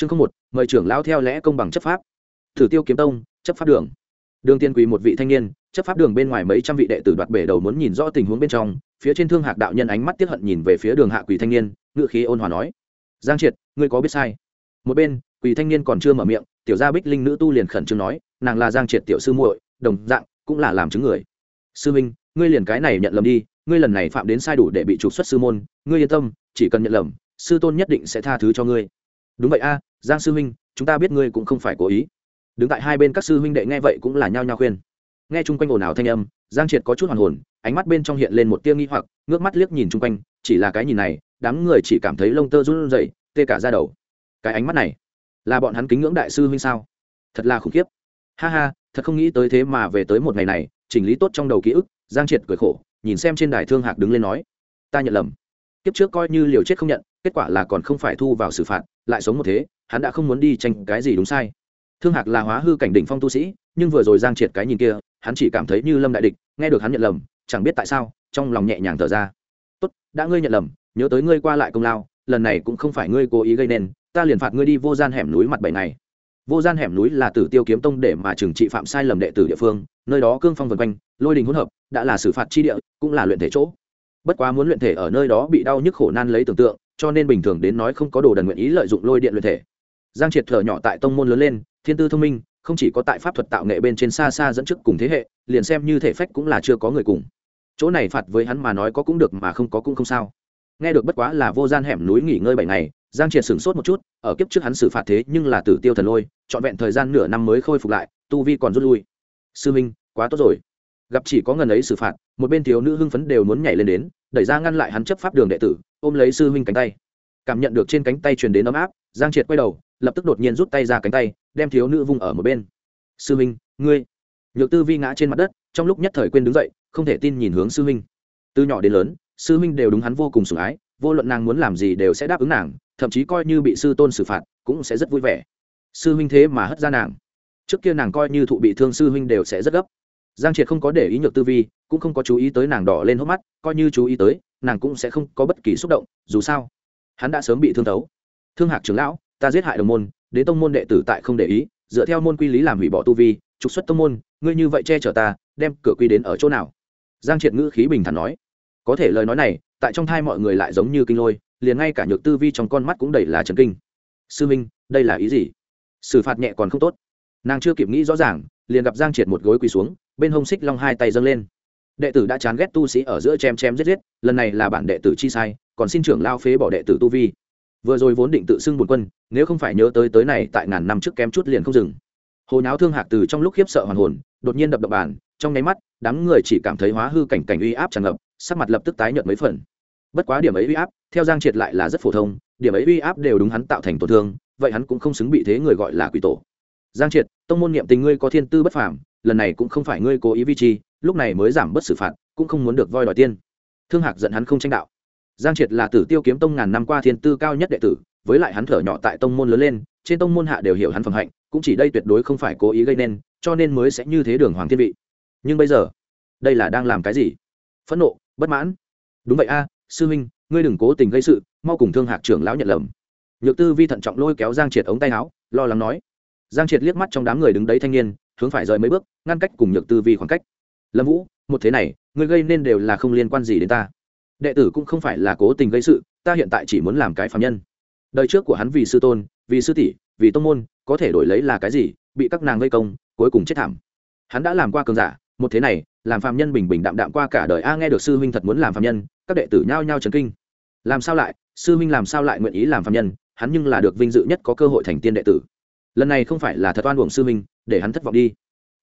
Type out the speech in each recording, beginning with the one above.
chương không một, mời trưởng lão theo lẽ công bằng chấp pháp. Thử tiêu kiếm tông, chấp pháp đường. Đường tiên quỳ một vị thanh niên, chấp pháp đường bên ngoài mấy trăm vị đệ tử đoạt bể đầu muốn nhìn rõ tình huống bên trong, phía trên thương hạc đạo nhân ánh mắt tiếp hận nhìn về phía đường hạ quỳ thanh niên ngự khí ôn hòa nói, giang triệt, ngươi có biết sai? Một bên, quỳ thanh niên còn chưa mở miệng, tiểu gia bích linh nữ tu liền khẩn trương nói, nàng là giang triệt tiểu sư muội, đồng dạng cũng là làm chứng người. Sư minh, ngươi liền cái này nhận lầm đi, ngươi lần này phạm đến sai đủ để bị trục xuất sư môn, ngươi yên tâm, chỉ cần nhận lầm, sư tôn nhất định sẽ tha thứ cho ngươi. Đúng vậy a giang sư huynh, chúng ta biết ngươi cũng không phải cố ý. Đứng tại hai bên các sư huynh đệ nghe vậy cũng là nhao nhao khuyên. Nghe chung quanh ồn ào thanh âm, giang triệt có chút hoàn hồn, ánh mắt bên trong hiện lên một tia nghi hoặc, ngước mắt liếc nhìn chung quanh, chỉ là cái nhìn này, đám người chỉ cảm thấy lông tơ run rẩy, tê cả ra đầu. Cái ánh mắt này, là bọn hắn kính ngưỡng đại sư huynh sao? Thật là khủng khiếp. Ha ha, thật không nghĩ tới thế mà về tới một ngày này, chỉnh lý tốt trong đầu ký ức, giang triệt cười khổ, nhìn xem trên đài thương hạc đứng lên nói, ta nhận lầm kiếp trước coi như liều chết không nhận, kết quả là còn không phải thu vào xử phạt, lại sống một thế, hắn đã không muốn đi tranh cái gì đúng sai. Thương hạc là hóa hư cảnh đỉnh phong tu sĩ, nhưng vừa rồi giang triệt cái nhìn kia, hắn chỉ cảm thấy như lâm đại địch, nghe được hắn nhận lầm, chẳng biết tại sao, trong lòng nhẹ nhàng thở ra. Tốt, đã ngươi nhận lầm, nhớ tới ngươi qua lại công lao, lần này cũng không phải ngươi cố ý gây nên, ta liền phạt ngươi đi vô gian hẻm núi mặt bảy ngày. Vô gian hẻm núi là tử tiêu kiếm tông để mà trừng trị phạm sai lầm đệ tử địa phương, nơi đó cương phong vân quanh, lôi đình hỗn hợp, đã là xử phạt chi địa, cũng là luyện thể chỗ bất quá muốn luyện thể ở nơi đó bị đau nhức khổ nan lấy tưởng tượng, cho nên bình thường đến nói không có đồ đần nguyện ý lợi dụng lôi điện luyện thể. Giang triệt thở nhỏ tại tông môn lớn lên, thiên tư thông minh, không chỉ có tại pháp thuật tạo nghệ bên trên xa xa dẫn trước cùng thế hệ, liền xem như thể phách cũng là chưa có người cùng. Chỗ này phạt với hắn mà nói có cũng được mà không có cũng không sao. Nghe được bất quá là vô gian hẻm núi nghỉ ngơi bảy ngày, giang triệt sửng sốt một chút, ở kiếp trước hắn xử phạt thế nhưng là tử tiêu thần lôi, trọn vẹn thời gian nửa năm mới khôi phục lại, tu vi còn rút lui. Sư minh, quá tốt rồi. Gặp chỉ có ngần ấy xử phạt, một bên thiếu nữ hưng phấn đều muốn nhảy lên đến đẩy ra ngăn lại hắn chấp pháp đường đệ tử, ôm lấy sư huynh cánh tay. Cảm nhận được trên cánh tay truyền đến ấm áp, giang triệt quay đầu, lập tức đột nhiên rút tay ra cánh tay, đem thiếu nữ vung ở một bên. Sư huynh, ngươi. Nhược tư vi ngã trên mặt đất, trong lúc nhất thời quên đứng dậy, không thể tin nhìn hướng sư huynh. Từ nhỏ đến lớn, sư huynh đều đúng hắn vô cùng sủng ái, vô luận nàng muốn làm gì đều sẽ đáp ứng nàng, thậm chí coi như bị sư tôn xử phạt, cũng sẽ rất vui vẻ. Sư huynh thế mà hất ra nàng. Trước kia nàng coi như thụ bị thương, sư huynh đều sẽ rất gấp giang triệt không có để ý nhược tư vi cũng không có chú ý tới nàng đỏ lên hốc mắt coi như chú ý tới nàng cũng sẽ không có bất kỳ xúc động dù sao hắn đã sớm bị thương tấu, thương hạc trưởng lão ta giết hại đồng môn đến tông môn đệ tử tại không để ý dựa theo môn quy lý làm hủy bỏ tu vi trục xuất tông môn ngươi như vậy che chở ta đem cửa quy đến ở chỗ nào? Giang triệt ngữ khí bình thản nói. Có thể lời nói này tại trong thai mọi người lại giống như kinh lôi liền ngay cả nhược tư vi trong con mắt cũng đầy là trần kinh. Sư minh đây là ý gì? Xử phạt nhẹ còn không tốt. Nàng chưa kịp nghĩ rõ ràng liền gặp giang triệt một gối quỳ xuống bên hông xích long hai tay dâng lên. Đệ tử đã chán ghét tu sĩ ở giữa chém chém giết giết, lần này là bản đệ tử chi sai, còn xin trưởng lao phế bỏ đệ tử tu vi. Vừa rồi vốn định tự xưng bùn quân, nếu không phải nhớ tới tới này tại ngàn năm trước kém chút liền không dừng. Hồ nháo thương hạc từ trong lúc khiếp sợ hoàn hồn, đột nhiên đập đập bàn, trong nháy mắt, đám người chỉ cảm thấy hóa hư cảnh cảnh uy áp tràn ngập, sắc mặt lập tức tái nhợt mấy phần. Bất quá điểm ấy uy áp, theo giang triệt lại là rất phổ thông, điểm ấy uy áp đều đúng hắn tạo thành tổn thương, vậy hắn cũng không xứng bị thế người gọi là quỷ tổ. Giang triệt, tông môn niệm tình ngươi có thiên tư bất phàm lần này cũng không phải ngươi cố ý vi chi, lúc này mới giảm bớt xử phạt, cũng không muốn được voi đòi tiên. Thương hạc giận hắn không tranh đạo. Giang triệt là tử tiêu kiếm tông ngàn năm qua thiên tư cao nhất đệ tử, với lại hắn thở nhỏ tại tông môn lớn lên, trên tông môn hạ đều hiểu hắn phẩm hạnh, cũng chỉ đây tuyệt đối không phải cố ý gây nên, cho nên mới sẽ như thế đường hoàng thiên vị. Nhưng bây giờ, đây là đang làm cái gì? Phẫn nộ, bất mãn. Đúng vậy a, sư huynh, ngươi đừng cố tình gây sự, mau cùng thương hạc trưởng lão nhận lầm. Nhược tư vi thận trọng lôi kéo giang triệt ống tay áo, lo lắng nói. Giang triệt liếc mắt trong đám người đứng đấy thanh niên, hướng phải rời mấy bước ngăn cách cùng nhược tư vi khoảng cách. Lâm vũ, một thế này, ngươi gây nên đều là không liên quan gì đến ta. Đệ tử cũng không phải là cố tình gây sự, ta hiện tại chỉ muốn làm cái phạm nhân. Đời trước của hắn vì sư tôn, vì sư tỷ, vì tông môn, có thể đổi lấy là cái gì, bị các nàng gây công, cuối cùng chết thảm. Hắn đã làm qua cường giả, một thế này, làm phạm nhân bình bình đạm đạm qua cả đời. A, nghe được sư huynh thật muốn làm phạm nhân, các đệ tử nhao nhao trấn kinh. Làm sao lại, sư huynh làm sao lại nguyện ý làm phạm nhân, hắn nhưng là được vinh dự nhất có cơ hội thành tiên đệ tử. Lần này không phải là thật oan uổng sư huynh, để hắn thất vọng đi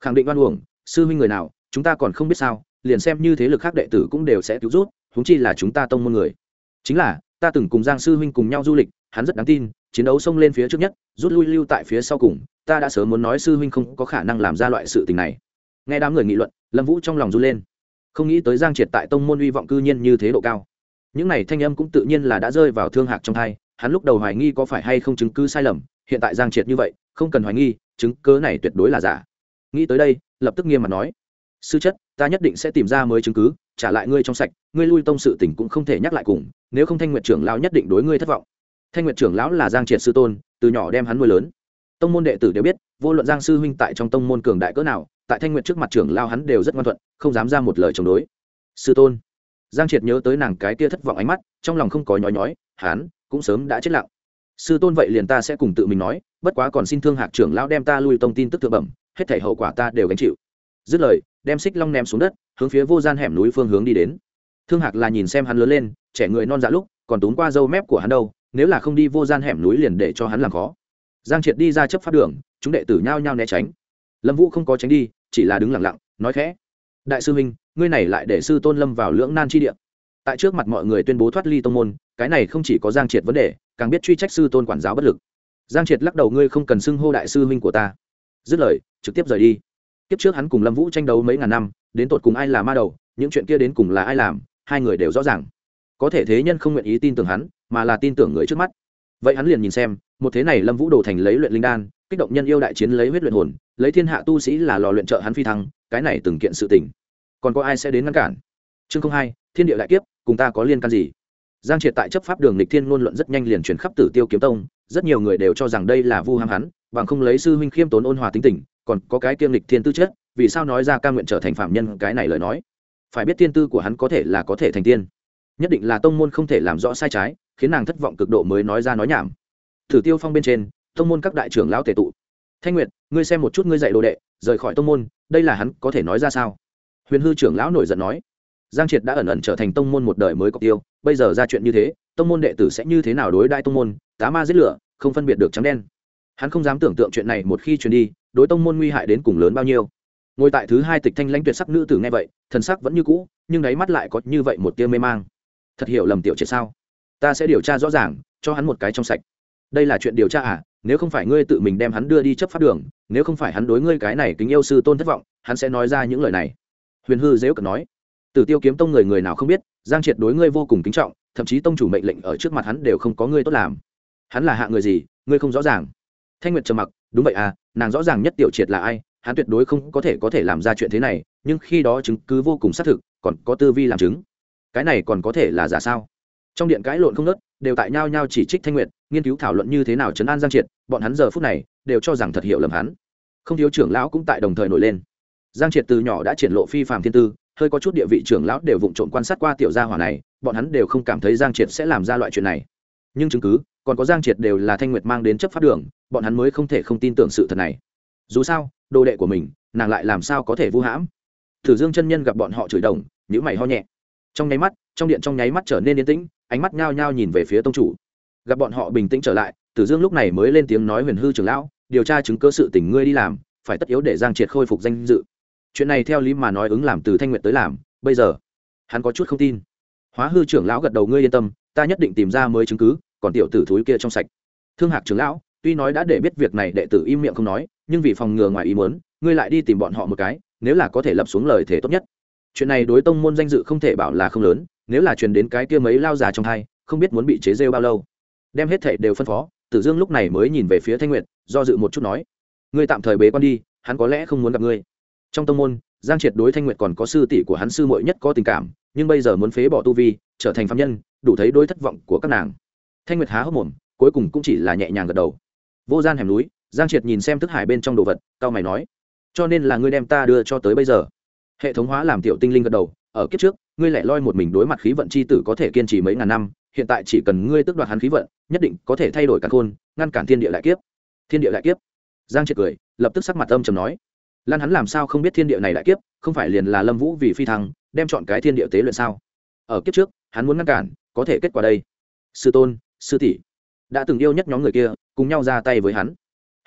khẳng định oan uổng, sư huynh người nào, chúng ta còn không biết sao, liền xem như thế lực khác đệ tử cũng đều sẽ cứu rút húng chi là chúng ta tông môn người. Chính là, ta từng cùng giang sư huynh cùng nhau du lịch, hắn rất đáng tin, chiến đấu xông lên phía trước nhất, rút lui lưu tại phía sau cùng, ta đã sớm muốn nói sư huynh không có khả năng làm ra loại sự tình này. Nghe đám người nghị luận, lâm vũ trong lòng run lên. Không nghĩ tới giang triệt tại tông môn uy vọng cư nhiên như thế độ cao. Những này thanh âm cũng tự nhiên là đã rơi vào thương hạc trong thai hắn lúc đầu hoài nghi có phải hay không chứng cứ sai lầm, hiện tại giang triệt như vậy, không cần hoài nghi, chứng cớ này tuyệt đối là giả nghĩ tới đây, lập tức nghiêm mặt nói, sư chất, ta nhất định sẽ tìm ra mới chứng cứ, trả lại ngươi trong sạch, ngươi lui tông sự tình cũng không thể nhắc lại cùng, nếu không thanh nguyện trưởng lão nhất định đối ngươi thất vọng. Thanh nguyện trưởng lão là giang triệt sư tôn, từ nhỏ đem hắn nuôi lớn. Tông môn đệ tử đều biết, vô luận giang sư huynh tại trong tông môn cường đại cỡ nào, tại thanh nguyện trước mặt trưởng lao hắn đều rất ngoan thuận, không dám ra một lời chống đối. Sư tôn. Giang triệt nhớ tới nàng cái kia thất vọng ánh mắt, trong lòng không có nhói nhói, hắn cũng sớm đã chết lặng. Sư tôn vậy liền ta sẽ cùng tự mình nói, bất quá còn xin thương hạc trưởng lão đem ta lui tông tin tức thượng bẩm hết thảy hậu quả ta đều gánh chịu. Dứt lời, đem xích long ném xuống đất, hướng phía vô gian hẻm núi phương hướng đi đến. Thương hạc là nhìn xem hắn lớn lên, trẻ người non dạ lúc, còn tốn qua dâu mép của hắn đâu, nếu là không đi vô gian hẻm núi liền để cho hắn làm khó. Giang triệt đi ra chấp pháp đường, chúng đệ tử nhao nhao né tránh. Lâm vũ không có tránh đi, chỉ là đứng lặng lặng, nói khẽ. Đại sư huynh, ngươi này lại để sư tôn lâm vào lưỡng nan chi địa. Tại trước mặt mọi người tuyên bố thoát ly tông môn, cái này không chỉ có giang triệt vấn đề, càng biết truy trách sư tôn quản giáo bất lực. Giang triệt lắc đầu, ngươi không cần xưng hô đại sư huynh của ta dứt lời, trực tiếp rời đi. Kiếp trước hắn cùng lâm vũ tranh đấu mấy ngàn năm, đến tột cùng ai là ma đầu, những chuyện kia đến cùng là ai làm, hai người đều rõ ràng. Có thể thế nhân không nguyện ý tin tưởng hắn, mà là tin tưởng người trước mắt. Vậy hắn liền nhìn xem, một thế này lâm vũ đồ thành lấy luyện linh đan, kích động nhân yêu đại chiến lấy huyết luyện hồn, lấy thiên hạ tu sĩ là lò luyện trợ hắn phi thăng, cái này từng kiện sự tình. Còn có ai sẽ đến ngăn cản? Chương không hai, thiên địa đại kiếp, cùng ta có liên can gì? Giang triệt tại chấp pháp đường lịch thiên ngôn luận rất nhanh liền chuyển khắp tử tiêu kiếm tông, rất nhiều người đều cho rằng đây là vu ham hắn bằng không lấy sư huynh khiêm tốn ôn hòa tính tình, còn có cái kiêm lịch thiên tư chất, vì sao nói ra ca nguyện trở thành phạm nhân cái này lời nói? Phải biết tiên tư của hắn có thể là có thể thành tiên. Nhất định là tông môn không thể làm rõ sai trái, khiến nàng thất vọng cực độ mới nói ra nói nhảm. Thử tiêu phong bên trên, tông môn các đại trưởng lão tề tụ. Thanh nguyệt, ngươi xem một chút ngươi dạy đồ đệ, rời khỏi tông môn, đây là hắn có thể nói ra sao? Huyền hư trưởng lão nổi giận nói. Giang triệt đã ẩn ẩn trở thành tông môn một đời mới cọc tiêu, bây giờ ra chuyện như thế, tông môn đệ tử sẽ như thế nào đối đại tông môn? Tá ma giết lửa, không phân biệt được trắng đen hắn không dám tưởng tượng chuyện này một khi truyền đi, đối tông môn nguy hại đến cùng lớn bao nhiêu. Ngồi tại thứ hai tịch thanh lãnh tuyệt sắc nữ tử nghe vậy, thần sắc vẫn như cũ, nhưng đáy mắt lại có như vậy một tia mê mang. Thật hiểu lầm tiểu triệt sao? Ta sẽ điều tra rõ ràng, cho hắn một cái trong sạch. Đây là chuyện điều tra à? Nếu không phải ngươi tự mình đem hắn đưa đi chấp pháp đường, nếu không phải hắn đối ngươi cái này kính yêu sư tôn thất vọng, hắn sẽ nói ra những lời này. Huyền hư dễ cận nói. Tử tiêu kiếm tông người người nào không biết, giang triệt đối ngươi vô cùng kính trọng, thậm chí tông chủ mệnh lệnh ở trước mặt hắn đều không có ngươi tốt làm. Hắn là hạ người gì, ngươi không rõ ràng thanh nguyệt trầm mặc, đúng vậy à nàng rõ ràng nhất tiểu triệt là ai, hắn tuyệt đối không có thể có thể làm ra chuyện thế này, nhưng khi đó chứng cứ vô cùng xác thực, còn có tư vi làm chứng. Cái này còn có thể là giả sao? Trong điện cãi lộn không nớt đều tại nhau nhau chỉ trích thanh nguyệt, nghiên cứu thảo luận như thế nào chấn an giang triệt, bọn hắn giờ phút này đều cho rằng thật hiểu lầm hắn. Không thiếu trưởng lão cũng tại đồng thời nổi lên. Giang triệt từ nhỏ đã triển lộ phi phạm thiên tư, hơi có chút địa vị trưởng lão đều vụng trộm quan sát qua tiểu gia hỏa này, bọn hắn đều không cảm thấy giang triệt sẽ làm ra loại chuyện này. Nhưng chứng cứ còn có giang triệt đều là thanh nguyệt mang đến chấp pháp đường, bọn hắn mới không thể không tin tưởng sự thật này. Dù sao, đồ đệ của mình, nàng lại làm sao có thể vu hãm? Thử dương chân nhân gặp bọn họ chửi đồng nhữ mày ho nhẹ. Trong nháy mắt, trong điện trong nháy mắt trở nên yên tĩnh, ánh mắt nhao nhao nhìn về phía tông chủ. Gặp bọn họ bình tĩnh trở lại tử dương lúc này mới lên tiếng nói huyền hư trưởng lão, điều tra chứng cơ sự tình ngươi đi làm, phải tất yếu để giang triệt khôi phục danh dự. Chuyện này theo lý mà nói ứng làm từ thanh nguyện tới làm, bây giờ, hắn có chút không tin. Hóa hư trưởng lão gật đầu, ngươi yên tâm, ta nhất định tìm ra mới chứng cứ còn tiểu tử thúi kia trong sạch. Thương hạc trưởng lão, tuy nói đã để biết việc này đệ tử im miệng không nói, nhưng vì phòng ngừa ngoài ý muốn, ngươi lại đi tìm bọn họ một cái, nếu là có thể lập xuống lời thể tốt nhất. Chuyện này đối tông môn danh dự không thể bảo là không lớn, nếu là truyền đến cái kia mấy lao già trong hai, không biết muốn bị chế rêu bao lâu. Đem hết thệ đều phân phó, tử dương lúc này mới nhìn về phía thanh nguyệt, do dự một chút nói, ngươi tạm thời bế quan đi, hắn có lẽ không muốn gặp ngươi. Trong tông môn, giang triệt đối thanh nguyệt còn có sư tỷ của hắn sư muội nhất có tình cảm, nhưng bây giờ muốn phế bỏ tu vi, trở thành phạm nhân, đủ thấy đối thất vọng của các nàng thanh nguyệt há hốc mồm, cuối cùng cũng chỉ là nhẹ nhàng gật đầu. Vô gian hẻm núi, giang triệt nhìn xem thức hải bên trong đồ vật, cao mày nói, cho nên là ngươi đem ta đưa cho tới bây giờ? Hệ thống hóa làm tiểu tinh linh gật đầu, ở kiếp trước, ngươi lại loi một mình đối mặt khí vận c h i tử có thể kiên trì mấy ngàn năm, hiện tại chỉ cần ngươi tước đoạt hắn khí vận, nhất định có thể thay đổi cả khôn ngăn cản thiên địa đại kiếp. Thiên địa đại kiếp? Giang triệt cười, lập tức sắc mặt âm trầm nói, lan hắn làm sao không biết thiên địa này đại kiếp, không phải liền là lâm vũ vì phi thăng, đem chọn cái thiên địa tế luyện sao? Ở kiếp trước, hắn muốn ngăn cản, có thể kết quả đây. Sư tôn sư tỷ, đã từng yêu nhất nhóm người kia, cùng nhau ra tay với hắn.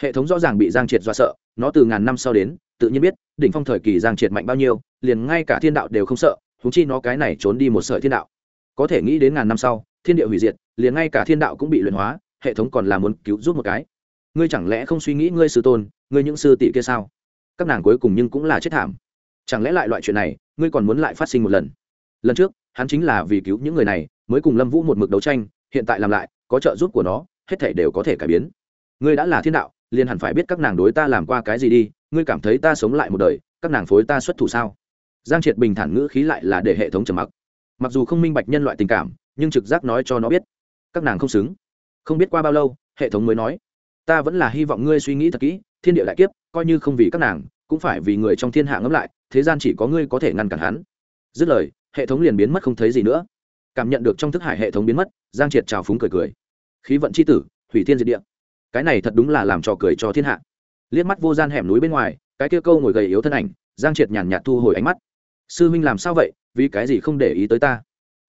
Hệ thống rõ ràng bị giang triệt do sợ, nó từ ngàn năm sau đến, tự nhiên biết, đỉnh phong thời kỳ giang triệt mạnh bao nhiêu, liền ngay cả thiên đạo đều không sợ thú chi nó cái này trốn đi một sợi thiên đạo. Có thể nghĩ đến ngàn năm sau, thiên địa hủy diệt, liền ngay cả thiên đạo cũng bị luyện hóa, hệ thống còn là muốn cứu giúp một cái. Ngươi chẳng lẽ không suy nghĩ ngươi sư tôn, ngươi những sư tỷ kia sao? Các nàng cuối cùng nhưng cũng là chết thảm. Chẳng lẽ lại loại chuyện này, ngươi còn muốn lại phát sinh một lần? Lần trước, hắn chính là vì cứu những người này, mới cùng lâm vũ một mực đấu tranh hiện tại làm lại, có trợ giúp của nó, hết thể đều có thể cải biến. Ngươi đã là thiên đạo, liền hẳn phải biết các nàng đối ta làm qua cái gì đi, ngươi cảm thấy ta sống lại một đời, các nàng phối ta xuất thủ sao? Giang triệt bình thản ngữ khí lại là để hệ thống trầm mặc. Mặc dù không minh bạch nhân loại tình cảm, nhưng trực giác nói cho nó biết. Các nàng không xứng. Không biết qua bao lâu, hệ thống mới nói. Ta vẫn là hy vọng ngươi suy nghĩ thật kỹ, thiên địa đại kiếp, coi như không vì các nàng, cũng phải vì người trong thiên hạ ngẫm lại, thế gian chỉ có ngươi có thể ngăn cản hắn. Dứt lời, hệ thống liền biến mất không thấy gì nữa cảm nhận được trong thức hải hệ thống biến mất, giang triệt trào phúng cười cười. Khí vận c h i tử, hủy thiên diệt địa. Cái này thật đúng là làm trò cười cho thiên hạ. Liếc mắt vô gian hẻm núi bên ngoài, cái kia câu ngồi gầy yếu thân ảnh, giang triệt nhàn nhạt thu hồi ánh mắt. Sư huynh làm sao vậy? Vì cái gì không để ý tới ta?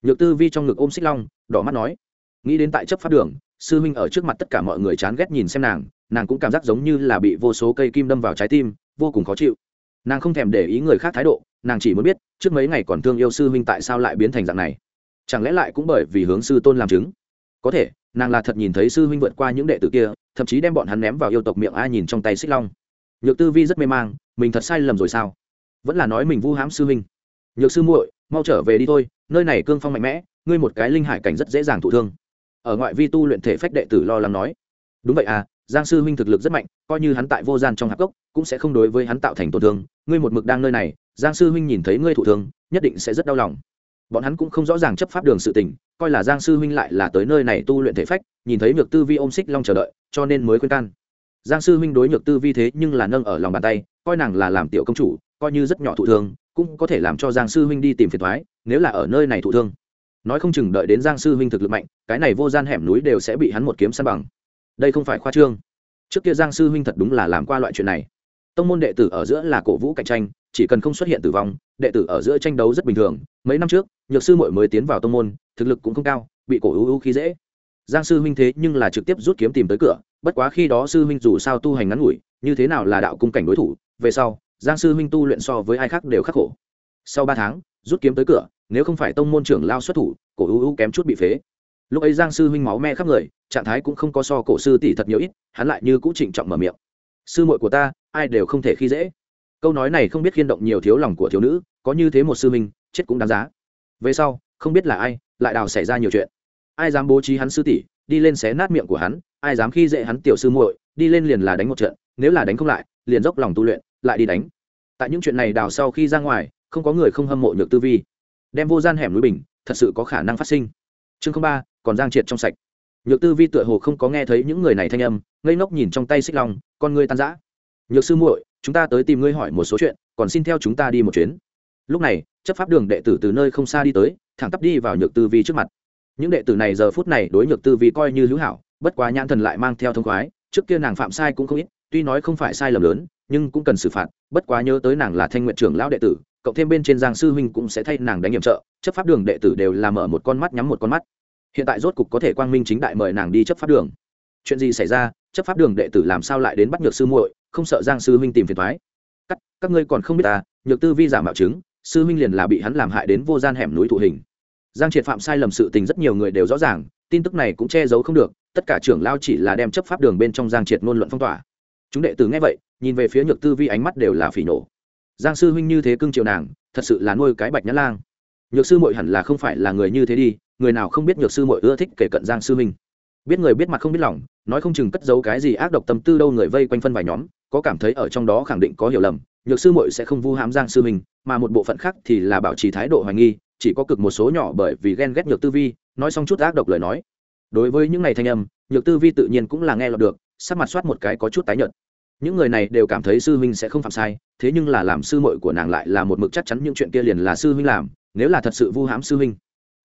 Nhược tư vi trong ngực ôm xích long, đỏ mắt nói. Nghĩ đến tại chấp pháp đường, sư huynh ở trước mặt tất cả mọi người chán ghét nhìn xem nàng nàng cũng cảm giác giống như là bị vô số cây kim đâm vào trái tim, vô cùng khó chịu. Nàng không thèm để ý người khác thái độ, nàng chỉ muốn biết, trước mấy ngày còn thương yêu sư huynh tại sao lại biến thành dạng này chẳng lẽ lại cũng bởi vì hướng sư tôn làm chứng? Có thể, nàng là thật nhìn thấy sư huynh vượt qua những đệ tử kia, thậm chí đem bọn hắn ném vào yêu tộc miệng ai nhìn trong tay xích long. Nhược tư vi rất mê mang, mình thật sai lầm rồi sao? Vẫn là nói mình vu hãm sư huynh. Nhược sư muội, mau trở về đi thôi, nơi này cương phong mạnh mẽ, ngươi một cái linh hải cảnh rất dễ dàng thụ thương. Ở ngoại vi tu luyện thể phách đệ tử lo lắng nói. Đúng vậy à giang sư huynh thực lực rất mạnh, coi như hắn tại vô gian trong hạp cốc, cũng sẽ không đối với hắn tạo thành tổn thương. Ngươi một mực đang nơi này, giang sư huynh nhìn thấy ngươi thụ thương, nhất định sẽ rất đau lòng bọn hắn cũng không rõ ràng chấp pháp đường sự tình, coi là giang sư huynh lại là tới nơi này tu luyện thể phách, nhìn thấy nhược tư vi ôm xích long chờ đợi, cho nên mới khuyên can. Giang sư huynh đối nhược tư vi thế nhưng là nâng ở lòng bàn tay, coi nàng là làm tiểu công chủ, coi như rất nhỏ thụ thương, cũng có thể làm cho giang sư huynh đi tìm phiền thoái nếu là ở nơi này thụ thương. Nói không chừng đợi đến giang sư huynh thực lực mạnh, cái này vô gian hẻm núi đều sẽ bị hắn một kiếm săn bằng. Đây không phải khoa trương. Trước kia giang sư huynh thật đúng là làm qua loại chuyện này tông môn đệ tử ở giữa là cổ vũ cạnh tranh, chỉ cần không xuất hiện tử vong, đệ tử ở giữa tranh đấu rất bình thường. Mấy năm trước, nhược sư mội mới tiến vào tông môn, thực lực cũng không cao, bị cổ ưu ưu khi dễ. Giang sư huynh thế nhưng là trực tiếp rút kiếm tìm tới cửa, bất quá khi đó sư huynh dù sao tu hành ngắn ngủi, như thế nào là đạo cung cảnh đối thủ? Về sau, giang sư huynh tu luyện so với ai khác đều khắc khổ. Sau ba tháng, rút kiếm tới cửa, nếu không phải tông môn trưởng lao xuất thủ, cổ ưu ưu kém chút bị phế. Lúc ấy giang sư huynh máu me khắp người, trạng thái cũng không có so cổ sư tỷ thật nhiều ít, hắn lại như cũ trịnh trọng mở miệng. Sư muội của ta ai đều không thể khi dễ. Câu nói này không biết khiên động nhiều thiếu lòng của thiếu nữ, có như thế một sư minh, chết cũng đáng giá. Về sau, không biết là ai, lại đào xảy ra nhiều chuyện. Ai dám bố trí hắn sư tỷ, đi lên xé nát miệng của hắn, ai dám khi dễ hắn tiểu sư muội, đi lên liền là đánh một trận, nếu là đánh không lại, liền dốc lòng tu luyện, lại đi đánh. Tại những chuyện này đào sau khi ra ngoài, không có người không hâm mộ nhược tư vi. Đem vô gian hẻm núi bình, thật sự có khả năng phát sinh. Chương ba, còn giang triệt trong sạch. Nhược tư vi tựa hồ không có nghe thấy những người này thanh âm, ngây ngốc nhìn trong tay xích long, con ngươi tan rã nhược sư muội, chúng ta tới tìm ngươi hỏi một số chuyện, còn xin theo chúng ta đi một chuyến. Lúc này, chấp pháp đường đệ tử từ nơi không xa đi tới, thẳng tắp đi vào nhược tư vi trước mặt. Những đệ tử này giờ phút này đối nhược tư vi coi như hữu hảo, bất quá nhãn thần lại mang theo thông khoái, trước kia nàng phạm sai cũng không ít, tuy nói không phải sai lầm lớn, nhưng cũng cần xử phạt, bất quá nhớ tới nàng là thanh nguyện trưởng lão đệ tử, cộng thêm bên trên giang sư huynh cũng sẽ thay nàng đánh nhiệm trợ, chấp pháp đường đệ tử đều làm mở một con mắt nhắm một con mắt. Hiện tại rốt cục có thể quang minh chính đại mời nàng đi chấp pháp đường. Chuyện gì xảy ra? Chấp pháp đường đệ tử làm sao lại đến bắt nhược sư muội? Không sợ giang sư huynh tìm phiền thoái. Các, các ngươi còn không biết ta nhược tư vi giả mạo chứng sư huynh liền là bị hắn làm hại đến vô gian hẻm núi thụ hình. Giang triệt phạm sai lầm sự tình rất nhiều người đều rõ ràng tin tức này cũng che giấu không được tất cả trưởng lao chỉ là đem chấp pháp đường bên trong giang triệt ngôn luận phong tỏa. Chúng đệ tử nghe vậy nhìn về phía nhược tư vi ánh mắt đều là phỉ nổ giang sư huynh như thế cưng chiều nàng thật sự là nuôi cái bạch nhã lang. Nhược sư mội hẳn là không phải là người như thế đi người nào không biết nhược sư mội ưa thích kể cận giang sư huynh. Biết người biết mặt không biết lòng nói không chừng cất giấu cái gì ác độc tâm tư đâu người vây quanh phân vài nhóm, có cảm thấy ở trong đó khẳng định có hiểu lầm, nhược sư muội sẽ không vu hãm giang sư mình mà một bộ phận khác thì là bảo trì thái độ hoài nghi, chỉ có cực một số nhỏ bởi vì ghen ghét nhược tư vi, nói xong chút ác độc lời nói. Đối với những ngày thanh âm, nhược tư vi tự nhiên cũng là nghe lọt được, sắc mặt soát một cái có chút tái nhợt. Những người này đều cảm thấy sư huynh sẽ không phạm sai, thế nhưng là làm sư muội của nàng lại là một mực chắc chắn những chuyện kia liền là sư huynh làm, nếu là thật sự vu hãm sư huynh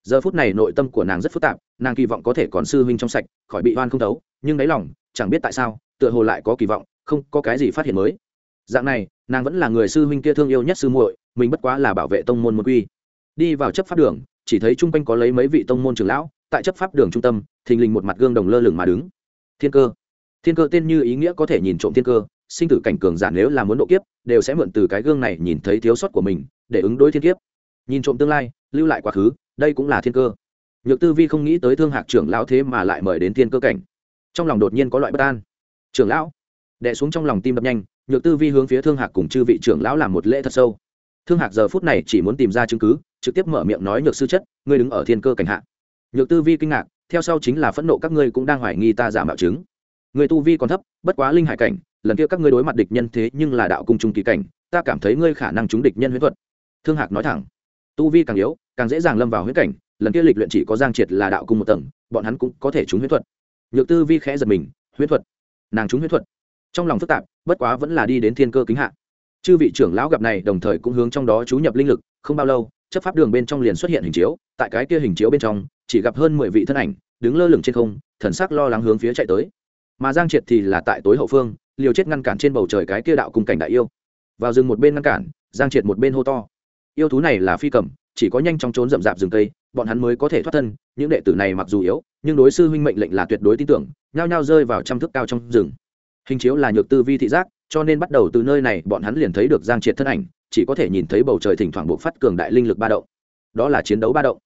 giờ phút này nội tâm của nàng rất phức tạp, nàng kỳ vọng có thể còn sư huynh trong sạch, khỏi bị oan không thấu, nhưng đáy lòng, chẳng biết tại sao, tựa hồ lại có kỳ vọng, không có cái gì phát hiện mới. Dạng này, nàng vẫn là người sư huynh kia thương yêu nhất sư muội, mình bất quá là bảo vệ tông môn môn quy. Đi vào chấp pháp đường, chỉ thấy chung quanh có lấy mấy vị tông môn trưởng lão, tại chấp pháp đường trung tâm, thình lình một mặt gương đồng lơ lửng mà đứng. Thiên cơ. Thiên cơ tên như ý nghĩa có thể nhìn trộm thiên cơ, sinh tử cảnh cường giả nếu là muốn độ kiếp, đều sẽ mượn từ cái gương này nhìn thấy thiếu sót của mình, để ứng đối thiên kiếp. Nhìn trộm tương lai, lưu lại quá khứ đây cũng là thiên cơ. Nhược tư vi không nghĩ tới thương hạc trưởng lão thế mà lại mời đến thiên cơ cảnh. Trong lòng đột nhiên có loại bất an. Trưởng lão đẻ xuống trong lòng tim đập nhanh, nhược tư vi hướng phía thương hạc cùng chư vị trưởng lão làm một lễ thật sâu. Thương hạc giờ phút này chỉ muốn tìm ra chứng cứ, trực tiếp mở miệng nói nhược sư chất, ngươi đứng ở thiên cơ cảnh hạ. Nhược tư vi kinh ngạc, theo sau chính là phẫn nộ các ngươi cũng đang hoài nghi ta giả mạo chứng. Người tu vi còn thấp, bất quá linh hải cảnh, lần kia các ngươi đối mặt địch nhân thế nhưng là đạo cung trung kỳ cảnh, ta cảm thấy ngươi khả năng trúng địch nhân huyễn thuật. Thương hạc nói thẳng tu vi càng yếu, càng dễ dàng lâm vào huyết cảnh, lần kia lịch luyện chỉ có giang triệt là đạo cung một tầng, bọn hắn cũng có thể trúng huyết thuật. Nhược tư vi khẽ giật mình huyết thuật? Nàng trúng huyết thuật. Trong lòng phức tạp, bất quá vẫn là đi đến thiên cơ kính hạ. Chư vị trưởng lão gặp này, đồng thời cũng hướng trong đó chú nhập linh lực, không bao lâu, chấp pháp đường bên trong liền xuất hiện hình chiếu, tại cái kia hình chiếu bên trong, chỉ gặp hơn mười vị thân ảnh, đứng lơ lửng trên không, thần sắc lo lắng hướng phía chạy tới. Mà giang triệt thì là tại tối hậu phương, liều chết ngăn cản trên bầu trời cái kia đạo cùng cảnh đại yêu. Vào rừng một bên ngăn cản, giang triệt một bên hô to yêu thú này là phi cầm, chỉ có nhanh chóng trốn rậm rạp rừng cây, bọn hắn mới có thể thoát thân, những đệ tử này mặc dù yếu, nhưng đối sư huynh mệnh lệnh là tuyệt đối tin tưởng, nhao nhao rơi vào trăm thước cao trong rừng. Hình chiếu là nhược tư vi thị giác, cho nên bắt đầu từ nơi này, bọn hắn liền thấy được giang triệt thân ảnh, chỉ có thể nhìn thấy bầu trời thỉnh thoảng buộc phát cường đại linh lực ba động. Đó là chiến đấu ba động.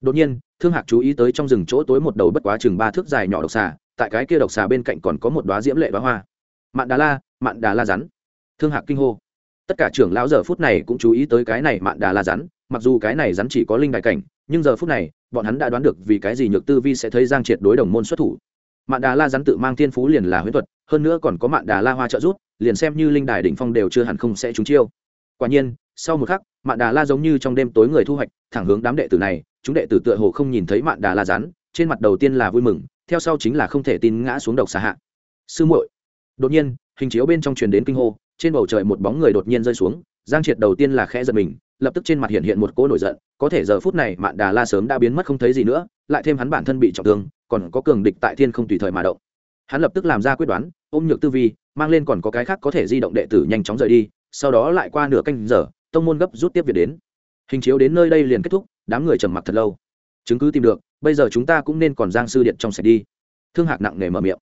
Đột nhiên, thương hạc chú ý tới trong rừng chỗ tối một đầu bất quá chừng ba thước dài nhỏ độc xà, tại cái kia độc xà bên cạnh còn có một đoá diễm lệ đoá hoa. Mạn đà la, mạn đà la rắn. Thương hạc kinh hô tất cả trưởng lão giờ phút này cũng chú ý tới cái này mạn đà la rắn, mặc dù cái này rắn chỉ có linh đại cảnh, nhưng giờ phút này, bọn hắn đã đoán được vì cái gì nhược tư vi sẽ thấy giang triệt đối đồng môn xuất thủ. Mạn đà la rắn tự mang thiên phú liền là huyễn thuật, hơn nữa còn có mạn đà la hoa trợ rút liền xem như linh đài đỉnh phong đều chưa hẳn không sẽ trúng chiêu. Quả nhiên, sau một khắc, mạn đà la giống như trong đêm tối người thu hoạch, thẳng hướng đám đệ tử này, chúng đệ tử tựa hồ không nhìn thấy mạn đà la rắn, trên mặt đầu tiên là vui mừng, theo sau chính là không thể tin ngã xuống độc xà hạ. Sư muội, đột nhiên, hình chiếu bên trong truyền đến kinh hô trên bầu trời một bóng người đột nhiên rơi xuống, giang triệt đầu tiên là khẽ giật mình, lập tức trên mặt hiện hiện một cỗ nổi giận, có thể giờ phút này mạn đà la sớm đã biến mất không thấy gì nữa, lại thêm hắn bản thân bị trọng thương, còn có cường địch tại thiên không tùy thời mà động. Hắn lập tức làm ra quyết đoán, ôm nhược tư vi, mang lên còn có cái khác có thể di động đệ tử nhanh chóng rời đi, sau đó lại qua nửa canh giờ, tông môn gấp rút tiếp việc đến. Hình chiếu đến nơi đây liền kết thúc, đám người trầm mặc thật lâu. Chứng cứ tìm được, bây giờ chúng ta cũng nên còn giang sư điện trong sạch đi. Thương hạc nặng nề mở miệng.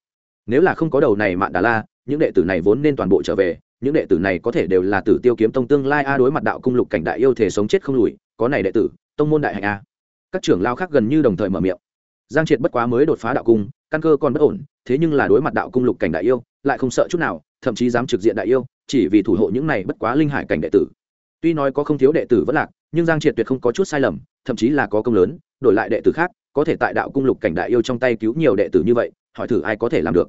Nếu là không có đầu này mạn đà la, những đệ tử này vốn nên toàn bộ trở về những đệ tử này có thể đều là tử tiêu kiếm tông tương lai a đối mặt đạo cung lục cảnh đại yêu thể sống chết không lùi, có này đệ tử, tông môn đại hạnh a. Các trưởng lao khác gần như đồng thời mở miệng. Giang triệt bất quá mới đột phá đạo cung, căn cơ còn bất ổn, thế nhưng là đối mặt đạo cung lục cảnh đại yêu, lại không sợ chút nào, thậm chí dám trực diện đại yêu, chỉ vì thủ hộ những này bất quá linh hải cảnh đệ tử. Tuy nói có không thiếu đệ tử vẫn lạc, nhưng giang triệt tuyệt không có chút sai lầm, thậm chí là có công lớn, đổi lại đệ tử khác, có thể tại đạo cung lục cảnh đại yêu trong tay cứu nhiều đệ tử như vậy, hỏi thử ai có thể làm được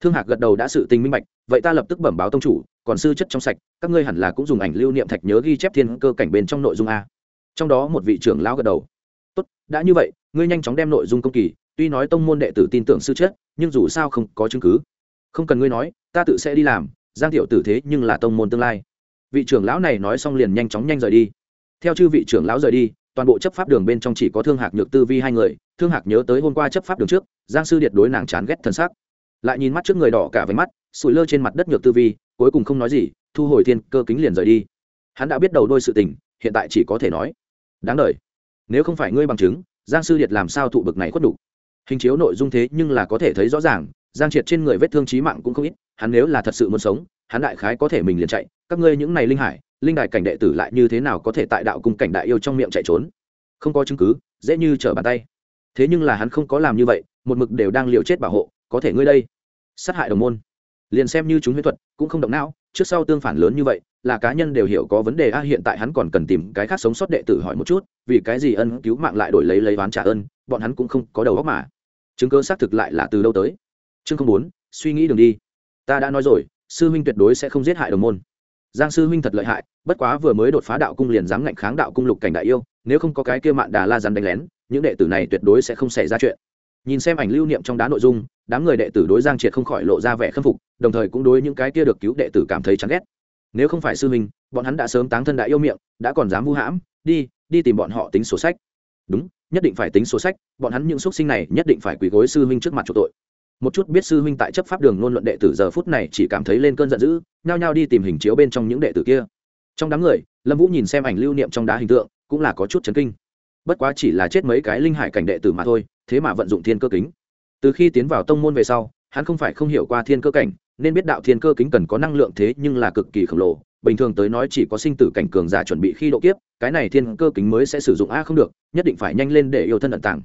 thương hạc gật đầu đã sự tình minh bạch, vậy ta lập tức bẩm báo tông chủ, còn sư chất trong sạch, các ngươi hẳn là cũng dùng ảnh lưu niệm thạch nhớ ghi chép thiên cơ cảnh bên trong nội dung a. Trong đó một vị trưởng lão gật đầu. Tốt, đã như vậy, ngươi nhanh chóng đem nội dung công kỳ, tuy nói tông môn đệ tử tin tưởng sư chất, nhưng dù sao không có chứng cứ. Không cần ngươi nói, ta tự sẽ đi làm, giang tiểu tử thế nhưng là tông môn tương lai. Vị trưởng lão này nói xong liền nhanh chóng nhanh rời đi. Theo chư vị trưởng lão rời đi, toàn bộ chấp pháp đường bên trong chỉ có thương hạc nhược tư vi hai người, thương hạc nhớ tới hôm qua chấp pháp đường trước, giang sư điệt đối nàng chán ghét thân xác lại nhìn mắt trước người đỏ cả váy mắt, sủi lơ trên mặt đất nhược tư vi, cuối cùng không nói gì, thu hồi thiên cơ kính liền rời đi. Hắn đã biết đầu đôi sự tình, hiện tại chỉ có thể nói, đáng đ nếu không phải ngươi bằng chứng, giang sư điệt làm sao thụ bực này khuất đủ hình chiếu nội dung thế nhưng là có thể thấy rõ ràng, giang triệt trên người vết thương trí mạng cũng không ít, hắn nếu là thật sự muốn sống, hắn đại khái có thể mình liền chạy, các ngươi những này linh hải, linh đại cảnh đệ tử lại như thế nào có thể tại đạo cung cảnh đại yêu trong miệng chạy trốn? Không có chứng cứ, dễ như trở bàn tay. Thế nhưng là hắn không có làm như vậy, một mực đều đang liều chết bảo hộ có thể ngươi đây. Sát hại đồng môn. Liền xem như chúng huyết thuật, cũng không động não, trước sau tương phản lớn như vậy, là cá nhân đều hiểu có vấn đề. A, hiện tại hắn còn cần tìm cái khác sống sót đệ tử hỏi một chút, vì cái gì ân cứu mạng lại đổi lấy lấy oán trả ơn, bọn hắn cũng không có đầu óc mà. Chứng cơ xác thực lại là từ đâu tới? Chương không bốn, suy nghĩ đường đi. Ta đã nói rồi, sư huynh tuyệt đối sẽ không giết hại đồng môn. Giang sư huynh thật lợi hại, bất quá vừa mới đột phá đạo cung liền dám ngạnh kháng đạo cung lục cảnh đại yêu, nếu không có cái kia mạn đà la rắn đánh lén, những đệ tử này tuyệt đối sẽ không xảy ra chuyện. Nhìn xem ảnh lưu niệm trong đá nội dung đám người đệ tử đối giang triệt không khỏi lộ ra vẻ khâm phục, đồng thời cũng đối những cái kia được cứu đệ tử cảm thấy chán ghét. Nếu không phải sư huynh, bọn hắn đã sớm táng thân đại yêu miệng, đã còn dám vu hãm, đi đi tìm bọn họ tính sổ sách. Đúng, nhất định phải tính sổ sách, bọn hắn những x sinh này nhất định phải quỳ gối sư huynh trước mặt chỗ tội. Một chút biết sư huynh tại chấp pháp đường ngôn luận đệ tử giờ phút này chỉ cảm thấy lên cơn giận dữ, nhao nhao đi tìm hình chiếu bên trong những đệ tử kia. Trong đám người, lâm vũ nhìn xem ảnh lưu niệm trong đá hình tượng, cũng là có chút chấn kinh. Bất quá chỉ là chết mấy cái linh hải cảnh đệ tử mà thôi, thế mà vận dụng thiên cơ kính từ khi tiến vào tông môn về sau, hắn không phải không hiểu qua thiên cơ cảnh, nên biết đạo thiên cơ kính cần có năng lượng thế nhưng là cực kỳ khổng lồ. Bình thường tới nói chỉ có sinh tử cảnh cường giả chuẩn bị khi độ kiếp, cái này thiên cơ kính mới sẽ sử dụng a không được, nhất định phải nhanh lên để yêu thân ẩn tàng.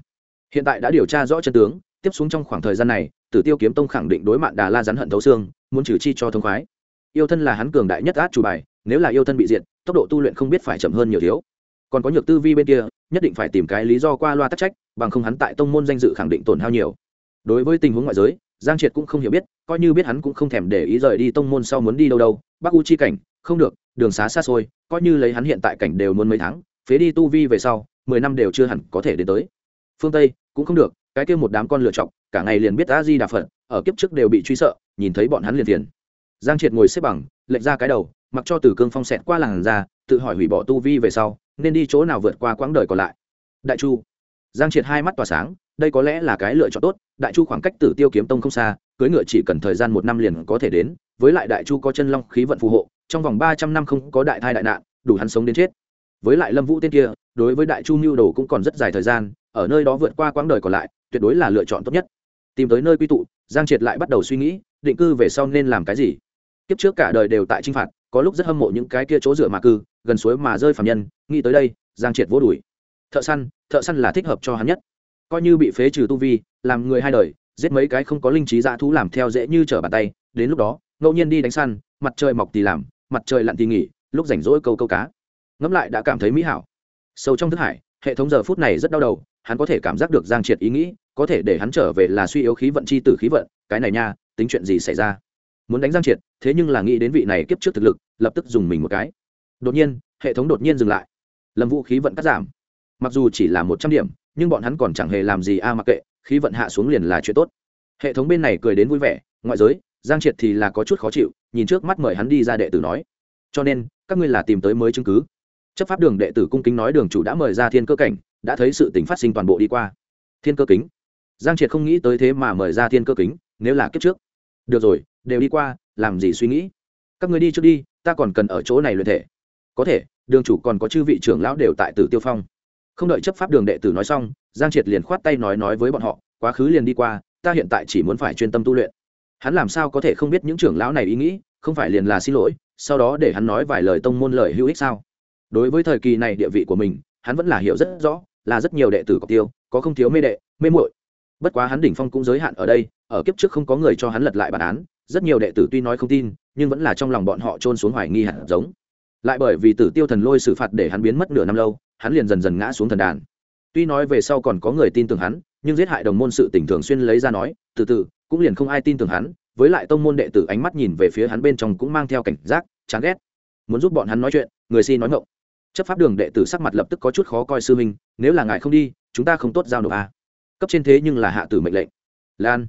Hiện tại đã điều tra rõ chân tướng, tiếp xuống trong khoảng thời gian này, tử tiêu kiếm tông khẳng định đối mạn đà la rắn hận thấu xương, muốn trừ chi cho thông khoái. Yêu thân là hắn cường đại nhất át chủ bài, nếu là yêu thân bị diện tốc độ tu luyện không biết phải chậm hơn nhiều thiếu. Còn có nhược tư vi bên kia, nhất định phải tìm cái lý do qua loa tắc trách, bằng không hắn tại tông môn danh dự khẳng định tổn hao nhiều đối với tình huống ngoại giới, giang triệt cũng không hiểu biết, coi như biết hắn cũng không thèm để ý rời đi tông môn sau muốn đi đâu đâu, bắc u chi cảnh, không được, đường xá xa xôi, coi như lấy hắn hiện tại cảnh đều muốn mấy tháng, phế đi tu vi về sau, mười năm đều chưa hẳn có thể đến tới. Phương tây, cũng không được, cái kia một đám con lựa chọc cả ngày liền biết a di đà phật, ở kiếp trước đều bị truy sợ, nhìn thấy bọn hắn liền tiền giang triệt ngồi xếp bằng, lệch ra cái đầu, mặc cho từ cương phong xẹt qua làng ra tự hỏi hủy bỏ tu vi về sau, nên đi chỗ nào vượt qua quãng đời còn lại. Đại chu. Giang triệt hai mắt tỏa sáng đây có lẽ là cái lựa chọn tốt, đại chu khoảng cách tử tiêu kiếm tông không xa cưới ngựa chỉ cần thời gian một năm liền có thể đến, với lại đại chu có chân long khí vận phù hộ, trong vòng ba trăm năm không có đại thai đại nạn, đủ hắn sống đến chết. Với lại lâm vũ tên kia, đối với đại chu mưu đồ cũng còn rất dài thời gian, ở nơi đó vượt qua quãng đời còn lại, tuyệt đối là lựa chọn tốt nhất. Tìm tới nơi quy tụ, giang triệt lại bắt đầu suy nghĩ, định cư về sau nên làm cái gì. Kiếp trước cả đời đều tại t r i n h phạt, có lúc rất hâm mộ những cái kia chỗ dựa mà cư, gần suối mà rơi phạm nhân, nghĩ tới đây, giang triệt vô đùi. Thợ săn thợ săn là thích hợp cho hắn nhất coi như bị phế trừ tu vi, làm người hai đời, giết mấy cái không có linh trí dã thú làm theo dễ như trở bàn tay, đến lúc đó, ngẫu nhiên đi đánh săn, mặt trời mọc thì làm, mặt trời lặn thì nghỉ, lúc rảnh rỗi câu câu cá. Ngẫm lại đã cảm thấy mỹ hảo. Sâu trong thức hải, hệ thống giờ phút này rất đau đầu, hắn có thể cảm giác được giang triệt ý nghĩ, có thể để hắn trở về là suy yếu khí vận chi tử khí vận, cái này nha, tính chuyện gì xảy ra? Muốn đánh giang triệt, thế nhưng là nghĩ đến vị này kiếp trước thực lực, lập tức dùng mình một cái. Đột nhiên, hệ thống đột nhiên dừng lại. Lâm vũ khí vận cắt giảm mặc dù chỉ là một trăm điểm, nhưng bọn hắn còn chẳng hề làm gì a mặc kệ, khí vận hạ xuống liền là chuyện tốt. Hệ thống bên này cười đến vui vẻ, ngoại giới, giang triệt thì là có chút khó chịu, nhìn trước mắt mời hắn đi ra đệ tử nói. Cho nên, các ngươi là tìm tới mới chứng cứ. Chấp pháp đường đệ tử cung kính nói đường chủ đã mời ra thiên cơ cảnh, đã thấy sự tình phát sinh toàn bộ đi qua. Thiên cơ kính. Giang triệt không nghĩ tới thế mà mời ra thiên cơ kính, nếu là kiếp trước. Được rồi, đều đi qua, làm gì suy nghĩ? Các người đi trước đi, ta còn cần ở chỗ này luyện thể. Có thể, đường chủ còn có chư vị trưởng lão đều tại tử tiêu phong không đợi chấp pháp đường đệ tử nói xong, giang triệt liền khoát tay nói nói với bọn họ, quá khứ liền đi qua, ta hiện tại chỉ muốn phải chuyên tâm tu luyện. Hắn làm sao có thể không biết những trưởng lão này ý nghĩ, không phải liền là xin lỗi, sau đó để hắn nói vài lời tông môn lời hữu ích sao? Đối với thời kỳ này địa vị của mình, hắn vẫn là hiểu rất rõ, là rất nhiều đệ tử cọc tiêu, có không thiếu mê đệ, mê muội. Bất quá hắn đỉnh phong cũng giới hạn ở đây, ở kiếp trước không có người cho hắn lật lại bản án, rất nhiều đệ tử tuy nói không tin, nhưng vẫn là trong lòng bọn họ trôn xuống hoài nghi hẳn giống. Lại bởi vì tử tiêu thần lôi xử phạt để hắn biến mất nửa năm lâu hắn liền dần dần ngã xuống thần đàn. Tuy nói về sau còn có người tin tưởng hắn, nhưng giết hại đồng môn sự tỉnh thường xuyên lấy ra nói, từ từ, cũng liền không ai tin tưởng hắn, với lại tông môn đệ tử ánh mắt nhìn về phía hắn bên trong cũng mang theo cảnh giác, chán ghét. Muốn giúp bọn hắn nói chuyện, người si nói ngộng chấp pháp đường đệ tử sắc mặt lập tức có chút khó coi sư minh, nếu là ngài không đi, chúng ta không tốt giao nộp a à. cấp trên thế nhưng là hạ tử mệnh lệnh. Lan.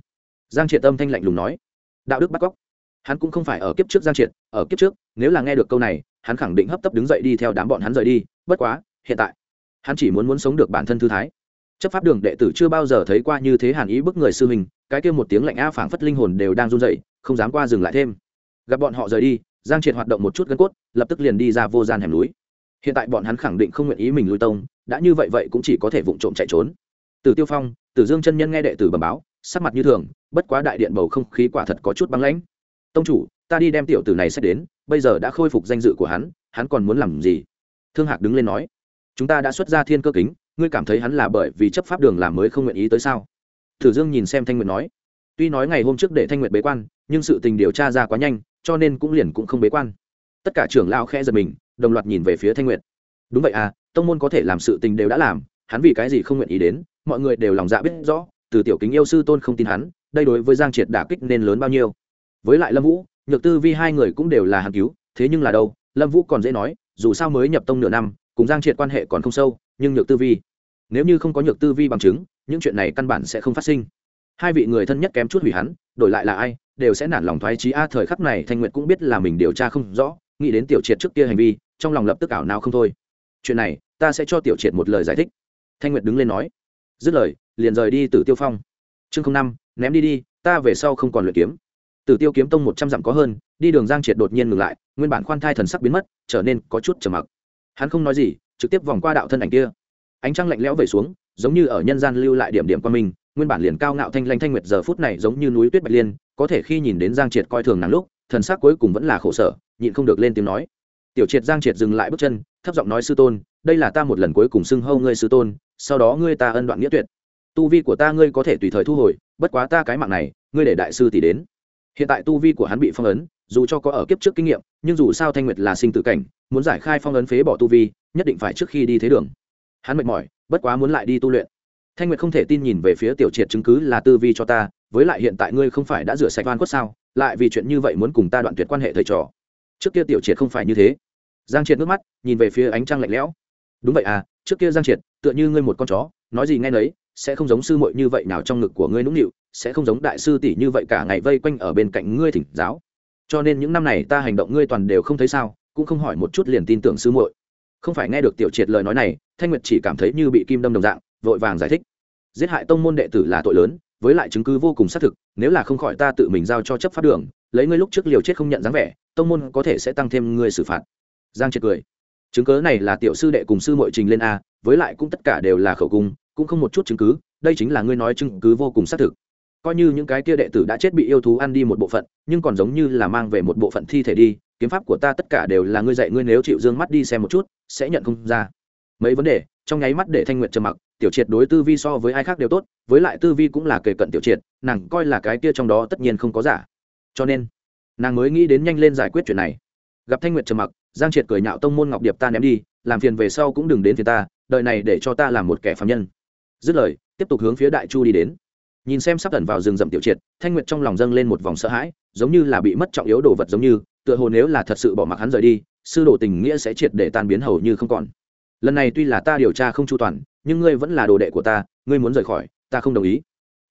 Giang triệt âm thanh lạnh lùng nói. Đạo đức bắt cóc. Hắn cũng không phải ở kiếp trước giang triệt, ở kiếp trước, nếu là nghe được câu này, hắn khẳng định hấp tấp đứng dậy đi theo đám bọn hắn rời đi, bất quá hiện tại. Hắn chỉ muốn muốn sống được bản thân thư thái. Chấp pháp đường đệ tử chưa bao giờ thấy qua như thế hàn ý bức người sư hình, cái kêu một tiếng lạnh a phảng phất linh hồn đều đang run dậy không dám qua dừng lại thêm. Gặp bọn họ rời đi giang triệt hoạt động một chút gân cốt lập tức liền đi ra vô gian hẻm núi. Hiện tại bọn hắn khẳng định không nguyện ý mình lui tông đã như vậy vậy cũng chỉ có thể vụng trộm chạy trốn. Từ tiêu phong tử dương chân nhân nghe đệ tử bẩm báo sắc mặt như thường bất quá đại điện bầu không khí quả thật có chút băng lãnh. Tông chủ ta đi đem tiểu tử này xét đến bây giờ đã khôi phục danh dự của hắn hắn còn muốn làm gì? Thương hạc đứng lên nói chúng ta đã xuất ra thiên cơ kính, ngươi cảm thấy hắn là bởi vì chấp pháp đường làm mới không nguyện ý tới sao? Thử dương nhìn xem thanh nguyệt nói. Tuy nói ngày hôm trước để thanh nguyệt bế quan, nhưng sự tình điều tra ra quá nhanh, cho nên cũng liền cũng không bế quan. Tất cả trưởng lao khẽ giật mình, đồng loạt nhìn về phía thanh nguyệt. Đúng vậy à tông môn có thể làm sự tình đều đã làm, hắn vì cái gì không nguyện ý đến, mọi người đều lòng dạ biết rõ, từ tiểu kính yêu sư tôn không tin hắn, đây đối với giang triệt đả kích nên lớn bao nhiêu. Với lại lâm vũ, nhược tư vi hai người cũng đều là hàn cứu, thế nhưng là đâu, lâm vũ còn dễ nói, dù sao mới nhập tông nửa năm cùng giang triệt quan hệ còn không sâu, nhưng nhược tư vi, nếu như không có nhược tư vi bằng chứng, những chuyện này căn bản sẽ không phát sinh. Hai vị người thân nhất kém chút hủy hắn, đổi lại là ai, đều sẽ nản lòng thoái trí a, thời khắc này, thanh nguyệt cũng biết là mình điều tra không rõ, nghĩ đến tiểu triệt trước kia hành vi, trong lòng lập tức ảo nào không thôi. Chuyện này, ta sẽ cho tiểu triệt một lời giải thích. Thanh nguyệt đứng lên nói, dứt lời, liền rời đi từ tiêu phong. Chương năm, ném đi đi, ta về sau không còn luyện kiếm. Từ tiêu kiếm tông một trăm dặm có hơn, đi đường giang triệt đột nhiên ngừng lại, nguyên bản khoan thai thần sắc biến mất, trở nên có chút trầm mặc hắn không nói gì, trực tiếp vòng qua đạo thân ảnh kia. Ánh trăng lạnh lẽo về xuống, giống như ở nhân gian lưu lại điểm điểm qua mình nguyên bản liền cao ngạo thanh lanh thanh nguyệt giờ phút này giống như núi tuyết bạch liên, có thể khi nhìn đến giang triệt coi thường nắng lúc, thần sắc cuối cùng vẫn là khổ sở, nhịn không được lên tiếng nói. Tiểu triệt, giang triệt dừng lại bước chân, thấp giọng nói sư tôn, đây là ta một lần cuối cùng xưng hâu ngươi sư tôn, sau đó ngươi ta ân đoạn nghĩa tuyệt. Tu vi của ta ngươi có thể tùy thời thu hồi, bất quá ta cái mạng này, ngươi để đại sư tỷ đến. Hiện tại tu vi của hắn bị phong ấn dù cho có ở kiếp trước kinh nghiệm, nhưng dù sao thanh nguyệt là sinh tử cảnh, muốn giải khai phong ấn phế bỏ tu vi, nhất định phải trước khi đi thế đường. Hắn mệt mỏi, bất quá muốn lại đi tu luyện. Thanh nguyệt không thể tin nhìn về phía tiểu triệt chứng cứ là tư vi cho ta, với lại hiện tại ngươi không phải đã rửa sạch van cốt sao, lại vì chuyện như vậy muốn cùng ta đoạn tuyệt quan hệ thầy trò. Trước kia tiểu triệt không phải như thế. Giang triệt nước mắt, nhìn về phía ánh trăng lạnh lẽo. Đúng vậy à trước kia giang triệt, tựa như ngươi một con chó, nói gì nghe nấy, sẽ không giống sư muội như vậy nào trong ngực của ngươi nũng nịu, sẽ không giống đại sư tỷ như vậy cả ngày vây quanh ở bên cạnh ngươi thỉnh giáo cho nên những năm này ta hành động ngươi toàn đều không thấy sao, cũng không hỏi một chút liền tin tưởng sư muội. Không phải nghe được tiểu triệt lời nói này, thanh nguyệt chỉ cảm thấy như bị kim đâm đồng dạng, vội vàng giải thích. Giết hại tông môn đệ tử là tội lớn, với lại chứng cứ vô cùng xác thực, nếu là không khỏi ta tự mình giao cho chấp pháp đường, lấy ngươi lúc trước liều chết không nhận dáng vẻ, tông môn có thể sẽ tăng thêm ngươi xử phạt. Giang triệt cười. Chứng cớ này là tiểu sư đệ cùng sư mội trình lên a, với lại cũng tất cả đều là khẩu cung, cũng không một chút chứng cứ, đây chính là ngươi nói chứng cứ vô cùng xác thực coi như những cái kia đệ tử đã chết bị yêu thú ăn đi một bộ phận, nhưng còn giống như là mang về một bộ phận thi thể đi, kiếm pháp của ta tất cả đều là ngươi dạy ngươi nếu chịu d ư ơ n g mắt đi xem một chút, sẽ nhận không ra. Mấy vấn đề, trong nháy mắt để thanh nguyện trầm mặc, tiểu triệt đối tư vi so với ai khác đều tốt, với lại tư vi cũng là kề cận tiểu triệt, nàng coi là cái kia trong đó tất nhiên không có giả. Cho nên, nàng mới nghĩ đến nhanh lên giải quyết chuyện này. Gặp thanh nguyện trầm mặc, giang triệt cười nhạo tông môn ngọc điệp ta ném đi, làm phiền về sau cũng đừng đến phiền ta đợi này để cho ta làm một kẻ phạm nhân. Dứt lời, tiếp tục hướng phía đại chu đi đến nhìn xem sắp tẩn vào rừng rậm tiểu triệt, thanh nguyệt trong lòng dâng lên một vòng sợ hãi, giống như là bị mất trọng yếu đồ vật giống như, tựa hồ nếu là thật sự bỏ mặc hắn rời đi, sư đồ tình nghĩa sẽ triệt để tan biến hầu như không còn. Lần này tuy là ta điều tra không chu toàn, nhưng ngươi vẫn là đồ đệ của ta, ngươi muốn rời khỏi, ta không đồng ý.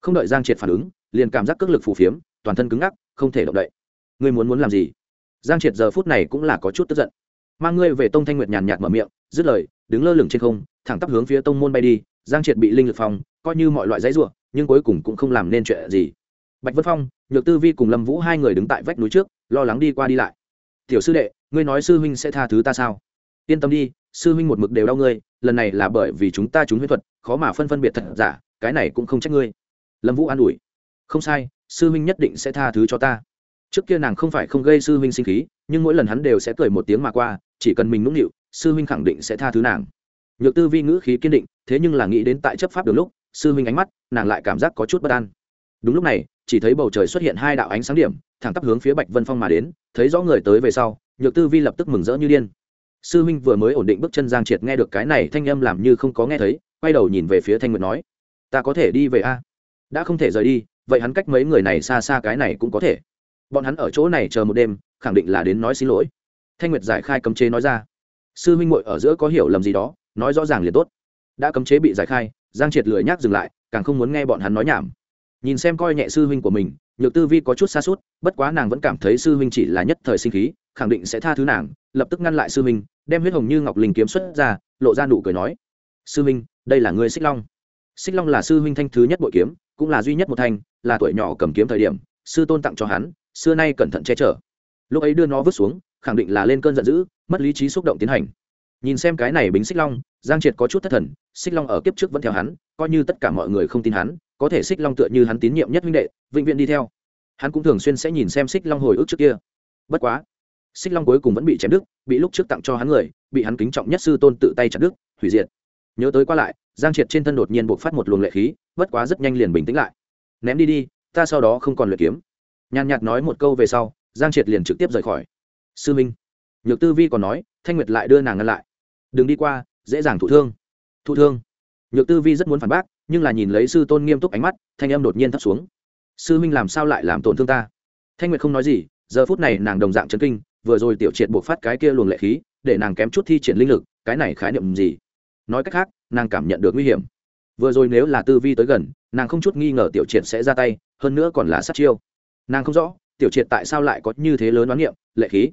Không đợi giang triệt phản ứng, liền cảm giác cước lực phù phiếm, toàn thân cứng ngắc, không thể động đậy. Ngươi muốn muốn làm gì? Giang triệt giờ phút này cũng là có chút tức giận. Mang ngươi về tông thanh nguyệt nhàn nhạt mở miệng, dứt lời, đứng lơ lửng trên không, thẳng tắp hướng phía tông môn bay đi, giang triệt bị linh lực phòng coi như mọi loại giấy ruộng nhưng cuối cùng cũng không làm nên chuyện gì. Bạch vân phong, nhược tư vi cùng lâm vũ hai người đứng tại vách núi trước, lo lắng đi qua đi lại. Tiểu sư đệ, ngươi nói sư huynh sẽ tha thứ ta sao? Yên tâm đi, sư huynh một mực đều đau ngươi, lần này là bởi vì chúng ta trúng huyết thuật, khó mà phân phân biệt thật giả, cái này cũng không trách ngươi. Lâm vũ an ủi. Không sai, sư huynh nhất định sẽ tha thứ cho ta. Trước kia nàng không phải không gây sư huynh sinh khí, nhưng mỗi lần hắn đều sẽ cười một tiếng mà qua, chỉ cần mình nũng nịu, sư huynh khẳng định sẽ tha thứ nàng. Nhược tư vi ngữ khí kiên định, thế nhưng là nghĩ đến tại chấp pháp được lúc sư huynh ánh mắt, nàng lại cảm giác có chút bất an. Đúng lúc này, chỉ thấy bầu trời xuất hiện hai đạo ánh sáng điểm, thẳng tắp hướng phía bạch vân phong mà đến, thấy rõ người tới về sau, nhược tư vi lập tức mừng rỡ như điên. Sư huynh vừa mới ổn định bước chân giang triệt nghe được cái này thanh âm làm như không có nghe thấy, quay đầu nhìn về phía thanh nguyệt nói, ta có thể đi về a? Đã không thể rời đi, vậy hắn cách mấy người này xa xa cái này cũng có thể. Bọn hắn ở chỗ này chờ một đêm, khẳng định là đến nói xin lỗi. Thanh nguyệt giải khai cấm chế nói ra. Sư huynh muội ở giữa có hiểu lầm gì đó, nói rõ ràng liền tốt. Đã cấm chế bị giải khai giang triệt lười nhác dừng lại, càng không muốn nghe bọn hắn nói nhảm. Nhìn xem coi nhẹ sư huynh của mình, nhược tư vi có chút xa suốt bất quá nàng vẫn cảm thấy sư huynh chỉ là nhất thời sinh khí, khẳng định sẽ tha thứ nàng, lập tức ngăn lại sư huynh, đem huyết hồng như ngọc linh kiếm xuất ra, lộ ra nụ cười nói, sư huynh, đây là người xích long. Xích long là sư huynh thanh thứ nhất bội kiếm, cũng là duy nhất một thanh, là tuổi nhỏ cầm kiếm thời điểm, sư tôn tặng cho hắn, xưa nay cẩn thận che chở. Lúc ấy đưa nó vứt xuống, khẳng định là lên cơn giận dữ, mất lý trí xúc động tiến hành nhìn xem cái này bính xích long, giang triệt có chút thất thần, xích long ở kiếp trước vẫn theo hắn, coi như tất cả mọi người không tin hắn, có thể xích long tựa như hắn tín nhiệm nhất huynh đệ, vĩnh viễn đi theo. Hắn cũng thường xuyên sẽ nhìn xem xích long hồi ức trước kia. Bất quá, xích long cuối cùng vẫn bị chém đứt, bị lúc trước tặng cho hắn người, bị hắn kính trọng nhất sư tôn tự tay chặt đứt, hủy diệt. Nhớ tới qua lại, giang triệt trên thân đột nhiên buộc phát một luồng lệ khí, bất quá rất nhanh liền bình tĩnh lại. Ném đi đi, ta sau đó không còn luyện kiếm. Nhàn nhạt nói một câu về sau, giang triệt liền trực tiếp rời khỏi. Sư minh. Nhược tư vi còn nói, thanh nguyệt lại đưa nàng ngăn lại đừng đi qua, dễ dàng thụ thương. Thụ thương. Nhược tư vi rất muốn phản bác, nhưng là nhìn lấy sư tôn nghiêm túc ánh mắt, thanh âm đột nhiên thấp xuống. Sư minh làm sao lại làm tổn thương ta? Thanh nguyệt không nói gì, giờ phút này nàng đồng dạng chấn kinh, vừa rồi tiểu triệt buộc phát cái kia luồng lệ khí, để nàng kém chút thi triển linh lực, cái này khái niệm gì? Nói cách khác, nàng cảm nhận được nguy hiểm. Vừa rồi nếu là tư vi tới gần, nàng không chút nghi ngờ tiểu triệt sẽ ra tay, hơn nữa còn là sát chiêu. Nàng không rõ, tiểu triệt tại sao lại có như thế lớn đoán niệm, lệ khí.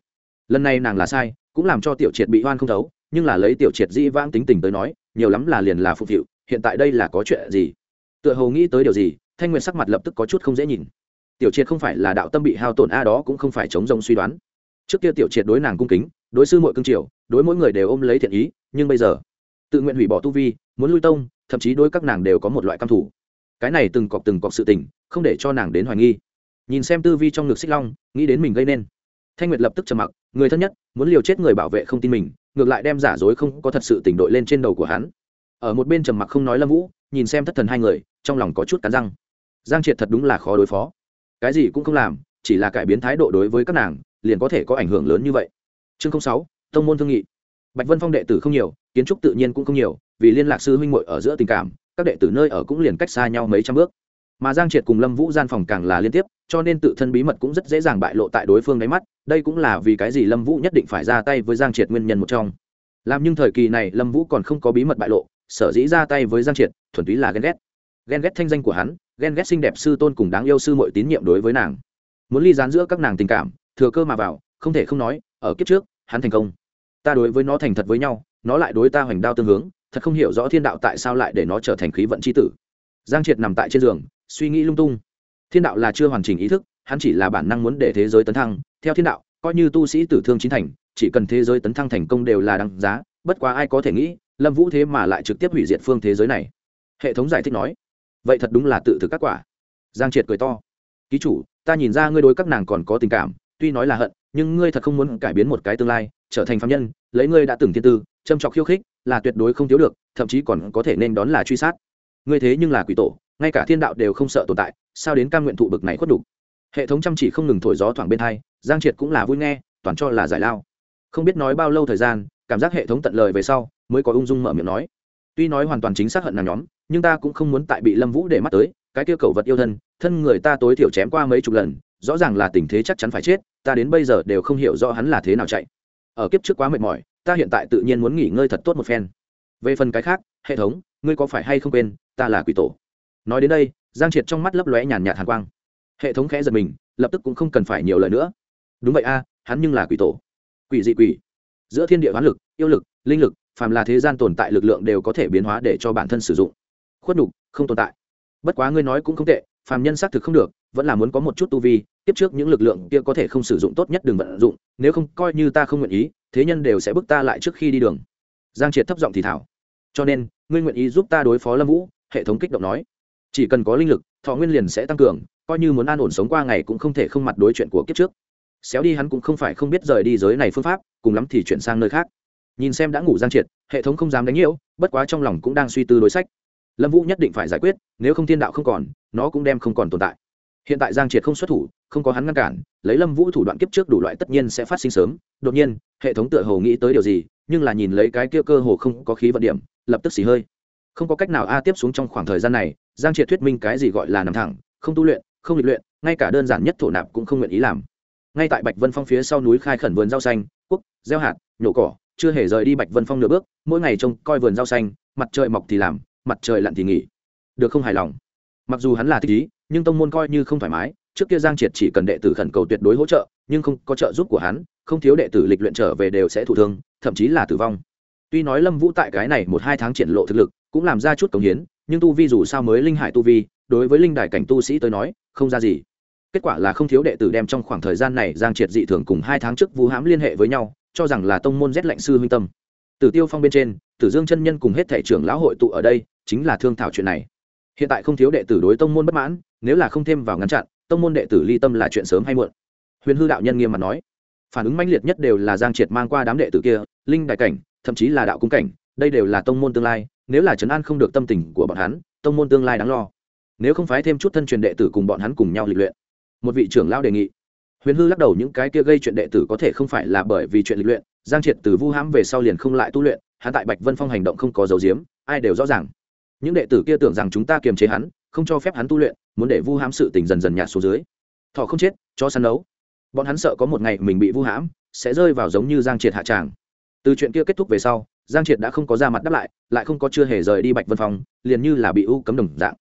Lần này nàng là sai, cũng làm cho tiểu triệt bị hoan không thấu nhưng là lấy tiểu triệt dĩ vãng tính tình tới nói, nhiều lắm là liền là phục vụ hiện tại đây là có chuyện gì? Tựa hồ nghĩ tới điều gì, thanh nguyệt sắc mặt lập tức có chút không dễ nhìn. Tiểu triệt không phải là đạo tâm bị hao tổn a đó cũng không phải chống rông suy đoán. Trước kia tiểu triệt đối nàng cung kính, đối sư muội cương triều đối mỗi người đều ôm lấy thiện ý, nhưng bây giờ, tự nguyện hủy bỏ tu vi, muốn lui tông, thậm chí đối các nàng đều có một loại căm thủ cái này từng cọc từng cọc sự tình, không để cho nàng đến hoài nghi. Nhìn xem tư vi trong ngực xích long, nghĩ đến mình gây nên thanh nguyệt lập tức trầm mặc, người thân nhất, muốn liều chết người bảo vệ không tin mình, ngược lại đem giả dối không có thật sự tỉnh đội lên trên đầu của hắn. Ở một bên trầm mặc không nói lâm vũ, nhìn xem thất thần hai người, trong lòng có chút cắn răng. Giang triệt thật đúng là khó đối phó. Cái gì cũng không làm, chỉ là cải biến thái độ đối với các nàng, liền có thể có ảnh hưởng lớn như vậy. Chương sáu, tông môn thương nghị. Bạch vân phong đệ tử không nhiều, kiến trúc tự nhiên cũng không nhiều, vì liên lạc sư huynh muội ở giữa tình cảm, các đệ tử nơi ở cũng liền cách xa nhau mấy trăm bước mà giang triệt cùng lâm vũ gian phòng càng là liên tiếp, cho nên tự thân bí mật cũng rất dễ dàng bại lộ tại đối phương đáy mắt, đây cũng là vì cái gì lâm vũ nhất định phải ra tay với giang triệt nguyên nhân một trong. Làm nhưng thời kỳ này, lâm vũ còn không có bí mật bại lộ, sở dĩ ra tay với giang triệt, thuần túy là ghen ghét. Ghen ghét thanh danh của hắn, ghen ghét xinh đẹp sư tôn cùng đáng yêu sư mọi tín nhiệm đối với nàng. Muốn ly dán giữa các nàng tình cảm, thừa cơ mà vào, không thể không nói, ở kiếp trước, hắn thành công. Ta đối với nó thành thật với nhau, nó lại đối ta hoành đao tương hướng, thật không hiểu rõ thiên đạo tại sao lại để nó trở thành khí vận c h i tử. Giang triệt nằm tại trên giường suy nghĩ lung tung. Thiên đạo là chưa hoàn chỉnh ý thức, hắn chỉ là bản năng muốn để thế giới tấn thăng. Theo thiên đạo, coi như tu sĩ tử thương chính thành, chỉ cần thế giới tấn thăng thành công đều là đăng giá, bất quá ai có thể nghĩ, lâm vũ thế mà lại trực tiếp hủy diệt phương thế giới này. Hệ thống giải thích nói, vậy thật đúng là tự thực các quả. Giang triệt cười to, ký chủ, ta nhìn ra ngươi đối các nàng còn có tình cảm, tuy nói là hận, nhưng ngươi thật không muốn cải biến một cái tương lai, trở thành phạm nhân, lấy ngươi đã từng thiên tư, châm trọc khiêu khích là tuyệt đối không thiếu được, thậm chí còn có thể nên đón là truy sát. Ngươi thế nhưng là quỷ tổ ngay cả thiên đạo đều không sợ tồn tại, sao đến cam nguyện thụ bực này khuất đục hệ thống chăm chỉ không ngừng thổi gió thoảng bên hai, giang triệt cũng là vui nghe, toàn cho là giải lao. Không biết nói bao lâu thời gian, cảm giác hệ thống tận lời về sau, mới có ung dung mở miệng nói. Tuy nói hoàn toàn chính xác hận nàng nhóm, nhưng ta cũng không muốn tại bị lâm vũ để mắt tới, cái kia cầu vật yêu thân thân người ta tối thiểu chém qua mấy chục lần, rõ ràng là tình thế chắc chắn phải chết, ta đến bây giờ đều không hiểu rõ hắn là thế nào chạy. Ở kiếp trước quá mệt mỏi, ta hiện tại tự nhiên muốn nghỉ ngơi thật tốt một phen. Về phần cái khác, hệ thống, ngươi có phải hay không quên, ta là quỷ tổ? Nói đến đây, giang triệt trong mắt lấp lóe nhàn nhạt hàn quang. Hệ thống khẽ giật mình, lập tức cũng không cần phải nhiều lời nữa. Đúng vậy a, hắn nhưng là quỷ tổ. Quỷ dị quỷ. Giữa thiên địa hoán lực, yêu lực, linh lực, phàm là thế gian tồn tại lực lượng đều có thể biến hóa để cho bản thân sử dụng. Khuất nhục, không tồn tại. Bất quá ngươi nói cũng không tệ, phàm nhân xác thực không được, vẫn là muốn có một chút tu vi, tiếp trước những lực lượng kia có thể không sử dụng tốt nhất đừng vận dụng, nếu không coi như ta không nguyện ý, thế nhân đều sẽ bước ta lại trước khi đi đường. Giang triệt thấp giọng thì thảo. Cho nên, ngươi nguyện ý giúp ta đối phó lâm vũ? Hệ thống kích động nói chỉ cần có linh lực, thọ nguyên liền sẽ tăng cường, coi như muốn an ổn sống qua ngày cũng không thể không mặt đối chuyện của kiếp trước. Xéo đi hắn cũng không phải không biết rời đi giới này phương pháp, cùng lắm thì chuyển sang nơi khác. Nhìn xem đã ngủ giang triệt, hệ thống không dám đánh nhiễu, bất quá trong lòng cũng đang suy tư đối sách. Lâm vũ nhất định phải giải quyết, nếu không thiên đạo không còn, nó cũng đem không còn tồn tại. Hiện tại giang triệt không xuất thủ, không có hắn ngăn cản, lấy lâm vũ thủ đoạn kiếp trước đủ loại tất nhiên sẽ phát sinh sớm. Đột nhiên, hệ thống tựa hồ nghĩ tới điều gì, nhưng là nhìn lấy cái kia cơ hồ không có khí vận điểm, lập tức xì hơi không có cách nào a tiếp xuống trong khoảng thời gian này, giang triệt thuyết minh cái gì gọi là nằm thẳng, không tu luyện, không lịch luyện, ngay cả đơn giản nhất thổ nạp cũng không nguyện ý làm. Ngay tại bạch vân phong phía sau núi khai khẩn vườn rau xanh, quốc, gieo hạt, nhổ cỏ, chưa hề rời đi bạch vân phong nửa bước, mỗi ngày trông coi vườn rau xanh, mặt trời mọc thì làm, mặt trời lặn thì nghỉ. Được không hài lòng? Mặc dù hắn là thích ý, nhưng tông môn coi như không thoải mái, trước kia giang triệt chỉ cần đệ tử khẩn cầu tuyệt đối hỗ trợ, nhưng không có trợ giúp của hắn, không thiếu đệ tử lịch luyện trở về đều sẽ thụ thương, thậm chí là tử vong. Tuy nói lâm vũ tại cái này một hai tháng triển lộ thực lực cũng làm ra chút công hiến, nhưng tu vi dù sao mới linh hải tu vi, đối với linh đài cảnh tu sĩ tới nói, không ra gì. Kết quả là không thiếu đệ tử đem trong khoảng thời gian này giang triệt dị thường cùng hai tháng trước vũ hãm liên hệ với nhau, cho rằng là tông môn rét lạnh sư huynh tâm. Tử tiêu phong bên trên, tử dương chân nhân cùng hết thể trưởng lão hội tụ ở đây, chính là thương thảo chuyện này. Hiện tại không thiếu đệ tử đối tông môn bất mãn, nếu là không thêm vào ngăn chặn, tông môn đệ tử ly tâm là chuyện sớm hay muộn. Huyền hư đạo nhân nghiêm mặt nói. Phản ứng mãnh liệt nhất đều là giang triệt mang qua đám đệ tử kia, linh đại cảnh, thậm chí là đạo cung cảnh, đây đều là tông môn tương lai nếu là trấn an không được tâm tình của bọn hắn, tông môn tương lai đáng lo. Nếu không phái thêm chút thân truyền đệ tử cùng bọn hắn cùng nhau lịch luyện. Một vị trưởng lao đề nghị. Huyền hư lắc đầu những cái kia gây chuyện đệ tử có thể không phải là bởi vì chuyện lịch luyện, giang triệt từ vu hãm về sau liền không lại tu luyện, hắn tại bạch vân phong hành động không có dấu diếm ai đều rõ ràng. Những đệ tử kia tưởng rằng chúng ta kiềm chế hắn, không cho phép hắn tu luyện, muốn để vu hãm sự tình dần dần nhạt xuống dưới. Thọ không chết cho săn đấu bọn hắn sợ có một ngày mình bị vu hãm sẽ rơi vào giống như giang triệt hạ tràng. Từ chuyện kia kết thúc về sau giang triệt đã không có ra mặt đáp lại lại không có chưa hề rời đi bạch vân phong, liền như là bị u cấm đồng dạng.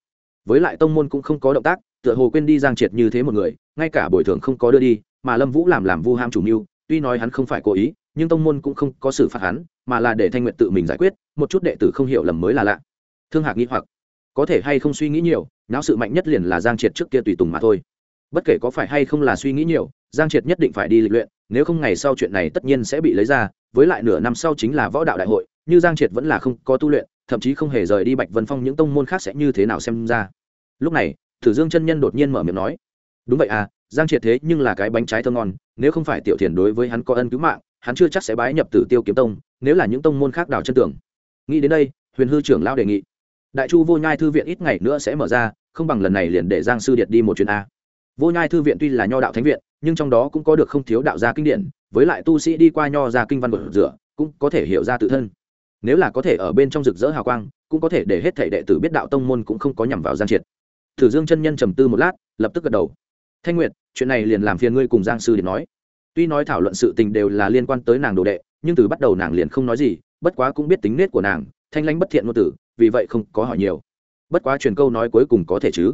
Với lại tông môn cũng không có động tác, tựa hồ quên đi giang triệt như thế một người, ngay cả bồi thường không có đưa đi, mà lâm vũ làm làm vu ham chủ mưu, tuy nói hắn không phải cố ý, nhưng tông môn cũng không có xử phạt hắn, mà là để thanh nguyện tự mình giải quyết, một chút đệ tử không hiểu lầm mới là lạ. Thương hạc nghĩ hoặc, có thể hay không suy nghĩ nhiều não sự mạnh nhất liền là giang triệt trước kia tùy tùng mà thôi. Bất kể có phải hay không là suy nghĩ nhiều, giang triệt nhất định phải đi lịch luyện, nếu không ngày sau chuyện này tất nhiên sẽ bị lấy ra với lại nửa năm sau chính là võ đạo đại hội, như giang triệt vẫn là không có tu luyện, thậm chí không hề rời đi bạch vân phong, những tông môn khác sẽ như thế nào xem ra. Lúc này, thử dương chân nhân đột nhiên mở miệng nói, đúng vậy à giang triệt thế nhưng là cái bánh trái thơ ngon, nếu không phải tiểu thiền đối với hắn có ân cứu mạng, hắn chưa chắc sẽ bái nhập tử tiêu kiếm tông, nếu là những tông môn khác đào chân tưởng. Nghĩ đến đây, huyền hư trưởng lao đề nghị, đại chu vô nhai thư viện ít ngày nữa sẽ mở ra, không bằng lần này liền để giang sư điệt đi một chuyến a. Vô nhai thư viện tuy là nho đạo thánh viện, nhưng trong đó cũng có được không thiếu đạo gia kinh điển với lại tu sĩ đi qua nho ra kinh văn bột rửa, cũng có thể hiểu ra tự thân. Nếu là có thể ở bên trong rực rỡ hào quang, cũng có thể để hết thể đệ tử biết đạo tông môn cũng không có nhằm vào giang triệt. Thử dương chân nhân trầm tư một lát, lập tức gật đầu. Thanh nguyệt, chuyện này liền làm phiền ngươi cùng giang sư để nói. Tuy nói thảo luận sự tình đều là liên quan tới nàng đồ đệ, nhưng từ bắt đầu nàng liền không nói gì, bất quá cũng biết tính nết của nàng, thanh lãnh bất thiện ngôn tử, vì vậy không có hỏi nhiều. Bất quá truyền câu nói cuối cùng có thể chứ.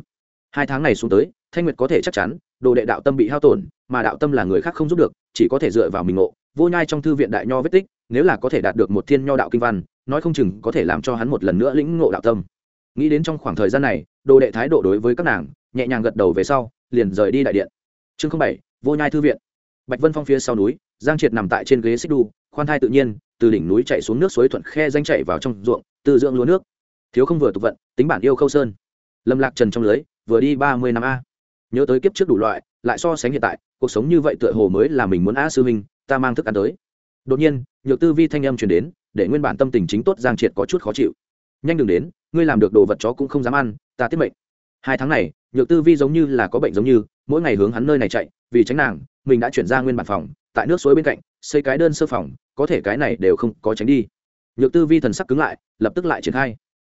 Hai tháng này xuống tới, thanh nguyệt có thể chắc chắn đồ đệ đạo tâm bị hao tổn, mà đạo tâm là người khác không giúp được, chỉ có thể dựa vào mình ngộ. Vô nhai trong thư viện đại nho vết tích, nếu là có thể đạt được một thiên nho đạo kinh văn, nói không chừng có thể làm cho hắn một lần nữa lĩnh ngộ đạo tâm. Nghĩ đến trong khoảng thời gian này, đồ đệ thái độ đối với các nàng, nhẹ nhàng gật đầu về sau, liền rời đi đại điện. Chương bảy, vô nhai thư viện. Bạch vân phong phía sau núi, giang triệt nằm tại trên ghế xích đu, khoan thai tự nhiên, từ đỉnh núi chạy xuống nước suối thuận khe danh chạy vào trong ruộng từ dưỡng lúa nước. Thiếu không vừa tục vận, tính bản yêu khâu sơn. Lâm lạc trần trong lưới, vừa đi ba mươi năm a nhớ tới kiếp trước đủ loại, lại so sánh hiện tại, cuộc sống như vậy tựa hồ mới là mình muốn a sư huynh, ta mang thức ăn tới. Đột nhiên, nhược tư vi thanh âm truyền đến, để nguyên bản tâm tình chính tốt giang triệt có chút khó chịu. Nhanh đừng đến, ngươi làm được đồ vật chó cũng không dám ăn, ta tiết mệnh. Hai tháng này, nhược tư vi giống như là có bệnh giống như, mỗi ngày hướng hắn nơi này chạy, vì tránh nàng, mình đã chuyển ra nguyên bản phòng, tại nước suối bên cạnh, xây cái đơn sơ phòng, có thể cái này đều không có tránh đi. Nhược tư vi thần sắc cứng lại, lập tức lại triển khai.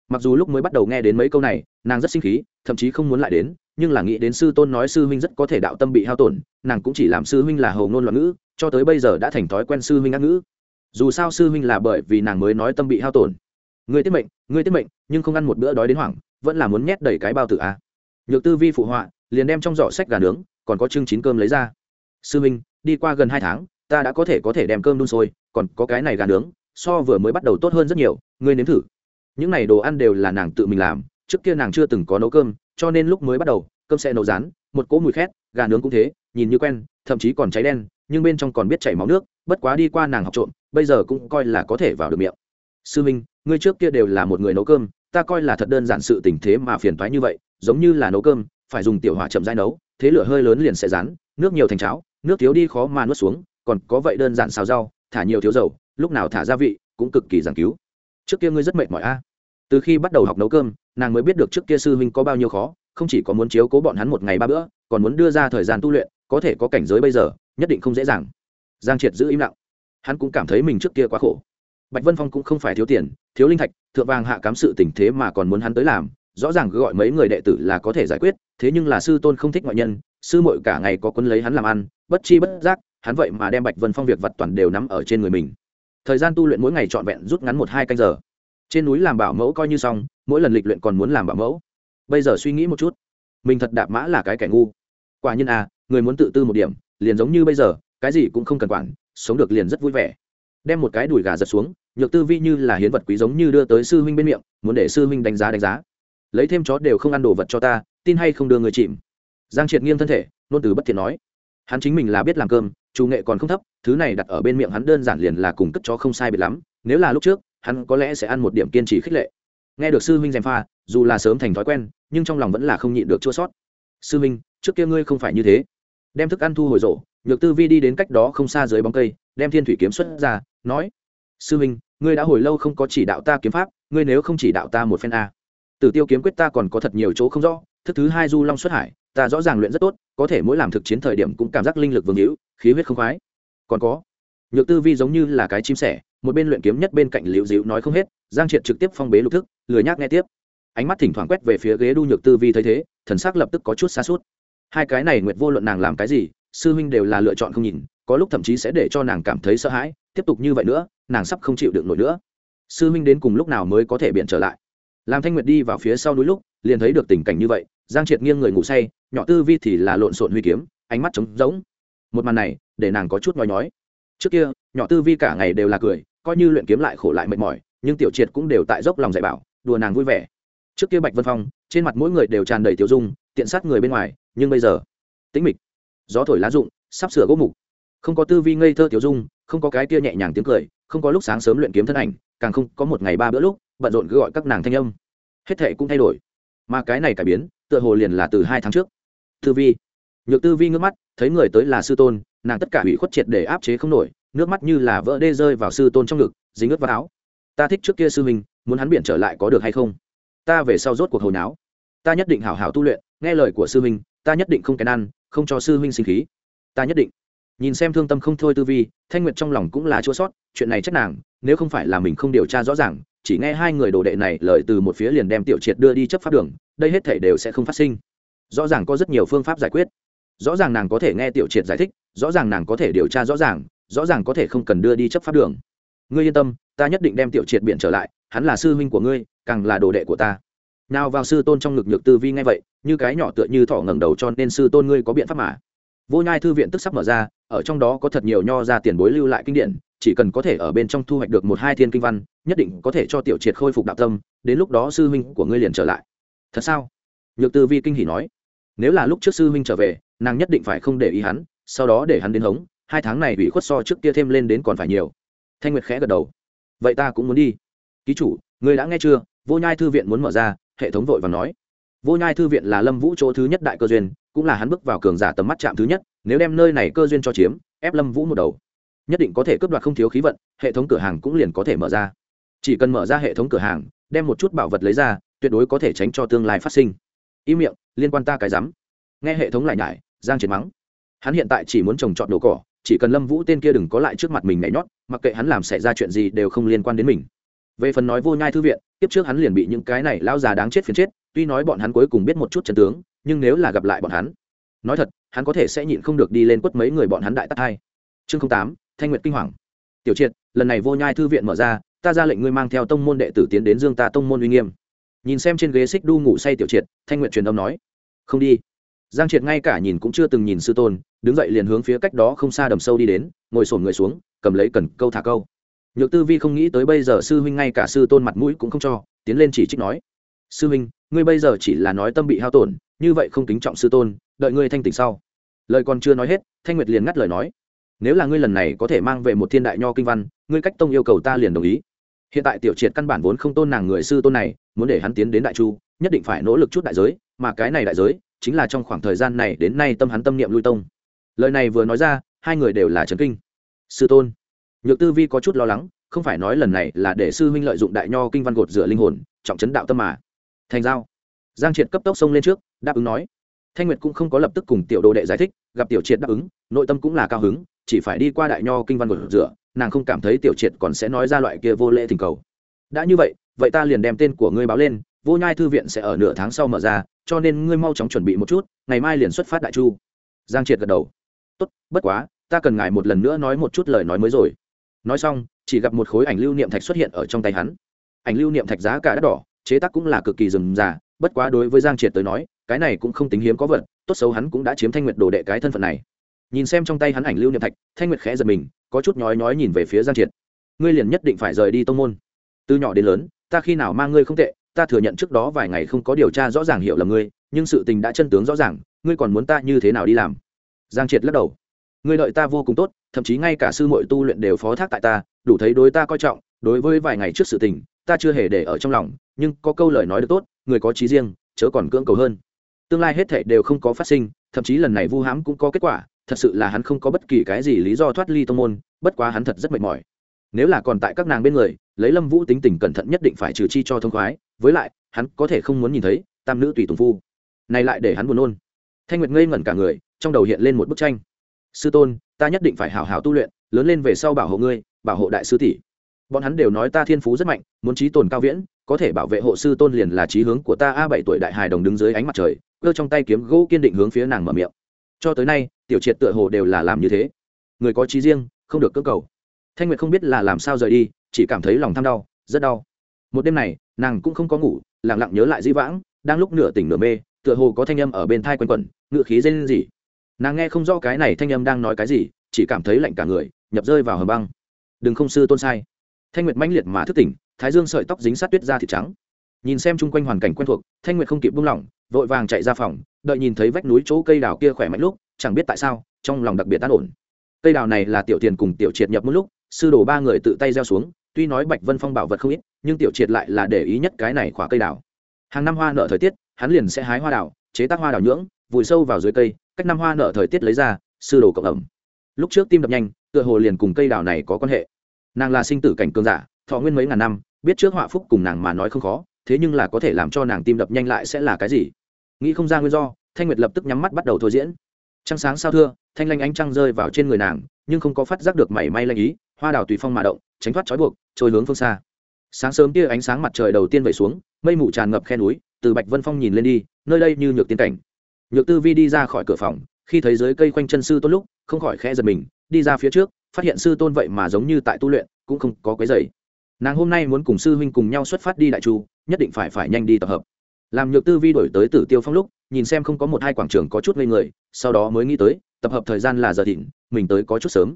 Mặc dù lúc mới bắt đầu nghe đến mấy câu này, nàng rất sinh khí, thậm chí không muốn lại đến nhưng là nghĩ đến sư tôn nói sư huynh rất có thể đạo tâm bị hao tổn, nàng cũng chỉ làm sư huynh là hầu ngôn loạn ngữ, cho tới bây giờ đã thành thói quen sư huynh ác ngữ. Dù sao sư huynh là bởi vì nàng mới nói tâm bị hao tổn. Người tiết mệnh người tiết mệnh, nhưng không ăn một bữa đói đến hoảng, vẫn là muốn nhét đầy cái bao tử a. Nhược tư vi phụ họa, liền đem trong giỏ sách gà nướng, còn có chưng chín cơm lấy ra. Sư huynh, đi qua gần hai tháng, ta đã có thể có thể đem cơm đun sôi, còn có cái này gà nướng, so vừa mới bắt đầu tốt hơn rất nhiều, ngươi nếm thử. Những này đồ ăn đều là nàng tự mình làm, trước kia nàng chưa từng có nấu cơm cho nên lúc mới bắt đầu, cơm sẽ nấu rán, một cỗ mùi khét, gà nướng cũng thế, nhìn như quen, thậm chí còn cháy đen, nhưng bên trong còn biết chảy máu nước, bất quá đi qua nàng học trộm, bây giờ cũng coi là có thể vào được miệng. Sư minh, ngươi trước kia đều là một người nấu cơm, ta coi là thật đơn giản sự tình thế mà phiền toái như vậy, giống như là nấu cơm, phải dùng tiểu hỏa chậm rãi nấu, thế lửa hơi lớn liền sẽ rán, nước nhiều thành cháo, nước thiếu đi khó mà nuốt xuống, còn có vậy đơn giản xào rau, thả nhiều thiếu dầu, lúc nào thả gia vị, cũng cực kỳ giảng cứu. Trước kia ngươi rất mệt mỏi a từ khi bắt đầu học nấu cơm, nàng mới biết được trước kia sư huynh có bao nhiêu khó, không chỉ có muốn chiếu cố bọn hắn một ngày ba bữa, còn muốn đưa ra thời gian tu luyện, có thể có cảnh giới bây giờ, nhất định không dễ dàng. Giang triệt giữ im lặng. Hắn cũng cảm thấy mình trước kia quá khổ. Bạch vân phong cũng không phải thiếu tiền, thiếu linh thạch, thượng vàng hạ cám sự tình thế mà còn muốn hắn tới làm, rõ ràng gọi mấy người đệ tử là có thể giải quyết, thế nhưng là sư tôn không thích ngoại nhân, sư muội cả ngày có quân lấy hắn làm ăn, bất chi bất giác, hắn vậy mà đem bạch vân phong việc vật toàn đều nắm ở trên người mình. Thời gian tu luyện mỗi ngày trọn vẹn rút ngắn một hai canh giờ trên núi làm bảo mẫu coi như xong, mỗi lần lịch luyện còn muốn làm bảo mẫu. Bây giờ suy nghĩ một chút, mình thật đạp mã là cái kẻ ngu. Quả nhiên à người muốn tự tư một điểm, liền giống như bây giờ, cái gì cũng không cần quản, sống được liền rất vui vẻ. Đem một cái đùi gà giật xuống, nhược tư vi như là hiến vật quý giống như đưa tới sư huynh bên miệng, muốn để sư huynh đánh giá đánh giá. Lấy thêm chó đều không ăn đồ vật cho ta, tin hay không đưa người chìm. Giang triệt nghiêng thân thể, nôn từ bất thiện nói. Hắn chính mình là biết làm cơm, chủ nghệ còn không thấp, thứ này đặt ở bên miệng hắn đơn giản liền là cùng cất chó không sai biệt lắm, nếu là lúc trước hắn có lẽ sẽ ăn một điểm kiên trì khích lệ. Nghe được sư huynh gièm pha, dù là sớm thành thói quen, nhưng trong lòng vẫn là không nhịn được chua sót. Sư huynh, trước kia ngươi không phải như thế. Đem thức ăn thu hồi rổ, nhược tư vi đi đến cách đó không xa dưới bóng cây, đem thiên thủy kiếm xuất ra, nói, sư huynh, ngươi đã hồi lâu không có chỉ đạo ta kiếm pháp, ngươi nếu không chỉ đạo ta một phen a. Tử tiêu kiếm quyết ta còn có thật nhiều chỗ không rõ, thức thứ hai du long xuất hải, ta rõ ràng luyện rất tốt, có thể mỗi làm thực chiến thời điểm cũng cảm giác linh lực vương hữu, khí huyết không khoái. Còn có, nhược tư vi giống như là cái chim sẻ một bên luyện kiếm nhất bên cạnh liễu dịu nói không hết, giang triệt trực tiếp phong bế lục thức, lười nhác nghe tiếp. Ánh mắt thỉnh thoảng quét về phía ghế đu nhược tư vi thấy thế, thần sắc lập tức có chút xa suốt hai cái này nguyệt vô luận nàng làm cái gì, sư huynh đều là lựa chọn không nhìn, có lúc thậm chí sẽ để cho nàng cảm thấy sợ hãi, tiếp tục như vậy nữa, nàng sắp không chịu được nổi nữa. Sư huynh đến cùng lúc nào mới có thể biện trở lại? Làm thanh nguyệt đi vào phía sau núi lúc, liền thấy được tình cảnh như vậy, giang triệt nghiêng người ngủ say, nhỏ tư vi thì là lộn xộn huy kiếm, ánh mắt trống rỗng. Một màn này, để nàng có chút nhói nhói. Trước kia, nhỏ tư vi cả ngày đều là cười coi như luyện kiếm lại khổ lại mệt mỏi, nhưng tiểu triệt cũng đều tại dốc lòng dạy bảo, đùa nàng vui vẻ. Trước kia bạch vân phong, trên mặt mỗi người đều tràn đầy tiêu dung, tiện sát người bên ngoài, nhưng bây giờ, tĩnh mịch. Gió thổi lá rụng, sắp sửa gỗ mục. Không có tư vi ngây thơ tiểu dung, không có cái kia nhẹ nhàng tiếng cười, không có lúc sáng sớm luyện kiếm thân ảnh, càng không có một ngày ba bữa lúc, bận rộn cứ gọi các nàng thanh âm. Hết thệ cũng thay đổi. Mà cái này cải biến, tựa hồ liền là từ hai tháng trước. Tư vi. Nhược tư vi ngước mắt, thấy người tới là sư tôn, nàng tất cả bị khuất triệt để áp chế không nổi nước mắt như là vỡ đê rơi vào sư tôn trong ngực, dính ướt vào áo. Ta thích trước kia sư huynh, muốn hắn biển trở lại có được hay không? Ta về sau rốt cuộc hồi náo. Ta nhất định hảo hảo tu luyện, nghe lời của sư huynh, ta nhất định không kén ăn, không cho sư huynh sinh khí. Ta nhất định. Nhìn xem thương tâm không thôi tư vi, thanh nguyệt trong lòng cũng là chua sót, chuyện này trách nàng, nếu không phải là mình không điều tra rõ ràng, chỉ nghe hai người đồ đệ này lời từ một phía liền đem tiểu triệt đưa đi chấp pháp đường, đây hết thể đều sẽ không phát sinh. Rõ ràng có rất nhiều phương pháp giải quyết. Rõ ràng nàng có thể nghe tiểu triệt giải thích, rõ ràng nàng có thể điều tra rõ ràng rõ ràng có thể không cần đưa đi chấp pháp đường. Ngươi yên tâm, ta nhất định đem tiểu triệt biện trở lại, hắn là sư huynh của ngươi, càng là đồ đệ của ta. Nào vào sư tôn trong ngực nhược tư vi ngay vậy, như cái nhỏ tựa như thỏ ngẩng đầu cho nên sư tôn ngươi có biện pháp mà. Vô nhai thư viện tức sắp mở ra, ở trong đó có thật nhiều nho ra tiền bối lưu lại kinh điển, chỉ cần có thể ở bên trong thu hoạch được một hai thiên kinh văn, nhất định có thể cho tiểu triệt khôi phục đạo tâm, đến lúc đó sư huynh của ngươi liền trở lại. Thật sao? Nhược tư vi kinh hỉ nói. Nếu là lúc trước sư huynh trở về, nàng nhất định phải không để ý hắn, sau đó để hắn đến hống hai tháng này bị khuất so trước kia thêm lên đến còn phải nhiều. Thanh nguyệt khẽ gật đầu. Vậy ta cũng muốn đi. Ký chủ, người đã nghe chưa? Vô nhai thư viện muốn mở ra, hệ thống vội và nói. Vô nhai thư viện là lâm vũ chỗ thứ nhất đại cơ duyên, cũng là hắn bước vào cường giả tầm mắt chạm thứ nhất, nếu đem nơi này cơ duyên cho chiếm, ép lâm vũ một đầu. Nhất định có thể cướp đoạt không thiếu khí vận, hệ thống cửa hàng cũng liền có thể mở ra. Chỉ cần mở ra hệ thống cửa hàng, đem một chút bảo vật lấy ra, tuyệt đối có thể tránh cho tương lai phát sinh. Ý miệng, liên quan ta cái rắm. Nghe hệ thống lại nhải, giang triệt mắng. Hắn hiện tại chỉ muốn trồng trọt đồ cỏ chỉ cần lâm vũ tên kia đừng có lại trước mặt mình nhảy nhót, mặc kệ hắn làm xảy ra chuyện gì đều không liên quan đến mình. Về phần nói vô nhai thư viện tiếp trước hắn liền bị những cái này lao già đáng chết phiền chết, tuy nói bọn hắn cuối cùng biết một chút chân tướng, nhưng nếu là gặp lại bọn hắn, nói thật, hắn có thể sẽ nhịn không được đi lên quất mấy người bọn hắn đại tắc hai. Chương tám, thanh nguyệt kinh hoàng. Tiểu triệt, lần này vô nhai thư viện mở ra, ta ra lệnh ngươi mang theo tông môn đệ tử tiến đến dương ta tông môn uy nghiêm. Nhìn xem trên ghế xích đu ngủ say tiểu triệt, thanh nguyệt truyền âm nói, không đi giang triệt ngay cả nhìn cũng chưa từng nhìn sư tôn, đứng dậy liền hướng phía cách đó không xa đầm sâu đi đến, ngồi sổn người xuống, cầm lấy cần câu thả câu. Nhược tư vi không nghĩ tới bây giờ sư huynh ngay cả sư tôn mặt mũi cũng không cho, tiến lên chỉ trích nói, sư huynh, ngươi bây giờ chỉ là nói tâm bị hao tổn, như vậy không kính trọng sư tôn, đợi ngươi thanh tỉnh sau. Lời còn chưa nói hết, thanh nguyệt liền ngắt lời nói, nếu là ngươi lần này có thể mang về một thiên đại nho kinh văn, ngươi cách tông yêu cầu ta liền đồng ý. Hiện tại tiểu triệt căn bản vốn không tôn nàng người sư tôn này, muốn để hắn tiến đến đại chu, nhất định phải nỗ lực chút đại giới, mà cái này đại giới chính là trong khoảng thời gian này đến nay tâm hắn tâm niệm lui tông. Lời này vừa nói ra, hai người đều là trấn kinh. Sư tôn, nhược tư vi có chút lo lắng, không phải nói lần này là để sư huynh lợi dụng đại nho kinh văn gột rửa linh hồn, trọng chấn đạo tâm mà. Thành giao. Giang triệt cấp tốc xông lên trước, đáp ứng nói. Thanh nguyệt cũng không có lập tức cùng tiểu đồ đệ giải thích, gặp tiểu triệt đáp ứng, nội tâm cũng là cao hứng, chỉ phải đi qua đại nho kinh văn gột rửa, nàng không cảm thấy tiểu triệt còn sẽ nói ra loại kia vô lễ thỉnh cầu. Đã như vậy vậy ta liền đem tên của ngươi báo lên, vô nhai thư viện sẽ ở nửa tháng sau mở ra cho nên ngươi mau chóng chuẩn bị một chút, ngày mai liền xuất phát đại chu. Giang triệt gật đầu. Tốt, bất quá, ta cần ngài một lần nữa nói một chút lời nói mới rồi. Nói xong, chỉ gặp một khối ảnh lưu niệm thạch xuất hiện ở trong tay hắn. Ảnh lưu niệm thạch giá cả đắt đỏ, chế tác cũng là cực kỳ rườm rà, bất quá đối với giang triệt tới nói, cái này cũng không tính hiếm có vật, tốt xấu hắn cũng đã chiếm thanh nguyệt đồ đệ cái thân phận này. Nhìn xem trong tay hắn ảnh lưu niệm thạch, thanh nguyệt khẽ giật mình, có chút nhói nhói nhìn về phía giang triệt. Ngươi liền nhất định phải rời đi tông môn. Từ nhỏ đến lớn, ta khi nào mang ngươi không tệ ta thừa nhận trước đó vài ngày không có điều tra rõ ràng hiểu là ngươi, nhưng sự tình đã chân tướng rõ ràng, ngươi còn muốn ta như thế nào đi làm? Giang triệt lắc đầu. Ngươi đợi ta vô cùng tốt, thậm chí ngay cả sư muội tu luyện đều phó thác tại ta, đủ thấy đối ta coi trọng, đối với vài ngày trước sự tình, ta chưa hề để ở trong lòng, nhưng có câu lời nói được tốt, người có trí riêng, chớ còn cưỡng cầu hơn. Tương lai hết thể đều không có phát sinh, thậm chí lần này vu hãm cũng có kết quả, thật sự là hắn không có bất kỳ cái gì lý do thoát ly tông môn, bất quá hắn thật rất mệt mỏi nếu là còn tại các nàng bên người, lấy lâm vũ tính tình cẩn thận nhất định phải trừ chi cho thông khoái, với lại, hắn có thể không muốn nhìn thấy, tam nữ tùy tùng phu. Này lại để hắn buồn nôn. Thanh nguyệt ngây ngẩn cả người, trong đầu hiện lên một bức tranh. Sư tôn, ta nhất định phải hảo hảo tu luyện, lớn lên về sau bảo hộ ngươi, bảo hộ đại sư tỷ. Bọn hắn đều nói ta thiên phú rất mạnh, muốn trí tồn cao viễn, có thể bảo vệ hộ sư tôn liền là trí hướng của ta a bảy tuổi đại hài đồng đứng dưới ánh mặt trời, cơ trong tay kiếm gỗ kiên định hướng phía nàng mở miệng. Cho tới nay, tiểu triệt tựa hồ đều là làm như thế. Người có trí riêng, không được cưỡng cầu thanh nguyệt không biết là làm sao rời đi, chỉ cảm thấy lòng tham đau, rất đau. Một đêm này, nàng cũng không có ngủ lẳng lặng nhớ lại dĩ vãng, đang lúc nửa tỉnh nửa mê, tựa hồ có thanh âm ở bên thai quanh quẩn, ngựa khí dây lên gì nàng nghe không rõ cái này thanh âm đang nói cái gì, chỉ cảm thấy lạnh cả người, nhập rơi vào hầm băng. Đừng không sư tôn sai. Thanh nguyệt mãnh liệt mà thức tỉnh, thái dương sợi tóc dính sát tuyết ra thịt trắng. Nhìn xem chung quanh hoàn cảnh quen thuộc, thanh nguyệt không kịp buông lỏng, vội vàng chạy ra phòng, đợi nhìn thấy vách núi chỗ cây đào kia khỏe mạnh lúc, chẳng biết tại sao, trong lòng đặc biệt tan ổn. Cây đào này là tiểu tiền cùng tiểu triệt nhập một lúc sư đồ ba người tự tay gieo xuống, tuy nói bạch vân phong bảo vật không ít, nhưng tiểu triệt lại là để ý nhất cái này khóa cây đào. Hàng năm hoa nợ thời tiết, hắn liền sẽ hái hoa đào, chế tác hoa đào nhưỡng, vùi sâu vào dưới cây, cách năm hoa nợ thời tiết lấy ra, sư đồ cộng ẩm. Lúc trước tim đập nhanh, tựa hồ liền cùng cây đào này có quan hệ. Nàng là sinh tử cảnh cường giả, thọ nguyên mấy ngàn năm, biết trước họa phúc cùng nàng mà nói không khó, thế nhưng là có thể làm cho nàng tim đập nhanh lại sẽ là cái gì? Nghĩ không ra nguyên do, thanh nguyệt lập tức nhắm mắt bắt đầu thôi diễn. Trăng sáng sao thưa, thanh lanh ánh trăng rơi vào trên người nàng nhưng không có phát giác được mảy may lanh ý, hoa đào tùy phong mà động, tránh thoát trói buộc, trôi hướng phương xa. Sáng sớm tia ánh sáng mặt trời đầu tiên vẩy xuống, mây mù tràn ngập khe núi, từ bạch vân phong nhìn lên đi, nơi đây như nhược tiên cảnh. Nhược tư vi đi ra khỏi cửa phòng, khi thấy dưới cây quanh chân sư tôn lúc, không khỏi khẽ giật mình, đi ra phía trước, phát hiện sư tôn vậy mà giống như tại tu luyện, cũng không có quấy dày nàng hôm nay muốn cùng sư huynh cùng nhau xuất phát đi đại chu, nhất định phải phải nhanh đi tập hợp. Làm nhược tư vi đổi tới tử tiêu phong lúc, nhìn xem không có một hai quảng trường có chút ngây người, sau đó mới nghĩ tới tập hợp thời gian là giờ thịnh, mình tới có chút sớm.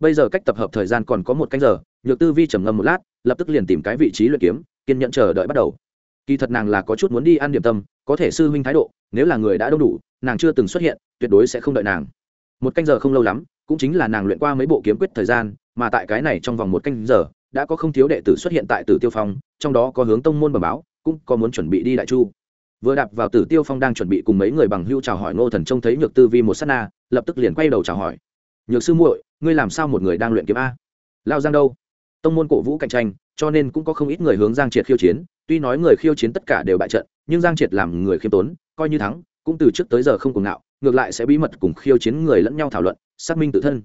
Bây giờ cách tập hợp thời gian còn có một canh giờ, nhược tư vi trầm ngâm một lát, lập tức liền tìm cái vị trí luyện kiếm, kiên nhẫn chờ đợi bắt đầu. Kỳ thật nàng là có chút muốn đi ăn điểm tâm, có thể sư huynh thái độ, nếu là người đã đông đủ, nàng chưa từng xuất hiện, tuyệt đối sẽ không đợi nàng. Một canh giờ không lâu lắm, cũng chính là nàng luyện qua mấy bộ kiếm quyết thời gian, mà tại cái này trong vòng một canh giờ, đã có không thiếu đệ tử xuất hiện tại tử tiêu phong, trong đó có hướng tông môn bẩm báo, cũng có muốn chuẩn bị đi đại chu vừa đạp vào tử tiêu phong đang chuẩn bị cùng mấy người bằng hưu chào hỏi ngô thần trông thấy nhược tư vi một s á t na, lập tức liền quay đầu chào hỏi. Nhược sư muội, ngươi làm sao một người đang luyện kiếm a? Lao giang đâu? Tông môn cổ vũ cạnh tranh, cho nên cũng có không ít người hướng giang triệt khiêu chiến, tuy nói người khiêu chiến tất cả đều bại trận, nhưng giang triệt làm người khiêm tốn, coi như thắng, cũng từ trước tới giờ không cùng ngạo, ngược lại sẽ bí mật cùng khiêu chiến người lẫn nhau thảo luận, xác minh tự thân.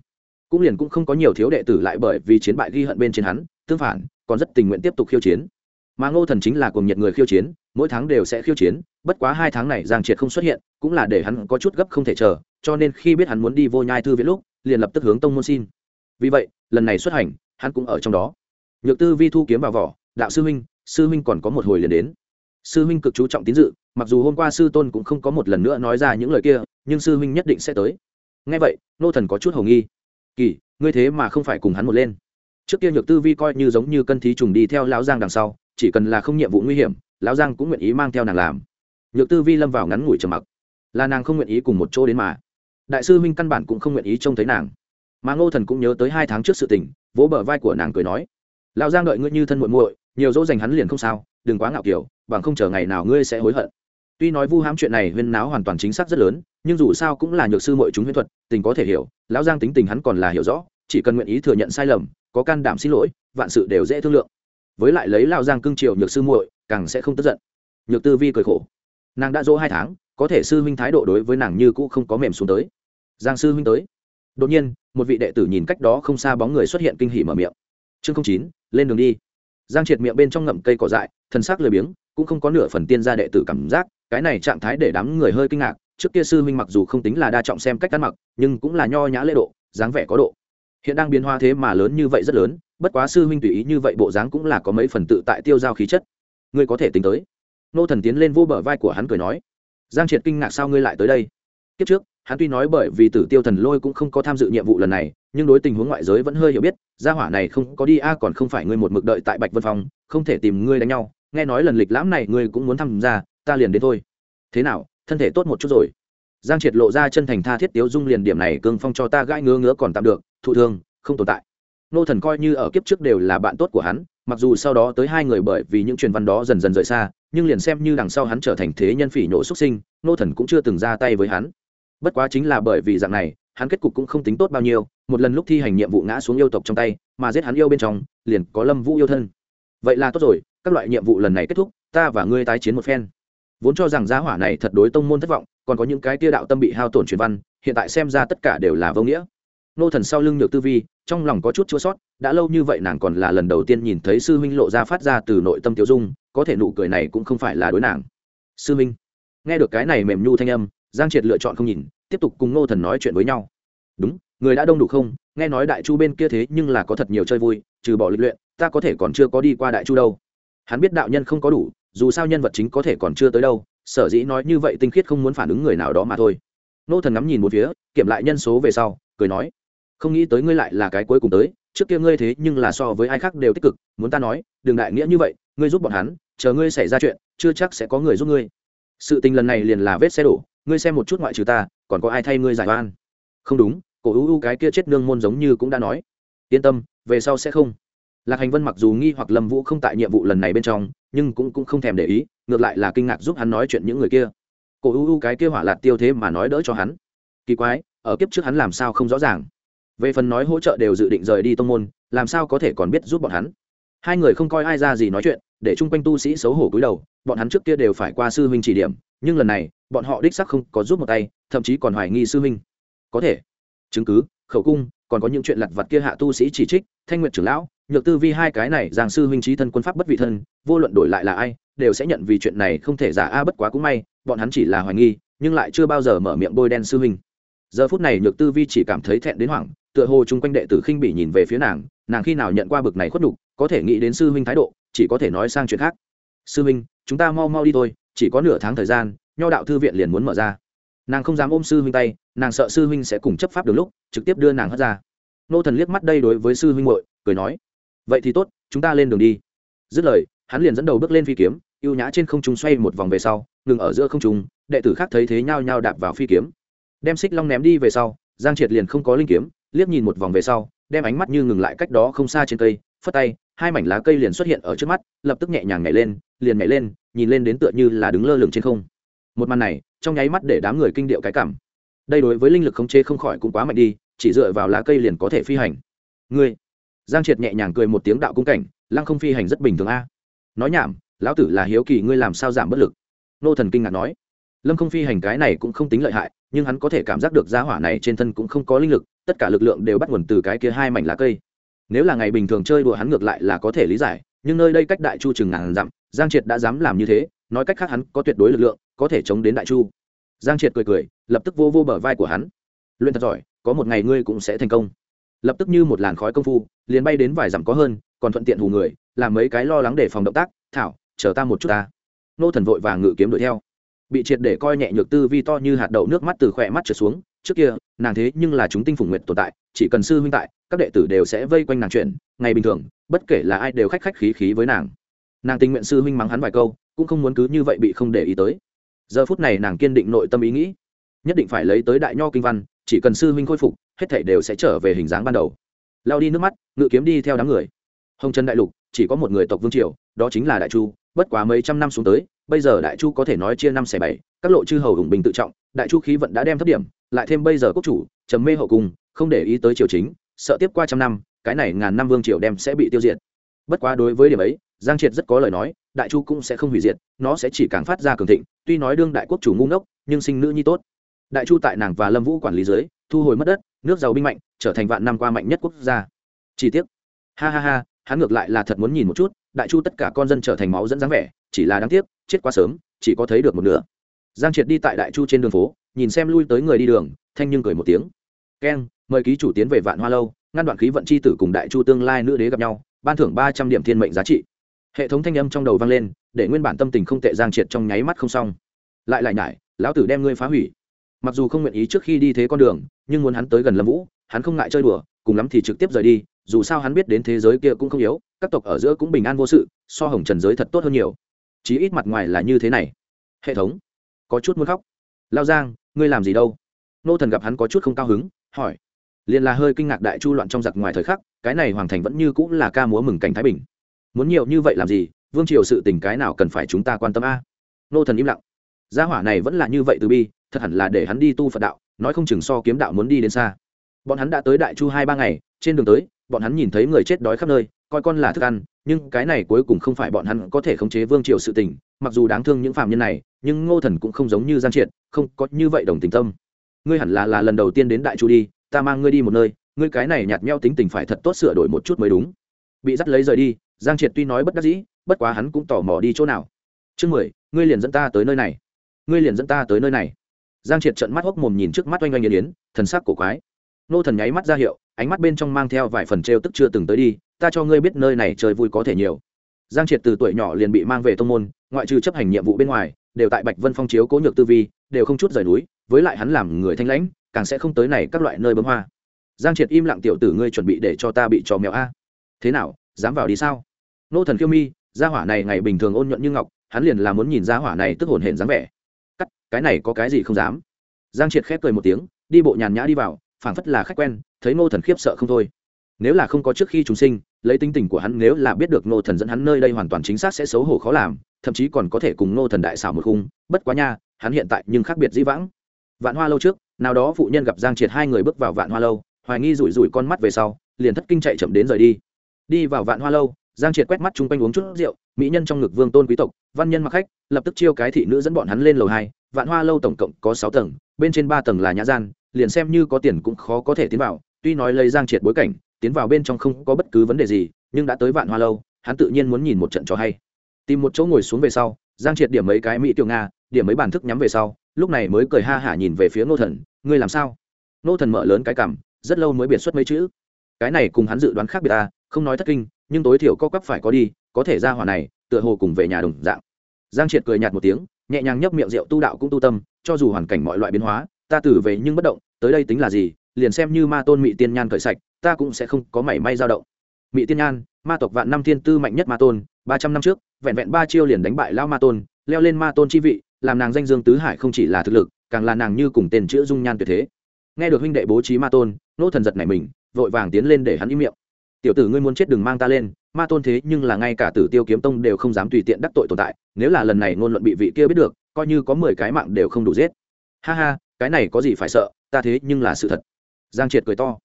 Cũng liền cũng không có nhiều thiếu đệ tử lại bởi vì chiến bại ghi hận bên trên hắn, tương phản, còn rất tình nguyện tiếp tục khiêu chiến mà ngô thần chính là cùng nhiệt người khiêu chiến, mỗi tháng đều sẽ khiêu chiến, bất quá hai tháng này giang triệt không xuất hiện, cũng là để hắn có chút gấp không thể chờ, cho nên khi biết hắn muốn đi vô nhai thư viện lúc, liền lập tức hướng tông môn xin. Vì vậy, lần này xuất hành, hắn cũng ở trong đó. Nhược tư vi thu kiếm vào vỏ, đạo sư huynh sư huynh còn có một hồi liền đến. Sư huynh cực chú trọng tín dự, mặc dù hôm qua sư tôn cũng không có một lần nữa nói ra những lời kia, nhưng sư huynh nhất định sẽ tới. Ngay vậy, nô thần có chút hầu nghi. Kỳ, ngươi thế mà không phải cùng hắn một lên. Trước kia nhược tư vi coi như giống như cân thí trùng đi theo lão giang đằng sau chỉ cần là không nhiệm vụ nguy hiểm, lão giang cũng nguyện ý mang theo nàng làm. Nhược tư vi lâm vào ngắn ngủi trầm mặc. Là nàng không nguyện ý cùng một chỗ đến mà. Đại sư huynh căn bản cũng không nguyện ý trông thấy nàng. Mà ngô thần cũng nhớ tới hai tháng trước sự tình, vỗ bờ vai của nàng cười nói, lão giang đợi ngươi như thân muội muội, nhiều dỗ dành hắn liền không sao, đừng quá ngạo kiểu, bằng không chờ ngày nào ngươi sẽ hối hận. Tuy nói vu hãm chuyện này huyên náo hoàn toàn chính xác rất lớn, nhưng dù sao cũng là nhược sư muội chúng huyễn thuật, tình có thể hiểu, lão giang tính tình hắn còn là hiểu rõ, chỉ cần nguyện ý thừa nhận sai lầm, có can đảm xin lỗi, vạn sự đều dễ thương lượng với lại lấy lão giang cưng triệu nhược sư muội, càng sẽ không tức giận. Nhược tư vi cười khổ. Nàng đã dỗ hai tháng, có thể sư huynh thái độ đối với nàng như cũ không có mềm xuống tới. Giang sư huynh tới. Đột nhiên, một vị đệ tử nhìn cách đó không xa bóng người xuất hiện kinh hỉ mở miệng. Chương chín, lên đường đi. Giang triệt miệng bên trong ngậm cây cỏ dại thân xác lười biếng, cũng không có nửa phần tiên gia đệ tử cảm giác, cái này trạng thái để đám người hơi kinh ngạc, trước kia sư huynh mặc dù không tính là đa trọng xem cách ăn mặc, nhưng cũng là nho nhã lễ độ, dáng vẻ có độ hiện đang biến hóa thế mà lớn như vậy rất lớn, bất quá sư huynh tùy ý như vậy bộ dáng cũng là có mấy phần tự tại tiêu giao khí chất. Ngươi có thể tính tới. Nô thần tiến lên vô bờ vai của hắn cười nói, giang triệt kinh ngạc sao ngươi lại tới đây? Kiếp trước, hắn tuy nói bởi vì tử tiêu thần lôi cũng không có tham dự nhiệm vụ lần này, nhưng đối tình huống ngoại giới vẫn hơi hiểu biết, gia hỏa này không có đi a, còn không phải ngươi một mực đợi tại bạch vân phòng không thể tìm ngươi đánh nhau. Nghe nói lần lịch lãm này ngươi cũng muốn tham gia, ta liền đến thôi. Thế nào, thân thể tốt một chút rồi. Giang triệt lộ ra chân thành tha thiết tiếu dung liền điểm này, cương phong cho ta gãi ngứa ngứa còn tạm được thụ thương, không tồn tại. Nô thần coi như ở kiếp trước đều là bạn tốt của hắn, mặc dù sau đó tới hai người bởi vì những truyền văn đó dần dần rời xa, nhưng liền xem như đằng sau hắn trở thành thế nhân phỉ nhổ xuất sinh, nô thần cũng chưa từng ra tay với hắn. Bất quá chính là bởi vì dạng này, hắn kết cục cũng không tính tốt bao nhiêu, một lần lúc thi hành nhiệm vụ ngã xuống yêu tộc trong tay, mà giết hắn yêu bên trong, liền có lâm vũ yêu thân. Vậy là tốt rồi, các loại nhiệm vụ lần này kết thúc, ta và ngươi tái chiến một phen. Vốn cho rằng giá hỏa này thật đối tông môn thất vọng, còn có những cái tia đạo tâm bị hao tổn truyền văn, hiện tại xem ra tất cả đều là vô nghĩa nô thần sau lưng nhược tư vi, trong lòng có chút chua sót, đã lâu như vậy nàng còn là lần đầu tiên nhìn thấy sư huynh lộ ra phát ra từ nội tâm tiểu dung, có thể nụ cười này cũng không phải là đối nàng. Sư huynh, nghe được cái này mềm nhu thanh âm, giang triệt lựa chọn không nhìn, tiếp tục cùng nô thần nói chuyện với nhau. Đúng, người đã đông đủ không? Nghe nói đại chu bên kia thế nhưng là có thật nhiều chơi vui, trừ bỏ lịch luyện, ta có thể còn chưa có đi qua đại chu đâu. Hắn biết đạo nhân không có đủ, dù sao nhân vật chính có thể còn chưa tới đâu, sở dĩ nói như vậy tinh khiết không muốn phản ứng người nào đó mà thôi. Nô thần ngắm nhìn một phía, kiểm lại nhân số về sau, cười nói không nghĩ tới ngươi lại là cái cuối cùng tới trước kia ngươi thế nhưng là so với ai khác đều tích cực muốn ta nói đừng đại nghĩa như vậy ngươi giúp bọn hắn chờ ngươi xảy ra chuyện chưa chắc sẽ có người giúp ngươi. Sự tình lần này liền là vết xe đổ ngươi xem một chút ngoại trừ ta còn có ai thay ngươi giải oan? Không đúng cổ ưu ưu cái kia chết nương môn giống như cũng đã nói. Yên tâm về sau sẽ không. Lạc hành vân mặc dù nghi hoặc lâm vũ không tại nhiệm vụ lần này bên trong nhưng cũng, cũng không thèm để ý ngược lại là kinh ngạc giúp hắn nói chuyện những người kia. Cổ ưu ưu cái kia hỏa lạt tiêu thế mà nói đỡ cho hắn. Kỳ quái ở kiếp trước hắn làm sao không rõ ràng? Về phần nói hỗ trợ đều dự định rời đi tông môn, làm sao có thể còn biết giúp bọn hắn? Hai người không coi ai ra gì nói chuyện, để chung quanh tu sĩ xấu hổ cúi đầu, bọn hắn trước kia đều phải qua sư huynh chỉ điểm, nhưng lần này, bọn họ đích sắc không có giúp một tay, thậm chí còn hoài nghi sư huynh. Có thể. Chứng cứ, khẩu cung, còn có những chuyện lặt vặt kia hạ tu sĩ chỉ trích, thanh nguyện trưởng lão, nhược tư vi hai cái này, giang sư huynh trí thân quân pháp bất vị thân, vô luận đổi lại là ai, đều sẽ nhận vì chuyện này không thể giả a bất quá cũng may, bọn hắn chỉ là hoài nghi, nhưng lại chưa bao giờ mở miệng bôi đen sư huynh. Giờ phút này nhược tư vi chỉ cảm thấy thẹn đến hoảng tựa hồ chung quanh đệ tử khinh bị nhìn về phía nàng nàng khi nào nhận qua bực này khuất đục có thể nghĩ đến sư huynh thái độ, chỉ có thể nói sang chuyện khác. Sư huynh, chúng ta mau mau đi thôi, chỉ có nửa tháng thời gian, nho đạo thư viện liền muốn mở ra. Nàng không dám ôm sư huynh tay, nàng sợ sư huynh sẽ cùng chấp pháp được lúc, trực tiếp đưa nàng hất ra. Nô thần liếc mắt đây đối với sư huynh hội cười nói, vậy thì tốt, chúng ta lên đường đi. Dứt lời, hắn liền dẫn đầu bước lên phi kiếm, ưu nhã trên không trung xoay một vòng về sau, ngừng ở giữa không trung, đệ tử khác thấy thế nhao nhao đạp vào phi kiếm. Đem xích long ném đi về sau, giang triệt liền không có linh kiếm liếc nhìn một vòng về sau, đem ánh mắt như ngừng lại cách đó không xa trên cây, phất tay, hai mảnh lá cây liền xuất hiện ở trước mắt, lập tức nhẹ nhàng nhảy lên, liền nhảy lên, nhìn lên đến tựa như là đứng lơ lửng trên không. Một màn này, trong nháy mắt để đám người kinh điệu cái cảm. Đây đối với linh lực khống chế không khỏi cũng quá mạnh đi, chỉ dựa vào lá cây liền có thể phi hành. Ngươi, giang triệt nhẹ nhàng cười một tiếng đạo cung cảnh, lăng không phi hành rất bình thường a. Nói nhảm, lão tử là hiếu kỳ ngươi làm sao giảm bất lực. Nô thần kinh ngạc nói. Lâm không phi hành cái này cũng không tính lợi hại nhưng hắn có thể cảm giác được giá hỏa này trên thân cũng không có linh lực, tất cả lực lượng đều bắt nguồn từ cái kia hai mảnh lá cây. Nếu là ngày bình thường chơi đùa hắn ngược lại là có thể lý giải, nhưng nơi đây cách đại chu chừng ngàn dặm, giang triệt đã dám làm như thế, nói cách khác hắn có tuyệt đối lực lượng, có thể chống đến đại chu. Giang triệt cười cười, lập tức vô vô bờ vai của hắn. Luyện thật giỏi, có một ngày ngươi cũng sẽ thành công. Lập tức như một làn khói công phu, liền bay đến vài dặm có hơn, còn thuận tiện hù người, làm mấy cái lo lắng để phòng động tác. Thảo, chờ ta một chút ta. Nô thần vội và ngự kiếm đuổi theo bị triệt để coi nhẹ nhược tư vi to như hạt đậu nước mắt từ khỏe mắt trở xuống. Trước kia, nàng thế nhưng là chúng tinh phủng nguyện tồn tại, chỉ cần sư huynh tại, các đệ tử đều sẽ vây quanh nàng chuyện. Ngày bình thường, bất kể là ai đều khách khách khí khí với nàng. Nàng tình nguyện sư huynh mắng hắn vài câu, cũng không muốn cứ như vậy bị không để ý tới. Giờ phút này nàng kiên định nội tâm ý nghĩ, nhất định phải lấy tới đại nho kinh văn, chỉ cần sư huynh khôi phục, hết thảy đều sẽ trở về hình dáng ban đầu. Lao đi nước mắt, ngự kiếm đi theo đám người. Hồng trần đại lục, chỉ có một người tộc vương triều, đó chính là đại chu, bất quá mấy trăm năm xuống tới bây giờ đại chu có thể nói chia năm xẻ bảy, các lộ chư hầu hùng bình tự trọng, đại chu khí vận đã đem thấp điểm, lại thêm bây giờ quốc chủ, trầm mê hậu cung, không để ý tới triều chính, sợ tiếp qua trăm năm, cái này ngàn năm vương triều đem sẽ bị tiêu diệt. Bất quá đối với điểm ấy, giang triệt rất có lời nói, đại chu cũng sẽ không hủy diệt, nó sẽ chỉ càng phát ra cường thịnh, tuy nói đương đại quốc chủ ngu ngốc, nhưng sinh nữ nhi tốt. Đại chu tại nàng và lâm vũ quản lý dưới, thu hồi mất đất, nước giàu binh mạnh, trở thành vạn năm qua mạnh nhất quốc gia. Chi tiết ha ha ha, hắn ngược lại là thật muốn nhìn một chút đại chu tất cả con dân trở thành máu dẫn dáng vẻ, chỉ là đáng tiếc, chết quá sớm, chỉ có thấy được một nửa. Giang triệt đi tại đại chu trên đường phố, nhìn xem lui tới người đi đường, thanh nhưng cười một tiếng. Keng mời ký chủ tiến về vạn hoa lâu, ngăn đoạn khí vận c h i tử cùng đại chu tương lai nữ đế gặp nhau, ban thưởng ba trăm điểm thiên mệnh giá trị. Hệ thống thanh âm trong đầu vang lên, để nguyên bản tâm tình không tệ giang triệt trong nháy mắt không xong. Lại lại nhải, lão tử đem ngươi phá hủy. Mặc dù không nguyện ý trước khi đi thế con đường, nhưng muốn hắn tới gần lâm vũ, hắn không ngại chơi đùa cùng lắm thì trực tiếp rời đi, dù sao hắn biết đến thế giới kia cũng không yếu, các tộc ở giữa cũng bình an vô sự, so hồng trần giới thật tốt hơn nhiều. Chí ít mặt ngoài là như thế này. Hệ thống, có chút muốn khóc. Lao giang, ngươi làm gì đâu? Nô thần gặp hắn có chút không cao hứng, hỏi. Liền là hơi kinh ngạc đại chu loạn trong giặc ngoài thời khắc, cái này hoàng thành vẫn như cũng là ca múa mừng cảnh thái bình. Muốn nhiều như vậy làm gì? Vương triều sự tình cái nào cần phải chúng ta quan tâm a? Nô thần im lặng. Gia hỏa này vẫn là như vậy từ bi, thật hẳn là để hắn đi tu phật đạo, nói không chừng so kiếm đạo muốn đi đến xa bọn hắn đã tới đại chu hai ba ngày, trên đường tới, bọn hắn nhìn thấy người chết đói khắp nơi, coi con là thức ăn, nhưng cái này cuối cùng không phải bọn hắn có thể khống chế vương triều sự tình, mặc dù đáng thương những phạm nhân này, nhưng ngô thần cũng không giống như giang triệt, không có như vậy đồng tình tâm. Ngươi hẳn là là lần đầu tiên đến đại chu đi, ta mang ngươi đi một nơi, ngươi cái này nhạt meo tính tình phải thật tốt sửa đổi một chút mới đúng. Bị dắt lấy rời đi, giang triệt tuy nói bất đắc dĩ, bất quá hắn cũng tò mò đi chỗ nào. Chương mười, ngươi liền dẫn ta tới nơi này. Ngươi liền dẫn ta tới nơi này. Giang triệt trận mắt hốc mồm nhìn trước mắt oanh oanh yên yến thần sắc cổ quái nô thần nháy mắt ra hiệu, ánh mắt bên trong mang theo vài phần t tức chưa từng tới đi, ta cho ngươi biết nơi này chơi vui có thể nhiều. Giang triệt từ tuổi nhỏ liền bị mang về tông môn, ngoại trừ chấp hành nhiệm vụ bên ngoài, đều tại bạch vân phong chiếu cố nhược tư vi, đều không chút rời núi, với lại hắn làm người thanh lãnh, càng sẽ không tới này các loại nơi bấm hoa. Giang triệt im lặng, tiểu tử ngươi chuẩn bị để cho ta bị trò mèo a. Thế nào, dám vào đi sao? Nô thần khiêu mi, gia hỏa này ngày bình thường ôn nhuận như ngọc, hắn liền là muốn nhìn gia hỏa này tức hồn hển dáng vẻ. Cắt, cái này có cái gì không dám? Giang triệt khép cười một tiếng, đi bộ nhàn nhã đi vào phảng phất là khách quen, thấy nô thần khiếp sợ không thôi. Nếu là không có trước khi chúng sinh, lấy tính tình của hắn nếu là biết được nô thần dẫn hắn nơi đây hoàn toàn chính xác sẽ xấu hổ khó làm, thậm chí còn có thể cùng nô thần đại xảo một khung, bất quá nha, hắn hiện tại nhưng khác biệt dĩ vãng. Vạn hoa lâu trước, nào đó phụ nhân gặp giang triệt hai người bước vào vạn hoa lâu, hoài nghi rủi rủi con mắt về sau, liền thất kinh chạy chậm đến rời đi. Đi vào vạn hoa lâu, giang triệt quét mắt chung quanh uống chút rượu, mỹ nhân trong ngực vương tôn quý tộc, văn nhân mặc khách, lập tức chiêu cái thị nữ dẫn bọn hắn lên lầu hai, vạn hoa lâu tổng cộng có sáu tầng, bên trên ba tầng là nhã gian liền xem như có tiền cũng khó có thể tiến vào, tuy nói lấy giang triệt bối cảnh, tiến vào bên trong không có bất cứ vấn đề gì, nhưng đã tới vạn hoa lâu, hắn tự nhiên muốn nhìn một trận cho hay. Tìm một chỗ ngồi xuống về sau, giang triệt điểm mấy cái mỹ tiểu nga, điểm mấy bản thức nhắm về sau, lúc này mới cười ha hả nhìn về phía ngô thần, ngươi làm sao? Ngô thần mở lớn cái cảm rất lâu mới biệt xuất mấy chữ. Cái này cùng hắn dự đoán khác biệt ta, không nói thất kinh, nhưng tối thiểu có quắp phải có đi, có thể ra hỏa này, tựa hồ cùng về nhà đồng dạng. Giang triệt cười nhạt một tiếng, nhẹ nhàng nhấp miệng rượu tu đạo cũng tu tâm, cho dù hoàn cảnh mọi loại biến hóa ta tử về nhưng bất động, tới đây tính là gì, liền xem như ma tôn mị tiên nhan cởi sạch, ta cũng sẽ không có mảy may dao động. Mị tiên nhan, ma tộc vạn năm thiên tư mạnh nhất ma tôn, ba trăm năm trước, vẹn vẹn ba chiêu liền đánh bại lao ma tôn, leo lên ma tôn chi vị, làm nàng danh dương tứ hải không chỉ là thực lực, càng là nàng như cùng tên chữ dung nhan tuyệt thế. Nghe được huynh đệ bố trí ma tôn, nô thần giật này mình, vội vàng tiến lên để hắn im miệng. Tiểu tử ngươi muốn chết đừng mang ta lên, ma tôn thế nhưng là ngay cả tử tiêu kiếm tông đều không dám tùy tiện đắc tội tồn tại, nếu là lần này ngôn luận bị vị kia biết được, coi như có mười cái mạng đều không đủ giết. Ha ha cái này có gì phải sợ, ta thế nhưng là sự thật. Giang triệt cười to.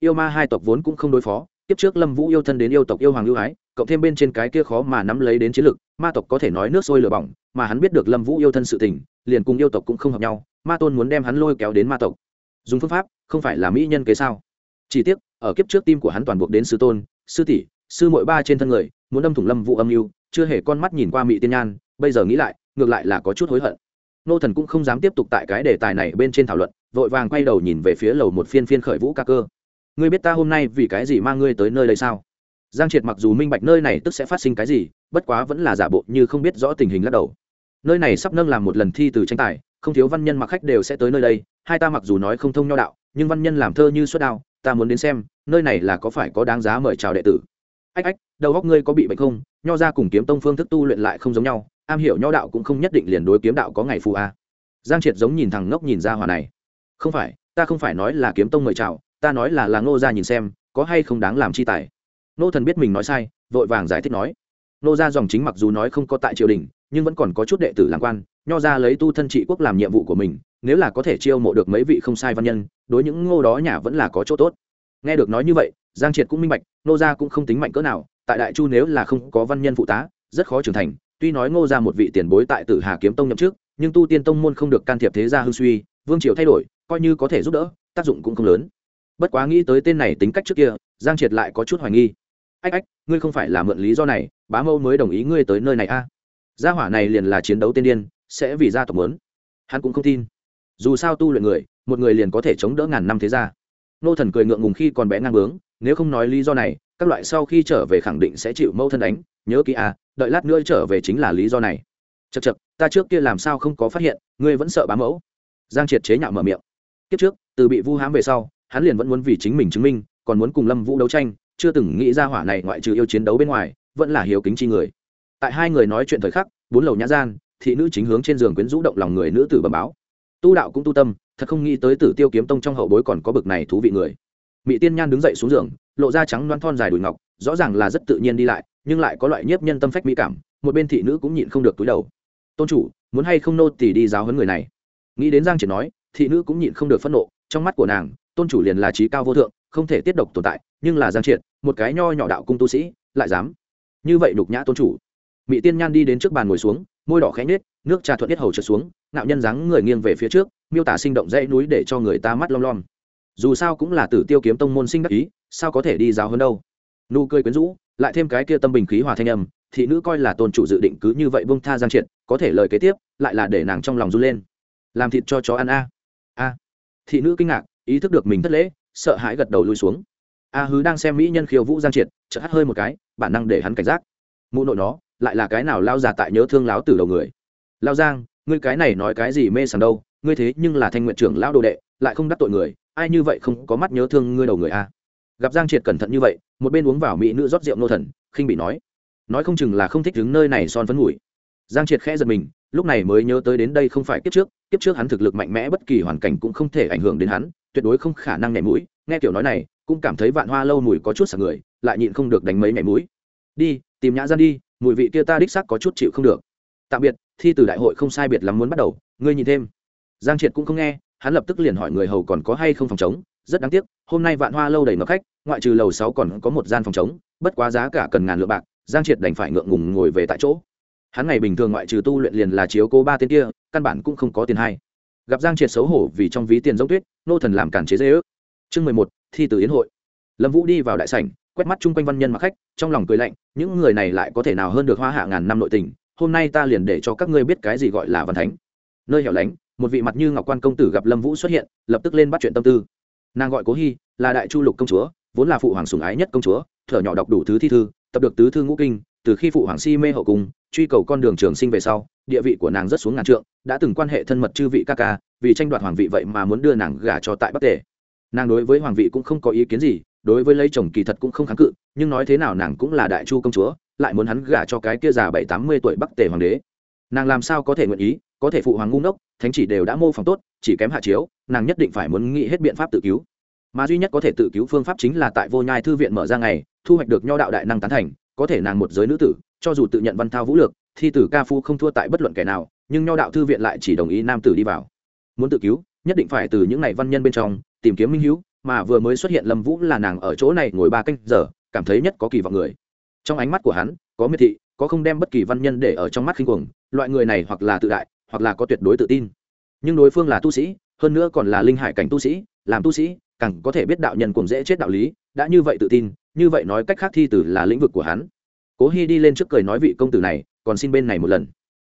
Yêu ma hai tộc vốn cũng không đối phó tiếp trước lâm vũ yêu thân đến yêu tộc yêu hoàng ưu ái cộng thêm bên trên cái kia khó mà nắm lấy đến chiến lực, ma tộc có thể nói nước sôi lửa bỏng, mà hắn biết được lâm vũ yêu thân sự tình, liền cùng yêu tộc cũng không hợp nhau, ma tôn muốn đem hắn lôi kéo đến ma tộc. Dùng phương pháp, không phải là mỹ nhân kế sao? Chỉ tiếc, ở kiếp trước tim của hắn toàn buộc đến sư tôn, sư tỷ, sư mội ba trên thân người, muốn đâm thủng lâm vũ âm mưu, chưa hề con mắt nhìn qua mỹ tiên nhan, bây giờ nghĩ lại, ngược lại là có chút hối hận nô thần cũng không dám tiếp tục tại cái đề tài này bên trên thảo luận, vội vàng quay đầu nhìn về phía lầu một phiên phiên khởi vũ ca cơ. Ngươi biết ta hôm nay vì cái gì mang ngươi tới nơi đây sao? Giang triệt mặc dù minh bạch nơi này tức sẽ phát sinh cái gì, bất quá vẫn là giả bộ như không biết rõ tình hình lắc đầu. Nơi này sắp nâng làm một lần thi từ tranh tài, không thiếu văn nhân mặc khách đều sẽ tới nơi đây, hai ta mặc dù nói không thông nho đạo, nhưng văn nhân làm thơ như suất đao, ta muốn đến xem, nơi này là có phải có đáng giá mời chào đệ tử. Ách ách, đầu góc ngươi có bị bệnh không? Nho ra cùng kiếm tông phương thức tu luyện lại không giống nhau am hiểu nho đạo cũng không nhất định liền đối kiếm đạo có ngày phù a. Giang triệt giống nhìn thằng ngốc nhìn ra hòa này. Không phải, ta không phải nói là kiếm tông mời chào, ta nói là là ngô ra nhìn xem, có hay không đáng làm chi tài. Nô thần biết mình nói sai, vội vàng giải thích nói. Nô ra dòng chính mặc dù nói không có tại triều đình, nhưng vẫn còn có chút đệ tử làm quan, nho ra lấy tu thân trị quốc làm nhiệm vụ của mình, nếu là có thể chiêu mộ được mấy vị không sai văn nhân, đối những ngô đó nhà vẫn là có chỗ tốt. Nghe được nói như vậy, giang triệt cũng minh bạch nô gia cũng không tính mạnh cỡ nào, tại đại chu nếu là không có văn nhân phụ tá, rất khó trưởng thành tuy nói ngô gia một vị tiền bối tại tử hà kiếm tông nhậm chức, nhưng tu tiên tông môn không được can thiệp thế gia hưng suy vương triều thay đổi coi như có thể giúp đỡ tác dụng cũng không lớn. Bất quá nghĩ tới tên này tính cách trước kia giang triệt lại có chút hoài nghi. Ách ách ngươi không phải là mượn lý do này bá mâu mới đồng ý ngươi tới nơi này a? À? gia hỏa này liền là chiến đấu tiên điên sẽ vì gia tộc lớn hắn cũng không tin. Dù sao tu luyện người một người liền có thể chống đỡ ngàn năm thế gia. Nô thần cười ngượng ngùng khi còn bé ngang bướng nếu không nói lý do này các loại sau khi trở về khẳng định sẽ chịu mâu thân đánh nhớ kỹ à đợi lát nữa trở về chính là lý do này. Chật chật ta trước kia làm sao không có phát hiện, ngươi vẫn sợ bá mẫu. Giang triệt chế nhạo mở miệng. Kiếp trước, từ bị vu hãm về sau, hắn liền vẫn muốn vì chính mình chứng minh, còn muốn cùng lâm vũ đấu tranh, chưa từng nghĩ ra hỏa này ngoại trừ yêu chiến đấu bên ngoài, vẫn là hiếu kính chi người. Tại hai người nói chuyện thời khắc, bốn lầu nhã gian, thị nữ chính hướng trên giường quyến rũ động lòng người nữ tử bẩm báo. Tu đạo cũng tu tâm, thật không nghĩ tới tử tiêu kiếm tông trong hậu bối còn có bực này thú vị người. Mỹ tiên nhan đứng dậy xuống giường, lộ ra trắng loan thon dài đùi ngọc, rõ ràng là rất tự nhiên đi lại nhưng lại có loại nhiếp nhân tâm phách mỹ cảm, một bên thị nữ cũng nhịn không được túi đầu. Tôn chủ, muốn hay không nô thì đi giáo huấn người này? Nghĩ đến giang triển nói, thị nữ cũng nhịn không được phẫn nộ, trong mắt của nàng, tôn chủ liền là trí cao vô thượng, không thể tiết độc tồn tại, nhưng là giang triệt một cái nho nhỏ đạo cung tu sĩ, lại dám. Như vậy đục nhã tôn chủ. Mỹ tiên nhan đi đến trước bàn ngồi xuống, môi đỏ khẽ nết nước trà thuận tiết hầu trượt xuống nạo nhân dáng người nghiêng về phía trước, miêu tả sinh động dãy núi để cho người ta mắt lom lom. Dù sao cũng là tử tiêu kiếm tông môn sinh đắc ý, sao có thể đi giáo hơn đâu? Nụ cười quyến rũ lại thêm cái kia tâm bình khí hòa thanh âm, thị nữ coi là tôn chủ dự định cứ như vậy bông tha giang triệt, có thể lời kế tiếp, lại là để nàng trong lòng run lên. Làm thịt cho chó ăn a. A. Thị nữ kinh ngạc, ý thức được mình thất lễ, sợ hãi gật đầu lui xuống. A hứ đang xem mỹ nhân khiêu vũ giang triệt, chợt hắt hơi một cái, bản năng để hắn cảnh giác. Mụ nội nó, lại là cái nào lao già tại nhớ thương láo từ đầu người? Lao giang, ngươi cái này nói cái gì mê sảng đâu, ngươi thế nhưng là thanh nguyện trưởng lao đồ đệ, lại không đắc tội người, ai như vậy không có mắt nhớ thương ngươi đầu người a? Gặp giang triệt cẩn thận như vậy, một bên uống vào mỹ nữ rót rượu nô thần, khinh bị nói. Nói không chừng là không thích đứng nơi này son phấn ngủi. Giang triệt khẽ giật mình, lúc này mới nhớ tới đến đây không phải kiếp trước kiếp trước hắn thực lực mạnh mẽ bất kỳ hoàn cảnh cũng không thể ảnh hưởng đến hắn, tuyệt đối không khả năng nhảy mũi, nghe kiểu nói này, cũng cảm thấy vạn hoa lâu mùi có chút sạc người, lại nhịn không được đánh mấy nhảy mũi. Đi, tìm nhã gian đi, mùi vị kia ta đích xác có chút chịu không được. Tạm biệt, thi từ đại hội không sai biệt lắm muốn bắt đầu, ngươi nhìn thêm. Giang triệt cũng không nghe, hắn lập tức liền hỏi người hầu còn có hay không phòng chống, rất đáng tiếc, hôm nay vạn hoa lâu đầy ngập khách ngoại trừ lầu sáu còn có một gian phòng chống bất quá giá cả cần ngàn lượng bạc, giang triệt đành phải ngượng ngùng ngồi về tại chỗ. Hắn ngày bình thường ngoại trừ tu luyện liền là chiếu cố ba tên kia, căn bản cũng không có tiền hay. Gặp giang triệt xấu hổ vì trong ví tiền giống tuyết, nô thần làm cản chế dễ ước. Chương mười một, thi từ yến hội. Lâm vũ đi vào đại sảnh, quét mắt chung quanh văn nhân mặc khách, trong lòng cười lạnh, những người này lại có thể nào hơn được hoa hạ ngàn năm nội tình, hôm nay ta liền để cho các ngươi biết cái gì gọi là văn thánh. Nơi hẻo lánh, một vị mặt như ngọc quan công tử gặp lâm vũ xuất hiện, lập tức lên bắt chuyện tâm tư. Nàng gọi cố hy, là đại chu lục công chúa vốn là phụ hoàng sủng ái nhất công chúa, thở nhỏ đọc đủ thứ thi thư, tập được tứ thư ngũ kinh, từ khi phụ hoàng si mê hậu cung, truy cầu con đường trường sinh về sau, địa vị của nàng rất xuống ngàn trượng, đã từng quan hệ thân mật chư vị ca ca, vì tranh đoạt hoàng vị vậy mà muốn đưa nàng gả cho tại bắc tề. Nàng đối với hoàng vị cũng không có ý kiến gì, đối với lấy chồng kỳ thật cũng không kháng cự, nhưng nói thế nào nàng cũng là đại chu công chúa, lại muốn hắn gả cho cái kia già bảy tám mươi tuổi bắc tề hoàng đế. Nàng làm sao có thể nguyện ý, có thể phụ hoàng ngu ngốc, thánh chỉ đều đã mô phỏng tốt, chỉ kém hạ chiếu, nàng nhất định phải muốn nghĩ hết biện pháp tự cứu mà duy nhất có thể tự cứu phương pháp chính là tại vô nhai thư viện mở ra ngày, thu hoạch được nho đạo đại năng tán thành, có thể nàng một giới nữ tử, cho dù tự nhận văn thao vũ lược, thi tử ca phu không thua tại bất luận kẻ nào, nhưng nho đạo thư viện lại chỉ đồng ý nam tử đi vào. Muốn tự cứu, nhất định phải từ những ngày văn nhân bên trong, tìm kiếm minh hữu, mà vừa mới xuất hiện lâm vũ là nàng ở chỗ này ngồi ba canh giờ, cảm thấy nhất có kỳ vọng người. Trong ánh mắt của hắn, có miệt thị, có không đem bất kỳ văn nhân để ở trong mắt khinh cuồng, loại người này hoặc là tự đại, hoặc là có tuyệt đối tự tin. Nhưng đối phương là tu sĩ, hơn nữa còn là linh hải cảnh tu sĩ, làm tu sĩ càng có thể biết đạo nhân cũng dễ chết đạo lý, đã như vậy tự tin, như vậy nói cách khác thi tử là lĩnh vực của hắn. Cố hy đi lên trước cười nói vị công tử này, còn xin bên này một lần.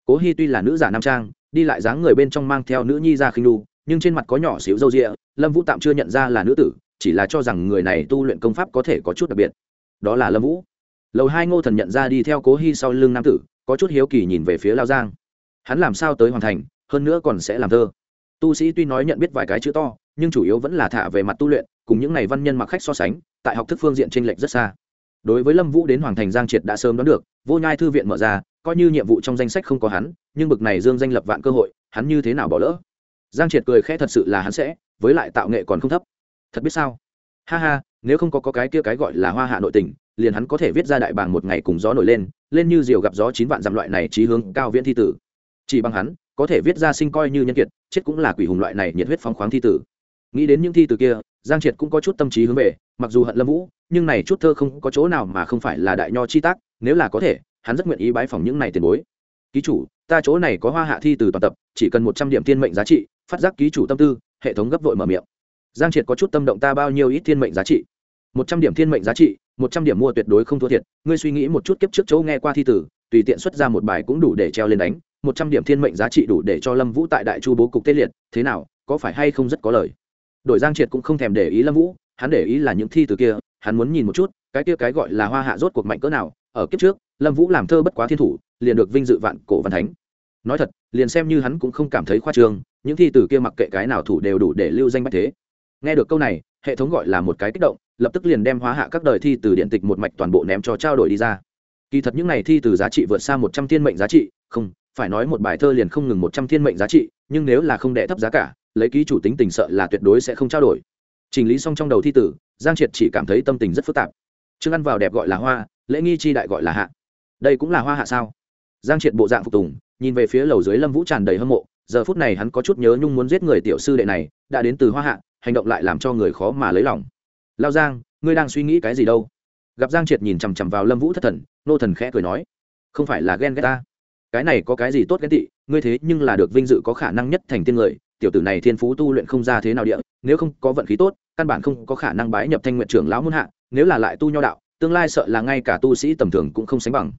Cố hy tuy là nữ giả nam trang, đi lại dáng người bên trong mang theo nữ nhi ra khinh đu nhưng trên mặt có nhỏ xíu râu rịa, lâm vũ tạm chưa nhận ra là nữ tử, chỉ là cho rằng người này tu luyện công pháp có thể có chút đặc biệt. Đó là lâm vũ. Lầu hai ngô thần nhận ra đi theo cố hy sau lưng nam tử, có chút hiếu kỳ nhìn về phía lao giang. Hắn làm sao tới hoàn thành, hơn nữa còn sẽ làm thơ. Tu sĩ tuy nói nhận biết vài cái chữ to nhưng chủ yếu vẫn là thả về mặt tu luyện cùng những ngày văn nhân mặc khách so sánh tại học thức phương diện t r ê n lệch rất xa. Đối với lâm vũ đến hoàng thành giang triệt đã sớm đoán được vô nhai thư viện mở ra coi như nhiệm vụ trong danh sách không có hắn nhưng bực này dương danh lập vạn cơ hội hắn như thế nào bỏ lỡ? Giang triệt cười khẽ thật sự là hắn sẽ với lại tạo nghệ còn không thấp. Thật biết sao? Ha ha nếu không có, có cái kia cái gọi là hoa hạ nội tình liền hắn có thể viết ra đại bàng một ngày cùng gió nổi lên lên như diều gặp gió chín vạn dặm loại này trí hướng cao viễn thi tử. Chỉ bằng hắn có thể viết ra sinh coi như nhân kiệt chết cũng là quỷ hùng loại này nhiệt huyết phóng khoáng thi tử nghĩ đến những thi từ kia, giang triệt cũng có chút tâm trí hướng về, mặc dù hận lâm vũ, nhưng này chút thơ không có chỗ nào mà không phải là đại nho chi tác, nếu là có thể, hắn rất nguyện ý bái phỏng những này tiền bối. Ký chủ, ta chỗ này có hoa hạ thi từ toàn tập, chỉ cần một trăm điểm thiên mệnh giá trị, phát giác ký chủ tâm tư, hệ thống gấp vội mở miệng. Giang triệt có chút tâm động ta bao nhiêu ít thiên mệnh giá trị? Một trăm điểm thiên mệnh giá trị, một trăm điểm mua tuyệt đối không thua thiệt, ngươi suy nghĩ một chút kiếp trước chỗ nghe qua thi tử tùy tiện xuất ra một bài cũng đủ để treo lên đánh, một trăm điểm thiên mệnh giá trị đủ để cho lâm vũ tại đại chu bố cục tê liệt, thế nào, có phải hay không rất có lời? Đội giang triệt cũng không thèm để ý lâm vũ, hắn để ý là những thi từ kia, hắn muốn nhìn một chút, cái kia cái gọi là hoa hạ rốt cuộc mạnh cỡ nào, ở kiếp trước, lâm vũ làm thơ bất quá thiên thủ, liền được vinh dự vạn cổ văn thánh. Nói thật, liền xem như hắn cũng không cảm thấy khoa trương, những thi từ kia mặc kệ cái nào thủ đều đủ để lưu danh bách thế. Nghe được câu này, hệ thống gọi là một cái kích động, lập tức liền đem hóa hạ các đời thi từ điện tịch một mạch toàn bộ ném cho trao đổi đi ra. Kỳ thật những này thi từ giá trị vượt xa một trăm thiên mệnh giá trị, không, phải nói một bài thơ liền không ngừng một trăm thiên mệnh giá trị, nhưng nếu là không đệ thấp giá cả lấy ký chủ tính tình sợ là tuyệt đối sẽ không trao đổi. Trình lý xong trong đầu thi tử, giang triệt chỉ cảm thấy tâm tình rất phức tạp. Chương ăn vào đẹp gọi là hoa, lễ nghi chi đại gọi là hạ. Đây cũng là hoa hạ sao? Giang triệt bộ dạng phục tùng, nhìn về phía lầu dưới lâm vũ tràn đầy hâm mộ. Giờ phút này hắn có chút nhớ nhung muốn giết người tiểu sư đệ này, đã đến từ hoa hạ, hành động lại làm cho người khó mà lấy lòng. Lao giang, ngươi đang suy nghĩ cái gì đâu? Gặp giang triệt nhìn chằm chằm vào lâm vũ thất thần, nô thần khẽ cười nói, không phải là ghen ghét ta. Cái này có cái gì tốt ghen tị, ngươi thế nhưng là được vinh dự có khả năng nhất thành tiên người tiểu tử này thiên phú tu luyện không ra thế nào địa, nếu không có vận khí tốt, căn bản không có khả năng bái nhập thanh nguyện trưởng lão muôn hạ, nếu là lại tu nho đạo, tương lai sợ là ngay cả tu sĩ tầm thường cũng không sánh bằng.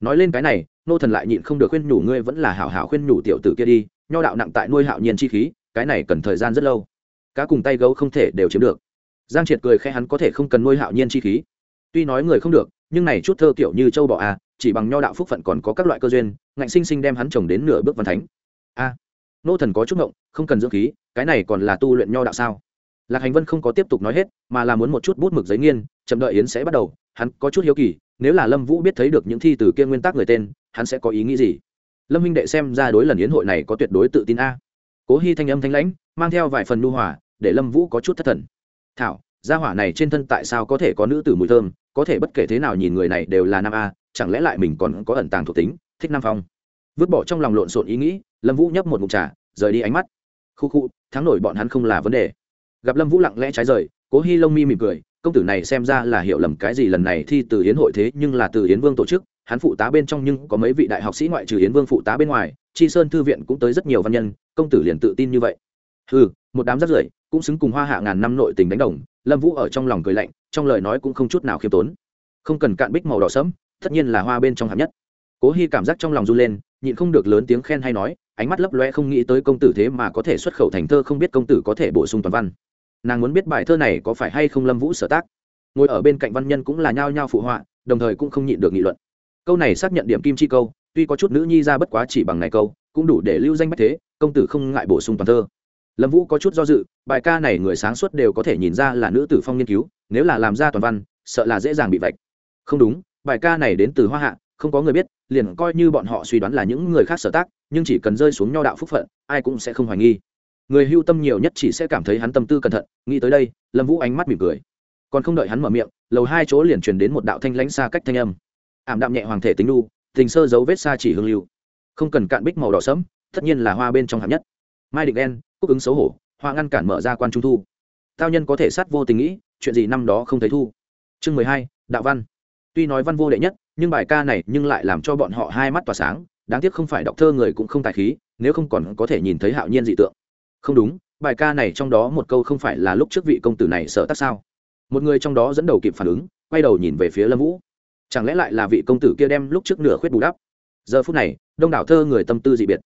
Nói lên cái này, nô thần lại nhịn không được khuyên nhủ, ngươi vẫn là hảo hảo khuyên nhủ tiểu tử kia đi, nho đạo nặng tại nuôi hạo nhiên chi khí, cái này cần thời gian rất lâu. Cá cùng tay gấu không thể đều chiếm được. Giang triệt cười khẽ hắn có thể không cần nuôi hạo nhiên chi khí. Tuy nói người không được, nhưng này chút thơ kiểu như châu bò a chỉ bằng nho đạo phúc phận còn có các loại cơ duyên, ngạnh sinh sinh đem hắn trồng đến nửa bước văn thánh. A nô thần có chút ngộng, không cần dưỡng khí, cái này còn là tu luyện nho đạo sao? Lạc hành vân không có tiếp tục nói hết, mà là muốn một chút bút mực giấy nghiên, chậm đợi yến sẽ bắt đầu, hắn có chút hiếu kỳ, nếu là lâm vũ biết thấy được những thi từ kia nguyên tắc người tên, hắn sẽ có ý nghĩ gì? Lâm minh đệ xem ra đối lần yến hội này có tuyệt đối tự tin a. Cố hy thanh âm thanh lãnh, mang theo vài phần nu hòa, để lâm vũ có chút thất thần. Thảo, gia hỏa này trên thân tại sao có thể có nữ tử mùi thơm, có thể bất kể thế nào nhìn người này đều là nam a, chẳng lẽ lại mình còn có ẩn tàng thuộc tính, thích nam phong? Vứt bỏ trong lòng lộn xộn ý nghĩ, lâm vũ nhấp một mục trà, rời đi ánh mắt. Khu khu, thắng nổi bọn hắn không là vấn đề. Gặp lâm vũ lặng lẽ trái rời, cố hi lông mi mỉm cười, công tử này xem ra là hiểu lầm cái gì lần này thi từ hiến hội thế, nhưng là từ hiến vương tổ chức, hắn phụ tá bên trong nhưng có mấy vị đại học sĩ ngoại trừ hiến vương phụ tá bên ngoài, chi sơn thư viện cũng tới rất nhiều văn nhân, công tử liền tự tin như vậy. Ừ một đám rất rưởi, cũng xứng cùng hoa hạ ngàn năm nội tình đánh đồng, lâm vũ ở trong lòng cười lạnh, trong lời nói cũng không chút nào khiêm tốn. Không cần cạn bích màu đỏ sẫm, tất nhiên là hoa bên trong hạng nhất. Cố hy cảm giác trong lòng run lên nhịn không được lớn tiếng khen hay nói, ánh mắt lấp loe không nghĩ tới công tử thế mà có thể xuất khẩu thành thơ không biết công tử có thể bổ sung toàn văn. Nàng muốn biết bài thơ này có phải hay không lâm vũ sở tác. Ngồi ở bên cạnh văn nhân cũng là nhao nhao phụ họa, đồng thời cũng không nhịn được nghị luận. Câu này xác nhận điểm kim chi câu, tuy có chút nữ nhi ra bất quá chỉ bằng này câu, cũng đủ để lưu danh bách thế, công tử không ngại bổ sung toàn thơ. Lâm vũ có chút do dự, bài ca này người sáng suốt đều có thể nhìn ra là nữ tử phong nghiên cứu, nếu là làm ra toàn văn, sợ là dễ dàng bị vạch. Không đúng, bài ca này đến từ hoa hạ, không có người biết liền coi như bọn họ suy đoán là những người khác sở tác nhưng chỉ cần rơi xuống nho đạo phúc phận ai cũng sẽ không hoài nghi. Người hưu tâm nhiều nhất chỉ sẽ cảm thấy hắn tâm tư cẩn thận nghĩ tới đây lâm vũ ánh mắt mỉm cười. Còn không đợi hắn mở miệng lầu hai chỗ liền truyền đến một đạo thanh lãnh xa cách thanh âm. Ảm đạm nhẹ hoàng thể tính nu, tình sơ dấu vết xa chỉ hương lưu. Không cần cạn bích màu đỏ sẫm tất nhiên là hoa bên trong hạng nhất. Mai định đen cúc ứng xấu hổ hoa ngăn cản mở ra quan trung thu. Tao nhân có thể sát vô tình nghĩ chuyện gì năm đó không thấy thu. Chương mười hai đạo văn tuy nói văn vô đệ nhất, nhưng bài ca này nhưng lại làm cho bọn họ hai mắt tỏa sáng, đáng tiếc không phải đọc thơ người cũng không tài khí, nếu không còn có thể nhìn thấy hạo nhiên dị tượng. Không đúng, bài ca này trong đó một câu không phải là lúc trước vị công tử này sợ tác sao? Một người trong đó dẫn đầu kịp phản ứng, quay đầu nhìn về phía lâm vũ. Chẳng lẽ lại là vị công tử kia đem lúc trước nửa khuyết bù đắp? Giờ phút này, đông đảo thơ người tâm tư dị biệt.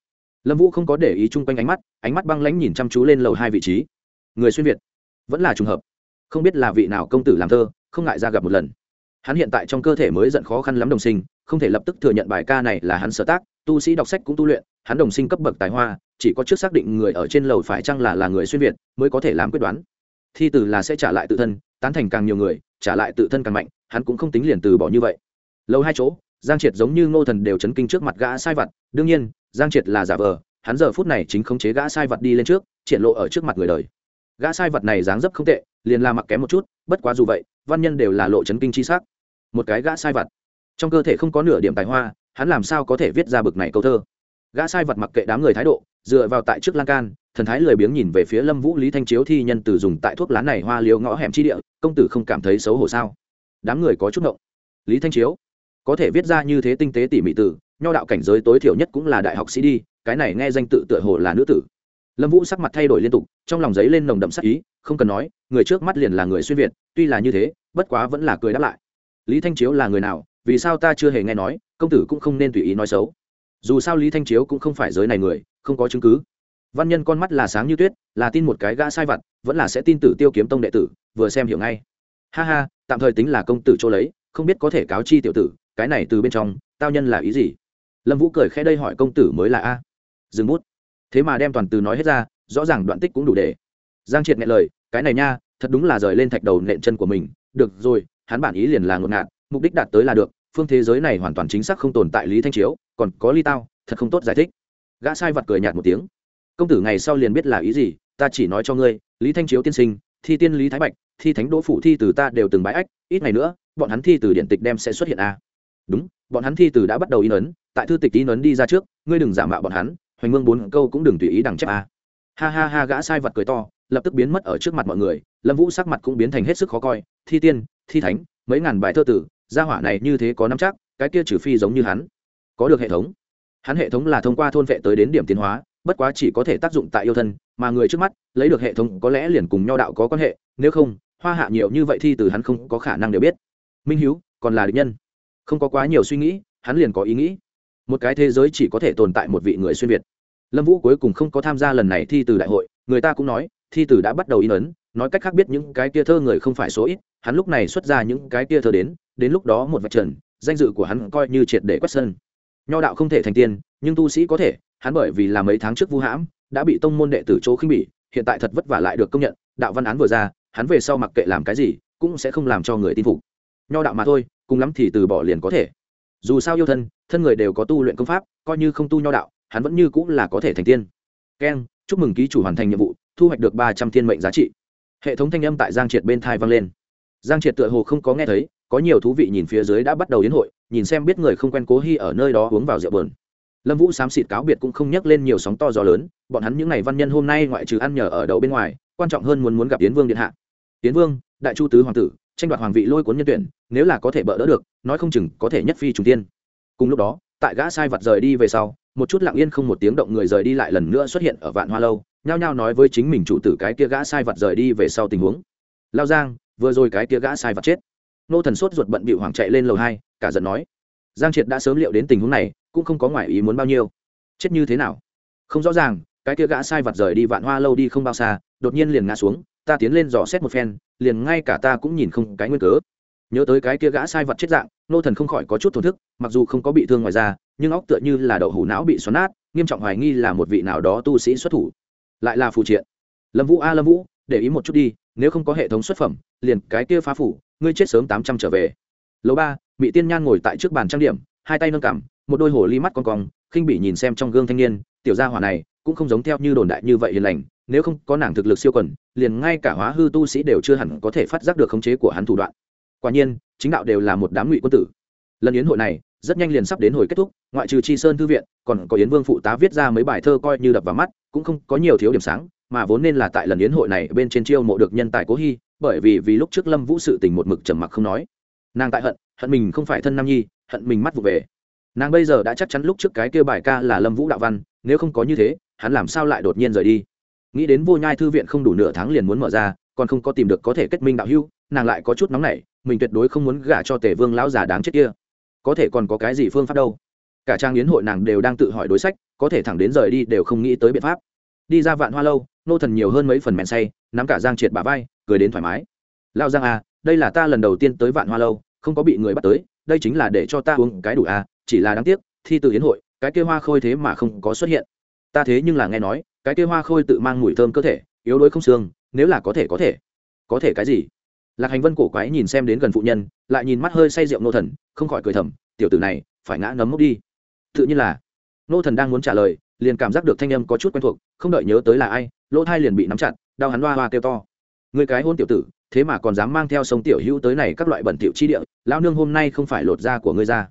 Lâm vũ không có để ý chung quanh ánh mắt ánh mắt băng lãnh nhìn chăm chú lên lầu hai vị trí. Người xuyên việt vẫn là trùng hợp. Không biết là vị nào công tử làm thơ, không ngại ra gặp một lần hắn hiện tại trong cơ thể mới giận khó khăn lắm đồng sinh, không thể lập tức thừa nhận bài ca này là hắn sở tác, tu sĩ đọc sách cũng tu luyện, hắn đồng sinh cấp bậc tài hoa, chỉ có trước xác định người ở trên lầu phải chăng là là người xuyên việt, mới có thể làm quyết đoán. Thi từ là sẽ trả lại tự thân, tán thành càng nhiều người, trả lại tự thân càng mạnh, hắn cũng không tính liền từ bỏ như vậy. Lâu hai chỗ, giang triệt giống như ngô thần đều chấn kinh trước mặt gã sai vật, đương nhiên, giang triệt là giả vờ, hắn giờ phút này chính khống chế gã sai vật đi lên trước, triển lộ ở trước mặt người đời. Gã sai vật này dáng dấp không tệ, liền la mặc kém một chút, bất quá dù vậy, văn nhân đều là lộ chấn kinh chi sắc một cái gã sai vật trong cơ thể không có nửa điểm tài hoa, hắn làm sao có thể viết ra bực này câu thơ? Gã sai vật mặc kệ đám người thái độ, dựa vào tại trước lan can, thần thái lười biếng nhìn về phía lâm vũ lý thanh chiếu thi nhân từ dùng tại thuốc lá này hoa liều ngõ hẻm chi địa, công tử không cảm thấy xấu hổ sao? Đám người có chút ngộng. Lý thanh chiếu, có thể viết ra như thế tinh tế tỉ mỉ tử nho đạo cảnh giới tối thiểu nhất cũng là đại học sĩ đi, cái này nghe danh tự tựa hồ là nữ tử. Lâm vũ sắc mặt thay đổi liên tục, trong lòng giấy lên nồng đậm sắc ý, không cần nói, người trước mắt liền là người xuyên việt, tuy là như thế, bất quá vẫn là cười đáp lại lý thanh chiếu là người nào? Vì sao ta chưa hề nghe nói, công tử cũng không nên tùy ý nói xấu. Dù sao lý thanh chiếu cũng không phải giới này người, không có chứng cứ. Văn nhân con mắt là sáng như tuyết, là tin một cái gã sai vặt, vẫn là sẽ tin tử tiêu kiếm tông đệ tử, vừa xem hiểu ngay. Ha ha, tạm thời tính là công tử chỗ lấy, không biết có thể cáo chi tiểu tử, cái này từ bên trong, tao nhân là ý gì? Lâm vũ cười khẽ đây hỏi công tử mới là a. Dừng bút. Thế mà đem toàn từ nói hết ra, rõ ràng đoạn tích cũng đủ để. Giang triệt nghe lời, cái này nha, thật đúng là rời lên thạch đầu nện chân của mình. Được rồi hắn bản ý liền là ngột ngạt, mục đích đạt tới là được, phương thế giới này hoàn toàn chính xác không tồn tại lý thanh chiếu, còn có ly tao, thật không tốt giải thích gã sai vật cười nhạt một tiếng công tử ngày sau liền biết là ý gì, ta chỉ nói cho ngươi, lý thanh chiếu tiên sinh, thi tiên lý thái bạch, thi thánh đỗ phủ thi từ ta đều từng bãi ách, ít ngày nữa, bọn hắn thi từ điện tịch đem sẽ xuất hiện a à. đúng, bọn hắn thi từ đã bắt đầu in ấn, tại thư tịch in ấn đi ra trước, ngươi đừng giả mạo bọn hắn, hoành mương bốn câu cũng đừng tùy ý đằng chép a à. ha ha ha, gã sai vật cười to, lập tức biến mất ở trước mặt mọi người, lâm vũ sắc mặt cũng biến thành hết sức khó coi thi tiên, thi thánh, mấy ngàn bài thơ tử, gia hỏa này như thế có năm chắc, cái kia trừ phi giống như hắn, có được hệ thống. Hắn hệ thống là thông qua thôn vệ tới đến điểm tiến hóa, bất quá chỉ có thể tác dụng tại yêu thân, mà người trước mắt, lấy được hệ thống có lẽ liền cùng nho đạo có quan hệ, nếu không, hoa hạ nhiều như vậy thì từ hắn không có khả năng đều biết. Minh hiếu, còn là địch nhân. Không có quá nhiều suy nghĩ, hắn liền có ý nghĩ. Một cái thế giới chỉ có thể tồn tại một vị người xuyên việt. Lâm vũ cuối cùng không có tham gia lần này thi từ đại hội, người ta cũng nói, thi từ đã bắt đầu in ấn nói cách khác biết những cái kia thơ người không phải số ít, hắn lúc này xuất ra những cái kia thơ đến đến lúc đó một vạch trần, danh dự của hắn coi như triệt để quét sân. Nho đạo không thể thành tiên, nhưng tu sĩ có thể, hắn bởi vì là mấy tháng trước vu hãm, đã bị tông môn đệ tử chỗ khinh bỉ, hiện tại thật vất vả lại được công nhận, đạo văn án vừa ra, hắn về sau mặc kệ làm cái gì, cũng sẽ không làm cho người tin phục. Nho đạo mà thôi, cùng lắm thì từ bỏ liền có thể. Dù sao yêu thân thân người đều có tu luyện công pháp, coi như không tu nho đạo, hắn vẫn như cũng là có thể thành tiên. Keng, chúc mừng ký chủ hoàn thành nhiệm vụ, thu hoạch được ba trăm thiên mệnh giá trị hệ thống thanh âm tại giang triệt bên thai vang lên. Giang triệt tựa hồ không có nghe thấy, có nhiều thú vị nhìn phía dưới đã bắt đầu đến hội, nhìn xem biết người không quen cố hy ở nơi đó uống vào rượu bờn lâm vũ xám xịt cáo biệt cũng không nhắc lên nhiều sóng to gió lớn, bọn hắn những ngày văn nhân hôm nay ngoại trừ ăn nhờ ở đậu bên ngoài, quan trọng hơn muốn muốn gặp yến vương điện hạ. Yến vương, đại chu tứ hoàng tử, tranh đoạt hoàng vị lôi cuốn nhân tuyển, nếu là có thể bỡ đỡ được, nói không chừng có thể nhất phi trùng tiên. Cùng lúc đó, tại gã sai vật rời đi về sau, một chút lặng yên không một tiếng động người rời đi lại lần nữa xuất hiện ở vạn hoa lâu nhao nhao nói với chính mình chủ tử cái kia gã sai vật rời đi về sau tình huống. Lao giang, vừa rồi cái kia gã sai vật chết. Nô thần sốt ruột bận bị hoảng chạy lên lầu hai, cả giận nói. Giang triệt đã sớm liệu đến tình huống này, cũng không có ngoại ý muốn bao nhiêu. Chết như thế nào? Không rõ ràng, cái kia gã sai vật rời đi vạn hoa lâu đi không bao xa, đột nhiên liền ngã xuống, ta tiến lên dò xét một phen, liền ngay cả ta cũng nhìn không cái nguyên cớ. Nhớ tới cái kia gã sai vật chết dạng, nô thần không khỏi có chút thổn thức, mặc dù không có bị thương ngoài ra nhưng óc tựa như là đậu hủ não bị xoắn nát, nghiêm trọng hoài nghi là một vị nào đó tu sĩ xuất thủ lại là phù triện. Lâm vũ a, lâm vũ, để ý một chút đi, nếu không có hệ thống xuất phẩm, liền cái kia phá phủ, ngươi chết sớm tám trăm trở về. Lầu ba mỹ tiên nhan ngồi tại trước bàn trang điểm, hai tay nâng cảm một đôi hồ ly mắt con cong, khinh bị nhìn xem trong gương thanh niên, tiểu gia hỏa này cũng không giống theo như đồn đại như vậy hiền lành, nếu không có nàng thực lực siêu quần, liền ngay cả hóa hư tu sĩ đều chưa hẳn có thể phát giác được khống chế của hắn thủ đoạn. Quả nhiên, chính đạo đều là một đám ngụy quân tử. Lần yến hội này rất nhanh liền sắp đến hồi kết thúc, ngoại trừ Tri sơn thư viện, còn có yến vương phụ tá viết ra mấy bài thơ coi như đập vào mắt, cũng không có nhiều thiếu điểm sáng, mà vốn nên là tại lần yến hội này bên trên chiêu mộ được nhân tài cố hy, bởi vì vì lúc trước lâm vũ sự tình một mực trầm mặc không nói. Nàng tại hận hận mình không phải thân nam nhi, hận mình mắt vụ về. Nàng bây giờ đã chắc chắn lúc trước cái kêu bài ca là lâm vũ đạo văn, nếu không có như thế, hắn làm sao lại đột nhiên rời đi? Nghĩ đến vô nhai thư viện không đủ nửa tháng liền muốn mở ra, còn không có tìm được có thể kết minh đạo hưu nàng lại có chút nóng nảy, mình tuyệt đối không muốn gả cho tề vương lão già đáng chết kia có thể còn có cái gì phương pháp đâu. Cả trang yến hội nàng đều đang tự hỏi đối sách, có thể thẳng đến rời đi đều không nghĩ tới biện pháp. Đi ra vạn hoa lâu, nô thần nhiều hơn mấy phần mẹn say, nắm cả giang triệt bà vai, cười đến thoải mái. Lao giang à đây là ta lần đầu tiên tới vạn hoa lâu, không có bị người bắt tới, đây chính là để cho ta uống cái đủ à chỉ là đáng tiếc, thi từ yến hội, cái kia hoa khôi thế mà không có xuất hiện. Ta thế nhưng là nghe nói, cái kia hoa khôi tự mang mùi thơm cơ thể, yếu đuối không xương, nếu là có thể có thể. Có thể cái gì? Lạc hành vân cổ quái nhìn xem đến gần phụ nhân, lại nhìn mắt hơi say rượu nô thần, không khỏi cười thầm, tiểu tử này, phải ngã nấm mốc đi. Tự nhiên là, nô thần đang muốn trả lời, liền cảm giác được thanh âm có chút quen thuộc, không đợi nhớ tới là ai, lỗ thai liền bị nắm chặt, đau hắn hoa hoa kêu to. Người cái hôn tiểu tử, thế mà còn dám mang theo sông tiểu hữu tới này các loại bẩn tiểu chi địa, lão nương hôm nay không phải lột da của ngươi ra.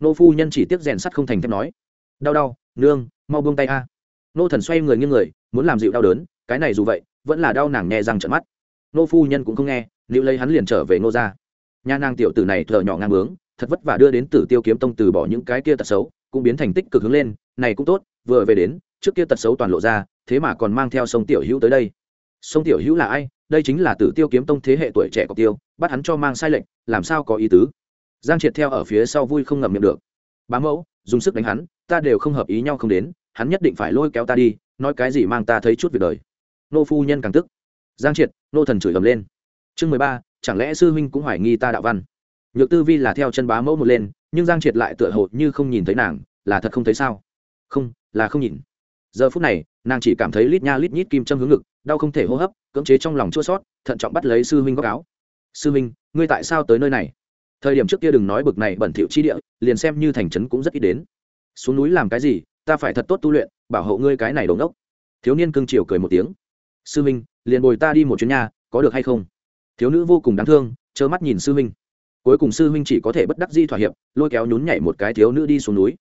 Nô phu nhân chỉ tiếc rèn sắt không thành thép nói, đau đau, nương, mau buông tay a. Nô thần xoay người nghiêng người, muốn làm dịu đau đớn, cái này dù vậy, vẫn là đau nàng nhẹ răng trận mắt. Nô phu nhân cũng không nghe liệu lấy hắn liền trở về nô ra nha nàng tiểu tử này thợ nhỏ ngang bướng, thật vất vả đưa đến tử tiêu kiếm tông từ bỏ những cái kia tật xấu, cũng biến thành tích cực hướng lên, này cũng tốt, vừa về đến, trước kia tật xấu toàn lộ ra, thế mà còn mang theo sông tiểu hữu tới đây. Sông tiểu hữu là ai? Đây chính là tử tiêu kiếm tông thế hệ tuổi trẻ cọc tiêu, bắt hắn cho mang sai lệnh, làm sao có ý tứ? Giang triệt theo ở phía sau vui không ngậm miệng được. Bá mẫu, dùng sức đánh hắn, ta đều không hợp ý nhau không đến, hắn nhất định phải lôi kéo ta đi, nói cái gì mang ta thấy chút việc đời. Nô phu nhân càng tức. Giang triệt, nô thần chửi ầm lên chương mười ba, chẳng lẽ sư huynh cũng hoài nghi ta đạo văn? Nhược tư vi là theo chân bá mẫu một lên, nhưng giang triệt lại tựa hồ như không nhìn thấy nàng, là thật không thấy sao? Không, là không nhìn. Giờ phút này, nàng chỉ cảm thấy lít nha lít nhít kim châm hướng ngực, đau không thể hô hấp, cưỡng chế trong lòng chua sót, thận trọng bắt lấy sư huynh góc áo. Sư huynh, ngươi tại sao tới nơi này? Thời điểm trước kia đừng nói bực này bẩn thỉu chi địa, liền xem như thành trấn cũng rất ít đến. Xuống núi làm cái gì, ta phải thật tốt tu luyện, bảo hộ ngươi cái này đống đốc thiếu niên cưng chiều cười một tiếng. Sư huynh, liền bồi ta đi một chuyến nhà có được hay không? Thiếu nữ vô cùng đáng thương, trơ mắt nhìn sư huynh. Cuối cùng sư huynh chỉ có thể bất đắc di thỏa hiệp, lôi kéo nhún nhảy một cái thiếu nữ đi xuống núi.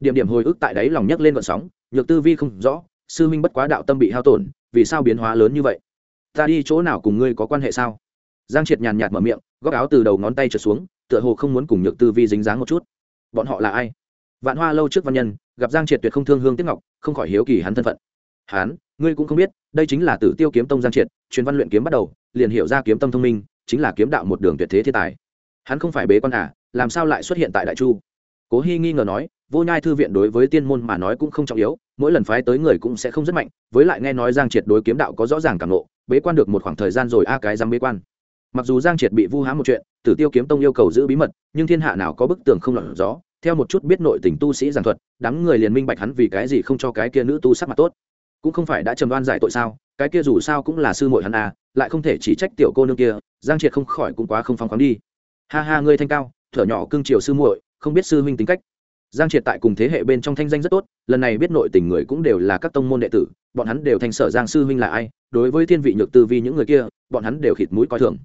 Điểm điểm hồi ức tại đáy lòng nhấc lên vận sóng, nhược tư vi không rõ, sư huynh bất quá đạo tâm bị hao tổn, vì sao biến hóa lớn như vậy? Ta đi chỗ nào cùng ngươi có quan hệ sao? Giang triệt nhàn nhạt mở miệng, góc áo từ đầu ngón tay trượt xuống, tựa hồ không muốn cùng nhược tư vi dính dáng một chút. Bọn họ là ai? Vạn hoa lâu trước văn nhân, gặp giang triệt tuyệt không thương hương tiếc ngọc, không khỏi hiếu kỳ hắn thân phận. Hắn ngươi cũng không biết, đây chính là tử tiêu kiếm tông giang triệt, truyền văn luyện kiếm bắt đầu, liền hiểu ra kiếm tâm thông minh, chính là kiếm đạo một đường tuyệt thế thiên tài. Hắn không phải bế quan à làm sao lại xuất hiện tại đại chu? Cố hy nghi ngờ nói, vô nhai thư viện đối với tiên môn mà nói cũng không trọng yếu, mỗi lần phái tới người cũng sẽ không rất mạnh, với lại nghe nói giang triệt đối kiếm đạo có rõ ràng cảm nộ bế quan được một khoảng thời gian rồi a, cái dám bế quan. Mặc dù giang triệt bị vu hãm một chuyện, tử tiêu kiếm tông yêu cầu giữ bí mật, nhưng thiên hạ nào có bức tường không lọt gió theo một chút biết nội tình tu sĩ giảng thuật, đám người liền minh bạch hắn vì cái gì không cho cái kia nữ tu sắc mặt tốt cũng không phải đã trầm đoan giải tội sao? Cái kia dù sao cũng là sư muội hắn à lại không thể chỉ trách tiểu cô nương kia, giang triệt không khỏi cũng quá không phóng khoáng đi. Ha ha, ngươi thanh cao, thở nhỏ cưng chiều sư muội, không biết sư huynh tính cách. Giang triệt tại cùng thế hệ bên trong thanh danh rất tốt, lần này biết nội tình người cũng đều là các tông môn đệ tử, bọn hắn đều thành sở giang sư huynh là ai, đối với thiên vị nhược tư vi những người kia, bọn hắn đều khịt mũi coi thường.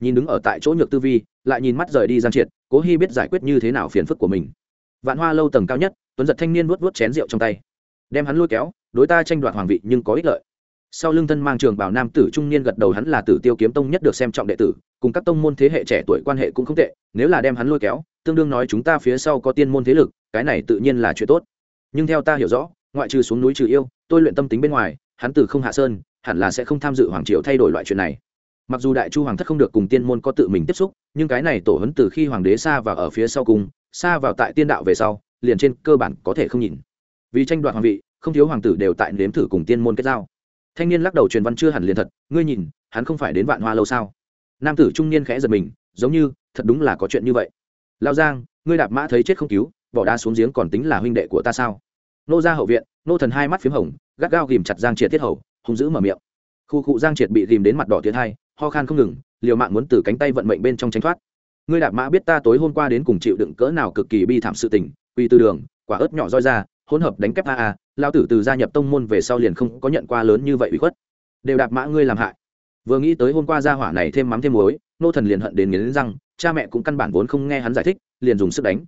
Nhìn đứng ở tại chỗ nhược tư vi, lại nhìn mắt rời đi giang triệt, cố hy biết giải quyết như thế nào phiền phức của mình. Vạn hoa lâu tầng cao nhất, tuấn giật thanh niên vuốt vuốt chén rượu trong tay, đem hắn lôi kéo đối ta tranh đoạt hoàng vị nhưng có ích lợi. Sau lưng thân mang trường bảo nam tử trung niên gật đầu hắn là tử tiêu kiếm tông nhất được xem trọng đệ tử, cùng các tông môn thế hệ trẻ tuổi quan hệ cũng không tệ, nếu là đem hắn lôi kéo, tương đương nói chúng ta phía sau có tiên môn thế lực, cái này tự nhiên là chuyện tốt. Nhưng theo ta hiểu rõ, ngoại trừ xuống núi trừ yêu, tôi luyện tâm tính bên ngoài, hắn từ không hạ sơn, hẳn là sẽ không tham dự hoàng triều thay đổi loại chuyện này. Mặc dù đại chu hoàng thất không được cùng tiên môn có tự mình tiếp xúc, nhưng cái này tổ hấn từ khi hoàng đế xa vào ở phía sau cùng, xa vào tại tiên đạo về sau, liền trên cơ bản có thể không nhìn. Vì tranh đoạt hoàng vị không thiếu hoàng tử đều tại nếm thử cùng tiên môn kết giao. Thanh niên lắc đầu truyền văn chưa hẳn liền thật, ngươi nhìn, hắn không phải đến vạn hoa lâu sao? Nam tử trung niên khẽ giật mình, giống như, thật đúng là có chuyện như vậy. Lao giang, ngươi đạp mã thấy chết không cứu, bỏ đá xuống giếng còn tính là huynh đệ của ta sao? Nô ra hậu viện, nô thần hai mắt p h í m hồng, gắt gao ghìm chặt giang triệt tiết hầu, hung dữ mở miệng. Khu cụ giang triệt bị ghìm đến mặt đỏ tiến hai, ho khan không ngừng, liều mạng muốn từ cánh tay vận mệnh bên trong tránh thoát. Ngươi đạp mã biết ta tối hôm qua đến cùng chịu đựng cỡ nào cực kỳ bi thảm sự tình quy tư đường, quả ớt nhỏ roi ra, hỗn hợp đánh kép a a lao tử từ gia nhập tông môn về sau liền không có nhận qua lớn như vậy bị khuất. Đều đạp mã ngươi làm hại. Vừa nghĩ tới hôm qua gia hỏa này thêm mắm thêm muối, nô thần liền hận đến nghiến răng, cha mẹ cũng căn bản vốn không nghe hắn giải thích, liền dùng sức đánh.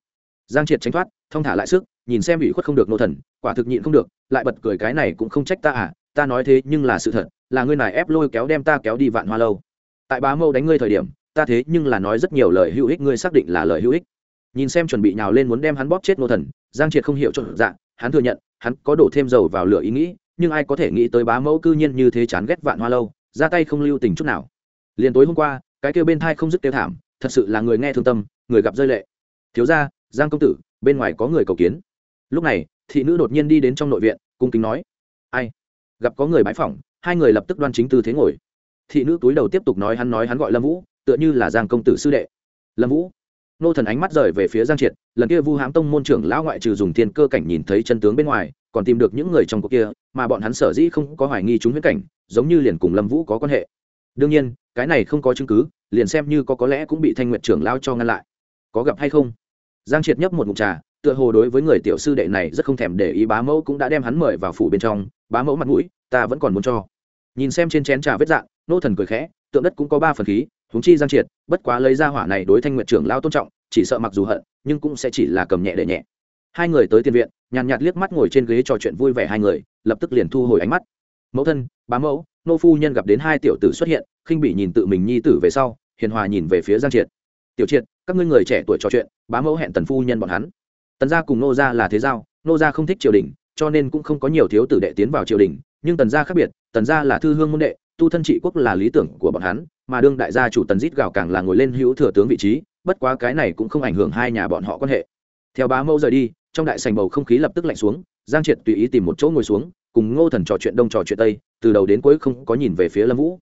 Giang triệt tránh thoát, thong thả lại sức, nhìn xem ủy khuất không được nô thần, quả thực nhịn không được, lại bật cười cái này cũng không trách ta à ta nói thế nhưng là sự thật, là ngươi này ép lôi kéo đem ta kéo đi vạn hoa lâu. Tại bá mâu đánh ngươi thời điểm, ta thế nhưng là nói rất nhiều lời hữu ích, ngươi xác định là lời hữu ích. Nhìn xem chuẩn bị nhào lên muốn đem hắn bóp chết nô thần, giang triệt không hiểu trộn dạ hắn thừa nhận hắn có đổ thêm dầu vào lửa ý nghĩ, nhưng ai có thể nghĩ tới bá mẫu cư nhiên như thế chán ghét vạn hoa lâu, ra tay không lưu tình chút nào. Liền tối hôm qua, cái kêu bên thai không dứt tiêu thảm, thật sự là người nghe thương tâm, người gặp rơi lệ. Thiếu ra giang công tử, bên ngoài có người cầu kiến. Lúc này, thị nữ đột nhiên đi đến trong nội viện, cung kính nói, ai? Gặp có người bãi phỏng, hai người lập tức đoan chính tư thế ngồi. Thị nữ túi đầu tiếp tục nói hắn nói hắn gọi lâm vũ, tựa như là giang công tử sư đệ. Lâm vũ nô thần ánh mắt rời về phía giang triệt, lần kia vu hãm tông môn trưởng lão ngoại trừ dùng thiên cơ cảnh nhìn thấy chân tướng bên ngoài, còn tìm được những người trong cuộc kia, mà bọn hắn sở dĩ không có hoài nghi chúng huyết cảnh, giống như liền cùng lâm vũ có quan hệ. Đương nhiên, cái này không có chứng cứ, liền xem như có có lẽ cũng bị thanh nguyện trưởng lao cho ngăn lại. Có gặp hay không? Giang triệt nhấp một mục trà, tựa hồ đối với người tiểu sư đệ này rất không thèm để ý, bá mẫu cũng đã đem hắn mời vào phủ bên trong, bá mẫu mặt mũi, ta vẫn còn muốn cho. Nhìn xem trên chén trà vết dạng, nô thần cười khẽ, tượng đất cũng có ba phần khí huống chi giang triệt, bất quá lấy ra hỏa này đối thanh nguyện trưởng lao tôn trọng, chỉ sợ mặc dù hận, nhưng cũng sẽ chỉ là cầm nhẹ để nhẹ. Hai người tới tiền viện, nhàn nhạt liếc mắt ngồi trên ghế trò chuyện vui vẻ hai người, lập tức liền thu hồi ánh mắt. Mẫu thân, bá mẫu, nô phu nhân gặp đến hai tiểu tử xuất hiện, khinh bị nhìn tự mình nhi tử về sau, hiền hòa nhìn về phía giang triệt. Tiểu triệt, các ngươi người trẻ tuổi trò chuyện, bá mẫu hẹn tần phu nhân bọn hắn. Tần gia cùng nô gia là thế giao, nô gia không thích triều đình, cho nên cũng không có nhiều thiếu tử đệ tiến vào triều đình, nhưng tần gia khác biệt, tần gia là thư hương môn đệ tu thân trị quốc là lý tưởng của bọn hắn, mà đương đại gia chủ tần dít gào càng là ngồi lên hữu thừa tướng vị trí, bất quá cái này cũng không ảnh hưởng hai nhà bọn họ quan hệ. Theo bá mẫu rời đi, trong đại sành bầu không khí lập tức lạnh xuống, giang triệt tùy ý tìm một chỗ ngồi xuống, cùng ngô thần trò chuyện đông trò chuyện tây, từ đầu đến cuối không có nhìn về phía lâm vũ.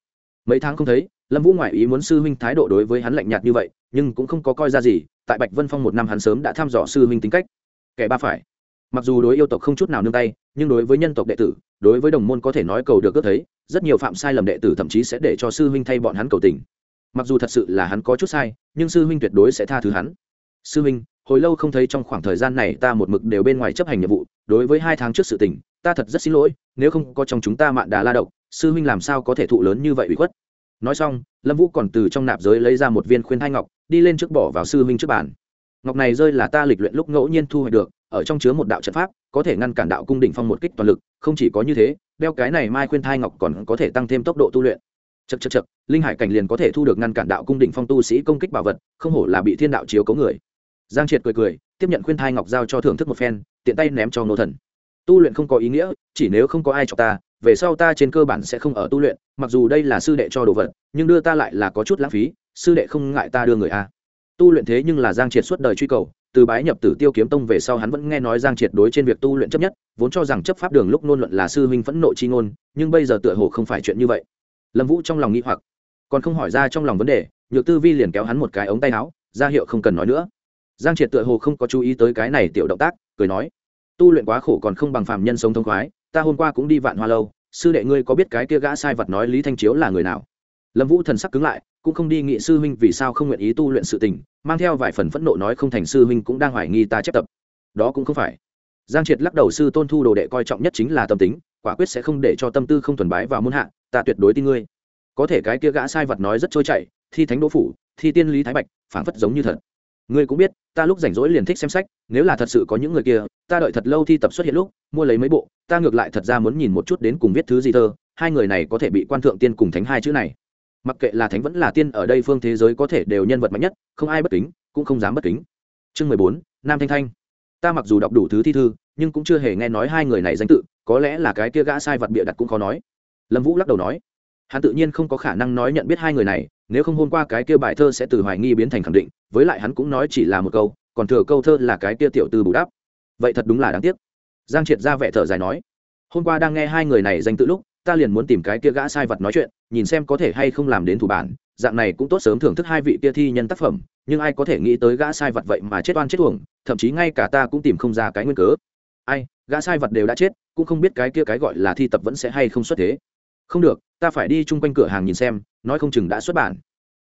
Mấy tháng không thấy, lâm vũ ngoại ý muốn sư huynh thái độ đối với hắn lạnh nhạt như vậy, nhưng cũng không có coi ra gì, tại bạch vân phong một năm hắn sớm đã thăm dò sư huynh tính cách. Kẻ ba phải mặc dù đối yêu tộc không chút nào nương tay, nhưng đối với nhân tộc đệ tử, đối với đồng môn có thể nói cầu được ước thấy, rất nhiều phạm sai lầm đệ tử thậm chí sẽ để cho sư huynh thay bọn hắn cầu tình. Mặc dù thật sự là hắn có chút sai, nhưng sư huynh tuyệt đối sẽ tha thứ hắn. Sư huynh, hồi lâu không thấy trong khoảng thời gian này ta một mực đều bên ngoài chấp hành nhiệm vụ, đối với hai tháng trước sự tình, ta thật rất xin lỗi, nếu không có trong chúng ta mạn đà la độc, sư huynh làm sao có thể thụ lớn như vậy bị khuất? Nói xong, lâm vũ còn từ trong nạp giới lấy ra một viên khuyên thai ngọc, đi lên trước bỏ vào sư huynh trước bàn. Ngọc này rơi là ta lịch luyện lúc ngẫu nhiên thu hoạch được ở trong chứa một đạo trận pháp, có thể ngăn cản đạo cung đỉnh phong một kích toàn lực, không chỉ có như thế, đeo cái này mai khuyên thai ngọc còn có thể tăng thêm tốc độ tu luyện. Chật chật chật linh hải cảnh liền có thể thu được ngăn cản đạo cung đỉnh phong tu sĩ công kích bảo vật, không hổ là bị thiên đạo chiếu cấu người. Giang triệt cười cười, tiếp nhận khuyên thai ngọc giao cho thưởng thức một phen, tiện tay ném cho nô thần. Tu luyện không có ý nghĩa, chỉ nếu không có ai cho ta, về sau ta trên cơ bản sẽ không ở tu luyện, mặc dù đây là sư đệ cho đồ vật, nhưng đưa ta lại là có chút lãng phí, sư đệ không ngại ta đưa người a. Tu luyện thế nhưng là giang triệt suốt đời truy cầu từ bái nhập tử tiêu kiếm tông về sau hắn vẫn nghe nói giang triệt đối trên việc tu luyện chấp nhất, vốn cho rằng chấp pháp đường lúc nôn luận là sư huynh phẫn nộ chi ngôn, nhưng bây giờ tựa hồ không phải chuyện như vậy. Lâm vũ trong lòng nghĩ hoặc, còn không hỏi ra trong lòng vấn đề, nhược tư vi liền kéo hắn một cái ống tay áo, ra hiệu không cần nói nữa. Giang triệt tựa hồ không có chú ý tới cái này tiểu động tác, cười nói, tu luyện quá khổ còn không bằng phàm nhân sống thông khoái, ta hôm qua cũng đi vạn hoa lâu, sư đệ ngươi có biết cái kia gã sai vật nói lý thanh chiếu là người nào? Lâm vũ thần sắc cứng lại cũng không đi nghị sư huynh vì sao không nguyện ý tu luyện sự tình, mang theo vài phần phẫn nộ nói không thành sư huynh cũng đang hoài nghi ta chép tập. Đó cũng không phải. Giang triệt lắc đầu sư tôn thu đồ đệ coi trọng nhất chính là tâm tính, quả quyết sẽ không để cho tâm tư không thuần bái vào muôn hạ, ta tuyệt đối tin ngươi. Có thể cái kia gã sai vật nói rất trôi chảy, thi thánh đỗ phủ, thi tiên lý thái bạch, phảng phất giống như thật. Ngươi cũng biết, ta lúc rảnh rỗi liền thích xem sách, nếu là thật sự có những người kia, ta đợi thật lâu thi tập xuất hiện lúc, mua lấy mấy bộ, ta ngược lại thật ra muốn nhìn một chút đến cùng viết thứ gì thơ, hai người này có thể bị quan thượng tiên cùng thánh hai chữ này mặc kệ là thánh vẫn là tiên, ở đây phương thế giới có thể đều nhân vật mạnh nhất, không ai bất kính, cũng không dám bất kính. Chương mười bốn, nam thanh thanh. Ta mặc dù đọc đủ thứ thi thư, nhưng cũng chưa hề nghe nói hai người này danh tự, có lẽ là cái kia gã sai vật bịa đặt cũng khó nói. Lâm vũ lắc đầu nói, hắn tự nhiên không có khả năng nói nhận biết hai người này, nếu không hôm qua cái kia bài thơ sẽ từ hoài nghi biến thành khẳng định, với lại hắn cũng nói chỉ là một câu, còn thừa câu thơ là cái kia tiểu từ bù đắp. Vậy thật đúng là đáng tiếc. Giang triệt ra vẻ thở dài nói, hôm qua đang nghe hai người này danh tự lúc ta liền muốn tìm cái kia gã sai vật nói chuyện nhìn xem có thể hay không làm đến thủ bản dạng này cũng tốt sớm thưởng thức hai vị kia thi nhân tác phẩm nhưng ai có thể nghĩ tới gã sai vật vậy mà chết oan chết uổng thậm chí ngay cả ta cũng tìm không ra cái nguyên cớ. Ai gã sai vật đều đã chết cũng không biết cái kia cái gọi là thi tập vẫn sẽ hay không xuất thế. Không được ta phải đi chung quanh cửa hàng nhìn xem nói không chừng đã xuất bản.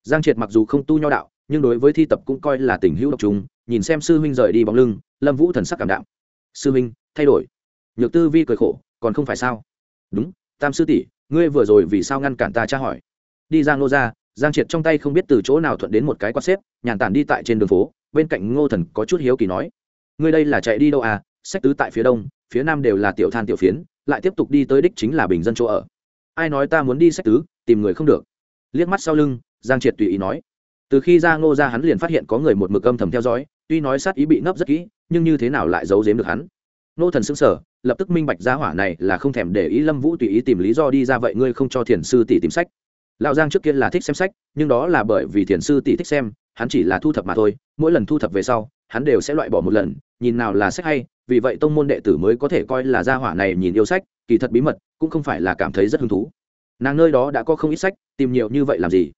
Giang triệt mặc dù không tu nho đạo nhưng đối với thi tập cũng coi là tình hữu độc trùng, nhìn xem sư huynh rời đi bóng lưng lâm vũ thần sắc cảm động. sư huynh thay đổi. Nhược tư vi cười khổ còn không phải sao? Đúng tam sư tỷ, ngươi vừa rồi vì sao ngăn cản ta tra hỏi? Đi ra ngô ra, giang triệt trong tay không biết từ chỗ nào thuận đến một cái quạt xếp, nhàn tản đi tại trên đường phố, bên cạnh ngô thần có chút hiếu kỳ nói, ngươi đây là chạy đi đâu à? Sách tứ tại phía đông, phía nam đều là tiểu than tiểu phiến, lại tiếp tục đi tới đích chính là bình dân chỗ ở. Ai nói ta muốn đi sách tứ, tìm người không được. Liếc mắt sau lưng, giang triệt tùy ý nói. Từ khi ra ngô ra hắn liền phát hiện có người một mực âm thầm theo dõi, tuy nói sát ý bị nấp rất kỹ, nhưng như thế nào lại giấu giếm được hắn? Nô thần xứng sở lập tức minh bạch giá hỏa này là không thèm để ý lâm vũ tùy ý tìm lý do đi ra vậy ngươi không cho thiền sư tỷ tìm sách. Lão giang trước kia là thích xem sách, nhưng đó là bởi vì thiền sư tỷ thích xem, hắn chỉ là thu thập mà thôi, mỗi lần thu thập về sau, hắn đều sẽ loại bỏ một lần, nhìn nào là sách hay, vì vậy tông môn đệ tử mới có thể coi là gia hỏa này nhìn yêu sách, kỳ thật bí mật, cũng không phải là cảm thấy rất hứng thú. Nàng nơi đó đã có không ít sách, tìm nhiều như vậy làm gì?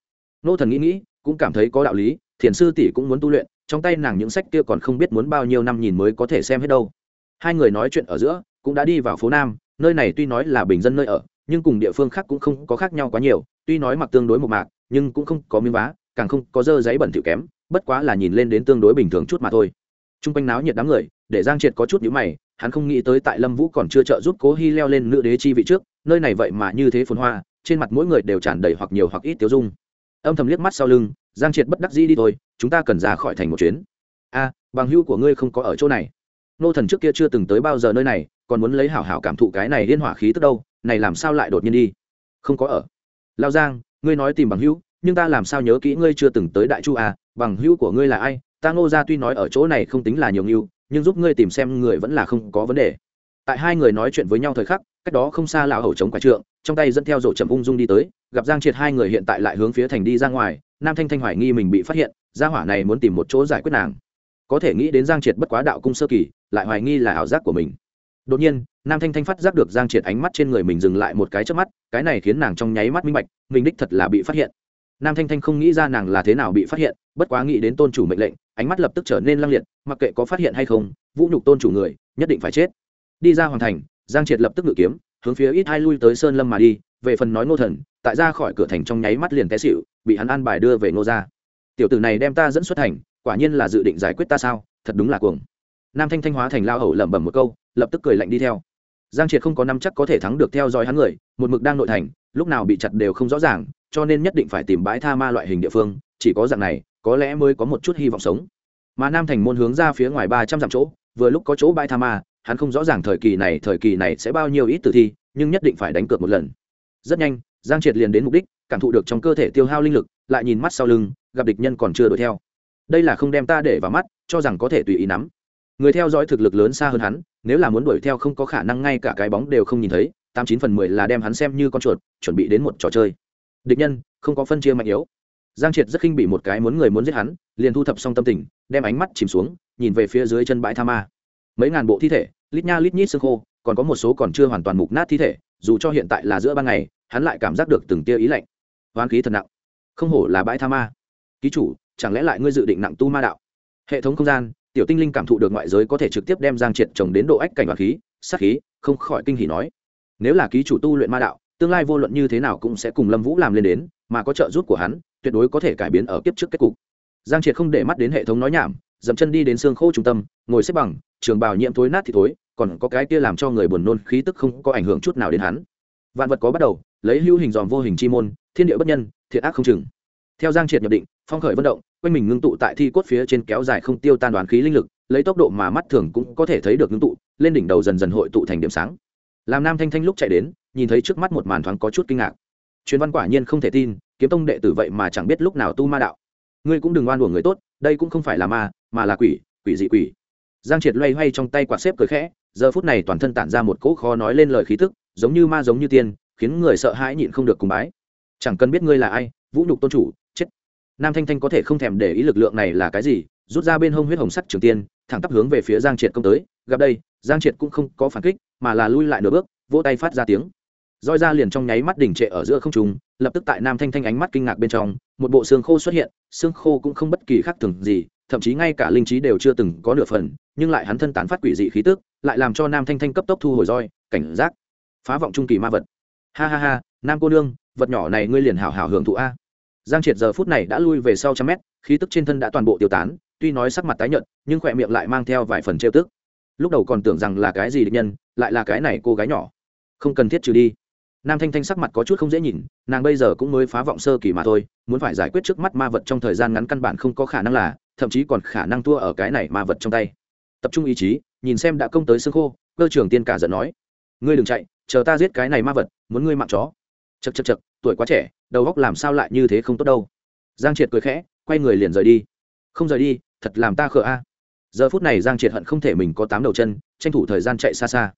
Nô thần nghĩ nghĩ, cũng cảm thấy có đạo lý, thiền sư tỷ cũng muốn tu luyện, trong tay nàng những sách kia còn không biết muốn bao nhiêu năm nhìn mới có thể xem hết đâu hai người nói chuyện ở giữa, cũng đã đi vào phố nam, nơi này tuy nói là bình dân nơi ở, nhưng cùng địa phương khác cũng không có khác nhau quá nhiều, tuy nói mặc tương đối một mạc, nhưng cũng không có miếng vá, càng không có dơ giấy bẩn thỉu kém, bất quá là nhìn lên đến tương đối bình thường chút mà thôi. T r u n g quanh náo nhiệt đám người, để giang triệt có chút nhữ mày, hắn không nghĩ tới tại lâm vũ còn chưa trợ giúp cố hy leo lên nữ đế chi vị trước, nơi này vậy mà như thế phồn hoa, trên mặt mỗi người đều tràn đầy hoặc nhiều hoặc ít tiêu dung. Âm thầm liếc mắt sau lưng, giang triệt bất đắc dĩ đi thôi, chúng ta cần ra khỏi thành một chuyến. A, bằng hưu của ngươi không có ở chỗ này nô thần trước kia chưa từng tới bao giờ nơi này, còn muốn lấy hảo hảo cảm thụ cái này liên hỏa khí tức đâu, này làm sao lại đột nhiên đi? Không có ở. Lao giang, ngươi nói tìm bằng hữu, nhưng ta làm sao nhớ kỹ ngươi chưa từng tới đại chu à bằng hữu của ngươi là ai? Ta ngô ra tuy nói ở chỗ này không tính là nhiều ngưu, nhưng giúp ngươi tìm xem người vẫn là không có vấn đề. Tại hai người nói chuyện với nhau thời khắc, cách đó không xa lão hầu chống quái trượng, trong tay dẫn theo rổ chậm ung dung đi tới, gặp giang triệt hai người hiện tại lại hướng phía thành đi ra ngoài, nam thanh thanh hoài nghi mình bị phát hiện, gia hỏa này muốn tìm một chỗ giải quyết nàng có thể nghĩ đến giang triệt bất quá đạo cung sơ kỳ, lại hoài nghi là ảo giác của mình. Đột nhiên, nam thanh thanh phát giác được giang triệt ánh mắt trên người mình dừng lại một cái trước mắt, cái này khiến nàng trong nháy mắt minh bạch, mình đích thật là bị phát hiện. Nam thanh thanh không nghĩ ra nàng là thế nào bị phát hiện, bất quá nghĩ đến tôn chủ mệnh lệnh, ánh mắt lập tức trở nên lăng liệt, mặc kệ có phát hiện hay không, vũ nhục tôn chủ người, nhất định phải chết. Đi ra hoàn thành, giang triệt lập tức ngự kiếm, hướng phía ít hai lui tới sơn lâm mà đi, về phần nói ngô thần, tại ra khỏi cửa thành trong nháy mắt liền té xịu bị hắn an bài đưa về ngô ra tiểu tử này đem ta dẫn xuất thành quả nhiên là dự định giải quyết ta sao? Thật đúng là cuồng. Nam thanh thanh hóa thành lao hầu lẩm bẩm một câu, lập tức cười lạnh đi theo. Giang triệt không có năm chắc có thể thắng được theo dõi hắn người, một mực đang nội thành, lúc nào bị chặt đều không rõ ràng, cho nên nhất định phải tìm bãi tha ma loại hình địa phương, chỉ có dạng này, có lẽ mới có một chút hy vọng sống. Mà nam thành môn hướng ra phía ngoài ba trăm dặm chỗ, vừa lúc có chỗ bãi tha ma, hắn không rõ ràng thời kỳ này, thời kỳ này sẽ bao nhiêu ít tử thi, nhưng nhất định phải đánh cược một lần. Rất nhanh, giang triệt liền đến mục đích, cảm thụ được trong cơ thể tiêu hao linh lực, lại nhìn mắt sau lưng, gặp địch nhân còn chưa đuổi theo đây là không đem ta để vào mắt, cho rằng có thể tùy ý nắm. Người theo dõi thực lực lớn xa hơn hắn, nếu là muốn đuổi theo không có khả năng ngay cả cái bóng đều không nhìn thấy, tám chín phần mười là đem hắn xem như con chuột, chuẩn bị đến một trò chơi. Địch nhân, không có phân chia mạnh yếu. Giang triệt rất khinh bị một cái muốn người muốn giết hắn, liền thu thập xong tâm tình, đem ánh mắt chìm xuống, nhìn về phía dưới chân bãi tha ma. Mấy ngàn bộ thi thể, lít nha lít nhít xương khô, còn có một số còn chưa hoàn toàn mục nát thi thể, dù cho hiện tại là giữa ban ngày, hắn lại cảm giác được từng tia ý lạnh. Hoán khí thật nặng. Không hổ là bãi tha ma. Ký chủ chẳng lẽ lại ngươi dự định nặng tu ma đạo? Hệ thống không gian, tiểu tinh linh cảm thụ được ngoại giới có thể trực tiếp đem giang triệt trồng đến độ ách cảnh và khí, sát khí, không khỏi kinh hỉ nói. Nếu là ký chủ tu luyện ma đạo, tương lai vô luận như thế nào cũng sẽ cùng lâm vũ làm lên đến, mà có trợ giúp của hắn, tuyệt đối có thể cải biến ở kiếp trước kết cục. Giang triệt không để mắt đến hệ thống nói nhảm, dậm chân đi đến xương khô trung tâm, ngồi xếp bằng, trường bào nhiễm thối nát thì thối, còn có cái kia làm cho người buồn nôn khí tức không có ảnh hưởng chút nào đến hắn. Vạn vật có bắt đầu, lấy hữu hình dòm vô hình chi môn, thiên địa bất nhân, thiện ác không chừng theo giang triệt nhập định, phong khởi vận động, quanh mình ngưng tụ tại thi cốt phía trên kéo dài không tiêu tan đoán khí linh lực, lấy tốc độ mà mắt thường cũng có thể thấy được ngưng tụ, lên đỉnh đầu dần dần hội tụ thành điểm sáng. Làm nam thanh thanh lúc chạy đến, nhìn thấy trước mắt một màn thoáng có chút kinh ngạc. Truyền văn quả nhiên không thể tin, kiếm tông đệ tử vậy mà chẳng biết lúc nào tu ma đạo. Ngươi cũng đừng oan uổng người tốt, đây cũng không phải là ma, mà là quỷ quỷ dị quỷ. Giang triệt loay hoay trong tay quạt xếp cười khẽ, giờ phút này toàn thân tản ra một cỗ khó nói lên lời khí tức, giống như ma giống như tiên, khiến người sợ hãi nhịn không được cùng bái. Chẳng cần biết ngươi là ai vũ nhục tôn chủ, chết. Nam thanh thanh có thể không thèm để ý lực lượng này là cái gì, rút ra bên hông huyết hồng sắt trường tiên, thẳng tắp hướng về phía giang triệt công tới. Gặp đây, giang triệt cũng không có phản kích, mà là lui lại nửa bước, vỗ tay phát ra tiếng. Roi ra liền trong nháy mắt đỉnh trệ ở giữa không trung, lập tức tại nam thanh thanh ánh mắt kinh ngạc bên trong, một bộ xương khô xuất hiện, xương khô cũng không bất kỳ khác thường gì, thậm chí ngay cả linh trí đều chưa từng có nửa phần, nhưng lại hắn thân tán phát quỷ dị khí tức, lại làm cho nam thanh thanh cấp tốc thu hồi roi, cảnh giác. Phá vọng trung kỳ ma vật. Ha ha ha, nam cô nương, vật nhỏ này ngươi liền hảo hảo hưởng thụ a giang triệt giờ phút này đã lui về sau trăm mét, khí tức trên thân đã toàn bộ tiêu tán, tuy nói sắc mặt tái nhợt, nhưng khỏe miệng lại mang theo vài phần trêu tức. Lúc đầu còn tưởng rằng là cái gì địch nhân, lại là cái này cô gái nhỏ. Không cần thiết trừ đi. Nam thanh thanh sắc mặt có chút không dễ nhìn, nàng bây giờ cũng mới phá vọng sơ kỳ mà thôi, muốn phải giải quyết trước mắt ma vật trong thời gian ngắn căn bản không có khả năng là, thậm chí còn khả năng thua ở cái này ma vật trong tay. Tập trung ý chí, nhìn xem đã công tới xương khô, cơ trưởng tiên cả giận nói, ngươi đừng chạy, chờ ta giết cái này ma vật, muốn ngươi mạng chó. Chật chật chật tuổi quá trẻ, đầu góc làm sao lại như thế không tốt đâu. Giang triệt cười khẽ, quay người liền rời đi. Không rời đi, thật làm ta khờ a. Giờ phút này giang triệt hận không thể mình có tám đầu chân, tranh thủ thời gian chạy xa xa.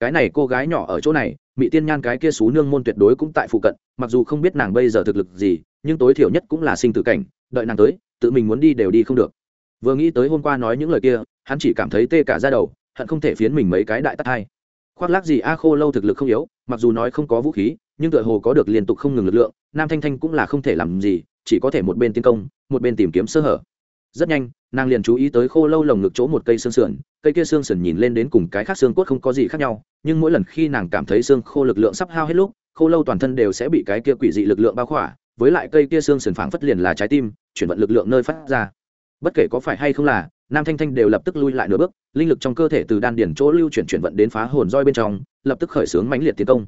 Cái này cô gái nhỏ ở chỗ này mỹ tiên nhan cái kia xú nương môn tuyệt đối cũng tại phụ cận, mặc dù không biết nàng bây giờ thực lực gì, nhưng tối thiểu nhất cũng là sinh tử cảnh, đợi nàng tới, tự mình muốn đi đều đi không được. Vừa nghĩ tới hôm qua nói những lời kia, hắn chỉ cảm thấy tê cả ra đầu, hận không thể phiến mình mấy cái đại tắt hai khoác lác gì a khô lâu thực lực không yếu, mặc dù nói không có vũ khí nhưng tựa hồ có được liên tục không ngừng lực lượng, nam thanh thanh cũng là không thể làm gì, chỉ có thể một bên tiến công, một bên tìm kiếm sơ hở. Rất nhanh, nàng liền chú ý tới khô lâu lồng ngực chỗ một cây xương sườn, cây kia xương sườn nhìn lên đến cùng cái khác xương cốt không có gì khác nhau, nhưng mỗi lần khi nàng cảm thấy xương khô lực lượng sắp hao hết lúc, khô lâu toàn thân đều sẽ bị cái kia quỷ dị lực lượng bao khỏa, với lại cây kia xương sườn phảng phất liền là trái tim, chuyển vận lực lượng nơi phát ra. Bất kể có phải hay không là, nam thanh thanh đều lập tức lui lại nửa bước, linh lực trong cơ thể từ đan điển chỗ lưu chuyển chuyển vận đến phá hồn roi bên trong, lập tức khởi xướng mãnh liệt tiến công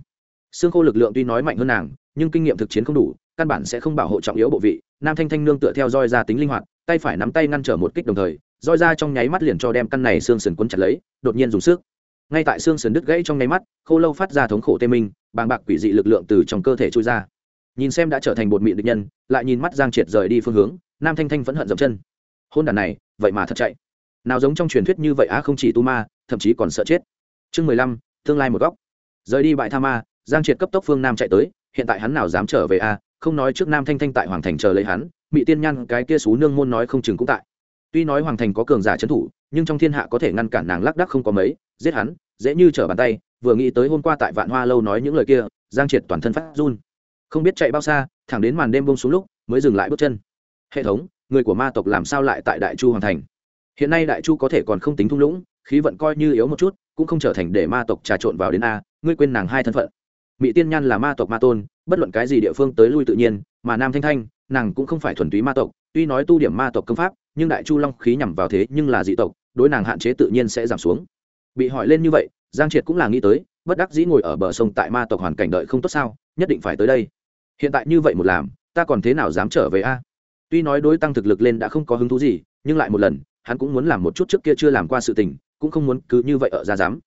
xương khô lực lượng tuy nói mạnh hơn nàng, nhưng kinh nghiệm thực chiến không đủ, căn bản sẽ không bảo hộ trọng yếu bộ vị. Nam thanh thanh nương tựa theo roi ra tính linh hoạt, tay phải nắm tay ngăn trở một kích đồng thời, roi ra trong nháy mắt liền cho đem căn này xương sườn quấn chặt lấy, đột nhiên dùng sức. Ngay tại xương sườn đứt gãy trong nháy mắt, khô lâu phát ra thống khổ tê minh, bàng bạc quỷ dị lực lượng từ trong cơ thể trôi ra. Nhìn xem đã trở thành bột mịn địch nhân, lại nhìn mắt giang triệt rời đi phương hướng, nam thanh thanh vẫn hận dậm chân. Hôn đàn này, vậy mà thật chạy. Nào giống trong truyền thuyết như vậy á không chỉ tu ma, thậm chí còn sợ chết. Chương mười lăm, tương lai một góc. Rời đi bãi tha ma giang triệt cấp tốc phương nam chạy tới, hiện tại hắn nào dám trở về a, không nói trước nam thanh thanh tại hoàng thành chờ lấy hắn mỹ tiên nhăn cái kia xú nương môn nói không chừng cũng tại. Tuy nói hoàng thành có cường giả trấn thủ, nhưng trong thiên hạ có thể ngăn cản nàng lác đắc không có mấy, giết hắn, dễ như trở bàn tay, vừa nghĩ tới hôm qua tại vạn hoa lâu nói những lời kia, giang triệt toàn thân phát run. Không biết chạy bao xa, thẳng đến màn đêm bông xuống lúc, mới dừng lại bước chân. Hệ thống, người của ma tộc làm sao lại tại đại chu hoàng thành? Hiện nay đại chu có thể còn không tính thung lũng, khí vận coi như yếu một chút, cũng không trở thành để ma tộc trà trộn vào đến a, ngươi quên nàng hai thân phận mỹ tiên nhan là ma tộc ma tôn, bất luận cái gì địa phương tới lui tự nhiên, mà nam thanh thanh, nàng cũng không phải thuần túy ma tộc, tuy nói tu điểm ma tộc công pháp, nhưng đại chu long khí nhằm vào thế nhưng là dị tộc, đối nàng hạn chế tự nhiên sẽ giảm xuống. Bị hỏi lên như vậy, giang triệt cũng là nghĩ tới, bất đắc dĩ ngồi ở bờ sông tại ma tộc hoàn cảnh đợi không tốt sao, nhất định phải tới đây. Hiện tại như vậy một làm, ta còn thế nào dám trở về a? Tuy nói đối tăng thực lực lên đã không có hứng thú gì, nhưng lại một lần, hắn cũng muốn làm một chút trước kia chưa làm qua sự tình, cũng không muốn cứ như vậy ở ra dám.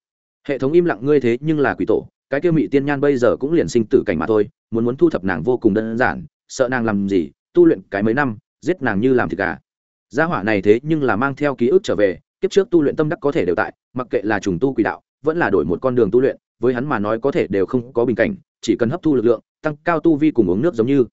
Hệ thống im lặng ngươi thế nhưng là quỷ tổ cái kia mỹ tiên nhan bây giờ cũng liền sinh tử cảnh mà thôi, muốn muốn thu thập nàng vô cùng đơn giản, sợ nàng làm gì, tu luyện cái mấy năm, giết nàng như làm thịt gà. Gia hỏa này thế nhưng là mang theo ký ức trở về, kiếp trước tu luyện tâm đắc có thể đều tại, mặc kệ là trùng tu quỷ đạo, vẫn là đổi một con đường tu luyện, với hắn mà nói có thể đều không có bình cảnh, chỉ cần hấp thu lực lượng, tăng cao tu vi cùng uống nước giống như.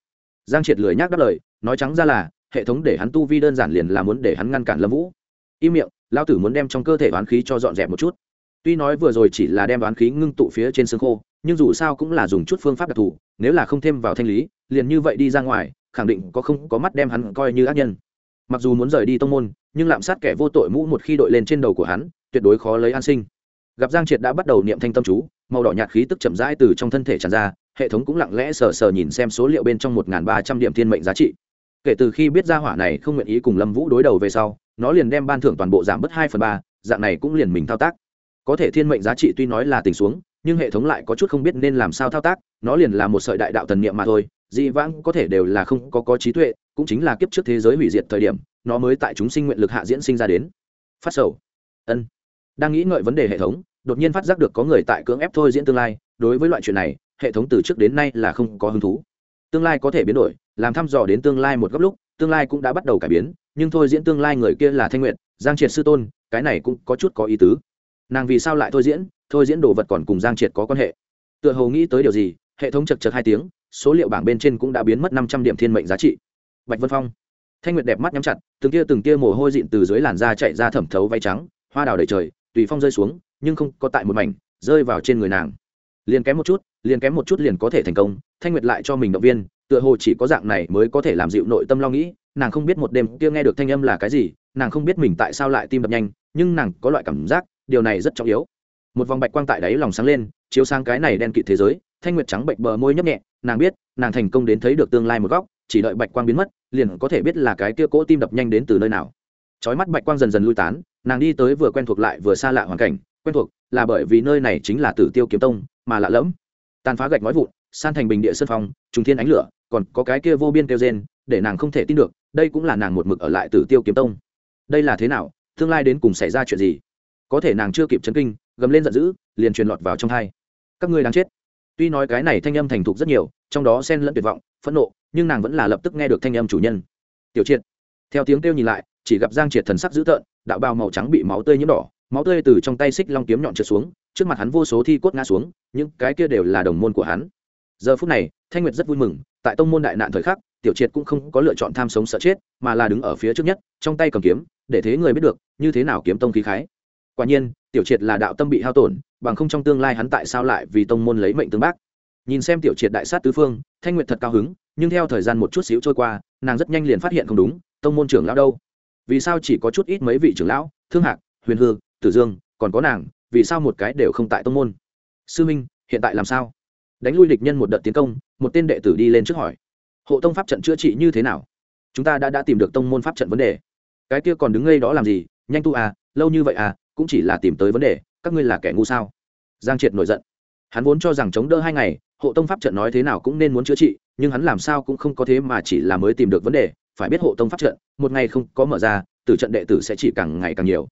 Giang triệt lười nhác đáp lời, nói trắng ra là, hệ thống để hắn tu vi đơn giản liền là muốn để hắn ngăn cản lâm vũ. Im miệng lao tử muốn đem trong cơ thể oán khí cho dọn dẹp một chút tuy nói vừa rồi chỉ là đem đoán khí ngưng tụ phía trên xương khô, nhưng dù sao cũng là dùng chút phương pháp đặc thù, nếu là không thêm vào thanh lý, liền như vậy đi ra ngoài, khẳng định có không có mắt đem hắn coi như ác nhân. Mặc dù muốn rời đi tông môn, nhưng lạm sát kẻ vô tội mũ một khi đội lên trên đầu của hắn, tuyệt đối khó lấy an sinh. Gặp giang triệt đã bắt đầu niệm thanh tâm chú, màu đỏ nhạt khí tức chậm rãi từ trong thân thể tràn ra, hệ thống cũng lặng lẽ sờ sờ nhìn xem số liệu bên trong một ba trăm điểm thiên mệnh giá trị. Kể từ khi biết ra hỏa này không nguyện ý cùng lâm vũ đối đầu về sau, nó liền đem ban thưởng toàn bộ giảm bớt hai phần ba, dạng này cũng liền mình thao tác có thể thiên mệnh giá trị tuy nói là tình xuống, nhưng hệ thống lại có chút không biết nên làm sao thao tác, nó liền là một sợi đại đạo thần niệm mà thôi, dị vãng có thể đều là không có có trí tuệ, cũng chính là kiếp trước thế giới hủy diệt thời điểm, nó mới tại chúng sinh nguyện lực hạ diễn sinh ra đến. Phát sầu. Ân. Đang nghĩ ngợi vấn đề hệ thống, đột nhiên phát giác được có người tại cưỡng ép thôi diễn tương lai, đối với loại chuyện này, hệ thống từ trước đến nay là không có hứng thú. Tương lai có thể biến đổi, làm thăm dò đến tương lai một góc lúc, tương lai cũng đã bắt đầu cải biến, nhưng thôi diễn tương lai người kia là thanh nguyện giang triệt sư tôn, cái này cũng có chút có ý tứ nàng vì sao lại thôi diễn thôi diễn đồ vật còn cùng giang triệt có quan hệ. Tựa hồ nghĩ tới điều gì, hệ thống chật chật hai tiếng, số liệu bảng bên trên cũng đã biến mất năm trăm điểm thiên mệnh giá trị. Bạch vân phong. Thanh nguyệt đẹp mắt nhắm chặt, từng tia từng tia mồ hôi dịn từ dưới làn da chạy ra thẩm thấu vay trắng, hoa đào đầy trời, tùy phong rơi xuống, nhưng không có tại một mảnh, rơi vào trên người nàng. Liền kém một chút, liền kém một chút liền có thể thành công, thanh nguyệt lại cho mình động viên, tựa hồ chỉ có dạng này mới có thể làm dịu nội tâm lo nghĩ, nàng không biết một đêm kia nghe được thanh âm là cái gì, nàng không biết mình tại sao lại tim đập nhanh, nhưng nàng có loại cảm giác điều này rất trọng yếu. Một vòng bạch quang tại đáy lòng sáng lên, chiếu sang cái này đen kịt thế giới, thanh nguyệt trắng bệnh bờ môi nhấp nhẹ, nàng biết, nàng thành công đến thấy được tương lai một góc, chỉ đợi bạch quang biến mất, liền có thể biết là cái kia cỗ tim đập nhanh đến từ nơi nào. Chói mắt bạch quang dần dần lui tán, nàng đi tới vừa quen thuộc lại vừa xa lạ hoàn cảnh, quen thuộc là bởi vì nơi này chính là tử tiêu kiếm tông, mà lạ lẫm. Tàn phá gạch nói vụn, san thành bình địa sân phong, trùng thiên ánh lửa, còn có cái kia vô biên kêu gen để nàng không thể tin được, đây cũng là nàng một mực ở lại tử tiêu kiếm tông. Đây là thế nào? Tương lai đến cùng xảy ra chuyện gì? Có thể nàng chưa kịp chấn kinh, gầm lên giận dữ, liền truyền lọt vào trong thai. Các ngươi đáng chết. Tuy nói cái này thanh âm thành thục rất nhiều, trong đó xen lẫn tuyệt vọng, phẫn nộ, nhưng nàng vẫn là lập tức nghe được thanh âm chủ nhân. Tiểu triệt. Theo tiếng kêu nhìn lại, chỉ gặp giang triệt thần sắc dữ tợn, đạo bào màu trắng bị máu tươi nhiễm đỏ, máu tươi từ trong tay xích long kiếm nhọn trượt xuống, trước mặt hắn vô số thi cốt ngã xuống, những cái kia đều là đồng môn của hắn. Giờ phút này, thanh nguyệt rất vui mừng, tại tông môn đại nạn thời khắc, tiểu triệt cũng không có lựa chọn tham sống sợ chết, mà là đứng ở phía trước nhất, trong tay cầm kiếm, để thế người biết được, như thế nào kiếm tông khí khái quả nhiên, tiểu triệt là đạo tâm bị hao tổn, bằng không trong tương lai hắn tại sao lại vì tông môn lấy mệnh tương bác? Nhìn xem tiểu triệt đại sát tứ phương, thanh nguyệt thật cao hứng, nhưng theo thời gian một chút xíu trôi qua, nàng rất nhanh liền phát hiện không đúng, tông môn trưởng lão đâu? Vì sao chỉ có chút ít mấy vị trưởng lão, thương hạc, huyền hương tử dương, còn có nàng, vì sao một cái đều không tại tông môn? Sư minh, hiện tại làm sao? Đánh lui địch nhân một đợt tiến công, một tên đệ tử đi lên trước hỏi. Hộ tông pháp trận chữa trị như thế nào? Chúng ta đã đã tìm được tông môn pháp trận vấn đề. Cái kia còn đứng ngây đó làm gì? Nhanh tu à lâu như vậy à cũng chỉ là tìm tới vấn đề, các ngươi là kẻ ngu sao? Giang triệt nổi giận. Hắn vốn cho rằng chống đỡ hai ngày, hộ tông pháp trận nói thế nào cũng nên muốn chữa trị, nhưng hắn làm sao cũng không có thế mà chỉ là mới tìm được vấn đề, phải biết hộ tông pháp trận, một ngày không có mở ra từ trận đệ tử sẽ chỉ càng ngày càng nhiều.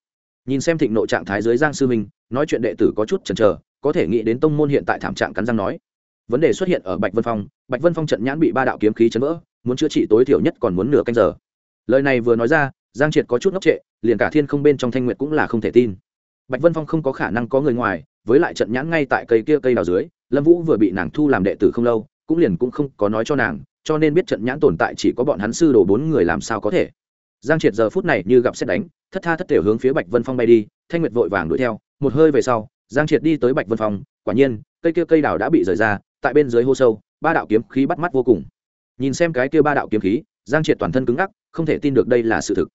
Nhìn xem thịnh nộ trạng thái dưới giang sư minh, nói chuyện đệ tử có chút chần chờ, có thể nghĩ đến tông môn hiện tại thảm trạng cắn răng nói. Vấn đề xuất hiện ở bạch vân phong, bạch vân phong trận nhãn bị ba đạo kiếm khí chấn vỡ, muốn chữa trị tối thiểu nhất còn muốn nửa canh giờ. Lời này vừa nói ra giang triệt có chút ngốc trệ, liền cả thiên không bên trong thanh nguyệt cũng là không thể tin. Bạch vân phong không có khả năng có người ngoài, với lại trận nhãn ngay tại cây kia cây đào dưới, lâm vũ vừa bị nàng thu làm đệ tử không lâu, cũng liền cũng không có nói cho nàng, cho nên biết trận nhãn tồn tại chỉ có bọn hắn sư đồ bốn người làm sao có thể. Giang triệt giờ phút này như gặp xét đánh, thất tha thất thể hướng phía bạch vân phong bay đi, thanh nguyệt vội vàng đuổi theo, một hơi về sau, giang triệt đi tới bạch vân phong, quả nhiên, cây kia cây đào đã bị rời ra, tại bên dưới hô sâu, ba đạo kiếm khí bắt mắt vô cùng. Nhìn xem cái kia ba đạo kiếm khí, giang triệt toàn thân cứng ngắc, không thể tin được đây là sự thực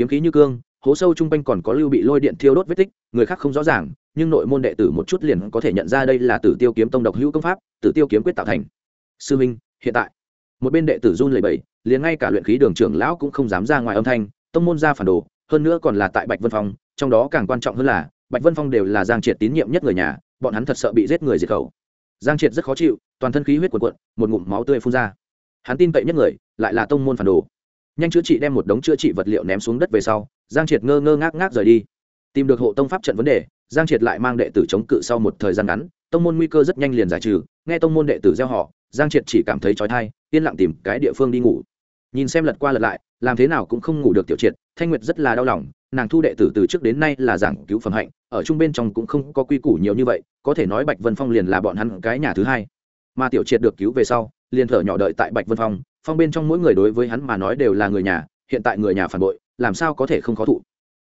kiếm khí như cương, hố sâu trung quanh còn có lưu bị lôi điện thiêu đốt vết tích, người khác không rõ ràng, nhưng nội môn đệ tử một chút liền có thể nhận ra đây là tử tiêu kiếm tông độc hữu công pháp, tử tiêu kiếm quyết tạo thành. Sư minh, hiện tại. Một bên đệ tử run lẩy bẩy, liền ngay cả luyện khí đường trưởng lão cũng không dám ra ngoài âm thanh, tông môn ra phản đồ, hơn nữa còn là tại bạch vân phong, trong đó càng quan trọng hơn là, bạch vân phong đều là giang triệt tín nhiệm nhất người nhà, bọn hắn thật sợ bị giết người diệt khẩu. Giang triệt rất khó chịu, toàn thân khí huyết cuộn cuộn, một ngụm máu tươi phun ra. Hắn tin cậy nhất người, lại là tông môn phản đồ nhanh chữa trị đem một đống chữa trị vật liệu ném xuống đất về sau, giang triệt ngơ ngơ ngác ngác rời đi. Tìm được hộ tông pháp trận vấn đề, giang triệt lại mang đệ tử chống cự sau một thời gian ngắn, tông môn nguy cơ rất nhanh liền giải trừ. Nghe tông môn đệ tử gieo họ, giang triệt chỉ cảm thấy trói thai yên lặng tìm cái địa phương đi ngủ. Nhìn xem lật qua lật lại, làm thế nào cũng không ngủ được tiểu triệt, thanh nguyệt rất là đau lòng, nàng thu đệ tử từ trước đến nay là giảng cứu phẩm hạnh, ở trung bên trong cũng không có quy củ nhiều như vậy, có thể nói bạch vân phong liền là bọn hắn cái nhà thứ hai. Mà tiểu triệt được cứu về sau, liền thở nhỏ đợi tại bạch vân phong phong bên trong mỗi người đối với hắn mà nói đều là người nhà, hiện tại người nhà phản bội, làm sao có thể không khó thụ?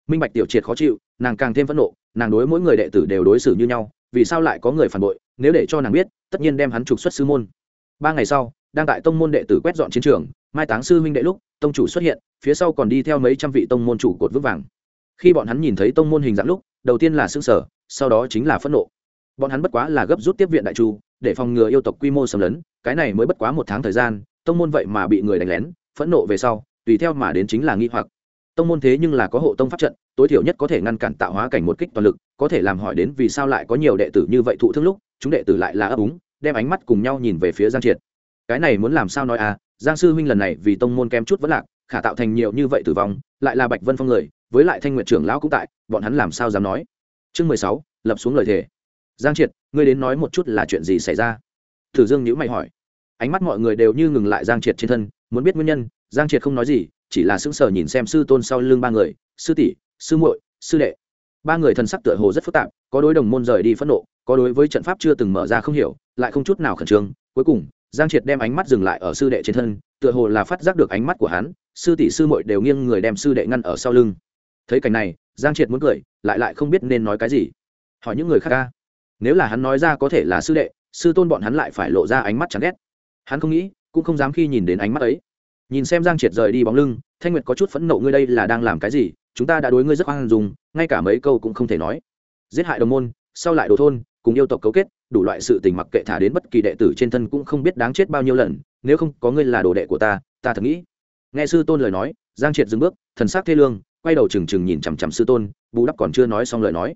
Minh bạch tiểu triệt khó chịu, nàng càng thêm phẫn nộ, nàng đối mỗi người đệ tử đều đối xử như nhau, vì sao lại có người phản bội? Nếu để cho nàng biết, tất nhiên đem hắn trục xuất sư môn. Ba ngày sau, đang tại tông môn đệ tử quét dọn chiến trường, mai táng sư minh đệ lúc, tông chủ xuất hiện, phía sau còn đi theo mấy trăm vị tông môn chủ cột vững vàng. Khi bọn hắn nhìn thấy tông môn hình dạng lúc, đầu tiên là xương sở sau đó chính là phẫn nộ. Bọn hắn bất quá là gấp rút tiếp viện đại chu, để phòng ngừa yêu tộc quy mô xâm lấn, cái này mới bất quá một tháng thời gian tông môn vậy mà bị người đánh lén, phẫn nộ về sau, tùy theo mà đến chính là nghi hoặc. Tông môn thế nhưng là có hộ tông pháp trận, tối thiểu nhất có thể ngăn cản tạo hóa cảnh một kích toàn lực, có thể làm hỏi đến vì sao lại có nhiều đệ tử như vậy thụ thương lúc, chúng đệ tử lại là ấp úng, đem ánh mắt cùng nhau nhìn về phía giang triệt. Cái này muốn làm sao nói à giang sư huynh lần này vì tông môn kém chút vẫn lạc, khả tạo thành nhiều như vậy tử vong, lại là bạch vân phong người, với lại thanh nguyện trưởng lão cũng tại, bọn hắn làm sao dám nói? Chương mười sáu, lập xuống lời thề. Giang triệt, ngươi đến nói một chút là chuyện gì xảy ra? Thử dương nhữ mày hỏi ánh mắt mọi người đều như ngừng lại giang triệt trên thân, muốn biết nguyên nhân, giang triệt không nói gì, chỉ là sững sờ nhìn xem sư tôn sau lưng ba người, sư tỷ, sư muội, sư đệ. Ba người thần sắc tựa hồ rất phức tạp, có đối đồng môn rời đi phẫn nộ, có đối với trận pháp chưa từng mở ra không hiểu, lại không chút nào khẩn trương. Cuối cùng, giang triệt đem ánh mắt dừng lại ở sư đệ trên thân, tựa hồ là phát giác được ánh mắt của hắn, sư tỷ, sư muội đều nghiêng người đem sư đệ ngăn ở sau lưng. Thấy cảnh này, giang triệt muốn cười, lại lại không biết nên nói cái gì. Hỏi những người khác ca. Nếu là hắn nói ra có thể là sư đệ, sư tôn bọn hắn lại phải lộ ra ánh mắt chán ghét hắn không nghĩ, cũng không dám khi nhìn đến ánh mắt ấy. Nhìn xem giang triệt rời đi bóng lưng, thanh nguyệt có chút phẫn nộ, ngươi đây là đang làm cái gì? Chúng ta đã đối ngươi rất hoang dùng ngay cả mấy câu cũng không thể nói. Giết hại đồng môn, sau lại đồ thôn, cùng yêu tộc cấu kết, đủ loại sự tình mặc kệ thả đến bất kỳ đệ tử trên thân cũng không biết đáng chết bao nhiêu lần, nếu không có ngươi là đồ đệ của ta ta thật nghĩ. Nghe sư tôn lời nói, giang triệt dừng bước, thần sắc thê lương, quay đầu trừng trừng nhìn chằm chằm sư tôn, bù đắp còn chưa nói xong lời nói.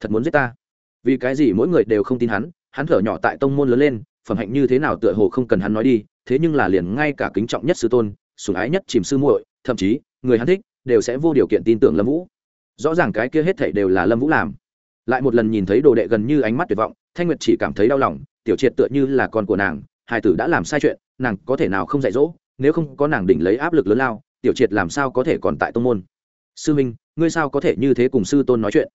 Thật muốn giết ta? Vì cái gì mỗi người đều không tin hắn hắn thở nhỏ tại tông môn lớn lên, phẩm hạnh như thế nào tựa hồ không cần hắn nói đi, thế nhưng là liền ngay cả kính trọng nhất sư tôn, sủng ái nhất chìm sư muội, thậm chí, người hắn thích, đều sẽ vô điều kiện tin tưởng lâm vũ. Rõ ràng cái kia hết thảy đều là lâm vũ làm. Lại một lần nhìn thấy đồ đệ gần như ánh mắt tuyệt vọng, thanh nguyệt chỉ cảm thấy đau lòng, tiểu triệt tựa như là con của nàng, hai tử đã làm sai chuyện, nàng có thể nào không dạy dỗ, nếu không có nàng đỉnh lấy áp lực lớn lao, tiểu triệt làm sao có thể còn tại tông môn? Sư minh, ngươi sao có thể như thế cùng sư tôn nói chuyện?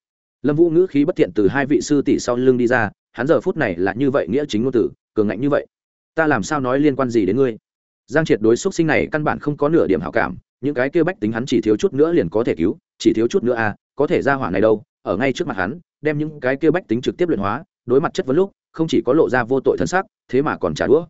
Lâm vũ ngữ khí bất thiện từ hai vị sư tỷ sau lưng đi ra, hắn giờ phút này là như vậy nghĩa chính ngôn tử, cường ngạnh như vậy. Ta làm sao nói liên quan gì đến ngươi? Giang triệt đối xúc sinh này căn bản không có nửa điểm hảo cảm, những cái kia bách tính hắn chỉ thiếu chút nữa liền có thể cứu, chỉ thiếu chút nữa à có thể ra hỏa này đâu, ở ngay trước mặt hắn, đem những cái kia bách tính trực tiếp luyện hóa, đối mặt chất vấn lúc, không chỉ có lộ ra vô tội thân xác, thế mà còn trả đũa.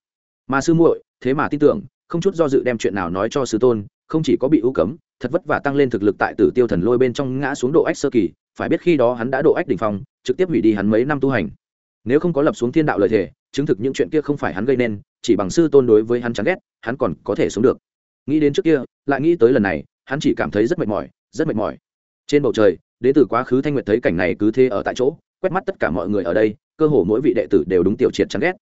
Mà sư muội, thế mà tin tưởng, không chút do dự đem chuyện nào nói cho sư tôn, không chỉ có bị ưu cấm, thật vất vả tăng lên thực lực tại tử tiêu thần lôi bên trong ngã xuống độ ách sơ kỳ phải biết khi đó hắn đã độ ách đỉnh phong, trực tiếp hủy đi hắn mấy năm tu hành. Nếu không có lập xuống thiên đạo lời thề, chứng thực những chuyện kia không phải hắn gây nên, chỉ bằng sư tôn đối với hắn chán ghét, hắn còn có thể sống được. Nghĩ đến trước kia, lại nghĩ tới lần này, hắn chỉ cảm thấy rất mệt mỏi, rất mệt mỏi. Trên bầu trời, đến từ quá khứ thanh nguyệt thấy cảnh này cứ thế ở tại chỗ, quét mắt tất cả mọi người ở đây, cơ hồ mỗi vị đệ tử đều đúng tiểu triệt chán ghét.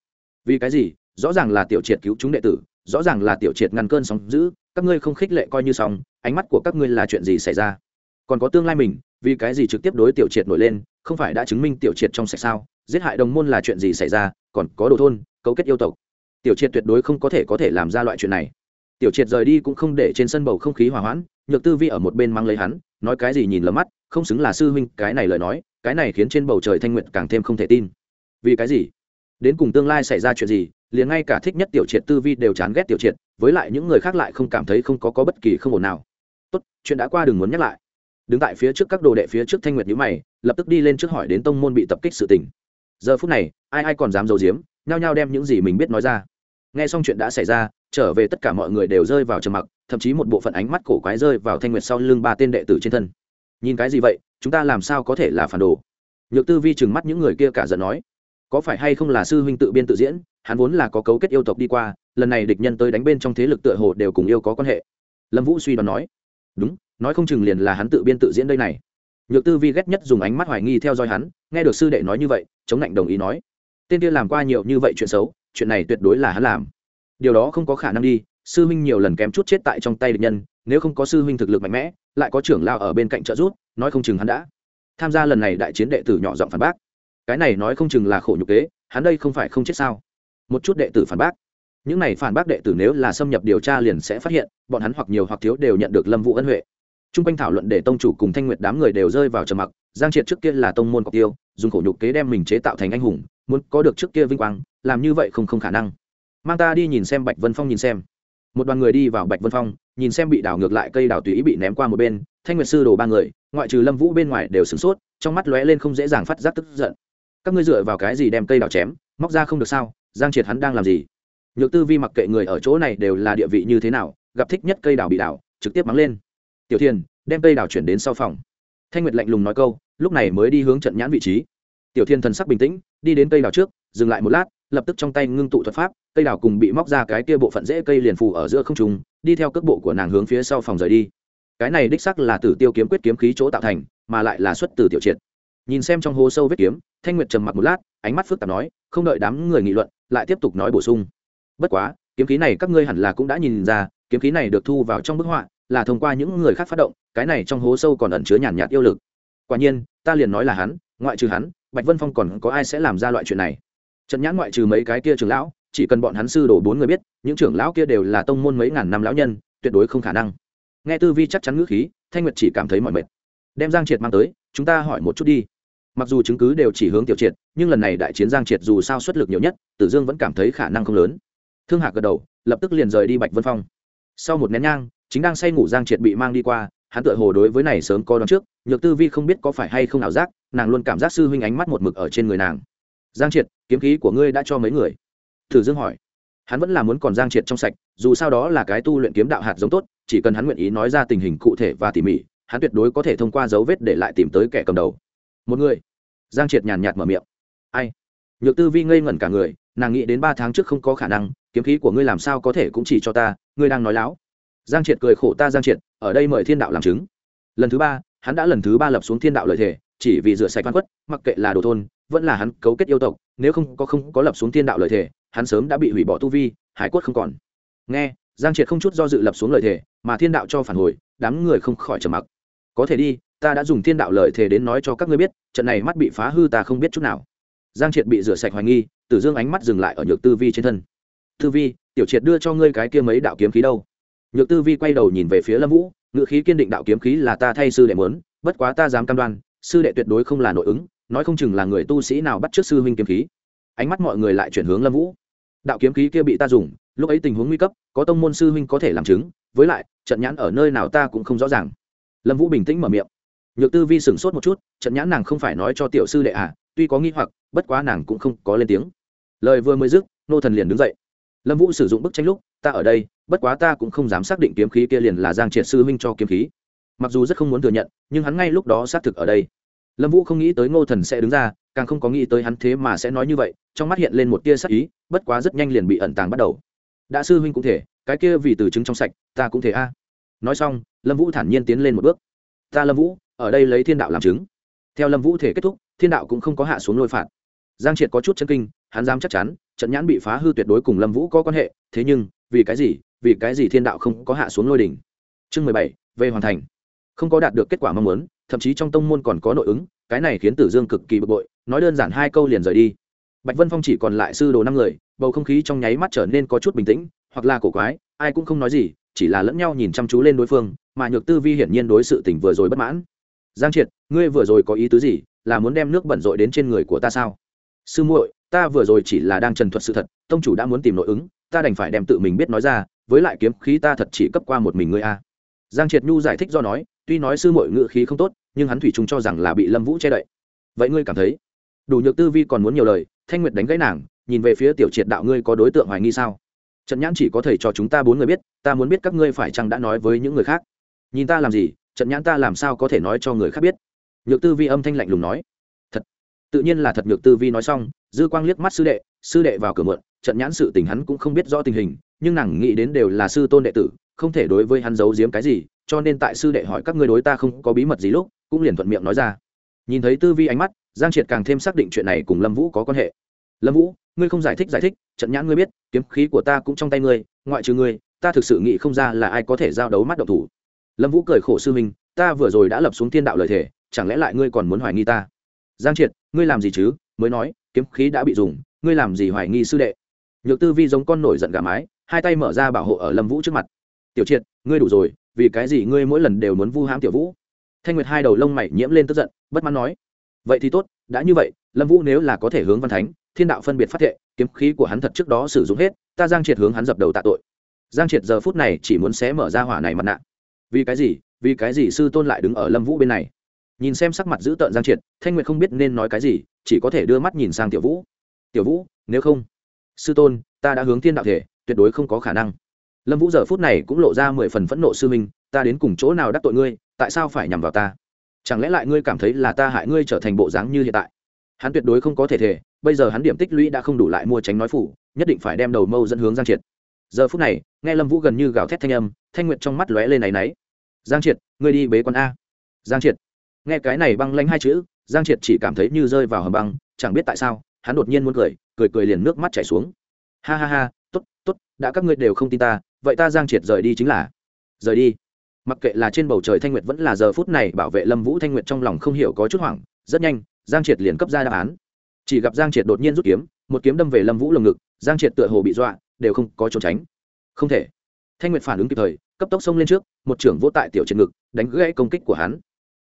Vì cái gì? Rõ ràng là tiểu triệt cứu chúng đệ tử, rõ ràng là tiểu triệt ngăn cơn sóng giữ các ngươi không khích lệ coi như xong, ánh mắt của các ngươi là chuyện gì xảy ra? Còn có tương lai mình vì cái gì trực tiếp đối tiểu triệt nổi lên không phải đã chứng minh tiểu triệt trong sạch sao? Giết hại đồng môn là chuyện gì xảy ra? Còn có đồ thôn cấu kết yêu tộc. Tiểu triệt tuyệt đối không có thể có thể làm ra loại chuyện này. Tiểu triệt rời đi cũng không để trên sân bầu không khí hòa hoãn nhược tư vi ở một bên mang lấy hắn nói cái gì nhìn lầm mắt không xứng là sư huynh cái này lời nói cái này khiến trên bầu trời thanh nguyện càng thêm không thể tin. Vì cái gì? Đến cùng tương lai xảy ra chuyện gì liền ngay cả thích nhất tiểu triệt tư vi đều chán ghét tiểu triệt với lại những người khác lại không cảm thấy không có, có bất kỳ không ổn nào. Tốt chuyện đã qua đừng muốn nhắc lại đứng tại phía trước các đồ đệ phía trước thanh nguyệt nhữ mày, lập tức đi lên trước hỏi đến tông môn bị tập kích sự tình. Giờ phút này, ai ai còn dám giấu giếm, nhao nhao đem những gì mình biết nói ra. Nghe xong chuyện đã xảy ra, trở về tất cả mọi người đều rơi vào trầm mặc, thậm chí một bộ phận ánh mắt cổ quái rơi vào thanh nguyệt sau lưng ba tên đệ tử trên thân. Nhìn cái gì vậy, chúng ta làm sao có thể là phản đồ? Nhược tư vi trừng mắt những người kia cả giận nói. Có phải hay không là sư huynh tự biên tự diễn, hắn vốn là có cấu kết yêu tộc đi qua, lần này địch nhân tới đánh bên trong thế lực tựa hồ đều cùng yêu có quan hệ. Lâm vũ suy đoán nói. Đúng nói không chừng liền là hắn tự biên tự diễn đây này. Nhược tư vi ghét nhất dùng ánh mắt hoài nghi theo dõi hắn, nghe được sư đệ nói như vậy, chống lạnh đồng ý nói, tên kia làm qua nhiều như vậy chuyện xấu, chuyện này tuyệt đối là hắn làm. Điều đó không có khả năng đi, sư huynh nhiều lần kém chút chết tại trong tay địch nhân, nếu không có sư huynh thực lực mạnh mẽ, lại có trưởng lao ở bên cạnh trợ giúp, nói không chừng hắn đã tham gia lần này đại chiến đệ tử nhỏ giọng phản bác. Cái này nói không chừng là khổ nhục kế, hắn đây không phải không chết sao? Một chút đệ tử phản bác. Những này phản bác đệ tử nếu là xâm nhập điều tra liền sẽ phát hiện, bọn hắn hoặc nhiều hoặc thiếu đều nhận được lâm vũ ân huệ chung quanh thảo luận để tông chủ cùng thanh nguyệt đám người đều rơi vào trầm mặc, giang triệt trước kia là tông môn cọc tiêu, dùng khổ nhục kế đem mình chế tạo thành anh hùng, muốn có được trước kia vinh quang, làm như vậy không không khả năng. Mang ta đi nhìn xem bạch vân phong nhìn xem. Một đoàn người đi vào bạch vân phong, nhìn xem bị đảo ngược lại cây đảo tùy ý bị ném qua một bên, thanh nguyệt sư đồ ba người, ngoại trừ lâm vũ bên ngoài đều sửng sốt, trong mắt lóe lên không dễ dàng phát giác tức giận. Các ngươi dựa vào cái gì đem cây đảo chém, móc ra không được sao? Giang triệt hắn đang làm gì? Nhược tư vi mặc kệ người ở chỗ này đều là địa vị như thế nào, gặp thích nhất cây đảo bị đảo, trực tiếp mắng lên tiểu thiền, đem cây đào chuyển đến sau phòng. Thanh nguyệt lạnh lùng nói câu, lúc này mới đi hướng trận nhãn vị trí. Tiểu thiên thần sắc bình tĩnh, đi đến cây đào trước, dừng lại một lát, lập tức trong tay ngưng tụ thuật pháp, cây đào cùng bị móc ra cái kia bộ phận dễ cây liền phù ở giữa không trùng đi theo cước bộ của nàng hướng phía sau phòng rời đi. Cái này đích sắc là tử tiêu kiếm quyết kiếm khí chỗ tạo thành, mà lại là xuất từ tiểu triệt. Nhìn xem trong hố sâu vết kiếm, thanh nguyệt trầm mặc một lát, ánh mắt phức tạp nói, không đợi đám người nghị luận, lại tiếp tục nói bổ sung. Bất quá, kiếm khí này các ngươi hẳn là cũng đã nhìn ra, kiếm khí này được thu vào trong bức họa là thông qua những người khác phát động, cái này trong hố sâu còn ẩn chứa nhàn nhạt yêu lực. Quả nhiên, ta liền nói là hắn, ngoại trừ hắn, bạch vân phong còn có ai sẽ làm ra loại chuyện này? Trận nhãn ngoại trừ mấy cái kia trưởng lão, chỉ cần bọn hắn sư đổ bốn người biết, những trưởng lão kia đều là tông môn mấy ngàn năm lão nhân, tuyệt đối không khả năng. Nghe tư vi chắc chắn ngữ khí, thanh nguyệt chỉ cảm thấy mọi mệt. Đem giang triệt mang tới, chúng ta hỏi một chút đi. Mặc dù chứng cứ đều chỉ hướng tiểu triệt, nhưng lần này đại chiến giang triệt dù sao xuất lực nhiều nhất, tử dương vẫn cảm thấy khả năng không lớn. Thương hạc gật đầu, lập tức liền rời đi bạch vân phong. Sau một nén nhang chính đang say ngủ giang triệt bị mang đi qua, hắn tựa hồ đối với này sớm có đón trước, nhược tư vi không biết có phải hay không ảo giác, nàng luôn cảm giác sư huynh ánh mắt một mực ở trên người nàng. Giang triệt, kiếm khí của ngươi đã cho mấy người? Thử dương hỏi. Hắn vẫn là muốn còn giang triệt trong sạch, dù sao đó là cái tu luyện kiếm đạo hạt giống tốt, chỉ cần hắn nguyện ý nói ra tình hình cụ thể và tỉ mỉ, hắn tuyệt đối có thể thông qua dấu vết để lại tìm tới kẻ cầm đầu. Một người? Giang triệt nhàn nhạt mở miệng. Ai? Nhược tư vi ngây ngẩn cả người, nàng nghĩ đến ba tháng trước không có khả năng, kiếm khí của ngươi làm sao có thể cũng chỉ cho ta, ngươi đang nói láo giang triệt cười khổ ta giang triệt, ở đây mời thiên đạo làm chứng. Lần thứ ba, hắn đã lần thứ ba lập xuống thiên đạo lợi thể, chỉ vì rửa sạch văn quất mặc kệ là đồ thôn, vẫn là hắn cấu kết yêu tộc, nếu không có không có lập xuống thiên đạo lợi thể, hắn sớm đã bị hủy bỏ tu vi, hải quất không còn. Nghe, giang triệt không chút do dự lập xuống lợi thể, mà thiên đạo cho phản hồi, đám người không khỏi trầm mặc. Có thể đi, ta đã dùng thiên đạo lợi thể đến nói cho các ngươi biết, trận này mắt bị phá hư ta không biết chút nào. Giang triệt bị rửa sạch hoài nghi, tử dương ánh mắt dừng lại ở nhược tư vi trên thân. Tư vi, tiểu triệt đưa cho ngươi cái kia mấy đạo kiếm khí đâu? Nhược tư vi quay đầu nhìn về phía lâm vũ ngự khí kiên định đạo kiếm khí là ta thay sư đệ mớn bất quá ta dám cam đoan, sư đệ tuyệt đối không là nội ứng, nói không chừng là người tu sĩ nào bắt trước sư huynh kiếm khí. Ánh mắt mọi người lại chuyển hướng lâm vũ. Đạo kiếm khí kia bị ta dùng, lúc ấy tình huống nguy cấp, có tông môn sư huynh có thể làm chứng, với lại, trận nhãn ở nơi nào ta cũng không rõ ràng. Lâm vũ bình tĩnh mở miệng. Nhược tư vi sửng sốt một chút, trận nhãn nàng không phải nói cho tiểu sư đệ à tuy có nghi hoặc, bất quá nàng cũng không có lên tiếng. Lời vừa mới dứt, nô thần liền đứng dậy. Lâm vũ sử dụng bức tranh lúc, ta ở đây bất quá ta cũng không dám xác định kiếm khí kia liền là giang triệt sư huynh cho kiếm khí. Mặc dù rất không muốn thừa nhận, nhưng hắn ngay lúc đó xác thực ở đây. Lâm vũ không nghĩ tới ngô thần sẽ đứng ra, càng không có nghĩ tới hắn thế mà sẽ nói như vậy, trong mắt hiện lên một tia sắc ý, bất quá rất nhanh liền bị ẩn tàng bắt đầu. Đã sư huynh cũng thể, cái kia vì từ chứng trong sạch, ta cũng thể a. Nói xong, lâm vũ thản nhiên tiến lên một bước. Ta lâm vũ, ở đây lấy thiên đạo làm chứng. Theo lâm vũ thể kết thúc, thiên đạo cũng không có hạ xuống lôi phạt. Giang triệt có chút chân kinh, hắn dám chắc chắn, trận nhãn bị phá hư tuyệt đối cùng lâm vũ có quan hệ, thế nhưng vì cái gì, vì cái gì thiên đạo không có hạ xuống lôi đỉnh? Chương mười bảy, về hoàn thành. Không có đạt được kết quả mong muốn, thậm chí trong tông môn còn có nội ứng, cái này khiến tử dương cực kỳ bực bội, nói đơn giản hai câu liền rời đi. Bạch vân phong chỉ còn lại sư đồ năm người, bầu không khí trong nháy mắt trở nên có chút bình tĩnh, hoặc là cổ quái, ai cũng không nói gì, chỉ là lẫn nhau nhìn chăm chú lên đối phương, mà nhược tư vi hiển nhiên đối sự tình vừa rồi bất mãn. Giang triệt, ngươi vừa rồi có ý tứ gì, là muốn đem nước bẩn rội đến trên người của ta sao? Sư muội, ta vừa rồi chỉ là đang trần thuật sự thật, tông chủ đã muốn tìm nội ứng ta đành phải đem tự mình biết nói ra, với lại kiếm khí ta thật chỉ cấp qua một mình ngươi a. Giang triệt nhu giải thích do nói, tuy nói sư muội ngự khí không tốt, nhưng hắn thủy chung cho rằng là bị lâm vũ che đậy. Vậy ngươi cảm thấy? Đủ nhược tư vi còn muốn nhiều lời, thanh nguyệt đánh gãy nàng, nhìn về phía tiểu triệt đạo ngươi có đối tượng hoài nghi sao? Trận nhãn chỉ có thầy cho chúng ta bốn người biết, ta muốn biết các ngươi phải chăng đã nói với những người khác. Nhìn ta làm gì, trận nhãn ta làm sao có thể nói cho người khác biết? Nhược tư vi âm thanh lạnh lùng nói. Thật. Tự nhiên là thật, nhược tư vi nói xong, dư quang liếc mắt sư đệ sư đệ vào cửa mượn trận nhãn sự tình hắn cũng không biết rõ tình hình, nhưng nàng nghĩ đến đều là sư tôn đệ tử, không thể đối với hắn giấu giếm cái gì, cho nên tại sư đệ hỏi các ngươi đối ta không có bí mật gì lúc, cũng liền thuận miệng nói ra. Nhìn thấy tư vi ánh mắt, giang triệt càng thêm xác định chuyện này cùng lâm vũ có quan hệ. Lâm vũ, ngươi không giải thích giải thích, trận nhãn ngươi biết, kiếm khí của ta cũng trong tay ngươi, ngoại trừ ngươi, ta thực sự nghĩ không ra là ai có thể giao đấu mắt độc thủ. Lâm vũ cười khổ sư minh ta vừa rồi đã lập xuống thiên đạo lời thể chẳng lẽ lại ngươi còn muốn hoài nghi ta? Giang triệt, ngươi làm gì chứ? Mới nói, kiếm khí đã bị dùng, ngươi làm gì hoài nghi sư đệ? Nhược tư vi giống con nổi giận gà mái, hai tay mở ra bảo hộ ở lâm vũ trước mặt. Tiểu triệt, ngươi đủ rồi, vì cái gì ngươi mỗi lần đều muốn vu hãm tiểu vũ? Thanh nguyệt hai đầu lông mày nhiễm lên tức giận, bất mãn nói, vậy thì tốt, đã như vậy, lâm vũ nếu là có thể hướng văn thánh, thiên đạo phân biệt phát thệ, kiếm khí của hắn thật trước đó sử dụng hết, ta giang triệt hướng hắn dập đầu tạ tội. Giang triệt giờ phút này chỉ muốn xé mở ra hỏa này mặt nạ. Vì cái gì, vì cái gì sư tôn lại đứng ở lâm vũ bên này? Nhìn xem sắc mặt dữ tợn giang triệt, thanh nguyệt không biết nên nói cái gì, chỉ có thể đưa mắt nhìn sang tiểu vũ. Tiểu vũ, nếu không sư tôn, ta đã hướng thiên đạo thể, tuyệt đối không có khả năng. Lâm vũ giờ phút này cũng lộ ra mười phần phẫn nộ sư minh, ta đến cùng chỗ nào đắc tội ngươi, tại sao phải nhằm vào ta? Chẳng lẽ lại ngươi cảm thấy là ta hại ngươi trở thành bộ dáng như hiện tại? Hắn tuyệt đối không có thể thể, bây giờ hắn điểm tích lũy đã không đủ lại mua tránh nói phủ, nhất định phải đem đầu mâu dẫn hướng giang triệt. Giờ phút này, nghe lâm vũ gần như gào thét thanh âm, thanh nguyệt trong mắt lóe lên này náy. Giang triệt, ngươi đi bế con a. Giang triệt. Nghe cái này băng lanh hai chữ, giang triệt chỉ cảm thấy như rơi vào hầm băng, chẳng biết tại sao hắn đột nhiên muốn cười cười cười liền nước mắt chảy xuống. Ha ha ha t ố t t ố t đã các ngươi đều không tin ta, vậy ta giang triệt rời đi chính là. Rời đi. Mặc kệ là trên bầu trời thanh nguyệt vẫn là giờ phút này bảo vệ lâm vũ, thanh nguyệt trong lòng không hiểu có chút hoảng, rất nhanh, giang triệt liền cấp ra đáp án. Chỉ gặp giang triệt đột nhiên rút kiếm, một kiếm đâm về lâm vũ lồng ngực, giang triệt tựa hồ bị dọa, đều không có trốn tránh. Không thể. Thanh nguyệt phản ứng kịp thời, cấp tốc xông lên trước, một trưởng vô tại tiểu triệt ngực, đánh gãy công kích của hắn.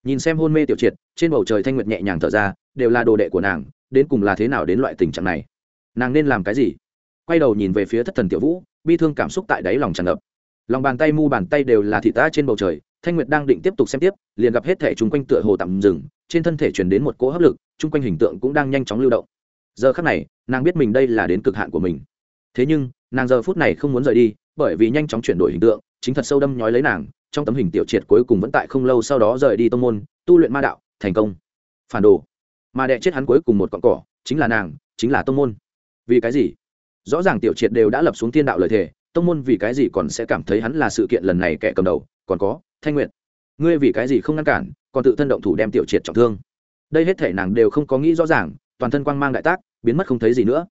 Nhìn xem hôn mê tiểu triệt, trên bầu trời thanh nguyệt nhẹ nhàng thở ra, đều là đồ đệ của nàng đến cùng là thế nào đến loại tình trạng này? Nàng nên làm cái gì? Quay đầu nhìn về phía thất thần tiểu vũ, bi thương cảm xúc tại đáy lòng tràn ngập. Lòng bàn tay mu bàn tay đều là thị ta trên bầu trời, thanh nguyệt đang định tiếp tục xem tiếp, liền gặp hết thể chung quanh tựa hồ tạm dừng, trên thân thể chuyển đến một cỗ hấp lực, chung quanh hình tượng cũng đang nhanh chóng lưu động. Giờ khắc này, nàng biết mình đây là đến cực hạn của mình. Thế nhưng, nàng giờ phút này không muốn rời đi, bởi vì nhanh chóng chuyển đổi hình tượng, chính thật sâu đâm nhói lấy nàng, trong tấm hình tiểu triệt cuối cùng vẫn tại không lâu sau đó rời đi tông môn, tu luyện ma đạo, thành công. Phản đồ mà đẻ chết hắn cuối cùng một cọn cỏ, chính là nàng, chính là tông môn. Vì cái gì? Rõ ràng tiểu triệt đều đã lập xuống Thiên đạo lời thề, tông môn vì cái gì còn sẽ cảm thấy hắn là sự kiện lần này kẻ cầm đầu, còn có, thanh nguyện ngươi vì cái gì không ngăn cản, còn tự thân động thủ đem tiểu triệt trọng thương. Đây hết thể nàng đều không có nghĩ rõ ràng, toàn thân quang mang đại tác, biến mất không thấy gì nữa.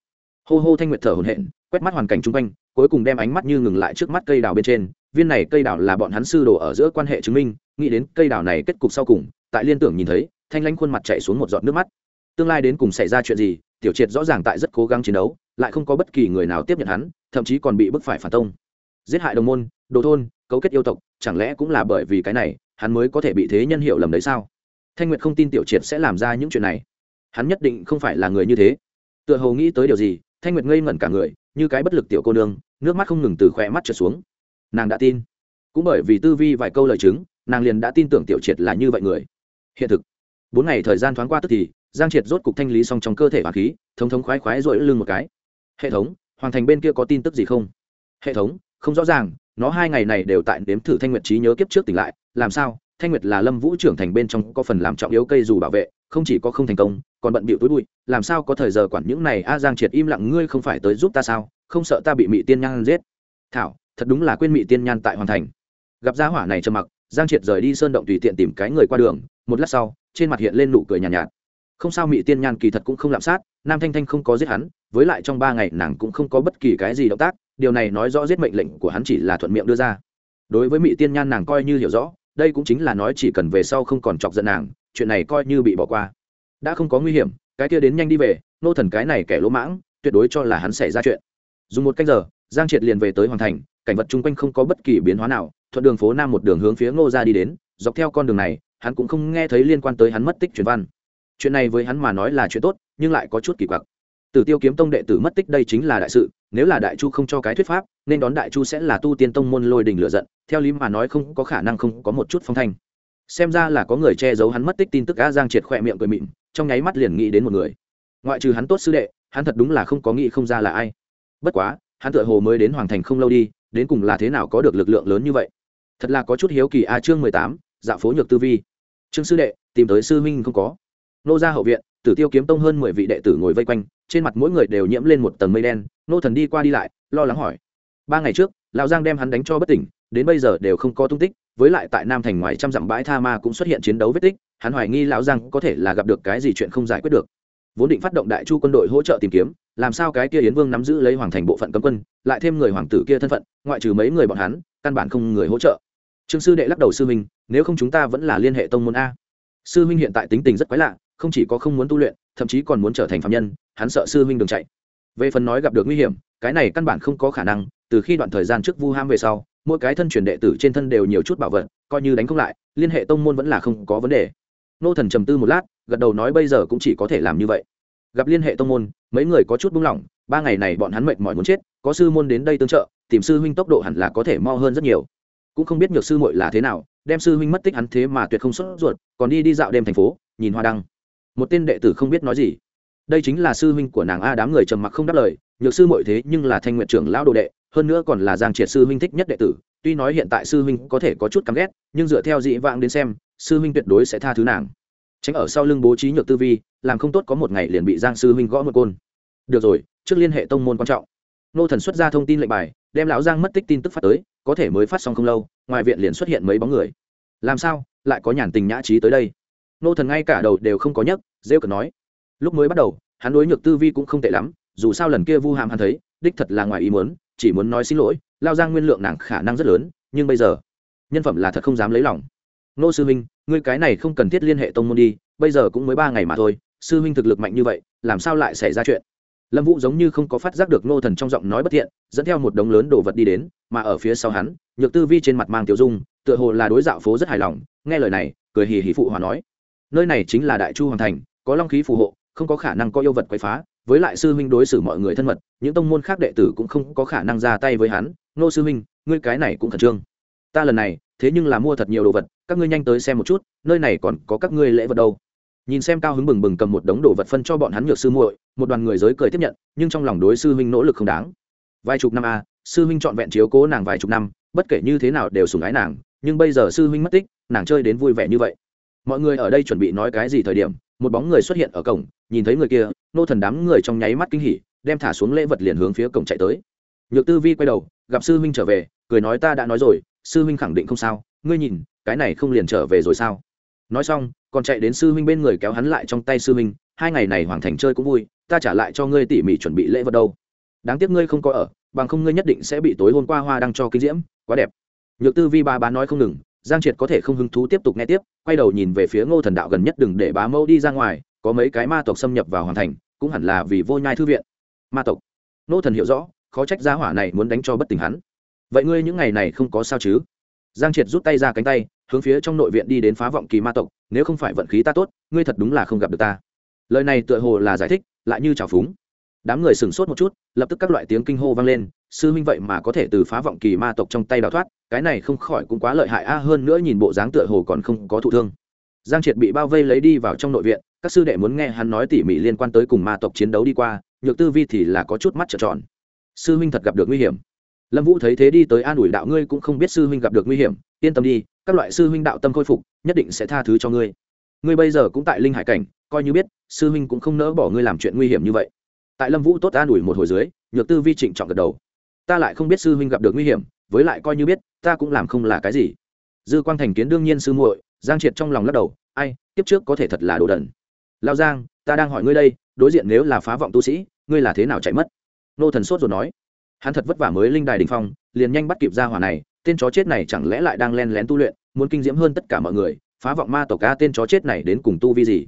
Hô hô thanh nguyệt thở hổn hển, quét mắt hoàn cảnh chung quanh, cuối cùng đem ánh mắt như ngừng lại trước mắt cây đào bên trên. Viên này cây đào là bọn hắn sư đồ ở giữa quan hệ chứng minh, nghĩ đến cây đào này kết cục sau cùng, tại liên tưởng nhìn thấy thanh lãnh khuôn mặt chạy xuống một giọt nước mắt. Tương lai đến cùng xảy ra chuyện gì, tiểu triệt rõ ràng tại rất cố gắng chiến đấu, lại không có bất kỳ người nào tiếp nhận hắn, thậm chí còn bị bức phải phản tông. Giết hại đồng môn, đồ thôn, cấu kết yêu tộc, chẳng lẽ cũng là bởi vì cái này, hắn mới có thể bị thế nhân hiểu lầm đấy sao? Thanh nguyệt không tin tiểu triệt sẽ làm ra những chuyện này. Hắn nhất định không phải là người như thế. Tựa hồ nghĩ tới điều gì, thanh nguyệt ngây ngẩn cả người, như cái bất lực tiểu cô nương, nước mắt không ngừng từ khỏe mắt trượt xuống. Nàng đã tin. Cũng bởi vì tư vi vài câu lời chứng, nàng liền đã tin tưởng tiểu triệt là như vậy người. Hiện thực bốn ngày thời gian thoáng qua tức thì, giang triệt rốt cục thanh lý xong trong cơ thể hỏa khí, thống thống khoái khoái rỗi lưng một cái. Hệ thống, hoàng thành bên kia có tin tức gì không? Hệ thống, không rõ ràng, nó hai ngày này đều tại đếm thử thanh nguyệt trí nhớ kiếp trước tỉnh lại, làm sao? Thanh nguyệt là lâm vũ trưởng thành bên trong có phần làm trọng yếu cây dù bảo vệ, không chỉ có không thành công, còn bận bịu túi bụi, làm sao có thời giờ quản những này? A, giang triệt im lặng, ngươi không phải tới giúp ta sao? Không sợ ta bị mị tiên nhan giết? Thảo, thật đúng là quên mị tiên nhan tại hoàn thành. Gặp gia hỏa này trầm mặc, giang triệt rời đi sơn động tùy tiện tìm cái người qua đường một lát sau trên mặt hiện lên nụ cười nhàn nhạt, nhạt. Không sao mỹ tiên nhan kỳ thật cũng không lạm sát nam thanh thanh không có giết hắn với lại trong ba ngày nàng cũng không có bất kỳ cái gì động tác điều này nói rõ giết mệnh lệnh của hắn chỉ là thuận miệng đưa ra. Đối với mỹ tiên nhan nàng coi như hiểu rõ đây cũng chính là nói chỉ cần về sau không còn chọc giận nàng chuyện này coi như bị bỏ qua. Đã không có nguy hiểm cái kia đến nhanh đi về nô thần cái này kẻ lỗ mãng tuyệt đối cho là hắn xảy ra chuyện. Dùng một cách giờ giang triệt liền về tới hoàng thành cảnh vật chung quanh không có bất kỳ biến hóa nào thuận đường phố nam một đường hướng phía ngô ra đi đến dọc theo con đường này hắn cũng không nghe thấy liên quan tới hắn mất tích truyền văn. Chuyện này với hắn mà nói là chuyện tốt, nhưng lại có chút kỳ quặc. Tử tiêu kiếm tông đệ tử mất tích đây chính là đại sự, nếu là đại chu không cho cái thuyết pháp, nên đón đại chu sẽ là tu tiên tông môn lôi đình lửa giận, theo lý mà nói không có khả năng không có một chút phong thanh. Xem ra là có người che giấu hắn mất tích tin tức a giang triệt khỏe miệng cười mịn, trong nháy mắt liền nghĩ đến một người. Ngoại trừ hắn tốt sư đệ, hắn thật đúng là không có nghĩ không ra là ai. Bất quá, hắn tựa hồ mới đến hoàng thành không lâu đi, đến cùng là thế nào có được lực lượng lớn như vậy? Thật là có chút hiếu kỳ a chương mười tám dạ phố nhược tư vi trương sư đệ, tìm tới sư minh không có. Nô ra hậu viện, tử tiêu kiếm tông hơn mười vị đệ tử ngồi vây quanh, trên mặt mỗi người đều nhiễm lên một tầng mây đen, nô thần đi qua đi lại, lo lắng hỏi. Ba ngày trước, lão giang đem hắn đánh cho bất tỉnh, đến bây giờ đều không có tung tích, với lại tại nam thành ngoài trăm dặm bãi tha ma cũng xuất hiện chiến đấu vết tích, hắn hoài nghi lão giang có thể là gặp được cái gì chuyện không giải quyết được. Vốn định phát động đại chu quân đội hỗ trợ tìm kiếm, làm sao cái kia yến vương nắm giữ lấy hoàng thành bộ phận cấm quân, lại thêm người hoàng tử kia thân phận, ngoại trừ mấy người bọn hắn, căn bản không người hỗ trợ trương sư đệ lắc đầu, sư minh, nếu không chúng ta vẫn là liên hệ tông môn a. Sư minh hiện tại tính tình rất quái lạ, không chỉ có không muốn tu luyện, thậm chí còn muốn trở thành phạm nhân, hắn sợ sư minh đường chạy. Về phần nói gặp được nguy hiểm, cái này căn bản không có khả năng, từ khi đoạn thời gian trước vu ham về sau, mỗi cái thân truyền đệ tử trên thân đều nhiều chút bảo vật, coi như đánh không lại, liên hệ tông môn vẫn là không có vấn đề. Nô thần trầm tư một lát, gật đầu nói bây giờ cũng chỉ có thể làm như vậy. Gặp liên hệ tông môn, mấy người có chút buông lỏng, ba ngày này bọn hắn mệt mỏi muốn chết, có sư môn đến đây tương trợ, tìm sư huynh tốc độ hẳn là có thể mo hơn rất nhiều cũng không biết nhược sư muội là thế nào, đem sư huynh mất tích hắn thế mà tuyệt không xuất ruột, còn đi đi dạo đêm thành phố, nhìn hoa đăng. Một tên đệ tử không biết nói gì. Đây chính là sư huynh của nàng a, đám người trầm mặc không đáp lời, nhược sư muội thế nhưng là thanh nguyện trưởng lão đồ đệ, hơn nữa còn là giang triệt sư huynh thích nhất đệ tử, tuy nói hiện tại sư huynh có thể có chút căm ghét, nhưng dựa theo dị vãng đến xem, sư huynh tuyệt đối sẽ tha thứ nàng. Tránh ở sau lưng bố trí nhược tư vi, làm không tốt có một ngày liền bị giang sư huynh gõ một côn. Được rồi, trước liên hệ tông môn quan trọng. Nô thần xuất ra thông tin lệnh bài đem lão giang mất tích tin tức phát tới, có thể mới phát xong không lâu, ngoài viện liền xuất hiện mấy bóng người. Làm sao? Lại có nhàn tình nhã trí tới đây. Nô thần ngay cả đầu đều không có nhấc, rêu cần nói. Lúc mới bắt đầu, hắn đối nhược tư vi cũng không tệ lắm, dù sao lần kia vu hàm hắn thấy, đích thật là ngoài ý muốn, chỉ muốn nói xin lỗi lao giang nguyên lượng nàng khả năng rất lớn, nhưng bây giờ, nhân phẩm là thật không dám lấy lòng. Nô sư huynh, ngươi cái này không cần thiết liên hệ tông môn đi, bây giờ cũng mới ba ngày mà thôi, sư huynh thực lực mạnh như vậy, làm sao lại xảy ra chuyện? Lâm vũ giống như không có phát giác được nô thần trong giọng nói bất thiện, dẫn theo một đống lớn đồ vật đi đến, mà ở phía sau hắn, nhược tư vi trên mặt mang tiểu dung, tựa hồ là đối dạo phố rất hài lòng, nghe lời này, cười hì hì phụ hòa nói. Nơi này chính là đại chu hoàng thành, có long khí phù hộ, không có khả năng có yêu vật quấy phá, với lại sư huynh đối xử mọi người thân mật, những tông môn khác đệ tử cũng không có khả năng ra tay với hắn. Nô sư huynh, ngươi cái này cũng khẩn trương. Ta lần này, thế nhưng là mua thật nhiều đồ vật, các ngươi nhanh tới xem một chút, nơi này còn có các ngươi lễ vật đâu nhìn xem cao hứng bừng bừng cầm một đống đồ vật phân cho bọn hắn nhược sư muội, một đoàn người giới cười tiếp nhận, nhưng trong lòng đối sư huynh nỗ lực không đáng. Vài chục năm a sư huynh trọn vẹn chiếu cố nàng vài chục năm, bất kể như thế nào đều sủng ái nàng, nhưng bây giờ sư huynh mất tích, nàng chơi đến vui vẻ như vậy. Mọi người ở đây chuẩn bị nói cái gì thời điểm, một bóng người xuất hiện ở cổng, nhìn thấy người kia, nô thần đám người trong nháy mắt kinh hỉ, đem thả xuống lễ vật liền hướng phía cổng chạy tới. Nhược tư vi quay đầu, gặp sư huynh trở về, cười nói ta đã nói rồi, sư huynh khẳng định không sao, ngươi nhìn, cái này không liền trở về rồi sao? Nói xong còn chạy đến sư huynh bên người kéo hắn lại trong tay sư huynh, hai ngày này hoàng thành chơi cũng vui, ta trả lại cho ngươi tỉ mỉ chuẩn bị lễ vật đâu. Đáng tiếc ngươi không có ở, bằng không ngươi nhất định sẽ bị tối hôm qua hoa đăng cho kinh diễm, quá đẹp. Nhược tư vi ba bá nói không ngừng, giang triệt có thể không hứng thú tiếp tục nghe tiếp, quay đầu nhìn về phía ngô thần đạo gần nhất đừng để bá mẫu đi ra ngoài, có mấy cái ma tộc xâm nhập vào hoàn thành, cũng hẳn là vì vô nhai thư viện. Ma tộc. Ngô thần hiểu rõ, khó trách gia hỏa này muốn đánh cho bất tỉnh hắn. Vậy ngươi những ngày này không có sao chứ? Giang triệt rút tay ra cánh tay hướng phía trong nội viện đi đến phá vọng kỳ ma tộc, nếu không phải vận khí ta tốt, ngươi thật đúng là không gặp được ta. Lời này tựa hồ là giải thích, lại như trào phúng. Đám người sửng sốt một chút, lập tức các loại tiếng kinh hô vang lên, sư huynh vậy mà có thể từ phá vọng kỳ ma tộc trong tay đào thoát, cái này không khỏi cũng quá lợi hại a, hơn nữa nhìn bộ dáng tựa hồ còn không có thụ thương. Giang triệt bị bao vây lấy đi vào trong nội viện, các sư đệ muốn nghe hắn nói tỉ mỉ liên quan tới cùng ma tộc chiến đấu đi qua, nhược tư vi thì là có chút mắt trợn tròn. Sư huynh thật gặp được nguy hiểm lâm vũ thấy thế đi tới an ủi đạo, ngươi cũng không biết sư huynh gặp được nguy hiểm, yên tâm đi, các loại sư huynh đạo tâm khôi phục, nhất định sẽ tha thứ cho ngươi. Ngươi bây giờ cũng tại linh hải cảnh, coi như biết, sư huynh cũng không nỡ bỏ ngươi làm chuyện nguy hiểm như vậy. Tại lâm vũ tốt an ủi một hồi dưới, nhược tư vi trịnh trọng gật đầu. Ta lại không biết sư huynh gặp được nguy hiểm, với lại coi như biết, ta cũng làm không là cái gì. Dư quang thành kiến đương nhiên sư muội, giang triệt trong lòng lắc đầu, ai tiếp trước có thể thật là đồ đần. Lao giang, ta đang hỏi ngươi đây, đối diện nếu là phá vọng tu sĩ, ngươi là thế nào chạy mất? Nô thần sốt rồi nói hắn thật vất vả mới linh đài đình phong, liền nhanh bắt kịp ra hỏa này, tên chó chết này chẳng lẽ lại đang len lén tu luyện, muốn kinh diễm hơn tất cả mọi người, phá vọng ma tộc ca tên chó chết này đến cùng tu vi gì?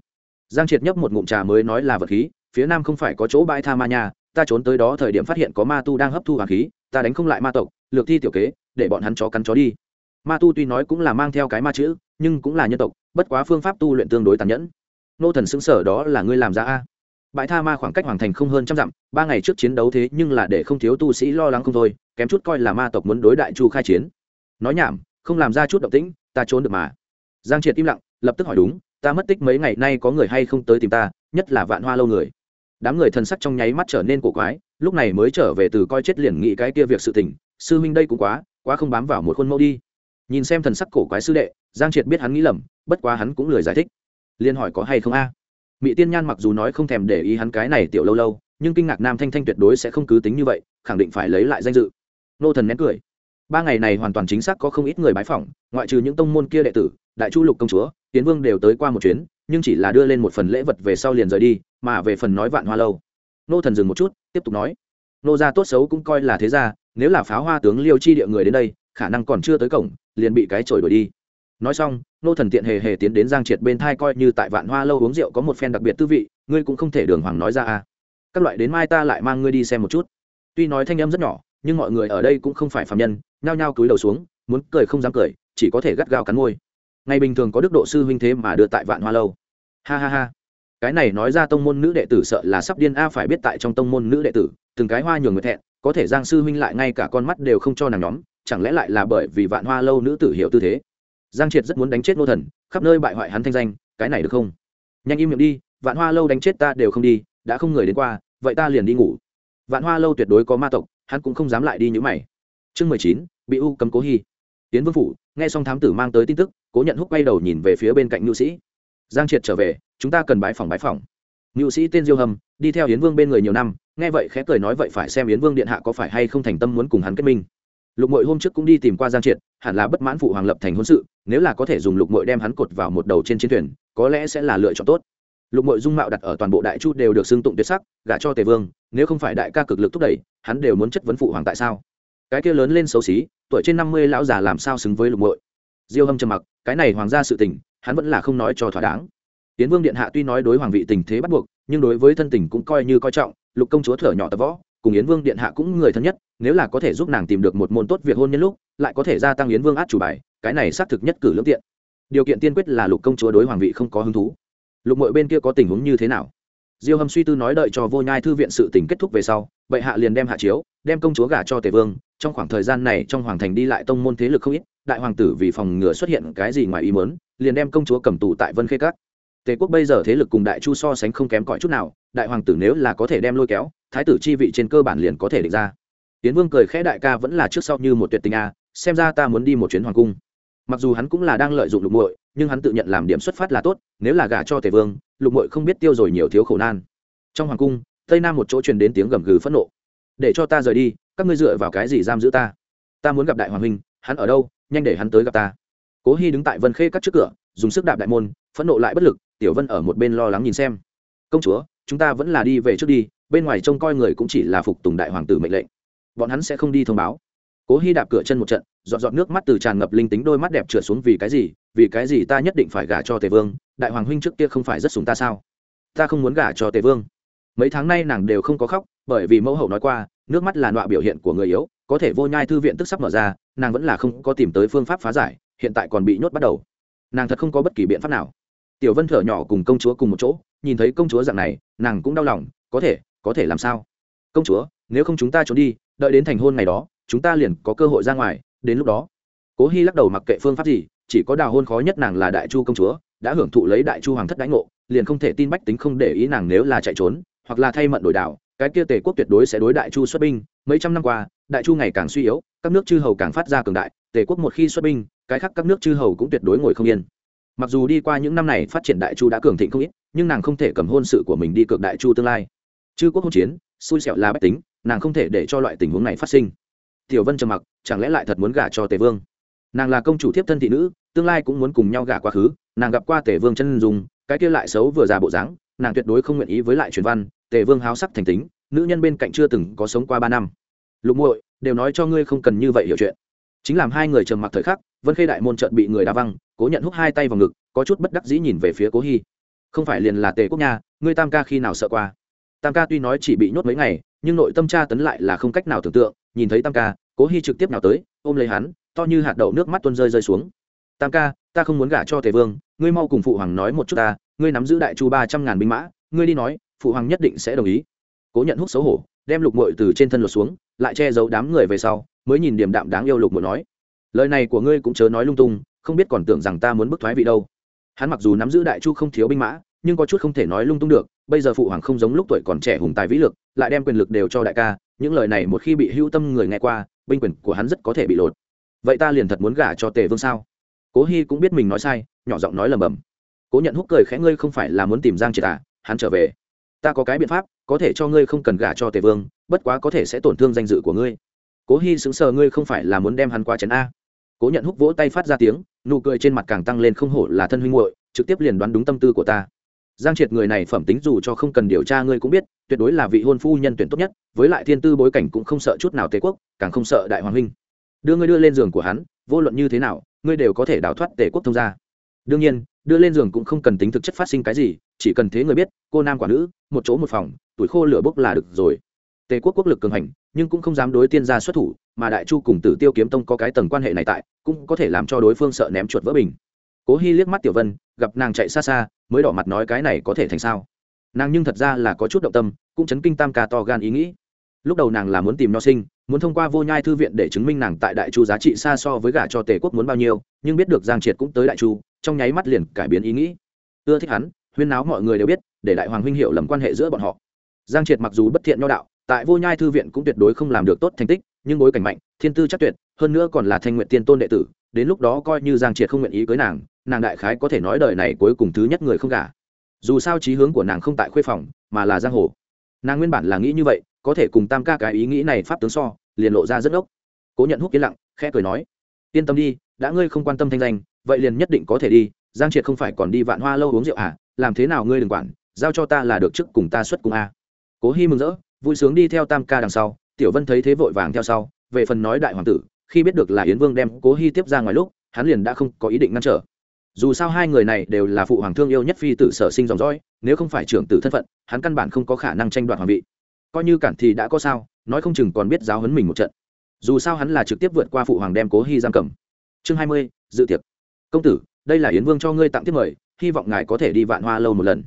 Giang triệt nhấp một ngụm trà mới nói là vật khí, phía nam không phải có chỗ bãi tha ma nha, ta trốn tới đó thời điểm phát hiện có ma tu đang hấp thu hoàng khí, ta đánh không lại ma tộc, lược thi tiểu kế, để bọn hắn chó cắn chó đi. Ma tu tuy nói cũng là mang theo cái ma chữ, nhưng cũng là nhân tộc, bất quá phương pháp tu luyện tương đối tàn nhẫn. Nô thần xứng sở đó là ngươi làm ra a bãi tha ma khoảng cách hoàng thành không hơn trăm dặm, ba ngày trước chiến đấu thế nhưng là để không thiếu tu sĩ lo lắng không thôi, kém chút coi là ma tộc muốn đối đại chu khai chiến. Nói nhảm, không làm ra chút động tĩnh, ta trốn được mà. Giang triệt im lặng, lập tức hỏi đúng, ta mất tích mấy ngày nay có người hay không tới tìm ta, nhất là vạn hoa lâu người. Đám người thần sắc trong nháy mắt trở nên cổ quái, lúc này mới trở về từ coi chết liền nghĩ cái kia việc sự tình, sư huynh đây cũng quá quá không bám vào một khuôn mẫu đi. Nhìn xem thần sắc cổ quái sư đệ, giang triệt biết hắn nghĩ lầm, bất quá hắn cũng lười giải thích. Liên hỏi có hay không a? Mỹ tiên nhan mặc dù nói không thèm để ý hắn cái này tiểu lâu lâu, nhưng kinh ngạc nam thanh thanh tuyệt đối sẽ không cứ tính như vậy, khẳng định phải lấy lại danh dự. Nô thần nén cười. Ba ngày này hoàn toàn chính xác có không ít người bái phỏng, ngoại trừ những tông môn kia đệ tử, đại chu lục công chúa tiến vương đều tới qua một chuyến, nhưng chỉ là đưa lên một phần lễ vật về sau liền rời đi, mà về phần nói vạn hoa lâu. Nô thần dừng một chút, tiếp tục nói. Nô gia tốt xấu cũng coi là thế gia, nếu là pháo hoa tướng liêu chi địa người đến đây, khả năng còn chưa tới cổng, liền bị cái chổi đuổi đi nói xong, nô thần tiện hề hề tiến đến giang triệt bên thai coi như tại vạn hoa lâu uống rượu có một phen đặc biệt tư vị, ngươi cũng không thể đường hoàng nói ra à? các loại đến mai ta lại mang ngươi đi xem một chút. Tuy nói thanh âm rất nhỏ, nhưng mọi người ở đây cũng không phải phạm nhân, nhao nhao cúi đầu xuống, muốn cười không dám cười, chỉ có thể gắt gao cắn môi. Ngày bình thường có đức độ sư huynh thế mà đưa tại vạn hoa lâu. Ha ha ha. Cái này nói ra tông môn nữ đệ tử sợ là sắp điên a, phải biết tại trong tông môn nữ đệ tử, từng cái hoa nhường người thẹn, có thể giang sư huynh lại ngay cả con mắt đều không cho nàng nhóm, chẳng lẽ lại là bởi vì vạn hoa lâu nữ tử hiểu tư thế? Giang triệt rất muốn đánh chết nô thần, khắp nơi bại hoại hắn thanh danh, cái này được không? Nhanh im miệng đi, vạn hoa lâu đánh chết ta đều không đi, đã không người đến qua, vậy ta liền đi ngủ. Vạn hoa lâu tuyệt đối có ma tộc, hắn cũng không dám lại đi nhữ mày. Chương mười chín, bị u cấm cố hy. Tiến vương phủ, nghe xong thám tử mang tới tin tức, cố nhận húc quay đầu nhìn về phía bên cạnh nhu sĩ. Giang triệt trở về, chúng ta cần bái phòng bái phòng. Nhu sĩ tên diêu hầm đi theo yến vương bên người nhiều năm, nghe vậy khẽ cười nói vậy phải xem yến vương điện hạ có phải hay không thành tâm muốn cùng hắn kết minh lục mội hôm trước cũng đi tìm qua giang triệt, hẳn là bất mãn phụ hoàng lập thành hôn sự, nếu là có thể dùng lục mội đem hắn cột vào một đầu trên chiến thuyền, có lẽ sẽ là lựa chọn tốt. Lục mội dung mạo đặt ở toàn bộ đại chu đều được xưng tụng tuyệt sắc, gả cho tề vương, nếu không phải đại ca cực lực thúc đẩy, hắn đều muốn chất vấn phụ hoàng tại sao. Cái kia lớn lên xấu xí, tuổi trên năm mươi lão già làm sao xứng với lục mội? Diêu hâm trầm mặc, cái này hoàng gia sự tình, hắn vẫn là không nói cho thỏa đáng. Tiến vương điện hạ tuy nói đối hoàng vị tình thế bắt buộc, nhưng đối với thân tình cũng coi như coi trọng, lục công chúa thở nhỏ tập võ cùng yến vương điện hạ cũng người thân nhất, nếu là có thể giúp nàng tìm được một môn tốt việc hôn nhân lúc, lại có thể gia tăng yến vương át chủ bài, cái này xác thực nhất cử lương tiện. Điều kiện tiên quyết là lục công chúa đối hoàng vị không có hứng thú. Lục mội bên kia có tình huống như thế nào? Diêu hâm suy tư nói đợi cho vô nhai thư viện sự tình kết thúc về sau, bệ hạ liền đem hạ chiếu, đem công chúa gả cho tề vương. Trong khoảng thời gian này trong hoàng thành đi lại tông môn thế lực không ít, đại hoàng tử vì phòng ngừa xuất hiện cái gì ngoài ý mớn liền đem công chúa cầm tù tại vân khê các. Tề quốc bây giờ thế lực cùng đại chu so sánh không kém cỏi chút nào đại hoàng tử nếu là có thể đem lôi kéo, thái tử chi vị trên cơ bản liền có thể định ra. Tiến vương cười khẽ đại ca vẫn là trước sau như một tuyệt tình a, xem ra ta muốn đi một chuyến hoàng cung. Mặc dù hắn cũng là đang lợi dụng lục muội, nhưng hắn tự nhận làm điểm xuất phát là tốt, nếu là gả cho tề vương, lục muội không biết tiêu rồi nhiều thiếu khổ nan. Trong hoàng cung, tây nam một chỗ truyền đến tiếng gầm gừ phẫn nộ. Để cho ta rời đi, các ngươi dựa vào cái gì giam giữ ta? Ta muốn gặp đại hoàng huynh, hắn ở đâu, nhanh để hắn tới gặp ta. Cố hy đứng tại vân khê cắt trước cửa, dùng sức đạp đại môn, phẫn nộ lại bất lực, tiểu vân ở một bên lo lắng nhìn xem. Công chúa chúng ta vẫn là đi về trước đi, bên ngoài trông coi người cũng chỉ là phục tùng đại hoàng tử mệnh lệnh. Bọn hắn sẽ không đi thông báo. Cố hy đạp cửa chân một trận dọn dọn nước mắt từ tràn ngập linh tính đôi mắt đẹp trượt xuống vì cái gì, vì cái gì ta nhất định phải gả cho tề vương, đại hoàng huynh trước kia không phải rất sùng ta sao? Ta không muốn gả cho tề vương. Mấy tháng nay nàng đều không có khóc, bởi vì mẫu hậu nói qua, nước mắt là nọa biểu hiện của người yếu, có thể vô nhai thư viện tức sắp mở ra, nàng vẫn là không có tìm tới phương pháp phá giải, hiện tại còn bị nhốt bắt đầu. Nàng thật không có bất kỳ biện pháp nào. Tiểu vân thở nhỏ cùng công chúa cùng một chỗ, nhìn thấy công chúa dạng này nàng cũng đau lòng, có thể có thể làm sao? Công chúa, nếu không chúng ta trốn đi, đợi đến thành hôn ngày đó, chúng ta liền có cơ hội ra ngoài, đến lúc đó. Cố hy lắc đầu mặc kệ phương pháp gì, chỉ có đào hôn khó nhất nàng là đại chu công chúa, đã hưởng thụ lấy đại chu hoàng thất đánh ngộ, liền không thể tin bách tính không để ý nàng nếu là chạy trốn, hoặc là thay mận đổi đảo, cái kia tề quốc tuyệt đối sẽ đối đại chu xuất binh. Mấy trăm năm qua, đại chu ngày càng suy yếu, các nước chư hầu càng phát ra cường đại, tề quốc một khi xuất binh, cái khác các nước chư hầu cũng tuyệt đối ngồi không yên. Mặc dù đi qua những năm này phát triển đại chu đã cường thịnh không ít nhưng nàng không thể cầm hôn sự của mình đi cược đại chu tương lai. Chư quốc hôn chiến, xui xẻo là bách tính, nàng không thể để cho loại tình huống này phát sinh. Tiểu vân trầm mặc, chẳng lẽ lại thật muốn gả cho tề vương? Nàng là công chủ thiếp thân thị nữ, tương lai cũng muốn cùng nhau gả quá khứ, nàng gặp qua tề vương chân dùng cái kia lại xấu vừa già bộ dáng, nàng tuyệt đối không nguyện ý với lại truyền văn, tề vương háo sắc thành tính, nữ nhân bên cạnh chưa từng có sống qua ba năm. Lục muội, đều nói cho ngươi không cần như vậy hiểu chuyện. Chính làm hai người trầm mặc thời khắc, vân khê đại môn trợn bị người đá văng, cố nhận hút hai tay vào ngực, có chút bất đắc dĩ nhìn về phía cố hy không phải liền là tề quốc nha, ngươi tam ca khi nào sợ qua? Tam ca tuy nói chỉ bị nhốt mấy ngày, nhưng nội tâm tra tấn lại là không cách nào tưởng tượng, nhìn thấy tam ca, cố hy trực tiếp nào tới, ôm lấy hắn, to như hạt đậu nước mắt tuôn rơi rơi xuống. Tam ca, ta không muốn gả cho tề vương, ngươi mau cùng phụ hoàng nói một chút ta, ngươi nắm giữ đại chu ba trăm ngàn binh mã, ngươi đi nói, phụ hoàng nhất định sẽ đồng ý. Cố nhận hút xấu hổ, đem lục mội từ trên thân lột xuống, lại che giấu đám người về sau, mới nhìn điểm đạm đáng yêu lục mội nói. Lời này của ngươi cũng chớ nói lung tung, không biết còn tưởng rằng ta muốn bức thoái vị đâu hắn mặc dù nắm giữ đại chu không thiếu binh mã, nhưng có chút không thể nói lung tung được, bây giờ phụ hoàng không giống lúc tuổi còn trẻ hùng tài vĩ lực, lại đem quyền lực đều cho đại ca, những lời này một khi bị hữu tâm người nghe qua, binh quyền của hắn rất có thể bị lột. Vậy ta liền thật muốn gả cho tề vương sao? Cố hy cũng biết mình nói sai, nhỏ giọng nói lầm bầm cố nhận hút cười khẽ, ngươi không phải là muốn tìm giang triệt à? Hắn trở về. Ta có cái biện pháp, có thể cho ngươi không cần gả cho tề vương, bất quá có thể sẽ tổn thương danh dự của ngươi. Cố hy xứng sờ, ngươi không phải là muốn đem hắn qua chấn a? Cố nhận húc vỗ tay phát ra tiếng, nụ cười trên mặt càng tăng lên không hổ là thân huynh hội trực tiếp liền đoán đúng tâm tư của ta. Giang triệt người này phẩm tính dù cho không cần điều tra ngươi cũng biết, tuyệt đối là vị hôn phu nhân tuyển tốt nhất, với lại thiên tư bối cảnh cũng không sợ chút nào tề quốc, càng không sợ đại hoàng huynh. Đưa ngươi đưa lên giường của hắn, vô luận như thế nào, ngươi đều có thể đào thoát tề quốc thông ra đương nhiên, đưa lên giường cũng không cần tính thực chất phát sinh cái gì, chỉ cần thế người biết, cô nam quả nữ, một chỗ một phòng, tuổi khô lửa bốc là được rồi tề quốc quốc lực cường hành, nhưng cũng không dám đối tiên gia xuất thủ, mà đại chu cùng tử tiêu kiếm tông có cái tầng quan hệ này tại, cũng có thể làm cho đối phương sợ ném chuột vỡ bình. Cố hy liếc mắt tiểu vân, gặp nàng chạy xa xa, mới đỏ mặt nói cái này có thể thành sao? Nàng nhưng thật ra là có chút động tâm, cũng chấn kinh tam ca to gan ý nghĩ. Lúc đầu nàng là muốn tìm nho sinh, muốn thông qua vô nhai thư viện để chứng minh nàng tại đại chu giá trị xa so với gả cho tề quốc muốn bao nhiêu, nhưng biết được giang triệt cũng tới đại chu, trong nháy mắt liền cải biến ý nghĩ. Ưa thích hắn, huyên náo mọi người đều biết, để đại hoàng huynh hiểu lầm quan hệ giữa bọn họ. Giang triệt mặc dù bất thiện nho đạo tại vô nhai thư viện cũng tuyệt đối không làm được tốt thành tích, nhưng bối cảnh mạnh, thiên tư chắc tuyệt, hơn nữa còn là thanh nguyện tiên tôn đệ tử, đến lúc đó coi như giang triệt không nguyện ý cưới nàng nàng đại khái có thể nói đời này cuối cùng thứ nhất người không gả. Dù sao trí hướng của nàng không tại khuê phòng, mà là giang hồ. Nàng nguyên bản là nghĩ như vậy, có thể cùng tam ca cái ý nghĩ này pháp tướng so, liền lộ ra rất ốc cố nhận hút yên lặng, khẽ cười nói, yên tâm đi, đã ngươi không quan tâm thanh danh, vậy liền nhất định có thể đi, giang triệt không phải còn đi vạn hoa lâu uống rượu à làm thế nào ngươi đừng quản, giao cho ta là được trước cùng ta xuất cùng a à. cố hy mừng rỡ vui sướng đi theo tam ca đằng sau, tiểu vân thấy thế vội vàng theo sau, về phần nói đại hoàng tử, khi biết được là yến vương đem cố hy tiếp ra ngoài lúc, hắn liền đã không có ý định ngăn trở. Dù sao hai người này đều là phụ hoàng thương yêu nhất phi tử sở sinh dòng dõi, nếu không phải trưởng tử thân phận, hắn căn bản không có khả năng tranh đoạt hoàng vị. Coi như cản thì đã có sao, nói không chừng còn biết giáo hấn mình một trận. Dù sao hắn là trực tiếp vượt qua phụ hoàng đem cố hy giam cầm. Chương hai mươi, dự tiệc. Công tử, đây là yến vương cho ngươi tặng tiếp mời, hy vọng ngài có thể đi vạn hoa lâu một lần.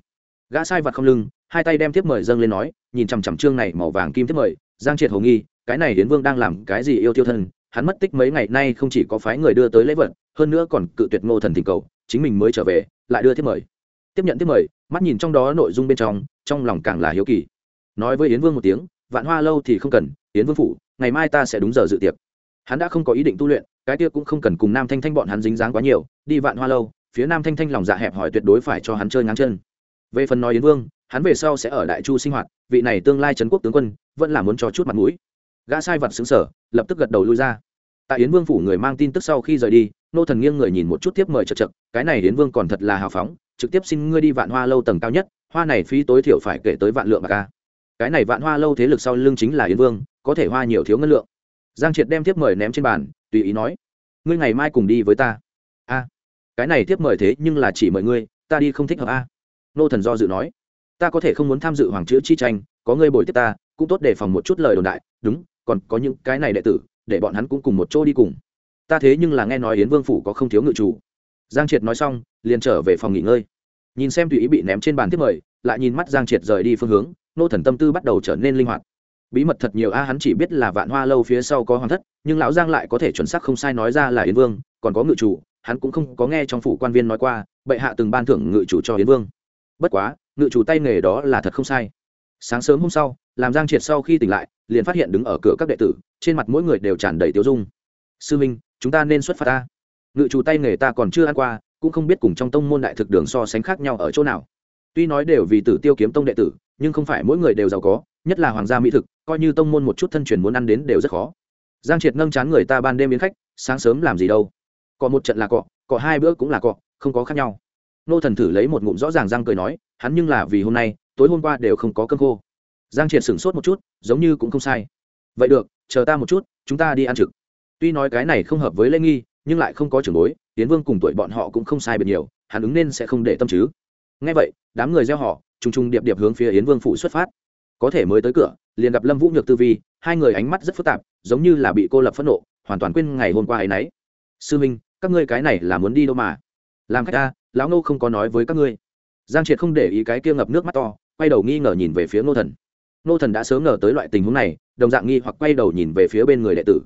Gã sai vặt không lưng, hai tay đem tiếp mời dâng lên nói nhìn chằm chằm chương này màu vàng kim tiếp mời, giang triệt hồ nghi, cái này hiến vương đang làm cái gì yêu tiêu thân, hắn mất tích mấy ngày nay không chỉ có phái người đưa tới lễ vật, hơn nữa còn cự tuyệt ngô thần tình cầu, chính mình mới trở về, lại đưa tiếp mời. Tiếp nhận tiếp mời, mắt nhìn trong đó nội dung bên trong trong lòng càng là hiếu kỳ. Nói với yến vương một tiếng, vạn hoa lâu thì không cần yến vương phủ, ngày mai ta sẽ đúng giờ dự tiệc. Hắn đã không có ý định tu luyện, cái kia cũng không cần cùng nam thanh thanh bọn hắn dính dáng quá nhiều, đi vạn hoa lâu, phía nam thanh thanh lòng dạ hẹp hỏi tuyệt đối phải cho hắn chơi ngáng chân. Về phần nói yến vương hắn về sau sẽ ở đại chu sinh hoạt, vị này tương lai trấn quốc tướng quân, vẫn là muốn cho chút mặt mũi. Gã sai vật xứng sở, lập tức gật đầu lui ra. Tại yến vương phủ người mang tin tức sau khi rời đi, nô thần nghiêng người nhìn một chút tiếp mời chật chật, cái này yến vương còn thật là hào phóng, trực tiếp xin ngươi đi vạn hoa lâu tầng cao nhất, hoa này phí tối thiểu phải kể tới vạn lượng bạc ca cái này vạn hoa lâu thế lực sau lưng chính là yến vương, có thể hoa nhiều thiếu ngân lượng. Giang triệt đem tiếp mời ném trên bàn, tùy ý nói, ngươi ngày mai cùng đi với ta. A, cái này tiếp mời thế nhưng là chỉ mời ngươi, ta đi không thích hợp a. Nô thần do dự nói ta có thể không muốn tham dự hoàng chữ chi tranh, có ngươi bồi tiếp ta, cũng tốt để phòng một chút lời đồn đại, đúng, còn có những cái này đệ tử, để bọn hắn cũng cùng một chỗ đi cùng. Ta thế nhưng là nghe nói yến vương phủ có không thiếu ngự chủ. Giang triệt nói xong, liền trở về phòng nghỉ ngơi. Nhìn xem tùy ý bị ném trên bàn tiếp mời, lại nhìn mắt giang triệt rời đi phương hướng, nô thần tâm tư bắt đầu trở nên linh hoạt. Bí mật thật nhiều a, hắn chỉ biết là vạn hoa lâu phía sau có hoàng thất, nhưng lão giang lại có thể chuẩn xác không sai nói ra là yến vương, còn có ngự chủ, hắn cũng không có nghe trong phủ quan viên nói qua, bệ hạ từng ban thưởng ngự chủ cho yến vương. Bất quá ngự chủ tay nghề đó là thật không sai. Sáng sớm hôm sau, làm giang triệt sau khi tỉnh lại, liền phát hiện đứng ở cửa các đệ tử, trên mặt mỗi người đều tràn đầy tiêu dung. Sư minh, chúng ta nên xuất phát ta. Ngự chủ tay nghề ta còn chưa ăn qua, cũng không biết cùng trong tông môn đại thực đường so sánh khác nhau ở chỗ nào. Tuy nói đều vì tử tiêu kiếm tông đệ tử, nhưng không phải mỗi người đều giàu có, nhất là hoàng gia mỹ thực, coi như tông môn một chút thân truyền muốn ăn đến đều rất khó. Giang triệt nâng chán người ta ban đêm biến khách, sáng sớm làm gì đâu? Cọ một trận là cọ cọ hai bữa cũng là cọ, không có khác nhau nô thần thử lấy một ngụm rõ ràng giang cười nói, hắn nhưng là vì hôm nay, tối hôm qua đều không có cơm khô. Giang triệt sửng sốt một chút, giống như cũng không sai. Vậy được, chờ ta một chút, chúng ta đi ăn trực. Tuy nói cái này không hợp với lễ nghi, nhưng lại không có trưởng bối tiến vương cùng tuổi bọn họ cũng không sai biệt nhiều, hắn ứng nên sẽ không để tâm chứ. Ngay vậy, đám người gieo họ, trùng trùng điệp điệp hướng phía yến vương phủ xuất phát. Có thể mới tới cửa, liền gặp lâm vũ nhược tư vi, hai người ánh mắt rất phức tạp, giống như là bị cô lập phẫn nộ, hoàn toàn quên ngày hôm qua ấ y n ấ y sư minh, các ngươi cái này là muốn đi đâu mà? Làm khách ta lão nô không có nói với các ngươi. Giang triệt không để ý cái kia ngập nước mắt to, quay đầu nghi ngờ nhìn về phía nô thần. Nô thần đã sớm ngờ tới loại tình huống này, đồng dạng nghi hoặc quay đầu nhìn về phía bên người đệ tử.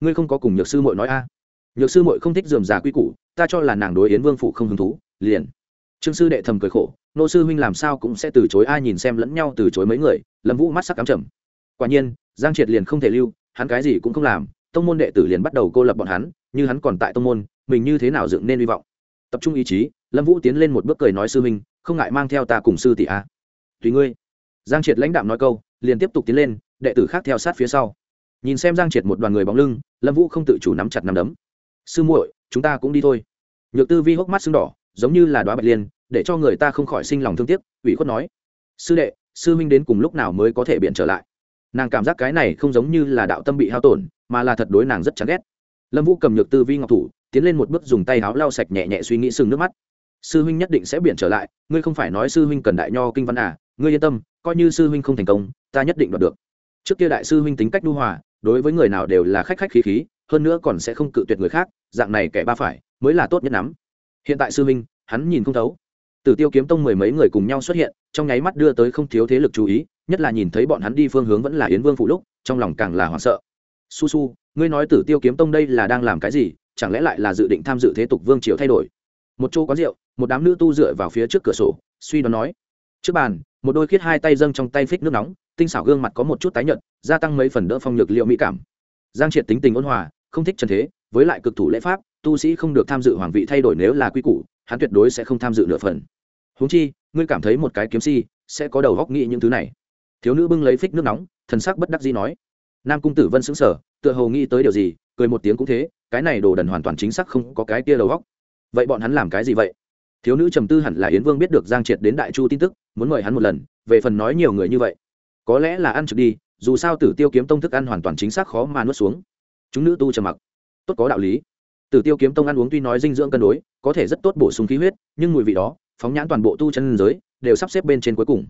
Ngươi không có cùng nhược sư mội nói a? Nhược sư mội không thích dườm già quy củ, ta cho là nàng đối yến vương phụ không hứng thú, liền. Trương sư đệ thầm cười khổ nô sư huynh làm sao cũng sẽ từ chối ai nhìn xem lẫn nhau từ chối mấy người, lâm vũ mắt sắc cắm trầm. Quả nhiên, giang triệt liền không thể lưu, hắn cái gì cũng không làm, tông môn đệ tử liền bắt đầu cô lập bọn hắn, như hắn còn tại tông môn, mình như thế nào dựng nên hy vọng? Tập trung ý chí lâm vũ tiến lên một bước cười nói sư huynh, không ngại mang theo ta cùng sư tỷ a. Tùy ngươi. Giang triệt lãnh đạm nói câu, liền tiếp tục tiến lên, đệ tử khác theo sát phía sau. Nhìn xem giang triệt một đoàn người bóng lưng, lâm vũ không tự chủ nắm chặt nắm đấm. Sư muội, chúng ta cũng đi thôi. Nhược tư vi hốc mắt sưng đỏ, giống như là đoá bạch liên, để cho người ta không khỏi sinh lòng thương tiếc, ủy khuất nói. Sư đệ, sư minh đến cùng lúc nào mới có thể biện trở lại? Nàng cảm giác cái này không giống như là đạo tâm bị hao tổn, mà là thật đối nàng rất chán ghét. Lâm vũ cầm nhược tư vi ngọc thủ, tiến lên một bước dùng tay áo lau sạch nhẹ nhẹ suy nghĩ sừng nước mắt sư huynh nhất định sẽ biện trở lại, ngươi không phải nói sư huynh cần đại nho kinh văn à ngươi yên tâm, coi như sư huynh không thành công, ta nhất định đoạt được. Trước kia đại sư huynh tính cách đu hòa, đối với người nào đều là khách khách khí khí, hơn nữa còn sẽ không cự tuyệt người khác, dạng này kẻ ba phải, mới là tốt nhất lắm. Hiện tại sư huynh, hắn nhìn không thấu. Tử tiêu kiếm tông mười mấy người cùng nhau xuất hiện, trong nháy mắt đưa tới không thiếu thế lực chú ý, nhất là nhìn thấy bọn hắn đi phương hướng vẫn là yến vương phụ lúc, trong lòng càng là hoảng sợ. Su su, ngươi nói tử tiêu kiếm tông đây là đang làm cái gì? Chẳng lẽ lại là dự định tham dự thế tục vương triều thay đổi? Một chỗ quán rượu một đám nữ tu dựa vào phía trước cửa sổ, suy đoán nói. Trước bàn, một đôi khiết hai tay dâng trong tay phích nước nóng, tinh xảo gương mặt có một chút tái nhợt, gia tăng mấy phần đỡ phong nhược liệu mỹ cảm. Giang triệt tính tình ôn hòa, không thích trần thế, với lại cực thủ lễ pháp, tu sĩ không được tham dự hoàng vị thay đổi nếu là quy củ, hắn tuyệt đối sẽ không tham dự nửa phần. Huống chi, ngươi cảm thấy một cái kiếm si sẽ có đầu góc nghĩ những thứ này. Thiếu nữ bưng lấy phích nước nóng, thần sắc bất đắc dĩ nói. Nam cung tử vân xứng sở tựa hồ nghĩ tới điều gì, cười một tiếng cũng thế, cái này đồ đần hoàn toàn chính xác không có cái kia đầu góc. Vậy bọn hắn làm cái gì vậy? Thiếu nữ trầm tư hẳn là yến vương biết được giang triệt đến đại chu tin tức, muốn mời hắn một lần, về phần nói nhiều người như vậy. Có lẽ là ăn trực đi, dù sao tử tiêu kiếm tông thức ăn hoàn toàn chính xác khó mà nuốt xuống. Chúng nữ tu trầm mặc. Tốt có đạo lý. Tử tiêu kiếm tông ăn uống tuy nói dinh dưỡng cân đối, có thể rất tốt bổ sung khí huyết, nhưng mùi vị đó, phóng nhãn toàn bộ tu chân giới, đều sắp xếp bên trên cuối cùng.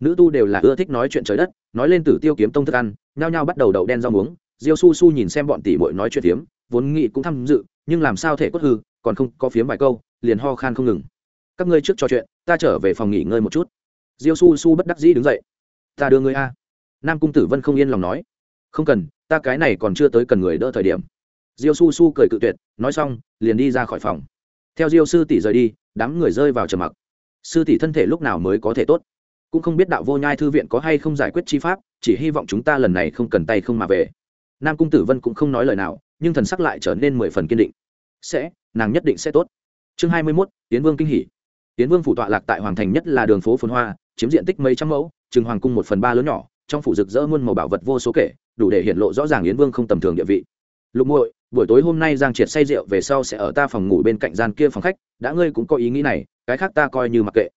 Nữ tu đều là ưa thích nói chuyện trời đất, nói lên tử tiêu kiếm tông thức ăn, nhao nhao bắt đầu đậu đen rau muống. Diêu su su nhìn xem bọn tỷ muội nói chuyện phiếm, vốn nghị cũng tham dự, nhưng làm sao thể cốt hư, còn không có phiếm vài câu liền ho khan không ngừng. Các ngươi trước trò chuyện, ta trở về phòng nghỉ ngơi một chút. Diêu su su bất đắc dĩ đứng dậy. Ta đưa ngươi a. Nam cung tử vân không yên lòng nói. Không cần, ta cái này còn chưa tới cần người đỡ thời điểm. Diêu su su cười cự tuyệt, nói xong, liền đi ra khỏi phòng. Theo diêu sư tỷ rời đi, đám người rơi vào trầm mặc. Sư tỷ thân thể lúc nào mới có thể tốt? Cũng không biết đạo vô nhai thư viện có hay không giải quyết chi pháp, chỉ hy vọng chúng ta lần này không cần tay không mà về. Nam cung tử vân cũng không nói lời nào, nhưng thần sắc lại trở nên mười phần kiên định. Sẽ, nàng nhất định sẽ tốt chương hai mươi mốt, tiến vương kinh hỷ tiến vương phủ tọa lạc tại hoàng thành nhất là đường phố phồn hoa, chiếm diện tích mấy trăm mẫu chừng hoàng cung một phần ba lớn nhỏ, trong phủ rực rỡ muôn màu bảo vật vô số kể, đủ để hiện lộ rõ ràng yến vương không tầm thường địa vị. Lục muội, buổi tối hôm nay giang triệt say rượu, về sau sẽ ở ta phòng ngủ bên cạnh gian kia phòng khách, đã ngươi cũng có ý nghĩ này, cái khác ta coi như mặc kệ.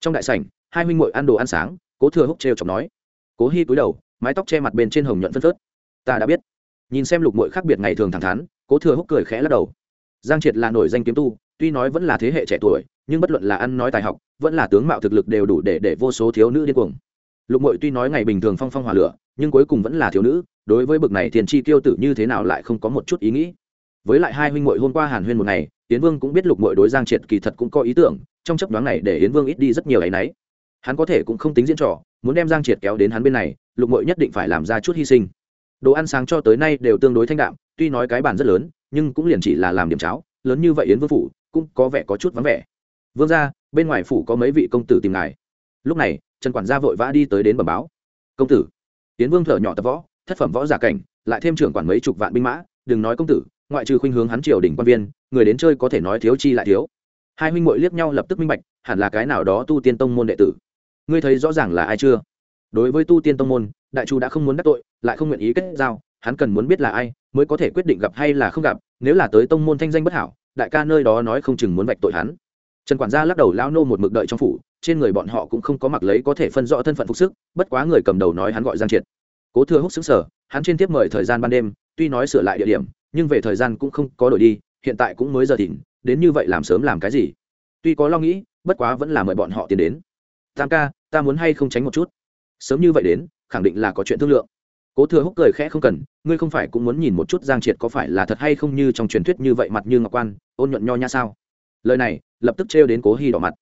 Trong đại sảnh, hai huynh muội ăn đồ ăn sáng, cố thừa húc trêu chọc nói. Cố hi cúi đầu, mái tóc che mặt bên trên hồng nhuận phân phớt. Ta đã biết. Nhìn xem lục muội khác biệt ngày thường thẳng thắn, cố thừa húc cười khẽ lắc đầu. Giang triệt là nổi danh kiếm tu tuy nói vẫn là thế hệ trẻ tuổi, nhưng bất luận là ăn nói tài học, vẫn là tướng mạo thực lực đều đủ để để vô số thiếu nữ điên cuồng. Lục mội tuy nói ngày bình thường phong phong hỏa lửa, nhưng cuối cùng vẫn là thiếu nữ, đối với bực này thiền chi tiêu tử như thế nào lại không có một chút ý nghĩ. Với lại hai huynh mội hôm qua hàn huyên một ngày, yến vương cũng biết lục mội đối giang triệt kỳ thật cũng có ý tưởng, trong chấp đoán này để yến vương ít đi rất nhiều ấ y n ấ y hắn có thể cũng không tính diễn trò, muốn đem giang triệt kéo đến hắn bên này, lục mội nhất định phải làm ra chút hy sinh. Đồ ăn sáng cho tới nay đều tương đối thanh đạm, tuy nói cái bàn rất lớn, nhưng cũng liền chỉ là làm điểm cháo, lớn như vậy yến vương phủ cũng có vẻ có chút vắng vẻ. Vương ra bên ngoài phủ có mấy vị công tử tìm ngài. Lúc này, trần quản gia vội vã đi tới đến bẩm báo. Công tử. Tiến vương thở nhỏ tập võ, thất phẩm võ giả cảnh, lại thêm trưởng quản mấy chục vạn binh mã, đừng nói công tử, ngoại trừ khuynh hướng hắn triều đỉnh quan viên, người đến chơi có thể nói thiếu chi lại thiếu. Hai huynh muội liếc nhau lập tức minh bạch, hẳn là cái nào đó tu tiên tông môn đệ tử. Ngươi thấy rõ ràng là ai chưa? Đối với tu tiên tông môn, đại chu đã không muốn đắc tội, lại không nguyện ý kết giao, hắn cần muốn biết là ai mới có thể quyết định gặp hay là không gặp, nếu là tới tông môn thanh danh bất hảo đại ca nơi đó nói không chừng muốn vạch tội hắn. Trần quản gia lắc đầu lao nô một mực đợi trong phủ, trên người bọn họ cũng không có mặc lấy có thể phân rõ thân phận phục sức, bất quá người cầm đầu nói hắn gọi giang triệt. Cố thừa húc xứng sở hắn trên tiếp mời thời gian ban đêm, tuy nói sửa lại địa điểm, nhưng về thời gian cũng không có đổi đi, hiện tại cũng mới giờ thìn, đến như vậy làm sớm làm cái gì? Tuy có lo nghĩ, bất quá vẫn là mời bọn họ tiến đến. Tam ca, ta muốn hay không tránh một chút? Sớm như vậy đến, khẳng định là có chuyện thương lượng cố thừa húc cười khẽ không cần, ngươi không phải cũng muốn nhìn một chút giang triệt có phải là thật hay không như trong truyền thuyết như vậy mặt như ngọc quan, ôn nhuận nho nha sao? Lời này, lập tức trêu đến cố hy đỏ mặt.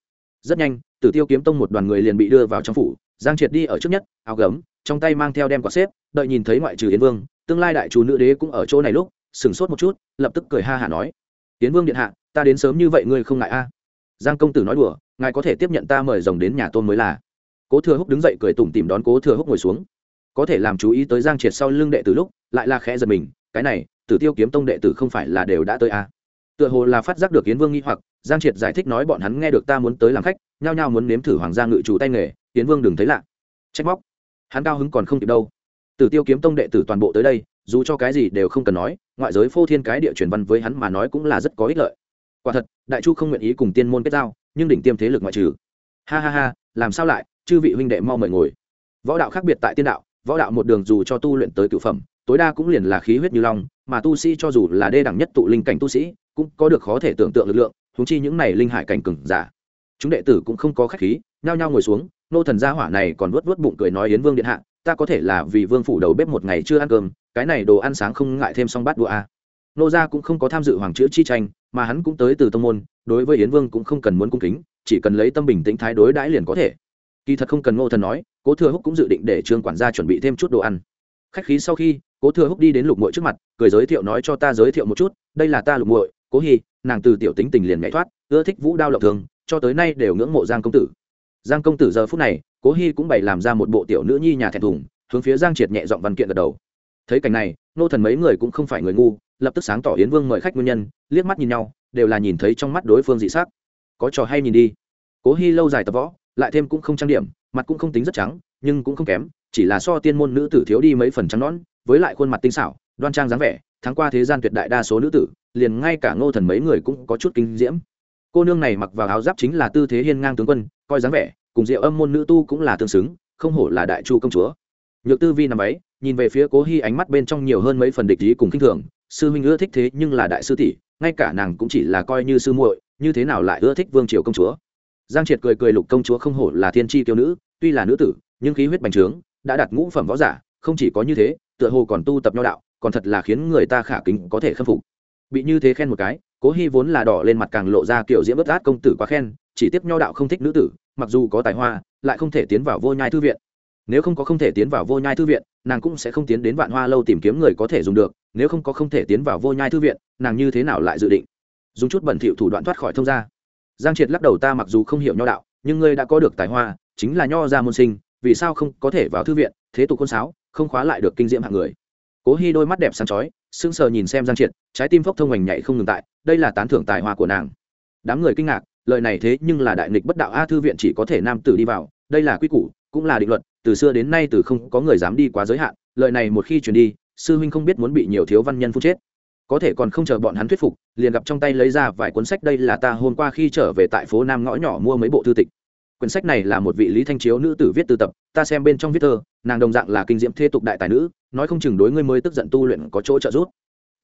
Rất nhanh, tử tiêu kiếm tông một đoàn người liền bị đưa vào trong phủ, giang triệt đi ở trước nhất, áo gấm, trong tay mang theo đem quả xếp, đợi nhìn thấy ngoại trừ yến vương, tương lai đại chủ nữ đế cũng ở chỗ này lúc, sửng sốt một chút, lập tức cười ha hả nói, yến vương điện hạ, ta đến sớm như vậy ngươi không ngại a? Giang công tử nói đùa, ngài có thể tiếp nhận ta mời rồng đến nhà tôn mới là. Cố thừa húc đứng dậy cười tủm tìm đón cố thừa húc ngồi xuống có thể làm chú ý tới giang triệt sau lưng đệ tử lúc, lại là khẽ giật mình, cái này, tử tiêu kiếm tông đệ tử không phải là đều đã tới à? tựa hồ là phát giác được yến vương nghi hoặc, giang triệt giải thích nói bọn hắn nghe được ta muốn tới làm khách, nhao nhao muốn nếm thử hoàng gia ngự chủ tay nghề, yến vương đừng thấy lạ. Trách móc. Hắn cao hứng còn không kịp đâu. Tử tiêu kiếm tông đệ tử toàn bộ tới đây, dù cho cái gì đều không cần nói, ngoại giới phô thiên cái địa truyền văn với hắn mà nói cũng là rất có ích lợi. Quả thật, đại chu không nguyện ý cùng tiên môn kết giao, nhưng đỉnh tiêm thế lực ngoại trừ. Ha ha ha, làm sao lại, chư vị huynh đệ mau mời ngồi. Võ đạo khác biệt tại tiên đạo võ đạo một đường dù cho tu luyện tới cựu phẩm, tối đa cũng liền là khí huyết như long, mà tu sĩ cho dù là đê đẳng nhất tụ linh cảnh tu sĩ, cũng có được khó thể tưởng tượng lực lượng thúng chi những này linh hải cảnh cừng giả. Chúng đệ tử cũng không có khách khí, nhao nhao ngồi xuống, nô thần gia hỏa này còn vuốt vuốt bụng cười nói yến vương điện hạ, ta có thể là vì vương phủ đầu bếp một ngày chưa ăn cơm, cái này đồ ăn sáng không ngại thêm xong bát đũa a. Nô gia cũng không có tham dự hoàng chữ chi tranh, mà hắn cũng tới từ tông môn, đối với yến vương cũng không cần muốn cung kính, chỉ cần lấy tâm bình tĩnh thái đối đãi liền có thể kỳ thật không cần ngô thần nói cố thừa húc cũng dự định để trương quản gia chuẩn bị thêm chút đồ ăn. Khách khí sau khi cố thừa húc đi đến lục muội trước mặt cười giới thiệu nói cho ta giới thiệu một chút đây là ta lục muội cố hy, nàng từ tiểu tính tình liền nhảy thoát ưa thích vũ đao lộng thường cho tới nay đều ngưỡng mộ giang công tử. Giang công tử giờ phút này cố hy cũng bày làm ra một bộ tiểu nữ nhi nhà thẹn thùng hướng phía giang triệt nhẹ giọng văn kiện gật đầu. Thấy cảnh này nô thần mấy người cũng không phải người ngu lập tức sáng tỏ yến vương mời khách nguyên nhân liếc mắt nhìn nhau đều là nhìn thấy trong mắt đối phương dị sắc. Có trò hay nhìn đi. Cố hy lâu dài tập võ lại thêm cũng không trang điểm, mặt cũng không tính rất trắng, nhưng cũng không kém, chỉ là so tiên môn nữ tử thiếu đi mấy phần trắng nón với lại khuôn mặt tinh xảo, đoan trang dáng vẻ tháng qua thế gian tuyệt đại đa số nữ tử, liền ngay cả ngô thần mấy người cũng có chút kinh diễm. Cô nương này mặc vào áo giáp chính là tư thế hiên ngang tướng quân, coi dáng vẻ, cùng diệu âm môn nữ tu cũng là tương xứng, không hổ là đại chu công chúa. Nhược tư vi nằm ấy, nhìn về phía cố hy ánh mắt bên trong nhiều hơn mấy phần địch ý cùng kinh thường, sư huynh ưa thích thế nhưng là đại sư tỷ, ngay cả nàng cũng chỉ là coi như sư muội, như thế nào lại ưa thích vương triều công chúa? Giang triệt cười cười lục công chúa không hổ là thiên tri tiêu nữ, tuy là nữ tử, nhưng khí huyết bành trướng, đã đạt ngũ phẩm võ giả, không chỉ có như thế, tựa hồ còn tu tập nho đạo, còn thật là khiến người ta khả kính có thể khâm phục. Bị như thế khen một cái, cố hy vốn là đỏ lên mặt càng lộ ra kiểu diễm bất át công tử quá khen, chỉ tiếp nho đạo không thích nữ tử, mặc dù có tài hoa, lại không thể tiến vào vô nhai thư viện. Nếu không có không thể tiến vào vô nhai thư viện, nàng cũng sẽ không tiến đến vạn hoa lâu tìm kiếm người có thể dùng được, nếu không có không thể tiến vào vô nhai thư viện, nàng như thế nào lại dự định? Dùng chút bẩn thỉu thủ đoạn thoát khỏi thông gia giang triệt lắc đầu, ta mặc dù không hiểu nho đạo, nhưng ngươi đã có được tài hoa, chính là nho ra môn sinh, vì sao không có thể vào thư viện, thế tục khôn sáo, không khóa lại được kinh diễm hạng người? Cố hy đôi mắt đẹp sáng chói, sững sờ nhìn xem giang triệt, trái tim phốc thông hoành nhảy không ngừng tại, đây là tán thưởng tài hoa của nàng. Đám người kinh ngạc, lời này thế nhưng là đại nghịch bất đạo, a thư viện chỉ có thể nam tử đi vào, đây là quy củ, cũng là định luật, từ xưa đến nay từ không có người dám đi quá giới hạn, lời này một khi truyền đi, sư huynh không biết muốn bị nhiều thiếu văn nhân phút chết có thể còn không chờ bọn hắn thuyết phục, liền gặp trong tay lấy ra vài cuốn sách. Đây là ta hôm qua khi trở về tại phố nam ngõ nhỏ mua mấy bộ thư tịch. Quyển sách này là một vị lý thanh chiếu nữ tử viết từ tập, ta xem bên trong viết thơ, nàng đồng dạng là kinh diễm thê tục đại tài nữ, nói không chừng đối ngươi mới tức giận tu luyện có chỗ trợ giúp.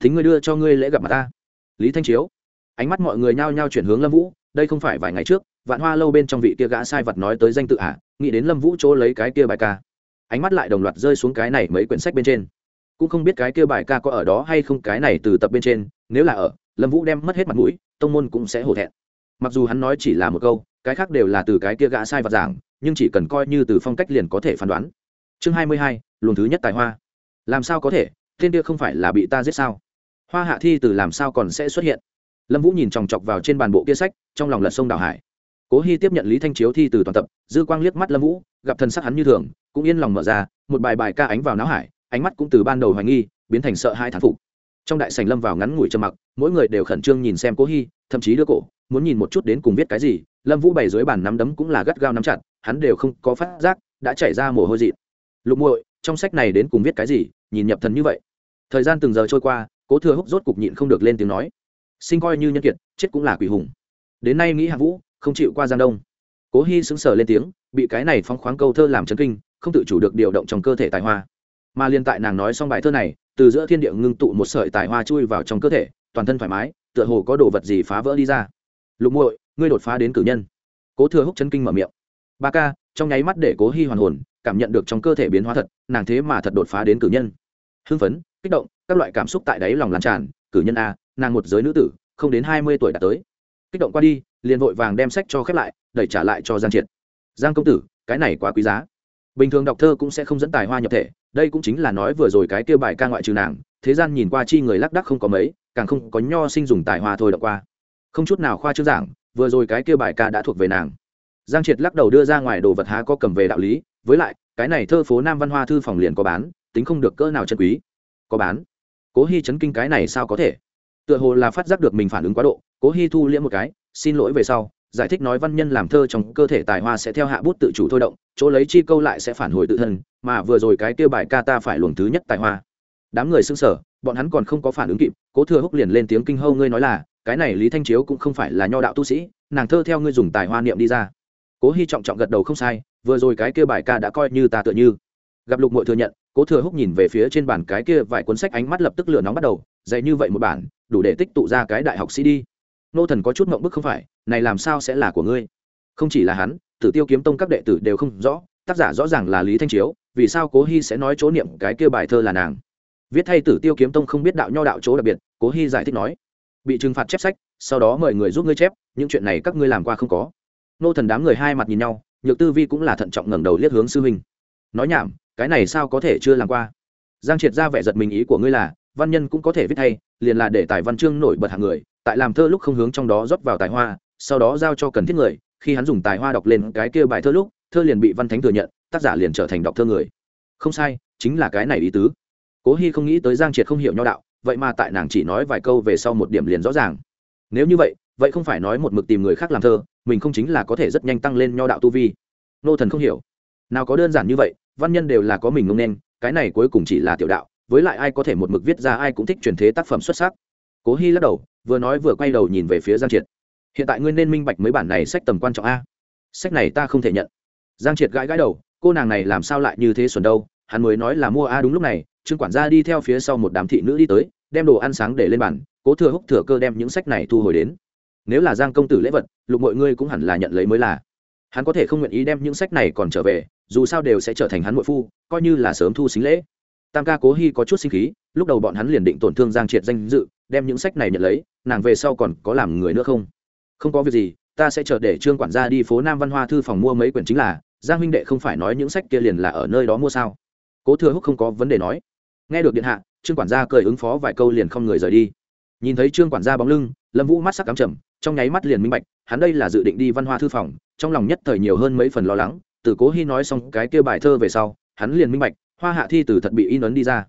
Thính ngươi đưa cho ngươi lễ gặp mặt ta. Lý thanh chiếu. Ánh mắt mọi người nhao nhao chuyển hướng lâm vũ, đây không phải vài ngày trước, vạn hoa lâu bên trong vị kia gã sai vật nói tới danh tự ả nghĩ đến lâm vũ chỗ lấy cái kia bài ca. Ánh mắt lại đồng loạt rơi xuống cái này mấy quyển sách bên trên cũng không biết cái kia bài ca có ở đó hay không, cái này từ tập bên trên, nếu là ở, lâm vũ đem mất hết mặt mũi, tông môn cũng sẽ hổ thẹn. Mặc dù hắn nói chỉ là một câu, cái khác đều là từ cái kia gã sai vật giảng, nhưng chỉ cần coi như từ phong cách liền có thể phán đoán. Chương hai mươi hai, luồng thứ nhất tài hoa. Làm sao có thể? Thiên kia không phải là bị ta giết sao? Hoa hạ thi từ làm sao còn sẽ xuất hiện? Lâm vũ nhìn chòng chọc vào trên bàn bộ kia sách, trong lòng lật sông đào hải. Cố hy tiếp nhận lý thanh chiếu thi từ toàn tập, dư quang liếc mắt lâm vũ, gặp thân sắc hắn như thường, cũng yên lòng mở ra, một bài bài ca ánh vào não hải ánh mắt cũng từ ban đầu hoài nghi, biến thành sợ hai thán phục. Trong đại sành lâm vào ngắn ngủi trầm mặc, mỗi người đều khẩn trương nhìn xem cố hy thậm chí đưa cổ, muốn nhìn một chút đến cùng viết cái gì. Lâm vũ bày dưới bàn nắm đấm cũng là gắt gao nắm chặt, hắn đều không có phát giác, đã chảy ra mồ hôi dị lục muội, trong sách này đến cùng viết cái gì? Nhìn nhập thần như vậy. Thời gian từng giờ trôi qua, cố thừa húc rốt cục nhịn không được lên tiếng nói. Sinh coi như nhân kiệt, chết cũng là quỷ hùng. Đến nay nghĩ hạ vũ, không chịu qua giang đông. Cố hy sững sờ lên tiếng, bị cái này phong khoáng câu thơ làm chấn kinh, không tự chủ được điều động trong cơ thể tài hoa mà liên tại nàng nói xong bài thơ này, từ giữa thiên địa ngưng tụ một sợi tài hoa chui vào trong cơ thể, toàn thân thoải mái, tựa hồ có đồ vật gì phá vỡ đi ra. Lục muội, ngươi đột phá đến cử nhân. Cố thừa húc chân kinh mở miệng. Ba ca, trong nháy mắt để cố hy hoàn hồn, cảm nhận được trong cơ thể biến hóa thật, nàng thế mà thật đột phá đến cử nhân. Hưng phấn, kích động, các loại cảm xúc tại đáy lòng lan tràn. Cử nhân a, nàng một giới nữ tử, không đến hai mươi tuổi đã tới. Kích động qua đi, liền vội vàng đem sách cho khép lại, đẩy trả lại cho giang triệt. Giang công tử, cái này quá quý giá bình thường đọc thơ cũng sẽ không dẫn tài hoa nhập thể, đây cũng chính là nói vừa rồi cái kia bài ca ngoại trừ nàng, thế gian nhìn qua chi người lác đắc không có mấy, càng không có nho sinh dùng tài hoa thôi đọc qua. Không chút nào khoa trương giảng, vừa rồi cái kia bài ca đã thuộc về nàng. Giang triệt lắc đầu đưa ra ngoài đồ vật há có cầm về đạo lý, với lại, cái này thơ phố nam văn hoa thư phòng liền có bán, tính không được cỡ nào chân quý. Có bán? Cố hy chấn kinh cái này sao có thể? Tựa hồ là phát giác được mình phản ứng quá độ, cố hy thu liễm một cái, xin lỗi về sau giải thích nói văn nhân làm thơ trong cơ thể tài hoa sẽ theo hạ bút tự chủ thôi động, chỗ lấy chi câu lại sẽ phản hồi tự thân, mà vừa rồi cái kêu bài ca ta phải luồng thứ nhất tài hoa. Đám người xưng sở bọn hắn còn không có phản ứng kịp, cố thừa húc liền lên tiếng kinh hâu ngươi nói là, cái này lý thanh chiếu cũng không phải là nho đạo tu sĩ, nàng thơ theo ngươi dùng tài hoa niệm đi ra. Cố hy trọng trọng gật đầu không sai, vừa rồi cái kia bài ca đã coi như ta tựa như. Gặp lục mội thừa nhận, cố thừa húc nhìn về phía trên bản cái kia vài cuốn sách ánh mắt lập tức lửa nóng bắt đầu, dạy như vậy một bản, đủ để tích tụ ra cái đại học sĩ đi nô thần có chút mộng bức không phải, này làm sao sẽ là của ngươi? Không chỉ là hắn, tử tiêu kiếm tông các đệ tử đều không rõ, tác giả rõ ràng là lý thanh chiếu, vì sao cố hy sẽ nói chỗ niệm cái kia bài thơ là nàng? Viết thay tử tiêu kiếm tông không biết đạo nho đạo chỗ đặc biệt, cố hy giải thích nói, bị trừng phạt chép sách, sau đó mời người giúp ngươi chép, những chuyện này các ngươi làm qua không có. Nô thần đám người hai mặt nhìn nhau, nhược tư vi cũng là thận trọng ngẩng đầu liếc hướng sư huynh. Nói nhảm, cái này sao có thể chưa làm qua? Giang triệt ra vẻ giật mình ý của ngươi là, văn nhân cũng có thể viết thay, liền là để tài văn chương nổi bật hạng người tại làm thơ lúc không hướng trong đó rót vào tài hoa, sau đó giao cho cần thiết người, khi hắn dùng tài hoa đọc lên cái kia bài thơ lúc, thơ liền bị văn thánh thừa nhận, tác giả liền trở thành đọc thơ người. Không sai, chính là cái này ý tứ. Cố hy không nghĩ tới giang triệt không hiểu nho đạo, vậy mà tại nàng chỉ nói vài câu về sau một điểm liền rõ ràng. Nếu như vậy vậy không phải nói một mực tìm người khác làm thơ, mình không chính là có thể rất nhanh tăng lên nho đạo tu vi. Nô thần không hiểu. Nào có đơn giản như vậy, văn nhân đều là có mình ngông nên, cái này cuối cùng chỉ là tiểu đạo, với lại ai có thể một mực viết ra, ai cũng thích truyền thế tác phẩm xuất sắc. Cố hy lắc đầu vừa nói vừa quay đầu nhìn về phía giang triệt. Hiện tại ngươi nên minh bạch mấy bản này sách tầm quan trọng a. Sách này ta không thể nhận. Giang triệt gãi gãi đầu, cô nàng này làm sao lại như thế xuẩn đâu, hắn mới nói là mua a đúng lúc này, trương quản gia đi theo phía sau một đám thị nữ đi tới, đem đồ ăn sáng để lên bàn, cố thừa húc thừa cơ đem những sách này thu hồi đến. Nếu là giang công tử lễ vật, lục mọi ngươi cũng hẳn là nhận lấy mới là. Hắn có thể không nguyện ý đem những sách này còn trở về, dù sao đều sẽ trở thành hắn nội phu, coi như là sớm thu xính lễ. Tam ca cố hy có chút sinh khí, lúc đầu bọn hắn liền định tổn thương giang triệt danh dự đem những sách này nhận lấy, nàng về sau còn có làm người nữa không? Không có việc gì, ta sẽ chờ để trương quản gia đi phố nam văn hoa thư phòng mua mấy quyển chính là, giang huynh đệ không phải nói những sách kia liền là ở nơi đó mua sao? Cố thừa húc không có vấn đề nói. Nghe được điện hạ, trương quản gia cười ứng phó vài câu liền không người rời đi. Nhìn thấy trương quản gia bóng lưng, lâm vũ mắt sắc cắm trầm, trong nháy mắt liền minh bạch, hắn đây là dự định đi văn hoa thư phòng, trong lòng nhất thời nhiều hơn mấy phần lo lắng, từ cố hy nói xong cái kia bài thơ về sau, hắn liền minh bạch, hoa hạ thi từ thật bị in ấn đi ra.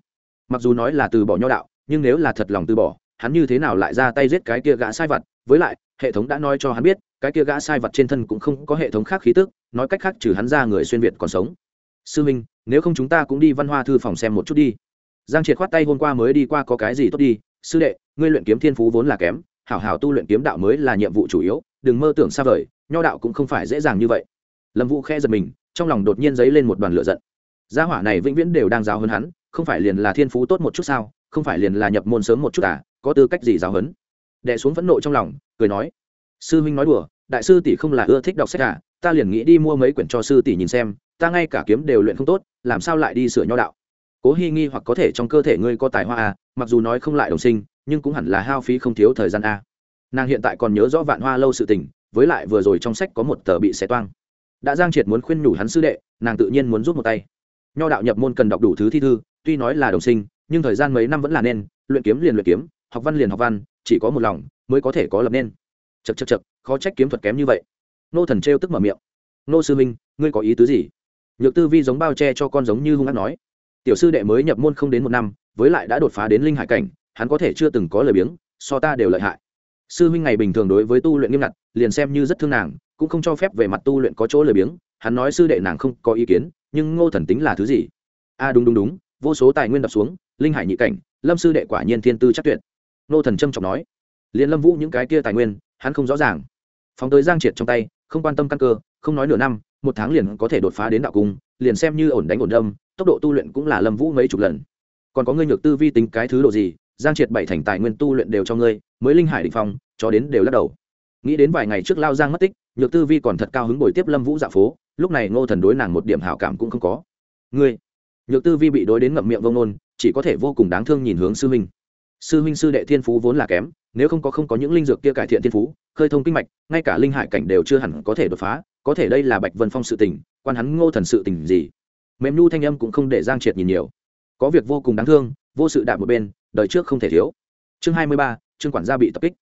Mặc dù nói là từ bỏ nho đạo, nhưng nếu là thật lòng từ bỏ hắn như thế nào lại ra tay giết cái kia gã sai vật? Với lại, hệ thống đã nói cho hắn biết, cái kia gã sai vật trên thân cũng không có hệ thống khác khí tức, nói cách khác trừ hắn ra người xuyên việt còn sống. Sư minh, nếu không chúng ta cũng đi văn hoa thư phòng xem một chút đi. Giang triệt khoát tay hôm qua mới đi qua có cái gì tốt đi. Sư đệ, ngươi luyện kiếm thiên phú vốn là kém, hảo hảo tu luyện kiếm đạo mới là nhiệm vụ chủ yếu, đừng mơ tưởng xa vời, nho đạo cũng không phải dễ dàng như vậy. Lâm vũ khe giật mình, trong lòng đột nhiên dấy lên một đoàn lửa giận. Gia hỏa này vĩnh viễn đều đang giáo hơn hắn, không phải liền là thiên phú tốt một chút sao? Không phải liền là nhập môn sớm một chút à? Có tư cách gì giáo huấn? Đẻ xuống phẫn nộ trong lòng, cười nói, sư huynh nói đùa, đại sư tỷ không là ưa thích đọc sách à ta liền nghĩ đi mua mấy quyển cho sư tỷ nhìn xem, ta ngay cả kiếm đều luyện không tốt, làm sao lại đi sửa nho đạo? Cố hy nghi hoặc có thể trong cơ thể ngươi có tài hoa à mặc dù nói không lại đồng sinh, nhưng cũng hẳn là hao phí không thiếu thời gian a nàng hiện tại còn nhớ rõ vạn hoa lâu sự tình, với lại vừa rồi trong sách có một tờ bị xé toang. Đã giang triệt muốn khuyên nhủ hắn sư đệ, nàng tự nhiên muốn rút một tay. Nho đạo nhập môn cần đọc đủ thứ thi thư, tuy nói là đồng sinh, nhưng thời gian mấy năm vẫn là nên, luyện kiếm liền luyện kiếm học văn liền học văn, chỉ có một lòng, mới có thể có lập nên. Chật chật chật khó trách kiếm thuật kém như vậy. Nô thần trêu tức mở miệng. Nô sư minh ngươi có ý tứ gì? Nhược tư vi giống bao che cho con giống như hung hát nói. Tiểu sư đệ mới nhập môn không đến một năm, với lại đã đột phá đến linh hải cảnh, hắn có thể chưa từng có lời biếng, so ta đều lợi hại. Sư huynh ngày bình thường đối với tu luyện nghiêm ngặt, liền xem như rất thương nàng, cũng không cho phép về mặt tu luyện có chỗ lời biếng. Hắn nói sư đệ nàng không có ý kiến, nhưng ngô thần tính là thứ gì? A à đúng đúng đúng, vô số tài nguyên đập xuống, linh hải nhị cảnh, lâm sư đệ quả nhiên thiên tư chắc tuyệt. Nô thần trâm trọng nói liền lâm vũ những cái kia tài nguyên, hắn không rõ ràng. Phóng tới giang triệt trong tay, không quan tâm căn cơ, không nói nửa năm, một tháng liền có thể đột phá đến đạo cung, liền xem như ổn đánh ổn đâm, tốc độ tu luyện cũng là lâm vũ mấy chục lần. Còn có ngươi nhược tư vi tính cái thứ độ gì, giang triệt bảy thành tài nguyên tu luyện đều cho ngươi, mới linh hải định phong, cho đến đều lắc đầu. Nghĩ đến vài ngày trước lao giang mất tích, nhược tư vi còn thật cao hứng bồi tiếp lâm vũ dạ phố, lúc này ngô thần đối nàng một điểm hảo cảm cũng không có. Ngươi? Nhược tư vi bị đối đến ngậm miệng vông nôn, chỉ có thể vô cùng đáng thương nhìn hướng sư huynh sư huynh sư đệ thiên phú vốn là kém, nếu không có không có những linh dược kia cải thiện thiên phú, khơi thông kinh mạch, ngay cả linh hải cảnh đều chưa hẳn có thể đột phá, có thể đây là bạch vân phong sự tình, quan hắn ngô thần sự tình gì? Mềm nhu thanh âm cũng không để giang triệt nhìn nhiều. Có việc vô cùng đáng thương, vô sự đạm một bên, đời trước không thể thiếu. Chương hai mươi ba chương quản gia bị tập kích.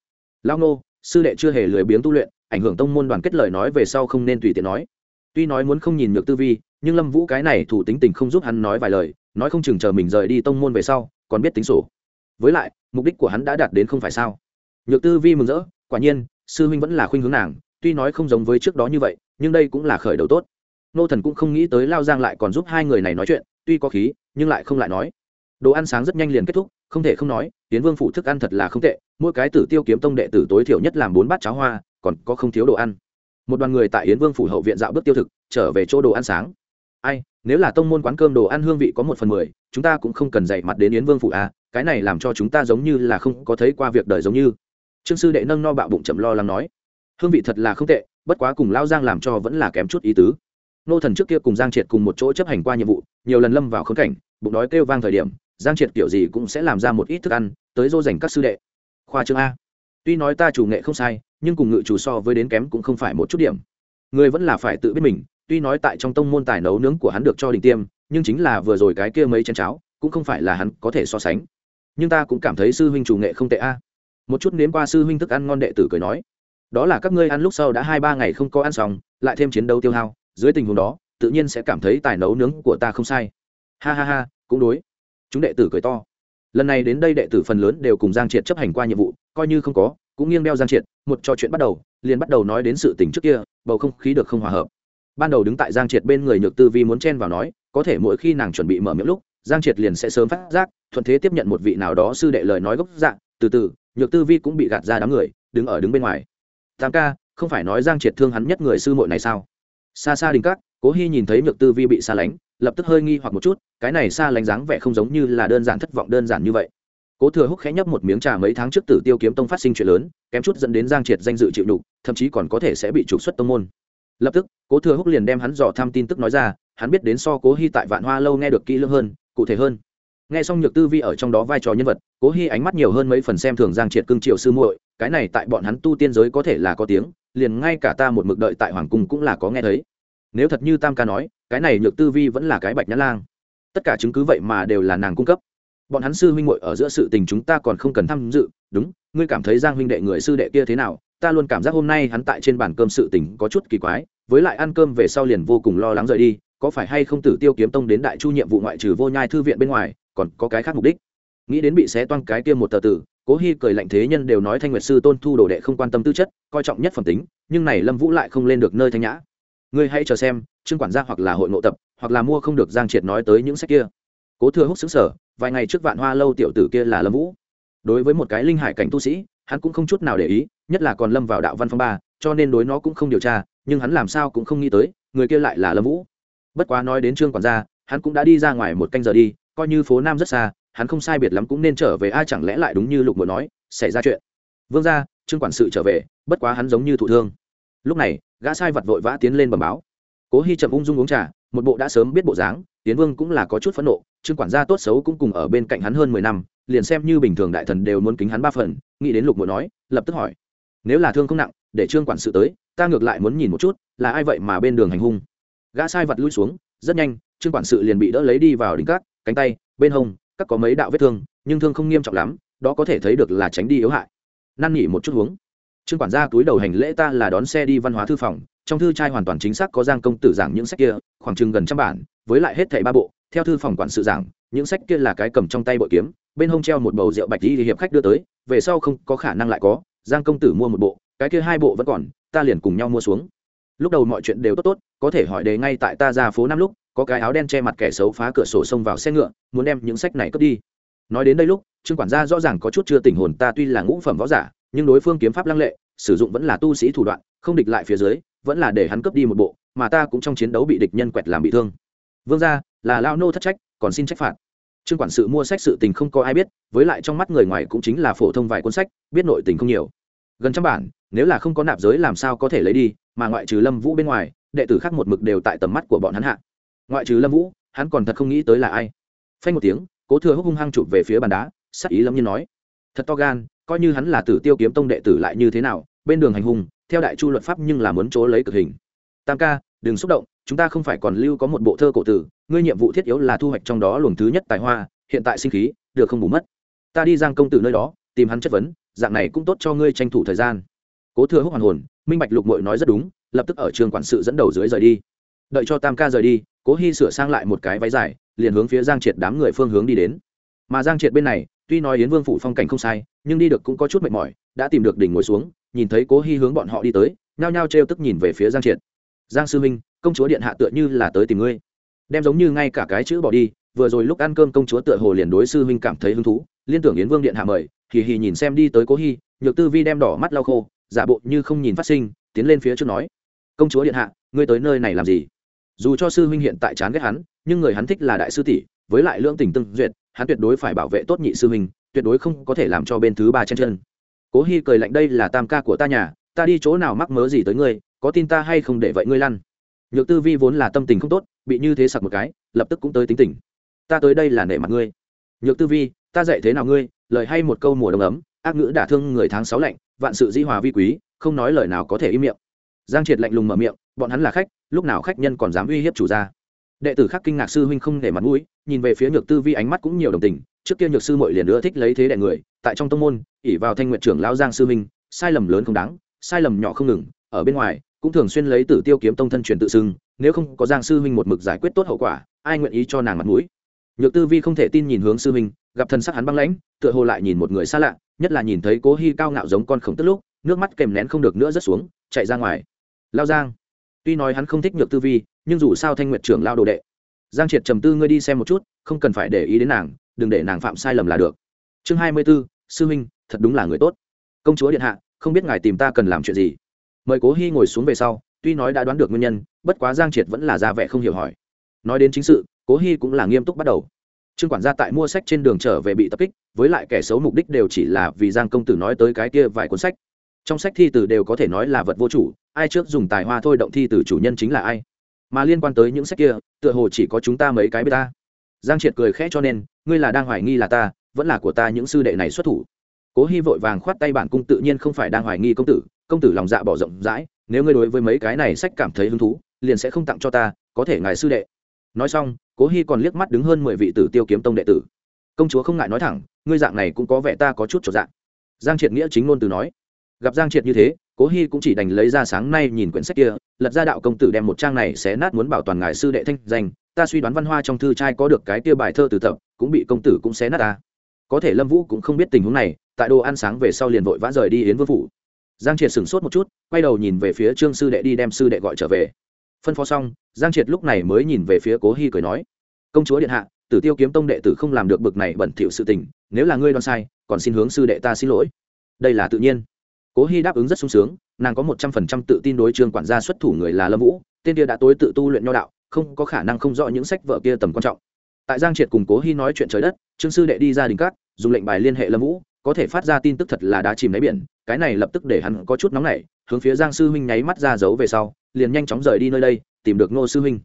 Lao nô sư đệ chưa hề lười biếng tu luyện, ảnh hưởng tông môn đoàn kết lời nói về sau không nên tùy tiện nói. Tuy nói muốn không nhìn được tư vi, nhưng lâm vũ cái này thủ tính tình không giúp hắn nói vài lời, nói không chừng chờ mình rời đi tông môn về sau, còn biết tính sổ với lại, mục đích của hắn đã đạt đến không phải sao? Nhược tư vi mừng rỡ, quả nhiên, sư huynh vẫn là khuynh hướng nàng, tuy nói không giống với trước đó như vậy, nhưng đây cũng là khởi đầu tốt. Nô thần cũng không nghĩ tới lao giang lại còn giúp hai người này nói chuyện, tuy có khí, nhưng lại không lại nói. Đồ ăn sáng rất nhanh liền kết thúc, không thể không nói, tiến vương phủ thức ăn thật là không tệ, mỗi cái tử tiêu kiếm tông đệ tử tối thiểu nhất làm bốn bát cháo hoa, còn có không thiếu đồ ăn. Một đoàn người tại yến vương phủ hậu viện dạo bước tiêu thực, trở về chỗ đồ ăn sáng ai, nếu là tông môn quán cơm đồ ăn hương vị có một phần mười, chúng ta cũng không cần dạy mặt đến yến vương phủ à cái này làm cho chúng ta giống như là không có thấy qua việc đời giống như. Trương sư đệ nâng no bạo bụng chậm lo lắng nói. Hương vị thật là không tệ, bất quá cùng lao giang làm cho vẫn là kém chút ý tứ. Nô thần trước kia cùng giang triệt cùng một chỗ chấp hành qua nhiệm vụ, nhiều lần lâm vào khốn cảnh, bụng đói kêu vang thời điểm, giang triệt kiểu gì cũng sẽ làm ra một ít thức ăn, tới dô dành các sư đệ. Khoa Trương a. Tuy nói ta chủ nghệ không sai, nhưng cùng ngự chủ so với đến kém cũng không phải một chút điểm. Người vẫn là phải tự biết mình tuy nói tại trong tông môn tài nấu nướng của hắn được cho đình tiêm, nhưng chính là vừa rồi cái kia mấy chén cháo, cũng không phải là hắn có thể so sánh. Nhưng ta cũng cảm thấy sư huynh chủ nghệ không tệ a. Một chút nếm qua sư huynh thức ăn ngon đệ tử cười nói. Đó là các ngươi ăn lúc sau đã hai ba ngày không có ăn xong, lại thêm chiến đấu tiêu hao, dưới tình huống đó, tự nhiên sẽ cảm thấy tài nấu nướng của ta không sai. Ha ha ha, cũng đối. Chúng đệ tử cười to. Lần này đến đây đệ tử phần lớn đều cùng giang triệt chấp hành qua nhiệm vụ, coi như không có, cũng nghiêng đeo giang triệt, một trò chuyện bắt đầu, liền bắt đầu nói đến sự tình trước kia, bầu không khí được không hòa hợp ban đầu đứng tại giang triệt bên người nhược tư vi muốn chen vào nói, có thể mỗi khi nàng chuẩn bị mở miệng lúc, giang triệt liền sẽ sớm phát giác, thuận thế tiếp nhận một vị nào đó sư đệ lời nói gốc dạng từ từ, nhược tư vi cũng bị gạt ra đám người, đứng ở đứng bên ngoài. Tam ca, không phải nói giang triệt thương hắn nhất người sư muội này sao? Xa xa đình các, cố hy nhìn thấy nhược tư vi bị xa lánh, lập tức hơi nghi hoặc một chút, cái này xa lánh dáng vẻ không giống như là đơn giản thất vọng đơn giản như vậy. Cố thừa húc khẽ nhấp một miếng trà mấy tháng trước tử tiêu kiếm tông phát sinh chuyện lớn, kém chút dẫn đến giang triệt danh dự chịu đục, thậm chí còn có thể sẽ bị trục xuất tông môn lập tức, cố thừa húc liền đem hắn dò thăm tin tức nói ra, hắn biết đến so cố hy tại vạn hoa lâu nghe được kỹ lưỡng hơn, cụ thể hơn. Nghe xong nhược tư vi ở trong đó vai trò nhân vật, cố hy ánh mắt nhiều hơn mấy phần xem thường giang triệt cương triệu sư muội, cái này tại bọn hắn tu tiên giới có thể là có tiếng, liền ngay cả ta một mực đợi tại hoàng cung cũng là có nghe thấy. Nếu thật như tam ca nói, cái này nhược tư vi vẫn là cái bạch nhã lang. Tất cả chứng cứ vậy mà đều là nàng cung cấp. Bọn hắn sư huynh muội ở giữa sự tình chúng ta còn không cần tham dự, đúng, ngươi cảm thấy giang huynh đệ người sư đệ kia thế nào ta luôn cảm giác hôm nay hắn tại trên bàn cơm sự tình có chút kỳ quái, với lại ăn cơm về sau liền vô cùng lo lắng rời đi, có phải hay không tử tiêu kiếm tông đến đại chu nhiệm vụ ngoại trừ vô nhai thư viện bên ngoài, còn có cái khác mục đích? Nghĩ đến bị xé toang cái kia một tờ tử, cố hy cười lạnh thế nhân đều nói thanh nguyệt sư tôn thu đồ đệ không quan tâm tư chất, coi trọng nhất phẩm tính, nhưng này lâm vũ lại không lên được nơi thanh nhã. Ngươi hãy chờ xem, trương quản gia hoặc là hội ngộ tập, hoặc là mua không được giang triệt nói tới những sách kia. Cố thừa húc xứng sở vài ngày trước vạn hoa lâu tiểu tử kia là lâm vũ. Đối với một cái linh hải cảnh tu sĩ, hắn cũng không chút nào để ý nhất là còn lâm vào đạo văn phong ba, cho nên đối nó cũng không điều tra, nhưng hắn làm sao cũng không nghĩ tới, người kia lại là lâm vũ. Bất quá nói đến trương quản gia, hắn cũng đã đi ra ngoài một canh giờ đi, coi như phố nam rất xa, hắn không sai biệt lắm cũng nên trở về. Ai chẳng lẽ lại đúng như lục mộ nói, xảy ra chuyện. Vương gia, trương quản sự trở về, bất quá hắn giống như thụ thương. Lúc này, gã sai vật vội vã tiến lên bẩm báo. Cố hy chậm ung dung uống trà, một bộ đã sớm biết bộ dáng, tiến vương cũng là có chút phẫn nộ, trương quản gia tốt xấu cũng cùng ở bên cạnh hắn hơn mười năm, liền xem như bình thường đại thần đều muốn kính hắn ba phần, nghĩ đến lục mộ nói, lập tức hỏi nếu là thương không nặng, để trương quản sự tới, ta ngược lại muốn nhìn một chút, là ai vậy mà bên đường hành hung. Gã sai vật lui xuống, rất nhanh, trương quản sự liền bị đỡ lấy đi vào đỉnh cát cánh tay, bên hông, các có mấy đạo vết thương, nhưng thương không nghiêm trọng lắm, đó có thể thấy được là tránh đi yếu hại. Năn nghỉ một chút huống trương quản gia túi đầu hành lễ ta là đón xe đi văn hóa thư phòng, trong thư trai hoàn toàn chính xác có giang công tử giảng những sách kia, khoảng chừng gần trăm bản, với lại hết thảy ba bộ, theo thư phòng quản sự giảng, những sách kia là cái cầm trong tay bội kiếm, bên hông treo một bầu rượu bạch đi hiệp khách đưa tới, về sau không có khả năng lại có giang công tử mua một bộ, cái kia hai bộ vẫn còn, ta liền cùng nhau mua xuống. Lúc đầu mọi chuyện đều tốt tốt, có thể hỏi đề ngay tại ta ra phố năm lúc, có cái áo đen che mặt kẻ xấu phá cửa sổ xông vào xe ngựa, muốn đem những sách này cướp đi. Nói đến đây lúc, trương quản gia rõ ràng có chút chưa tình hồn, ta tuy là ngũ phẩm võ giả, nhưng đối phương kiếm pháp lăng lệ, sử dụng vẫn là tu sĩ thủ đoạn, không địch lại phía dưới, vẫn là để hắn cướp đi một bộ, mà ta cũng trong chiến đấu bị địch nhân quẹt làm bị thương. Vương gia, là lao nô thất trách, còn xin trách phạt trương quản sự mua sách sự tình không có ai biết, với lại trong mắt người ngoài cũng chính là phổ thông vài cuốn sách, biết nội tình không nhiều. Gần trăm bản, nếu là không có nạp giới làm sao có thể lấy đi, mà ngoại trừ lâm vũ bên ngoài, đệ tử khác một mực đều tại tầm mắt của bọn hắn hạ. Ngoại trừ lâm vũ, hắn còn thật không nghĩ tới là ai. Phanh một tiếng, cố thừa húc hung hăng chụp về phía bàn đá, sắc ý lâm nhiên nói, thật to gan, coi như hắn là tử tiêu kiếm tông đệ tử lại như thế nào, bên đường hành hung, theo đại chu luật pháp nhưng là muốn chỗ lấy cực hình. Tam ca đừng xúc động, chúng ta không phải còn lưu có một bộ thơ cổ tử, ngươi nhiệm vụ thiết yếu là thu hoạch trong đó luồng thứ nhất tài hoa, hiện tại sinh khí, được không bù mất. Ta đi giang công tử nơi đó, tìm hắn chất vấn, dạng này cũng tốt cho ngươi tranh thủ thời gian. Cố thừa húc hoàn hồn, minh bạch lục mội nói rất đúng, lập tức ở trường quản sự dẫn đầu dưới rời đi. Đợi cho tam ca rời đi, cố hy sửa sang lại một cái váy dài, liền hướng phía giang triệt đám người phương hướng đi đến. Mà giang triệt bên này, tuy nói yến vương phủ phong cảnh không sai, nhưng đi được cũng có chút mệt mỏi, đã tìm được đỉnh ngồi xuống, nhìn thấy cố hy hướng bọn họ đi tới, nhao nhao trêu tức nhìn về phía giang triệt giang sư minh công chúa điện hạ tựa như là tới tìm ngươi. Đem giống như ngay cả cái chữ bỏ đi, vừa rồi lúc ăn cơm công chúa tựa hồ liền đối sư Minh cảm thấy hứng thú, liên tưởng yến vương điện hạ mời, hì hì nhìn xem đi tới cố hy, nhược tư vi đem đỏ mắt lau khô, giả bộ như không nhìn phát sinh, tiến lên phía trước nói, công chúa điện hạ, ngươi tới nơi này làm gì? Dù cho sư huynh hiện tại chán ghét hắn, nhưng người hắn thích là đại sư tỷ, với lại lưỡng tình tương duyệt, hắn tuyệt đối phải bảo vệ tốt nhị sư huynh, tuyệt đối không có thể làm cho bên thứ ba chen chân. Cố hy cười lạnh, đây là tam ca của ta nhà, ta đi chỗ nào mắc mớ gì tới ngươi có tin ta hay không để vậy ngươi lăn. Nhược tư vi vốn là tâm tình không tốt, bị như thế sặc một cái, lập tức cũng tới tính tình. Ta tới đây là nể mặt ngươi. Nhược tư vi, ta dạy thế nào ngươi, lời hay một câu mùa đông ấm, ác ngữ đả thương người tháng sáu lạnh, vạn sự di hòa vi quý, không nói lời nào có thể im miệng. Giang triệt lạnh lùng mở miệng, bọn hắn là khách, lúc nào khách nhân còn dám uy hiếp chủ gia. Đệ tử khác kinh ngạc sư huynh không để mặt mũi, nhìn về phía nhược tư vi ánh mắt cũng nhiều đồng tình, trước kia nhược sư mội liền nữa thích lấy thế đại người, tại trong tông môn ỉ vào thanh nguyện trưởng lão giang sư huynh, sai lầm lớn không đáng, sai lầm nhỏ không ngừng, ở bên ngoài cũng thường xuyên lấy tử tiêu kiếm tông thân truyền tự xưng, nếu không có giang sư huynh một mực giải quyết tốt hậu quả, ai nguyện ý cho nàng mặt mũi? Nhược tư vi không thể tin nhìn hướng sư huynh, gặp thần sắc hắn băng lãnh, tựa hồ lại nhìn một người xa lạ, nhất là nhìn thấy cố hy cao ngạo giống con khổng tức lúc, nước mắt kèm nén không được nữa rớt xuống, chạy ra ngoài. Lao giang, tuy nói hắn không thích nhược tư vi, nhưng dù sao thanh nguyệt trưởng lao đồ đệ. Giang triệt trầm tư ngươi đi xem một chút, không cần phải để ý đến nàng, đừng để nàng phạm sai lầm là được. Chương hai mươi b ố sư huynh, thật đúng là người tốt. Công chúa điện hạ, không biết ngài tìm ta cần làm chuyện gì? Mời cố hy ngồi xuống về sau tuy nói đã đoán được nguyên nhân bất quá giang triệt vẫn là ra vẻ không hiểu hỏi nói đến chính sự cố hy cũng là nghiêm túc bắt đầu trương quản gia tại mua sách trên đường trở về bị tập kích với lại kẻ xấu mục đích đều chỉ là vì giang công tử nói tới cái kia vài cuốn sách trong sách thi từ đều có thể nói là vật vô chủ ai trước dùng tài hoa thôi động thi từ chủ nhân chính là ai mà liên quan tới những sách kia tựa hồ chỉ có chúng ta mấy cái bê ta giang triệt cười khẽ cho nên ngươi là đang hoài nghi là ta vẫn là của ta những sư đệ này xuất thủ cố hy vội vàng khoát tay bản cung tự nhiên không phải đang hoài nghi công tử công tử lòng dạ bỏ rộng rãi, nếu ngươi đối với mấy cái này sách cảm thấy hứng thú, liền sẽ không tặng cho ta, có thể ngài sư đệ. Nói xong, cố hy còn liếc mắt đứng hơn mười vị tử tiêu kiếm tông đệ tử. Công chúa không ngại nói thẳng, ngươi dạng này cũng có vẻ ta có chút trọn dạng giang triệt nghĩa chính ngôn từ nói. Gặp giang triệt như thế, cố hy cũng chỉ đành lấy ra sáng nay nhìn quyển sách kia, lật ra đạo công tử đem một trang này sẽ nát muốn bảo toàn ngài sư đệ thanh danh, ta suy đoán văn hoa trong thư trai có được cái kia bài thơ từ tập, cũng bị công tử cũng xé nát ta. Có thể lâm vũ cũng không biết tình huống này, tại đồ ăn sáng về sau liền vội vã rời đi yến vương phủ giang triệt sửng sốt một chút, quay đầu nhìn về phía trương sư đệ đi đem sư đệ gọi trở về. Phân phó xong, giang triệt lúc này mới nhìn về phía cố hy cười nói, công chúa điện hạ, tử tiêu kiếm tông đệ tử không làm được bực này bẩn thỉu sự tình, nếu là ngươi đoan sai, còn xin hướng sư đệ ta xin lỗi. Đây là tự nhiên. Cố hy đáp ứng rất sung sướng, nàng có một trăm phần trăm tự tin đối trương quản gia xuất thủ người là lâm vũ, tên kia đã tối tự tu luyện nho đạo, không có khả năng không rõ những sách vở kia tầm quan trọng. Tại giang triệt cùng cố hy nói chuyện trời đất, trương sư đệ đi ra đình cát, dùng lệnh bài liên hệ lâm vũ, có thể phát ra tin tức thật là đã chìm đáy biển cái này lập tức để hắn có chút nóng nảy, hướng phía giang sư huynh nháy mắt ra giấu về sau, liền nhanh chóng rời đi nơi đây, tìm được ngô sư huynh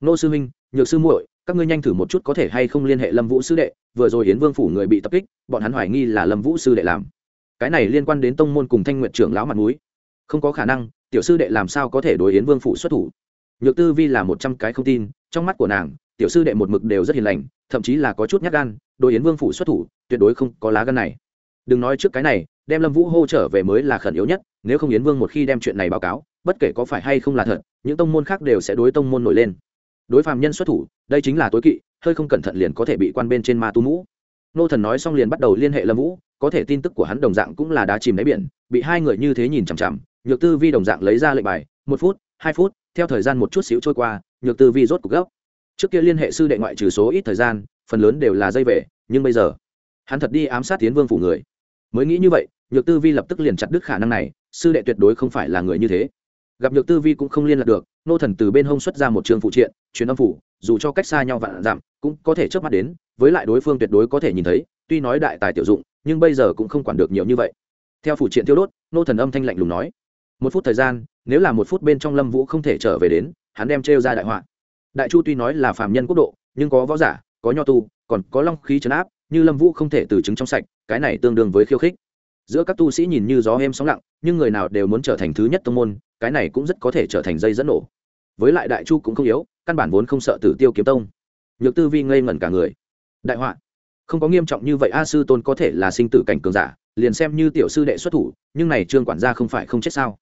ngô sư huynh nhược sư muội, các ngươi nhanh thử một chút có thể hay không liên hệ lâm vũ sư đệ, vừa rồi hiến vương phủ người bị tập kích, bọn hắn hoài nghi là lâm vũ sư đệ làm. Cái này liên quan đến tông môn cùng thanh nguyện trưởng lão mặt núi không có khả năng, tiểu sư đệ làm sao có thể đối hiến vương phủ xuất thủ? Nhược tư vi là một trăm cái không tin, trong mắt của nàng, tiểu sư đệ một mực đều rất hiền lành, thậm chí là có chút nhát gan, đối yến vương phủ xuất thủ, tuyệt đối không có lá gan này. Đừng nói trước cái này đem lâm vũ hô trở về mới là khẩn yếu nhất, nếu không yến vương một khi đem chuyện này báo cáo, bất kể có phải hay không là thật, những tông môn khác đều sẽ đối tông môn nổi lên. Đối phàm nhân xuất thủ, đây chính là tối kỵ, hơi không cẩn thận liền có thể bị quan bên trên ma tu mũ. Nô thần nói xong liền bắt đầu liên hệ lâm vũ, có thể tin tức của hắn đồng dạng cũng là đá chìm đáy biển, bị hai người như thế nhìn chằm chằm, nhược tư vi đồng dạng lấy ra lệnh bài, một phút, hai phút, theo thời gian một chút xíu trôi qua, nhược tư vi rốt cục gốc trước kia liên hệ sư đệ ngoại trừ số ít thời gian, phần lớn đều là dây về, nhưng bây giờ, hắn thật đi ám sát tiến vương phủ người mới nghĩ như vậy, nhược tư vi lập tức liền chặt đứt khả năng này, sư đệ tuyệt đối không phải là người như thế. Gặp nhược tư vi cũng không liên lạc được, nô thần từ bên hông xuất ra một trường phụ triện, truyền âm phủ, dù cho cách xa nhau vạn dặm, cũng có thể chớp mắt đến, với lại đối phương tuyệt đối có thể nhìn thấy, tuy nói đại tài tiểu dụng, nhưng bây giờ cũng không quản được nhiều như vậy. Theo phụ triện tiêu đốt, nô thần âm thanh lạnh lùng nói, một phút thời gian, nếu là một phút bên trong lâm vũ không thể trở về đến, hắn đem trêu ra đại họa. Đại chu tuy nói là phạm nhân quốc độ, nhưng có võ giả, có nho tu, còn có long khí chấn áp, như lâm vũ không thể từ chứng trong sạch cái này tương đương với khiêu khích. Giữa các tu sĩ nhìn như gió êm sóng lặng, nhưng người nào đều muốn trở thành thứ nhất tông môn, cái này cũng rất có thể trở thành dây dẫn nổ. Với lại đại chu cũng không yếu, căn bản vốn không sợ tử tiêu kiếm tông. Nhược tư vi ngây ngẩn cả người. Đại họa. Không có nghiêm trọng như vậy, a sư tôn có thể là sinh tử cảnh cường giả, liền xem như tiểu sư đệ xuất thủ, nhưng này trương quản gia không phải không chết sao?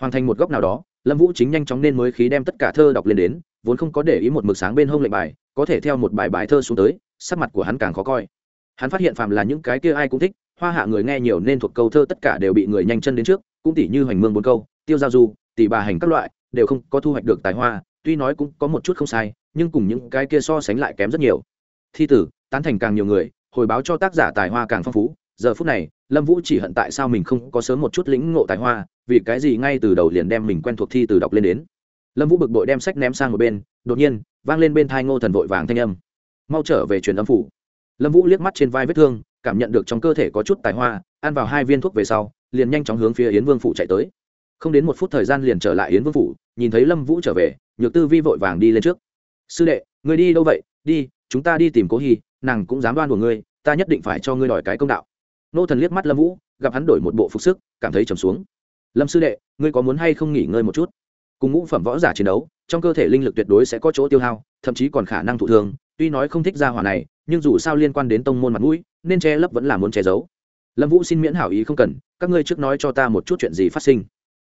Hoàn thành một góc nào đó, lâm vũ chính nhanh chóng nên mới khí đem tất cả thơ đọc lên đến, vốn không có để ý một mực sáng bên hông lệnh bài, có thể theo một bài bài thơ xuống tới, sắc mặt của hắn càng khó coi hắn phát hiện phàm là những cái kia ai cũng thích, hoa hạ người nghe nhiều nên thuộc câu thơ tất cả đều bị người nhanh chân đến trước, cũng tỷ như hoành mương bốn câu, tiêu giao du tỷ bà hành các loại, đều không có thu hoạch được tài hoa, tuy nói cũng có một chút không sai, nhưng cùng những cái kia so sánh lại kém rất nhiều. Thi tử, tán thành càng nhiều người, hồi báo cho tác giả tài hoa càng phong phú, giờ phút này, lâm vũ chỉ hận tại sao mình không có sớm một chút lĩnh ngộ tài hoa, vì cái gì ngay từ đầu liền đem mình quen thuộc thi từ đọc lên đến. Lâm vũ bực bội đem sách ném sang một bên, đột nhiên, vang lên bên thai ngô thần vội vàng thanh âm. Mau trở về truyền âm phủ lâm vũ liếc mắt trên vai vết thương, cảm nhận được trong cơ thể có chút tài hoa, ăn vào hai viên thuốc về sau, liền nhanh chóng hướng phía yến vương phủ chạy tới. Không đến một phút thời gian liền trở lại yến vương phủ, nhìn thấy lâm vũ trở về, nhược tư vi vội vàng đi lên trước. Sư đệ người đi đâu vậy? Đi, chúng ta đi tìm cố hy, nàng cũng dám đoan của ngươi, ta nhất định phải cho ngươi đòi cái công đạo. Nô thần liếc mắt lâm vũ, gặp hắn đổi một bộ phục sức, cảm thấy trầm xuống. Lâm sư đệ, ngươi có muốn hay không nghỉ ngơi một chút? Cùng ngũ phẩm võ giả chiến đấu, trong cơ thể linh lực tuyệt đối sẽ có chỗ tiêu hao, thậm chí còn khả năng thụ thương tuy nói không thích ra hỏa này, nhưng dù sao liên quan đến tông môn mặt mũi, nên che lấp vẫn là muốn che giấu. Lâm vũ xin miễn hảo ý không cần, các ngươi trước nói cho ta một chút chuyện gì phát sinh.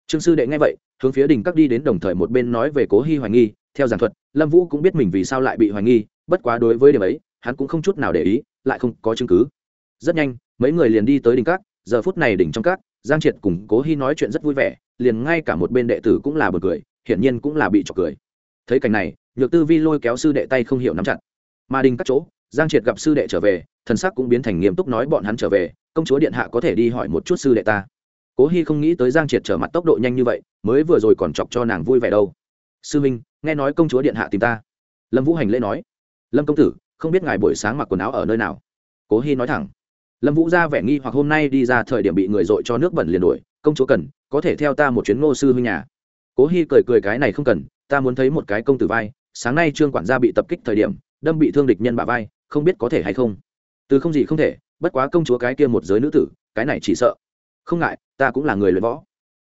Trương sư đệ nghe vậy, hướng phía đình các đi đến đồng thời một bên nói về cố hy hoài nghi, theo giảng thuật, lâm vũ cũng biết mình vì sao lại bị hoài nghi, bất quá đối với điểm ấy, hắn cũng không chút nào để ý, lại không có chứng cứ. Rất nhanh, mấy người liền đi tới đình các, giờ phút này đỉnh trong các, giang triệt cùng cố hy nói chuyện rất vui vẻ, liền ngay cả một bên đệ tử cũng là bật cười, hiển nhiên cũng là bị trọc cười. Thấy cảnh này, nhược tư vi lôi kéo sư đệ tay không hiểu nắm chặt mà đình các chỗ, giang triệt gặp sư đệ trở về, thần sắc cũng biến thành nghiêm túc nói bọn hắn trở về, công chúa điện hạ có thể đi hỏi một chút sư đệ ta. Cố hy không nghĩ tới giang triệt trở mặt tốc độ nhanh như vậy, mới vừa rồi còn chọc cho nàng vui vẻ đâu. Sư minh, nghe nói công chúa điện hạ tìm ta. Lâm vũ hành lễ nói. Lâm công tử, không biết ngài buổi sáng mặc quần áo ở nơi nào? Cố hy nói thẳng. Lâm vũ ra vẻ nghi hoặc hôm nay đi ra thời điểm bị người dội cho nước bẩn liền đuổi, công chúa cần, có thể theo ta một chuyến ngô sư huynh nhà. Cố hy cười cười, cái này không cần, ta muốn thấy một cái công tử vai, sáng nay trương quản gia bị tập kích thời điểm đâm bị thương địch nhân bà vai, không biết có thể hay không. Từ không gì không thể, bất quá công chúa cái kia một giới nữ tử, cái này chỉ sợ. Không ngại, ta cũng là người luyện võ.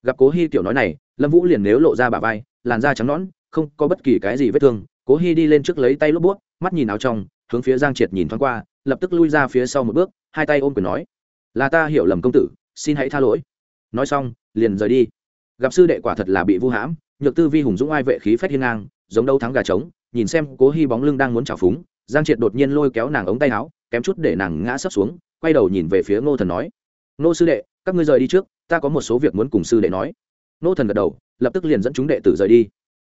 Gặp cố hy kiểu nói này, lâm vũ liền nếu lộ ra bà vai, làn da trắng nõn, không có bất kỳ cái gì vết thương, cố hy đi lên trước lấy tay lốp bút, mắt nhìn áo trong, hướng phía giang triệt nhìn thoáng qua, lập tức lui ra phía sau một bước, hai tay ôm quyền nói, là ta hiểu lầm công tử, xin hãy tha lỗi. Nói xong, liền rời đi. Gặp sư đệ quả thật là bị vu hãm, nhược tư vi hùng dũng ai vệ khí phép hiên ngang, giống đâu thắng gà trống nhìn xem cố hy bóng lưng đang muốn trào phúng giang triệt đột nhiên lôi kéo nàng ống tay áo kém chút để nàng ngã sấp xuống quay đầu nhìn về phía ngô thần nói ngô sư đệ các ngươi rời đi trước ta có một số việc muốn cùng sư đệ nói. Ngô thần gật đầu lập tức liền dẫn chúng đệ tử rời đi.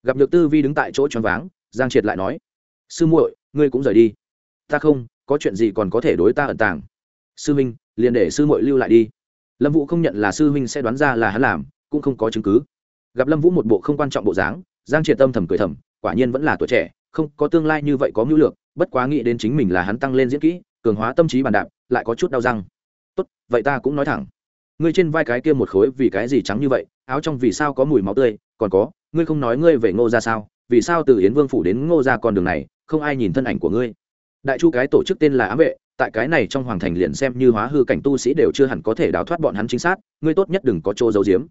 Gặp nhược tư vi đứng tại chỗ choáng váng giang triệt lại nói sư muội ngươi cũng rời đi. Ta không có chuyện gì còn có thể đối ta ẩn tàng. Sư Minh, liền để sư muội lưu lại đi. Lâm vũ không nhận là sư huynh sẽ đoán ra là hắn làm cũng không có chứng cứ. Gặp lâm vũ một bộ không quan trọng bộ dáng giang triệt tâm thầm cười thầm quả nhiên vẫn là tuổi trẻ, không có tương lai như vậy có mưu lược, bất quá nghĩ đến chính mình là hắn tăng lên diễn kỹ, cường hóa tâm trí bàn đạp, lại có chút đau răng. Tốt, vậy ta cũng nói thẳng. Ngươi trên vai cái kia một khối vì cái gì trắng như vậy, áo trong vì sao có mùi máu tươi, còn có, ngươi không nói ngươi về ngô ra sao, vì sao từ yến vương phủ đến ngô ra con đường này, không ai nhìn thân ảnh của ngươi? Đại chu cái tổ chức tên là ám vệ, tại cái này trong hoàng thành liền xem như hóa hư cảnh tu sĩ đều chưa hẳn có thể đào thoát bọn hắn chính xác, ngươi tốt nhất đừng có chỗ giấu giếm.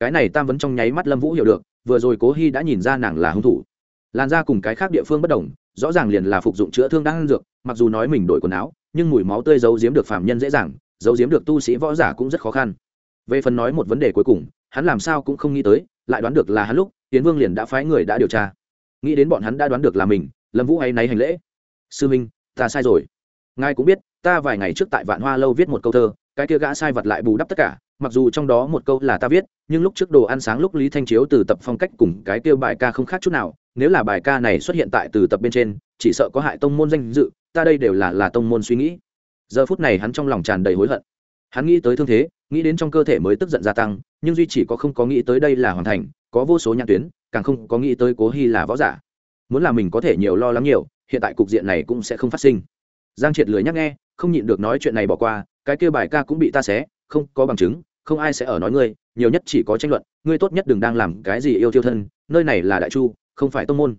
Cái này tam vấn trong nháy mắt lâm vũ hiểu được, vừa rồi cố hy đã nhìn ra nàng là hung thủ làn da cùng cái khác địa phương bất đồng, rõ ràng liền là phục dụng chữa thương đang ăn dược, mặc dù nói mình đổi quần áo, nhưng mùi máu tươi giấu giếm được phạm nhân dễ dàng, giấu giếm được tu sĩ võ giả cũng rất khó khăn. Về phần nói một vấn đề cuối cùng, hắn làm sao cũng không nghĩ tới, lại đoán được là hắn lúc tiến vương liền đã phái người đã điều tra. Nghĩ đến bọn hắn đã đoán được là mình, lâm vũ hay náy hành lễ. Sư minh, ta sai rồi. Ngài cũng biết, ta vài ngày trước tại vạn hoa lâu viết một câu thơ, cái kia gã sai vật lại bù đắp tất cả mặc dù trong đó một câu là ta viết, nhưng lúc trước đồ ăn sáng lúc lý thanh chiếu từ tập phong cách cùng cái kêu bài ca không khác chút nào. Nếu là bài ca này xuất hiện tại từ tập bên trên, chỉ sợ có hại tông môn danh dự, ta đây đều là là tông môn suy nghĩ. Giờ phút này hắn trong lòng tràn đầy hối hận. Hắn nghĩ tới thương thế, nghĩ đến trong cơ thể mới tức giận gia tăng, nhưng duy chỉ có không có nghĩ tới đây là hoàn thành, có vô số nhãn tuyến, càng không có nghĩ tới cố hy là võ giả. Muốn là mình có thể nhiều lo lắng nhiều, hiện tại cục diện này cũng sẽ không phát sinh. Giang triệt lười nhắc nghe, không nhịn được nói chuyện này bỏ qua, cái kia bài ca cũng bị ta xé, không có bằng chứng không ai sẽ ở nói ngươi, nhiều nhất chỉ có tranh luận, ngươi tốt nhất đừng đang làm cái gì yêu tiêu thân, nơi này là đại chu, không phải tông môn.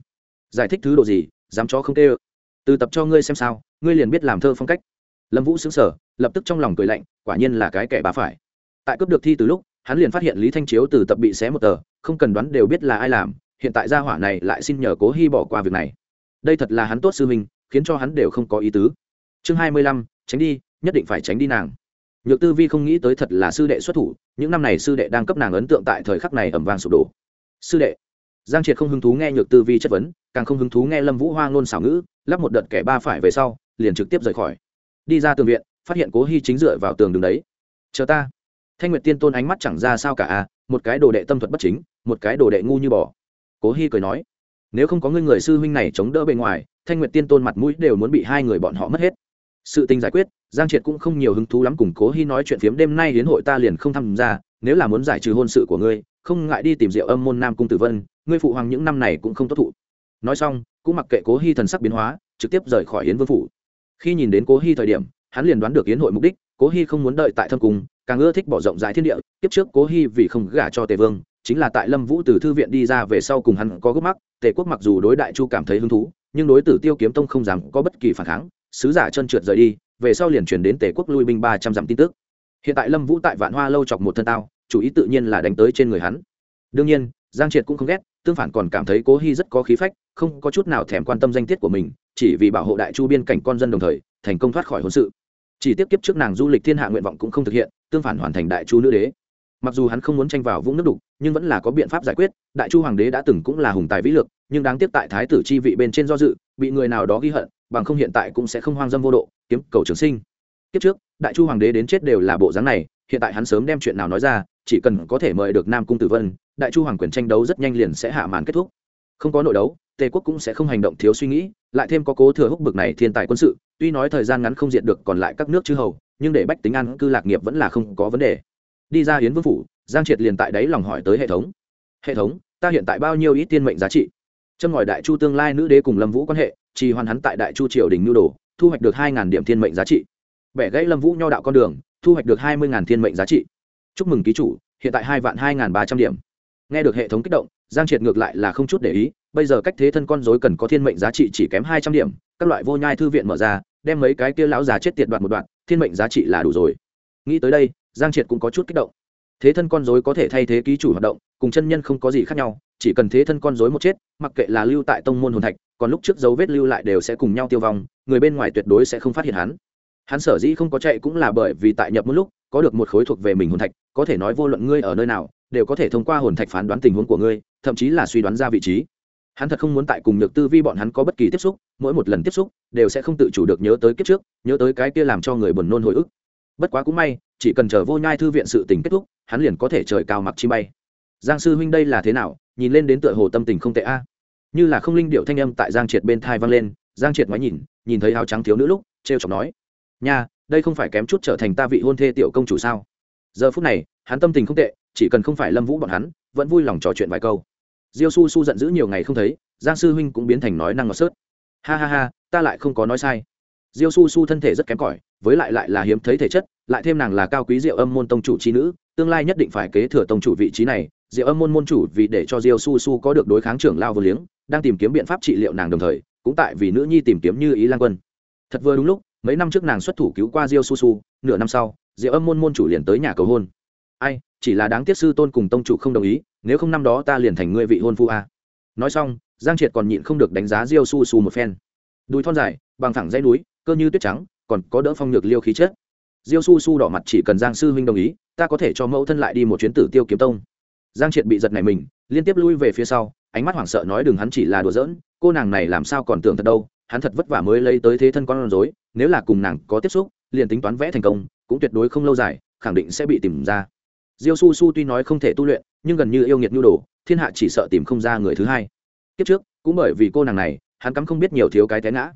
Giải thích thứ độ gì, dám cho không tê ơ. Từ tập cho ngươi xem sao, ngươi liền biết làm thơ phong cách. Lâm vũ xứng sở lập tức trong lòng cười lạnh, quả nhiên là cái kẻ bà phải. Tại cướp được thi từ lúc, hắn liền phát hiện lý thanh chiếu từ tập bị xé một tờ, không cần đoán đều biết là ai làm, hiện tại gia hỏa này lại xin nhờ cố hy bỏ qua việc này. Đây thật là hắn tốt sư mình khiến cho hắn đều không có ý tứ. Chương hai mươi lăm, tránh đi, nhất định phải tránh đi nàng nhược tư vi không nghĩ tới thật là sư đệ xuất thủ, những năm này sư đệ đang cấp nàng ấn tượng tại thời khắc này ẩm vàng sụp đổ. Sư đệ. Giang triệt không hứng thú nghe nhược tư vi chất vấn, càng không hứng thú nghe lâm vũ hoa ngôn xảo ngữ, lắp một đợt kẻ ba phải về sau, liền trực tiếp rời khỏi. Đi ra tường viện, phát hiện cố hy chính dựa vào tường đường đấy. Chờ ta. Thanh nguyệt tiên tôn ánh mắt chẳng ra sao cả à một cái đồ đệ tâm thuật bất chính, một cái đồ đệ ngu như bò. cố hy cười nói, nếu không có ngươi người sư huynh này chống đỡ bề ngoài, thanh nguyệt tiên tôn mặt mũi đều muốn bị hai người bọn họ mất hết. Sự tình giải quyết giang triệt cũng không nhiều hứng thú lắm cùng cố hy nói chuyện phiếm, đêm nay đến hội ta liền không tham gia, nếu là muốn giải trừ hôn sự của ngươi, không ngại đi tìm rượu âm môn nam cung tử vân, ngươi phụ hoàng những năm này cũng không tốt thụ. Nói xong, cũng mặc kệ cố hy thần sắc biến hóa, trực tiếp rời khỏi Hiến vương phủ. Khi nhìn đến cố hy thời điểm, hắn liền đoán được Hiến hội mục đích, cố hy không muốn đợi tại thâm cung, càng ưa thích bỏ rộng rãi thiên địa tiếp trước cố hy vì không gả cho tề vương, chính là tại lâm vũ từ thư viện đi ra về sau cùng hắn có gốc mắc, tề quốc mặc dù đối đại chu cảm thấy hứng thú, nhưng đối tử tiêu kiếm tông không dám có bất kỳ phản kháng, sứ giả chân trượt rời đi về sau liền chuyển đến tề quốc lui binh ba trăm dặm tin tức. Hiện tại lâm vũ tại vạn hoa lâu chọc một thân tao, chủ ý tự nhiên là đánh tới trên người hắn. Đương nhiên, giang triệt cũng không ghét, tương phản còn cảm thấy cố hy rất có khí phách, không có chút nào thèm quan tâm danh tiết của mình, chỉ vì bảo hộ đại chu biên cảnh con dân đồng thời, thành công thoát khỏi hôn sự. Chỉ tiếp kiếp trước nàng du lịch thiên hạ nguyện vọng cũng không thực hiện, tương phản hoàn thành đại chu nữ đế. Mặc dù hắn không muốn tranh vào vũng nước đục nhưng vẫn là có biện pháp giải quyết, đại chu hoàng đế đã từng cũng là hùng tài vĩ lực, nhưng đáng tiếc tại thái tử chi vị bên trên do dự, bị người nào đó ghi hận, bằng không hiện tại cũng sẽ không hoang dâm vô độ, kiếm cầu trường sinh. Kiếp trước, đại chu hoàng đế đến chết đều là bộ dáng này, hiện tại hắn sớm đem chuyện nào nói ra, chỉ cần có thể mời được nam cung tử vân, đại chu hoàng quyền tranh đấu rất nhanh liền sẽ hạ màn kết thúc. Không có nội đấu, tề quốc cũng sẽ không hành động thiếu suy nghĩ, lại thêm có cố thừa húc bực này thiên tài quân sự, tuy nói thời gian ngắn không diệt được còn lại các nước chư hầu, nhưng để bách tính ăn cư lạc nghiệp vẫn là không có vấn đề. Đi ra hiến vương phủ giang triệt liền tại đấy lòng hỏi tới hệ thống. Hệ thống, ta hiện tại bao nhiêu ít tiên mệnh giá trị? Châm ngòi đại chu tương lai nữ đế cùng lâm vũ quan hệ, trì hoàn hắn tại đại chu triều đình nhu đồ, thu hoạch được hai điểm thiên mệnh giá trị. Bẻ gãy lâm vũ nho đạo con đường, thu hoạch được hai mươi thiên mệnh giá trị. Chúc mừng ký chủ, hiện tại hai vạn hai ba trăm điểm. Nghe được hệ thống kích động, giang triệt ngược lại là không chút để ý, bây giờ cách thế thân con dối cần có thiên mệnh giá trị chỉ kém hai trăm điểm, các loại vô nhai thư viện mở ra, đem mấy cái kia lão già chết tiệt đoạt một đoạn, thiên mệnh giá trị là đủ rồi. Nghĩ tới đây, giang triệt cũng có chút kích động thế thân con dối có thể thay thế ký chủ hoạt động, cùng chân nhân không có gì khác nhau, chỉ cần thế thân con dối một chết, mặc kệ là lưu tại tông môn hồn thạch, còn lúc trước dấu vết lưu lại đều sẽ cùng nhau tiêu vong, người bên ngoài tuyệt đối sẽ không phát hiện hắn. Hắn sở dĩ không có chạy cũng là bởi vì tại nhập một lúc, có được một khối thuộc về mình hồn thạch, có thể nói vô luận ngươi ở nơi nào, đều có thể thông qua hồn thạch phán đoán tình huống của ngươi, thậm chí là suy đoán ra vị trí. Hắn thật không muốn tại cùng nhược tư vi bọn hắn có bất kỳ tiếp xúc, mỗi một lần tiếp xúc, đều sẽ không tự chủ được nhớ tới kiếp trước, nhớ tới cái kia làm cho người buồn nôn hồi ức. Bất quá cũng may chỉ cần chờ vô nhai thư viện sự tình kết thúc, hắn liền có thể trời cao mặc chi bay. Giang sư huynh đây là thế nào? Nhìn lên đến tựa hồ tâm tình không tệ a. Như là không linh điệu thanh âm tại giang triệt bên thai vang lên, giang triệt ngoái nhìn nhìn thấy áo trắng thiếu nữ lúc, trêu chọc nói, nha, đây không phải kém chút trở thành ta vị hôn thê tiểu công chủ sao? Giờ phút này, hắn tâm tình không tệ, chỉ cần không phải lâm vũ bọn hắn, vẫn vui lòng trò chuyện vài câu. Diêu su su giận dữ nhiều ngày không thấy, giang sư huynh cũng biến thành nói năng ngọt sớt. Ha ha ha, ta lại không có nói sai. Diêu su su thân thể rất kém cỏi, với lại lại là hiếm thấy thể chất lại thêm nàng là cao quý diệu âm môn tông chủ trí nữ, tương lai nhất định phải kế thừa tông chủ vị trí này. Diệu âm môn môn chủ vì để cho diêu su su có được đối kháng trưởng lao vô liếng, đang tìm kiếm biện pháp trị liệu nàng đồng thời, cũng tại vì nữ nhi tìm kiếm như ý lan quân. Thật vừa đúng lúc, mấy năm trước nàng xuất thủ cứu qua diêu su su, nửa năm sau, diệu âm môn môn chủ liền tới nhà cầu hôn. Ai, chỉ là đáng tiếc sư tôn cùng tông chủ không đồng ý, nếu không năm đó ta liền thành ngươi vị hôn phu a. Nói xong, giang triệt còn nhịn không được đánh giá diêu su su một phen. Đùi thon dài, bằng thẳng dây núi, cơ như tuyết trắng, còn có đỡ phong nhược liêu khí chết diêu su su đỏ mặt chỉ cần giang sư huynh đồng ý, ta có thể cho mẫu thân lại đi một chuyến tử tiêu kiếm tông. Giang triệt bị giật này mình, liên tiếp lui về phía sau, ánh mắt hoảng sợ nói đừng hắn chỉ là đùa giỡn, cô nàng này làm sao còn tưởng thật đâu, hắn thật vất vả mới lấy tới thế thân con rối, nếu là cùng nàng có tiếp xúc, liền tính toán vẽ thành công, cũng tuyệt đối không lâu dài, khẳng định sẽ bị tìm ra. Diêu su su tuy nói không thể tu luyện, nhưng gần như yêu nghiệt nhu đồ, thiên hạ chỉ sợ tìm không ra người thứ hai. Kiếp trước, cũng bởi vì cô nàng này, hắn cắm không biết nhiều thiếu cái té ngã.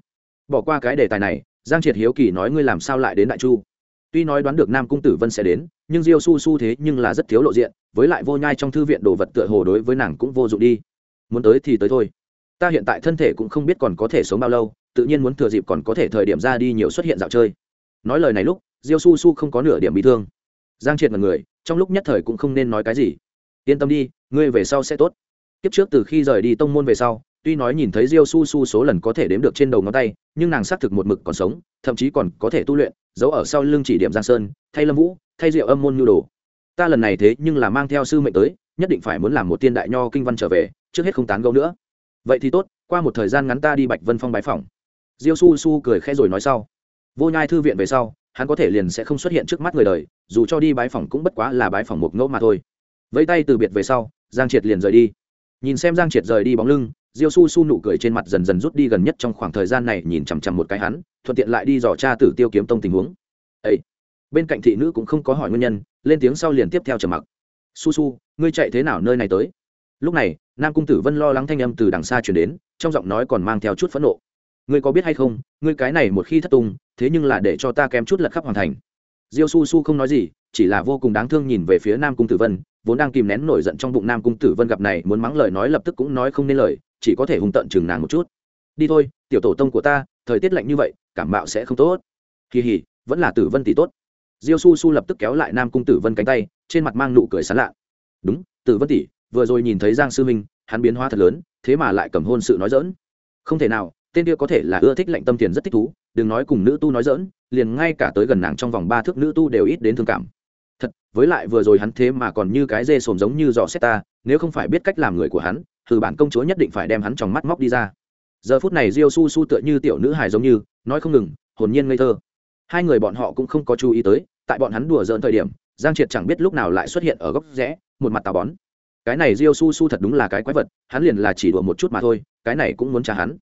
Bỏ qua cái đề tài này, giang triệt hiếu kỳ nói ngươi làm sao lại đến đại chu? Tuy nói đoán được nam cung tử vân sẽ đến, nhưng diêu su su thế nhưng là rất thiếu lộ diện, với lại vô nhai trong thư viện đồ vật tựa hồ đối với nàng cũng vô dụng đi. Muốn tới thì tới thôi. Ta hiện tại thân thể cũng không biết còn có thể sống bao lâu, tự nhiên muốn thừa dịp còn có thể thời điểm ra đi nhiều xuất hiện dạo chơi. Nói lời này lúc, diêu su su không có nửa điểm bị thương. Giang triệt là người, trong lúc nhất thời cũng không nên nói cái gì. Yên tâm đi, ngươi về sau sẽ tốt. Kiếp trước từ khi rời đi tông môn về sau tuy nói nhìn thấy diêu su su số lần có thể đếm được trên đầu ngón tay, nhưng nàng xác thực một mực còn sống, thậm chí còn có thể tu luyện, giấu ở sau lưng chỉ điểm giang sơn, thay lâm vũ, thay diệu âm môn nhu đồ. Ta lần này thế nhưng là mang theo sư mệnh tới, nhất định phải muốn làm một tiên đại nho kinh văn trở về, trước hết không tán gẫu nữa. Vậy thì tốt, qua một thời gian ngắn ta đi bạch vân phong bái phòng diêu su su cười khẽ rồi nói sau. Vô nhai thư viện về sau, hắn có thể liền sẽ không xuất hiện trước mắt người đời, dù cho đi bái phòng cũng bất quá là bái phòng một ngẫu mà thôi. Vẫy tay từ biệt về sau, giang triệt liền rời đi. Nhìn xem giang triệt rời đi bóng lưng diêu su su nụ cười trên mặt dần dần rút đi gần nhất trong khoảng thời gian này, nhìn chằm chằm một cái hắn, thuận tiện lại đi dò cha tử tiêu kiếm tông tình huống. Ấy bên cạnh thị nữ cũng không có hỏi nguyên nhân, lên tiếng sau liền tiếp theo trầm mặc. Su su, ngươi chạy thế nào nơi này tới? Lúc này, nam cung tử vân lo lắng thanh âm từ đằng xa chuyển đến, trong giọng nói còn mang theo chút phẫn nộ. Ngươi có biết hay không, ngươi cái này một khi thất tung, thế nhưng là để cho ta kém chút lật khắp hoàn thành. Diêu su su không nói gì chỉ là vô cùng đáng thương nhìn về phía nam cung tử vân, vốn đang kìm nén nổi giận trong bụng nam cung tử vân gặp này, muốn mắng lời nói lập tức cũng nói không nên lời, chỉ có thể hung tận chừng nàng một chút. Đi thôi, tiểu tổ tông của ta, thời tiết lạnh như vậy, cảm mạo sẽ không tốt. Kỳ hỉ vẫn là tử vân tỷ tốt. Diêu su su lập tức kéo lại nam cung tử vân cánh tay, trên mặt mang nụ cười sán lạ. Đúng, tử vân tỷ, vừa rồi nhìn thấy giang sư minh, hắn biến hóa thật lớn, thế mà lại cầm hôn sự nói dỡn không thể nào, tên kia có thể là ưa thích lạnh tâm tiền rất thích thú, đừng nói cùng nữ tu nói dỡn liền ngay cả tới gần nàng trong vòng ba thước nữ tu đều ít đến thương cảm thật, với lại vừa rồi hắn thế mà còn như cái dê sồm giống như dò xét ta, nếu không phải biết cách làm người của hắn thử bản công chúa nhất định phải đem hắn trong mắt móc đi ra. Giờ phút này diêu su su tựa như tiểu nữ hài giống như, nói không ngừng, hồn nhiên ngây thơ. Hai người bọn họ cũng không có chú ý tới, tại bọn hắn đùa dỡn thời điểm, giang triệt chẳng biết lúc nào lại xuất hiện ở góc rẽ, một mặt tà bón. Cái này diêu su su thật đúng là cái quái vật, hắn liền là chỉ đùa một chút mà thôi, cái này cũng muốn trả hắn.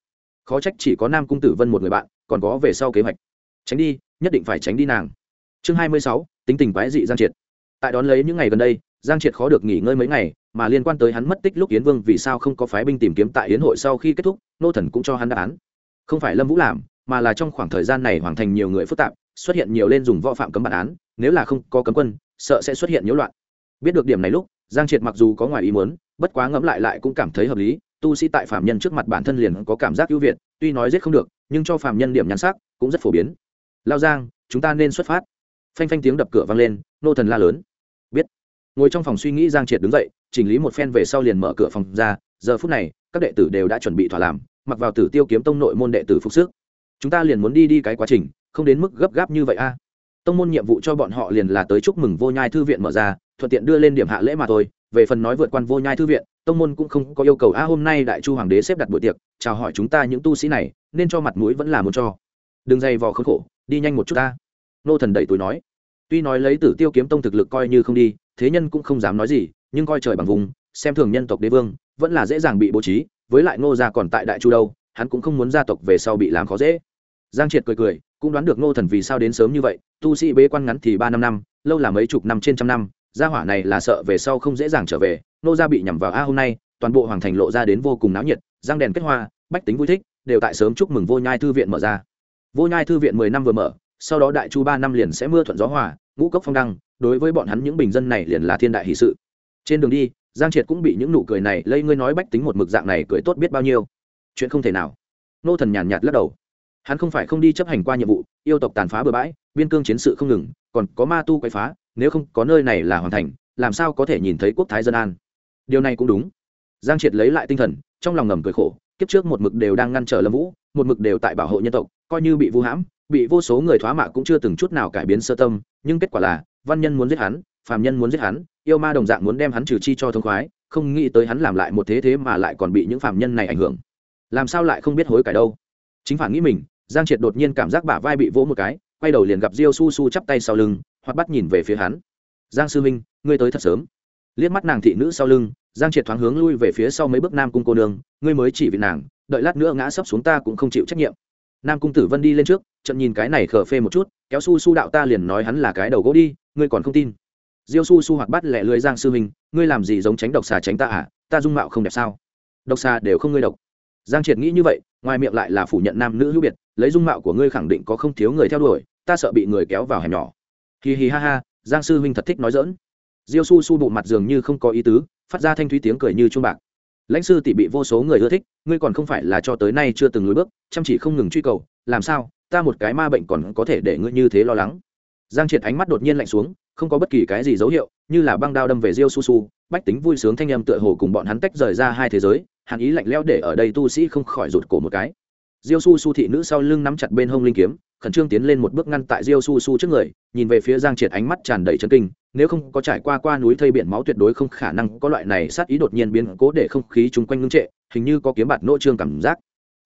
Khó trách chỉ có nam cung tử vân một người bạn, còn có về sau kế hoạch. Tránh đi, nhất định phải tránh đi nàng. Chương hai mươi sáu tính tình quái dị giang triệt. Tại đón lấy những ngày gần đây, giang triệt khó được nghỉ ngơi mấy ngày, mà liên quan tới hắn mất tích lúc yến vương vì sao không có phái binh tìm kiếm tại yến hội sau khi kết thúc, nô thần cũng cho hắn đáp án. Không phải lâm vũ làm, mà là trong khoảng thời gian này hoàn thành nhiều người phức tạp, xuất hiện nhiều lên dùng võ phạm cấm bản án, nếu là không có cấm quân, sợ sẽ xuất hiện nhiễu loạn. Biết được điểm này lúc, giang triệt mặc dù có ngoài ý muốn, bất quá ngẫm lại lại cũng cảm thấy hợp lý, tu sĩ tại phạm nhân trước mặt bản thân liền có cảm giác ưu việt, tuy nói giết không được, nhưng cho phạm nhân điểm nhắn sắc cũng rất phổ biến. Lao giang, chúng ta nên xuất phát phanh phanh tiếng đập cửa vang lên, nô thần la lớn. Biết. Ngồi trong phòng suy nghĩ giang triệt đứng dậy, chỉnh lý một phen về sau liền mở cửa phòng ra, giờ phút này, các đệ tử đều đã chuẩn bị thỏa làm, mặc vào tử tiêu kiếm tông nội môn đệ tử phục sức. Chúng ta liền muốn đi đi cái quá trình, không đến mức gấp gáp như vậy a. Tông môn nhiệm vụ cho bọn họ liền là tới chúc mừng vô nhai thư viện mở ra, thuận tiện đưa lên điểm hạ lễ mà thôi. Về phần nói vượt quan vô nhai thư viện, tông môn cũng không có yêu cầu, a, hôm nay đại chu hoàng đế xếp đặt buổi tiệc, chào hỏi chúng ta những tu sĩ này, nên cho mặt mũi vẫn là muốn cho. Đừng dày vò khốn khổ, đi nhanh một chút ta nô thần đẩy túi nói, tuy nói lấy tử tiêu kiếm tông thực lực coi như không đi, thế nhân cũng không dám nói gì, nhưng coi trời bằng vùng, xem thường nhân tộc đế vương, vẫn là dễ dàng bị bố trí, với lại ngô gia còn tại đại chu đâu, hắn cũng không muốn gia tộc về sau bị làm khó dễ. Giang triệt cười cười, cũng đoán được ngô thần vì sao đến sớm như vậy, tu sĩ bế quan ngắn thì ba năm năm, lâu là mấy chục năm trên trăm năm, gia hỏa này là sợ về sau không dễ dàng trở về nô gia bị nhằm vào, a, hôm nay, toàn bộ hoàng thành lộ ra đến vô cùng náo nhiệt giang đèn kết hoa, bách tính vui thích, đều tại sớm chúc mừng vô nhai thư viện mở ra. Vô nhai thư viện mười năm vừa mở sau đó đại chu ba năm liền sẽ mưa thuận gió hòa, ngũ cốc phong đăng, đối với bọn hắn những bình dân này liền là thiên đại hì sự. Trên đường đi, giang triệt cũng bị những nụ cười này lây ngươi nói bách tính một mực dạng này cười tốt biết bao nhiêu. Chuyện không thể nào. Nô thần nhàn nhạt lắc đầu. Hắn không phải không đi chấp hành qua nhiệm vụ, yêu tộc tàn phá bừa bãi, biên cương chiến sự không ngừng, còn có ma tu quậy phá, nếu không có nơi này là hoàn thành, làm sao có thể nhìn thấy quốc thái dân an. Điều này cũng đúng. Giang triệt lấy lại tinh thần, trong lòng ngầm cười khổ, kiếp trước một mực đều đang ngăn trở lâm vũ, một mực đều tại bảo hộ nhân tộc coi như bị vu hãm, bị vô số người thoá mạ cũng chưa từng chút nào cải biến sơ tâm, nhưng kết quả là, văn nhân muốn giết hắn, phàm nhân muốn giết hắn, yêu ma đồng dạng muốn đem hắn trừ chi cho thông khoái, không nghĩ tới hắn làm lại một thế thế mà lại còn bị những phàm nhân này ảnh hưởng. Làm sao lại không biết hối cải đâu? Chính phản nghĩ mình, giang triệt đột nhiên cảm giác bả vai bị vỗ một cái, quay đầu liền gặp diêu su su chắp tay sau lưng hoặc bắt nhìn về phía hắn. Giang sư minh ngươi tới thật sớm. Liếc mắt nàng thị nữ sau lưng, giang triệt thoáng hướng lui về phía sau mấy bước nam cung cô nương, ngươi mới chỉ vì nàng, đợi lát nữa ngã sấp xuống ta cũng không chịu trách nhiệm nam cung tử vân đi lên trước trận nhìn cái này khở phê một chút, kéo su su đạo ta liền nói hắn là cái đầu gỗ đi, ngươi còn không tin. Diêu su su hoặc bắt lẹ lưới giang sư minh, ngươi làm gì giống tránh độc xà tránh ta à ta dung mạo không đẹp sao? Độc xà đều không ngươi độc. Giang triệt nghĩ như vậy, ngoài miệng lại là phủ nhận nam nữ hữu biệt, lấy dung mạo của ngươi khẳng định có không thiếu người theo đuổi, ta sợ bị người kéo vào hẻm nhỏ. Hì hì ha ha, giang sư huynh thật thích nói dỡn diêu su su bộ mặt dường như không có ý tứ, phát ra thanh thúy tiếng cười như chuông bạc lãnh sư tỷ bị vô số người ưa thích, ngươi còn không phải là cho tới nay chưa từng lùi bước, chăm chỉ không ngừng truy cầu, làm sao, ta một cái ma bệnh còn có thể để ngươi như thế lo lắng. Giang triệt ánh mắt đột nhiên lạnh xuống, không có bất kỳ cái gì dấu hiệu, như là băng đao đâm về diêu su su, bách tính vui sướng thanh em tựa hồ cùng bọn hắn tách rời ra hai thế giới, hàn ý lạnh leo để ở đây tu sĩ không khỏi rụt cổ một cái. Diêu su su thị nữ sau lưng nắm chặt bên hông linh kiếm khẩn trương tiến lên một bước ngăn tại diêu su su trước người, nhìn về phía giang triệt ánh mắt tràn đầy chấn kinh, nếu không có trải qua qua núi thây biển máu tuyệt đối không khả năng có loại này sát ý đột nhiên biến cố để không khí chung quanh ngưng trệ, hình như có kiếm bạt nỗ trương cảm giác.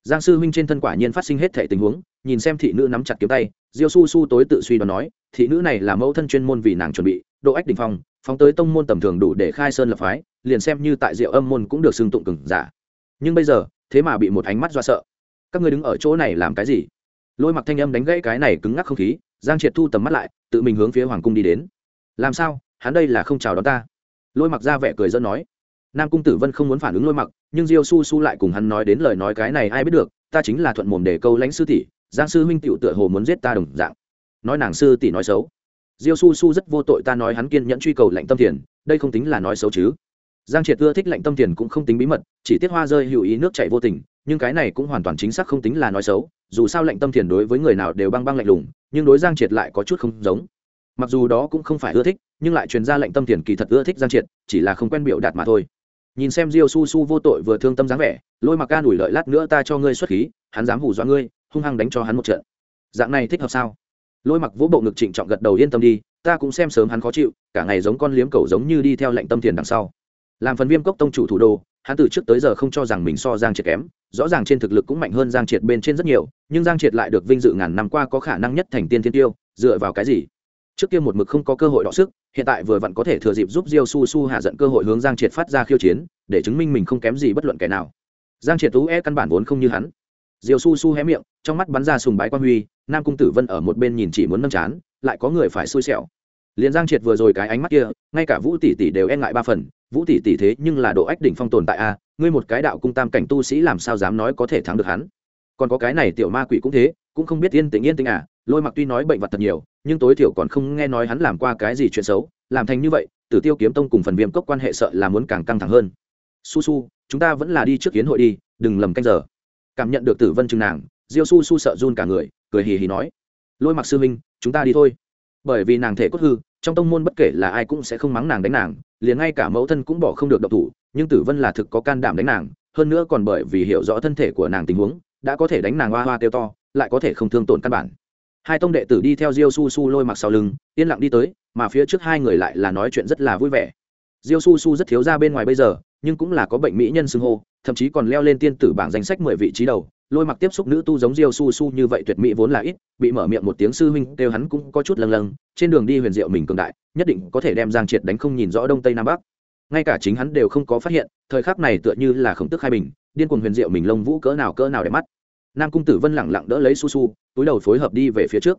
Giang sư huynh trên thân quả nhiên phát sinh hết thể tình huống, nhìn xem thị nữ nắm chặt kiếm tay, diêu su su tối tự suy đoán nói, thị nữ này là mẫu thân chuyên môn vì nàng chuẩn bị, độ ách đỉnh phong, phóng tới tông môn tầm thường đủ để khai sơn lập phái, liền xem như tại diệu âm môn cũng được xưng tụng cường giả. Nhưng bây giờ, thế mà bị một ánh mắt dọa sợ. Các ngươi đứng ở chỗ này làm cái gì? Lôi mặc thanh âm đánh gãy cái này cứng ngắc không khí, giang triệt thu tầm mắt lại, tự mình hướng phía hoàng cung đi đến. Làm sao? Hắn đây là không chào đón ta. Lôi mặc ra vẻ cười dẫn nói. Nam cung tử vân không muốn phản ứng lôi mặc, nhưng diêu su su lại cùng hắn nói đến lời nói cái này ai biết được, ta chính là thuận mồm để câu lãnh sư tỷ, giang sư huynh tựu tựa hồ muốn giết ta đồng dạng. Nói nàng sư tỷ nói xấu. Diêu su su rất vô tội ta nói hắn kiên nhẫn truy cầu lạnh tâm tiền, đây không tính là nói xấu chứ. Giang triệt ưa thích lạnh tâm tiền cũng không tính bí mật, chỉ tiết hoa rơi hữu ý nước chảy vô tình nhưng cái này cũng hoàn toàn chính xác không tính là nói xấu, dù sao lệnh tâm thiền đối với người nào đều băng băng lạnh lùng, nhưng đối giang triệt lại có chút không giống. Mặc dù đó cũng không phải ưa thích, nhưng lại truyền ra lệnh tâm thiền kỳ thật ưa thích giang triệt, chỉ là không quen biểu đạt mà thôi. Nhìn xem diêu su su vô tội vừa thương tâm dáng vẻ, lôi mặc ca đuổi lợi lát nữa ta cho ngươi xuất khí, hắn dám hù dọa ngươi, hung hăng đánh cho hắn một trận. Dạng này thích hợp sao? Lôi mặc vỗ bộ ngực trịnh trọng gật đầu yên tâm đi, ta cũng xem sớm hắn khó chịu, cả ngày giống con liếm cầu giống như đi theo lệnh tâm thiền đằng sau làm phần viêm cốc tông chủ thủ đô, hắn từ trước tới giờ không cho rằng mình so giang triệt kém, rõ ràng trên thực lực cũng mạnh hơn giang triệt bên trên rất nhiều, nhưng giang triệt lại được vinh dự ngàn năm qua có khả năng nhất thành tiên thiên tiêu, dựa vào cái gì? Trước kia một mực không có cơ hội đọ sức, hiện tại vừa vặn có thể thừa dịp giúp diêu su su hạ giận cơ hội hướng giang triệt phát ra khiêu chiến, để chứng minh mình không kém gì bất luận kẻ nào. Giang triệt tú e căn bản vốn không như hắn. Diêu su su hé miệng, trong mắt bắn ra sùng bái quan huy, nam cung tử vân ở một bên nhìn chỉ muốn nâm chán, lại có người phải xui xẻo. Liền giang triệt vừa rồi cái ánh mắt kia, ngay cả vũ tỷ tỷ đều e ngại ba phần vũ tỷ tỷ thế nhưng là độ ách đỉnh phong tồn tại a ngươi một cái đạo cung tam cảnh tu sĩ làm sao dám nói có thể thắng được hắn? Còn có cái này tiểu ma quỷ cũng thế, cũng không biết yên tĩnh yên tĩnh à lôi mặc tuy nói bệnh vật thật nhiều, nhưng tối thiểu còn không nghe nói hắn làm qua cái gì chuyện xấu, làm thành như vậy, tử tiêu kiếm tông cùng phần viêm cốc quan hệ sợ là muốn càng căng thẳng hơn. Su su, chúng ta vẫn là đi trước kiến hội đi, đừng lầm canh giờ. Cảm nhận được tử vân chừng nàng, diêu su su sợ run cả người, cười hì hì nói, lôi mặc sư minh chúng ta đi thôi. Bởi vì nàng thể cốt hư, trong tông môn bất kể là ai cũng sẽ không mắng nàng đánh nàng liền ngay cả mẫu thân cũng bỏ không được độc thủ, nhưng tử vân là thực có can đảm đánh nàng, hơn nữa còn bởi vì hiểu rõ thân thể của nàng tình huống, đã có thể đánh nàng hoa hoa kêu to, lại có thể không thương tổn căn bản. Hai tông đệ tử đi theo diêu su su lôi mặc sau lưng, yên lặng đi tới, mà phía trước hai người lại là nói chuyện rất là vui vẻ. Diêu su su rất thiếu ra bên ngoài bây giờ nhưng cũng là có bệnh mỹ nhân xưng hô, thậm chí còn leo lên tiên tử bảng danh sách mười vị trí đầu, lôi mặc tiếp xúc nữ tu giống diêu su su như vậy tuyệt mỹ vốn là ít, bị mở miệng một tiếng sư huynh kêu hắn cũng có chút lâng lâng, trên đường đi huyền diệu mình cường đại, nhất định có thể đem giang triệt đánh không nhìn rõ đông tây nam bắc. Ngay cả chính hắn đều không có phát hiện, thời khắc này tựa như là khổng tức hai bình, điên cuồng huyền diệu mình lông vũ cỡ nào cỡ nào để mắt. Nam cung tử vân lẳng lặng đỡ lấy su su, túi đầu phối hợp đi về phía trước.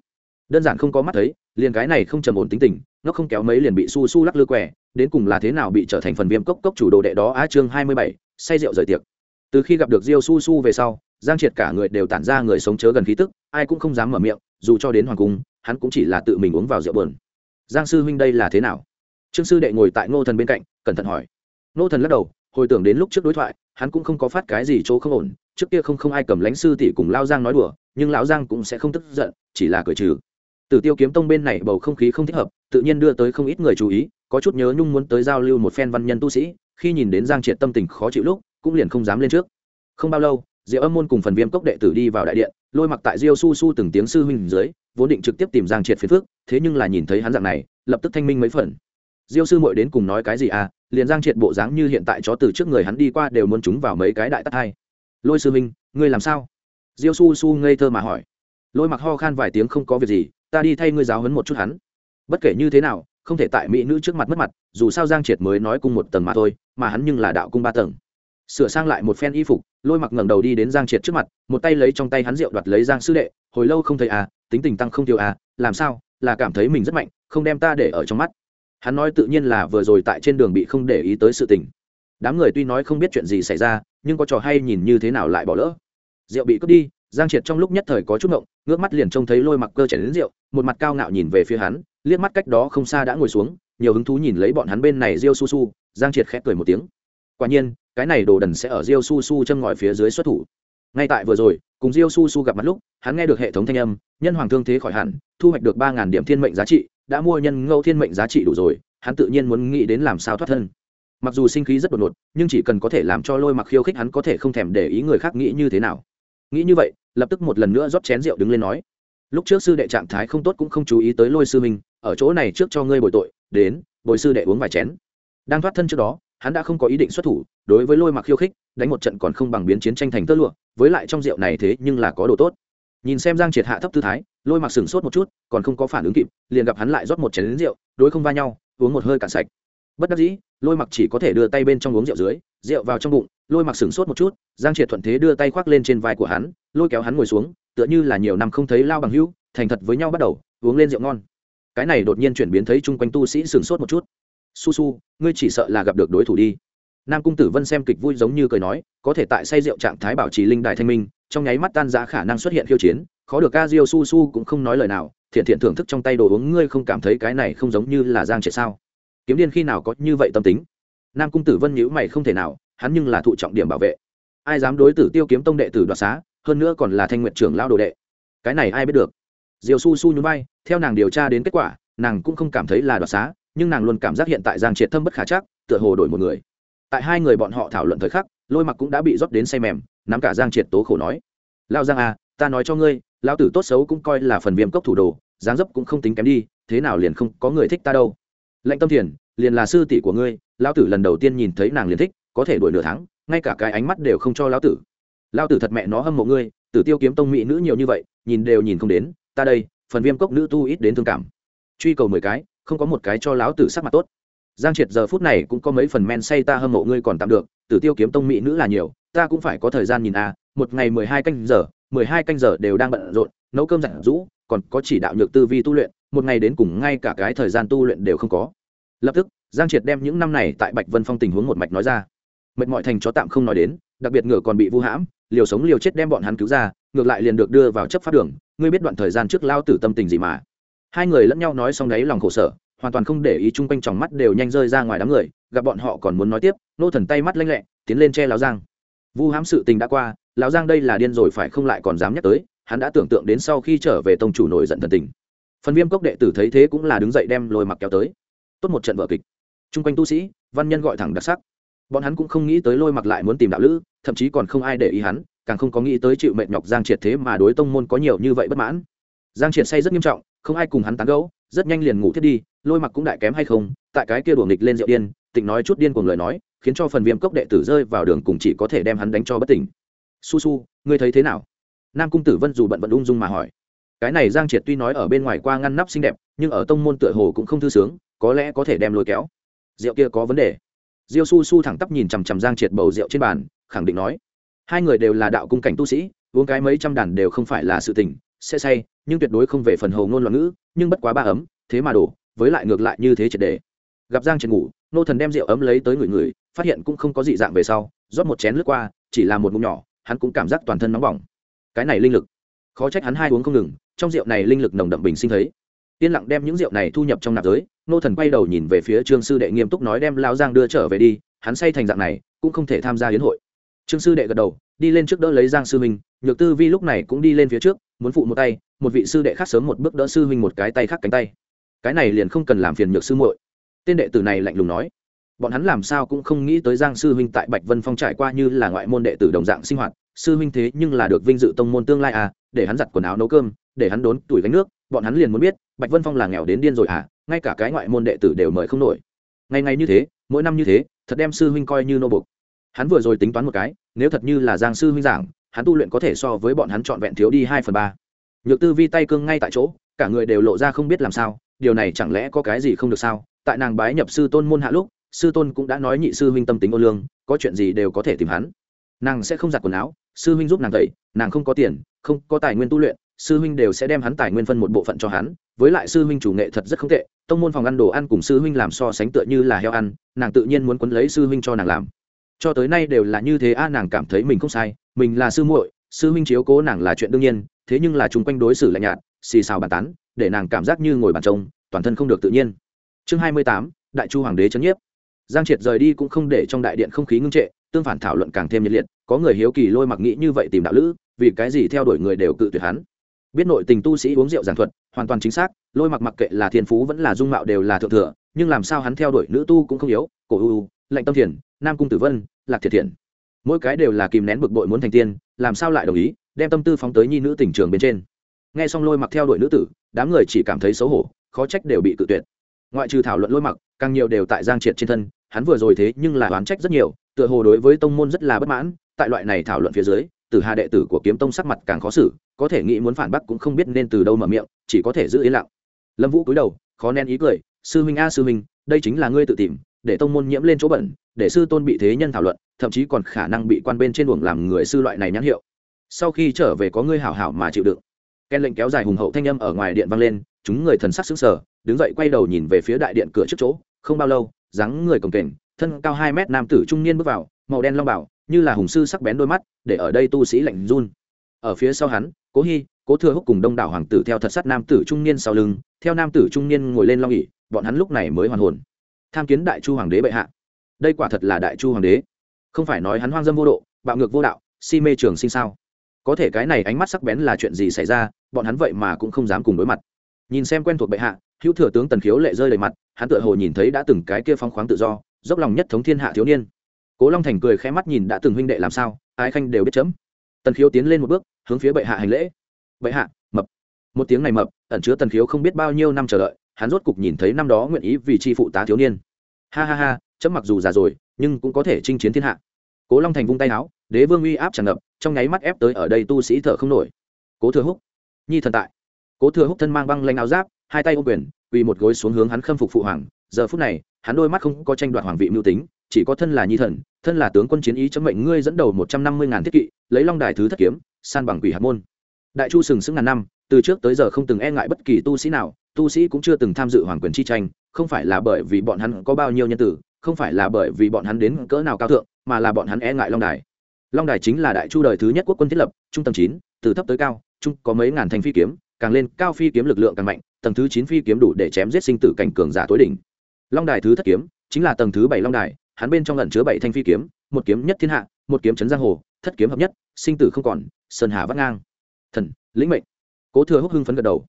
Đơn giản không có mắt thấy, liền cái này không trầm ổn tính tình, nó không kéo mấy liền bị su su lắc lư quẻ đến cùng là thế nào bị trở thành phần viêm cốc cốc chủ đồ đệ đó á chương hai mươi bảy, say rượu rời tiệc. Từ khi gặp được diêu su su về sau, giang triệt cả người đều tản ra người sống chớ gần khí tức, ai cũng không dám mở miệng, dù cho đến hoàng cung, hắn cũng chỉ là tự mình uống vào rượu bờn giang sư huynh đây là thế nào? Trương sư đệ ngồi tại ngô thần bên cạnh, cẩn thận hỏi. Ngô thần lắc đầu, hồi tưởng đến lúc trước đối thoại, hắn cũng không có phát cái gì chỗ không ổn, trước kia không không ai cầm lãnh sư tỷ cùng lao giang nói đùa, nhưng lão giang cũng sẽ không tức giận, chỉ là cười trừ. Tử Tiêu kiếm tông bên này bầu không khí không thích hợp, tự nhiên đưa tới không ít người chú ý, có chút nhớ nhung muốn tới giao lưu một phen văn nhân tu sĩ, khi nhìn đến Giang Triệt tâm tình khó chịu lúc, cũng liền không dám lên trước. Không bao lâu, Diệu Âm môn cùng phần Viêm cốc đệ tử đi vào đại điện, lôi mặc tại Diêu Su Su từng tiếng sư huynh dưới, vốn định trực tiếp tìm Giang Triệt phiền phức, thế nhưng là nhìn thấy hắn dạng này, lập tức thanh minh mấy phần. Diêu sư muội đến cùng nói cái gì à? Liền Giang Triệt bộ dáng như hiện tại chó từ trước người hắn đi qua đều muốn chúng vào mấy cái đại tát hai. Lôi sư huynh, ngươi làm sao? Diêu Su Su ngây thơ mà hỏi. Lôi mặc ho khan vài tiếng không có việc gì, ta đi thay ngươi giáo hấn một chút hắn. Bất kể như thế nào, không thể tại mỹ nữ trước mặt mất mặt, dù sao giang triệt mới nói cung một tầng mà thôi, mà hắn nhưng là đạo cung ba tầng. Sửa sang lại một phen y phục, lôi mặc ngẩng đầu đi đến giang triệt trước mặt, một tay lấy trong tay hắn rượu đoạt lấy giang sư đệ, hồi lâu không thấy à tính tình tăng không tiêu à làm sao, là cảm thấy mình rất mạnh, không đem ta để ở trong mắt. Hắn nói tự nhiên là vừa rồi tại trên đường bị không để ý tới sự tình. Đám người tuy nói không biết chuyện gì xảy ra, nhưng có trò hay nhìn như thế nào lại bỏ lỡ. Rượu bị cướp đi, giang triệt trong lúc nhất thời có chút ngộng ngước mắt liền trông thấy lôi mặc cơ chảy đến rượu, một mặt cao ngạo nhìn về phía hắn, liếc mắt cách đó không xa đã ngồi xuống, nhiều hứng thú nhìn lấy bọn hắn bên này riêu su su, giang triệt khẽ cười một tiếng. Quả nhiên, cái này đồ đần sẽ ở riêu su su châm ngòi phía dưới xuất thủ. Ngay tại vừa rồi, cùng riêu su su gặp mặt lúc, hắn nghe được hệ thống thanh âm, nhân hoàng thương thế khỏi hẳn, thu hoạch được ba ngàn điểm thiên mệnh giá trị, đã mua nhân ngẫu thiên mệnh giá trị đủ rồi, hắn tự nhiên muốn nghĩ đến làm sao thoát thân. Mặc dù sinh khí rất đột ngột, nhưng chỉ cần có thể làm cho lôi mặc khiêu khích hắn có thể không thèm để ý người khác nghĩ như thế nào nghĩ như vậy, lập tức một lần nữa rót chén rượu đứng lên nói, lúc trước sư đệ trạng thái không tốt cũng không chú ý tới lôi sư minh ở chỗ này trước cho ngươi bồi tội, đến, bồi sư đệ uống vài chén. Đang thoát thân trước đó, hắn đã không có ý định xuất thủ, đối với lôi mặc khiêu khích, đánh một trận còn không bằng biến chiến tranh thành tơ lụa, với lại trong rượu này thế nhưng là có đồ tốt. Nhìn xem giang triệt hạ thấp tư thái, lôi mặc sửng sốt một chút, còn không có phản ứng kịp, liền gặp hắn lại rót một chén lính rượu, đối không va nhau, uống một hơi cạn sạch bất đắc dĩ, lôi mặc chỉ có thể đưa tay bên trong uống rượu dưới, rượu vào trong bụng, lôi mặc sửng sốt một chút, giang triệt thuận thế đưa tay khoác lên trên vai của hắn, lôi kéo hắn ngồi xuống, tựa như là nhiều năm không thấy lao bằng hữu thành thật với nhau bắt đầu, uống lên rượu ngon. Cái này đột nhiên chuyển biến thấy chung quanh tu sĩ sửng sốt một chút. Su su, ngươi chỉ sợ là gặp được đối thủ đi. Nam cung tử vân xem kịch vui giống như cười nói, có thể tại say rượu trạng thái bảo trì linh đài thanh minh, trong nháy mắt tan giá khả năng xuất hiện khiêu chiến, khó được ca diêu su su cũng không nói lời nào, thiện thiện thưởng thức trong tay đồ uống, ngươi không cảm thấy cái này không giống như là giang triệt sao? Kiếm điên khi nào có như vậy tâm tính. Nam cung tử vân nhữ mày không thể nào, hắn nhưng là thụ trọng điểm bảo vệ. Ai dám đối tử tiêu kiếm tông đệ tử đoạt xá, hơn nữa còn là thanh nguyện trưởng lao đồ đệ. Cái này ai biết được? Diều su su nhún bay theo nàng điều tra đến kết quả, nàng cũng không cảm thấy là đoạt xá, nhưng nàng luôn cảm giác hiện tại giang triệt thâm bất khả chắc, tựa hồ đổi một người. Tại hai người bọn họ thảo luận thời khắc, lôi mặc cũng đã bị rót đến say mềm, nắm cả giang triệt tố khổ nói. Lao giang à ta nói cho ngươi lao tử tốt xấu cũng coi là phần viêm cốc thủ đồ, dáng dấp cũng không tính kém đi, thế nào liền không có người thích ta đâu? Lệnh tâm thiền liền là sư tỷ của ngươi lao tử lần đầu tiên nhìn thấy nàng liền thích có thể đuổi nửa tháng ngay cả cái ánh mắt đều không cho lao tử. Lao tử thật mẹ nó hâm mộ ngươi tử tiêu kiếm tông mỹ nữ nhiều như vậy nhìn đều nhìn không đến ta đây phần viêm cốc nữ tu ít đến thương cảm. Truy cầu mười cái không có một cái cho lão tử sắc mặt tốt. Giang triệt giờ phút này cũng có mấy phần men say ta hâm mộ ngươi còn tạm được tử tiêu kiếm tông mỹ nữ là nhiều ta cũng phải có thời gian nhìn a à, một ngày mười hai canh giờ mười hai canh giờ đều đang bận rộn nấu cơm giặt rũ còn có chỉ đạo nhược tư vi tu luyện một ngày đến cùng ngay cả cái thời gian tu luyện đều không có lập tức, giang triệt đem những năm này tại bạch vân phong tình huống một mạch nói ra. Mệt mọi thành chó tạm không nói đến, đặc biệt ngựa còn bị vu hãm, liều sống liều chết đem bọn hắn cứu ra, ngược lại liền được đưa vào chấp pháp đường. Ngươi biết đoạn thời gian trước lao tử tâm tình gì mà? Hai người lẫn nhau nói xong đấy lòng khổ sở, hoàn toàn không để ý chung quanh tròng mắt đều nhanh rơi ra ngoài đám người, gặp bọn họ còn muốn nói tiếp, nô thần tay mắt lanh lẹ, tiến lên che lão giang. Vu hãm sự tình đã qua, lão giang đây là điên rồi phải không lại còn dám nhắc tới, hắn đã tưởng tượng đến sau khi trở về tông chủ nổi giận thần tình. Phần viêm cốc đệ tử thấy thế cũng là đứng dậy đem lôi mặc kéo tới tốt một trận vở kịch. Chung quanh tu sĩ, văn nhân gọi thẳng đặc sắc. Bọn hắn cũng không nghĩ tới lôi mặc lại muốn tìm đạo lữ, thậm chí còn không ai để ý hắn, càng không có nghĩ tới chịu mệt nhọc giang triệt thế mà đối tông môn có nhiều như vậy bất mãn. Giang triệt say rất nghiêm trọng, không ai cùng hắn tán gẫu, rất nhanh liền ngủ thiết đi, lôi mặc cũng đại kém hay không, tại cái kia đuổi nghịch lên rượu điên, tịnh nói chút điên cùng lời nói, khiến cho phần viêm cốc đệ tử rơi vào đường cùng chỉ có thể đem hắn đánh cho bất tỉnh. Su su ngươi thấy thế nào? Nam cung tử vân dù bận vận ung dung mà hỏi. Cái này giang triệt tuy nói ở bên ngoài qua ngăn nắp xinh đẹp, nhưng ở tông môn tựa hồ cũng không thư sướng có lẽ có thể đem lôi kéo. Rượu kia có vấn đề. Diêu su su thẳng tắp nhìn chằm chằm giang triệt bầu rượu trên bàn, khẳng định nói, hai người đều là đạo cung cảnh tu sĩ, uống cái mấy trăm đàn đều không phải là sự tình, sẽ say, nhưng tuyệt đối không về phần hầu ngôn loạn ngữ, nhưng bất quá ba ấm, thế mà đổ, với lại ngược lại như thế triệt đề gặp giang triệt ngủ, nô thần đem rượu ấm lấy tới người người, phát hiện cũng không có dị dạng về sau, rót một chén lướt qua, chỉ là một ngụm nhỏ, hắn cũng cảm giác toàn thân nóng bỏng. Cái này linh lực, khó trách hắn hai uống không ngừng, trong rượu này linh lực nồng đậm bình sinh thấy. Yên lặng đem những rượu này thu nhập trong nạp giới nô thần quay đầu nhìn về phía trương sư đệ nghiêm túc nói đem lao giang đưa trở về đi, hắn say thành dạng này, cũng không thể tham gia hiến hội. Trương sư đệ gật đầu, đi lên trước đỡ lấy giang sư huynh nhược tư vi lúc này cũng đi lên phía trước, muốn phụ một tay, một vị sư đệ khác sớm một bước đỡ sư huynh một cái tay khác cánh tay. Cái này liền không cần làm phiền nhược sư muội. Tên đệ tử này lạnh lùng nói. Bọn hắn làm sao cũng không nghĩ tới giang sư huynh tại bạch vân phong trải qua như là ngoại môn đệ tử đồng dạng sinh hoạt, sư huynh thế nhưng là được vinh dự tông môn tương lai à để hắn giặt quần áo nấu cơm, để hắn đốn tuổi gánh nước, bọn hắn liền muốn biết, bạch vân phong là nghèo đến điên rồi à ngay cả cái ngoại môn đệ tử đều mời không nổi. Ngày ngày như thế, mỗi năm như thế, thật đem sư huynh coi như nô bục. Hắn vừa rồi tính toán một cái, nếu thật như là giang sư huynh giảng, hắn tu luyện có thể so với bọn hắn trọn vẹn thiếu đi hai phần ba. Nhược tư vi tay cương ngay tại chỗ, cả người đều lộ ra không biết làm sao, điều này chẳng lẽ có cái gì không được sao? Tại nàng bái nhập sư tôn môn hạ lúc, sư tôn cũng đã nói nhị sư huynh tâm tính ô lương, có chuyện gì đều có thể tìm hắn. Nàng sẽ không giặt quần áo, sư huynh giúp nàng tẩy, nàng không có tiền, không có tài nguyên tu luyện, sư huynh đều sẽ đem hắn tài nguyên phân một bộ phận cho hắn với lại sư huynh chủ nghệ thật rất không tệ, tông môn phòng ăn đồ ăn cùng sư huynh làm so sánh tựa như là heo ăn, nàng tự nhiên muốn quấn lấy sư huynh cho nàng làm. Cho tới nay đều là như thế a, nàng cảm thấy mình không sai, mình là sư muội, sư huynh chiếu cố nàng là chuyện đương nhiên, thế nhưng là chung quanh đối xử lạnh nhạt, xì xào bàn tán, để nàng cảm giác như ngồi bàn trông toàn thân không được tự nhiên. Chương hai mươi tám, đại chu hoàng đế trấn nhiếp. Giang triệt rời đi cũng không để trong đại điện không khí ngưng trệ, tương phản thảo luận càng thêm nhiệt liệt, có người hiếu kỳ lôi mặc nghĩ như vậy tìm đạo lữ, vì cái gì theo đuổi người đều cự tuyệt hắn? Biết nội tình tu sĩ uống rượu giảng thuật, hoàn toàn chính xác, lôi mặc mặc kệ là thiên phú vẫn là dung mạo đều là thượng thừa, nhưng làm sao hắn theo đuổi nữ tu cũng không yếu, cổ ưu lệnh tâm thiền, nam cung tử vân, lạc thiệt thiện. Mỗi cái đều là kìm nén bực bội muốn thành tiên, làm sao lại đồng ý, đem tâm tư phóng tới nhi nữ tỉnh trường bên trên. Nghe xong lôi mặc theo đuổi nữ tử, đám người chỉ cảm thấy xấu hổ, khó trách đều bị cự tuyệt. Ngoại trừ thảo luận lôi mặc, càng nhiều đều tại giang triệt trên thân, hắn vừa rồi thế nhưng là oán trách rất nhiều, tựa hồ đối với tông môn rất là bất mãn, tại loại này thảo luận phía dưới từ hà đệ tử của kiếm tông sắc mặt càng khó xử, có thể nghĩ muốn phản bác cũng không biết nên từ đâu mở miệng, chỉ có thể giữ yên lặng. Lâm vũ cúi đầu, khó nén ý cười, sư huynh a, sư huynh, đây chính là ngươi tự tìm, để tông môn nhiễm lên chỗ bẩn, để sư tôn bị thế nhân thảo luận, thậm chí còn khả năng bị quan bên trên luồng làm người sư loại này nhãn hiệu. Sau khi trở về có ngươi hảo hảo mà chịu đựng. Ken lệnh kéo dài hùng hậu thanh âm ở ngoài điện vang lên, chúng người thần sắc sững sờ, đứng dậy quay đầu nhìn về phía đại điện cửa trước chỗ, không bao lâu, dáng người cồng kềnh, thân cao hai mét nam tử trung niên bước vào, màu đen long bảo như là hùng sư sắc bén đôi mắt, để ở đây tu sĩ lạnh run. Ở phía sau hắn, cố hy cố thừa húc cùng đông đảo hoàng tử theo thật sát nam tử trung niên sau lưng, theo nam tử trung niên ngồi lên long ỉ bọn hắn lúc này mới hoàn hồn. Tham kiến đại chu hoàng đế bệ hạ. Đây quả thật là đại chu hoàng đế. Không phải nói hắn hoang dâm vô độ, bạo ngược vô đạo, si mê trường sinh sao? Có thể cái này ánh mắt sắc bén là chuyện gì xảy ra, bọn hắn vậy mà cũng không dám cùng đối mặt. Nhìn xem quen thuộc bệ hạ, hữu thừa tướng tần khiếu lệ rơi đầy mặt, hắn tựa hồ nhìn thấy đã từng cái kia phong khoáng tự do, dốc lòng nhất thống thiên hạ thiếu niên cố long thành cười khẽ mắt nhìn đã từng huynh đệ làm sao ai khanh đều biết chấm tần khiếu tiến lên một bước hướng phía bệ hạ hành lễ bệ hạ mập một tiếng này mập ẩn chứa tần khiếu không biết bao nhiêu năm chờ đợi hắn rốt cục nhìn thấy năm đó nguyện ý vì chi phụ tá thiếu niên ha ha ha chấm mặc dù già rồi nhưng cũng có thể chinh chiến thiên hạ cố long thành vung tay áo đế vương uy áp tràn ngập trong nháy mắt ép tới ở đây tu sĩ thở không nổi cố thừa húc nhi thần tại cố thừa húc thân mang băng lanh áo giáp hai tay ô quyền quỳ một gối xuống hướng hắn khâm phục phụ hoàng giờ phút này hắn đôi mắt không có tranh đoạt hoàng vị mưu tính, chỉ có thân là nhi thần, thân là tướng quân chiến ý chấm mệnh ngươi dẫn đầu một trăm năm mươi ngàn thiết kỵ, lấy long đài thứ thất kiếm, san bằng quỷ hạt môn. Đại chu sừng sững ngàn năm, từ trước tới giờ không từng e ngại bất kỳ tu sĩ nào, tu sĩ cũng chưa từng tham dự hoàng quyền chi tranh, không phải là bởi vì bọn hắn có bao nhiêu nhân tử, không phải là bởi vì bọn hắn đến cỡ nào cao thượng, mà là bọn hắn e ngại long đài. Long đài chính là đại chu đời thứ nhất quốc quân thiết lập, trung tầng chín, từ thấp tới cao, trung có mấy ngàn thanh phi kiếm, càng lên cao phi kiếm lực lượng càng mạnh, tầng thứ chín phi kiếm đủ để chém giết sinh tử cảnh cường giả tối đỉnh long đài thứ thất kiếm, chính là tầng thứ bảy long đài, hắn bên trong lẩn chứa bảy thanh phi kiếm, một kiếm nhất thiên hạ, một kiếm chấn giang hồ, thất kiếm hợp nhất, sinh tử không còn, sơn hà vắt ngang. Thần, lĩnh mệnh. Cố thừa húc hưng phấn gật đầu.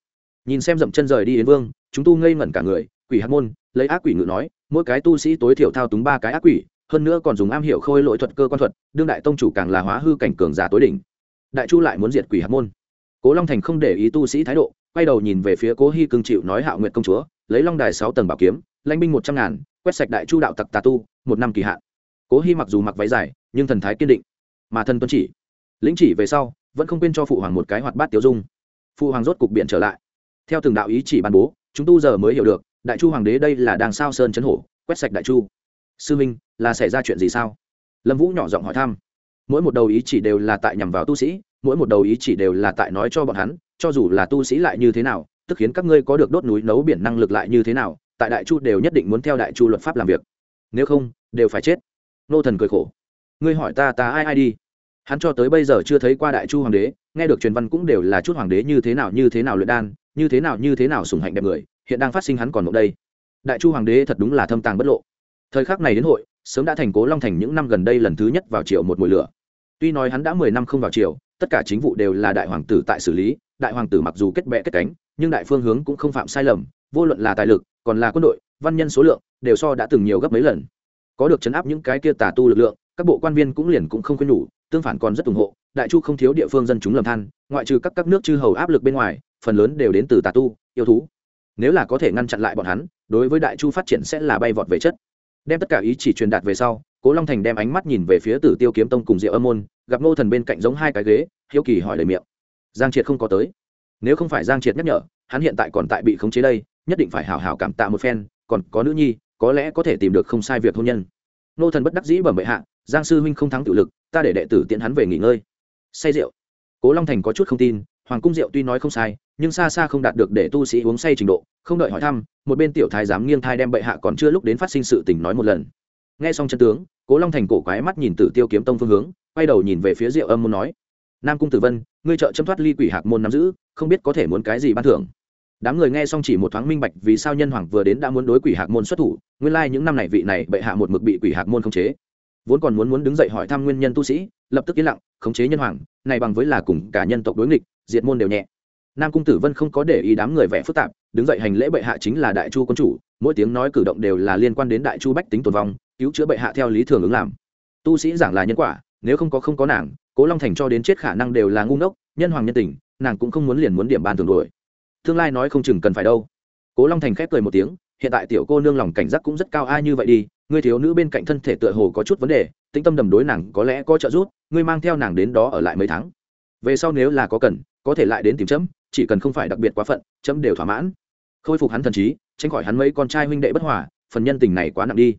Nhìn xem dậm chân rời đi yến vương, chúng tu ngây ngẩn cả người, quỷ hạt môn, lấy ác quỷ ngự nói, mỗi cái tu sĩ tối thiểu thao túng ba cái ác quỷ, hơn nữa còn dùng am hiểu khôi lỗi thuật cơ quan thuật, đương đại tông chủ càng là hóa hư cảnh cường giả tối đỉnh. Đại chu lại muốn diệt quỷ hạt môn. Cố long thành không để ý tu sĩ thái độ, quay đầu nhìn về phía cố hy cương chịu nói hạo nguyện công chúa, lấy long đài sáu tầng bảo kiếm lãnh binh một trăm ngàn, quét sạch đại chu đạo tặc tà tu, một năm kỳ hạn. Cố hy mặc dù mặc váy dài, nhưng thần thái kiên định. Mà thân tuân chỉ, lĩnh chỉ về sau, vẫn không quên cho phụ hoàng một cái hoạt bát tiêu dung. Phụ hoàng rốt cục biện trở lại. Theo từng đạo ý chỉ ban bố, chúng tu giờ mới hiểu được, đại chu hoàng đế đây là đang sao sơn chấn hổ, quét sạch đại chu. Sư minh, là xảy ra chuyện gì sao? Lâm vũ nhỏ giọng hỏi thăm. Mỗi một đầu ý chỉ đều là tại nhằm vào tu sĩ, mỗi một đầu ý chỉ đều là tại nói cho bọn hắn, cho dù là tu sĩ lại như thế nào, tức khiến các ngươi có được đốt núi nấu biển năng lực lại như thế nào tại đại chu đều nhất định muốn theo đại chu luật pháp làm việc. Nếu không, đều phải chết. Nô thần cười khổ. Ngươi hỏi ta ta ai ai đi? Hắn cho tới bây giờ chưa thấy qua đại chu hoàng đế, nghe được truyền văn cũng đều là chút hoàng đế như thế nào, như thế nào luyện đan, như thế nào, như thế nào sùng hạnh đẹp người, hiện đang phát sinh hắn còn mộng đây. Đại chu hoàng đế thật đúng là thâm tàng bất lộ. Thời khắc này đến hội, sớm đã thành cố long thành những năm gần đây lần thứ nhất vào triều một mùi lửa. Tuy nói hắn đã mười năm không vào triều, tất cả chính vụ đều là đại hoàng tử tại xử lý, đại hoàng tử mặc dù kết bệ kết cánh, nhưng đại phương hướng cũng không phạm sai lầm, vô luận là tài lực còn là quân đội, văn nhân số lượng đều so đã từng nhiều gấp mấy lần. Có được chấn áp những cái kia tà tu lực lượng, các bộ quan viên cũng liền cũng không khuyên nhủ, tương phản còn rất ủng hộ, đại chu không thiếu địa phương dân chúng lầm than, ngoại trừ các các nước chư hầu áp lực bên ngoài, phần lớn đều đến từ tà tu, yêu thú. Nếu là có thể ngăn chặn lại bọn hắn, đối với đại chu phát triển sẽ là bay vọt về chất. Đem tất cả ý chỉ truyền đạt về sau, cố long thành đem ánh mắt nhìn về phía tử tiêu kiếm tông cùng diệu âm môn, gặp ngô thần bên cạnh giống hai cái ghế, hiếu kỳ hỏi lời miệng. Giang triệt không có tới. Nếu không phải giang triệt nhắc nhở, hắn hiện tại còn tại bị khống chế đây nhất định phải hào hào cảm tạ một phen, còn có nữ nhi, có lẽ có thể tìm được không sai việc hôn nhân. Nô thần bất đắc dĩ bẩm bệ hạ, giang sư huynh không thắng tự lực, ta để đệ tử tiễn hắn về nghỉ ngơi. Say rượu. Cố long thành có chút không tin, hoàng cung rượu tuy nói không sai, nhưng xa xa không đạt được để tu sĩ uống say trình độ, không đợi hỏi thăm, một bên tiểu thái dám nghiêng thai đem bệ hạ còn chưa lúc đến phát sinh sự tình nói một lần. Nghe xong chân tướng, cố long thành cổ quái mắt nhìn tử tiêu kiếm tông phương hướng, quay đầu nhìn về phía rượu âm muốn nói, nam cung tử vân, ngươi trợ châm thoát ly quỷ hạc môn nắm giữ, không biết có thể muốn cái gì ban thưởng đám người nghe xong chỉ một thoáng minh bạch vì sao nhân hoàng vừa đến đã muốn đối quỷ hạc môn xuất thủ, nguyên lai、like、những năm này vị này bệ hạ một mực bị quỷ hạc môn khống chế. Vốn còn muốn muốn đứng dậy hỏi thăm nguyên nhân tu sĩ, lập tức yên lặng, khống chế nhân hoàng, này bằng với là cùng cả nhân tộc đối nghịch, diệt môn đều nhẹ. Nam cung tử vân không có để ý đám người vẻ phức tạp, đứng dậy hành lễ bệ hạ chính là đại chu quân chủ, mỗi tiếng nói cử động đều là liên quan đến đại chu bách tính tồn vong, cứu chữa bệ hạ theo lý thường ứng làm. Tu sĩ giảng là nhân quả, nếu không có không có nàng, cố long thành cho đến chết khả năng đều là ngu ngốc, nhân hoàng nhân tình, nàng cũng không muốn liền muốn điểm ban thường đuổi tương lai nói không chừng cần phải đâu. Cố long thành khép cười một tiếng, hiện tại tiểu cô nương lòng cảnh giác cũng rất cao, ai như vậy đi, ngươi thiếu nữ bên cạnh thân thể tựa hồ có chút vấn đề, tĩnh tâm đầm đối nàng có lẽ có trợ giúp, ngươi mang theo nàng đến đó ở lại mấy tháng. Về sau nếu là có cần, có thể lại đến tìm chấm, chỉ cần không phải đặc biệt quá phận, chấm đều thỏa mãn. Khôi phục hắn thần trí, tránh khỏi hắn mấy con trai huynh đệ bất hòa, phần nhân tình này quá nặng đi.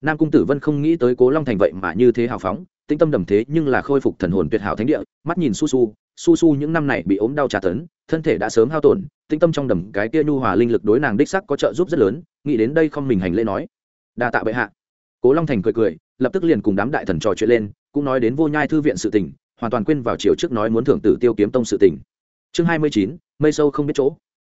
Nam cung tử vân không nghĩ tới cố long thành vậy mà như thế hào phóng, tĩnh tâm đầm thế nhưng là khôi phục thần hồn tuyệt hảo thánh địa, mắt nhìn su su su su những năm này bị ốm đau tra tấn, thân thể đã sớm hao tổn, tĩnh tâm trong đầm cái kia nhu hòa linh lực đối nàng đích sắc có trợ giúp rất lớn, nghĩ đến đây không mình hành lễ nói. Đa tạ bệ hạ. Cố long thành cười cười, lập tức liền cùng đám đại thần trò chuyện lên, cũng nói đến vô nhai thư viện sự tình, hoàn toàn quên vào chiều trước nói muốn thưởng tử tiêu kiếm tông sự tình. Chương hai mươi chín, mây sâu không biết chỗ.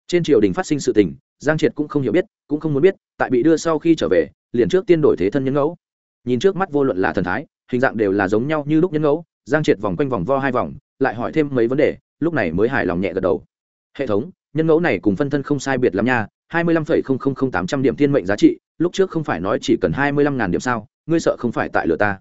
Trên triều đình phát sinh sự tình, giang triệt cũng không hiểu biết, cũng không muốn biết, tại bị đưa sau khi trở về, liền trước tiên đổi thế thân nhân ngẫu. Nhìn trước mắt vô luận là thần thái, hình dạng đều là giống nhau như lúc nhân ngẫu, giang triệt vòng quanh vòng vo hai vòng lại hỏi thêm mấy vấn đề, lúc này mới hài lòng nhẹ gật đầu. Hệ thống, nhân ngẫu này cùng phân thân không sai biệt lắm nha, hai mươi lăm phẩy không không không tám trăm điểm thiên mệnh giá trị, lúc trước không phải nói chỉ cần hai mươi lăm ngàn điểm sao, ngươi sợ không phải tại lửa ta.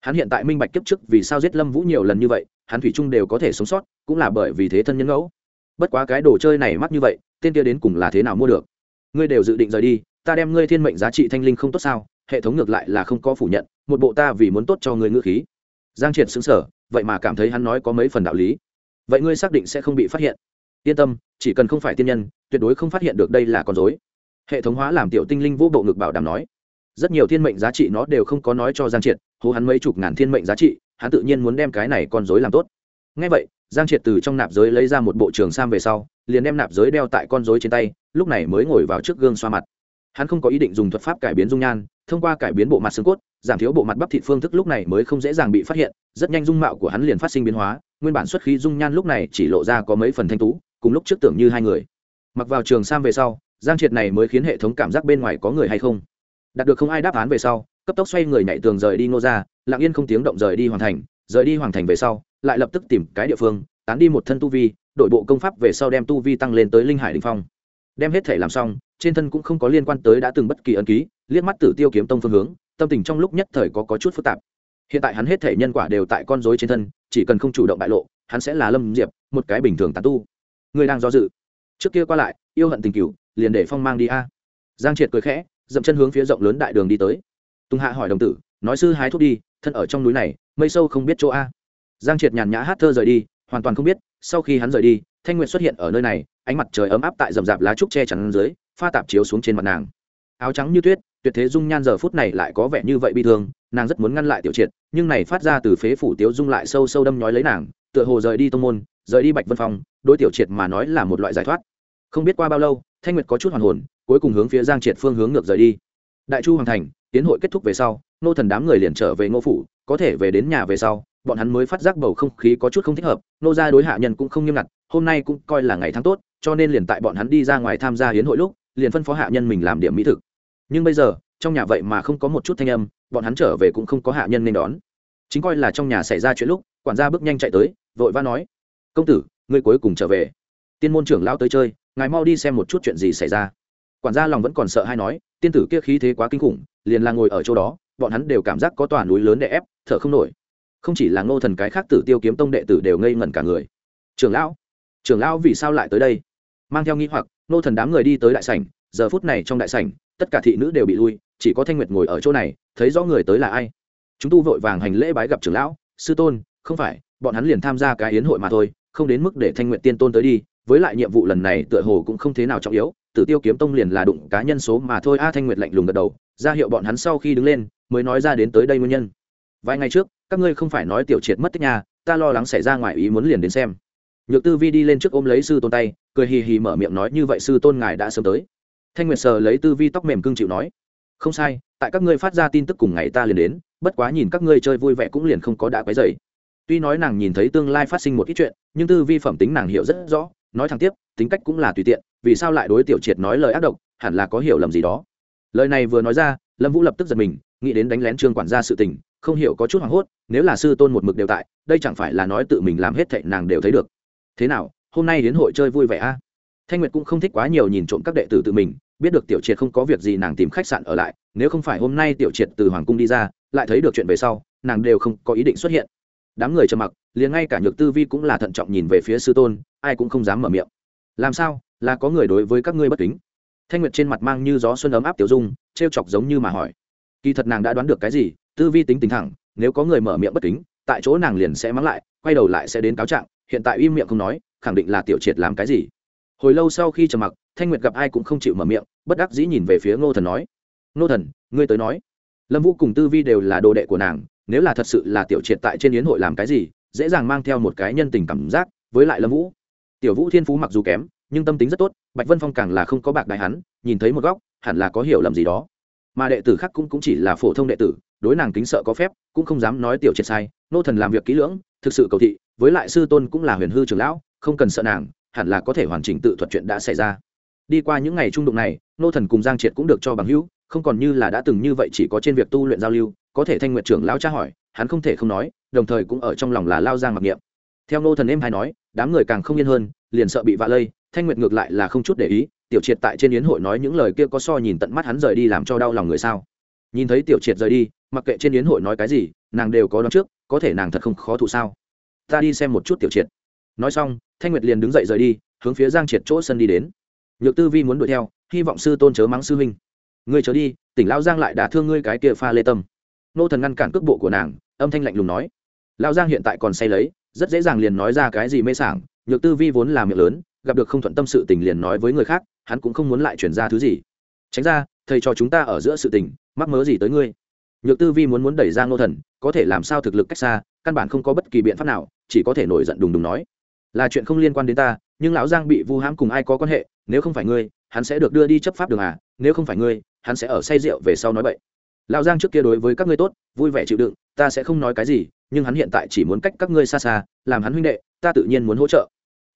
Hắn hiện tại minh bạch kiếp trước vì sao giết lâm vũ nhiều lần như vậy, hắn thủy chung đều có thể sống sót, cũng là bởi vì thế thân nhân ngẫu bất quá cái đồ chơi này mắc như vậy, tên kia đến cùng là thế nào mua được? Ngươi đều dự định rời đi, ta đem ngươi thiên mệnh giá trị thanh linh không tốt sao? Hệ thống ngược lại là không có phủ nhận, một bộ ta vì muốn tốt cho ngươi ngữ khí. Giang triệt xứng sở vậy mà cảm thấy hắn nói có mấy phần đạo lý. Vậy ngươi xác định sẽ không bị phát hiện? Yên tâm, chỉ cần không phải tiên nhân, tuyệt đối không phát hiện được đây là con dối hệ thống hóa làm tiểu tinh linh vô bộ ngực bảo đảm nói. Rất nhiều thiên mệnh giá trị nó đều không có nói cho giang triệt, hố hắn mấy chục ngàn thiên mệnh giá trị, hắn tự nhiên muốn đem cái này con dối làm tốt. Ngay vậy, giang triệt từ trong nạp giới lấy ra một bộ trường sam về sau, liền đem nạp giới đeo tại con dối trên tay, lúc này mới ngồi vào trước gương xoa mặt. Hắn không có ý định dùng thuật pháp cải biến dung nhan thông qua cải biến bộ mặt xương cốt, giảm thiếu bộ mặt bắp thịt phương thức lúc này mới không dễ dàng bị phát hiện, rất nhanh dung mạo của hắn liền phát sinh biến hóa, nguyên bản xuất khí dung nhan lúc này chỉ lộ ra có mấy phần thanh tú, cùng lúc trước tưởng như hai người. Mặc vào trường sam về sau, giang triệt này mới khiến hệ thống cảm giác bên ngoài có người hay không? Đạt được không ai đáp án về sau, cấp tốc xoay người nhảy tường rời đi ngô ra lặng yên không tiếng động rời đi hoàn thành, rời đi hoàn thành về sau, lại lập tức tìm cái địa phương, tán đi một thân tu vi đội bộ công pháp về sau đem tu vi tăng lên tới linh hải đình phong. Đem hết thể làm xong, trên thân cũng không có liên quan tới đã từng bất kỳ ấn ký liếc mắt tử tiêu kiếm tông phương hướng tâm tình trong lúc nhất thời có, có chút phức tạp. Hiện tại hắn hết thể nhân quả đều tại con dối trên thân chỉ cần không chủ động bại lộ hắn sẽ là lâm diệp một cái bình thường tàn tu. Người đang do dự. Trước kia qua lại yêu hận tình cựu liền để phong mang đi a. Giang triệt cười khẽ dậm chân hướng phía rộng lớn đại đường đi tới. Tùng hạ hỏi đồng tử nói sư hái thuốc đi thân ở trong núi này mây sâu không biết chỗ a. Giang triệt nhàn nhã hát thơ rời đi hoàn toàn không biết sau khi hắn rời đi thanh nguyện xuất hiện ở nơi này ánh mặt trời ấm áp tại rậm rạp lá trúc che chắn dưới pha tạp chiếu xuống trên mặt nàng. Áo trắng như tuyết tuyệt thế dung nhan giờ phút này lại có vẻ như vậy bi thương, nàng rất muốn ngăn lại tiểu triệt, nhưng này phát ra từ phế phủ tiếu dung lại sâu sâu đâm nhói lấy nàng, tựa hồ rời đi tông môn, rời đi bạch vân phong, đối tiểu triệt mà nói là một loại giải thoát. Không biết qua bao lâu, thanh nguyệt có chút hoàn hồn, cuối cùng hướng phía giang triệt phương hướng ngược rời đi. Đại chu hoàng thành, tiến hội kết thúc về sau, nô thần đám người liền trở về ngô phủ, có thể về đến nhà về sau, bọn hắn mới phát giác bầu không khí có chút không thích hợp, nô ra đối hạ nhân cũng không nghiêm ngặt, hôm nay cũng coi là ngày tháng tốt, cho nên liền tại bọn hắn đi ra ngoài tham gia hiến hội lúc, liền phân phó hạ nhân mình làm điểm mỹ thực nhưng bây giờ, trong nhà vậy mà không có một chút thanh âm, bọn hắn trở về cũng không có hạ nhân nên đón. Chính coi là trong nhà xảy ra chuyện lúc, quản gia bước nhanh chạy tới, vội vã nói, công tử, ngươi cuối cùng trở về. Tiên môn trưởng lao tới chơi, ngài mau đi xem một chút chuyện gì xảy ra. Quản gia lòng vẫn còn sợ hay nói, tiên tử kia khí thế quá kinh khủng, liền là ngồi ở chỗ đó, bọn hắn đều cảm giác có tòa núi lớn để ép, thở không nổi. Không chỉ là ngô thần cái khác tử tiêu kiếm tông đệ tử đều ngây ngẩn cả người. Trưởng lão trưởng lão vì sao lại tới đây? Mang theo nghi hoặc, ngô thần đám người đi tới đại sảnh, giờ phút này trong đại sảnh tất cả thị nữ đều bị lui, chỉ có thanh nguyệt ngồi ở chỗ này, thấy rõ người tới là ai. Chúng tu vội vàng hành lễ bái gặp trưởng lão, sư tôn, không phải, bọn hắn liền tham gia cái yến hội mà thôi, không đến mức để thanh nguyệt tiên tôn tới đi, với lại nhiệm vụ lần này tựa hồ cũng không thế nào trọng yếu, tử tiêu kiếm tông liền là đụng cá nhân số mà thôi. A thanh nguyệt lạnh lùng gật đầu, ra hiệu bọn hắn sau khi đứng lên, mới nói ra đến tới đây nguyên nhân. Vài ngày trước, các ngươi không phải nói tiểu triệt mất tích nhà ta lo lắng xảy ra ngoài ý muốn liền đến xem. Nhược tư vi đi lên trước ôm lấy sư tôn tay, cười hì hì mở miệng nói, như vậy sư tôn ngài đã sớm tới thanh nguyệt sờ lấy tư vi tóc mềm cưng chịu nói, không sai, tại các ngươi phát ra tin tức cùng ngày ta liền đến, bất quá nhìn các ngươi chơi vui vẻ cũng liền không có đã quấy dày tuy nói nàng nhìn thấy tương lai phát sinh một ít chuyện, nhưng tư vi phẩm tính nàng hiểu rất rõ, nói thẳng tiếp, tính cách cũng là tùy tiện, vì sao lại đối tiểu triệt nói lời ác độc, hẳn là có hiểu lầm gì đó. Lời này vừa nói ra, lâm vũ lập tức giật mình, nghĩ đến đánh lén trương quản gia sự tình, không hiểu có chút hoảng hốt, nếu là sư tôn một mực đều tại, đây chẳng phải là nói tự mình làm hết thệ nàng đều thấy được. Thế nào, hôm nay đến hội chơi vui vẻ a? Thanh nguyệt cũng không thích quá nhiều nhìn trộm các đệ tử tự mình, biết được tiểu triệt không có việc gì nàng tìm khách sạn ở lại, nếu không phải hôm nay tiểu triệt từ hoàng cung đi ra, lại thấy được chuyện về sau, nàng đều không có ý định xuất hiện. Đám người trầm mặc, liền ngay cả nhược tư vi cũng là thận trọng nhìn về phía sư tôn, ai cũng không dám mở miệng. Làm sao? Là có người đối với các ngươi bất kính? Thanh nguyệt trên mặt mang như gió xuân ấm áp tiểu dung t r e o chọc giống như mà hỏi. Kỳ thật nàng đã đoán được cái gì, tư vi tính tính thẳng, nếu có người mở miệng bất kính, tại chỗ nàng liền sẽ mắng lại, quay đầu lại sẽ đến cáo trạng, hiện tại im miệng không nói, khẳng định là tiểu triệt làm cái gì hồi lâu sau khi trầm mặc thanh nguyệt gặp ai cũng không chịu mở miệng bất đắc dĩ nhìn về phía ngô thần nói ngô thần ngươi tới nói. Lâm vũ cùng tư vi đều là đồ đệ của nàng nếu là thật sự là tiểu triệt tại trên yến hội làm cái gì dễ dàng mang theo một cái nhân tình cảm giác với lại lâm vũ. Tiểu vũ thiên phú mặc dù kém nhưng tâm tính rất tốt bạch vân phong càng là không có bạc đại hắn nhìn thấy một góc hẳn là có hiểu lầm gì đó. Mà đệ tử khác cũng, cũng chỉ là phổ thông đệ tử đối nàng kính sợ có phép cũng không dám nói tiểu triệt sai. Nô thần làm việc kỹ lưỡng thực sự cầu thị với lại sư tôn cũng là huyền hư trưởng lão không cần sợ nàng hẳn là có thể hoàn chỉnh tự thuật chuyện đã xảy ra. Đi qua những ngày trung đụng này, nô thần cùng giang triệt cũng được cho bằng hữu, không còn như là đã từng như vậy chỉ có trên việc tu luyện giao lưu, có thể thanh nguyện trưởng lao tra hỏi, hắn không thể không nói, đồng thời cũng ở trong lòng là lao giang mặc niệm. Theo nô thần em hay nói, đám người càng không yên hơn, liền sợ bị vạ lây, thanh nguyệt ngược lại là không chút để ý, tiểu triệt tại trên yến hội nói những lời kia có so nhìn tận mắt hắn rời đi làm cho đau lòng người sao. Nhìn thấy tiểu triệt rời đi, mặc kệ trên yến hội nói cái gì, nàng đều có đón trước, có thể nàng thật không khó thụ sao. Ta đi xem một chút tiểu triệt nói xong, thanh nguyệt liền đứng dậy rời đi, hướng phía giang triệt chỗ sân đi đến. Nhược tư vi muốn đuổi theo, hy vọng sư tôn chớ mắng sư huynh. Ngươi chớ đi, tỉnh lao giang lại đã thương ngươi cái kia pha lê tâm. Nô thần ngăn cản cước bộ của nàng, âm thanh lạnh lùng nói. Lao giang hiện tại còn say lấy, rất dễ dàng liền nói ra cái gì mê sảng, nhược tư vi vốn là miệng lớn, gặp được không thuận tâm sự tình liền nói với người khác, hắn cũng không muốn lại chuyển ra thứ gì. Tránh ra, thầy cho chúng ta ở giữa sự tình, mắc mớ gì tới ngươi? Nhược tư vi muốn muốn đẩy ra ngô thần, có thể làm sao thực lực cách xa, căn bản không có bất kỳ biện pháp nào, chỉ có thể nổi giận đùng đùng nói là chuyện không liên quan đến ta, nhưng lão giang bị vu hãm cùng ai có quan hệ, nếu không phải ngươi, hắn sẽ được đưa đi chấp pháp đường à nếu không phải ngươi, hắn sẽ ở say rượu về sau nói vậy lão giang trước kia đối với các ngươi tốt, vui vẻ chịu đựng, ta sẽ không nói cái gì, nhưng hắn hiện tại chỉ muốn cách các ngươi xa xa, làm hắn huynh đệ, ta tự nhiên muốn hỗ trợ.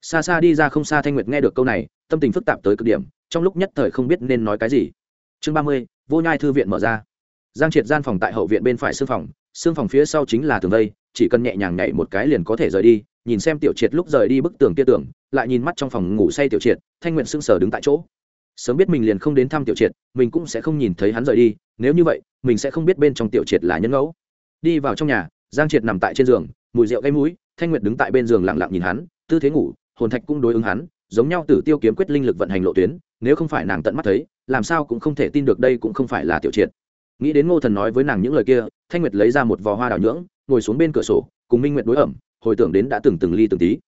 Xa xa đi ra không xa thanh nguyệt nghe được câu này, tâm tình phức tạp tới cực điểm, trong lúc nhất thời không biết nên nói cái gì. Chương ba mươi, vô nhai thư viện mở ra. Giang triệt gian phòng tại hậu viện bên phải xương phòng xương phòng phía sau chính là tường vây, chỉ cần nhẹ nhàng nhảy một cái liền có thể rời đi nhìn xem tiểu triệt lúc rời đi bức tường kia tưởng lại nhìn mắt trong phòng ngủ say tiểu triệt, thanh nguyện sưng sờ đứng tại chỗ. Sớm biết mình liền không đến thăm tiểu triệt, mình cũng sẽ không nhìn thấy hắn rời đi, nếu như vậy, mình sẽ không biết bên trong tiểu triệt là nhân ngẫu. Đi vào trong nhà, giang triệt nằm tại trên giường, mùi rượu gây mũi, thanh nguyệt đứng tại bên giường lặng lặng nhìn hắn, tư thế ngủ, hồn thạch cũng đối ứng hắn, giống nhau tử tiêu kiếm quyết linh lực vận hành lộ tuyến, nếu không phải nàng tận mắt thấy, làm sao cũng không thể tin được đây cũng không phải là tiểu triệt. Nghĩ đến ngô thần nói với nàng những lời kia, thanh nguyệt lấy ra một vò hoa đào nhưỡng, ngồi xuống bên cửa sổ, cùng minh nguyệt đối ẩm hồi tưởng đến đã từng từng ly từng tí.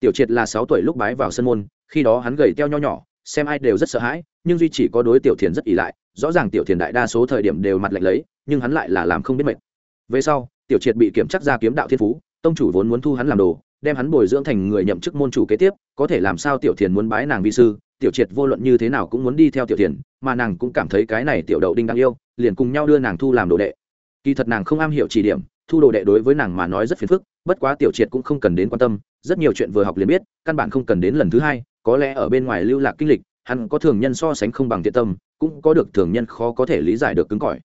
Tiểu triệt là sáu tuổi lúc bái vào sân môn, khi đó hắn gầy teo nho nhỏ, xem ai đều rất sợ hãi, nhưng duy chỉ có đối tiểu thiền rất ỷ lại, rõ ràng tiểu thiền đại đa số thời điểm đều mặt lạnh lấy, nhưng hắn lại là làm không biết mệt. Về sau, tiểu triệt bị kiểm chắc ra kiếm đạo thiên phú, tông chủ vốn muốn thu hắn làm đồ, đem hắn bồi dưỡng thành người nhậm chức môn chủ kế tiếp, có thể làm sao tiểu thiền muốn bái nàng vi sư, tiểu triệt vô luận như thế nào cũng muốn đi theo tiểu thiền, mà nàng cũng cảm thấy cái này tiểu đậu đinh đang yêu, liền cùng nhau đưa nàng thu làm đồ đệ. Kỳ thật nàng không am hiểu chỉ điểm thu đồ đệ đối với nàng mà nói rất phiền phức, bất quá tiểu triệt cũng không cần đến quan tâm, rất nhiều chuyện vừa học liền biết, căn bản không cần đến lần thứ hai, có lẽ ở bên ngoài lưu lạc kinh lịch, hắn có thường nhân so sánh không bằng thiện tâm, cũng có được thường nhân khó có thể lý giải được cứng cỏi.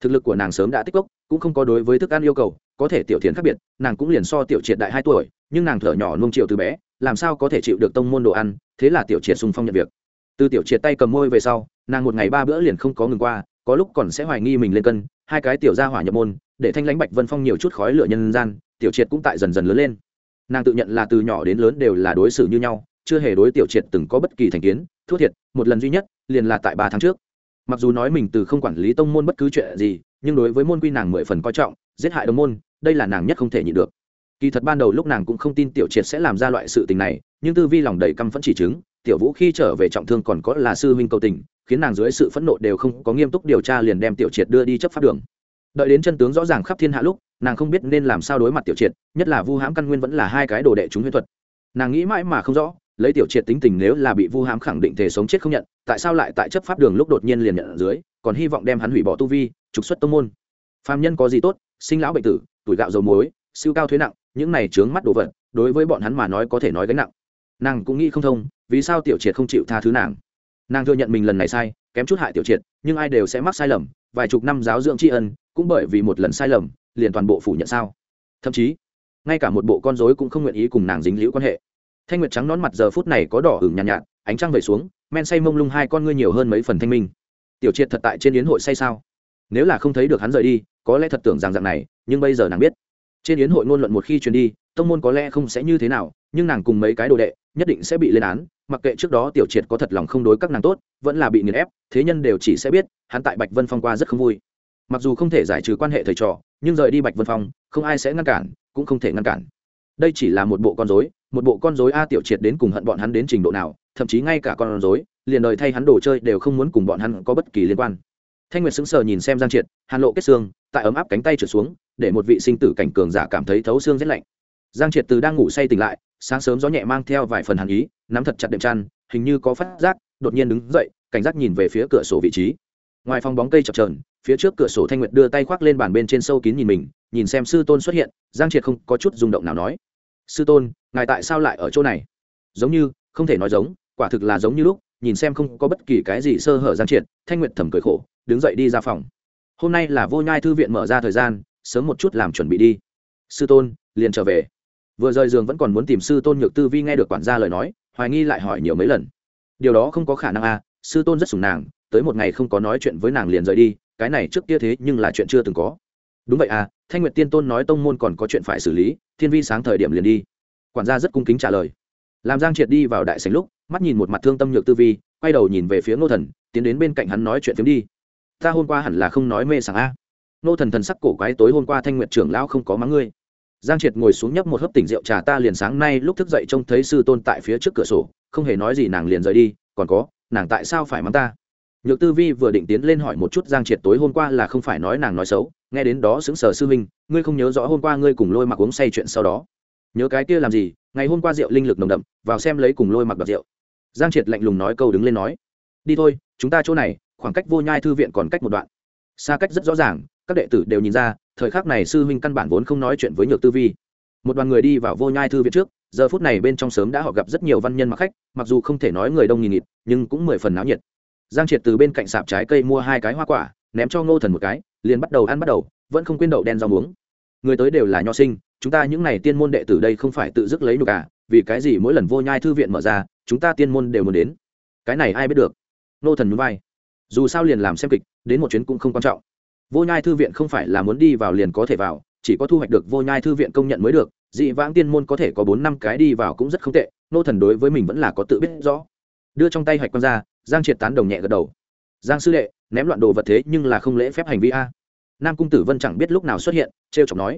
Thực lực của nàng sớm đã tích cốc, cũng không có đối với thức ăn yêu cầu, có thể tiểu thiền khác biệt, nàng cũng liền so tiểu triệt đại hai tuổi, nhưng nàng thở nhỏ nung triệu từ bé, làm sao có thể chịu được tông môn đồ ăn, thế là tiểu triệt sung phong nhận việc. Từ tiểu triệt tay cầm môi về sau, nàng một ngày ba bữa liền không có ngừng qua, có lúc còn sẽ hoài nghi mình lên cân, hai cái tiểu gia hỏa nhập môn để thanh lãnh bạch vân phong nhiều chút khói lửa nhân gian, tiểu triệt cũng tại dần dần lớn lên. Nàng tự nhận là từ nhỏ đến lớn đều là đối xử như nhau, chưa hề đối tiểu triệt từng có bất kỳ thành kiến, thua thiệt, một lần duy nhất, liền là tại ba tháng trước. Mặc dù nói mình từ không quản lý tông môn bất cứ chuyện gì, nhưng đối với môn quy nàng mười phần coi trọng, giết hại đồng môn, đây là nàng nhất không thể nhịn được. Kỳ thật ban đầu lúc nàng cũng không tin tiểu triệt sẽ làm ra loại sự tình này, nhưng tư vi lòng đầy căm phẫn chỉ chứng, tiểu vũ khi trở về trọng thương còn có là sư huynh cầu tình, khiến nàng dưới sự phẫn nộ đều không có nghiêm túc điều tra liền đem tiểu triệt đưa đi chấp pháp đường đợi đến chân tướng rõ ràng khắp thiên hạ lúc, nàng không biết nên làm sao đối mặt tiểu triệt, nhất là vu hãm căn nguyên vẫn là hai cái đồ đệ chúng huyễn thuật. Nàng nghĩ mãi mà không rõ, lấy tiểu triệt tính tình nếu là bị vu hãm khẳng định thể sống chết không nhận, tại sao lại tại chấp pháp đường lúc đột nhiên liền nhận ở dưới, còn hy vọng đem hắn hủy bỏ tu vi, trục xuất tông môn. Phàm nhân có gì tốt, sinh lão bệnh tử, tuổi gạo dầu muối, siêu cao thuế nặng, những này trướng mắt đồ vật, đối với bọn hắn mà nói có thể nói gánh nặng. Nàng cũng nghĩ không thông, vì sao tiểu triệt không chịu tha thứ nàng. Nàng thừa nhận mình lần này sai, kém chút hại tiểu triệt, nhưng ai đều sẽ mắc sai lầm vài chục năm giáo dưỡng tri ân cũng bởi vì một lần sai lầm liền toàn bộ phủ nhận sao? Thậm chí ngay cả một bộ con dối cũng không nguyện ý cùng nàng dính liễu quan hệ. Thanh nguyệt trắng nón mặt giờ phút này có đỏ hửng nhàn nhạt, nhạt ánh trăng về xuống men say mông lung hai con ngươi nhiều hơn mấy phần thanh minh. Tiểu triệt thật tại trên yến hội say sao? Nếu là không thấy được hắn rời đi có lẽ thật tưởng rằng dạng này nhưng bây giờ nàng biết trên yến hội ngôn luận một khi truyền đi, tông môn có lẽ không sẽ như thế nào, nhưng nàng cùng mấy cái đồ đệ nhất định sẽ bị lên án, mặc kệ trước đó tiểu triệt có thật lòng không đối các nàng tốt, vẫn là bị nghiền ép, thế nhân đều chỉ sẽ biết, hắn tại bạch vân phong qua rất không vui. Mặc dù không thể giải trừ quan hệ thầy trò, nhưng rời đi bạch vân phong, không ai sẽ ngăn cản, cũng không thể ngăn cản. Đây chỉ là một bộ con dối một bộ con dối a tiểu triệt đến cùng hận bọn hắn đến trình độ nào, thậm chí ngay cả con dối liền đời thay hắn đồ chơi đều không muốn cùng bọn hắn có bất kỳ liên quan. Thanh nguyệt sững sờ nhìn xem giang triệt, hàn lộ kết xương, tại ấm áp cánh tay trượt xuống để một vị sinh tử cảnh cường giả cảm thấy thấu xương rét lạnh. Giang triệt từ đang ngủ say tỉnh lại, sáng sớm gió nhẹ mang theo vài phần hàn ý, nắm thật chặt đệm chăn, hình như có phát giác, đột nhiên đứng dậy, cảnh giác nhìn về phía cửa sổ vị trí. Ngoài phòng bóng cây chập trờn phía trước cửa sổ thanh nguyệt đưa tay khoác lên bàn bên trên sâu kín nhìn mình, nhìn xem sư tôn xuất hiện, giang triệt không có chút rung động nào nói, sư tôn, ngài tại sao lại ở chỗ này? Giống như, không thể nói giống, quả thực là giống như lúc, nhìn xem không có bất kỳ cái gì sơ hở giang triệt, thanh nguyệt thầm cười khổ, đứng dậy đi ra phòng. Hôm nay là vô nhai thư viện mở ra thời gian sớm một chút làm chuẩn bị đi. Sư tôn, liền trở về. Vừa rời giường vẫn còn muốn tìm sư tôn nhược tư vi nghe được quản gia lời nói, hoài nghi lại hỏi nhiều mấy lần. Điều đó không có khả năng à sư tôn rất sùng nàng, tới một ngày không có nói chuyện với nàng liền rời đi, cái này trước kia thế nhưng là chuyện chưa từng có. Đúng vậy à thanh nguyệt tiên tôn nói tông môn còn có chuyện phải xử lý, thiên vi sáng thời điểm liền đi. Quản gia rất cung kính trả lời. Làm giang triệt đi vào đại sành lúc, mắt nhìn một mặt thương tâm nhược tư vi, quay đầu nhìn về phía ngô thần, tiến đến bên cạnh hắn nói chuyện phiếm đi. Ta hôm qua hẳn là không nói mê sảng a. Nô thần thần sắc cổ quái tối hôm qua thanh nguyệt trưởng lão không có mắng ngươi. Giang triệt ngồi xuống nhấp một hớp tỉnh rượu trà, ta liền sáng nay lúc thức dậy trông thấy sư tôn tại phía trước cửa sổ, không hề nói gì nàng liền rời đi, còn có, nàng tại sao phải mắng ta? Nhược tư vi vừa định tiến lên hỏi một chút giang triệt tối hôm qua là không phải nói nàng nói xấu, nghe đến đó xứng sở sư huynh, ngươi không nhớ rõ hôm qua ngươi cùng lôi mặc uống say chuyện sau đó. Nhớ cái kia làm gì, ngày hôm qua rượu linh lực nồng đậm, vào xem lấy cùng lôi mặc đập rượu. Giang triệt lạnh lùng nói câu đứng lên nói, đi thôi, chúng ta chỗ này, khoảng cách vô nhai thư viện còn cách một đoạn. Xa cách rất rõ ràng các đệ tử đều nhìn ra thời khắc này sư huynh căn bản vốn không nói chuyện với nhược tư vi. Một đoàn người đi vào vô nhai thư viện trước giờ phút này bên trong sớm đã họ gặp rất nhiều văn nhân mặc khách mặc dù không thể nói người đông nghìn nghịt nhưng cũng mười phần náo nhiệt. Giang triệt từ bên cạnh sạp trái cây mua hai cái hoa quả ném cho ngô thần một cái liền bắt đầu ăn bắt đầu vẫn không quên đậu đen rau muống. Người tới đều là nho sinh chúng ta những n à y tiên môn đệ tử đây không phải tự dứt lấy nhục cả, vì cái gì mỗi lần vô nhai thư viện mở ra chúng ta tiên môn đều muốn đến. Cái này ai biết được? Ngô thần núi vai. Dù sao liền làm xem kịch đến một chuyến cũng không quan trọng vô nhai thư viện không phải là muốn đi vào liền có thể vào, chỉ có thu hoạch được vô nhai thư viện công nhận mới được, dị vãng tiên môn có thể có bốn năm cái đi vào cũng rất không tệ, nô thần đối với mình vẫn là có tự biết rõ. Đưa trong tay hoạch quan ra, giang triệt tán đồng nhẹ gật đầu. Giang sư đệ, ném loạn đồ vật thế nhưng là không lễ phép hành vi a. Nam cung tử vân chẳng biết lúc nào xuất hiện t r e o chọc nói.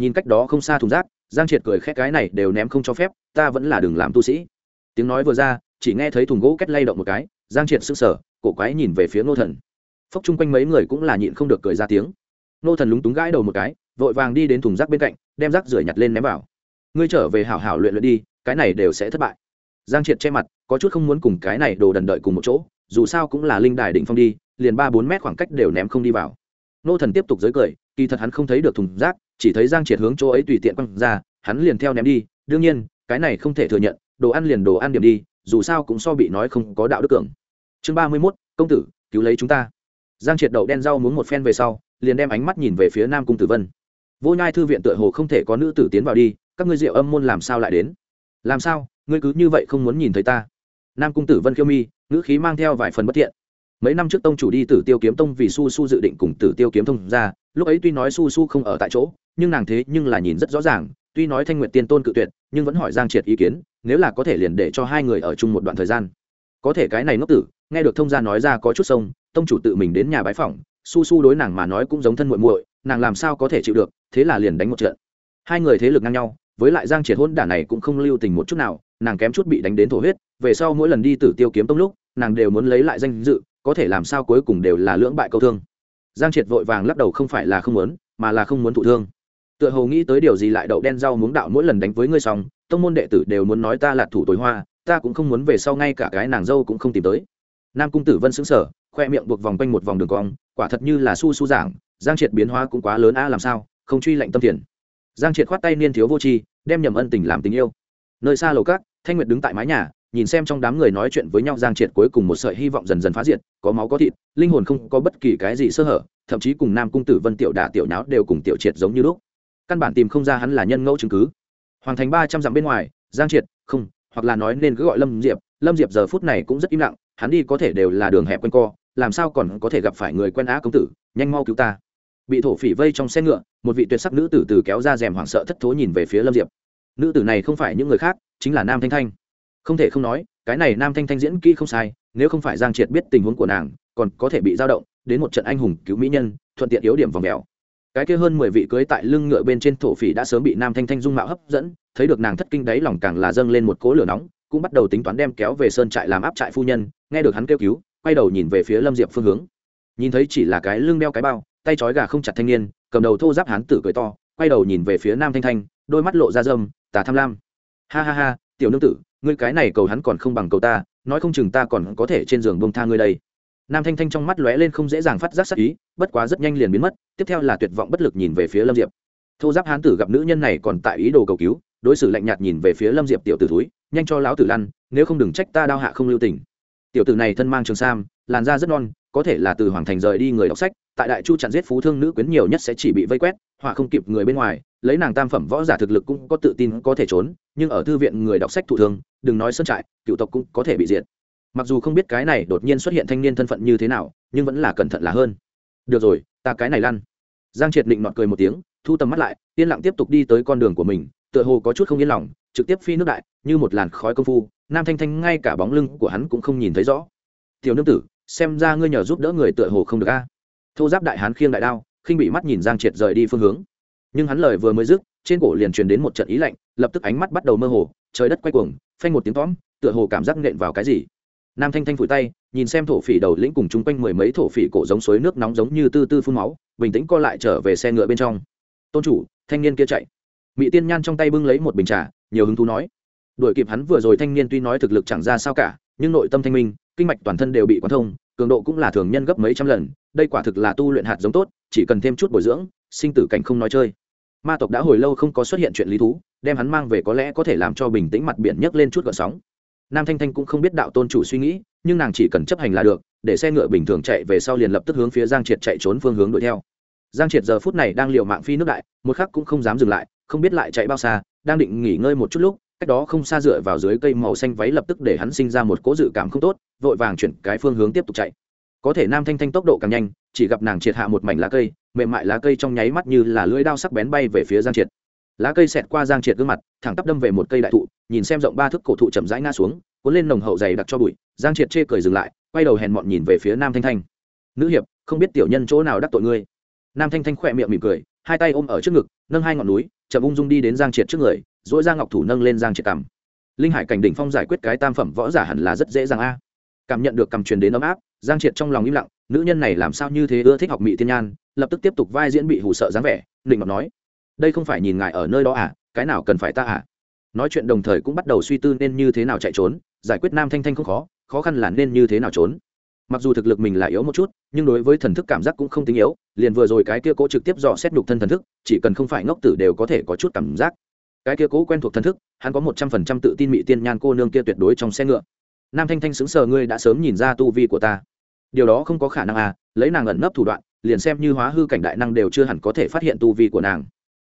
Nhìn cách đó không xa thùng rác, giang triệt cười khét cái này đều ném không cho phép, ta vẫn là đừng làm tu sĩ. Tiếng nói vừa ra, chỉ nghe thấy thùng gỗ két lay động một cái, giang triệt s ư n g sở cổ quái nhìn về phía ngô thần phốc chung quanh mấy người cũng là nhịn không được cười ra tiếng. Nô thần lúng túng gãi đầu một cái, vội vàng đi đến thùng rác bên cạnh, đem rác rửa nhặt lên ném vào. Ngươi trở về hảo hảo luyện luyện đi, cái này đều sẽ thất bại. Giang triệt che mặt, có chút không muốn cùng cái này đồ đần đợi cùng một chỗ, dù sao cũng là linh đài định phong đi, liền ba bốn mét khoảng cách đều ném không đi vào. Nô thần tiếp tục giới cười, kỳ thật hắn không thấy được thùng rác, chỉ thấy giang triệt hướng chỗ ấy tùy tiện quăng ra, hắn liền theo ném đi. Đương nhiên, cái này không thể thừa nhận, đồ ăn liền đồ ăn điểm đi, dù sao cũng so bị nói không có đạo đức cường. Chương ba mươi mốt, công tử, cứu lấy chúng ta giang triệt đậu đen rau muốn một phen về sau, liền đem ánh mắt nhìn về phía nam cung tử vân. Vô nhai thư viện tựa hồ không thể có nữ tử tiến vào đi, các ngươi diệu âm môn làm sao lại đến? Làm sao? Ngươi cứ như vậy không muốn nhìn thấy ta? Nam cung tử vân khiêu mi, ngữ khí mang theo vài phần bất thiện. Mấy năm trước tông chủ đi tử tiêu kiếm tông vì su su dự định cùng tử tiêu kiếm thông ra, lúc ấy tuy nói su su không ở tại chỗ, nhưng nàng thế nhưng là nhìn rất rõ ràng, tuy nói thanh nguyện tiên tôn cự tuyệt, nhưng vẫn hỏi giang triệt ý kiến, nếu là có thể liền để cho hai người ở chung một đoạn thời gian có thể cái này ngốc tử, nghe được thông gia nói ra có chút sông, tông chủ tự mình đến nhà bái phỏng, su su đối nàng mà nói cũng giống thân muội muội, nàng làm sao có thể chịu được, thế là liền đánh một trận. Hai người thế lực ngang nhau, với lại giang triệt hôn đả này cũng không lưu tình một chút nào, nàng kém chút bị đánh đến thổ huyết, về sau mỗi lần đi tử tiêu kiếm tông lúc, nàng đều muốn lấy lại danh dự, có thể làm sao cuối cùng đều là lưỡng bại câu thương. Giang triệt vội vàng lắc đầu không phải là không muốn, mà là không muốn thụ thương. Tựa hồ nghĩ tới điều gì lại đậu đen rau muống đạo mỗi lần đánh với ngươi xong, tông môn đệ tử đều muốn nói ta là thủ tối hoa ta cũng không muốn về sau ngay cả cái nàng dâu cũng không tìm tới. Nam cung tử vân xứng sở khoe miệng buộc vòng quanh một vòng đường cong, quả thật như là su su giảng, giang triệt biến hóa cũng quá lớn a làm sao, không truy lệnh tâm thiền. giang triệt khoát tay niên thiếu vô tri, đem nhầm ân tình làm tình yêu. Nơi xa lầu cát thanh nguyệt đứng tại mái nhà, nhìn xem trong đám người nói chuyện với nhau, giang triệt cuối cùng một sợi hy vọng dần dần phá diệt, có máu có thịt, linh hồn không có bất kỳ cái gì sơ hở, thậm chí cùng nam cung tử vân tiểu đả tiểu nháo đều cùng tiểu triệt giống như lúc. Căn bản tìm không ra hắn là nhân ngẫu chứng cứ. Hoàng thành ba trăm dặm bên ngoài, giang triệt, không hoặc là nói nên cứ gọi lâm diệp. Lâm diệp giờ phút này cũng rất im lặng, hắn đi có thể đều là đường hẹp quanh co, làm sao còn có thể gặp phải người quen á công tử, nhanh mau cứu ta. Bị thổ phỉ vây trong xe ngựa, một vị tuyệt sắc nữ tử từ kéo ra rèm hoảng sợ thất thố nhìn về phía lâm diệp. Nữ tử này không phải những người khác, chính là nam thanh thanh. Không thể không nói, cái này nam thanh thanh diễn kỹ không sai, nếu không phải giang triệt biết tình huống của nàng, còn có thể bị dao động, đến một trận anh hùng cứu mỹ nhân, thuận tiện yếu điểm vòng mèo cái kia hơn mười vị cưới tại lưng ngựa bên trên thổ phỉ đã sớm bị nam thanh thanh dung mạo hấp dẫn, thấy được nàng thất kinh đấy lòng càng là dâng lên một cỗ lửa nóng, cũng bắt đầu tính toán đem kéo về sơn trại làm áp trại phu nhân, nghe được hắn kêu cứu, quay đầu nhìn về phía lâm diệp phương hướng. Nhìn thấy chỉ là cái lưng đeo cái bao, tay trói gà không chặt thanh niên, cầm đầu thô giáp hán tử cười to, quay đầu nhìn về phía nam thanh thanh, đôi mắt lộ ra dâm, tà tham lam. Ha ha ha, tiểu nương tử, ngươi cái này cầu hắn còn không bằng cầu ta, nói không chừng ta còn có thể trên giường bông tha ngươi đây nam thanh thanh trong mắt lóe lên không dễ dàng phát giác sắc ý, bất quá rất nhanh liền biến mất, tiếp theo là tuyệt vọng bất lực nhìn về phía lâm diệp. Thô giáp hán tử gặp nữ nhân này còn tại ý đồ cầu cứu, đối xử lạnh nhạt nhìn về phía lâm diệp tiểu tử túi nhanh cho lão tử lăn, nếu không đừng trách ta đao hạ không lưu tình. Tiểu tử này thân mang trường sam, làn da rất non, có thể là từ hoàng thành rời đi người đọc sách, tại đại chu chặn giết phú thương nữ quyến nhiều nhất sẽ chỉ bị vây quét, họa không kịp người bên ngoài, lấy nàng tam phẩm võ giả thực lực cũng có tự tin có thể trốn, nhưng ở thư viện người đọc sách thụ thương, đừng nói sơn trại, cựu tộc cũng có thể bị diệt mặc dù không biết cái này đột nhiên xuất hiện thanh niên thân phận như thế nào, nhưng vẫn là cẩn thận là hơn. Được rồi, ta cái này lăn. Giang triệt định nọt cười một tiếng, thu tầm mắt lại, yên lặng tiếp tục đi tới con đường của mình, tựa hồ có chút không yên lòng, trực tiếp phi nước đại, như một làn khói công phu, nam thanh thanh ngay cả bóng lưng của hắn cũng không nhìn thấy rõ. Tiểu nương tử, xem ra ngươi nhờ giúp đỡ người tựa hồ không được a. Thô giáp đại hán khiêng đại đao, khinh bị mắt nhìn giang triệt rời đi phương hướng. Nhưng hắn lời vừa mới dứt, trên cổ liền truyền đến một trận ý lạnh, lập tức ánh mắt bắt đầu mơ hồ, trời đất quay cuồng, phanh một tiếng tóm, tựa hồ cảm giác nện vào cái gì nam thanh thanh phủi tay, nhìn xem thổ phỉ đầu lĩnh cùng chung quanh mười mấy thổ phỉ cổ giống suối nước nóng giống như tư tư phun máu, bình tĩnh co lại trở về xe ngựa bên trong. Tôn chủ, thanh niên kia chạy. Mỹ tiên nhan trong tay bưng lấy một bình trà, nhiều hứng thú nói. Đuổi kịp hắn vừa rồi thanh niên tuy nói thực lực chẳng ra sao cả, nhưng nội tâm thanh minh, kinh mạch toàn thân đều bị quán thông, cường độ cũng là thường nhân gấp mấy trăm lần, đây quả thực là tu luyện hạt giống tốt, chỉ cần thêm chút bồi dưỡng, sinh tử cảnh không nói chơi. Ma tộc đã hồi lâu không có xuất hiện chuyện lý thú, đem hắn mang về có lẽ có thể làm cho bình tĩnh mặt biển nhấc lên chút gợn sóng nam thanh thanh cũng không biết đạo tôn chủ suy nghĩ, nhưng nàng chỉ cần chấp hành là được, để xe ngựa bình thường chạy về sau liền lập tức hướng phía giang triệt chạy trốn phương hướng đuổi theo. Giang triệt giờ phút này đang l mạng phi nước đại, một khắc cũng không dám dừng lại, không biết lại chạy bao xa, đang định nghỉ ngơi một chút lúc, cách đó không xa dựa vào dưới cây màu xanh váy lập tức để hắn sinh ra một cố dự cảm không tốt, vội vàng chuyển cái phương hướng tiếp tục chạy. Có thể nam thanh thanh tốc độ càng nhanh, chỉ gặp nàng triệt hạ một mảnh lá cây, mềm mại lá cây trong nháy mắt như là lưỡi đao sắc bén bay về phía giang triệt lá cây xẹt qua giang triệt gương mặt, thẳng tắp đâm về một cây đại thụ, nhìn xem rộng ba thước cổ thụ chậm rãi ngã xuống, cuốn lên nồng hậu dày đặc cho bụi, giang triệt chê cười dừng lại, quay đầu hèn mọn nhìn về phía nam thanh thanh. Nữ hiệp, không biết tiểu nhân chỗ nào đắc tội ngươi? Nam thanh thanh khỏe miệng mỉm cười, hai tay ôm ở trước ngực, nâng hai ngọn núi, chậm ung dung đi đến giang triệt trước người dỗi ra ngọc thủ nâng lên giang triệt cằm. Linh hải cảnh đỉnh phong giải quyết cái tam phẩm võ giả hẳn là rất dễ dàng a. Cảm nhận được cầm truyền đến ấm áp, giang triệt trong lòng im lặng, nữ nhân này làm sao như thế ưa thích học mỹ tiên nhan, lập tức tiếp tục vai diễn bị hù sợ dáng vẻ định ngọc nói đây không phải nhìn ngài ở nơi đó à cái nào cần phải ta à? Nói chuyện đồng thời cũng bắt đầu suy tư nên như thế nào chạy trốn, giải quyết nam thanh thanh không khó khó khăn là nên như thế nào trốn. Mặc dù thực lực mình là yếu một chút, nhưng đối với thần thức cảm giác cũng không tính yếu, liền vừa rồi cái kia cố trực tiếp dò xét đục thân thần thức, chỉ cần không phải ngốc tử đều có thể có chút cảm giác. Cái kia cố quen thuộc thần thức, hắn có một trăm phần trăm tự tin mỹ tiên nhan cô nương kia tuyệt đối trong xe ngựa. Nam thanh thanh xứng sờ, ngươi đã sớm nhìn ra tu vi của ta. Điều đó không có khả năng à lấy nàng ẩn nấp thủ đoạn, liền xem như hóa hư cảnh đại năng đều chưa hẳn có thể phát hiện tu vi của nàng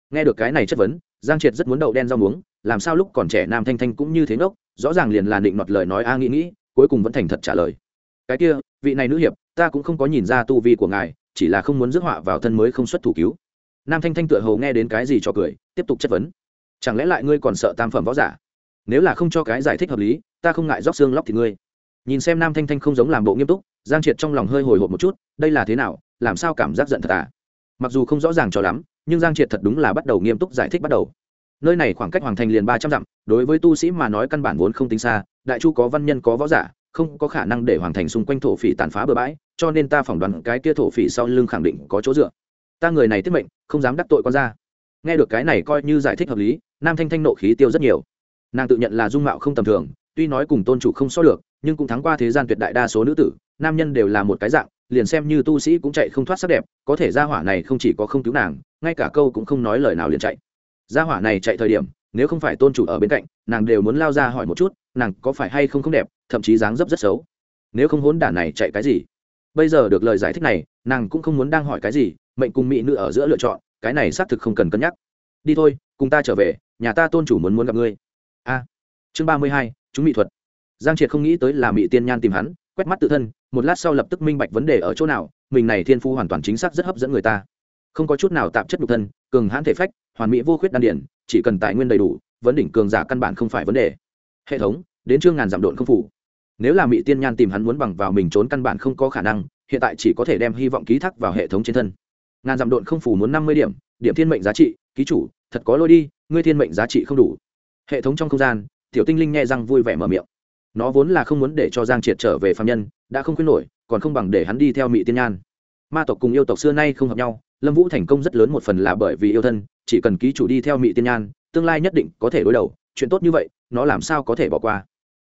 nghe được cái này chất vấn, giang triệt rất muốn đậu đen rau muống, làm sao lúc còn trẻ nam thanh thanh cũng như thế ngốc, rõ ràng liền là định nọt lời nói a nghĩ nghĩ, cuối cùng vẫn thành thật trả lời. Cái kia, vị này nữ hiệp, ta cũng không có nhìn ra tu vi của ngài, chỉ là không muốn rước họa vào thân mới không xuất thủ cứu. Nam thanh thanh tựa hầu nghe đến cái gì cho cười, tiếp tục chất vấn. Chẳng lẽ lại ngươi còn sợ tam phẩm võ giả? Nếu là không cho cái giải thích hợp lý, ta không ngại róc xương lóc thì ngươi. Nhìn xem nam thanh thanh không giống làm bộ nghiêm túc, giang triệt trong lòng hơi hồi hộp một chút, đây là thế nào, làm sao cảm giác giận thật à? Mặc dù không rõ ràng cho lắm nhưng giang triệt thật đúng là bắt đầu nghiêm túc giải thích bắt đầu. Nơi này khoảng cách hoàng thành liền ba trăm dặm, đối với tu sĩ mà nói căn bản vốn không tính xa, đại chu có văn nhân, có võ giả, không có khả năng để hoàng thành xung quanh thổ phỉ tàn phá bừa bãi, cho nên ta phỏng đoán cái kia thổ phỉ sau lưng khẳng định có chỗ dựa. Ta người này tiết mệnh, không dám đắc tội con ra. Nghe được cái này coi như giải thích hợp lý, nam thanh thanh nộ khí tiêu rất nhiều. Nàng tự nhận là dung mạo không tầm thường, tuy nói cùng tôn chủ không so được, nhưng cũng thắng qua thế gian tuyệt đại đa số nữ tử, nam nhân đều là một cái dạng, liền xem như tu sĩ cũng chạy không thoát sắc đẹp, có thể gia hỏa này không chỉ có không cứu nàng ngay cả câu cũng không nói lời nào liền chạy. Gia hỏa này chạy thời điểm, nếu không phải tôn chủ ở bên cạnh, nàng đều muốn lao ra hỏi một chút, nàng có phải hay không không đẹp, thậm chí dáng dấp rất xấu. Nếu không hốn đản này chạy cái gì? Bây giờ được lời giải thích này, nàng cũng không muốn đang hỏi cái gì, mệnh cùng mỹ nữ ở giữa lựa chọn, cái này xác thực không cần cân nhắc. Đi thôi, cùng ta trở về, nhà ta tôn chủ muốn muốn gặp ngươi. A. Chương ba mươi hai, chúng mỹ thuật. Giang triệt không nghĩ tới là mỹ tiên nhan tìm hắn, quét mắt tự thân, một lát sau lập tức minh bạch vấn đề ở chỗ nào, mình này thiên phu hoàn toàn chính xác rất hấp dẫn người ta không có chút nào tạp chất nhục thân, cường hãn thể phách, hoàn mỹ vô khuyết đan điển, chỉ cần tài nguyên đầy đủ, vấn đỉnh cường giả căn bản không phải vấn đề. Hệ thống, đến chương ngàn giảm độn không phủ. Nếu là mỹ tiên nhan tìm hắn muốn bằng vào mình trốn căn bản không có khả năng, hiện tại chỉ có thể đem hy vọng ký thác vào hệ thống trên thân. Ngàn giảm độn không phủ muốn năm mươi điểm điểm thiên mệnh giá trị, ký chủ, thật có lôi đi, ngươi thiên mệnh giá trị không đủ. Hệ thống trong không gian, tiểu tinh linh nghe răng vui vẻ mở miệng. Nó vốn là không muốn để cho giang triệt trở về phạm nhân, đã không khuyên nổi, còn không bằng để hắn đi theo mỹ tiên nhan. Ma tộc cùng yêu tộc xưa nay không hợp nhau lâm vũ thành công rất lớn một phần là bởi vì yêu thân, chỉ cần ký chủ đi theo mỹ tiên nhan, tương lai nhất định có thể đối đầu, chuyện tốt như vậy, nó làm sao có thể bỏ qua?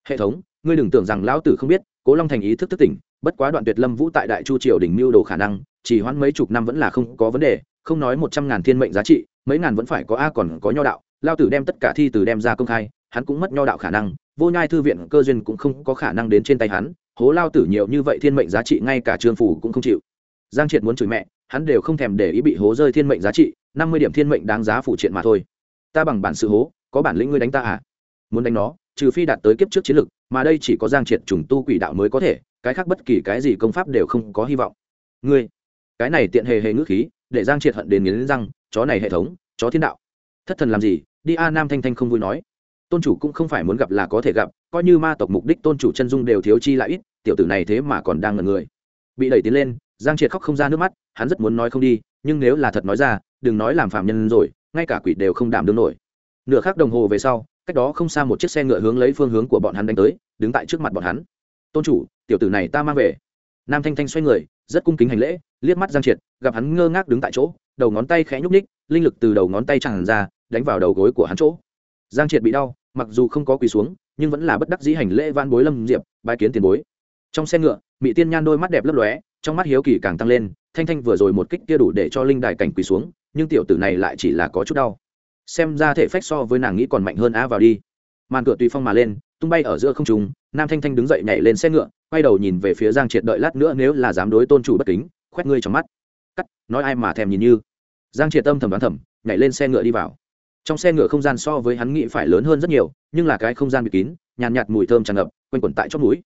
Hệ thống, ngươi đừng tưởng rằng lão tử không biết, cố long thành ý thức thức tỉnh, bất quá đoạn tuyệt lâm vũ tại đại chu triều đỉnh mưu đồ khả năng, chỉ hoãn mấy chục năm vẫn là không có vấn đề, không nói một trăm ngàn thiên mệnh giá trị, mấy ngàn vẫn phải có a còn có nho đạo lao tử đem tất cả thi từ đem ra công khai, hắn cũng mất nho đạo khả năng, vô nhai thư viện cơ duyên cũng không có khả năng đến trên tay hắn, hố lao tử nhiều như vậy thiên mệnh giá trị ngay cả trương phủ cũng không chịu giang triệt muốn chửi mẹ, hắn đều không thèm để ý bị hố rơi thiên mệnh giá trị, năm mươi điểm thiên mệnh đáng giá phụ triện mà thôi. Ta bằng bản sự hố, có bản lĩnh ngươi đánh ta à? Muốn đánh nó, trừ phi đạt tới kiếp trước chiến lực, mà đây chỉ có giang triệt trùng tu quỷ đạo mới có thể, cái khác bất kỳ cái gì công pháp đều không có hy vọng. Ngươi, cái này tiện hề hề ngữ khí, để giang triệt hận đến nghiến răng, chó này hệ thống, chó thiên đạo. Thất thần làm gì? Đi a, nam thanh thanh không vui nói. Tôn chủ cũng không phải muốn gặp là có thể gặp, coi như ma tộc mục đích tôn chủ chân dung đều thiếu chi lại ít, tiểu tử này thế mà còn đang ngần người. Bị đẩy tiến lên giang triệt khóc không ra nước mắt, hắn rất muốn nói không đi, nhưng nếu là thật nói ra, đừng nói làm phạm nhân rồi, ngay cả quỷ đều không đảm đương nổi. Nửa khắc đồng hồ về sau, cách đó không xa một chiếc xe ngựa hướng lấy phương hướng của bọn hắn đánh tới, đứng tại trước mặt bọn hắn. Tôn chủ, tiểu tử này ta mang về. Nam thanh thanh xoay người, rất cung kính hành lễ, liếc mắt giang triệt, gặp hắn ngơ ngác đứng tại chỗ, đầu ngón tay khẽ nhúc ních linh lực từ đầu ngón tay tràn ra, đánh vào đầu gối của hắn chỗ. Giang triệt bị đau, mặc dù không có quỳ xuống, nhưng vẫn là bất đắc dĩ hành lễ van bối lâm diệp bãi kiến tiền bối. Trong xe ngựa mỹ tiên nhan đôi mắt đẹp lấp lóe trong mắt hiếu kỳ càng tăng lên thanh thanh vừa rồi một kích kia đủ để cho linh đài cảnh quỳ xuống nhưng tiểu tử này lại chỉ là có chút đau. Xem ra thể phách so với nàng nghĩ còn mạnh hơn á vào đi. Màn cửa tùy phong mà lên tung bay ở giữa không trùng nam thanh thanh đứng dậy nhảy lên xe ngựa quay đầu nhìn về phía giang triệt đợi lát nữa nếu là dám đối tôn chủ bất kính khoét ngươi trong mắt. Cắt nói ai mà thèm nhìn như. Giang triệt tâm thầm đoán thầm nhảy lên xe ngựa đi vào. Trong xe ngựa không gian so với hắn nghĩ phải lớn hơn rất nhiều nhưng là cái không gian bị kín nhàn nhạt, nhạt mùi thơm tràn ngập quanh quẩn tại chót núi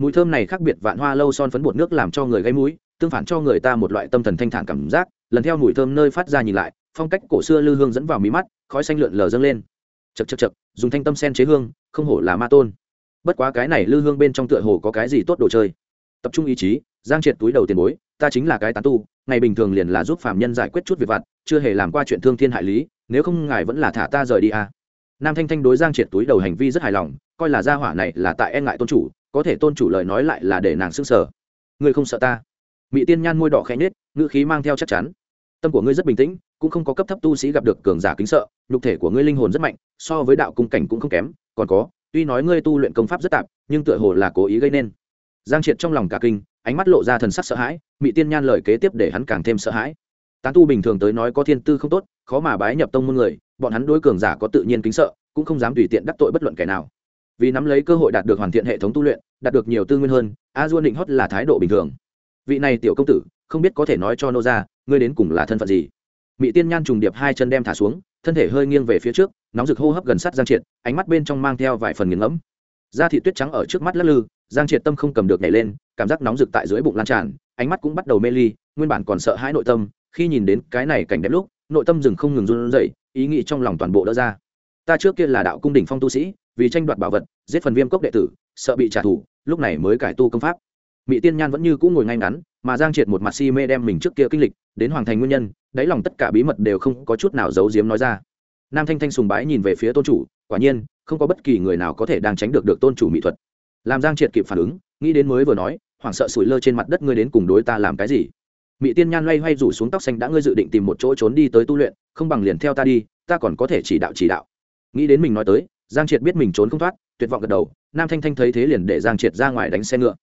mùi thơm này khác biệt vạn hoa lâu son phấn bột nước làm cho người gây mũi, tương phản cho người ta một loại tâm thần thanh thản cảm giác. Lần theo mùi thơm nơi phát ra nhìn lại, phong cách cổ xưa lư hương dẫn vào mí mắt, khói xanh lượn lờ dâng lên. Chật chật chật dùng thanh tâm sen chế hương, không hổ là ma tôn. Bất quá cái này lư hương bên trong tựa hồ có cái gì tốt đồ chơi. Tập trung ý chí, giang triệt túi đầu tiền bối, ta chính là cái tán tu, ngày bình thường liền là giúp phạm nhân giải quyết chút việc vặt, chưa hề làm qua chuyện thương thiên hại lý, nếu không ngài vẫn là thả ta rời đi à. nam thanh thanh đối giang triệt túi đầu hành vi rất hài lòng, coi là gia hỏa này là tại e ngại tôn chủ có thể tôn chủ lời nói lại là để nàng s ư n g sở ngươi không sợ ta? Mỹ tiên nhan môi đỏ khẽ nhết ngữ khí mang theo chắc chắn. Tâm của ngươi rất bình tĩnh, cũng không có cấp thấp tu sĩ gặp được cường giả kính sợ, nhục thể của ngươi linh hồn rất mạnh, so với đạo cung cảnh cũng không kém, còn có, tuy nói ngươi tu luyện công pháp rất tạp, nhưng tựa hồ là cố ý gây nên. Giang triệt trong lòng cả kinh, ánh mắt lộ ra thần sắc sợ hãi mỹ tiên nhan lời kế tiếp để hắn càng thêm sợ hãi. Tán tu bình thường tới nói có thiên tư không tốt, khó mà bái nhập tông môn người, bọn hắn đối cường giả có tự nhiên kính sợ, cũng không dám tùy tiện đắc tội bất luận kẻ nào vì nắm lấy cơ hội đạt được hoàn thiện hệ thống tu luyện, đạt được nhiều tư nguyên hơn, a duôn định hót là thái độ bình thường. Vị này tiểu công tử, không biết có thể nói cho nô ra ngươi đến cùng là thân phận gì? Mỹ tiên nhan trùng điệp hai chân đem thả xuống, thân thể hơi nghiêng về phía trước, nóng rực hô hấp gần sát giang triệt, ánh mắt bên trong mang theo vài phần nghiền ngẫm. Da thị tuyết trắng ở trước mắt lắc lư, giang triệt tâm không cầm được nhảy lên, cảm giác nóng rực tại dưới bụng lan tràn, ánh mắt cũng bắt đầu mê ly, nguyên bản còn sợ hãi nội tâm, khi nhìn đến cái này cảnh đẹp lúc, nội tâm dừng không ngừng run rẩy, ý nghĩ trong lòng toàn bộ đỡ ra. Ta trước kia là đạo cung đỉnh phong tu sĩ vì tranh đoạt bảo vật, giết phần viêm cốc đệ tử, sợ bị trả thù, lúc này mới cải tu công pháp. Mỹ tiên nhan vẫn như cũ ngồi ngay ngắn, mà giang triệt một mặt si mê đem mình trước kia kinh lịch, đến hoàng thành nguyên nhân, đáy lòng tất cả bí mật đều không có chút nào giấu giếm nói ra. Nam thanh thanh sùng bái nhìn về phía tôn chủ, quả nhiên, không có bất kỳ người nào có thể đang tránh được được tôn chủ mỹ thuật. Làm giang triệt kịp phản ứng, nghĩ đến mới vừa nói, hoảng sợ sủi lơ trên mặt đất ngươi đến cùng đối ta làm cái gì? Mỹ tiên nhan loay hoay rủ xuống tóc xanh đã ngươi dự định tìm một chỗ trốn đi tới tu luyện, không bằng liền theo ta đi, ta còn có thể chỉ đạo chỉ đạo. Nghĩ đến mình nói tới giang triệt biết mình trốn không thoát, tuyệt vọng gật đầu, nam thanh thanh thấy thế liền để giang triệt ra ngoài đánh xe ngựa.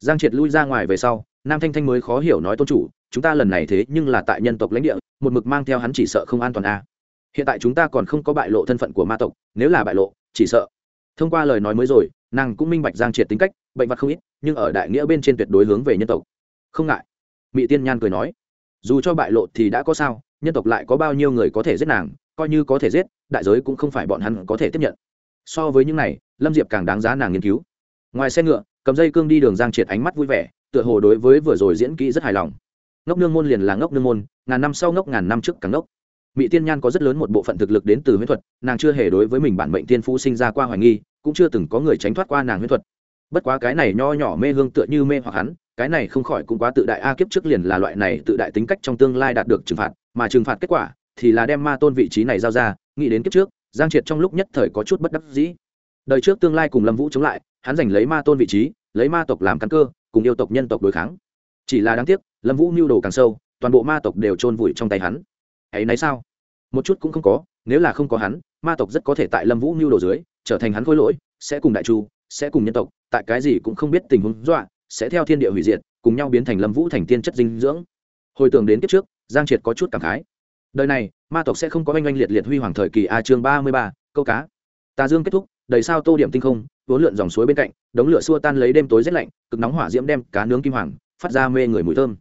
Giang triệt lui ra ngoài về sau, nam thanh thanh mới khó hiểu nói tôn chủ, chúng ta lần này thế nhưng là tại nhân tộc lãnh địa, một mực mang theo hắn chỉ sợ không an toàn a. À. hiện tại chúng ta còn không có bại lộ thân phận của ma tộc, nếu là bại lộ, chỉ sợ. Thông qua lời nói mới rồi, nàng cũng minh bạch giang triệt tính cách, bệnh vật không ít, nhưng ở đại nghĩa bên trên tuyệt đối hướng về nhân tộc. Không ngại. Mỹ tiên nhan cười nói, dù cho bại lộ thì đã có sao, nhân tộc lại có bao nhiêu người có thể giết nàng, coi như có thể giết, đại giới cũng không phải bọn hắn có thể tiếp nhận so với những này, lâm diệp càng đáng giá nàng nghiên cứu. Ngoài xe ngựa, cầm dây cương đi đường giang triệt ánh mắt vui vẻ, tựa hồ đối với vừa rồi diễn kỹ rất hài lòng. Ngốc nương môn liền là ngốc nương môn, ngàn năm sau ngốc ngàn năm trước càng ngốc. Mỹ tiên nhan có rất lớn một bộ phận thực lực đến từ huyễn thuật, nàng chưa hề đối với mình bản mệnh tiên phú sinh ra qua hoài nghi, cũng chưa từng có người tránh thoát qua nàng huyễn thuật. Bất quá cái này nho nhỏ mê hương tựa như mê hoặc hắn, cái này không khỏi cũng quá tự đại, a kiếp trước liền là loại này tự đại tính cách trong tương lai đạt được trừng phạt, mà trừng phạt kết quả thì là đem ma tôn vị trí này giao ra, nghĩ đến kiếp trước giang triệt trong lúc nhất thời có chút bất đắc dĩ. Đời trước tương lai cùng lâm vũ chống lại, hắn giành lấy ma tôn vị trí, lấy ma tộc làm căn cơ, cùng yêu tộc nhân tộc đối kháng. Chỉ là đáng tiếc, lâm vũ mưu đồ càng sâu, toàn bộ ma tộc đều chôn vùi trong tay hắn. Ấy nấy sao? Một chút cũng không có, nếu là không có hắn, ma tộc rất có thể tại lâm vũ mưu đồ dưới, trở thành hắn khôi lỗi, sẽ cùng đại chu, sẽ cùng nhân tộc, tại cái gì cũng không biết tình huống dọa, sẽ theo thiên địa hủy diệt, cùng nhau biến thành lâm vũ thành tiên chất dinh dưỡng. Hồi tưởng đến kiếp trước, giang triệt có chút cảm khái đời này, ma tộc sẽ không có oanh oanh liệt liệt huy hoàng thời kỳ a chương ba mươi ba, câu cá. Tà dương kết thúc, đầy sao tô điểm tinh không, vốn lượn dòng suối bên cạnh, đống lửa xua tan lấy đêm tối rét lạnh, cực nóng hỏa diễm đem cá nướng kim hoàng, phát ra mê người mùi thơm.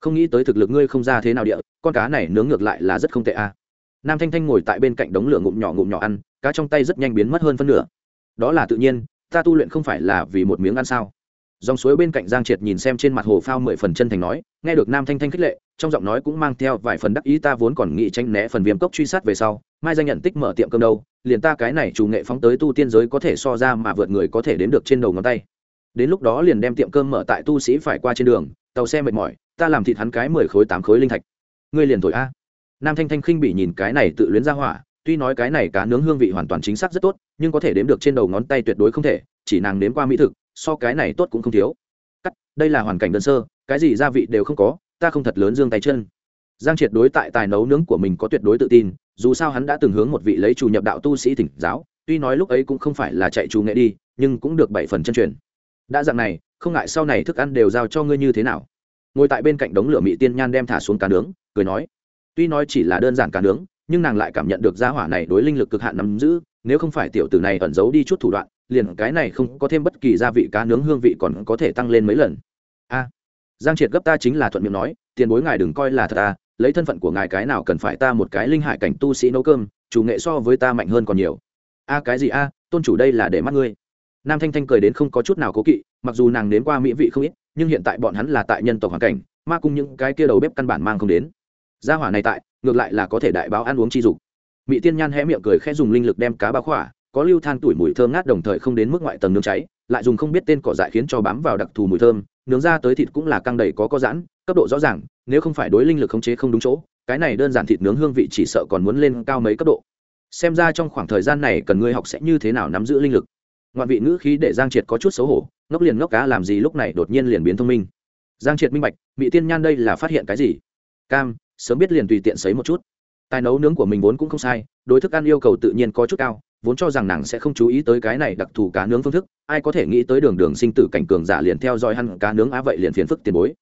Không nghĩ tới thực lực ngươi không ra thế nào địa, con cá này nướng ngược lại là rất không tệ a. Nam thanh thanh ngồi tại bên cạnh đống lửa ngụm nhỏ ngụm nhỏ ăn, cá trong tay rất nhanh biến mất hơn phân nửa. Đó là tự nhiên, ta tu luyện không phải là vì một miếng ăn sao? Dòng suối bên cạnh giang triệt nhìn xem trên mặt hồ phao mười phần chân thành nói, nghe được nam thanh thanh khích lệ, trong giọng nói cũng mang theo vài phần đắc ý ta vốn còn nghĩ tranh né phần viêm cốc truy sát về sau, mai danh nhận tích mở tiệm cơm đâu, liền ta cái này chủ nghệ phóng tới tu tiên giới có thể so ra mà vượt người có thể đến được trên đầu ngón tay. Đến lúc đó liền đem tiệm cơm mở tại tu sĩ phải qua trên đường, tàu xe mệt mỏi, ta làm thịt hắn cái mười khối tám khối linh thạch. Ngươi liền thổi a. Nam thanh thanh khinh bị nhìn cái này tự luyến ra hỏa, tuy nói cái này cá nướng hương vị hoàn toàn chính xác rất tốt, nhưng có thể đếm được trên đầu ngón tay tuyệt đối không thể chỉ nàng nếm qua mỹ thực, so cái này tốt cũng không thiếu. Cắt, đây là hoàn cảnh đơn sơ, cái gì gia vị đều không có, ta không thật lớn dương tay chân. Giang triệt đối tại tài nấu nướng của mình có tuyệt đối tự tin, dù sao hắn đã từng hướng một vị lấy chủ nhập đạo tu sĩ thỉnh giáo, tuy nói lúc ấy cũng không phải là chạy chủ nghệ đi, nhưng cũng được bảy phần chân truyền. Đã dạng này, không ngại sau này thức ăn đều giao cho ngươi như thế nào. Ngồi tại bên cạnh đống lửa mỹ tiên nhan đem thả xuống cá nướng, cười nói, tuy nói chỉ là đơn giản cá nướng, nhưng nàng lại cảm nhận được gia hỏa này đối linh lực cực hạn nắm giữ, nếu không phải tiểu tử này ẩn giấu đi chút thủ đoạn liền cái này không có thêm bất kỳ gia vị cá nướng hương vị còn có thể tăng lên mấy lần. A, giang triệt gấp ta chính là thuận miệng nói, tiền bối ngài đừng coi là thật à lấy thân phận của ngài cái nào cần phải ta một cái linh hải cảnh tu sĩ nấu cơm, chủ nghệ so với ta mạnh hơn còn nhiều. A, cái gì a, tôn chủ đây là để mắt ngươi. Nam thanh thanh cười đến không có chút nào cố kỵ, mặc dù nàng đến qua mỹ vị không ít, nhưng hiện tại bọn hắn là tại nhân tộc hoàn cảnh, ma cung những cái kia đầu bếp căn bản mang không đến. Gia hỏa này tại, ngược lại là có thể đại báo ăn uống chi dục. Mỹ tiên nhan hé miệng cười khẽ dùng linh lực đem cá bao khỏa có lưu than tuổi mùi thơm ngát đồng thời không đến mức ngoại tầng nướng cháy, lại dùng không biết tên cỏ dại khiến cho bám vào đặc thù mùi thơm, nướng ra tới thịt cũng là căng đầy có có giãn, cấp độ rõ ràng, nếu không phải đối linh lực khống chế không đúng chỗ, cái này đơn giản thịt nướng hương vị chỉ sợ còn muốn lên cao mấy cấp độ. Xem ra trong khoảng thời gian này cần ngươi học sẽ như thế nào nắm giữ linh lực. Ngoạn vị ngữ khí để giang triệt có chút xấu hổ, ngốc liền ngốc cá làm gì lúc này đột nhiên liền biến thông minh. Giang triệt minh bạch bị tiên nhan đây là phát hiện cái gì? Cam, sớm biết liền tùy tiện sấy một chút. Tài nấu nướng của mình vốn cũng không sai, đối thức ăn yêu cầu tự nhiên có chút cao vốn cho rằng nàng sẽ không chú ý tới cái này đặc thù cá nướng phương thức, ai có thể nghĩ tới đường đường sinh tử cảnh cường giả liền theo dõi hắn cá nướng á vậy liền phiền phức tiền bối.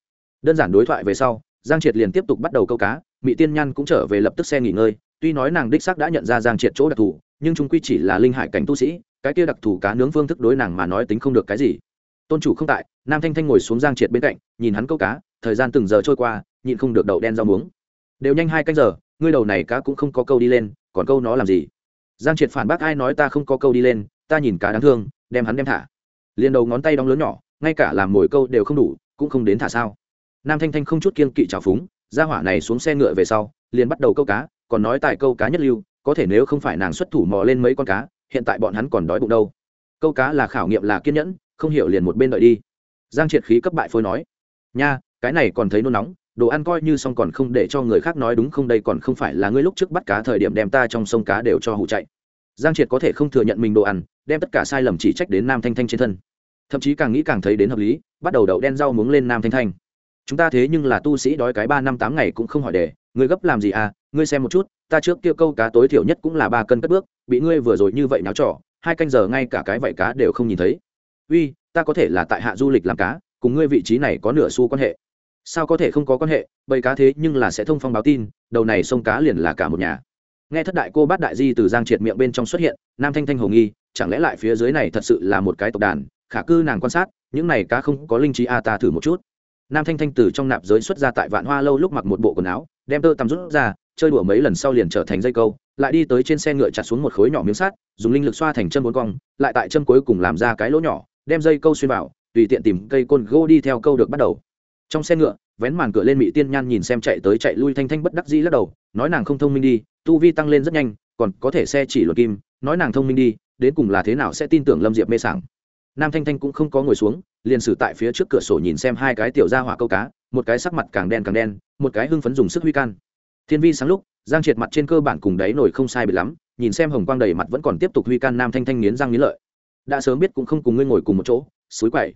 Đơn giản đối thoại về sau, giang triệt liền tiếp tục bắt đầu câu cá mỹ tiên nhan cũng trở về lập tức xe nghỉ ngơi, tuy nói nàng đích xác đã nhận ra giang triệt chỗ đặc thù, nhưng chúng quy chỉ là linh hải cảnh tu sĩ, cái kia đặc thù cá nướng phương thức đối nàng mà nói tính không được cái gì. Tôn chủ không tại, nam thanh thanh ngồi xuống giang triệt bên cạnh, nhìn hắn câu cá, thời gian từng giờ trôi qua, nhịn không được đậu đen rau muống. Đều nhanh hai canh giờ, ngươi đầu này cá cũng không có câu đi lên, còn câu nó làm gì? Giang triệt phản bác ai nói ta không có câu đi lên, ta nhìn cá đáng thương, đem hắn đem thả. Liền đầu ngón tay đóng lớn nhỏ, ngay cả làm mồi câu đều không đủ, cũng không đến thả sao. Nam thanh thanh không chút kiên kỵ trào phúng, ra hỏa này xuống xe ngựa về sau, liền bắt đầu câu cá, còn nói tại câu cá nhất lưu, có thể nếu không phải nàng xuất thủ mò lên mấy con cá, hiện tại bọn hắn còn đói bụng đâu. Câu cá là khảo nghiệm là kiên nhẫn, không hiểu liền một bên đợi đi. Giang triệt khí cấp bại phôi nói, nha, cái này còn thấy nôn nóng đồ ăn coi như xong còn không để cho người khác nói đúng không, đây còn không phải là ngươi lúc trước bắt cá thời điểm đem ta trong sông cá đều cho hụ chạy. Giang triệt có thể không thừa nhận mình đồ ăn, đem tất cả sai lầm chỉ trách đến nam thanh thanh trên thân. Thậm chí càng nghĩ càng thấy đến hợp lý, bắt đầu đậu đen rau muống lên nam thanh thanh. Chúng ta thế nhưng là tu sĩ đói cái ba năm tám ngày cũng không hỏi đề, ngươi gấp làm gì à ngươi xem một chút, ta trước kia câu cá tối thiểu nhất cũng là ba cân cất bước, bị ngươi vừa rồi như vậy náo trỏ hai canh giờ ngay cả cái vảy cá đều không nhìn thấy. Uy, ta có thể là tại hạ du lịch làm cá, cùng ngươi vị trí này có nửa xu quan hệ sao có thể không có quan hệ, bầy cá thế nhưng là sẽ thông phong báo tin, đầu này sông cá liền là cả một nhà. Nghe thất đại cô bát đại di từ giang triệt miệng bên trong xuất hiện, nam thanh thanh hồ nghi, chẳng lẽ lại phía dưới này thật sự là một cái tộc đàn, khả cư nàng quan sát, những này cá không có linh trí a à ta thử một chút. Nam thanh thanh từ trong nạp giới xuất ra tại vạn hoa lâu lúc mặc một bộ quần áo, đem tơ tằm rút ra, chơi đùa mấy lần sau liền trở thành dây câu, lại đi tới trên xe ngựa chặt xuống một khối nhỏ miếng sắt, dùng linh lực xoa thành chân bốn cong, lại tại chân cuối cùng làm ra cái lỗ nhỏ, đem dây câu xuyên vào, tùy tiện tìm cây côn gỗ đi theo câu được bắt đầu trong xe ngựa, vén màn cửa lên mỹ tiên nhan nhìn xem chạy tới chạy lui thanh thanh bất đắc dĩ lắc đầu, nói nàng không thông minh đi, tu vi tăng lên rất nhanh, còn có thể xe chỉ luật kim, nói nàng thông minh đi, đến cùng là thế nào sẽ tin tưởng lâm diệp mê sảng. Nam thanh thanh cũng không có ngồi xuống, liền xử tại phía trước cửa sổ nhìn xem hai cái tiểu ra hỏa câu cá, một cái sắc mặt càng đen càng đen, một cái hưng phấn dùng sức huy can. Thiên vi sáng lúc, giang triệt mặt trên cơ bản cùng đáy nổi không sai bị lắm, nhìn xem hồng quang đầy mặt vẫn còn tiếp tục huy can nam thanh thanh nghiến răng nghiến lợi. Đã sớm biết cũng không cùng ngươi ngồi cùng một chỗ, suối quậy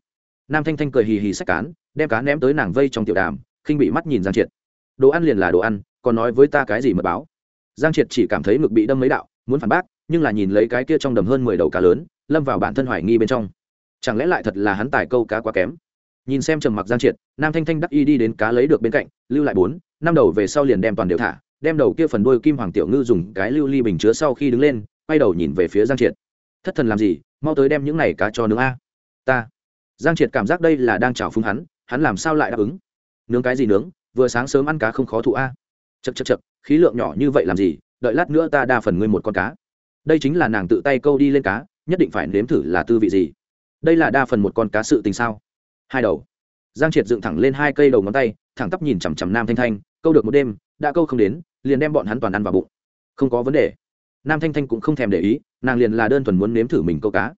nam thanh thanh cười hì hì sách cán, đem cá ném tới nàng vây trong tiểu đàm, khinh bị mắt nhìn giang triệt. Đồ ăn liền là đồ ăn, còn nói với ta cái gì mật báo. Giang triệt chỉ cảm thấy ngực bị đâm mấy đạo, muốn phản bác, nhưng là nhìn lấy cái kia trong đầm hơn mười đầu cá lớn, lâm vào bản thân hoài nghi bên trong. Chẳng lẽ lại thật là hắn tài câu cá quá kém? Nhìn xem trầm mặc giang triệt, nam thanh thanh đắc y đi đến cá lấy được bên cạnh, lưu lại bốn, năm đầu về sau liền đem toàn đều thả, đem đầu kia phần đôi kim hoàng tiểu ngư dùng cái lưu ly bình chứa sau khi đứng lên, quay đầu nhìn về phía giang triệt. Thất thần làm gì, mau tới đem những này cá cho nướng a. Ta giang triệt cảm giác đây là đang chảo phúng hắn hắn làm sao lại đáp ứng? Nướng cái gì nướng? Vừa sáng sớm ăn cá không khó thụ a. Chật chật chật khí lượng nhỏ như vậy làm gì? Đợi lát nữa ta đa phần ngươi một con cá. Đây chính là nàng tự tay câu đi lên cá, nhất định phải nếm thử là tư vị gì. Đây là đa phần một con cá sự tình sao? Hai đầu. Giang triệt dựng thẳng lên hai cây đầu ngón tay, thẳng tắp nhìn chằm chằm nam thanh thanh, câu được một đêm, đã câu không đến, liền đem bọn hắn toàn ăn vào bụng. Không có vấn đề. Nam thanh thanh cũng không thèm để ý, nàng liền là đơn thuần muốn nếm thử mình câu cá.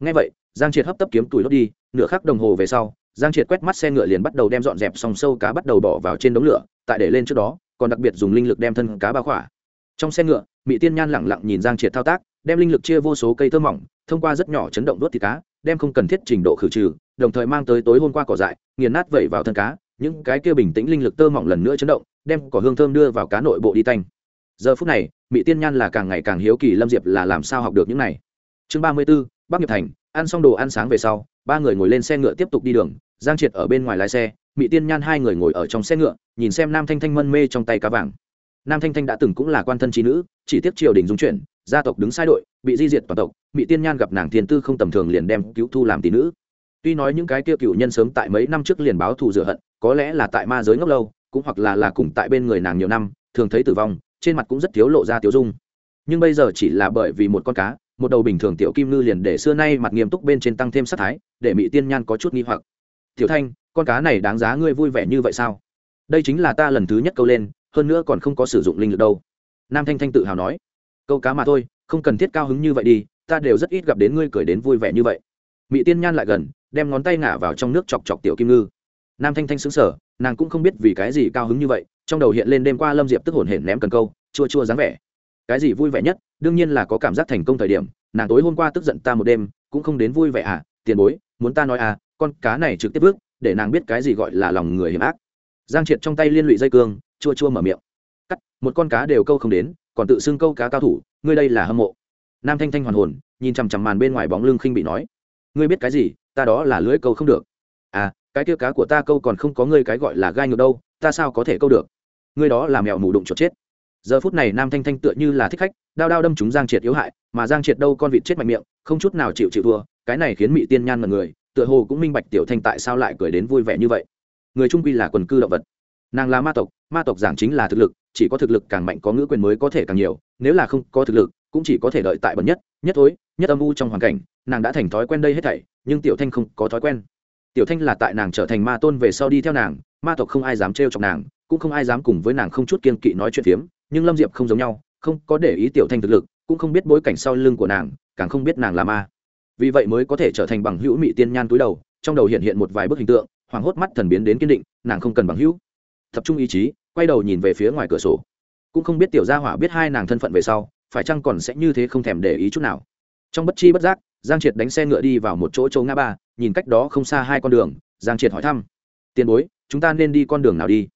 Ngay vậy, giang triệt hấp tấp kiếm tuổi đốt đi nửa khắc đồng hồ về sau, giang triệt quét mắt xe ngựa liền bắt đầu đem dọn dẹp sòng sâu cá bắt đầu bỏ vào trên đống lửa, tại để lên trước đó, còn đặc biệt dùng linh lực đem thân cá bao khỏa. Trong xe ngựa mỹ tiên nhan lẳng lặng nhìn giang triệt thao tác, đem linh lực chia vô số cây thơ mỏng, thông qua rất nhỏ chấn động đốt thịt cá, đem không cần thiết trình độ khử trừ, đồng thời mang tới tối hôm qua cỏ dại, nghiền nát vẩy vào thân cá, những cái kia bình tĩnh linh lực tơ mỏng lần nữa chấn động, đem cỏ hương thơm đưa vào cá nội bộ đi tanh. Giờ phút này mỹ tiên nhan là càng ngày càng hiếu kỳ lâm diệp là làm sao học được những này. Chương ba mươi b ố bắc nghiệp thành, ăn xong đồ ăn sáng về sau ba người ngồi lên xe ngựa tiếp tục đi đường, giang triệt ở bên ngoài lái xe mỹ tiên nhan hai người ngồi ở trong xe ngựa, nhìn xem nam thanh thanh mân mê trong tay cá vàng. Nam thanh thanh đã từng cũng là quan thân trí nữ, chỉ tiếp triều đình dung chuyển, gia tộc đứng sai đội, bị di diệt toàn tộc mỹ tiên nhan gặp nàng thiên tư không tầm thường liền đem cứu thu làm tỷ nữ. Tuy nói những cái kia cựu nhân sớm tại mấy năm trước liền báo thù rửa hận, có lẽ là tại ma giới ngốc lâu, cũng hoặc là là cùng tại bên người nàng nhiều năm, thường thấy tử vong, trên mặt cũng rất thiếu lộ ra tiêu dung. Nhưng bây giờ chỉ là bởi vì một con cá một đầu bình thường tiểu kim ngư liền để xưa nay mặt nghiêm túc bên trên tăng thêm sát thái, để mỹ tiên nhan có chút nghi hoặc. Tiểu thanh, con cá này đáng giá ngươi vui vẻ như vậy sao? Đây chính là ta lần thứ nhất câu lên, hơn nữa còn không có sử dụng linh lực đâu. Nam thanh thanh tự hào nói. Câu cá mà thôi, không cần thiết cao hứng như vậy đi, ta đều rất ít gặp đến ngươi cười đến vui vẻ như vậy. Mỹ tiên nhan lại gần, đem ngón tay ngả vào trong nước chọc chọc tiểu kim ngư. Nam thanh thanh xứng sở nàng cũng không biết vì cái gì cao hứng như vậy, trong đầu hiện lên đêm qua lâm diệp tức hổn hển ném cần câu, chua chua dáng vẻ. Cái gì vui vẻ nhất? Đương nhiên là có cảm giác thành công thời điểm, nàng tối hôm qua tức giận ta một đêm, cũng không đến vui vẻ à tiền bối, muốn ta nói à con cá này trực tiếp bước, để nàng biết cái gì gọi là lòng người hiểm ác. Giang triệt trong tay liên lụy dây cương, chua chua mở miệng. Cắt, một con cá đều câu không đến, còn tự xưng câu cá cao thủ, ngươi đây là hâm mộ. Nam thanh thanh hoàn hồn, nhìn chằm chằm màn bên ngoài bóng lưng khinh bị nói. Ngươi biết cái gì, ta đó là lưỡi câu không được. À cái kia cá của ta câu còn không có ngươi cái gọi là gai ngược đâu, ta sao có thể câu được? Ngươi đó là mèo mù đụng chuột chết giờ phút này nam thanh thanh tựa như là thích khách đao đao đâm chúng giang triệt yếu hại mà giang triệt đâu con vịt chết mạnh miệng không chút nào chịu chịu thua cái này khiến mỹ tiên nhan mật người tựa hồ cũng minh bạch tiểu thanh tại sao lại cười đến vui vẻ như vậy. Người trung quy là quần cư động vật. Nàng là ma tộc ma tộc giảng chính là thực lực chỉ có thực lực càng mạnh có ngữ quyền mới có thể càng nhiều nếu là không có thực lực cũng chỉ có thể đợi tại bẩn nhất nhất tối, nhất âm u trong hoàn cảnh nàng đã thành thói quen đây hết thảy nhưng tiểu thanh không có thói quen. Tiểu thanh là tại nàng trở thành ma tôn về sau đi theo nàng ma tộc không ai dám trêu chọc nàng cũng không ai dám cùng với nàng không chút kiên kỵ nói chuyện phiếm nhưng lâm diệp không giống nhau, không có để ý tiểu thanh thực lực, cũng không biết bối cảnh sau lưng của nàng, càng không biết nàng là ma. Vì vậy mới có thể trở thành bằng hữu mị tiên nhan túi đầu, trong đầu hiện hiện một vài bức hình tượng, hoảng hốt mắt thần biến đến kiên định, nàng không cần bằng hữu. Tập trung ý chí, quay đầu nhìn về phía ngoài cửa sổ. Cũng không biết tiểu gia hỏa biết hai nàng thân phận về sau, phải chăng còn sẽ như thế không thèm để ý chút nào. Trong bất chi bất giác, giang triệt đánh xe ngựa đi vào một chỗ chỗ ngã ba, nhìn cách đó không xa hai con đường, giang triệt hỏi thăm. Tiền bối, chúng ta nên đi con đường nào đi?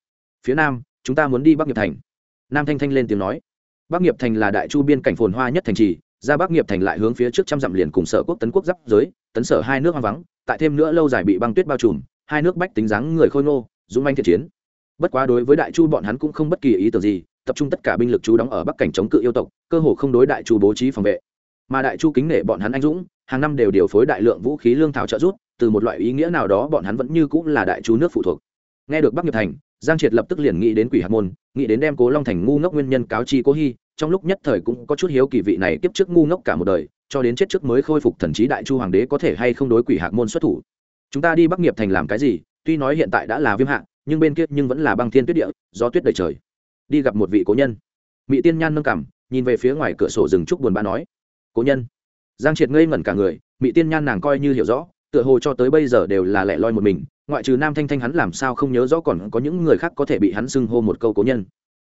Phía nam, chúng ta muốn đi bắc nghiệp thành nam thanh thanh lên tiếng nói. Bắc nghiệp thành là đại chu biên cảnh phồn hoa nhất thành trì, ra bắc nghiệp thành lại hướng phía trước trăm dặm liền cùng sở quốc tấn quốc giáp giới, tấn sở hai nước hoang vắng, tại thêm nữa lâu dài bị băng tuyết bao trùm, hai nước bách tính dáng người khôi ngô, dũng manh thiện chiến. Bất quá đối với đại chu bọn hắn cũng không bất kỳ ý tưởng gì, tập trung tất cả binh lực chú đóng ở bắc cảnh chống cự yêu tộc, cơ hồ không đối đại chu bố trí phòng vệ. Mà đại chu kính nể bọn hắn anh dũng, hàng năm đều điều phối đại lượng vũ khí lương thảo trợ giúp, từ một loại ý nghĩa nào đó bọn hắn vẫn như cũng là đại chu nước phụ thuộc. Nghe được bắc nghiệp thành giang triệt lập tức liền nghĩ đến quỷ hạt môn nghĩ đến đem cố long thành ngu ngốc nguyên nhân cáo chi cố hy trong lúc nhất thời cũng có chút hiếu kỳ vị này tiếp trước ngu ngốc cả một đời cho đến chết trước mới khôi phục thần trí đại chu hoàng đế có thể hay không đối quỷ hạc môn xuất thủ. Chúng ta đi bắc nghiệp thành làm cái gì? Tuy nói hiện tại đã là viêm hạng, nhưng bên kia nhưng vẫn là băng thiên tuyết địa do tuyết đầy trời. Đi gặp một vị cố nhân. Mỹ tiên nhan nâng cảm nhìn về phía ngoài cửa sổ rừng trúc buồn bã nói cố nhân. Giang triệt ngây ngẩn cả người mỹ tiên nhan nàng coi như hiểu rõ tựa hồ cho tới bây giờ đều là lẻ loi một mình, ngoại trừ nam thanh thanh hắn làm sao không nhớ rõ còn có những người khác có thể bị hắn xưng hô một câu cố nhân.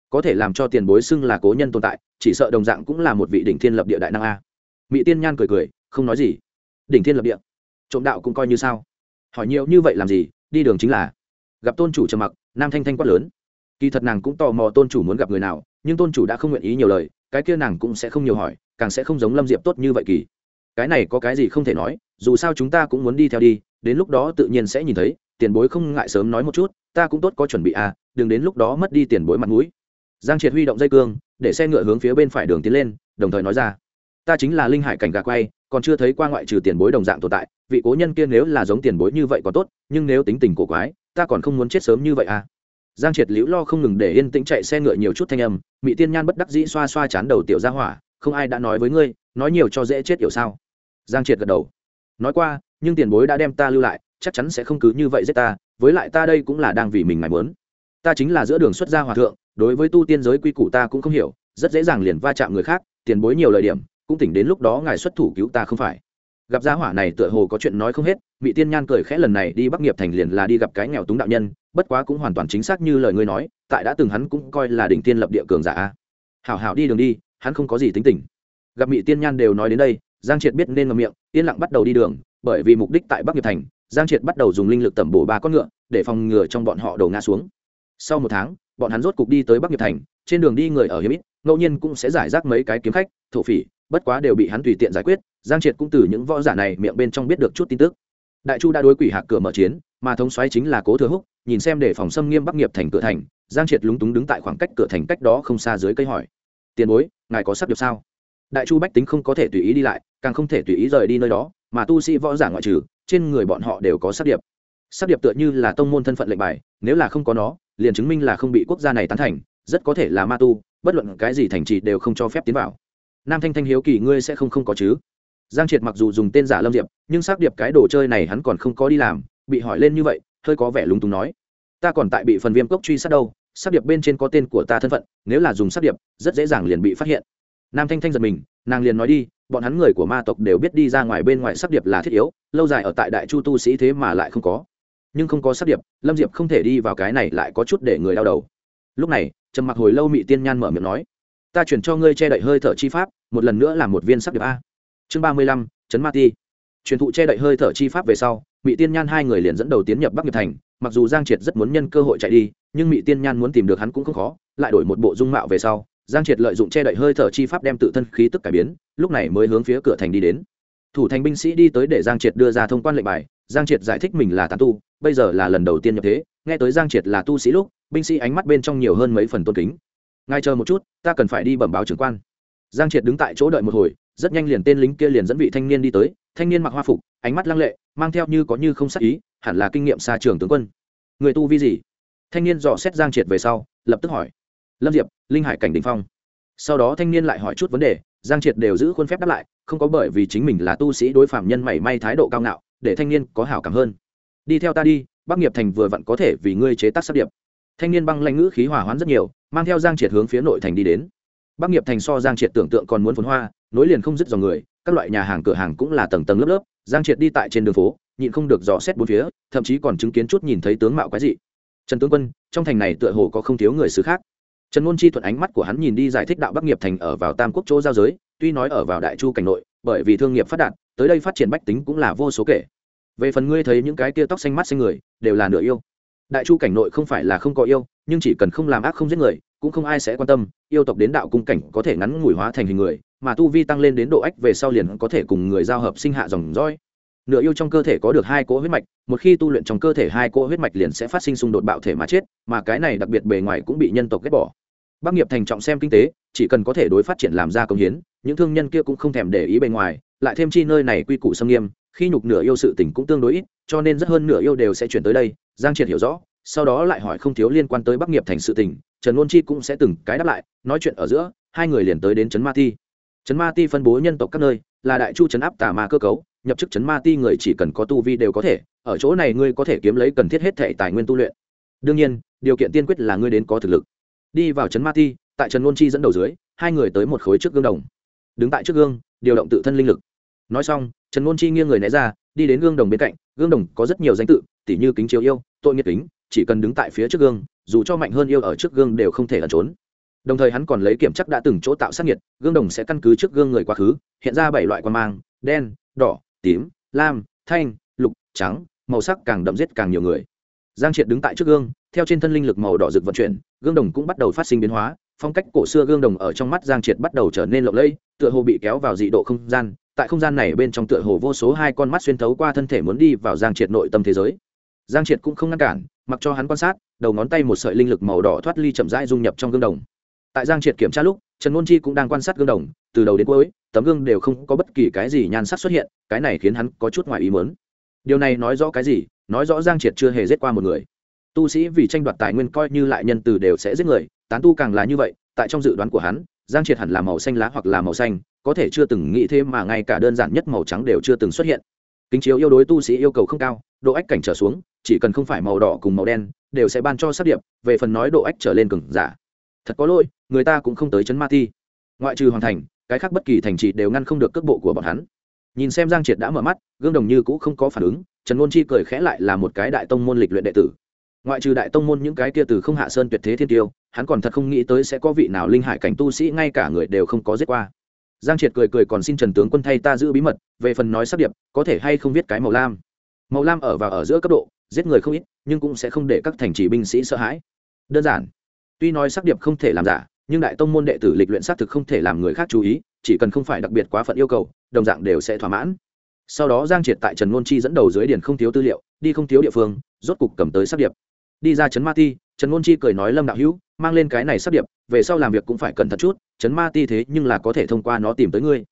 Có thể làm cho tiền bối xưng là cố nhân tồn tại, chỉ sợ đồng dạng cũng là một vị đỉnh thiên lập địa đại năng a. Mỹ tiên nhan cười cười, không nói gì. Đỉnh thiên lập địa? Trộm đạo cũng coi như sao? Hỏi nhiều như vậy làm gì? Đi đường chính là gặp tôn chủ trầm mặc, nam thanh thanh quát lớn. Kỳ thật nàng cũng tò mò tôn chủ muốn gặp người nào, nhưng tôn chủ đã không nguyện ý nhiều lời, cái kia nàng cũng sẽ không nhiều hỏi, càng sẽ không giống lâm diệp tốt như vậy kỳ cái này có cái gì không thể nói, dù sao chúng ta cũng muốn đi theo đi, đến lúc đó tự nhiên sẽ nhìn thấy, tiền bối không ngại sớm nói một chút, ta cũng tốt có chuẩn bị à đừng đến lúc đó mất đi tiền bối mặt mũi. Giang triệt huy động dây cương, để xe ngựa hướng phía bên phải đường tiến lên, đồng thời nói ra, ta chính là linh hải cảnh gà quay, còn chưa thấy qua ngoại trừ tiền bối đồng dạng tồn tại, vị cố nhân kia nếu là giống tiền bối như vậy còn tốt, nhưng nếu tính tình cổ quái, ta còn không muốn chết sớm như vậy à. Giang triệt liễu lo không ngừng để yên tĩnh chạy xe ngựa nhiều chút thanh âm mỹ tiên nhan bất đắc dĩ xoa xoa chán đầu tiểu ra hỏa, không ai đã nói với ngươi nói nhiều cho dễ chết hiểu sao? Giang triệt gật đầu. Nói qua, nhưng tiền bối đã đem ta lưu lại, chắc chắn sẽ không cứ như vậy giết ta, với lại ta đây cũng là đang vì mình ngài muốn ta chính là giữa đường xuất gia hòa thượng, đối với tu tiên giới quy củ ta cũng không hiểu, rất dễ dàng liền va chạm người khác, tiền bối nhiều lời điểm, cũng tỉnh đến lúc đó ngài xuất thủ cứu ta không phải. Gặp gia hỏa này tựa hồ có chuyện nói không hết bị tiên nhan cười khẽ lần này đi bắc nghiệp thành liền là đi gặp cái nghèo túng đạo nhân, bất quá cũng hoàn toàn chính xác như lời ngươi nói, tại đã từng hắn cũng coi là đỉnh tiên lập địa cường giả hảo hảo đi đường đi, hắn không có gì tính tình gặp mỹ tiên nhan đều nói đến đây, giang triệt biết nên ngậm miệng, yên lặng bắt đầu đi đường, bởi vì mục đích tại bắc nghiệp thành, giang triệt bắt đầu dùng linh lực tẩm bổ ba con ngựa, để phòng ngừa trong bọn họ đổ ngã xuống. Sau một tháng, bọn hắn rốt cục đi tới bắc nghiệp thành, trên đường đi người ở hiếm ít, ngẫu nhiên cũng sẽ giải rác mấy cái kiếm khách, thổ phỉ, bất quá đều bị hắn tùy tiện giải quyết, giang triệt cũng từ những võ giả này miệng bên trong biết được chút tin tức. Đại chu đã đối quỷ hạc cửa mở chiến, mà thống xoáy chính là cố thừa húc, nhìn xem để phòng xâm nghiêm bắc nghiệp thành cửa thành, giang triệt lúng túng đứng tại khoảng cách cửa thành cách đó không xa dưới cây hỏi. Tiền bối, ngài có sắp được sao? Đại chu bách tính không có thể tùy ý đi lại, càng không thể tùy ý rời đi nơi đó, mà tu sĩ võ giả ngoại trừ, trên người bọn họ đều có sắc điệp. Sắc điệp tựa như là tông môn thân phận lệnh bài, nếu là không có nó, liền chứng minh là không bị quốc gia này tán thành, rất có thể là ma tu, bất luận cái gì thành trì đều không cho phép tiến vào. Nam thanh thanh hiếu kỳ, ngươi sẽ không không có chứ? Giang triệt mặc dù dùng tên giả lâm diệp, nhưng sắc điệp cái đồ chơi này hắn còn không có đi làm, bị hỏi lên như vậy, hơi có vẻ lúng túng nói. Ta còn tại bị phần viêm cốc truy sát đâu, sắc điệp bên trên có tên của ta thân phận, nếu là dùng sắc điệp, rất dễ dàng liền bị phát hiện nam thanh thanh giật mình, nàng liền nói đi, bọn hắn người của ma tộc đều biết đi ra ngoài bên ngoài sắc điệp là thiết yếu, lâu dài ở tại đại chu tu sĩ thế mà lại không có. Nhưng không có sắc điệp, lâm diệp không thể đi vào cái này lại có chút để người đau đầu. Lúc này, trầm mặc hồi lâu mị tiên nhan mở miệng nói, ta chuyển cho ngươi che đậy hơi thở chi pháp, một lần nữa làm một viên sắc điệp a. Chương ba mươi lăm chấn ma ti. Truyền thụ che đậy hơi thở chi pháp về sau mỹ tiên nhan hai người liền dẫn đầu tiến nhập bắc nghiệp thành, mặc dù giang triệt rất muốn nhân cơ hội chạy đi, nhưng mỹ tiên nhan muốn tìm được hắn cũng không khó, lại đổi một bộ dung mạo về sau giang triệt lợi dụng che đậy hơi thở chi pháp đem tự thân khí tức cải biến, lúc này mới hướng phía cửa thành đi đến. Thủ thành binh sĩ đi tới để giang triệt đưa ra thông quan lệnh bài, giang triệt giải thích mình là tán tu, bây giờ là lần đầu tiên nhập thế, nghe tới giang triệt là tu sĩ lúc, binh sĩ ánh mắt bên trong nhiều hơn mấy phần tôn kính. Ngay chờ một chút, ta cần phải đi bẩm báo trưởng quan. Giang triệt đứng tại chỗ đợi một hồi, rất nhanh liền tên lính kia liền dẫn vị thanh niên đi tới, thanh niên mặc hoa phục, ánh mắt lăng lệ, mang theo như có như không sắc ý, hẳn là kinh nghiệm xa trường tướng quân. Người tu vi gì? Thanh niên dò xét giang triệt về sau, lập tức hỏi. Lâm diệp linh hải cảnh đình phong. Sau đó thanh niên lại hỏi chút vấn đề, giang triệt đều giữ khuôn phép đáp lại, không có bởi vì chính mình là tu sĩ đối phạm nhân mảy may thái độ cao ngạo, để thanh niên có hảo cảm hơn. Đi theo ta đi, bắc nghiệp thành vừa vặn có thể vì ngươi chế tác sắc điệp. Thanh niên băng lanh ngữ khí hỏa hoán rất nhiều, mang theo giang triệt hướng phía nội thành đi đến. Bắc nghiệp thành so giang triệt tưởng tượng còn muốn phồn hoa, nối liền không dứt dòng người, các loại nhà hàng cửa hàng cũng là tầng tầng lớp lớp, giang triệt đi tại trên đường phố, nhịn không được dò xét bốn phía, thậm chí còn chứng kiến chút nhìn thấy tướng mạo quái dị. Trần tướng quân, trong thành này tựa hồ có không thiếu người xứ khác trần ngôn chi thuận ánh mắt của hắn nhìn đi giải thích đạo bắc nghiệp thành ở vào tam quốc chỗ giao giới, tuy nói ở vào đại chu cảnh nội, bởi vì thương nghiệp phát đạt, tới đây phát triển bách tính cũng là vô số kể. Về phần ngươi thấy những cái tia tóc xanh mắt xanh người, đều là nửa yêu. Đại chu cảnh nội không phải là không có yêu, nhưng chỉ cần không làm ác không giết người, cũng không ai sẽ quan tâm, yêu tộc đến đạo cung cảnh có thể ngắn ngủi hóa thành hình người, mà tu vi tăng lên đến độ ách về sau liền có thể cùng người giao hợp sinh hạ dòng dõi. Nửa yêu trong cơ thể có được hai cỗ huyết mạch, một khi tu luyện trong cơ thể hai cỗ huyết mạch liền sẽ phát sinh xung đột bạo thể mà chết, mà cái này đặc biệt bề ngoài cũng bị nhân tộc ghét bỏ bắc nghiệp thành trọng xem kinh tế, chỉ cần có thể đối phát triển làm ra công hiến, những thương nhân kia cũng không thèm để ý bề ngoài, lại thêm chi nơi này quy củ xâm nghiêm, khi nhục nửa yêu sự tình cũng tương đối ít, cho nên rất hơn nửa yêu đều sẽ chuyển tới đây, giang triệt hiểu rõ, sau đó lại hỏi không thiếu liên quan tới bắc nghiệp thành sự tình, trần ngôn chi cũng sẽ từng cái đáp lại, nói chuyện ở giữa, hai người liền tới đến trấn ma ti. Trấn ma ti phân bố nhân tộc các nơi, là đại chu trấn áp tà ma cơ cấu, nhập chức trấn ma ti người chỉ cần có tu vi đều có thể, ở chỗ này ngươi có thể kiếm lấy cần thiết hết thảy tài nguyên tu luyện. Đương nhiên, điều kiện tiên quyết là ngươi đến có thực lực đi vào trấn ma ti, tại trần ngôn chi dẫn đầu dưới, hai người tới một khối trước gương đồng. Đứng tại trước gương, điều động tự thân linh lực. Nói xong, trần ngôn chi nghiêng người né ra, đi đến gương đồng bên cạnh. Gương đồng có rất nhiều danh tự, tỉ như kính chiếu yêu, tội nghiệt kính, chỉ cần đứng tại phía trước gương, dù cho mạnh hơn yêu ở trước gương đều không thể ẩn trốn. Đồng thời hắn còn lấy kiểm chắc đã từng chỗ tạo sát nhiệt gương đồng sẽ căn cứ trước gương người quá khứ, hiện ra bảy loại quan mang, đen, đỏ, tím, lam, thanh, lục, trắng, màu sắc càng đậm giết càng nhiều người. Giang triệt đứng tại trước gương theo trên thân linh lực màu đỏ rực vận chuyển, gương đồng cũng bắt đầu phát sinh biến hóa, phong cách cổ xưa gương đồng ở trong mắt giang triệt bắt đầu trở nên lộng lẫy, tựa hồ bị kéo vào dị độ không gian, tại không gian này bên trong tựa hồ vô số hai con mắt xuyên thấu qua thân thể muốn đi vào giang triệt nội tâm thế giới. Giang triệt cũng không ngăn cản, mặc cho hắn quan sát, đầu ngón tay một sợi linh lực màu đỏ thoát ly chậm rãi dung nhập trong gương đồng. Tại giang triệt kiểm tra lúc, trần ngôn chi cũng đang quan sát gương đồng, từ đầu đến cuối, tấm gương đều không có bất kỳ cái gì nhan sắc xuất hiện, cái này khiến hắn có chút ngoài ý mớn điều này nói rõ cái gì? Nói rõ giang triệt chưa hề giết qua một người tu sĩ vì tranh đoạt tài nguyên coi như lại nhân từ đều sẽ giết người, tán tu càng là như vậy, tại trong dự đoán của hắn, giang triệt hẳn là màu xanh lá hoặc là màu xanh, có thể chưa từng nghĩ thêm mà ngay cả đơn giản nhất màu trắng đều chưa từng xuất hiện. Kính chiếu yêu đối tu sĩ yêu cầu không cao, độ ách cảnh trở xuống, chỉ cần không phải màu đỏ cùng màu đen, đều sẽ ban cho sắc điệp, về phần nói độ ách trở lên cừng giả. Thật có lỗi, người ta cũng không tới chấn ma thi ngoại trừ hoàn thành, cái khác bất kỳ thành trì đều ngăn không được cước bộ của bọn hắn. Nhìn xem giang triệt đã mở mắt, gương đồng như cũ không có phản ứng, trần ngôn chi cười khẽ lại là một cái đại tông môn lịch luyện đệ tử ngoại trừ đại tông môn những cái kia từ không hạ sơn tuyệt thế thiên tiêu, hắn còn thật không nghĩ tới sẽ có vị nào linh hải cảnh tu sĩ ngay cả người đều không có giết qua. Giang triệt cười cười còn xin trần tướng quân thay ta giữ bí mật, về phần nói sắp điệp, có thể hay không viết cái màu lam. Màu lam ở và ở giữa cấp độ, giết người không ít, nhưng cũng sẽ không để các thành trì binh sĩ sợ hãi. Đơn giản. Tuy nói sắc điệp không thể làm giả, nhưng đại tông môn đệ tử lịch luyện xác thực không thể làm người khác chú ý, chỉ cần không phải đặc biệt quá phận yêu cầu, đồng dạng đều sẽ thỏa mãn. Sau đó giang triệt tại trần ngôn chi dẫn đầu dưới điền không thiếu tư liệu, đi không thiếu địa phương, rốt cục cầm tới sắc điệp đi ra trấn ma ti trần ngôn chi cười nói lâm đạo hữu, mang lên cái này sắp điệp, về sau làm việc cũng phải cẩn thận chút, trấn ma ti thế nhưng là có thể thông qua nó tìm tới ngươi.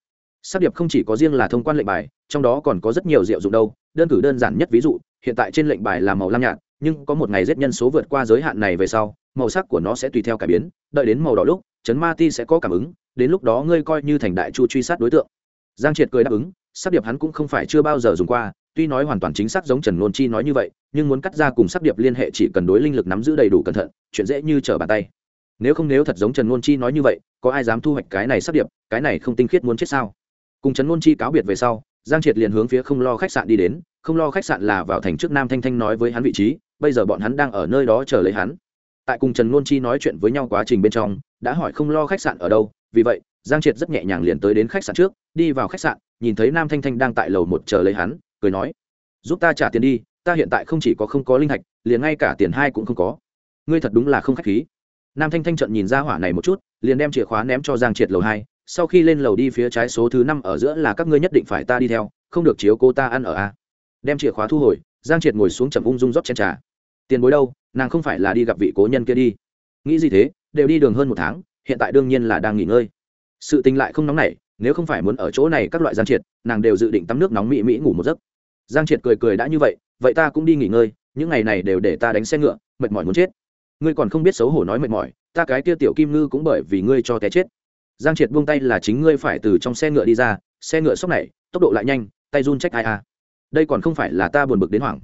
Sắp điệp không chỉ có riêng là thông quan lệnh bài, trong đó còn có rất nhiều diệu dụng đâu, đơn cử đơn giản nhất ví dụ, hiện tại trên lệnh bài là màu lam nhạt, nhưng có một ngày giết nhân số vượt qua giới hạn này về sau, màu sắc của nó sẽ tùy theo cải biến, đợi đến màu đỏ lúc chấn ma ti sẽ có cảm ứng, đến lúc đó ngươi coi như thành đại chu truy sát đối tượng. Giang triệt cười đáp ứng, sắp điệp hắn cũng không phải chưa bao giờ dùng qua tuy nói hoàn toàn chính xác giống trần nôn chi nói như vậy, nhưng muốn cắt ra cùng sắc điệp liên hệ chỉ cần đối linh lực nắm giữ đầy đủ cẩn thận, chuyện dễ như trở bàn tay. Nếu không nếu thật giống trần nôn chi nói như vậy, có ai dám thu hoạch cái này sắc điệp, cái này không tinh khiết muốn chết sao? Cùng trần nôn chi cáo biệt về sau, giang triệt liền hướng phía không lo khách sạn đi đến, không lo khách sạn là vào thành trước nam thanh thanh nói với hắn vị trí, bây giờ bọn hắn đang ở nơi đó chờ lấy hắn. Tại cùng trần ngôn chi nói chuyện với nhau quá trình bên trong, đã hỏi không lo khách sạn ở đâu, vì vậy, giang triệt rất nhẹ nhàng liền tới đến khách sạn trước, đi vào khách sạn, nhìn thấy nam thanh thanh đang tại lầu một chờ lấy hắn cười nói, giúp ta trả tiền đi, ta hiện tại không chỉ có không có linh hạch, liền ngay cả tiền hai cũng không có. Ngươi thật đúng là không khách khí. Nam thanh thanh trận nhìn ra hỏa này một chút, liền đem chìa khóa ném cho giang triệt lầu hai. Sau khi lên lầu đi phía trái số thứ năm ở giữa là, các ngươi nhất định phải ta đi theo, không được chiếu cô ta ăn ở a. Đem chìa khóa thu hồi, giang triệt ngồi xuống chầm ung dung rót chen trà. Tiền bối đâu, nàng không phải là đi gặp vị cố nhân kia đi. Nghĩ gì thế, đều đi đường hơn một tháng, hiện tại đương nhiên là đang nghỉ ngơi. Sự tình lại không nóng nảy, nếu không phải muốn ở chỗ này các loại giang triệt, nàng đều dự định tắm nước nóng mỹ mỹ ngủ một giấc giang triệt cười cười đã như vậy vậy ta cũng đi nghỉ ngơi, những ngày này đều để ta đánh xe ngựa, mệt mỏi muốn chết. Ngươi còn không biết xấu hổ nói mệt mỏi, ta cái kia tiểu kim ngư cũng bởi vì ngươi cho té chết. Giang triệt buông tay là chính ngươi phải từ trong xe ngựa đi ra, xe ngựa sốc này, tốc độ lại nhanh, tay run trách ai à. Đây còn không phải là ta buồn bực đến hoảng.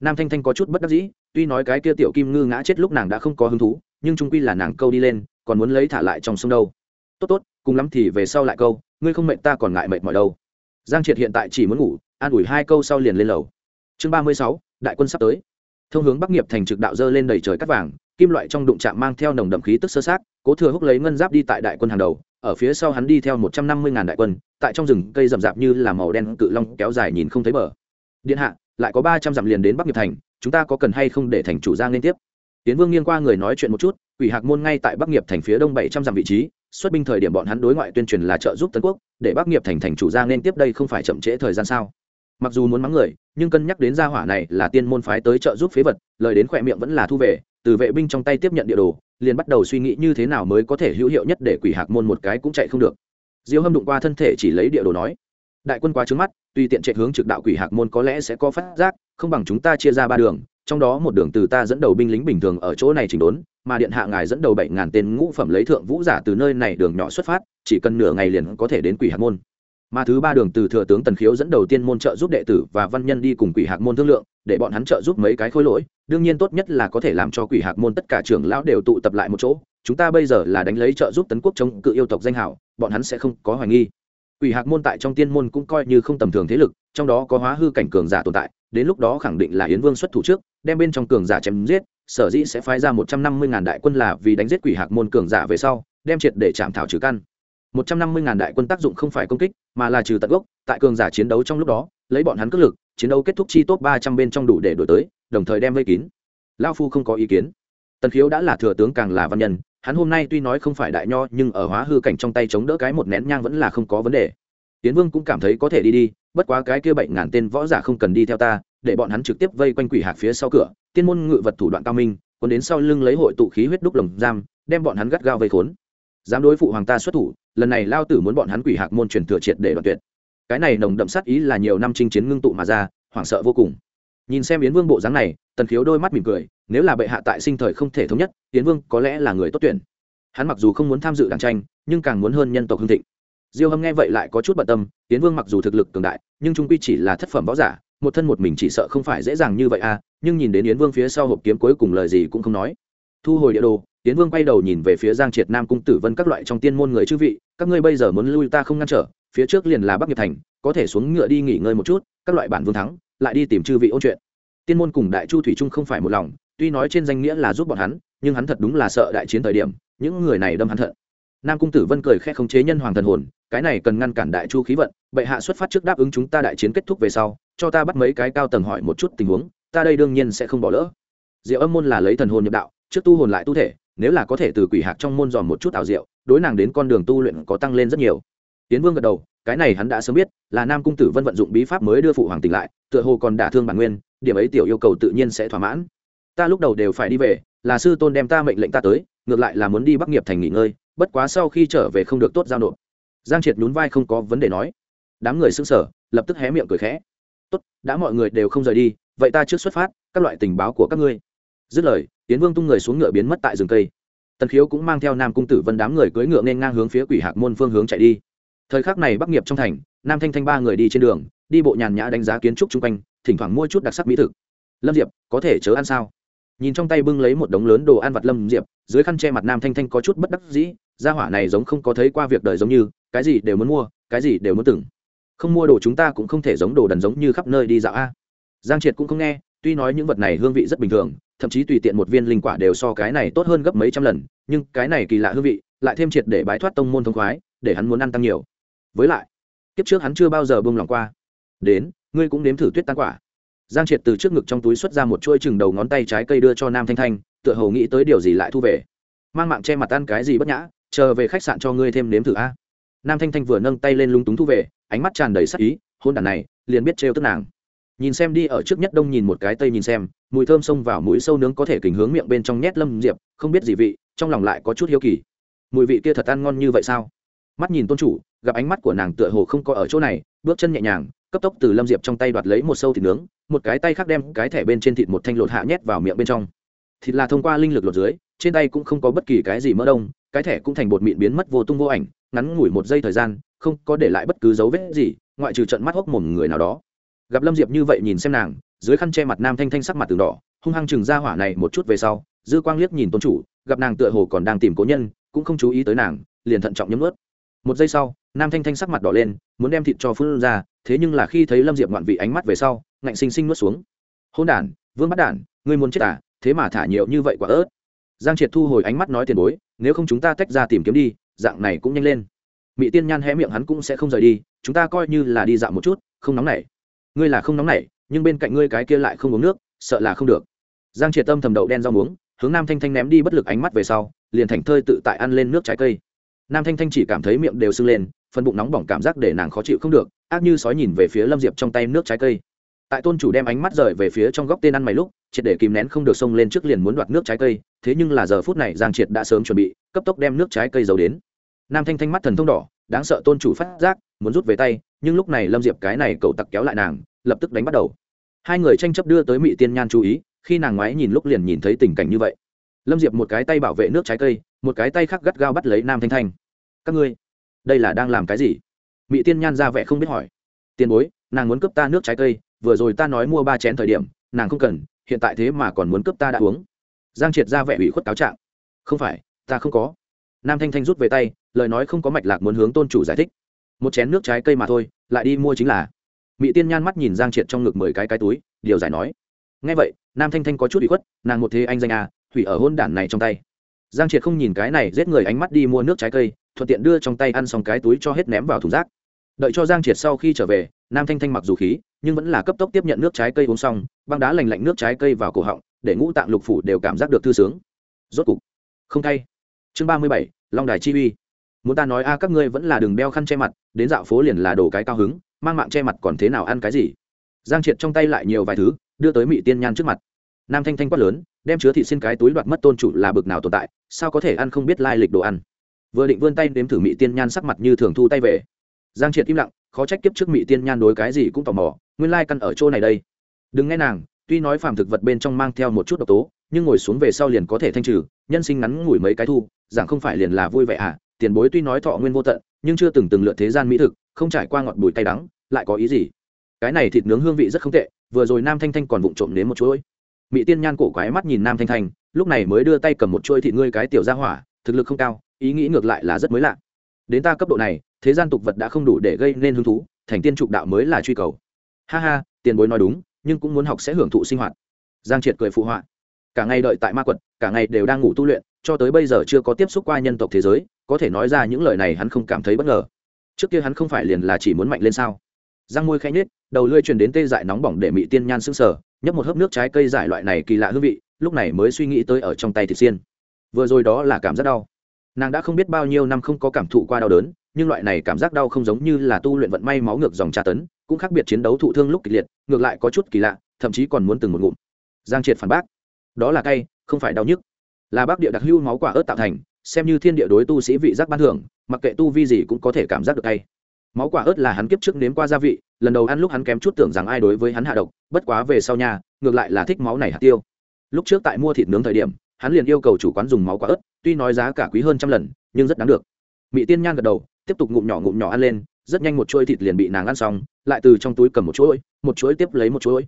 Nam thanh thanh có chút bất đắc dĩ, tuy nói cái kia tiểu kim ngư ngã chết lúc nàng đã không có hứng thú, nhưng trung quy là nàng câu đi lên, còn muốn lấy thả lại trong sông đâu. Tốt tốt, cùng lắm thì về sau lại câu, ngươi không mệt ta còn ngại mệt mỏi đâu. Giang triệt hiện tại chỉ muốn ngủ an ủi hai câu sau liền lên lầu. Chương ba mươi sáu, đại quân sắp tới. Thông hướng bắc nghiệp thành trực đạo dơ lên đầy trời cắt vàng, kim loại trong đụng chạm mang theo nồng đậm khí tức sơ sát cố thừa húc lấy ngân giáp đi tại đại quân hàng đầu, ở phía sau hắn đi theo một trăm năm mươi ngàn đại quân, tại trong rừng cây rậm rạp như là màu đen cự long kéo dài nhìn không thấy bờ. Điện hạ, lại có ba trăm dặm liền đến bắc nghiệp thành, chúng ta có cần hay không để thành chủ giang liên tiếp? Tiến vương nghiêng qua người nói chuyện một chút, quỷ hạc môn ngay tại bắc nghiệp thành phía đông bảy trăm dặm vị trí, xuất binh thời điểm bọn hắn đối ngoại tuyên truyền là trợ giúp tấn quốc, để bắc nghiệp thành thành chủ giang nên tiếp đây không phải chậm trễ thời gian sao? Mặc dù muốn mắng người, nhưng cân nhắc đến gia hỏa này là tiên môn phái tới trợ giúp phế vật, lời đến khỏe miệng vẫn là thu về, từ vệ binh trong tay tiếp nhận địa đồ, liền bắt đầu suy nghĩ như thế nào mới có thể hữu hiệu nhất để quỷ hạc môn một cái cũng chạy không được. Diêu hâm đụng qua thân thể chỉ lấy địa đồ nói, đại quân quá trứng mắt tuy tiện chạy hướng trực đạo quỷ hạc môn có lẽ sẽ có phát giác, không bằng chúng ta chia ra ba đường, trong đó một đường từ ta dẫn đầu binh lính bình thường ở chỗ này chỉnh đốn, mà điện hạ ngài dẫn đầu bảy ngàn tên ngũ phẩm lấy thượng vũ giả từ nơi này đường nhỏ xuất phát, chỉ cần nửa ngày liền có thể đến quỷ hạc môn mà thứ ba đường từ thừa tướng tần khiếu dẫn đầu tiên môn trợ giúp đệ tử và văn nhân đi cùng quỷ hạc môn thương lượng, để bọn hắn trợ giúp mấy cái khối lỗi. Đương nhiên tốt nhất là có thể làm cho quỷ hạc môn tất cả trưởng lão đều tụ tập lại một chỗ. Chúng ta bây giờ là đánh lấy trợ giúp tấn quốc chống cự yêu tộc danh hảo, bọn hắn sẽ không có hoài nghi. Quỷ hạc môn tại trong tiên môn cũng coi như không tầm thường thế lực, trong đó có hóa hư cảnh cường giả tồn tại, đến lúc đó khẳng định là yến vương xuất thủ trước, đem bên trong cường giả chém giết, sở dĩ sẽ phái ra một trăm năm mươi ngàn đại quân là vì đánh giết quỷ hạc môn cường giả về sau, đem triệt để chạm thảo trừ căn một trăm năm mươi ngàn đại quân tác dụng không phải công kích, mà là trừ tận gốc, tại cường giả chiến đấu trong lúc đó, lấy bọn hắn cất lực, chiến đấu kết thúc chi top ba trăm bên trong đủ để đổi tới, đồng thời đem vây kín. Lao phu không có ý kiến. Tần khiếu đã là thừa tướng càng là văn nhân, hắn hôm nay tuy nói không phải đại nho, nhưng ở hóa hư cảnh trong tay chống đỡ cái một nén nhang vẫn là không có vấn đề. Tiến vương cũng cảm thấy có thể đi đi, bất quá cái kia bệnh ngàn tên võ giả không cần đi theo ta, để bọn hắn trực tiếp vây quanh quỷ hạc phía sau cửa, tiên môn ngự vật thủ đoạn cao minh còn đến sau lưng lấy hội tụ khí huyết đúc lồng giam, đem bọn hắn gắt gao vây khốn dám đối phụ hoàng ta xuất thủ, lần này lao tử muốn bọn hắn quỷ hạc môn truyền thừa triệt để đoạn tuyệt. Cái này nồng đậm sát ý là nhiều năm chinh chiến ngưng tụ mà ra, hoảng sợ vô cùng. Nhìn xem yến vương bộ dáng này, tần khiếu đôi mắt mỉm cười, nếu là bệ hạ tại sinh thời không thể thống nhất, yến vương có lẽ là người tốt tuyển. Hắn mặc dù không muốn tham dự đảng tranh, nhưng càng muốn hơn nhân tộc hương thịnh. Diêu hâm nghe vậy lại có chút bận tâm, yến vương mặc dù thực lực cường đại, nhưng trung quy chỉ là thất phẩm võ giả, một thân một mình chỉ sợ không phải dễ dàng như vậy à nhưng nhìn đến yến vương phía sau hộp kiếm cuối cùng lời gì cũng không nói. Thu hồi địa đồ tiến vương quay đầu nhìn về phía giang triệt nam cung tử vân các loại trong tiên môn người chư vị, các ngươi bây giờ muốn lui ta không ngăn trở, phía trước liền là bắc nghiệp thành, có thể xuống ngựa đi nghỉ ngơi một chút, các loại bản vương thắng, lại đi tìm chư vị ôn chuyện. Tiên môn cùng đại chu thủy trung không phải một lòng, tuy nói trên danh nghĩa là giúp bọn hắn, nhưng hắn thật đúng là sợ đại chiến thời điểm, những người này đâm hắn thận. Nam cung tử vân cười khẽ khống chế nhân hoàng thần hồn, cái này cần ngăn cản đại chu khí vận, bệ hạ xuất phát trước đáp ứng chúng ta đại chiến kết thúc về sau, cho ta bắt mấy cái cao tầng hỏi một chút tình huống, ta đây đương nhiên sẽ không bỏ lỡ. Diệu âm môn là lấy thần hồn nhập đạo, trước tu hồn lại tu thể nếu là có thể từ quỷ hạc trong môn dòm một chút ảo diệu, đối nàng đến con đường tu luyện có tăng lên rất nhiều. Tiến vương gật đầu, cái này hắn đã sớm biết, là nam cung tử vân vận dụng bí pháp mới đưa phụ hoàng tỉnh lại, tựa hồ còn đả thương bản nguyên, điểm ấy tiểu yêu cầu tự nhiên sẽ thỏa mãn. Ta lúc đầu đều phải đi về, là sư tôn đem ta mệnh lệnh ta tới, ngược lại là muốn đi bắc nghiệp thành nghỉ ngơi, bất quá sau khi trở về không được tốt giao nộp. Giang triệt nhún vai không có vấn đề nói. Đám người xưng sở lập tức hé miệng cười khẽ. Tốt, đã mọi người đều không rời đi, vậy ta trước xuất phát, các loại tình báo của các ngươi dứt lời tiến vương tung người xuống ngựa biến mất tại rừng cây. Tần khiếu cũng mang theo nam cung tử vân đám người cưỡi ngựa nên ngang hướng phía quỷ hạc môn phương hướng chạy đi. Thời khắc này bắc nghiệp trong thành, nam thanh thanh ba người đi trên đường, đi bộ nhàn nhã đánh giá kiến trúc chung quanh, thỉnh thoảng mua chút đặc sắc mỹ thực. Lâm diệp, có thể chớ ăn sao? Nhìn trong tay bưng lấy một đống lớn đồ ăn vặt lâm diệp, dưới khăn che mặt nam thanh thanh có chút bất đắc dĩ, gia hỏa này giống không có thấy qua việc đời giống như, cái gì đều muốn mua, cái gì đều muốn từng. Không mua đồ chúng ta cũng không thể giống đồ đần giống như khắp nơi đi dạo a. Giang triệt cũng không nghe, tuy nói những vật này hương vị rất bình thường thậm chí tùy tiện một viên linh quả đều so cái này tốt hơn gấp mấy trăm lần, nhưng cái này kỳ lạ hương vị, lại thêm triệt để bái thoát tông môn thông khoái, để hắn muốn ăn tăng nhiều. Với lại, kiếp trước hắn chưa bao giờ bông lòng qua. Đến, ngươi cũng nếm thử tuyết tan quả. Giang triệt từ trước ngực trong túi xuất ra một chuôi chừng đầu ngón tay trái cây đưa cho nam thanh thanh, tựa hồ nghĩ tới điều gì lại thu về. Mang mạng che mặt ăn cái gì bất nhã, chờ về khách sạn cho ngươi thêm nếm thử a. Nam thanh thanh vừa nâng tay lên lung túng thu về, ánh mắt tràn đầy sắc ý, hôn đàn này, liền biết trêu tức nàng nhìn xem đi ở trước nhất đông nhìn một cái tây nhìn xem, mùi thơm xông vào mũi sâu nướng có thể kình hướng miệng bên trong nhét lâm diệp, không biết gì vị, trong lòng lại có chút hiếu kỳ. Mùi vị kia thật ăn ngon như vậy sao? Mắt nhìn tôn chủ, gặp ánh mắt của nàng tựa hồ không có ở chỗ này, bước chân nhẹ nhàng, cấp tốc từ lâm diệp trong tay đoạt lấy một sâu thịt nướng, một cái tay khác đem cái thẻ bên trên thịt một thanh lột hạ nhét vào miệng bên trong. Thịt là thông qua linh lực lột dưới, trên tay cũng không có bất kỳ cái gì mỡ đông, cái thẻ cũng thành bột mịn biến mất vô tung vô ảnh, ngắn ngủi một giây thời gian, không có để lại bất cứ dấu vết gì, ngoại trừ trận mắt hốc mồm người nào đó gặp lâm diệp như vậy nhìn xem nàng, dưới khăn che mặt nam thanh thanh sắc mặt từng đỏ, hung hăng chừng ra hỏa này một chút về sau, dư quang liếc nhìn tôn chủ, gặp nàng tựa hồ còn đang tìm cố nhân, cũng không chú ý tới nàng, liền thận trọng nhấm ướt một giây sau, nam thanh thanh sắc mặt đỏ lên, muốn đem thịt cho phun ra, thế nhưng là khi thấy lâm diệp ngoạn vị ánh mắt về sau, ngạnh xinh xinh nuốt xuống. Hôn đản, vương bắt đản, ngươi muốn chết à? Thế mà thả nhiều như vậy quả ớt. Giang triệt thu hồi ánh mắt nói tiền bối, nếu không chúng ta tách ra tìm kiếm đi, dạng này cũng nhanh lên. Mỹ tiên nhan hé miệng hắn cũng sẽ không rời đi, chúng ta coi như là đi dạo một chút, không nóng nảy ngươi là không nóng nảy, nhưng bên cạnh ngươi cái kia lại không uống nước, sợ là không được. Giang triệt tâm thầm đậu đen rau muống, hướng nam thanh thanh ném đi bất lực ánh mắt về sau, liền thành thơi tự tại ăn lên nước trái cây. Nam thanh thanh chỉ cảm thấy miệng đều sưng lên, phần bụng nóng bỏng cảm giác để nàng khó chịu không được, ác như sói nhìn về phía lâm diệp trong tay nước trái cây. Tại tôn chủ đem ánh mắt rời về phía trong góc tên ăn mày lúc, triệt để kìm nén không được xông lên trước liền muốn đoạt nước trái cây, thế nhưng là giờ phút này giang triệt đã sớm chuẩn bị, cấp tốc đem nước trái cây giấu đến. Nam thanh thanh mắt thần thông đỏ đáng sợ tôn chủ phát giác, muốn rút về tay, nhưng lúc này lâm diệp cái này cậu tặc kéo lại nàng, lập tức đánh bắt đầu. Hai người tranh chấp đưa tới mỹ tiên nhan chú ý, khi nàng ngoái nhìn lúc liền nhìn thấy tình cảnh như vậy. Lâm diệp một cái tay bảo vệ nước trái cây, một cái tay khác gắt gao bắt lấy nam thanh thanh. Các ngươi, đây là đang làm cái gì? Mỹ tiên nhan ra vẻ không biết hỏi. Tiền bối, nàng muốn cướp ta nước trái cây, vừa rồi ta nói mua ba chén thời điểm, nàng không cần, hiện tại thế mà còn muốn cướp ta đã uống. Giang triệt ra vẻ ủy khuất cáo trạng. Không phải, ta không có. Nam thanh thanh rút về tay lời nói không có mạch lạc muốn hướng tôn chủ giải thích. Một chén nước trái cây mà thôi, lại đi mua chính là. Mỹ tiên nhan mắt nhìn giang triệt trong ngực mười cái cái túi, điều giải nói. Ngay vậy, nam thanh thanh có chút bị khuất, nàng một thế anh danh à hủy ở hôn đản này trong tay. Giang triệt không nhìn cái này, giết người ánh mắt đi mua nước trái cây, thuận tiện đưa trong tay ăn xong cái túi cho hết ném vào thùng rác. Đợi cho giang triệt sau khi trở về, nam thanh thanh mặc dù khí, nhưng vẫn là cấp tốc tiếp nhận nước trái cây uống xong, băng đá lành lạnh nước trái cây vào cổ họng, để ngũ tạng lục phủ đều cảm giác được thư sướng. Rốt cục. Không thay. Chương ba mươi bảy, long đài chi uy muốn ta nói a, các ngươi vẫn là đường đeo khăn che mặt, đến dạo phố liền là đồ cái cao hứng, mang mạng che mặt còn thế nào ăn cái gì? Giang triệt trong tay lại nhiều vài thứ, đưa tới mỹ tiên nhan trước mặt. Nam thanh thanh quát lớn, đem chứa thị xin cái túi đoạt mất tôn chủ là bực nào tồn tại, sao có thể ăn không biết lai lịch đồ ăn? Vừa định vươn tay đếm thử mỹ tiên nhan sắc mặt như thường thu tay về. Giang triệt im lặng, khó trách kiếp trước mỹ tiên nhan đối cái gì cũng tò mò, nguyên lai căn ở chỗ này đây. Đừng nghe nàng, tuy nói phàm thực vật bên trong mang theo một chút độc tố, nhưng ngồi xuống về sau liền có thể thanh trừ, nhân sinh ngắn ngủi mấy cái thu, giảng không phải liền là vui vẻ à? Tiền bối tuy nói thọ nguyên vô tận, nhưng chưa từng từng lượt thế gian mỹ thực, không trải qua ngọt bùi tay đắng, lại có ý gì? Cái này thịt nướng hương vị rất không tệ, vừa rồi nam thanh thanh còn vụng trộm đến một chuỗi. Mỹ tiên nhan cổ quái mắt nhìn nam thanh thanh, lúc này mới đưa tay cầm một chuỗi thịt ngươi cái tiểu ra hỏa, thực lực không cao, ý nghĩ ngược lại là rất mới lạ. Đến ta cấp độ này, thế gian tục vật đã không đủ để gây nên hứng thú, thành tiên trục đạo mới là truy cầu. Ha ha, tiền bối nói đúng, nhưng cũng muốn học sẽ hưởng thụ sinh hoạt. Giang triệt cười phụ họa. Cả ngày đợi tại ma quật, cả ngày đều đang ngủ tu luyện, cho tới bây giờ chưa có tiếp xúc qua nhân tộc thế giới có thể nói ra những lời này hắn không cảm thấy bất ngờ. Trước kia hắn không phải liền là chỉ muốn mạnh lên sao? Giang môi khẽ nhếch, đầu lưỡi truyền đến tê dại nóng bỏng để mị tiên nhan sưng sờ, nhấp một hớp nước trái cây giải loại này kỳ lạ hương vị, lúc này mới suy nghĩ tới ở trong tay thịt xiên. Vừa rồi đó là cảm giác đau. Nàng đã không biết bao nhiêu năm không có cảm thụ qua đau đớn, nhưng loại này cảm giác đau không giống như là tu luyện vận may máu ngược dòng tra tấn, cũng khác biệt chiến đấu thụ thương lúc kịch liệt, ngược lại có chút kỳ lạ, thậm chí còn muốn từng một ngụm. Giang triệt phản bác, đó là cay, không phải đau nhức. Là bác địa đặc hưu máu quả ớt tạo thành xem như thiên địa đối tu sĩ vị giác ban thưởng, mặc kệ tu vi gì cũng có thể cảm giác được tay máu quả ớt là hắn kiếp trước nếm qua gia vị, lần đầu ăn lúc hắn kém chút tưởng rằng ai đối với hắn hạ độc, bất quá về sau nhà ngược lại là thích máu này hạt tiêu. Lúc trước tại mua thịt nướng thời điểm, hắn liền yêu cầu chủ quán dùng máu quả ớt, tuy nói giá cả quý hơn trăm lần, nhưng rất đáng được. Mỹ tiên nhan gật đầu, tiếp tục ngụm nhỏ ngụm nhỏ ăn lên, rất nhanh một chuỗi thịt liền bị nàng ăn xong, lại từ trong túi cầm một chuỗi một chuỗi tiếp lấy một chuỗi.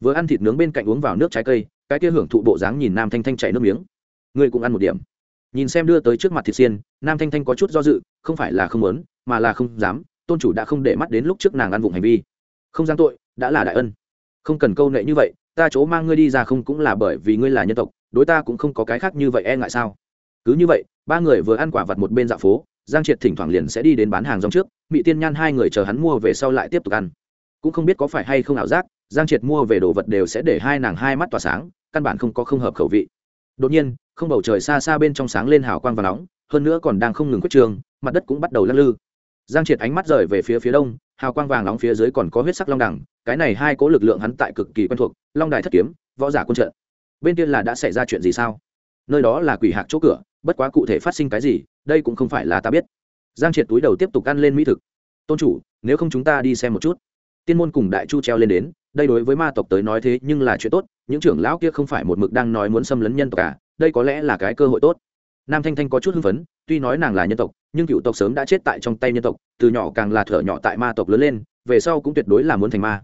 Vừa ăn thịt nướng bên cạnh uống vào nước trái cây, cái kia hưởng thụ bộ dáng nhìn nam thanh thanh chảy nước miếng. Ngươi cũng ăn một điểm nhìn xem đưa tới trước mặt thịt xiên, nam thanh thanh có chút do dự, không phải là không muốn, mà là không dám, tôn chủ đã không để mắt đến lúc trước nàng ăn vụng hành vi. Không gian tội, đã là đại ân. Không cần câu nệ như vậy, ta chỗ mang ngươi đi ra không cũng là bởi vì ngươi là nhân tộc, đối ta cũng không có cái khác như vậy e ngại sao? Cứ như vậy, ba người vừa ăn quả vặt một bên dạ phố, giang triệt thỉnh thoảng liền sẽ đi đến bán hàng rong trước mỹ tiên nhan hai người chờ hắn mua về sau lại tiếp tục ăn. Cũng không biết có phải hay không ảo giác, giang triệt mua về đồ vật đều sẽ để hai nàng hai mắt tỏa sáng, căn bản không có không hợp khẩu vị. Đột nhiên không bầu trời xa xa bên trong sáng lên hào quang và nóng hơn nữa còn đang không ngừng quyết trường mặt đất cũng bắt đầu lắc lư. Giang triệt ánh mắt rời về phía phía đông hào quang vàng nóng phía dưới còn có huyết sắc long đẳng cái này hai cố lực lượng hắn tại cực kỳ quen thuộc long đài thất kiếm võ giả quân trận. Bên kia là đã xảy ra chuyện gì sao? Nơi đó là quỷ hạc chỗ cửa bất quá cụ thể phát sinh cái gì đây cũng không phải là ta biết. Giang triệt túi đầu tiếp tục ăn lên mỹ thực. Tôn chủ nếu không chúng ta đi xem một chút. Tiên môn cùng đại chu treo lên đến đây đối với ma tộc tới nói thế nhưng là chuyện tốt những trưởng lão kia không phải một mực đang nói muốn xâm lấn nhân tộc cả à, đây có lẽ là cái cơ hội tốt. Nam thanh thanh có chút hưng phấn, tuy nói nàng là nhân tộc, nhưng cựu tộc sớm đã chết tại trong tay nhân tộc, từ nhỏ càng là thở nhỏ tại ma tộc lớn lên, về sau cũng tuyệt đối là muốn thành ma.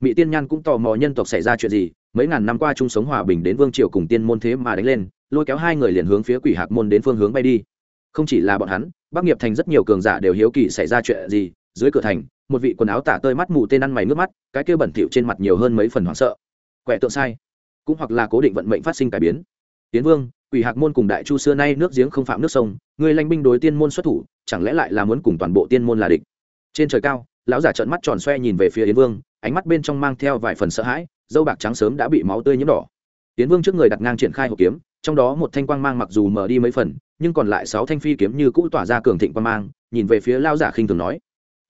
Mỹ tiên nhan cũng tò mò nhân tộc xảy ra chuyện gì, mấy ngàn năm qua chung sống hòa bình đến vương triều cùng tiên môn thế mà đánh lên, lôi kéo hai người liền hướng phía quỷ hạc môn đến phương hướng bay đi. Không chỉ là bọn hắn, bắc nghiệp thành rất nhiều cường giả đều hiếu kỳ xảy ra chuyện gì, dưới cửa thành, một vị quần áo tả tơi mắt mù tên ăn mày nước mắt, cái kia bẩn thỉu trên mặt nhiều hơn mấy phần hoảng sợ. Quẻ tượng sai. Cũng hoặc là cố định vận mệnh phát sinh cải biến tiến vương, quỷ hạc môn cùng đại chu xưa nay nước giếng không phạm nước sông người lanh binh đối tiên môn xuất thủ, chẳng lẽ lại là muốn cùng toàn bộ tiên môn là địch trên trời cao, lão giả trợn mắt tròn xoe nhìn về phía yến vương, ánh mắt bên trong mang theo vài phần sợ hãi, dâu bạc trắng sớm đã bị máu tươi nhiễm đỏ yến vương trước người đặt ngang triển khai hộp kiếm, trong đó một thanh quang mang mặc dù mở đi mấy phần, nhưng còn lại sáu thanh phi kiếm như cũ tỏa ra cường thịnh quang mang, nhìn về phía lao giả khinh thường nói,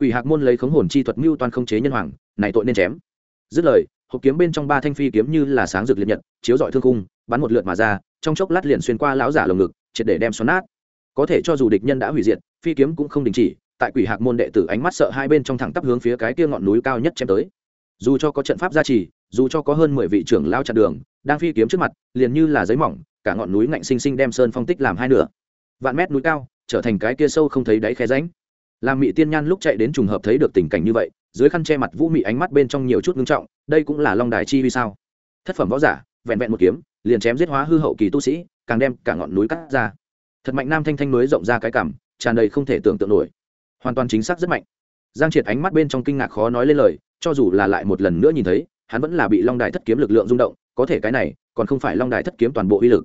quỷ hạc môn lấy khống hồn chi thuật mưu toan không chế nhân hoàng, này tội nên chém dứt lời hộp kiếm bên trong ba thanh phi kiếm như là sáng rực liệt nhật, chiếu dọi thương khung bắn một lượt mà ra, trong chốc lát liền xuyên qua lão giả lồng ngực, triệt để đem xoắn nát. Có thể cho dù địch nhân đã hủy diệt, phi kiếm cũng không đình chỉ, tại quỷ hạc môn đệ tử ánh mắt sợ hai bên trong thẳng tắp hướng phía cái kia ngọn núi cao nhất chém tới. Dù cho có trận pháp gia trì, dù cho có hơn mười vị trưởng lao chặn đường, đang phi kiếm trước mặt, liền như là giấy mỏng, cả ngọn núi ngạnh xinh xinh đem sơn phong tích làm hai nửa. Vạn mét núi cao, trở thành cái kia sâu không thấy đáy khe ránh làm mị tiên nhan lúc chạy đến trùng hợp thấy được tình cảnh như vậy, dưới khăn che mặt vũ mị ánh mắt bên trong nhiều chút ngưng trọng, đây cũng là long đài chi vì sao? Thất phẩm võ giả, vẹn vẹn một kiếm liền chém giết hóa hư hậu kỳ tu sĩ, càng đem cả ngọn núi cắt ra. Thật mạnh nam thanh thanh núi rộng ra cái cảm, tràn đầy không thể tưởng tượng nổi. Hoàn toàn chính xác rất mạnh. Giang triệt ánh mắt bên trong kinh ngạc khó nói lên lời, cho dù là lại một lần nữa nhìn thấy, hắn vẫn là bị long đài thất kiếm lực lượng rung động, có thể cái này, còn không phải long đài thất kiếm toàn bộ uy lực.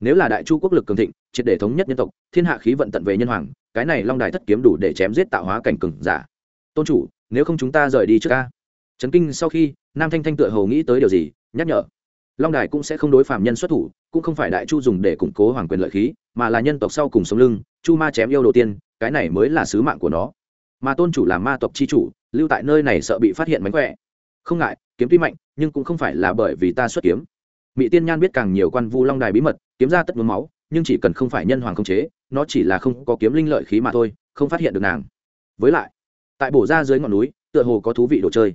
Nếu là đại chu quốc lực cường thịnh, triệt để thống nhất nhân tộc, thiên hạ khí vận tận về nhân hoàng, cái này long đài thất kiếm đủ để chém giết tạo hóa cảnh cừng giả. Tôn chủ, nếu không chúng ta rời đi trước ca trấn kinh sau khi, nam thanh thanh tựa hồ nghĩ tới điều gì, nhắc nhở long đài cũng sẽ không đối phạm nhân xuất thủ, cũng không phải đại chu dùng để củng cố hoàng quyền lợi khí, mà là nhân tộc sau cùng sống lưng, chu ma chém yêu đầu tiên, cái này mới là sứ mạng của nó. Mà tôn chủ là ma tộc c h i chủ, lưu tại nơi này sợ bị phát hiện mánh khỏe. Không ngại, kiếm tuy mạnh, nhưng cũng không phải là bởi vì ta xuất kiếm. Mỹ tiên nhan biết càng nhiều quan vu long đài bí mật, kiếm ra tất mướm máu, nhưng chỉ cần không phải nhân hoàng không chế, nó chỉ là không có kiếm linh lợi khí mà thôi, không phát hiện được nàng. Với lại, tại bổ ra dưới ngọn núi, tựa hồ có thú vị đồ chơi.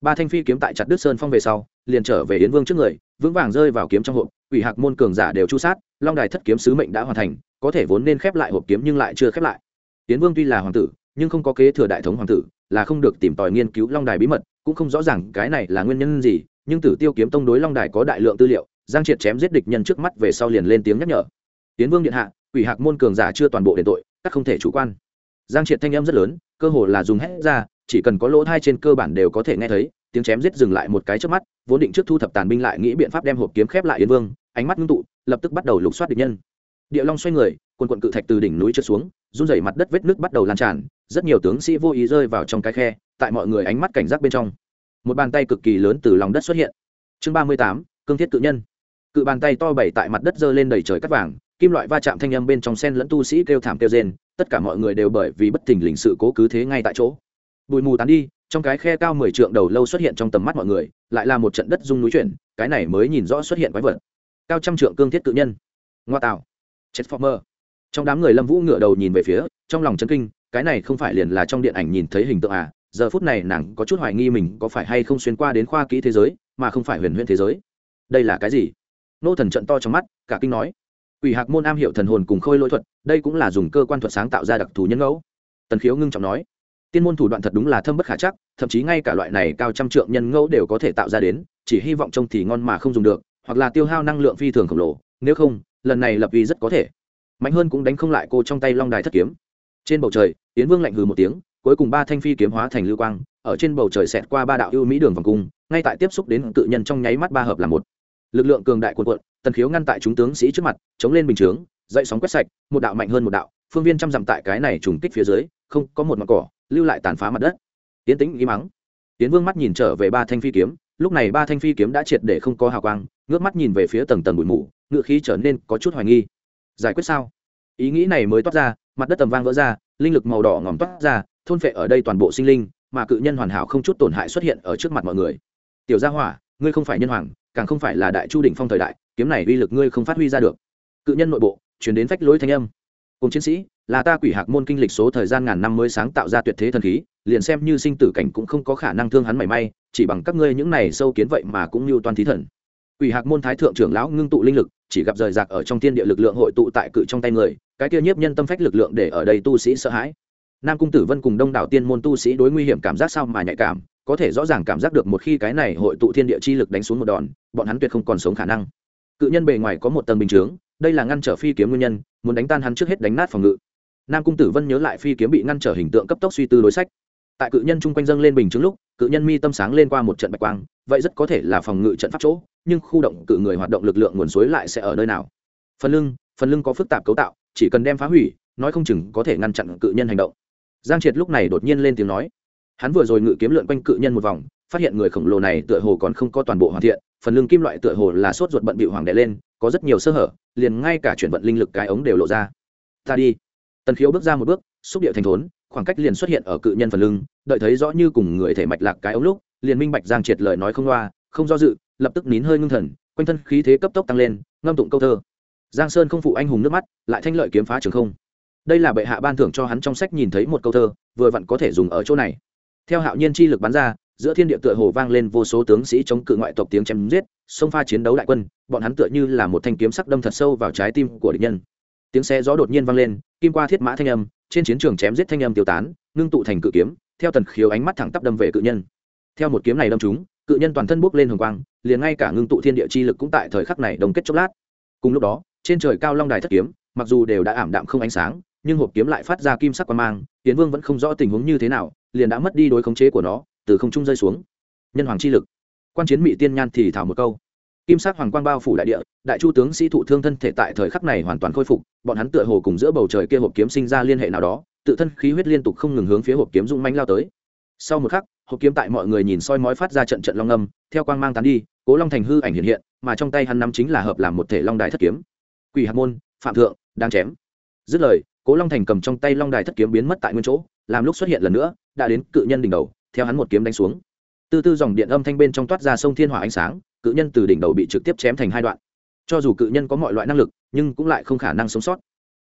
Ba thanh phi kiếm tại chặt đứt sơn phong về sau liền trở về yến vương trước người, vững vàng rơi vào kiếm trong hộp ủy hạc môn cường giả đều chu sát, long đài thất kiếm sứ mệnh đã hoàn thành, có thể vốn nên khép lại hộp kiếm nhưng lại chưa khép lại. Yến vương tuy là hoàng tử, nhưng không có kế thừa đại thống hoàng tử, là không được tìm tòi nghiên cứu long đài bí mật, cũng không rõ ràng cái này là nguyên nhân gì, nhưng tử tiêu kiếm tông đối long đài có đại lượng tư liệu, giang triệt chém giết địch nhân trước mắt về sau liền lên tiếng nhắc nhở. Tiến vương điện hạ ủy hạc môn cường giả chưa toàn bộ đền tội, các không thể chủ quan. Giang triệt thanh âm rất lớn, cơ hồ là dùng hết ra, chỉ cần có lỗ thai trên cơ bản đều có thể nghe thấy tiếng chém giết dừng lại một cái trước mắt, vốn định trước thu thập tàn binh lại nghĩ biện pháp đem hộp kiếm khép lại yến vương, ánh mắt ngưng tụ, lập tức bắt đầu lục soát địch nhân. Địa long xoay người, quần quận cự thạch từ đỉnh núi trượt xuống, run rẩy mặt đất vết nước bắt đầu lan tràn, rất nhiều tướng sĩ vô ý rơi vào trong cái khe, tại mọi người ánh mắt cảnh giác bên trong. Một bàn tay cực kỳ lớn từ lòng đất xuất hiện. Chương ba mươi tám, cương thiết cự nhân. Cự bàn tay to bảy tại mặt đất giơ lên đầy trời cắt vàng, kim loại va chạm thanh âm bên trong sen lẫn tu sĩ kêu thảm kêu rên, tất cả mọi người đều bởi vì bất thình lình sự cố cứ thế ngay tại chỗ. Bụi mù tán đi trong cái khe cao mười trượng đầu lâu xuất hiện trong tầm mắt mọi người, lại là một trận đất rung núi chuyển, cái này mới nhìn rõ xuất hiện quái vật. Cao trăm trượng cương thiết cự nhân. Ngoa tạo. Chết former trong đám người lâm vũ ngựa đầu nhìn về phía, trong lòng chân kinh, cái này không phải liền là trong điện ảnh nhìn thấy hình tượng à giờ phút này nàng có chút hoài nghi mình có phải hay không xuyên qua đến khoa kỹ thế giới, mà không phải huyền huyền thế giới. Đây là cái gì? Nô thần trận to trong mắt, cả kinh nói. Quỷ hạc môn am hiểu thần hồn cùng khôi lỗi thuật, đây cũng là dùng cơ quan thuật sáng tạo ra đặc thù nhân ngẫu. Tần khiếu ngưng trọng nói tiên môn thủ đoạn thật đúng là thâm bất khả chắc, thậm chí ngay cả loại này cao trăm trượng nhân ngẫu đều có thể tạo ra đến, chỉ hy vọng trông thì ngon mà không dùng được, hoặc là tiêu hao năng lượng phi thường khổng lồ, nếu không, lần này lập vi rất có thể. Mạnh hơn cũng đánh không lại cô trong tay long đài thất kiếm. Trên bầu trời tiến vương lạnh hừ một tiếng, cuối cùng ba thanh phi kiếm hóa thành lưu quang, ở trên bầu trời xẹt qua ba đạo ưu mỹ đường vòng cung, ngay tại tiếp xúc đến tự nhân trong nháy mắt ba hợp là một. Lực lượng cường đại cuộn cuộn, tần khiếu ngăn tại chúng tướng sĩ trước mặt, chống lên bình chướng, dậy sóng quét sạch, một đạo mạnh hơn một đạo phương viên trăm dặm tại cái này trùng kích phía dưới, không có một mặt cỏ, lưu lại tàn phá mặt đất. Tiến tĩnh im mắng. Tiến vương mắt nhìn trở về ba thanh phi kiếm, lúc này ba thanh phi kiếm đã triệt để không có hào quang, ngước mắt nhìn về phía tầng tầng bụi mù, ngựa khí trở nên có chút hoài nghi. Giải quyết sao? Ý nghĩ này mới toát ra, mặt đất tầm vang vỡ ra, linh lực màu đỏ ngòm toát ra, thôn phệ ở đây toàn bộ sinh linh, mà cự nhân hoàn hảo không chút tổn hại xuất hiện ở trước mặt mọi người. Tiểu gia hỏa, ngươi không phải nhân hoàng, càng không phải là đại chu đỉnh phong thời đại, kiếm này uy lực ngươi không phát huy ra được. Cự nhân nội bộ chuyển đến phách lối thanh âm cùng chiến sĩ, là ta quỷ hạc môn kinh lịch số thời gian ngàn năm mới sáng tạo ra tuyệt thế thần khí, liền xem như sinh tử cảnh cũng không có khả năng thương hắn mảy may, chỉ bằng các ngươi những này sâu kiến vậy mà cũng như toàn thí thần. Quỷ hạc môn thái thượng trưởng lão ngưng tụ linh lực, chỉ gặp rời rạc ở trong thiên địa lực lượng hội tụ tại cự trong tay người, cái kia nhiếp nhân tâm phách lực lượng để ở đây tu sĩ sợ hãi. Nam cung tử vân cùng đông đảo tiên môn tu sĩ đối nguy hiểm cảm giác sao mà nhạy cảm, có thể rõ ràng cảm giác được một khi cái này hội tụ thiên địa chi lực đánh xuống một đòn, bọn hắn tuyệt không còn sống khả năng. Cự nhân bề ngoài có một tầng bình chướng đây là ngăn trở phi kiếm nguyên nhân, muốn đánh tan hắn trước hết đánh nát phòng ngự. Nam cung tử vân nhớ lại phi kiếm bị ngăn trở hình tượng cấp tốc suy tư đối sách. Tại cự nhân chung quanh dâng lên bình chứng lúc, cự nhân mi tâm sáng lên qua một trận bạch quang, vậy rất có thể là phòng ngự trận pháp chỗ, nhưng khu động cự người hoạt động lực lượng nguồn suối lại sẽ ở nơi nào? Phần lưng phần lưng có phức tạp cấu tạo, chỉ cần đem phá hủy, nói không chừng có thể ngăn chặn cự nhân hành động. Giang triệt lúc này đột nhiên lên tiếng nói. Hắn vừa rồi ngự kiếm lượn quanh cự nhân một vòng, phát hiện người khổng lồ này tựa hồ còn không có toàn bộ hoàn thiện phần lưng kim loại tựa hồ là sốt ruột bận bị hoàng đè lên, có rất nhiều sơ hở, liền ngay cả chuyển vận linh lực cái ống đều lộ ra. Ta đi. Tần khiếu bước ra một bước, xúc địa thành thốn, khoảng cách liền xuất hiện ở cự nhân phần lưng, đợi thấy rõ như cùng người thể mạch lạc cái ống lúc, liền minh bạch giang triệt lời nói không loa, không do dự, lập tức nín hơi ngưng thần, quanh thân khí thế cấp tốc tăng lên, ngâm tụng câu thơ. Giang sơn không phụ anh hùng nước mắt, lại thanh lợi kiếm phá trường không. Đây là bệ hạ ban thưởng cho hắn trong sách nhìn thấy một câu thơ, vừa vặn có thể dùng ở chỗ này. Theo hạo nhiên chi lực bắn ra giữa thiên địa tựa hồ vang lên vô số tướng sĩ chống cự ngoại tộc tiếng chém giết, xông pha chiến đấu đại quân, bọn hắn tựa như là một thanh kiếm sắc đâm thật sâu vào trái tim của địch nhân. Tiếng xe gió đột nhiên vang lên, kim qua thiết mã thanh âm, trên chiến trường chém giết thanh âm tiêu tán, ngưng tụ thành cự kiếm, theo tần khiếu ánh mắt thẳng tắp đâm về cự nhân. Theo một kiếm này đâm chúng cự nhân toàn thân bốc lên hồng quang, liền ngay cả ngưng tụ thiên địa chi lực cũng tại thời khắc này đồng kết chốc lát. Cùng lúc đó, trên trời cao long đài thất kiếm, mặc dù đều đã ảm đạm không ánh sáng, nhưng hộp kiếm lại phát ra kim sắc quan mang tiến vương vẫn không rõ tình huống như thế nào, liền đã mất đi đối khống chế của nó từ không trung rơi xuống. Nhân hoàng chi lực. Quan chiến mỹ tiên nhan thì thảo một câu. Kim sắc hoàng quang bao phủ đại địa, đại chu tướng sĩ thụ thương thân thể tại thời khắc này hoàn toàn khôi phục, bọn hắn tựa hồ cùng giữa bầu trời kia hộp kiếm sinh ra liên hệ nào đó, tự thân khí huyết liên tục không ngừng hướng phía hộp kiếm dung manh lao tới. Sau một khắc, hộp kiếm tại mọi người nhìn soi mói phát ra trận trận long âm, theo quang mang tán đi, cố long thành hư ảnh hiện hiện, mà trong tay hắn nắm chính là hợp làm một thể long đài thất kiếm. Quỷ hạt môn, phạm thượng, đang chém. Dứt lời, cố long thành cầm trong tay long đài thất kiếm biến mất tại nguyên chỗ, làm lúc xuất hiện lần nữa, đã đến cự nhân đỉnh đầu theo hắn một kiếm đánh xuống. Từ từ dòng điện âm thanh bên trong toát ra sông thiên hỏa ánh sáng, cự nhân từ đỉnh đầu bị trực tiếp chém thành hai đoạn. Cho dù cự nhân có mọi loại năng lực, nhưng cũng lại không khả năng sống sót.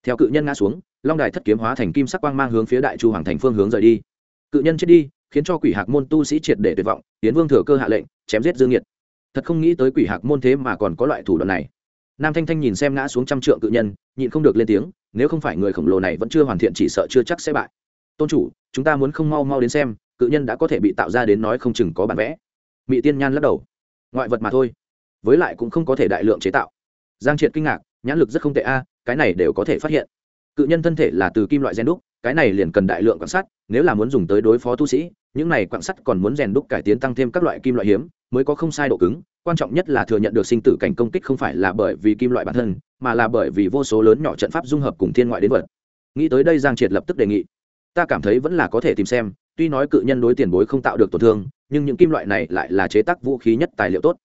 Theo cự nhân ngã xuống, long đài thất kiếm hóa thành kim sắc quang mang hướng phía đại chu hoàng thành phương hướng rời đi. Cự nhân chết đi, khiến cho quỷ hạc môn tu sĩ triệt để tuyệt vọng tiến vương thừa cơ hạ lệnh, chém giết dương nhiệt thật không nghĩ tới quỷ hạc môn thế mà còn có loại thủ đoạn này. Nam thanh thanh nhìn xem ngã xuống trăm trượng cự nhân, nhịn không được lên tiếng, nếu không phải người khổng lồ này vẫn chưa hoàn thiện chỉ sợ chưa chắc sẽ bại. Tôn chủ, chúng ta muốn không mau mau đến xem cự nhân đã có thể bị tạo ra đến nói không chừng có bản vẽ. Mỹ tiên nhan lắc đầu. Ngoại vật mà thôi. Với lại cũng không có thể đại lượng chế tạo. Giang triệt kinh ngạc, nhãn lực rất không tệ a, cái này đều có thể phát hiện. Cự nhân thân thể là từ kim loại gen đúc, cái này liền cần đại lượng quan sát nếu là muốn dùng tới đối phó tu sĩ, những này quan sát còn muốn rèn đúc cải tiến tăng thêm các loại kim loại hiếm, mới có không sai độ cứng. Quan trọng nhất là thừa nhận được sinh tử cảnh công kích không phải là bởi vì kim loại bản thân, mà là bởi vì vô số lớn nhỏ trận pháp dung hợp cùng thiên ngoại đến vật. Nghĩ tới đây giang triệt lập tức đề nghị. Ta cảm thấy vẫn là có thể tìm xem tuy nói cự nhân đối tiền bối không tạo được tổn thương nhưng những kim loại này lại là chế tác vũ khí nhất tài liệu tốt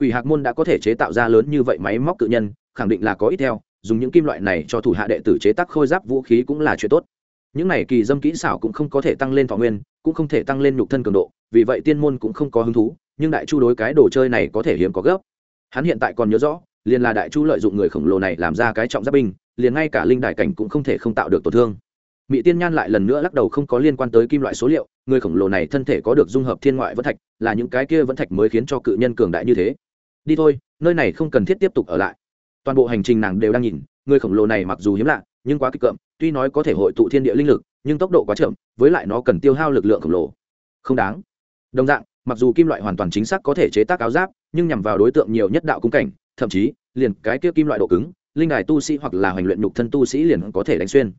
Quỷ Hạc môn đã có thể chế tạo ra lớn như vậy máy móc cự nhân, khẳng định là có ít theo, dùng những kim loại này cho thủ hạ đệ tử chế tác khôi giáp vũ khí cũng là chuyện tốt. Những này kỳ dâm kỹ xảo cũng không có thể tăng lên thọ nguyên, cũng không thể tăng lên nhục thân cường độ, vì vậy tiên môn cũng không có hứng thú, nhưng đại chu đối cái đồ chơi này có thể hiếm có gấp. Hắn hiện tại còn nhớ rõ, liền là đại chu lợi dụng người khổng lồ này làm ra cái trọng giáp binh, liền ngay cả linh đại cảnh cũng không thể không tạo được tổn thương mỹ tiên nhan lại lần nữa lắc đầu không có liên quan tới kim loại số liệu, người khổng lồ này thân thể có được dung hợp thiên ngoại vẫn thạch, là những cái kia vẫn thạch mới khiến cho cự nhân cường đại như thế. Đi thôi, nơi này không cần thiết tiếp tục ở lại. Toàn bộ hành trình nàng đều đang nhìn, người khổng lồ này mặc dù hiếm lạ, nhưng quá kịch cợm, tuy nói có thể hội tụ thiên địa linh lực, nhưng tốc độ quá chậm, với lại nó cần tiêu hao lực lượng khổng lồ. Không đáng. Đồng dạng, mặc dù kim loại hoàn toàn chính xác có thể chế tác áo giáp, nhưng nhằm vào đối tượng nhiều nhất đạo cung cảnh, thậm chí, liền cái kia kim loại độ cứng, linh đài tu sĩ hoặc là hoành luyện nhục thân tu sĩ liền có thể đánh xuyên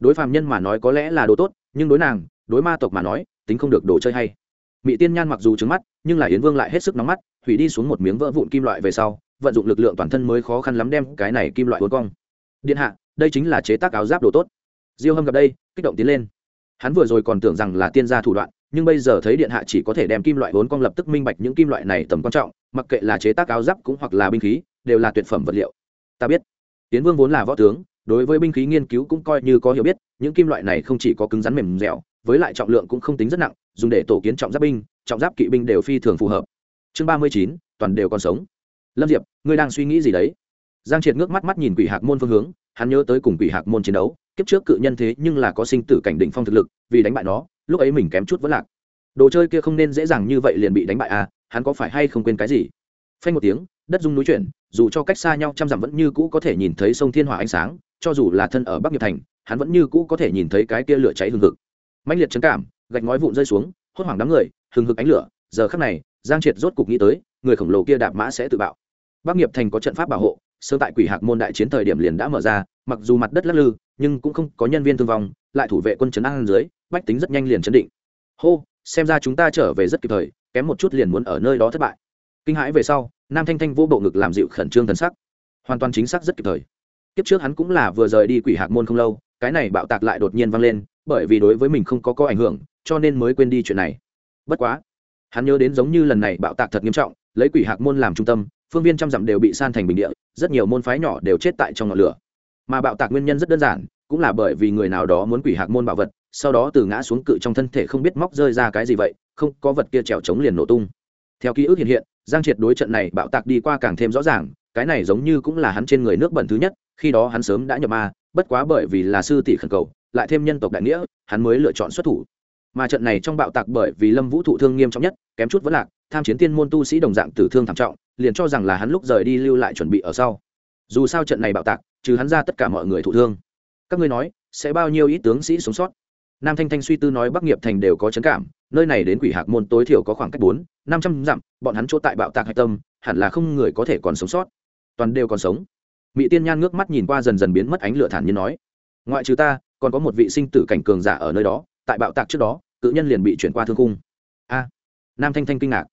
đối phàm nhân mà nói có lẽ là đồ tốt, nhưng đối nàng, đối ma tộc mà nói, tính không được đồ chơi hay. Mỹ tiên nhan mặc dù trứng mắt, nhưng là yến vương lại hết sức nóng mắt, hủy đi xuống một miếng vỡ vụn kim loại về sau, vận dụng lực lượng toàn thân mới khó khăn lắm đem cái này kim loại uốn cong. Điện hạ, đây chính là chế tác áo giáp đồ tốt. Diêu hâm gặp đây, kích động tiến lên. Hắn vừa rồi còn tưởng rằng là tiên gia thủ đoạn, nhưng bây giờ thấy điện hạ chỉ có thể đem kim loại vốn cong lập tức minh bạch những kim loại này tầm quan trọng, mặc kệ là chế tác áo giáp cũng hoặc là binh khí, đều là tuyệt phẩm vật liệu. Ta biết. Tiến vương vốn là võ tướng đối với binh khí nghiên cứu cũng coi như có hiểu biết, những kim loại này không chỉ có cứng rắn mềm dẻo, với lại trọng lượng cũng không tính rất nặng, dùng để tổ kiến trọng giáp binh, trọng giáp kỵ binh đều phi thường phù hợp. Chương ba mươi chín, toàn đều còn sống. Lâm diệp, ngươi đang suy nghĩ gì đấy? Giang triệt ngước mắt mắt nhìn quỷ hạc môn phương hướng, hắn nhớ tới cùng quỷ hạc môn chiến đấu, kiếp trước cự nhân thế nhưng là có sinh tử cảnh đỉnh phong thực lực, vì đánh bại nó, lúc ấy mình kém chút vẫn lạc. Đồ chơi kia không nên dễ dàng như vậy liền bị đánh bại à hắn có phải hay không quên cái gì? Phanh một tiếng, đất dung núi chuyển, dù cho cách xa nhau trăm dặm vẫn như cũ có thể nhìn thấy sông thiên hỏa ánh sáng cho dù là thân ở bắc nghiệp thành, hắn vẫn như cũ có thể nhìn thấy cái kia lửa cháy hừng hực. Mạnh liệt trấn cảm, gạch ngói vụn rơi xuống, hốt hoảng đám người, hừng hực ánh lửa, giờ khắc này, giang triệt rốt cục nghĩ tới, người khổng lồ kia đạp mã sẽ tự bạo. Bắc nghiệp thành có trận pháp bảo hộ, sớm tại quỷ hạc môn đại chiến thời điểm liền đã mở ra, mặc dù mặt đất lắc lư, nhưng cũng không có nhân viên thương vong, lại thủ vệ quân trấn an dưới, bách tính rất nhanh liền chấn định. Hô, xem ra chúng ta trở về rất kịp thời, kém một chút liền muốn ở nơi đó thất bại. Kinh hãi về sau, nam thanh thanh vô bộ ngực làm dịu khẩn trương thần sắc. Hoàn toàn chính xác rất kịp thời kiếp trước hắn cũng là vừa rời đi quỷ hạc môn không lâu, cái này bạo tạc lại đột nhiên vang lên, bởi vì đối với mình không có có ảnh hưởng, cho nên mới quên đi chuyện này. Bất quá, hắn nhớ đến giống như lần này bạo tạc thật nghiêm trọng, lấy quỷ hạc môn làm trung tâm, phương viên trăm dặm đều bị san thành bình địa, rất nhiều môn phái nhỏ đều chết tại trong ngọn lửa. Mà bạo tạc nguyên nhân rất đơn giản, cũng là bởi vì người nào đó muốn quỷ hạc môn bảo vật, sau đó từ ngã xuống cự trong thân thể không biết móc rơi ra cái gì vậy, không có vật kia trèo trống liền nổ tung. Theo ký ức hiện hiện, giang triệt đối trận này bạo tạc đi qua càng thêm rõ ràng, cái này giống như cũng là hắn trên người nước bẩn thứ nhất khi đó hắn sớm đã nhập ma, bất quá bởi vì là sư tỷ khẩn cầu, lại thêm nhân tộc đại nghĩa, hắn mới lựa chọn xuất thủ. Mà trận này trong bạo tạc bởi vì lâm vũ thụ thương nghiêm trọng nhất, kém chút vẫn lạc, tham chiến tiên môn tu sĩ đồng dạng tử thương thảm trọng, liền cho rằng là hắn lúc rời đi lưu lại chuẩn bị ở sau. Dù sao trận này bạo tạc, trừ hắn ra tất cả mọi người thụ thương. Các ngươi nói, sẽ bao nhiêu ít tướng sĩ sống sót? Nam thanh thanh suy tư nói bắc nghiệp thành đều có chấn cảm, nơi này đến quỷ hạc môn tối thiểu có khoảng cách bốn, năm trăm dặm, bọn hắn chỗ tại bạo tạc hạch tâm, hẳn là không người có thể còn sống sót. Toàn đều còn sống mỹ tiên nhan ngước mắt nhìn qua dần dần biến mất ánh lửa thản nhiên nói, ngoại trừ ta, còn có một vị sinh tử cảnh cường giả ở nơi đó, tại bạo tạc trước đó, cự nhân liền bị chuyển qua thương cung a, nam thanh thanh kinh ngạc.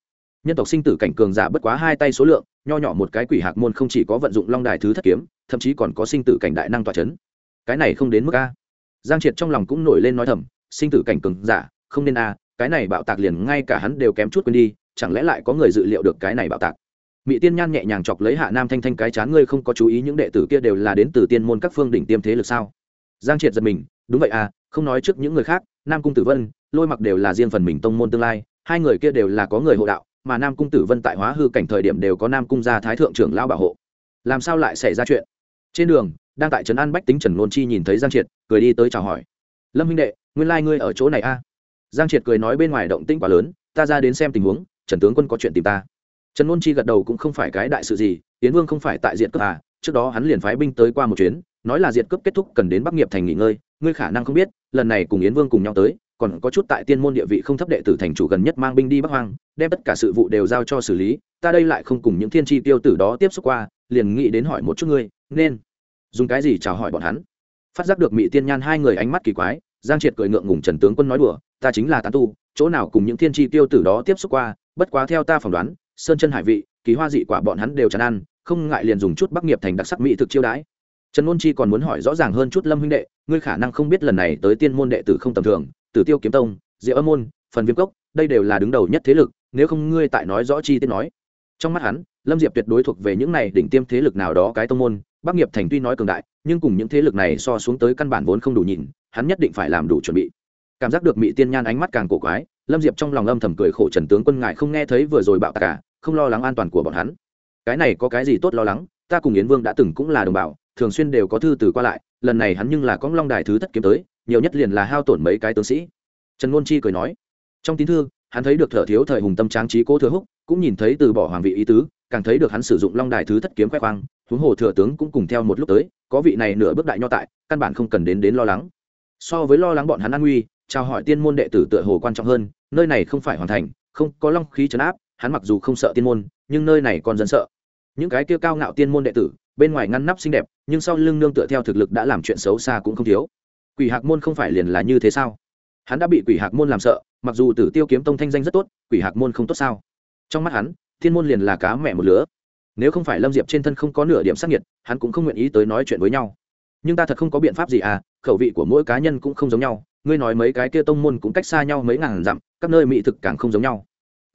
Nhân tộc sinh tử cảnh cường giả bất quá hai tay số lượng, nho nhỏ một cái quỷ hạc môn không chỉ có vận dụng long đài thứ thất kiếm, thậm chí còn có sinh tử cảnh đại năng tỏa c h ấ n cái này không đến mức a. Giang triệt trong lòng cũng nổi lên nói thầm, sinh tử cảnh cường giả, không nên a, cái này bạo tạc liền ngay cả hắn đều kém chút quên đi, chẳng lẽ lại có người dự liệu được cái này bạo tạc? Mỹ tiên nhan nhẹ nhàng chọc lấy hạ nam thanh thanh cái chán, ngươi không có chú ý những đệ tử kia đều là đến từ tiên môn các phương đỉnh tiêm thế lực sao? Giang triệt giật mình, đúng vậy à không nói trước những người khác, nam cung tử vân, lôi mặc đều là riêng phần mình tông môn tương lai, hai người kia đều là có người hộ đạo, mà nam cung tử vân tại hóa hư cảnh thời điểm đều có nam cung gia thái thượng trưởng lao bảo hộ. Làm sao lại xảy ra chuyện? Trên đường, đang tại trấn an bách tính trần ngôn chi nhìn thấy giang triệt, cười đi tới chào hỏi. Lâm minh đệ, nguyên lai、like、ngươi ở chỗ này a. Giang triệt cười nói bên ngoài động tĩnh quá lớn, ta ra đến xem tình huống, trần tướng quân có chuyện tìm ta trần ngôn chi gật đầu cũng không phải cái đại sự gì tiến vương không phải tại diện cướp à trước đó hắn liền phái binh tới qua một chuyến, nói là diện cướp kết thúc cần đến bắc nghiệp thành nghỉ ngơi, ngươi khả năng không biết, lần này cùng yến vương cùng nhau tới, còn có chút tại tiên môn địa vị không thấp đệ tử thành chủ gần nhất mang binh đi bắc hoang, đem tất cả sự vụ đều giao cho xử lý, ta đây lại không cùng những thiên tri tiêu tử đó tiếp xúc qua, liền nghĩ đến hỏi một chút ngươi, nên dùng cái gì chào hỏi bọn hắn. Phát giác được mỹ tiên nhan hai người ánh mắt kỳ quái, giang triệt cười ngượng ngùng trần tướng quân nói đùa, ta chính là tán tu, chỗ nào cùng những thiên tri tiêu tử đó tiếp xúc qua, bất quá theo ta phỏng đoán sơn chân hải vị, kỳ hoa dị quả bọn hắn đều chán ăn, không ngại liền dùng chút bắc nghiệp thành đặc sắc mỹ thực chiêu đãi. Trần ngôn chi còn muốn hỏi rõ ràng hơn chút lâm huynh đệ, ngươi khả năng không biết lần này tới tiên môn đệ tử không tầm thường, tử tiêu kiếm tông, diệu âm môn, phần viêm cốc, đây đều là đứng đầu nhất thế lực, nếu không ngươi tại nói rõ chi tiết nói. Trong mắt hắn, lâm diệp tuyệt đối thuộc về những này đỉnh tiêm thế lực nào đó cái tông môn, bắc nghiệp thành tuy nói cường đại, nhưng cùng những thế lực này so xuống tới căn bản vốn không đủ nhìn, hắn nhất định phải làm đủ chuẩn bị. Cảm giác được mỹ tiên nhan ánh mắt càng cổ quái, lâm diệp trong lòng âm thầm cười khổ trần tướng quân ngại không nghe thấy vừa rồi bạo tạc cả không lo lắng an toàn của bọn hắn. Cái này có cái gì tốt lo lắng? Ta cùng yến vương đã từng cũng là đồng bào, thường xuyên đều có thư từ qua lại, lần này hắn nhưng là có long đài thứ thất kiếm tới, nhiều nhất liền là hao tổn mấy cái tướng sĩ. Trần ngôn chi cười nói, trong tín thư, hắn thấy được thở thiếu thời hùng tâm tráng trí cố thừa húc, cũng nhìn thấy từ bỏ hoàng vị ý tứ, càng thấy được hắn sử dụng long đài thứ thất kiếm khoe khoang, huống hồ thừa tướng cũng cùng theo một lúc tới, có vị này nửa bước đại nho tại, căn bản không cần đến đến lo lắng. So với lo lắng bọn hắn an nguy, chào hỏi tiên môn đệ tử tựa hồ quan trọng hơn, nơi này không phải hoàn thành, không có long khí trấn áp hắn mặc dù không sợ tiên môn, nhưng nơi này còn dân sợ. Những cái kia cao ngạo tiên môn đệ tử, bên ngoài ngăn nắp xinh đẹp, nhưng sau lưng nương tựa theo thực lực đã làm chuyện xấu xa cũng không thiếu. Quỷ hạc môn không phải liền là như thế sao? Hắn đã bị quỷ hạc môn làm sợ, mặc dù tử tiêu kiếm tông thanh danh rất tốt, quỷ hạc môn không tốt sao? Trong mắt hắn thiên môn liền là cá mẹ một lứa. Nếu không phải lâm diệp trên thân không có nửa điểm sắc nhiệt, hắn cũng không nguyện ý tới nói chuyện với nhau. Nhưng ta thật không có biện pháp gì à khẩu vị của mỗi cá nhân cũng không giống nhau. Ngươi nói mấy cái kia tông môn cũng cách xa nhau mấy ngàn dặm, các nơi mỹ thực càng không giống nhau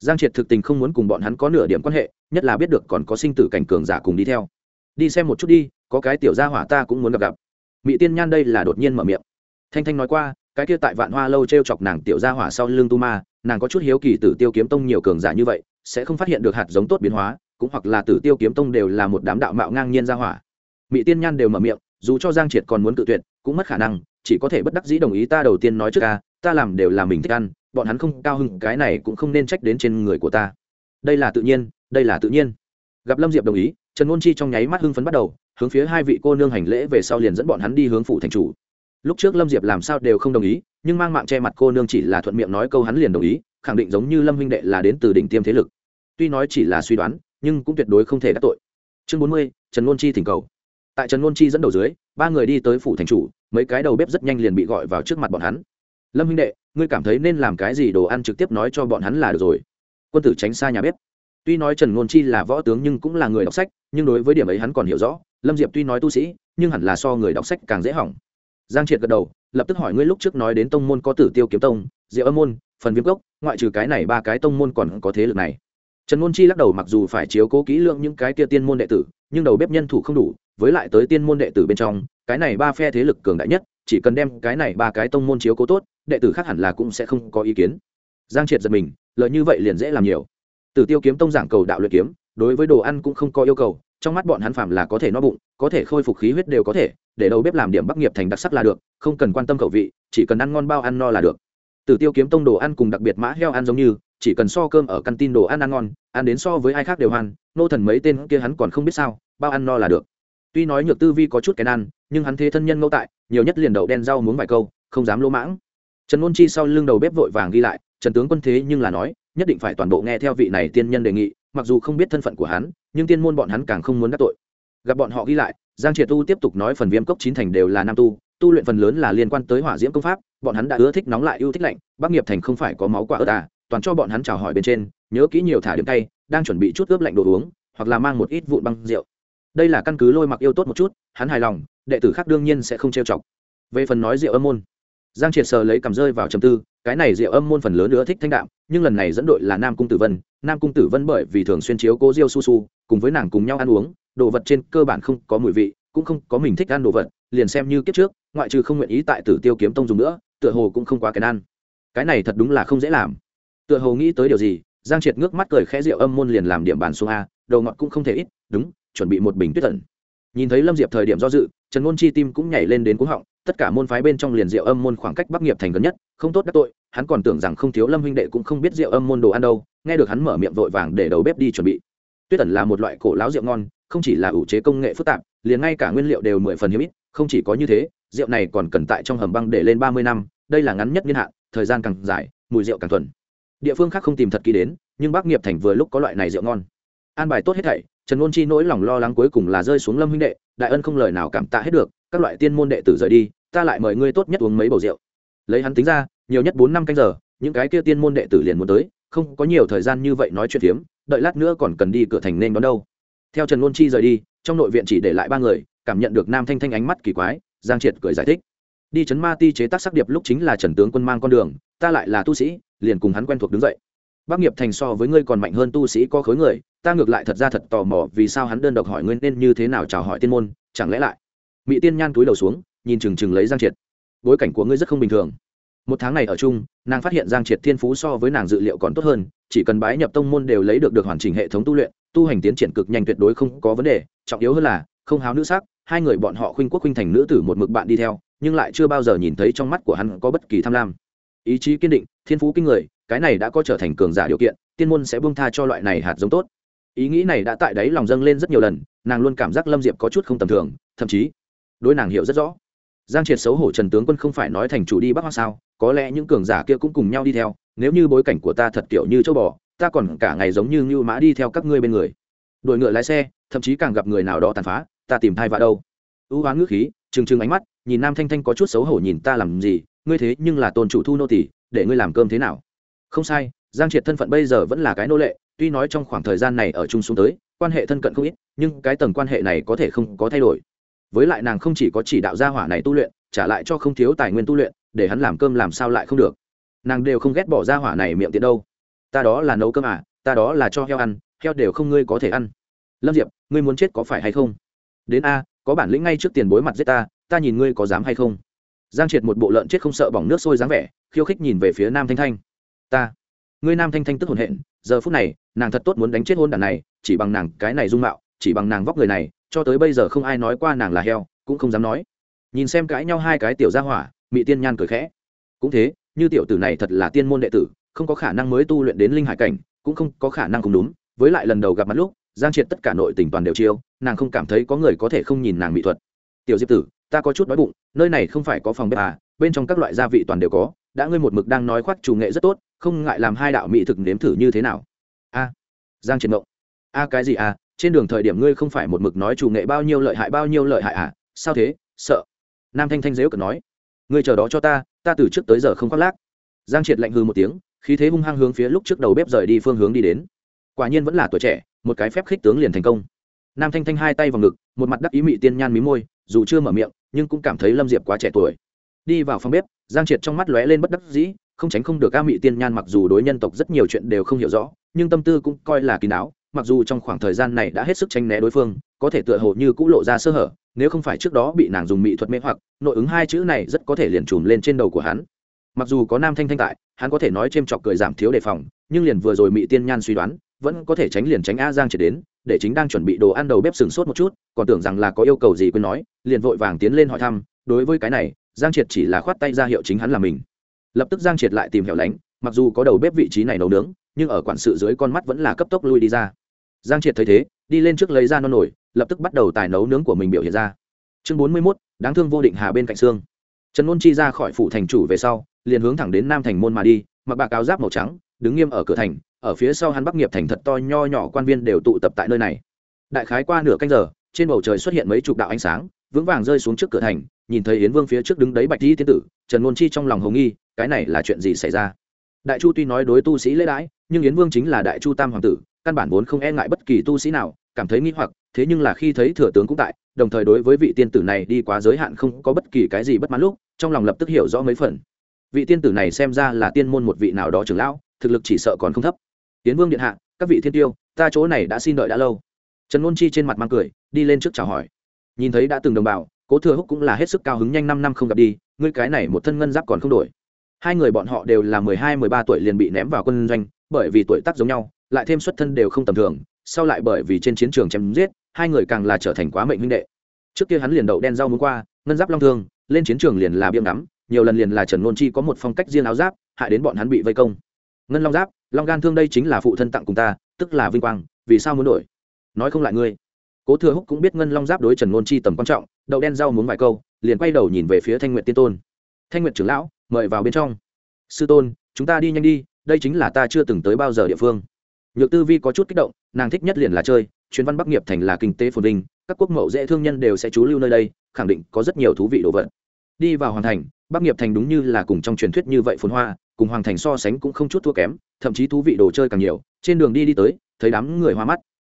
giang triệt thực tình không muốn cùng bọn hắn có nửa điểm quan hệ, nhất là biết được còn có sinh tử cảnh cường giả cùng đi theo. Đi xem một chút đi, có cái tiểu gia hỏa ta cũng muốn gặp gặp. Mỹ tiên nhan đây là đột nhiên mở miệng. Thanh thanh nói qua, cái kia tại vạn hoa lâu t r e o chọc nàng tiểu gia hỏa sau lưng tu ma, nàng có chút hiếu kỳ tử tiêu kiếm tông nhiều cường giả như vậy, sẽ không phát hiện được hạt giống tốt biến hóa, cũng hoặc là tử tiêu kiếm tông đều là một đám đạo mạo ngang nhiên gia hỏa. Mỹ tiên nhan đều mở miệng, dù cho giang triệt còn muốn tự tuyệt, cũng mất khả năng chỉ có thể bất đắc dĩ đồng ý ta đầu tiên nói trước ca ta làm đều là mình thích ăn, bọn hắn không cao hứng, cái này cũng không nên trách đến trên người của ta. Đây là tự nhiên, đây là tự nhiên. Gặp lâm diệp đồng ý, trần ngôn chi trong nháy mắt hưng phấn bắt đầu, hướng phía hai vị cô nương hành lễ về sau liền dẫn bọn hắn đi hướng phủ thành chủ. Lúc trước lâm diệp làm sao đều không đồng ý, nhưng mang mạng che mặt cô nương chỉ là thuận miệng nói câu hắn liền đồng ý, khẳng định giống như lâm huynh đệ là đến từ đỉnh tiêm thế lực. Tuy nói chỉ là suy đoán, nhưng cũng tuyệt đối không thể đắc tội. Chương bốn mươi, trần ngôn chi thỉnh cầu. Tại trần ngôn chi dẫn đầu dưới, ba người đi tới phủ thành chủ mấy cái đầu bếp rất nhanh liền bị gọi vào trước mặt bọn hắn. Lâm huynh đệ, ngươi cảm thấy nên làm cái gì đồ ăn trực tiếp nói cho bọn hắn là được rồi. Quân tử tránh xa nhà bếp. Tuy nói trần ngôn chi là võ tướng nhưng cũng là người đọc sách, nhưng đối với điểm ấy hắn còn hiểu rõ. Lâm diệp tuy nói tu sĩ, nhưng hẳn là so người đọc sách càng dễ hỏng. Giang triệt gật đầu, lập tức hỏi ngươi lúc trước nói đến tông môn có tử tiêu kiếm tông, diệu âm môn, phần viêm gốc ngoại trừ cái này ba cái tông môn còn có thế lực này. Trần ngôn chi lắc đầu mặc dù phải chiếu cố kỹ lượng những cái kia tiên môn đệ tử, nhưng đầu bếp nhân thủ không đủ, với lại tới tiên môn đệ tử bên trong cái này ba phe thế lực cường đại nhất, chỉ cần đem cái này ba cái tông môn chiếu cố tốt, đệ tử khác hẳn là cũng sẽ không có ý kiến. Giang triệt giật mình, lợi như vậy liền dễ làm nhiều. Tử tiêu kiếm tông giảng cầu đạo luyện kiếm, đối với đồ ăn cũng không có yêu cầu, trong mắt bọn hắn phạm là có thể no bụng, có thể khôi phục khí huyết đều có thể, để đầu bếp làm điểm bắc nghiệp thành đặc sắc là được, không cần quan tâm khẩu vị, chỉ cần ăn ngon bao ăn no là được. Tử tiêu kiếm tông đồ ăn cùng đặc biệt mã heo ăn giống như, chỉ cần so cơm ở căn tin đồ ăn ăn ngon, ăn đến so với ai khác đều hoan, nô thần mấy tên kia hắn còn không biết sao, bao ăn no là được tuy nói nhược tư vi có chút cái nan nhưng hắn thế thân nhân ngẫu tại, nhiều nhất liền đậu đen rau muốn vài câu, không dám lỗ mãng. Trần ngôn chi sau lưng đầu bếp vội vàng ghi lại, trần tướng quân thế nhưng là nói, nhất định phải toàn bộ nghe theo vị này tiên nhân đề nghị, mặc dù không biết thân phận của hắn, nhưng tiên môn bọn hắn càng không muốn đắc tội. Gặp bọn họ ghi lại, giang triệt tu tiếp tục nói phần viêm cốc chín thành đều là nam tu tu luyện phần lớn là liên quan tới hỏa diễm công pháp, bọn hắn đã ưa thích nóng lại yêu thích lạnh, bắc nghiệp thành không phải có máu quả ớt à toàn cho bọn hắn chào hỏi bên trên, nhớ kỹ nhiều thả điểm tay đang chuẩn bị chút ướp lạnh đồ uống, hoặc là mang một ít vụn băng rượu đây là căn cứ lôi mặc yêu tốt một chút, hắn hài lòng, đệ tử khác đương nhiên sẽ không trêu chọc. Về phần nói rượu âm môn, giang triệt sờ lấy cầm rơi vào trầm tư, cái này rượu âm môn phần lớn nữa thích thanh đạm, nhưng lần này dẫn đội là nam cung tử vân. Nam cung tử vân bởi vì thường xuyên chiếu cố diêu su su cùng với nàng cùng nhau ăn uống, đồ vật trên cơ bản không có mùi vị, cũng không có mình thích ăn đồ vật, liền xem như kiếp trước, ngoại trừ không nguyện ý tại tử tiêu kiếm tông dùng nữa, tựa hồ cũng không quá kén ăn. Cái này thật đúng là không dễ làm. Tựa hồ nghĩ tới điều gì, giang triệt ngước mắt cười khẽ rượu âm môn liền làm điểm bàn xuống a, đầu ngọt cũng không thể ít, đúng chuẩn bị một bình tuyết tận nhìn thấy lâm diệp thời điểm do dự, trần ngôn chi tim cũng nhảy lên đến cúng họng, tất cả môn phái bên trong liền rượu âm môn khoảng cách bắc nghiệp thành gần nhất, không tốt đắc tội, hắn còn tưởng rằng không thiếu lâm huynh đệ cũng không biết rượu âm môn đồ ăn đâu, nghe được hắn mở miệng vội vàng để đầu bếp đi chuẩn bị. Tuyết tẩn là một loại cổ láo rượu ngon, không chỉ là ủ chế công nghệ phức tạp, liền ngay cả nguyên liệu đều mười phần hiếm ít, không chỉ có như thế, rượu này còn cần tại trong hầm băng để lên ba mươi năm, đây là ngắn nhất niên hạn, thời gian càng dài, mùi rượu càng thuần. Địa phương khác không tìm thật kỹ đến, nhưng bắc nghiệp thành vừa lúc có loại này rượu ngon. An bài tốt hết thảy trần ngôn chi nỗi lòng lo lắng cuối cùng là rơi xuống lâm huynh đệ, đại ân không lời nào cảm tạ hết được, các loại tiên môn đệ tử rời đi, ta lại mời ngươi tốt nhất uống mấy bầu rượu. Lấy hắn tính ra, nhiều nhất bốn năm canh giờ, những cái kia tiên môn đệ tử liền muốn tới, không có nhiều thời gian như vậy nói chuyện phiếm, đợi lát nữa còn cần đi cửa thành nên đón đâu. Theo trần ngôn chi rời đi, trong nội viện chỉ để lại ba người, cảm nhận được nam thanh thanh ánh mắt kỳ quái, giang triệt cười giải thích. Đi chấn ma ti chế tác sắc điệp lúc chính là trần tướng quân mang con đường, ta lại là tu sĩ, liền cùng hắn quen thuộc đứng dậy. Bác nghiệp thành so với ngươi còn mạnh hơn tu sĩ có khối người ta ngược lại thật ra thật tò mò vì sao hắn đơn độc hỏi ngươi nên như thế nào chào hỏi tiên môn, chẳng lẽ lại? Mỹ tiên nhan túi đầu xuống, nhìn chừng chừng lấy giang triệt. Bối cảnh của ngươi rất không bình thường. Một tháng này ở chung, nàng phát hiện giang triệt thiên phú so với nàng dự liệu còn tốt hơn, chỉ cần bái nhập tông môn đều lấy được được hoàn chỉnh hệ thống tu luyện, tu hành tiến triển cực nhanh tuyệt đối không có vấn đề, trọng yếu hơn là, không háo nữ sắc, hai người bọn họ khuynh quốc khuynh thành nữ tử một mực bạn đi theo, nhưng lại chưa bao giờ nhìn thấy trong mắt của hắn có bất kỳ tham lam. Ý chí kiên định, thiên phú kinh người, cái này đã có trở thành cường giả điều kiện, tiên môn sẽ buông tha cho loại này hạt giống tốt ý nghĩ này đã tại đấy lòng dâng lên rất nhiều lần, nàng luôn cảm giác lâm diệp có chút không tầm thường, thậm chí, đối nàng hiểu rất rõ. Giang triệt xấu hổ trần tướng quân không phải nói thành chủ đi bắc hoa sao, có lẽ những cường giả kia cũng cùng nhau đi theo, nếu như bối cảnh của ta thật kiểu như châu bò, ta còn cả ngày giống như ngưu mã đi theo các ngươi bên người. Đội ngựa lái xe, thậm chí càng gặp người nào đó tàn phá, ta tìm thai vạ đâu. Ưu hoán ngữ khí, trừng trừng ánh mắt, nhìn nam thanh thanh có chút xấu hổ nhìn ta làm gì, ngươi thế nhưng là tôn chủ thu nô tỷ để ngươi làm cơm thế nào? Không sai, giang triệt thân phận bây giờ vẫn là cái nô lệ tuy nói trong khoảng thời gian này ở chung xuống tới, quan hệ thân cận không ít, nhưng cái tầng quan hệ này có thể không có thay đổi. Với lại nàng không chỉ có chỉ đạo gia hỏa này tu luyện, trả lại cho không thiếu tài nguyên tu luyện, để hắn làm cơm làm sao lại không được. Nàng đều không ghét bỏ gia hỏa này miệng tiện đâu. Ta đó là nấu cơm à ta đó là cho heo ăn, heo đều không ngươi có thể ăn. Lâm diệp, ngươi muốn chết có phải hay không? Đến a, có bản lĩnh ngay trước tiền bối mặt giết ta ta nhìn ngươi có dám hay không? Giang triệt một bộ lợn chết không sợ bỏng nước sôi dáng vẻ, khiêu khích nhìn về phía nam thanh thanh. Ta ngươi nam thanh thanh tức hồn hện, giờ phút này, nàng thật tốt muốn đánh chết hôn đàn này, chỉ bằng nàng cái này dung mạo, chỉ bằng nàng vóc người này, cho tới bây giờ không ai nói qua nàng là heo, cũng không dám nói. Nhìn xem cãi nhau hai cái tiểu gia hỏa mỹ tiên nhan cười khẽ. Cũng thế, như tiểu tử này thật là tiên môn đệ tử, không có khả năng mới tu luyện đến linh hải cảnh, cũng không có khả năng cùng đúng. Với lại lần đầu gặp mặt lúc, giang triệt tất cả nội tình toàn đều chiêu, nàng không cảm thấy có người có thể không nhìn nàng mỹ thuật. Tiểu diệp tử, ta có chút đói bụng, nơi này không phải có phòng bếp à bên trong các loại gia vị toàn đều có, đã ngươi một mực đang nói khoác chủ nghệ rất tốt không ngại làm hai đạo mỹ thực nếm thử như thế nào? A, giang triệt mộng. A, cái gì à? Trên đường thời điểm ngươi không phải một mực nói chủ nghệ bao nhiêu lợi hại bao nhiêu lợi hại à? Sao thế? Sợ. Nam thanh thanh dếu cợt nói. Ngươi chờ đó cho ta ta từ trước tới giờ không khoác lác. Giang triệt lạnh hư một tiếng, khí thế hung hăng hướng phía lúc trước đầu bếp rời đi phương hướng đi đến. Quả nhiên vẫn là tuổi trẻ, một cái phép khích tướng liền thành công. Nam thanh thanh hai tay vào ngực, một mặt đắc ý mị tiên nhan mí môi, dù chưa mở miệng, nhưng cũng cảm thấy lâm diệp quá trẻ tuổi. Đi vào phòng bếp, giang triệt trong mắt lóe lên bất đắc dĩ không tránh không được ca mị tiên nhan mặc dù đối nhân tộc rất nhiều chuyện đều không hiểu rõ, nhưng tâm tư cũng coi là kín đáo, mặc dù trong khoảng thời gian này đã hết sức tranh né đối phương, có thể tựa hồ như cũng lộ ra sơ hở, nếu không phải trước đó bị nàng dùng mỹ thuật mê hoặc, nội ứng hai chữ này rất có thể liền trùm lên trên đầu của hắn. Mặc dù có nam thanh thanh tại, hắn có thể nói c h ê m chọc cười giảm thiếu đề phòng, nhưng liền vừa rồi mỹ tiên nhan suy đoán, vẫn có thể tránh liền tránh a giang triệt đến, để chính đang chuẩn bị đồ ăn đầu bếp sừng sốt một chút, còn tưởng rằng là có yêu cầu gì quên nói, liền vội vàng tiến lên hỏi thăm, đối với cái này, giang triệt chỉ là khoát tay ra hiệu chính hắn là mình lập tức giang triệt lại tìm hẻo lánh, mặc dù có đầu bếp vị trí này nấu nướng, nhưng ở quản sự dưới con mắt vẫn là cấp tốc lui đi ra. Giang triệt thấy thế, đi lên trước lấy ra non nổi lập tức bắt đầu tài nấu nướng của mình biểu hiện ra. Chương bốn mươi mốt, đáng thương vô định hà bên cạnh xương. Trần ngôn chi ra khỏi phủ thành chủ về sau, liền hướng thẳng đến nam thành môn mà đi, mặc bạc áo giáp màu trắng, đứng nghiêm ở cửa thành, ở phía sau hắn bắc nghiệp thành thật to nho nhỏ quan viên đều tụ tập tại nơi này. Đại khái qua nửa canh giờ, trên bầu trời xuất hiện mấy chục đạo ánh sáng, vững vàng rơi xuống trước cửa thành, nhìn thấy yến vương phía trước đứng đấy bạch di tiên tử, trần ngôn chi trong lòng hồng nghi cái này là chuyện gì xảy ra? Đại chu tuy nói đối tu sĩ lễ đãi, nhưng yến vương chính là đại chu tam hoàng tử, căn bản vốn không e ngại bất kỳ tu sĩ nào, cảm thấy nghi hoặc, thế nhưng là khi thấy thừa tướng cũng tại, đồng thời đối với vị tiên tử này đi quá giới hạn không có bất kỳ cái gì bất mãn lúc, trong lòng lập tức hiểu rõ mấy phần. Vị tiên tử này xem ra là tiên môn một vị nào đó trưởng lão, thực lực chỉ sợ còn không thấp. Tiến vương điện hạ, các vị thiên tiêu, ta chỗ này đã xin đợi đã lâu. Trần ngôn chi trên mặt mang cười, đi lên trước chào hỏi. Nhìn thấy đã từng đồng bào, cố thừa húc cũng là hết sức cao hứng nhanh năm năm không gặp đi, ngươi cái này một thân ngân giáp còn không đổi hai người bọn họ đều là mười hai, mười ba tuổi liền bị ném vào quân doanh, bởi vì tuổi tác giống nhau, lại thêm xuất thân đều không tầm thường, sau lại bởi vì trên chiến trường chém giết, hai người càng là trở thành quá mệnh huynh đệ. Trước kia hắn liền đậu đen rau muốn qua, ngân giáp long thương, lên chiến trường liền là biếng ngắm, nhiều lần liền là trần ngôn chi có một phong cách riêng áo giáp, hại đến bọn hắn bị vây công. Ngân long giáp, long gan thương đây chính là phụ thân tặng cùng ta, tức là vinh quang, vì sao muốn đổi? Nói không lại ngươi. Cố thừa húc cũng biết ngân long giáp đối trần ngôn chi tầm quan trọng, đậu đen rau muốn vài câu, liền quay đầu nhìn về phía thanh nguyện tiên tôn. Thanh nguyện trưởng lão mời vào bên trong. Sư tôn, chúng ta đi nhanh đi, đây chính là ta chưa từng tới bao giờ địa phương. Nhược tư vi có chút kích động, nàng thích nhất liền là chơi, chuyến văn bắc nghiệp thành là kinh tế phồn vinh, các quốc mậu dễ thương nhân đều sẽ trú lưu nơi đây, khẳng định có rất nhiều thú vị đồ vật. Đi vào hoàng thành, bắc nghiệp thành đúng như là cùng trong truyền thuyết như vậy phồn hoa, cùng hoàng thành so sánh cũng không chút thua kém, thậm chí thú vị đồ chơi càng nhiều, trên đường đi đi tới, thấy đám người hoa mắt.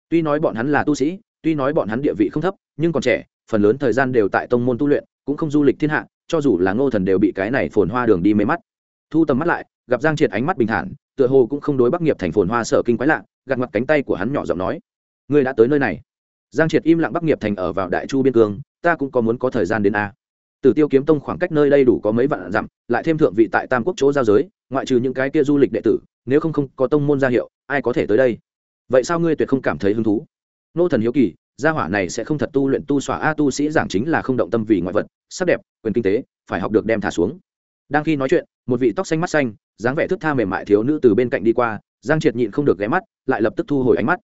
Tuy nói bọn hắn là tu sĩ, tuy nói bọn hắn địa vị không thấp, nhưng còn trẻ, phần lớn thời gian đều tại tông môn tu luyện, cũng không du lịch thiên hạ cho dù là ngô thần đều bị cái này phồn hoa đường đi mê mắt thu tầm mắt lại gặp giang triệt ánh mắt bình thản tựa hồ cũng không đối bắc nghiệp thành phồn hoa sở kinh quái lạ gạt mặt cánh tay của hắn nhỏ giọng nói ngươi đã tới nơi này giang triệt im lặng bắc nghiệp thành ở vào đại chu biên cương ta cũng có muốn có thời gian đến a Từ Tiêu Kiếm Tông khoảng cách nơi đây đủ có mấy vạn dặm, lại thêm thượng vị tại Tam Quốc chỗ giao giới, ngoại trừ những cái kia du lịch đệ tử, nếu không không có tông môn gia hiệu, ai có thể tới đây? Vậy sao ngươi tuyệt không cảm thấy hứng thú? Nô thần hiếu kỳ, gia hỏa này sẽ không thật tu luyện tu xỏa a tu sĩ giảng chính là không động tâm vì ngoại vật, sắc đẹp, quyền kinh tế, phải học được đem thả xuống. Đang khi nói chuyện, một vị tóc xanh mắt xanh, dáng vẻ thức tha mềm mại thiếu nữ từ bên cạnh đi qua, Giang Triệt nhịn không được ghé mắt, lại lập tức thu hồi ánh mắt.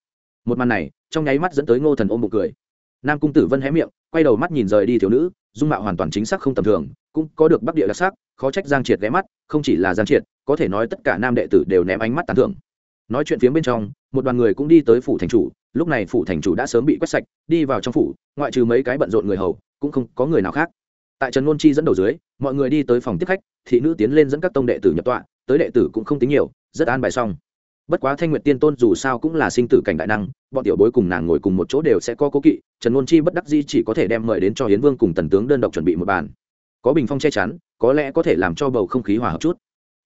Một màn này, trong nháy mắt dẫn tới Ngô Thần ôm bụng cười. Nam cung Tử Vân hé miệng, quay đầu mắt nhìn rời đi thiếu nữ, dung mạo hoàn toàn chính xác không tầm thường cũng có được bắc địa đặc sắc khó trách giang triệt ghé mắt không chỉ là giang triệt có thể nói tất cả nam đệ tử đều ném ánh mắt tán thưởng nói chuyện phía bên trong một đoàn người cũng đi tới phủ thành chủ lúc này phủ thành chủ đã sớm bị quét sạch, đi vào trong phủ, ngoại trừ mấy cái bận rộn người hầu, cũng không có người nào khác. Tại trần ngôn chi dẫn đầu dưới, mọi người đi tới phòng tiếp khách, thị nữ tiến lên dẫn các tông đệ tử nhập tọa, tới đệ tử cũng không tính nhiều, rất an bài xong. Bất quá thanh nguyệt tiên tôn dù sao cũng là sinh tử cảnh đại năng, bọn tiểu bối cùng nàng ngồi cùng một chỗ đều sẽ có cố kỵ, trần ngôn chi bất đắc di chỉ có thể đem mời đến cho hiến vương cùng tần tướng đơn độc chuẩn bị một bàn. Có bình phong che chắn, có lẽ có thể làm cho bầu không khí hòa hợp chút.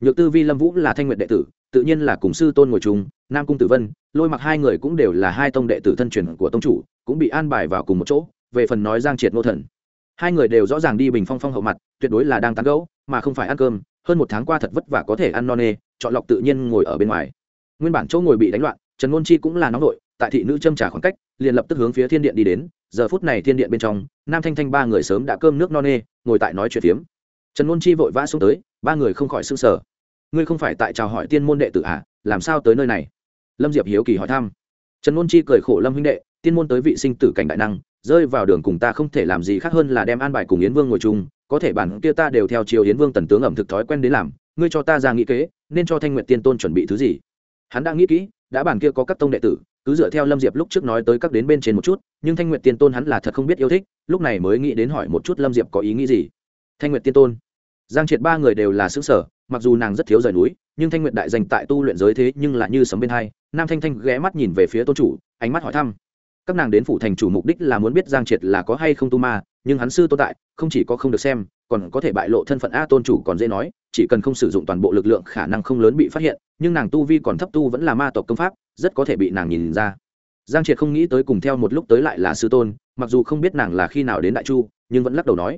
Nhược tư vi lâm vũ là thanh nguyệt đệ tử tự nhiên là cùng sư tôn ngồi chung, nam cung tử vân, lôi mặc hai người cũng đều là hai tông đệ tử thân truyền của tông chủ, cũng bị an bài vào cùng một chỗ, về phần nói giang triệt ngô thần. Hai người đều rõ ràng đi bình phong phong hậu mặt, tuyệt đối là đang tán gẫu, mà không phải ăn cơm, hơn một tháng qua thật vất vả có thể ăn no nê, chọn lọc tự nhiên ngồi ở bên ngoài. Nguyên bản chỗ ngồi bị đánh loạn, trần ngôn chi cũng là nóng nội, tại thị nữ châm trả khoảng cách, liền lập tức hướng phía thiên điện đi đến, giờ phút này thiên điện bên trong, nam thanh thanh ba người sớm đã cơm nước no nê, ngồi tại nói chuyện phiếm. Trần ngôn chi vội vã xuống tới, ba người không khỏi s ư n g sở ngươi không phải tại chào hỏi tiên môn đệ tử à làm sao tới nơi này? Lâm diệp hiếu kỳ hỏi thăm. Trần ngôn chi cười khổ lâm huynh đệ, tiên môn tới vị sinh tử cảnh đại năng, rơi vào đường cùng ta không thể làm gì khác hơn là đem an bài cùng yến vương ngồi chung, có thể bản kia ta đều theo chiều yến vương tần tướng ẩm thực thói quen đến làm, ngươi cho ta ra nghĩ kế, nên cho thanh nguyện tiên tôn chuẩn bị thứ gì? Hắn đã nghĩ kỹ, đã bản kia có các tông đệ tử, cứ dựa theo lâm diệp lúc trước nói tới các đến bên trên một chút, nhưng thanh nguyện tiên tôn hắn là thật không biết yêu thích, lúc này mới nghĩ đến hỏi một chút lâm diệp có ý nghĩ gì. Thanh nguyện tiên tôn. Giang triệt ba người đều là xứ sở mặc dù nàng rất thiếu rời núi, nhưng thanh nguyện đại dành tại tu luyện giới thế nhưng là như sấm bên hai. Nam thanh thanh ghé mắt nhìn về phía tôn chủ, ánh mắt hỏi thăm. Các nàng đến phủ thành chủ mục đích là muốn biết giang triệt là có hay không tu ma, nhưng hắn sư tôn tại, không chỉ có không được xem, còn có thể bại lộ thân phận a tôn chủ còn dễ nói, chỉ cần không sử dụng toàn bộ lực lượng khả năng không lớn bị phát hiện, nhưng nàng tu vi còn thấp tu vẫn là ma tộc công pháp, rất có thể bị nàng nhìn ra. Giang triệt không nghĩ tới cùng theo một lúc tới lại là sư tôn, mặc dù không biết nàng là khi nào đến đại chu, nhưng vẫn lắc đầu nói,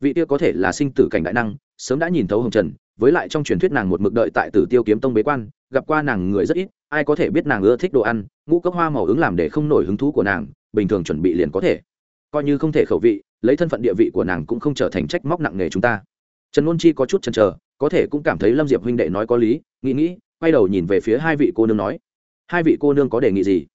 vị kia có thể là sinh tử cảnh đại năng, sớm đã nhìn thấu hồng trần với lại trong truyền thuyết nàng một mực đợi tại tử tiêu kiếm tông bế quan, gặp qua nàng người rất ít, ai có thể biết nàng ưa thích đồ ăn, ngũ cốc hoa màu ứng làm để không nổi hứng thú của nàng, bình thường chuẩn bị liền có thể. Coi như không thể khẩu vị, lấy thân phận địa vị của nàng cũng không trở thành trách móc nặng nề chúng ta. Trần ngôn chi có chút chần chờ, có thể cũng cảm thấy lâm diệp huynh đệ nói có lý, nghĩ nghĩ, quay đầu nhìn về phía hai vị cô nương nói, hai vị cô nương có đề nghị gì?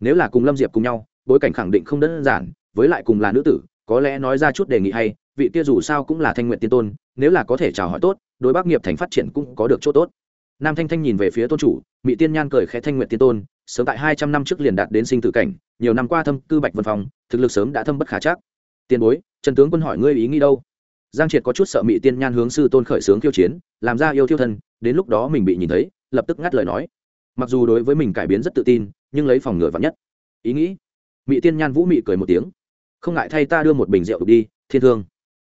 Nếu là cùng lâm diệp cùng nhau, bối cảnh khẳng định không đơn giản, với lại cùng là nữ tử có lẽ nói ra chút đề nghị hay, vị kia dù sao cũng là thanh nguyện tiên tôn, nếu là có thể chào hỏi tốt, đối bác nghiệp thành phát triển cũng có được chỗ tốt. Nam thanh thanh nhìn về phía tôn chủ mỹ tiên nhan cười khẽ thanh nguyện tiên tôn, sớm tại hai trăm năm trước liền đạt đến sinh tử cảnh, nhiều năm qua thâm cư bạch vân phòng thực lực sớm đã thâm bất khả chắc. Tiền bối, trần tướng quân hỏi ngươi ý nghĩ đâu? Giang triệt có chút sợ mỹ tiên nhan hướng sư tôn khởi sướng khiêu chiến, làm ra yêu thiêu thân, đến lúc đó mình bị nhìn thấy, lập tức ngắt lời nói. Mặc dù đối với mình cải biến rất tự tin, nhưng lấy phòng ngừa vắn nhất. Ý nghĩ? Mỹ tiên nhan vũ mị cười một tiếng không ngại thay ta đưa một bình rượu đi, thiên thương.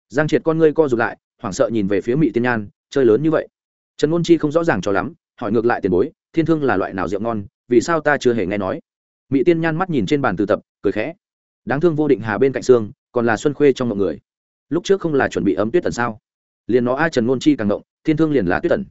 Giang triệt con ngươi co rụt lại, hoảng sợ nhìn về phía mỹ tiên nhan, chơi lớn như vậy. Trần ngôn chi không rõ ràng cho lắm, hỏi ngược lại tiền bối, thiên thương là loại nào rượu ngon, vì sao ta chưa hề nghe nói? Mỹ tiên nhan mắt nhìn trên bàn từ tập, cười khẽ. Đáng thương vô định hà bên cạnh xương, còn là xuân khuê trong mọi người. Lúc trước không là chuẩn bị ấm tuyết tần sao? Liền nó ai trần ngôn chi càng động thiên thương liền là tuyết tần.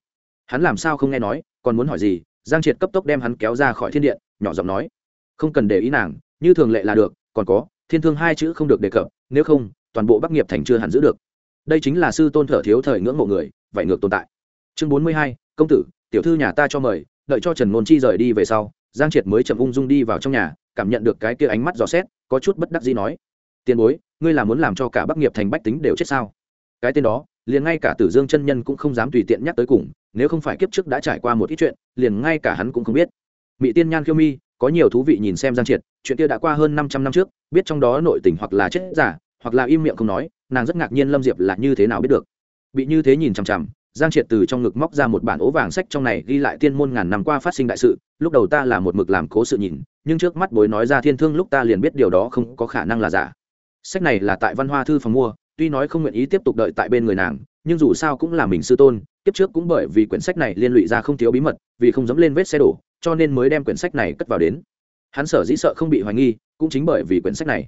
Hắn làm sao không nghe nói, còn muốn hỏi gì? Giang triệt cấp tốc đem hắn kéo ra khỏi thiên điện, nhỏ giọng nói. Không cần để ý nàng, như thường lệ là được, còn có thiên thương hai chữ không được đề cập, nếu không, toàn bộ bắc nghiệp thành chưa hẳn giữ được. Đây chính là sư tôn thở thiếu thời ngưỡng mộ người vậy ngược tồn tại. Chương bốn mươi hai, công tử, tiểu thư nhà ta cho mời, đợi cho trần ngôn chi rời đi về sau, giang triệt mới chậm ung dung đi vào trong nhà, cảm nhận được cái kia ánh mắt dò xét, có chút bất đắc gì nói, tiền bối, ngươi là muốn làm cho cả bắc nghiệp thành bách tính đều chết sao? Cái tên đó, liền ngay cả tử dương chân nhân cũng không dám tùy tiện nhắc tới cùng, nếu không phải kiếp trước đã trải qua một ít chuyện, liền ngay cả hắn cũng không biết. Mỹ tiên nhan khiêu mi có nhiều thú vị nhìn xem giang triệt, chuyện kia đã qua hơn năm trăm năm trước, biết trong đó nội tình hoặc là chết giả, hoặc là im miệng không nói, nàng rất ngạc nhiên lâm diệp là như thế nào biết được. Bị như thế nhìn chằm chằm, giang triệt từ trong ngực móc ra một bản ố vàng sách trong này ghi lại tiên môn ngàn năm qua phát sinh đại sự, lúc đầu ta là một mực làm cố sự nhìn, nhưng trước mắt bối nói ra thiên thương lúc ta liền biết điều đó không có khả năng là giả. Sách này là tại văn hoa thư phòng mua, tuy nói không nguyện ý tiếp tục đợi tại bên người nàng, nhưng dù sao cũng là mình sư tôn tiếp trước cũng bởi vì quyển sách này liên lụy ra không thiếu bí mật, vì không dám lên vết xe đổ cho nên mới đem quyển sách này cất vào đến. Hắn sở dĩ sợ không bị hoài nghi, cũng chính bởi vì quyển sách này.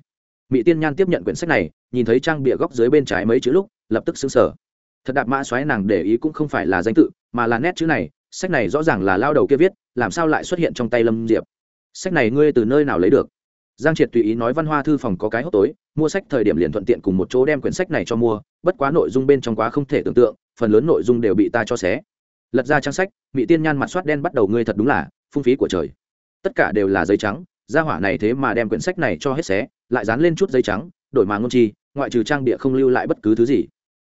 Mỹ tiên nhan tiếp nhận quyển sách này, nhìn thấy trang bìa góc dưới bên trái mấy chữ lúc, lập tức xứng sở thật đạp mã xoáy nàng để ý cũng không phải là danh tự, mà là nét chữ này, sách này rõ ràng là lao đầu kia viết, làm sao lại xuất hiện trong tay lâm diệp? Sách này ngươi từ nơi nào lấy được? Giang triệt tùy ý nói văn hoa thư phòng có cái hốc tối, mua sách thời điểm liền thuận tiện cùng một chỗ đem quyển sách này cho mua, bất quá nội dung bên trong quá không thể tưởng tượng, phần lớn nội dung đều bị ta cho xé. Lật ra trang sách mỹ tiên nhan mặt soát đen bắt đầu ngươi thật đúng là phung phí của trời. Tất cả đều là giấy trắng, gia hỏa này thế mà đem quyển sách này cho hết xé, lại dán lên chút giấy trắng, đổi mà ngôn chi, ngoại trừ trang bịa không lưu lại bất cứ thứ gì.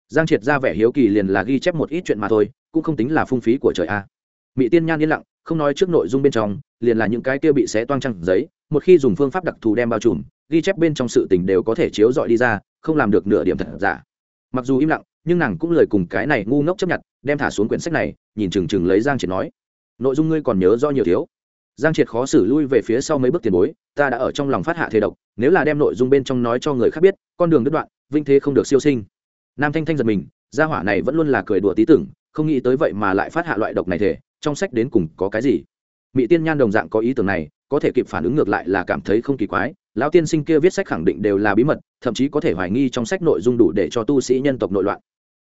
Giang triệt ra vẻ hiếu kỳ liền là ghi chép một ít chuyện mà thôi, cũng không tính là phung phí của trời a. Mỹ tiên nhan yên lặng, không nói trước nội dung bên trong, liền là những cái kia bị xé toang trăng giấy, một khi dùng phương pháp đặc thù đem bao trùm, ghi chép bên trong sự tình đều có thể chiếu dọi đi ra, không làm được nửa điểm thật giả. Mặc dù im lặng, nhưng nàng cũng lời cùng cái này ngu ngốc chấp nhận, đem thả xuống quyển sách này, nhìn chừng chừng lấy giang triệt nói nội dung ngươi còn nhớ do nhiều thiếu. Giang triệt khó xử lui về phía sau mấy bước tiền bối, ta đã ở trong lòng phát hạ thế độc, nếu là đem nội dung bên trong nói cho người khác biết, con đường đứt đoạn, vinh thế không được siêu sinh. Nam thanh thanh giật mình, gia hỏa này vẫn luôn là cười đùa tí tưởng, không nghĩ tới vậy mà lại phát hạ loại độc này thể trong sách đến cùng có cái gì? Mỹ tiên nhan đồng dạng có ý tưởng này, có thể kịp phản ứng ngược lại là cảm thấy không kỳ quái, lão tiên sinh kia viết sách khẳng định đều là bí mật, thậm chí có thể hoài nghi trong sách nội dung đủ để cho tu sĩ nhân tộc nội loạn.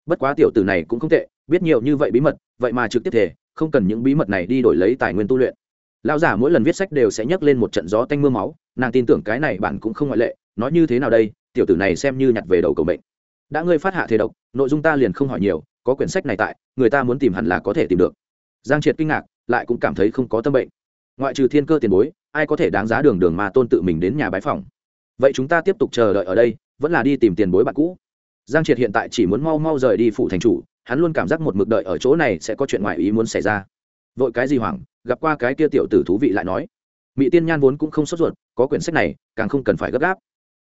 Bất quá tiểu tử này cũng không tệ, biết nhiều như vậy bí mật, vậy mà trực tiếp thể không cần những bí mật này đi đổi lấy tài nguyên tu luyện. Lão giả mỗi lần viết sách đều sẽ nhắc lên một trận gió tanh mưa máu, nàng tin tưởng cái này bản cũng không ngoại lệ, nói như thế nào đây, tiểu tử này xem như nhặt về đầu cầu mệnh. Đã ngươi phát hạ thế độc, nội dung ta liền không hỏi nhiều, có quyển sách này tại, người ta muốn tìm hẳn là có thể tìm được. Giang triệt kinh ngạc, lại cũng cảm thấy không có tâm bệnh. Ngoại trừ thiên cơ tiền bối, ai có thể đáng giá đường đường mà tôn tự mình đến nhà bái phòng vậy chúng ta tiếp tục chờ đợi ở đây, vẫn là đi tìm tiền bối bạn cũ. Giang triệt hiện tại chỉ muốn mau mau rời đi phủ thành chủ hắn luôn cảm giác một mực đợi ở chỗ này sẽ có chuyện ngoài ý muốn xảy ra. Vội cái gì hoảng, gặp qua cái kia tiểu tử thú vị lại nói. Mỹ tiên nhan vốn cũng không sốt ruột, có quyển sách này, càng không cần phải gấp gáp.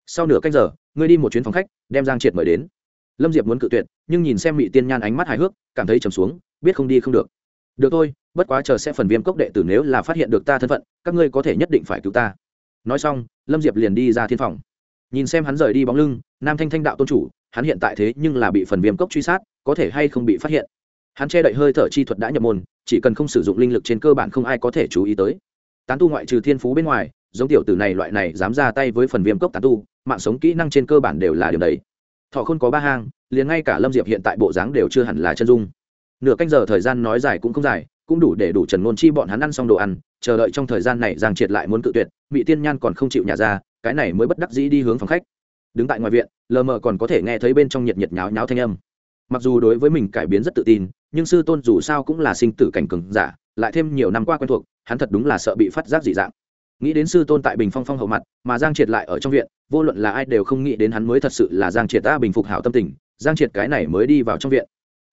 Sau nửa canh giờ, ngươi đi một chuyến phòng khách, đem giang triệt mời đến. Lâm diệp muốn cự tuyệt, nhưng nhìn xem mỹ tiên nhan ánh mắt hài hước, cảm thấy trầm xuống, biết không đi không được. Được thôi, bất quá chờ sẽ phần viêm cốc đệ tử nếu là phát hiện được ta thân phận, các ngươi có thể nhất định phải cứu ta. Nói xong, lâm diệp liền đi ra thiên phòng. Nhìn xem hắn rời đi bóng lưng, nam thanh thanh đạo tôn chủ, hắn hiện tại thế nhưng là bị phần viêm cốc truy sát có thể hay không bị phát hiện. Hắn che đậy hơi thở chi thuật đã nhập môn, chỉ cần không sử dụng linh lực trên cơ bản không ai có thể chú ý tới. Tán tu ngoại trừ thiên phú bên ngoài, giống tiểu tử này loại này dám ra tay với phần viêm cốc tán tu, mạng sống kỹ năng trên cơ bản đều là điều đấy. Thọ không có ba hang, liền ngay cả lâm diệp hiện tại bộ dáng đều chưa hẳn là chân dung. Nửa canh giờ thời gian nói dài cũng không dài, cũng đủ để đủ trần ngôn chi bọn hắn ăn xong đồ ăn, chờ đợi trong thời gian này giang triệt lại muốn cự tuyệt mỹ tiên nhan còn không chịu nhà ra, cái này mới bất đắc dĩ đi hướng phòng khách. Đứng tại ngoài viện, lờ mờ còn có thể nghe thấy bên trong nhiệt nhiệt nháo nháo thanh âm mặc dù đối với mình cải biến rất tự tin, nhưng sư tôn dù sao cũng là sinh tử cảnh cường giả, lại thêm nhiều năm qua quen thuộc, hắn thật đúng là sợ bị phát giác dị dạng. Nghĩ đến sư tôn tại bình phong phong hậu mặt, mà giang triệt lại ở trong viện, vô luận là ai đều không nghĩ đến hắn mới thật sự là giang triệt ta bình phục hảo tâm tình, giang triệt cái này mới đi vào trong viện.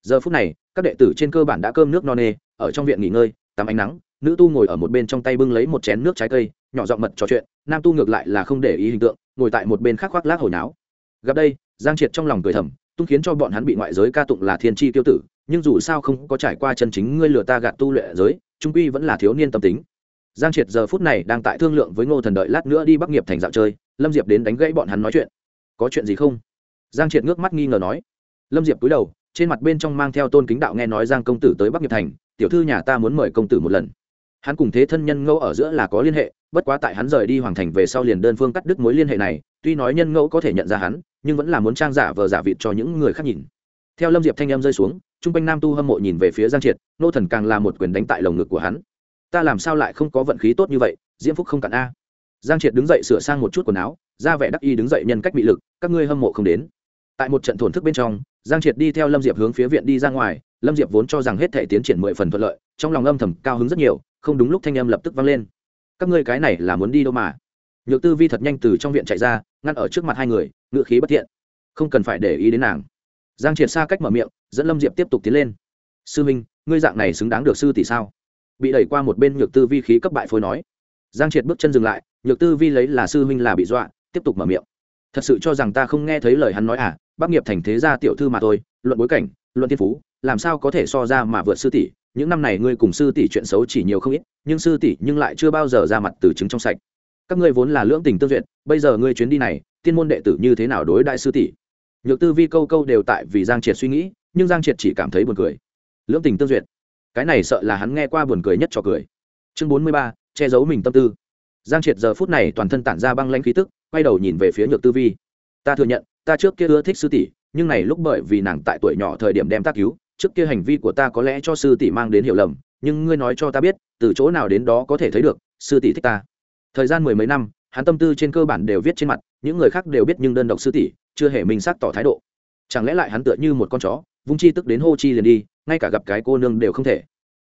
Giờ phút này, các đệ tử trên cơ bản đã cơm nước no nê, ở trong viện nghỉ ngơi, tắm ánh nắng, nữ tu ngồi ở một bên trong tay bưng lấy một chén nước trái cây, nhỏ giọng mật trò chuyện, nam tu ngược lại là không để ý hình tượng, ngồi tại một bên khác khoác lác hồi náo. Gặp đây, giang triệt trong lòng cười thầm tung khiến cho bọn hắn bị ngoại giới ca tụng là thiên tri tiêu tử, nhưng dù sao không có trải qua chân chính ngươi lừa ta gạt tu luyện giới, trung quy vẫn là thiếu niên tâm tính. Giang triệt giờ phút này đang tại thương lượng với ngô thần đợi lát nữa đi bắc nghiệp thành dạo chơi, lâm diệp đến đánh gãy bọn hắn nói chuyện. Có chuyện gì không? Giang triệt ngước mắt nghi ngờ nói. Lâm diệp cúi đầu, trên mặt bên trong mang theo tôn kính đạo nghe nói giang công tử tới bắc nghiệp thành, tiểu thư nhà ta muốn mời công tử một lần. Hắn cùng thế thân nhân ngẫu ở giữa là có liên hệ, bất quá tại hắn rời đi hoàng thành về sau liền đơn phương cắt đứt mối liên hệ này, tuy nói nhân ngẫu có thể nhận ra hắn nhưng vẫn là muốn trang giả vờ giả vịt cho những người khác nhìn. Theo lâm diệp thanh em rơi xuống t r u n g quanh nam tu hâm mộ nhìn về phía giang triệt, nô thần càng là một quyền đánh tại lồng ngực của hắn. Ta làm sao lại không có vận khí tốt như vậy, diễm phúc không cạn a. Giang triệt đứng dậy sửa sang một chút quần áo, ra vẻ đắc y đứng dậy nhân cách bị lực, các ngươi hâm mộ không đến. Tại một trận thổn thức bên trong, giang triệt đi theo lâm diệp hướng phía viện đi ra ngoài, lâm diệp vốn cho rằng hết thể tiến triển mười phần thuận lợi, trong lòng âm thầm cao hứng rất nhiều, không đúng lúc thanh âm lập tức vang lên. Các ngươi cái này là muốn đi đâu mà? Nhược tư vi thật nhanh từ trong viện chạy ra, ngăn ở trước mặt hai người ngự khí bất thiện. Không cần phải để ý đến nàng. Giang triệt xa cách mở miệng, dẫn lâm diệp tiếp tục tiến lên. Sư minh, ngươi dạng này xứng đáng được sư tỷ sao? Bị đẩy qua một bên nhược tư vi khí cấp bại phối nói. Giang triệt bước chân dừng lại, nhược tư vi lấy là sư minh là bị dọa, tiếp tục mở miệng. Thật sự cho rằng ta không nghe thấy lời hắn nói à bác nghiệp thành thế gia tiểu thư mà thôi, luận bối cảnh, luận tiên phú, làm sao có thể so ra mà vượt sư tỷ? Những năm này ngươi cùng sư tỷ chuyện xấu chỉ nhiều không ít, nhưng sư tỷ nhưng lại chưa bao giờ ra mặt từ chứng trong sạch các ngươi vốn là lưỡng tình tương duyệt, bây giờ ngươi chuyến đi này, tiên môn đệ tử như thế nào đối đại sư tỷ? Nhược tư vi câu câu đều tại vì giang triệt suy nghĩ, nhưng giang triệt chỉ cảm thấy buồn cười. Lưỡng tình tương duyệt? Cái này sợ là hắn nghe qua buồn cười nhất cho cười. Chương bốn mươi ba, che giấu mình tâm tư. Giang triệt giờ phút này toàn thân tản ra băng lanh khí tức, quay đầu nhìn về phía nhược tư vi. Ta thừa nhận, ta trước kia ưa thích sư tỷ, nhưng này lúc bởi vì nàng tại tuổi nhỏ thời điểm đem ta cứu, trước kia hành vi của ta có lẽ cho sư tỷ mang đến hiểu lầm, nhưng ngươi nói cho ta biết, từ chỗ nào đến đó có thể thấy được, sư tỷ thích ta thời gian mười mấy năm, hắn tâm tư trên cơ bản đều viết trên mặt, những người khác đều biết nhưng đơn độc sư tỷ chưa hề minh xác tỏ thái độ. Chẳng lẽ lại hắn tựa như một con chó, vung chi tức đến hô chi liền đi, ngay cả gặp cái cô nương đều không thể.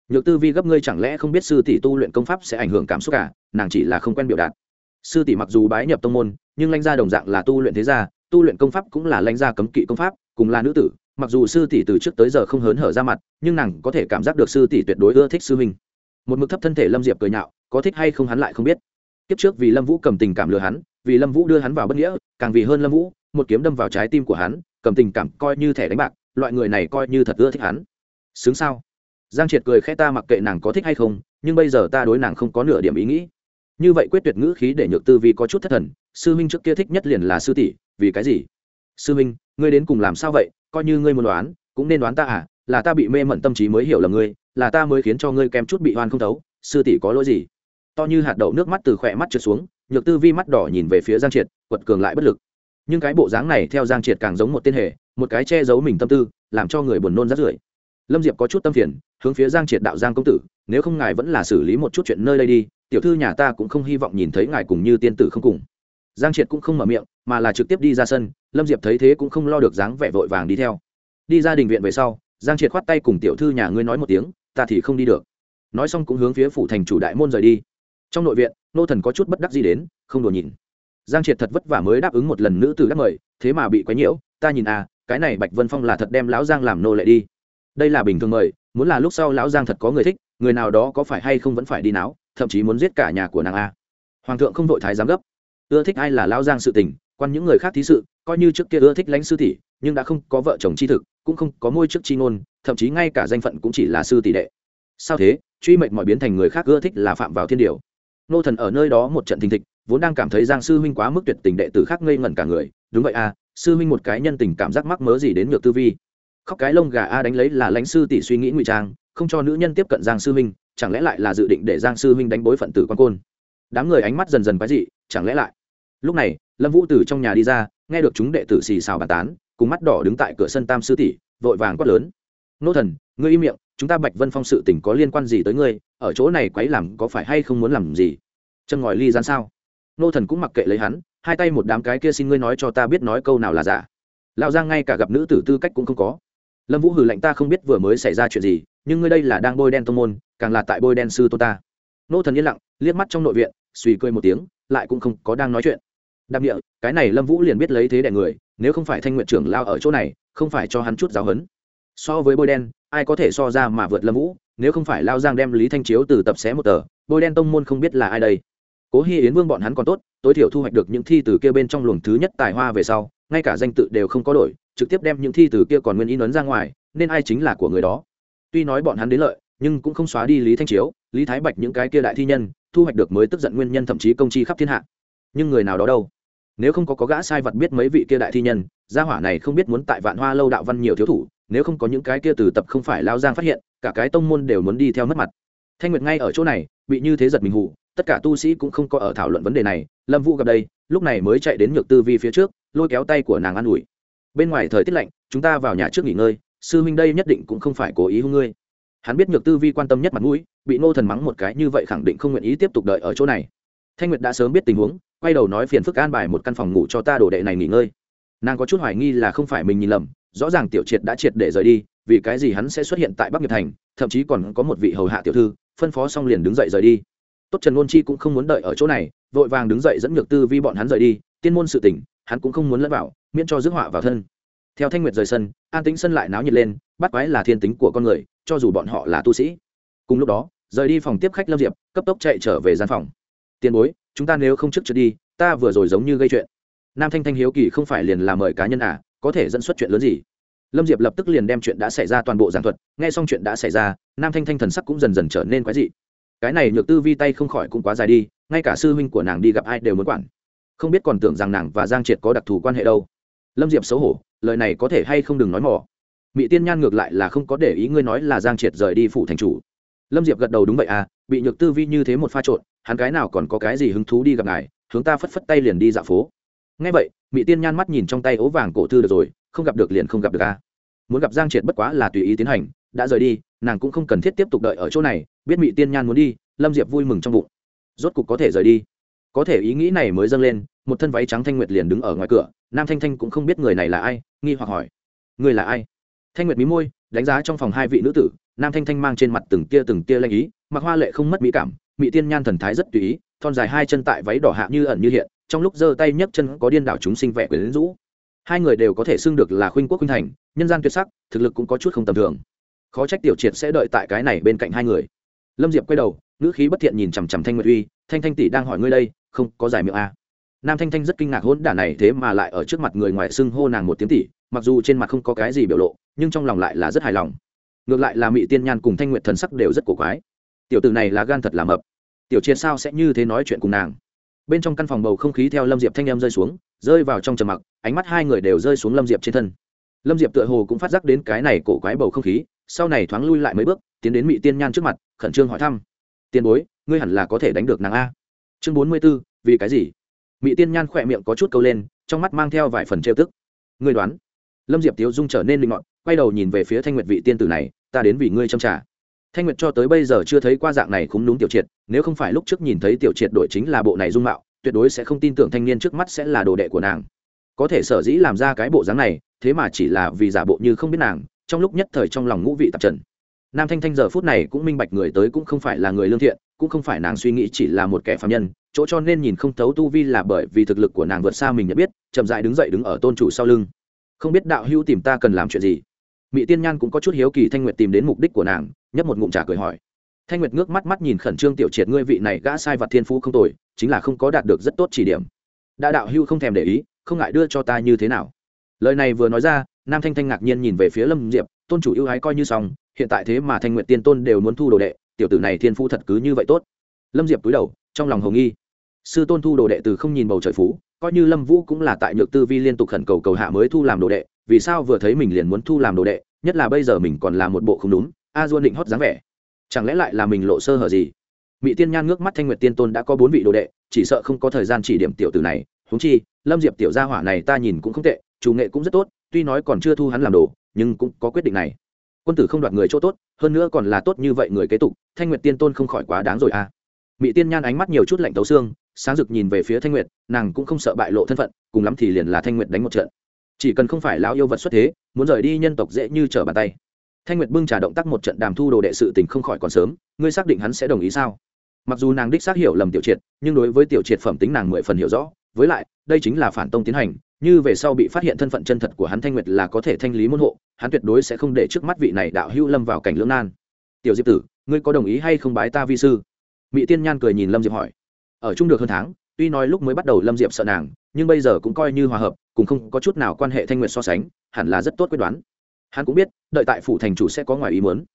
Nhược tư vi gấp ngươi chẳng lẽ không biết sư tỷ tu luyện công pháp sẽ ảnh hưởng cảm xúc cả, nàng chỉ là không quen biểu đạt. Sư tỷ mặc dù bái nhập tông môn, nhưng lãnh gia đồng dạng là tu luyện thế gia, tu luyện công pháp cũng là lãnh gia cấm kỵ công pháp, cùng là nữ tử, mặc dù sư tỷ từ trước tới giờ không hớn hở ra mặt, nhưng nàng có thể cảm giác được sư tỷ tuyệt đối ưa thích sư huynh. Một mực thấp thân thể lâm diệp cười nhạo, có thích hay không hắn lại không biết kiếp trước vì lâm vũ cầm tình cảm lừa hắn, vì lâm vũ đưa hắn vào bất nghĩa, càng vì hơn lâm vũ, một kiếm đâm vào trái tim của hắn, cầm tình cảm coi như thẻ đánh bạc, loại người này coi như thật ưa thích hắn. Xứng sao? Giang triệt cười khẽ ta mặc kệ nàng có thích hay không, nhưng bây giờ ta đối nàng không có nửa điểm ý nghĩ. Như vậy quyết tuyệt ngữ khí để nhược tư vi có chút thất thần, sư huynh trước kia thích nhất liền là sư tỷ, vì cái gì? Sư huynh, ngươi đến cùng làm sao vậy? Coi như ngươi muốn đoán, cũng nên đoán ta à? Là ta bị mê mẩn tâm trí mới hiểu là ngươi, là ta mới khiến cho ngươi kém chút bị hoan không thấu, sư tỷ có lỗi gì? To như hạt đậu nước mắt từ khỏe mắt trượt xuống, nhược tư vi mắt đỏ nhìn về phía giang triệt, quật cường lại bất lực. Nhưng cái bộ dáng này theo giang triệt càng giống một tên hề, một cái che giấu mình tâm tư, làm cho người buồn nôn rát rưởi lâm diệp có chút tâm phiền, hướng phía giang triệt đạo giang công tử, nếu không ngài vẫn là xử lý một chút chuyện nơi đây đi, tiểu thư nhà ta cũng không hy vọng nhìn thấy ngài cùng như tiên tử không cùng. Giang triệt cũng không mở miệng, mà là trực tiếp đi ra sân, lâm diệp thấy thế cũng không lo được dáng vẻ vội vàng đi theo. Đi ra đình viện về sau, giang triệt khoát tay cùng tiểu thư nhà ngươi nói một tiếng, ta thì không đi được. Nói xong cũng hướng phía phủ thành chủ đại môn rời đi trong nội viện, nô thần có chút bất đắc gì đến, không đùa nhìn. Giang triệt thật vất vả mới đáp ứng một lần nữ từ đắc mời, thế mà bị quấy nhiễu, ta nhìn à cái này bạch vân phong là thật đem lão giang làm nô lệ đi. Đây là bình thường mời, muốn là lúc sau lão giang thật có người thích, người nào đó có phải hay không vẫn phải đi náo, thậm chí muốn giết cả nhà của nàng a hoàng thượng không vội thái giám gấp. Ưa thích ai là lão giang sự tình, quan những người khác thí sự, coi như trước kia ưa thích lãnh sư tỷ, nhưng đã không có vợ chồng chi thực, cũng không có môi trước chi ngôn, thậm chí ngay cả danh phận cũng chỉ là sư tỷ đệ. Sao thế? Truy mệnh mọi biến thành người khác ưa thích là phạm vào thiên điều nô thần ở nơi đó một trận thình thịch, vốn đang cảm thấy giang sư huynh quá mức tuyệt tình đệ tử khác ngây ngẩn cả người. Đúng vậy à sư huynh một cái nhân tình cảm giác mắc mớ gì đến ngược tư vi. Khóc cái lông gà a đánh lấy là lãnh sư tỷ suy nghĩ ngụy trang, không cho nữ nhân tiếp cận giang sư huynh, chẳng lẽ lại là dự định để giang sư huynh đánh bối phận tử quan côn? Đám người ánh mắt dần dần quái dị, chẳng lẽ lại? Lúc này, lâm vũ từ trong nhà đi ra, nghe được chúng đệ tử xì xào bàn tán, cùng mắt đỏ đứng tại cửa sân tam sư tỷ, vội vàng quát lớn. Nô thần, ngươi im miệng chúng ta bạch vân phong sự tình có liên quan gì tới ngươi, ở chỗ này quấy làm có phải hay không muốn làm gì? Chân ngòi ly gian sao? Nô thần cũng mặc kệ lấy hắn, hai tay một đám cái kia xin ngươi nói cho ta biết nói câu nào là giả. Lão giang ngay cả gặp nữ tử tư cách cũng không có. Lâm vũ hử lạnh ta không biết vừa mới xảy ra chuyện gì, nhưng ngươi đây là đang bôi đen tô môn, càng là tại bôi đen sư tô ta. Nô thần yên lặng, liếc mắt trong nội viện suy cười một tiếng, lại cũng không có đang nói chuyện. Đặc địa, cái này lâm vũ liền biết lấy thế đẻ người, nếu không phải thanh nguyện trưởng lao ở chỗ này, không phải cho hắn chút giáo hấn so với bôi đen, ai có thể so ra mà vượt lâm vũ, nếu không phải lao giang đem lý thanh chiếu từ tập xé một tờ, bôi đen tông môn không biết là ai đây. Cố hi yến vương bọn hắn còn tốt, tối thiểu thu hoạch được những thi từ kia bên trong luồng thứ nhất tài hoa về sau, ngay cả danh tự đều không có đổi, trực tiếp đem những thi từ kia còn nguyên in ấn ra ngoài, nên ai chính là của người đó. Tuy nói bọn hắn đến lợi, nhưng cũng không xóa đi lý thanh chiếu, lý thái bạch những cái kia đại thi nhân, thu hoạch được mới tức giận nguyên nhân thậm chí công chi khắp thiên hạ. Nhưng người nào đó đâu? Nếu không có có gã sai vật biết mấy vị kia đại thi nhân, gia hỏa này không biết muốn tại vạn hoa lâu đạo văn nhiều thiếu thủ nếu không có những cái kia từ tập không phải lao giang phát hiện, cả cái tông môn đều muốn đi theo mất mặt. Thanh nguyệt ngay ở chỗ này, bị như thế giật mình hụ tất cả tu sĩ cũng không có ở thảo luận vấn đề này. Lâm vũ gặp đây, lúc này mới chạy đến nhược tư vi phía trước, lôi kéo tay của nàng an ủi. Bên ngoài thời tiết lạnh, chúng ta vào nhà trước nghỉ ngơi, sư huynh đây nhất định cũng không phải cố ý hung ngươi. Hắn biết nhược tư vi quan tâm nhất mặt mũi, bị ngô thần mắng một cái như vậy khẳng định không nguyện ý tiếp tục đợi ở chỗ này. Thanh nguyệt đã sớm biết tình huống, quay đầu nói phiền phức an bài một căn phòng ngủ cho ta đồ đệ này nghỉ ngơi. Nàng có chút hoài nghi là không phải mình nhìn lầm rõ ràng tiểu triệt đã triệt để rời đi, vì cái gì hắn sẽ xuất hiện tại bắc nghiệp thành, thậm chí còn có một vị hầu hạ tiểu thư, phân phó xong liền đứng dậy rời đi. Tốt trần ngôn chi cũng không muốn đợi ở chỗ này, vội vàng đứng dậy dẫn nhược tư vi bọn hắn rời đi, tiên môn sự tỉnh, hắn cũng không muốn lẫn vào, miễn cho rước họa vào thân. Theo thanh nguyệt rời sân, an tính sân lại náo nhiệt lên, bắt quái là thiên tính của con người, cho dù bọn họ là tu sĩ. Cùng lúc đó, rời đi phòng tiếp khách lâm diệp, cấp tốc chạy trở về gian phòng. Tiền bối, chúng ta nếu không trước trượt đi, ta vừa rồi giống như gây chuyện. Nam thanh thanh hiếu kỳ không phải liền là mời cá nhân à có thể dẫn xuất chuyện lớn gì. Lâm diệp lập tức liền đem chuyện đã xảy ra toàn bộ giảng thuật, nghe xong chuyện đã xảy ra, nam thanh thanh thần sắc cũng dần dần trở nên quái dị. Cái này nhược tư vi tay không khỏi cũng quá dài đi, ngay cả sư huynh của nàng đi gặp ai đều muốn quản. Không biết còn tưởng rằng nàng và giang triệt có đặc thù quan hệ đâu. Lâm diệp xấu hổ, lời này có thể hay không đừng nói mỏ. Mỹ tiên nhan ngược lại là không có để ý ngươi nói là giang triệt rời đi phủ thành chủ. Lâm diệp gật đầu đúng vậy à bị nhược tư vi như thế một pha trộn, hắn cái nào còn có cái gì hứng thú đi gặp ngài, hướng ta phất phất tay liền đi dạo phố ngay vậy mỹ tiên nhan mắt nhìn trong tay ố vàng cổ thư được rồi, không gặp được liền không gặp được à muốn gặp giang triệt bất quá là tùy ý tiến hành, đã rời đi, nàng cũng không cần thiết tiếp tục đợi ở chỗ này, biết mỹ tiên nhan muốn đi, lâm diệp vui mừng trong bụng. Rốt cục có thể rời đi. Có thể ý nghĩ này mới dâng lên, một thân váy trắng thanh nguyệt liền đứng ở ngoài cửa, nam thanh thanh cũng không biết người này là ai, nghi hoặc hỏi. Người là ai? Thanh nguyệt mí môi, đánh giá trong phòng hai vị nữ tử, nam thanh thanh mang trên mặt từng tia từng tia lanh ý, mặc hoa lệ không mất mỹ cảm mỹ tiên nhan thần thái rất tùy ý, thon dài hai chân tại váy đỏ hạ như ẩn như hiện trong lúc giơ tay nhấc chân có điên đảo chúng sinh vẻ quyến rũ. Hai người đều có thể xưng được là khuynh quốc khuynh thành, nhân gian tuyệt sắc, thực lực cũng có chút không tầm thường. Khó trách tiểu triệt sẽ đợi tại cái này bên cạnh hai người. Lâm diệp quay đầu, ngữ khí bất thiện nhìn chằm chằm thanh nguyệt uy, thanh thanh tỷ đang hỏi ngươi đây, không có giải miệng à. nam thanh thanh rất kinh ngạc hỗn đả này thế mà lại ở trước mặt người ngoài xưng hô nàng một tiếng tỷ, mặc dù trên mặt không có cái gì biểu lộ, nhưng trong lòng lại là rất hài lòng. Ngược lại là mỹ tiên nhan cùng thanh nguyệt thần sắc đều rất cổ quái. Tiểu tử này là gan thật là mập. Tiểu triệt sao sẽ như thế nói chuyện cùng nàng? Bên trong căn phòng bầu không khí theo lâm diệp thanh em rơi xuống, rơi vào trong trầm mặc, ánh mắt hai người đều rơi xuống lâm diệp trên thân. Lâm diệp tựa hồ cũng phát giác đến cái này cổ quái bầu không khí, sau này thoáng lui lại mấy bước, tiến đến mỹ tiên nhan trước mặt, khẩn trương hỏi thăm. Tiền bối, ngươi hẳn là có thể đánh được nàng a? Chương bốn mươi b ố vì cái gì? Mỹ tiên nhan khỏe miệng có chút câu lên, trong mắt mang theo vài phần trêu tức. Ngươi đoán? Lâm diệp tiếu dung trở nên linh mọn, quay đầu nhìn về phía thanh nguyệt vị tiên tử này, ta đến vì ngươi châm trả thanh nguyệt cho tới bây giờ chưa thấy qua dạng này cũng đúng tiểu triệt, nếu không phải lúc trước nhìn thấy tiểu triệt đội chính là bộ này dung mạo, tuyệt đối sẽ không tin tưởng thanh niên trước mắt sẽ là đồ đệ của nàng. Có thể sở dĩ làm ra cái bộ dáng này, thế mà chỉ là vì giả bộ như không biết nàng, trong lúc nhất thời trong lòng ngũ vị tạp trần. Nam thanh thanh giờ phút này cũng minh bạch người tới cũng không phải là người lương thiện, cũng không phải nàng suy nghĩ chỉ là một kẻ phạm nhân, chỗ cho nên nhìn không thấu tu vi là bởi vì thực lực của nàng vượt xa mình nhận biết, chậm dại đứng dậy đứng ở tôn chủ sau lưng. Không biết đạo Hưu tìm ta cần làm chuyện gì. Mỹ tiên nhan cũng có chút hiếu kỳ thanh nguyệt tìm đến mục đích của nàng nhấp một ngụm trà cười hỏi. Thanh nguyệt ngước mắt mắt nhìn khẩn trương tiểu triệt, ngươi vị này gã sai vật thiên phú không tồi, chính là không có đạt được rất tốt chỉ điểm. Đã đạo hưu không thèm để ý, không ngại đưa cho ta như thế nào. Lời này vừa nói ra, nam thanh thanh ngạc nhiên nhìn về phía lâm diệp, tôn chủ ưu ái coi như xong, hiện tại thế mà thanh Nguyệt tiên tôn đều muốn thu đồ đệ, tiểu tử này thiên phú thật cứ như vậy tốt. Lâm diệp cúi đầu, trong lòng hồng nghi. Sư tôn thu đồ đệ từ không nhìn bầu trời phú, coi như lâm vũ cũng là tại nhược tư vi liên tục khẩn cầu cầu hạ mới thu làm đồ đệ, vì sao vừa thấy mình liền muốn thu làm đồ đệ, nhất là bây giờ mình còn là một bộ không đúng a duôn định hót dáng vẻ. Chẳng lẽ lại là mình lộ sơ hở gì? Mỹ tiên nhan ngước mắt thanh nguyệt tiên tôn đã có bốn vị đồ đệ, chỉ sợ không có thời gian chỉ điểm tiểu tử này. Húng chi, lâm diệp tiểu gia hỏa này ta nhìn cũng không tệ, chủ nghệ cũng rất tốt, tuy nói còn chưa thu hắn làm đồ, nhưng cũng có quyết định này. Quân tử không đoạt người chỗ tốt, hơn nữa còn là tốt như vậy người kế tục, thanh nguyệt tiên tôn không khỏi quá đáng rồi à. Mỹ tiên nhan ánh mắt nhiều chút lạnh tấu xương, sáng rực nhìn về phía thanh nguyệt, nàng cũng không sợ bại lộ thân phận, cùng lắm thì liền là thanh nguyệt đánh một trận. Chỉ cần không phải lão yêu vật xuất thế, muốn rời đi nhân tộc dễ như trở bàn tay thanh nguyệt bưng trà động tác một trận đàm thu đồ đệ sự tình không khỏi còn sớm, ngươi xác định hắn sẽ đồng ý sao? Mặc dù nàng đích xác hiểu lầm tiểu triệt, nhưng đối với tiểu triệt phẩm tính nàng mười phần hiểu rõ. Với lại, đây chính là phản tông tiến hành, như về sau bị phát hiện thân phận chân thật của hắn thanh nguyệt là có thể thanh lý môn hộ, hắn tuyệt đối sẽ không để trước mắt vị này đạo hữu lâm vào cảnh lưỡng nan. Tiểu diệp tử, ngươi có đồng ý hay không bái ta vi sư? Mỹ tiên nhan cười nhìn lâm diệp hỏi. Ở chung được hơn tháng, tuy nói lúc mới bắt đầu lâm diệp sợ nàng, nhưng bây giờ cũng coi như hòa hợp cùng không có chút nào quan hệ thanh nguyệt so sánh, hẳn là rất tốt quyết đoán hắn cũng biết, đợi tại phủ thành chủ sẽ có ngoài ý muốn.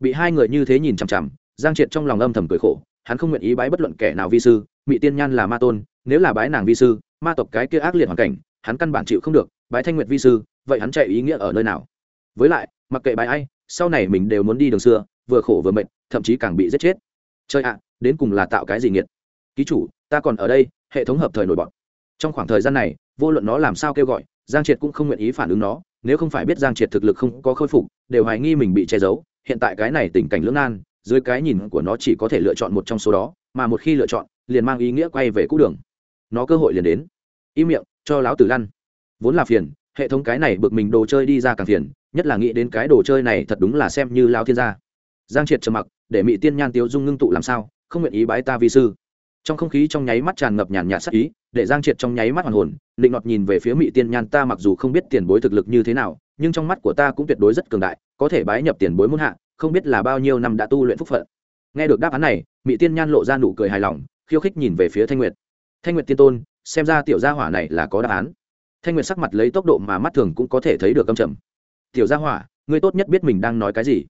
Bị hai người như thế nhìn chằm chằm, giang triệt trong lòng âm thầm cười khổ, hắn không nguyện ý bái bất luận kẻ nào vi sư mỹ tiên nhan là ma tôn, nếu là bái nàng vi sư, ma tộc cái kia ác liệt hoàn cảnh, hắn căn bản chịu không được, bái thanh nguyệt vi sư, vậy hắn chạy ý nghĩa ở nơi nào? Với lại, mặc kệ bái ai, sau này mình đều muốn đi đường xưa, vừa khổ vừa mệt, thậm chí càng bị giết chết. Chơi ạ, đến cùng là tạo cái gì nghiệt? Ký chủ, ta còn ở đây, hệ thống hợp thời nổi bọn trong khoảng thời gian này, vô luận nó làm sao kêu gọi, giang triệt cũng không nguyện ý phản ứng nó nếu không phải biết giang triệt thực lực không có khôi phục, đều hoài nghi mình bị che giấu, hiện tại cái này tình cảnh lưỡng nan, dưới cái nhìn của nó chỉ có thể lựa chọn một trong số đó, mà một khi lựa chọn, liền mang ý nghĩa quay về cũ đường. Nó cơ hội liền đến. Im miệng, cho láo tử lăn. Vốn là phiền, hệ thống cái này bực mình đồ chơi đi ra càng phiền, nhất là nghĩ đến cái đồ chơi này thật đúng là xem như lao thiên gia. Giang triệt trầm mặc, để mỹ tiên nhan tiếu dung ngưng tụ làm sao, không nguyện ý bái ta vi sư. Trong không khí trong nháy mắt tràn ngập nhàn nhạt sắc ý để giang triệt trong nháy mắt hoàn hồn định nọt nhìn về phía mỹ tiên nhan, ta mặc dù không biết tiền bối thực lực như thế nào, nhưng trong mắt của ta cũng tuyệt đối rất cường đại, có thể bái nhập tiền bối muôn hạ, không biết là bao nhiêu năm đã tu luyện phúc phận. Nghe được đáp án này mỹ tiên nhan lộ ra nụ cười hài lòng, khiêu khích nhìn về phía thanh nguyệt. Thanh nguyệt tiên tôn, xem ra tiểu gia hỏa này là có đáp án. Thanh nguyệt sắc mặt lấy tốc độ mà mắt thường cũng có thể thấy được âm trầm. Tiểu gia hỏa, ngươi tốt nhất biết mình đang nói cái gì.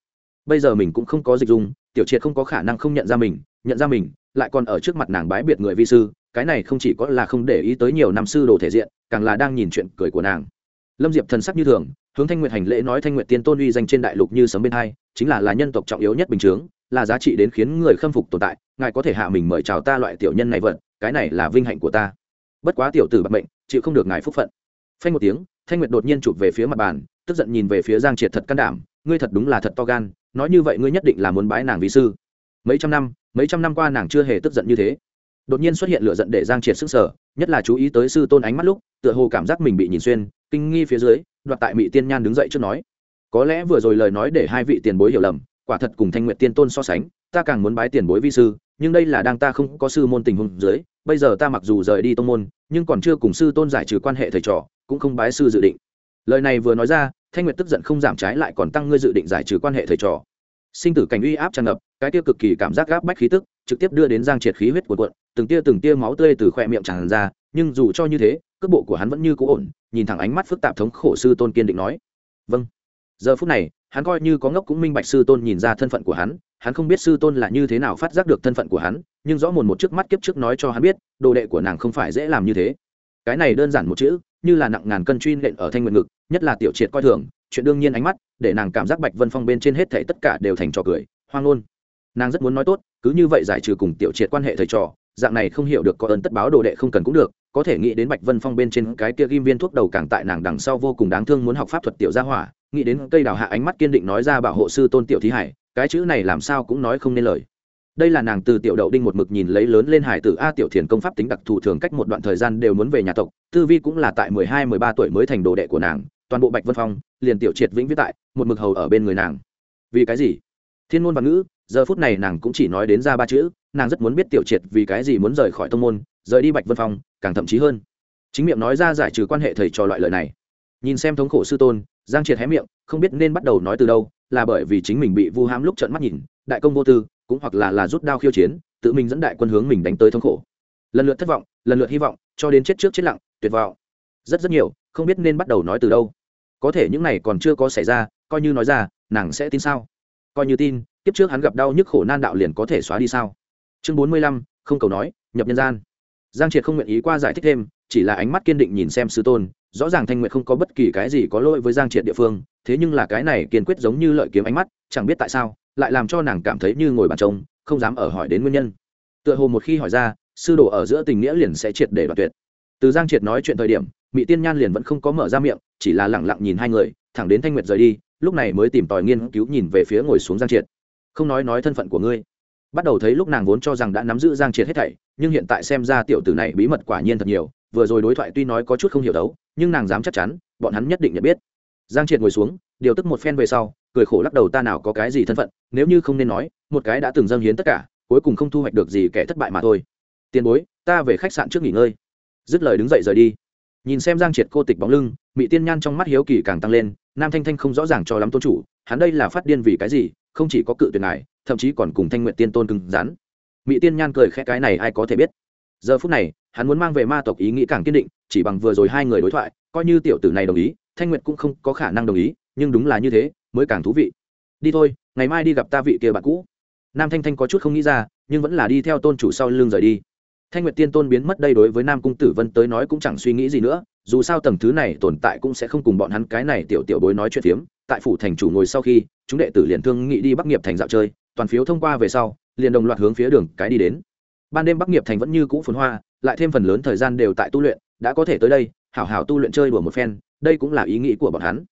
Bây giờ mình cũng không có dịch dung, tiểu triệt không có khả năng không nhận ra mình, nhận ra mình, lại còn ở trước mặt nàng bái biệt người vi sư cái này không chỉ có là không để ý tới nhiều năm sư đồ thể diện, càng là đang nhìn chuyện cười của nàng. Lâm diệp thần sắc như thường, hướng thanh nguyệt hành lễ nói thanh nguyệt tiên tôn uy danh trên đại lục như sấm bên hai, chính là là nhân tộc trọng yếu nhất bình chướng, là giá trị đến khiến người khâm phục tồn tại, ngài có thể hạ mình mời chào ta loại tiểu nhân này vận, cái này là vinh hạnh của ta. Bất quá tiểu tử bạc mệnh, chịu không được ngài phúc phận. Phanh một tiếng, thanh nguyệt đột nhiên chụp về phía mặt bàn, tức giận nhìn về phía giang triệt thật can đảm, ngươi thật đúng là thật to gan, nói như vậy ngươi nhất định là muốn bái nàng vì sư. Mấy trăm năm, mấy trăm năm qua nàng chưa hề tức giận như thế đột nhiên xuất hiện lửa giận để giang triệt sức sở nhất là chú ý tới sư tôn ánh mắt lúc, tựa hồ cảm giác mình bị nhìn xuyên, kinh nghi phía dưới, đoạt tại mỹ tiên nhan đứng dậy trước nói, có lẽ vừa rồi lời nói để hai vị tiền bối hiểu lầm, quả thật cùng thanh nguyện tiên tôn so sánh, ta càng muốn bái tiền bối vi sư, nhưng đây là đang ta không có sư môn tình huống dưới, bây giờ ta mặc dù rời đi tông môn, nhưng còn chưa cùng sư tôn giải trừ quan hệ thầy trò, cũng không bái sư dự định. Lời này vừa nói ra, thanh nguyệt tức giận không giảm trái lại còn tăng ngươi dự định giải trừ quan hệ thầy trò. Sinh tử cảnh uy áp tràn ngập, cái tiêu cực kỳ cảm giác gáp bách khí tức trực tiếp đưa đến giang triệt khí huyết cuộn cuộn, từng tia từng tia máu tươi từ khỏe miệng tràn ra, nhưng dù cho như thế, cước bộ của hắn vẫn như cũ ổn, nhìn thẳng ánh mắt phức tạp thống khổ sư tôn kiên định nói. Vâng. Giờ phút này, hắn coi như có ngốc cũng minh bạch sư tôn nhìn ra thân phận của hắn hắn không biết sư tôn là như thế nào phát giác được thân phận của hắn, nhưng rõ mồn một trước mắt kiếp trước nói cho hắn biết, đồ đệ của nàng không phải dễ làm như thế. Cái này đơn giản một chữ, như là nặng ngàn cân truy nện ở thanh nguyện ngực, nhất là tiểu triệt coi thường, chuyện đương nhiên ánh mắt, để nàng cảm giác bạch vân phong bên trên hết thảy tất cả đều thành trò cười, hoang ngôn nàng rất muốn nói tốt, cứ như vậy giải trừ cùng tiểu triệt quan hệ thầy trò, dạng này không hiểu được có ơn tất báo đồ đệ không cần cũng được, có thể nghĩ đến bạch vân phong bên trên cái kia ghim viên thuốc đầu càng tại nàng đằng sau vô cùng đáng thương muốn học pháp thuật tiểu gia hỏa, nghĩ đến cây đào hạ ánh mắt kiên định nói ra bảo hộ sư tôn tiểu thí hải, cái chữ này làm sao cũng nói không nên lời. Đây là nàng từ tiểu đậu đinh một mực nhìn lấy lớn lên hải tử a tiểu thiền công pháp tính đặc thù thường cách một đoạn thời gian đều muốn về nhà tộc, tư vi cũng là tại mười hai, mười ba tuổi mới thành đồ đệ của nàng, toàn bộ bạch vân phong, liền tiểu triệt vĩnh viết tại, một mực hầu ở bên người nàng. Vì cái gì? Thiên ngôn văn ngữ giờ phút này nàng cũng chỉ nói đến ra ba chữ, nàng rất muốn biết tiểu triệt vì cái gì muốn rời khỏi tông môn, rời đi bạch vân phong, càng thậm chí hơn. Chính miệng nói ra giải trừ quan hệ thầy trò loại lời này. Nhìn xem thống khổ sư tôn, giang triệt hé miệng, không biết nên bắt đầu nói từ đâu, là bởi vì chính mình bị vu hãm lúc trận mắt nhìn, đại công vô tư, cũng hoặc là là rút đao khiêu chiến, tự mình dẫn đại quân hướng mình đánh tới thống khổ. Lần lượt thất vọng, lần lượt hy vọng, cho đến chết trước chết lặng, tuyệt vọng. Rất rất nhiều, không biết nên bắt đầu nói từ đâu. Có thể những này còn chưa có xảy ra, coi như nói ra, nàng sẽ tin sao? Coi như tin kiếp trước hắn gặp đau nhức khổ nan đạo liền có thể xóa đi sao? Chương bốn mươi lăm, không cầu nói, nhập nhân gian. Giang triệt không nguyện ý qua giải thích thêm, chỉ là ánh mắt kiên định nhìn xem sư tôn, rõ ràng thanh nguyện không có bất kỳ cái gì có lỗi với giang triệt địa phương, thế nhưng là cái này kiên quyết giống như lợi kiếm ánh mắt, chẳng biết tại sao, lại làm cho nàng cảm thấy như ngồi bàn trông không dám ở hỏi đến nguyên nhân. Tựa hồ một khi hỏi ra, sư đồ ở giữa tình nghĩa liền sẽ triệt để đoạt tuyệt. Từ giang triệt nói chuyện thời điểm mỹ tiên nhan liền vẫn không có mở ra miệng, chỉ là lẳng lặng nhìn hai người, thẳng đến thanh nguyệt rời đi, lúc này mới tìm tòi nghiên cứu nhìn về phía ngồi xuống giang triệt không nói nói thân phận của ngươi. Bắt đầu thấy lúc nàng vốn cho rằng đã nắm giữ giang triệt hết thảy, nhưng hiện tại xem ra tiểu tử này bí mật quả nhiên thật nhiều, vừa rồi đối thoại tuy nói có chút không hiểu đấu, nhưng nàng dám chắc chắn, bọn hắn nhất định nhận biết. Giang triệt ngồi xuống, điều tức một phen về sau, cười khổ lắc đầu ta nào có cái gì thân phận, nếu như không nên nói, một cái đã từng dâng hiến tất cả, cuối cùng không thu hoạch được gì kẻ thất bại mà thôi. Tiền bối, ta về khách sạn trước nghỉ ngơi. Dứt lời đứng dậy rời đi. Nhìn xem giang triệt cô tịch bóng lưng mỹ tiên nhan trong mắt hiếu kỳ càng tăng lên, nam thanh thanh không rõ ràng cho lắm tôn chủ, hắn đây là phát điên vì cái gì không chỉ có cự tuyệt ngài, thậm chí còn cùng thanh nguyện tiên tôn cứng rắn. Mỹ tiên nhan cười khẽ, cái này ai có thể biết? Giờ phút này, hắn muốn mang về ma tộc ý nghĩ càng kiên định, chỉ bằng vừa rồi hai người đối thoại, coi như tiểu tử này đồng ý, thanh nguyệt cũng không có khả năng đồng ý, nhưng đúng là như thế, mới càng thú vị. Đi thôi, ngày mai đi gặp ta vị kia bạn cũ. Nam thanh thanh có chút không nghĩ ra, nhưng vẫn là đi theo tôn chủ sau lưng rời đi. Thanh nguyệt tiên tôn biến mất đây đối với nam cung tử vân tới nói cũng chẳng suy nghĩ gì nữa, dù sao tầng thứ này tồn tại cũng sẽ không cùng bọn hắn cái này tiểu tiểu bối nói chuyện phiếm, tại phủ thành chủ ngồi sau khi chúng đệ tử liền thương nghị đi bắc nghiệp thành dạo chơi, toàn phiếu thông qua về sau, liền đồng loạt hướng phía đường cái đi đến. Ban đêm bắc nghiệp thành vẫn như cũ phồn hoa, lại thêm phần lớn thời gian đều tại tu luyện, đã có thể tới đây, hảo hảo tu luyện chơi đùa một phen, đây cũng là ý nghĩ của bọn hắn.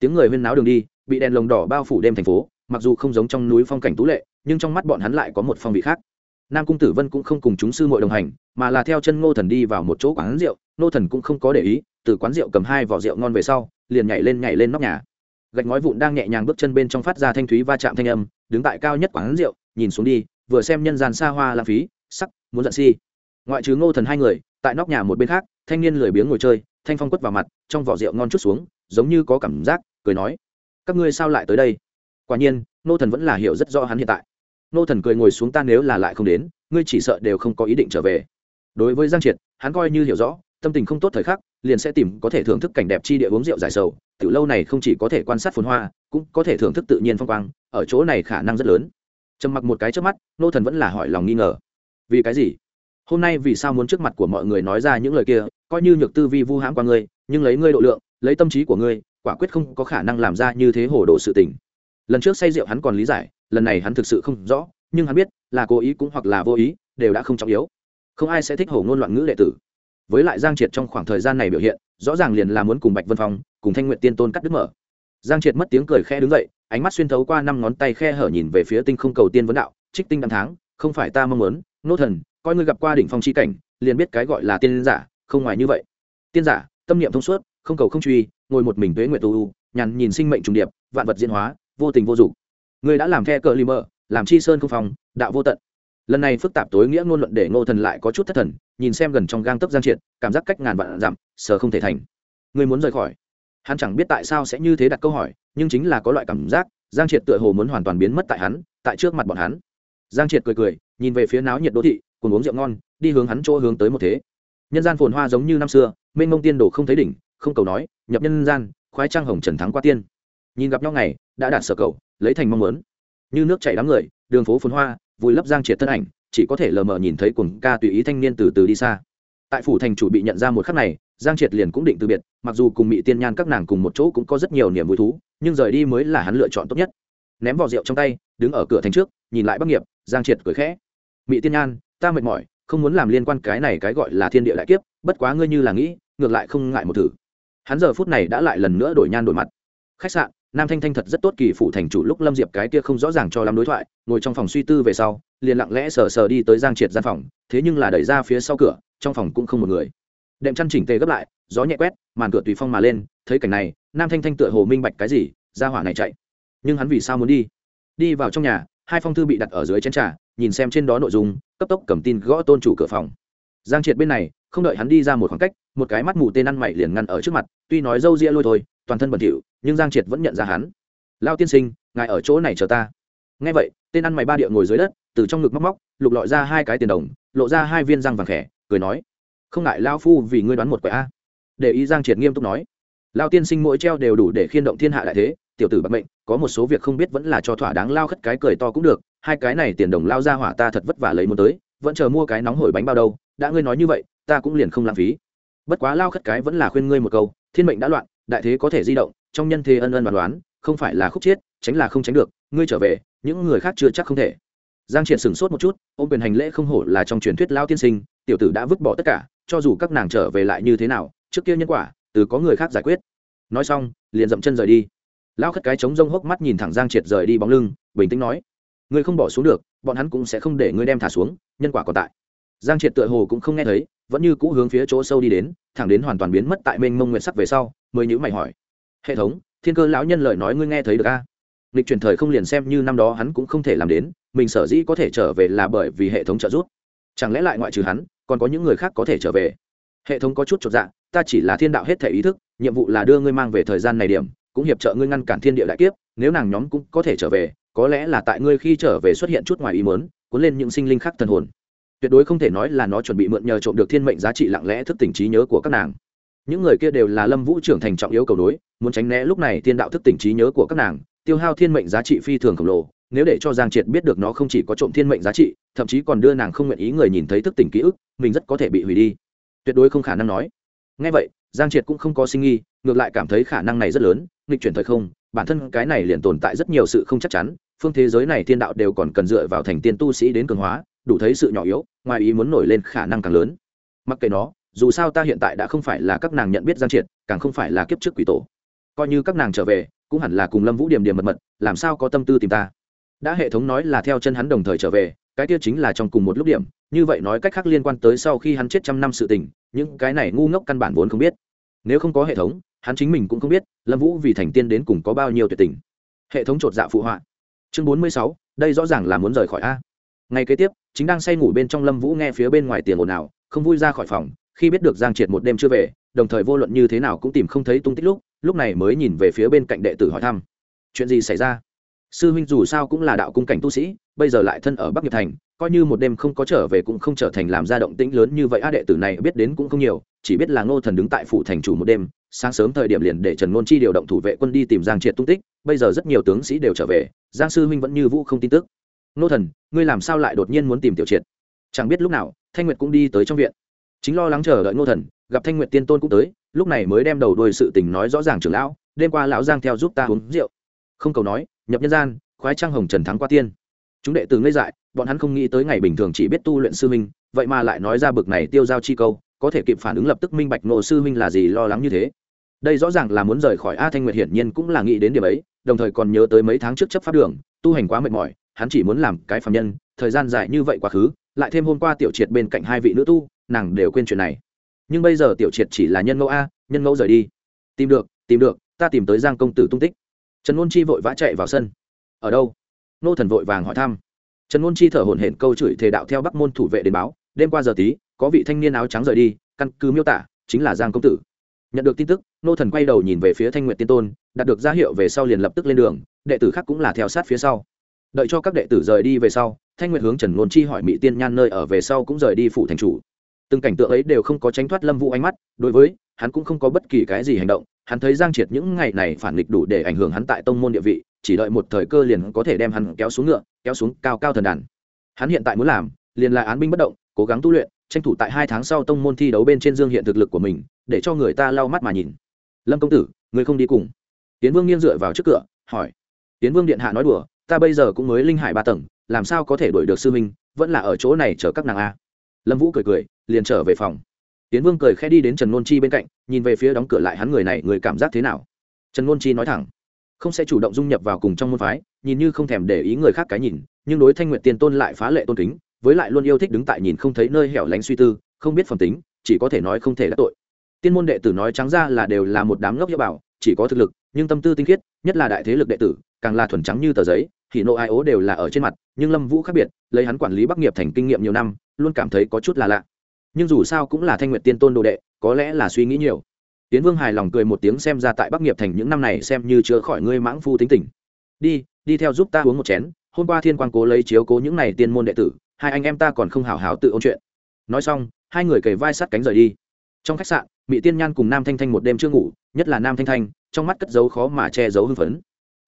Tiếng người huyên náo đường đi, bị đèn lồng đỏ bao phủ đêm thành phố, mặc dù không giống trong núi phong cảnh tú lệ, nhưng trong mắt bọn hắn lại có một phong vị khác. Nam cung tử vân cũng không cùng chúng sư muội đồng hành, mà là theo chân ngô thần đi vào một chỗ quán rượu, ngô thần cũng không có để ý, từ quán rượu cầm hai vỏ rượu ngon về sau, liền nhảy lên nhảy lên nóc nhà gạch ngói vụn đang nhẹ nhàng bước chân bên trong phát ra thanh thúy va chạm thanh âm, đứng tại cao nhất quán rượu, nhìn xuống đi, vừa xem nhân gian xa hoa lãng phí, sắc, muốn giận si. Ngoại trừ ngô thần hai người, tại nóc nhà một bên khác, thanh niên lười biếng ngồi chơi, thanh phong quất vào mặt, trong vỏ rượu ngon chút xuống, giống như có cảm giác, cười nói, các ngươi sao lại tới đây? Quả nhiên, Ngô thần vẫn là hiểu rất rõ hắn hiện tại. Ngô thần cười ngồi xuống ta nếu là lại không đến, ngươi chỉ sợ đều không có ý định trở về. Đối với giang triệt, hắn coi như hiểu rõ, tâm tình không tốt thời khắc, liền sẽ tìm có thể thưởng thức cảnh đẹp chi địa uống rượu giải sầu từ lâu này không chỉ có thể quan sát phồn hoa, cũng có thể thưởng thức tự nhiên phong quang, ở chỗ này khả năng rất lớn. Trầm mặc một cái trước mắt, nô thần vẫn là hỏi lòng nghi ngờ. Vì cái gì? Hôm nay vì sao muốn trước mặt của mọi người nói ra những lời kia, coi như nhược tư vi vu hãm qua ngươi, nhưng lấy ngươi độ lượng, lấy tâm trí của ngươi, quả quyết không có khả năng làm ra như thế hồ đồ sự tình. Lần trước say rượu hắn còn lý giải, lần này hắn thực sự không rõ, nhưng hắn biết là cố ý cũng hoặc là vô ý, đều đã không trọng yếu. Không ai sẽ thích hổ ngôn loạn ngữ đệ tử. Với lại giang triệt trong khoảng thời gian này biểu hiện, rõ ràng liền là muốn cùng bạch vân phong cùng thanh nguyện tiên tôn cắt đứt mở. Giang triệt mất tiếng cười khe đứng dậy, ánh mắt xuyên thấu qua năm ngón tay khe hở nhìn về phía tinh không cầu tiên vấn đạo, trích tinh đăng tháng không phải ta mong muốn, nô thần, coi ngươi gặp qua đỉnh phong chi cảnh, liền biết cái gọi là tiên giả, không ngoài như vậy. Tiên giả, tâm niệm thông suốt, không cầu không truy, ngồi một mình tuế nguyện tu u, nhàn nhìn sinh mệnh trùng điệp, vạn vật diễn hóa, vô tình vô dụng. Người đã làm the cờ lì mơ làm chi sơn không phòng, đạo vô tận. Lần này phức tạp tối nghĩa ngôn luận để ngô thần lại có chút thất thần, nhìn xem gần trong gang tấp giang triệt, cảm giác cách ngàn vạn dặm, sờ không thể thành. Người muốn rời khỏi hắn chẳng biết tại sao sẽ như thế đặt câu hỏi, nhưng chính là có loại cảm giác, giang triệt tựa hồ muốn hoàn toàn biến mất tại hắn, tại trước mặt bọn hắn. Giang triệt cười cười, nhìn về phía náo nhiệt đô thị, cùng uống rượu ngon, đi hướng hắn chỗ hướng tới một thế. Nhân gian phồn hoa giống như năm xưa, mênh mông tiên đồ không thấy đỉnh, không cầu nói, nhập nhân gian, khoái trang hồng trần thắng qua tiên. Nhìn gặp nhau ngày, đã đạt sở cầu, lấy thành mong muốn. Như nước chảy đám người, đường phố phồn hoa, vùi lấp giang triệt thân ảnh, chỉ có thể lờ mờ nhìn thấy cuồng ca tùy ý thanh niên từ từ đi xa tại phủ thành chủ bị nhận ra một khắc này, giang triệt liền cũng định từ biệt, mặc dù cùng mỹ tiên nhan các nàng cùng một chỗ cũng có rất nhiều niềm vui thú, nhưng rời đi mới là hắn lựa chọn tốt nhất. Ném vỏ rượu trong tay, đứng ở cửa thành trước, nhìn lại bắc nghiệp, giang triệt cười khẽ. Mỹ tiên nhan, ta mệt mỏi, không muốn làm liên quan cái này cái gọi là thiên địa đại kiếp, bất quá ngươi như là nghĩ, ngược lại không ngại một thử. Hắn giờ phút này đã lại lần nữa đổi nhan đổi mặt. Khách sạn, nam thanh thanh thật rất tốt kỳ phụ thành chủ lúc lâm diệp cái kia không rõ ràng cho lắm đối thoại, ngồi trong phòng suy tư về sau, liền lặng lẽ sờ sờ đi tới giang triệt gian phòng, thế nhưng là đẩy ra phía sau cửa trong phòng cũng không một người. Đệm chăn chỉnh tề gấp lại, gió nhẹ quét, màn cửa tùy phong mà lên, thấy cảnh này, nam thanh thanh tựa hồ minh bạch cái gì, ra hỏa này chạy. Nhưng hắn vì sao muốn đi? Đi vào trong nhà, hai phong thư bị đặt ở dưới chén trà, nhìn xem trên đó nội dung, cấp tốc cầm tin gõ tôn chủ cửa phòng. Giang triệt bên này, không đợi hắn đi ra một khoảng cách, một cái mắt mù tên ăn mày liền ngăn ở trước mặt, tuy nói dâu ria lôi thôi, toàn thân bẩn thỉu, nhưng giang triệt vẫn nhận ra hắn. Lao tiên sinh, ngài ở chỗ này chờ ta. Ngay vậy, tên ăn mày ba địa ngồi dưới đất, từ trong ngực móc móc, lục lọi ra hai cái tiền đồng, lộ ra hai viên răng vàng khẽ cười nói, không ngại lao phu vì ngươi đoán một quẻ a. Để ý giang triệt nghiêm túc nói lao tiên sinh mỗi treo đều đủ để khiên động thiên hạ đại thế, tiểu tử bạc mệnh, có một số việc không biết vẫn là cho thỏa đáng lao khất cái cười to cũng được, hai cái này tiền đồng lao ra hỏa ta thật vất vả lấy muốn tới, vẫn chờ mua cái nóng hổi bánh bao đâu, đã ngươi nói như vậy, ta cũng liền không lãng phí. Bất quá lao khất cái vẫn là khuyên ngươi một câu, thiên mệnh đã loạn, đại thế có thể di động, trong nhân thế ân ân đoán đoán, không phải là khúc chiết tránh là không tránh được, ngươi trở về, những người khác chưa chắc không thể giang triệt sửng sốt một chút ô quyền hành lễ không hổ là trong truyền thuyết lao tiên sinh, tiểu tử đã vứt bỏ tất cả, cho dù các nàng trở về lại như thế nào, trước kia nhân quả, từ có người khác giải quyết. Nói xong, liền dậm chân rời đi. Lao khất cái chống rông hốc mắt nhìn thẳng giang triệt rời đi bóng lưng, bình tĩnh nói, ngươi không bỏ xuống được, bọn hắn cũng sẽ không để ngươi đem thả xuống, nhân quả còn tại. Giang triệt tựa hồ cũng không nghe thấy, vẫn như cũ hướng phía chỗ sâu đi đến, thẳng đến hoàn toàn biến mất tại mênh mông nguyện sắc về sau, mới nhữ mày hỏi, hệ thống, thiên cơ lão nhân lời nói ngươi nghe thấy được a? à? Lịch truyền thời không liền xem như năm đó hắn cũng không thể làm đến, mình sở dĩ có thể trở về là bởi vì hệ thống trợ giúp. Chẳng lẽ lại ngoại trừ hắn, còn có những người khác có thể trở về? Hệ thống có chút chột dạ ta chỉ là thiên đạo hết thể ý thức, nhiệm vụ là đưa ngươi mang về thời gian này điểm, cũng hiệp trợ ngươi ngăn cản thiên địa đại kiếp, nếu nàng nhóm cũng có thể trở về, có lẽ là tại ngươi khi trở về xuất hiện chút ngoài ý mớn cuốn lên những sinh linh khác thần hồn. Tuyệt đối không thể nói là nó chuẩn bị mượn nhờ trộm được thiên mệnh giá trị lặng lẽ thức tỉnh trí nhớ của các nàng. Những người kia đều là lâm vũ trưởng thành trọng yếu cầu nối, muốn tránh né lúc này thiên đạo thức tỉnh trí nhớ của các nàng tiêu hao thiên mệnh giá trị phi thường khổng lồ, nếu để cho giang triệt biết được nó không chỉ có trộm thiên mệnh giá trị, thậm chí còn đưa nàng không nguyện ý người nhìn thấy thức tỉnh ký ức, mình rất có thể bị hủy đi. Tuyệt đối không khả năng nói. Ngay vậy, giang triệt cũng không có sinh nghi ngược lại cảm thấy khả năng này rất lớn, nghịch chuyển thời không, bản thân cái này liền tồn tại rất nhiều sự không chắc chắn, phương thế giới này thiên đạo đều còn cần dựa vào thành tiên tu sĩ đến cường hóa, đủ thấy sự nhỏ yếu, ngoài ý muốn nổi lên khả năng càng lớn. Mặc kệ nó, dù sao ta hiện tại đã không phải là các nàng nhận biết giang triệt, càng không phải là kiếp trước quỷ tổ. Coi như các nàng trở về cũng hẳn là cùng lâm vũ điểm điểm mật mật, làm sao có tâm tư tìm ta? Đã hệ thống nói là theo chân hắn đồng thời trở về, cái kia chính là trong cùng một lúc điểm, như vậy nói cách khác liên quan tới sau khi hắn chết trăm năm sự tình, những cái này ngu ngốc căn bản vốn không biết. Nếu không có hệ thống, hắn chính mình cũng không biết lâm vũ vì thành tiên đến cùng có bao nhiêu tuyệt tình. Hệ thống chột dạ phụ họa. Chương bốn mươi sáu, đây rõ ràng là muốn rời khỏi a. Ngày kế tiếp, chính đang say ngủ bên trong lâm vũ nghe phía bên ngoài tiền ồn ào, không vui ra khỏi phòng, khi biết được giang triệt một đêm chưa về, đồng thời vô luận như thế nào cũng tìm không thấy tung tích lúc lúc này mới nhìn về phía bên cạnh đệ tử hỏi thăm. Chuyện gì xảy ra? Sư huynh dù sao cũng là đạo cung cảnh tu sĩ, bây giờ lại thân ở bắc nghiệp thành, coi như một đêm không có trở về cũng không trở thành làm ra động tĩnh lớn như vậy a đệ tử này biết đến cũng không nhiều, chỉ biết là ngô thần đứng tại phủ thành chủ một đêm, sáng sớm thời điểm liền để trần ngôn chi điều động thủ vệ quân đi tìm giang triệt tung tích, bây giờ rất nhiều tướng sĩ đều trở về, giang sư huynh vẫn như vũ không tin tức. Ngô thần, ngươi làm sao lại đột nhiên muốn tìm tiểu triệt? Chẳng biết lúc nào, thanh nguyệt cũng đi tới trong viện. Chính lo lắng chờ đợi ngô thần gặp thanh nguyệt tiên tôn cũng tới, lúc này mới đem đầu đuôi sự tình nói rõ ràng trưởng lão, đêm qua lão giang theo giúp ta uống rượu. Không cầu nói, nhập nhân gian, khoái trang hồng trần thắng qua tiên. Chúng đệ tử ngây dại, bọn hắn không nghĩ tới ngày bình thường chỉ biết tu luyện sư minh vậy mà lại nói ra bực này tiêu giao chi câu, có thể kịp phản ứng lập tức minh bạch nộ sư minh là gì lo lắng như thế. Đây rõ ràng là muốn rời khỏi a thanh nguyệt hiển nhiên cũng là nghĩ đến điểm ấy, đồng thời còn nhớ tới mấy tháng trước chấp pháp đường, tu hành quá mệt mỏi, hắn chỉ muốn làm cái phạm nhân, thời gian dài như vậy quá khứ, lại thêm hôm qua tiểu triệt bên cạnh hai vị nữ tu, nàng đều quên chuyện này nhưng bây giờ tiểu triệt chỉ là nhân ngẫu a, nhân ngẫu rời đi. Tìm được tìm được, ta tìm tới giang công tử tung tích. Trần ngôn chi vội vã chạy vào sân. Ở đâu? Nô thần vội vàng hỏi thăm. Trần ngôn chi thở hổn hển câu chửi thề đạo theo bắc môn thủ vệ đến báo, đêm qua giờ tí, có vị thanh niên áo trắng rời đi, căn cứ miêu tả, chính là giang công tử. Nhận được tin tức, nô thần quay đầu nhìn về phía thanh nguyện tiên tôn, đạt được ra hiệu về sau liền lập tức lên đường, đệ tử khác cũng là theo sát phía sau. Đợi cho các đệ tử rời đi về sau, thanh nguyện hướng trần ngôn chi hỏi mỹ tiên nhan nơi ở về sau cũng rời đi phủ thành chủ từng cảnh tượng ấy đều không có tránh thoát lâm vũ ánh mắt, đối với, hắn cũng không có bất kỳ cái gì hành động, hắn thấy giang triệt những ngày này phản nghịch đủ để ảnh hưởng hắn tại tông môn địa vị, chỉ đợi một thời cơ liền có thể đem hắn kéo xuống ngựa, kéo xuống cao cao thần đàn. Hắn hiện tại muốn làm, liền là án binh bất động, cố gắng tu luyện, tranh thủ tại hai tháng sau tông môn thi đấu bên trên dương hiện thực lực của mình, để cho người ta lau mắt mà nhìn. Lâm công tử, người không đi cùng. Tiến vương nghiêng dựa vào trước cửa, hỏi. Tiến vương điện hạ nói đùa, ta bây giờ cũng mới linh hải ba tầng, làm sao có thể đuổi được sư minh vẫn là ở chỗ này chở các nàng a. Lâm vũ cười cười liền trở về phòng. Tiến vương cười khẽ đi đến trần ngôn chi bên cạnh, nhìn về phía đóng cửa lại hắn người này, người cảm giác thế nào? Trần ngôn chi nói thẳng, không sẽ chủ động dung nhập vào cùng trong môn phái, nhìn như không thèm để ý người khác cái nhìn, nhưng đối thanh nguyện tiền tôn lại phá lệ tôn kính, với lại luôn yêu thích đứng tại nhìn không thấy nơi hẻo lánh suy tư, không biết phẩm tính, chỉ có thể nói không thể đắc tội. Tiên môn đệ tử nói trắng ra là đều là một đám ngốc hiệu bảo, chỉ có thực lực, nhưng tâm tư tinh khiết, nhất là đại thế lực đệ tử, càng là thuần trắng như tờ giấy thì nộ ai ố đều là ở trên mặt, nhưng lâm vũ khác biệt, lấy hắn quản lý bắc nghiệp thành kinh nghiệm nhiều năm, luôn cảm thấy có chút là lạ nhưng dù sao cũng là thanh nguyện tiên tôn đồ đệ, có lẽ là suy nghĩ nhiều. Tiến vương hài lòng cười một tiếng xem ra tại bắc nghiệp thành những năm này xem như chữa khỏi ngươi mãng phu tính tình. Đi đi theo giúp ta uống một chén, hôm qua thiên Quang cố lấy chiếu cố những này tiên môn đệ tử, hai anh em ta còn không hào hào tự ôn chuyện. Nói xong, hai người cầy vai sát cánh rời đi. Trong khách sạn mỹ tiên nhan cùng nam thanh thanh một đêm chưa ngủ, nhất là nam thanh thanh, trong mắt cất giấu khó mà che giấu hưng phấn.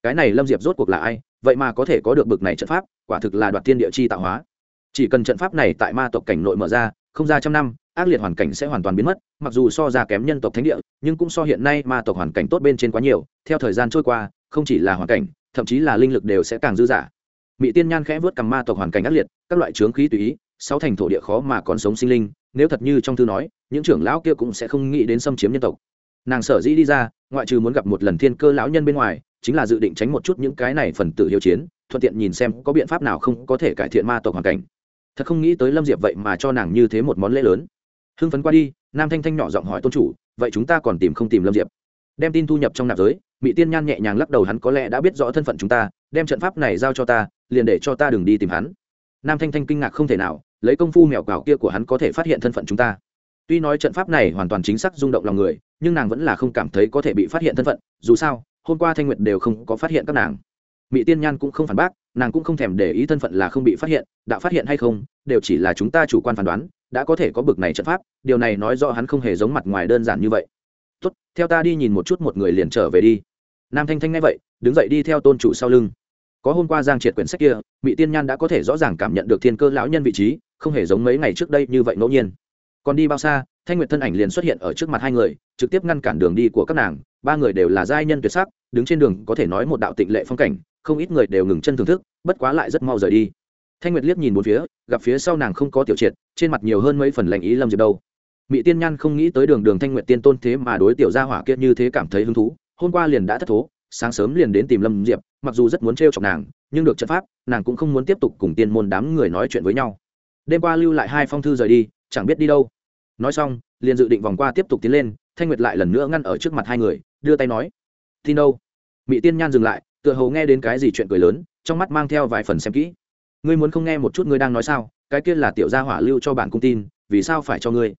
Cái này lâm diệp rốt cuộc là ai? Vậy mà có thể có được bực này trận pháp, quả thực là đoạt tiên địa chi tạo hóa. Chỉ cần trận pháp này tại ma tộc cảnh nội mở ra không ra trăm năm, ác liệt hoàn cảnh sẽ hoàn toàn biến mất, mặc dù so ra kém nhân tộc thánh địa, nhưng cũng so hiện nay ma tộc hoàn cảnh tốt bên trên quá nhiều, theo thời gian trôi qua, không chỉ là hoàn cảnh, thậm chí là linh lực đều sẽ càng dư dả. Mỹ tiên nhan khẽ vớt cầm ma tộc hoàn cảnh ác liệt, các loại trướng khí tùy ý, sáu thành thổ địa khó mà còn sống sinh linh, nếu thật như trong thư nói, những trưởng lão kia cũng sẽ không nghĩ đến xâm chiếm nhân tộc. Nàng sở dĩ đi ra, ngoại trừ muốn gặp một lần thiên cơ lão nhân bên ngoài, chính là dự định tránh một chút những cái này phần tử hiếu chiến, thuận tiện nhìn xem có biện pháp nào không có thể cải thiện ma tộc hoàn cảnh thật không nghĩ tới lâm diệp vậy mà cho nàng như thế một món lễ lớn. Hưng phấn qua đi, nam thanh thanh nhỏ giọng hỏi tôn chủ, vậy chúng ta còn tìm không tìm lâm diệp? Đem tin thu nhập trong nạp giới mỹ tiên nhan nhẹ nhàng lắc đầu hắn có lẽ đã biết rõ thân phận chúng ta, đem trận pháp này giao cho ta, liền để cho ta đừng đi tìm hắn. Nam thanh thanh kinh ngạc không thể nào, lấy công phu mèo cào kia của hắn có thể phát hiện thân phận chúng ta. Tuy nói trận pháp này hoàn toàn chính xác rung động lòng người, nhưng nàng vẫn là không cảm thấy có thể bị phát hiện thân phận, dù sao, hôm qua thanh nguyệt đều không có phát hiện các nàng. Mỹ tiên nhan cũng không phản bác nàng cũng không thèm để ý thân phận là không bị phát hiện, đã phát hiện hay không, đều chỉ là chúng ta chủ quan phán đoán, đã có thể có bực này trận pháp, điều này nói rõ hắn không hề giống mặt ngoài đơn giản như vậy. Tốt, theo ta đi nhìn một chút một người liền trở về đi. Nam thanh thanh nghe vậy, đứng dậy đi theo tôn chủ sau lưng. Có hôm qua giang triệt quyển sách kia mỹ tiên nhan đã có thể rõ ràng cảm nhận được thiên cơ lão nhân vị trí, không hề giống mấy ngày trước đây như vậy ngẫu nhiên. Còn đi bao xa, thanh nguyệt thân ảnh liền xuất hiện ở trước mặt hai người, trực tiếp ngăn cản đường đi của các nàng, ba người đều là giai nhân tuyệt sắc, đứng trên đường có thể nói một đạo tịnh lệ phong cảnh không ít người đều ngừng chân thưởng thức, bất quá lại rất mau rời đi. Thanh nguyệt liếc nhìn một phía, gặp phía sau nàng không có tiểu triệt, trên mặt nhiều hơn mấy phần lành ý lâm diệp đâu. Mỹ tiên nhan không nghĩ tới đường đường thanh nguyệt tiên tôn thế mà đối tiểu gia hỏa kiệt như thế cảm thấy hứng thú, hôm qua liền đã thất thố, sáng sớm liền đến tìm lâm diệp, mặc dù rất muốn t r chọc nàng, nhưng được trận pháp, nàng cũng không muốn tiếp tục cùng tiên môn đám người nói chuyện với nhau. Đêm qua lưu lại hai phong thư rời đi, chẳng biết đi đâu. Nói xong, liền dự định vòng qua tiếp tục tiến lên, thanh nguyệt lại lần nữa ngăn ở trước mặt hai người, đưa tay nói, tin đâu? Mỹ tiên nhan dừng lại tựa hồ nghe đến cái gì chuyện cười lớn, trong mắt mang theo vài phần xem kỹ. Ngươi muốn không nghe một chút ngươi đang nói sao? Cái kia là tiểu gia hỏa lưu cho bản cung tin, vì sao phải cho ngươi?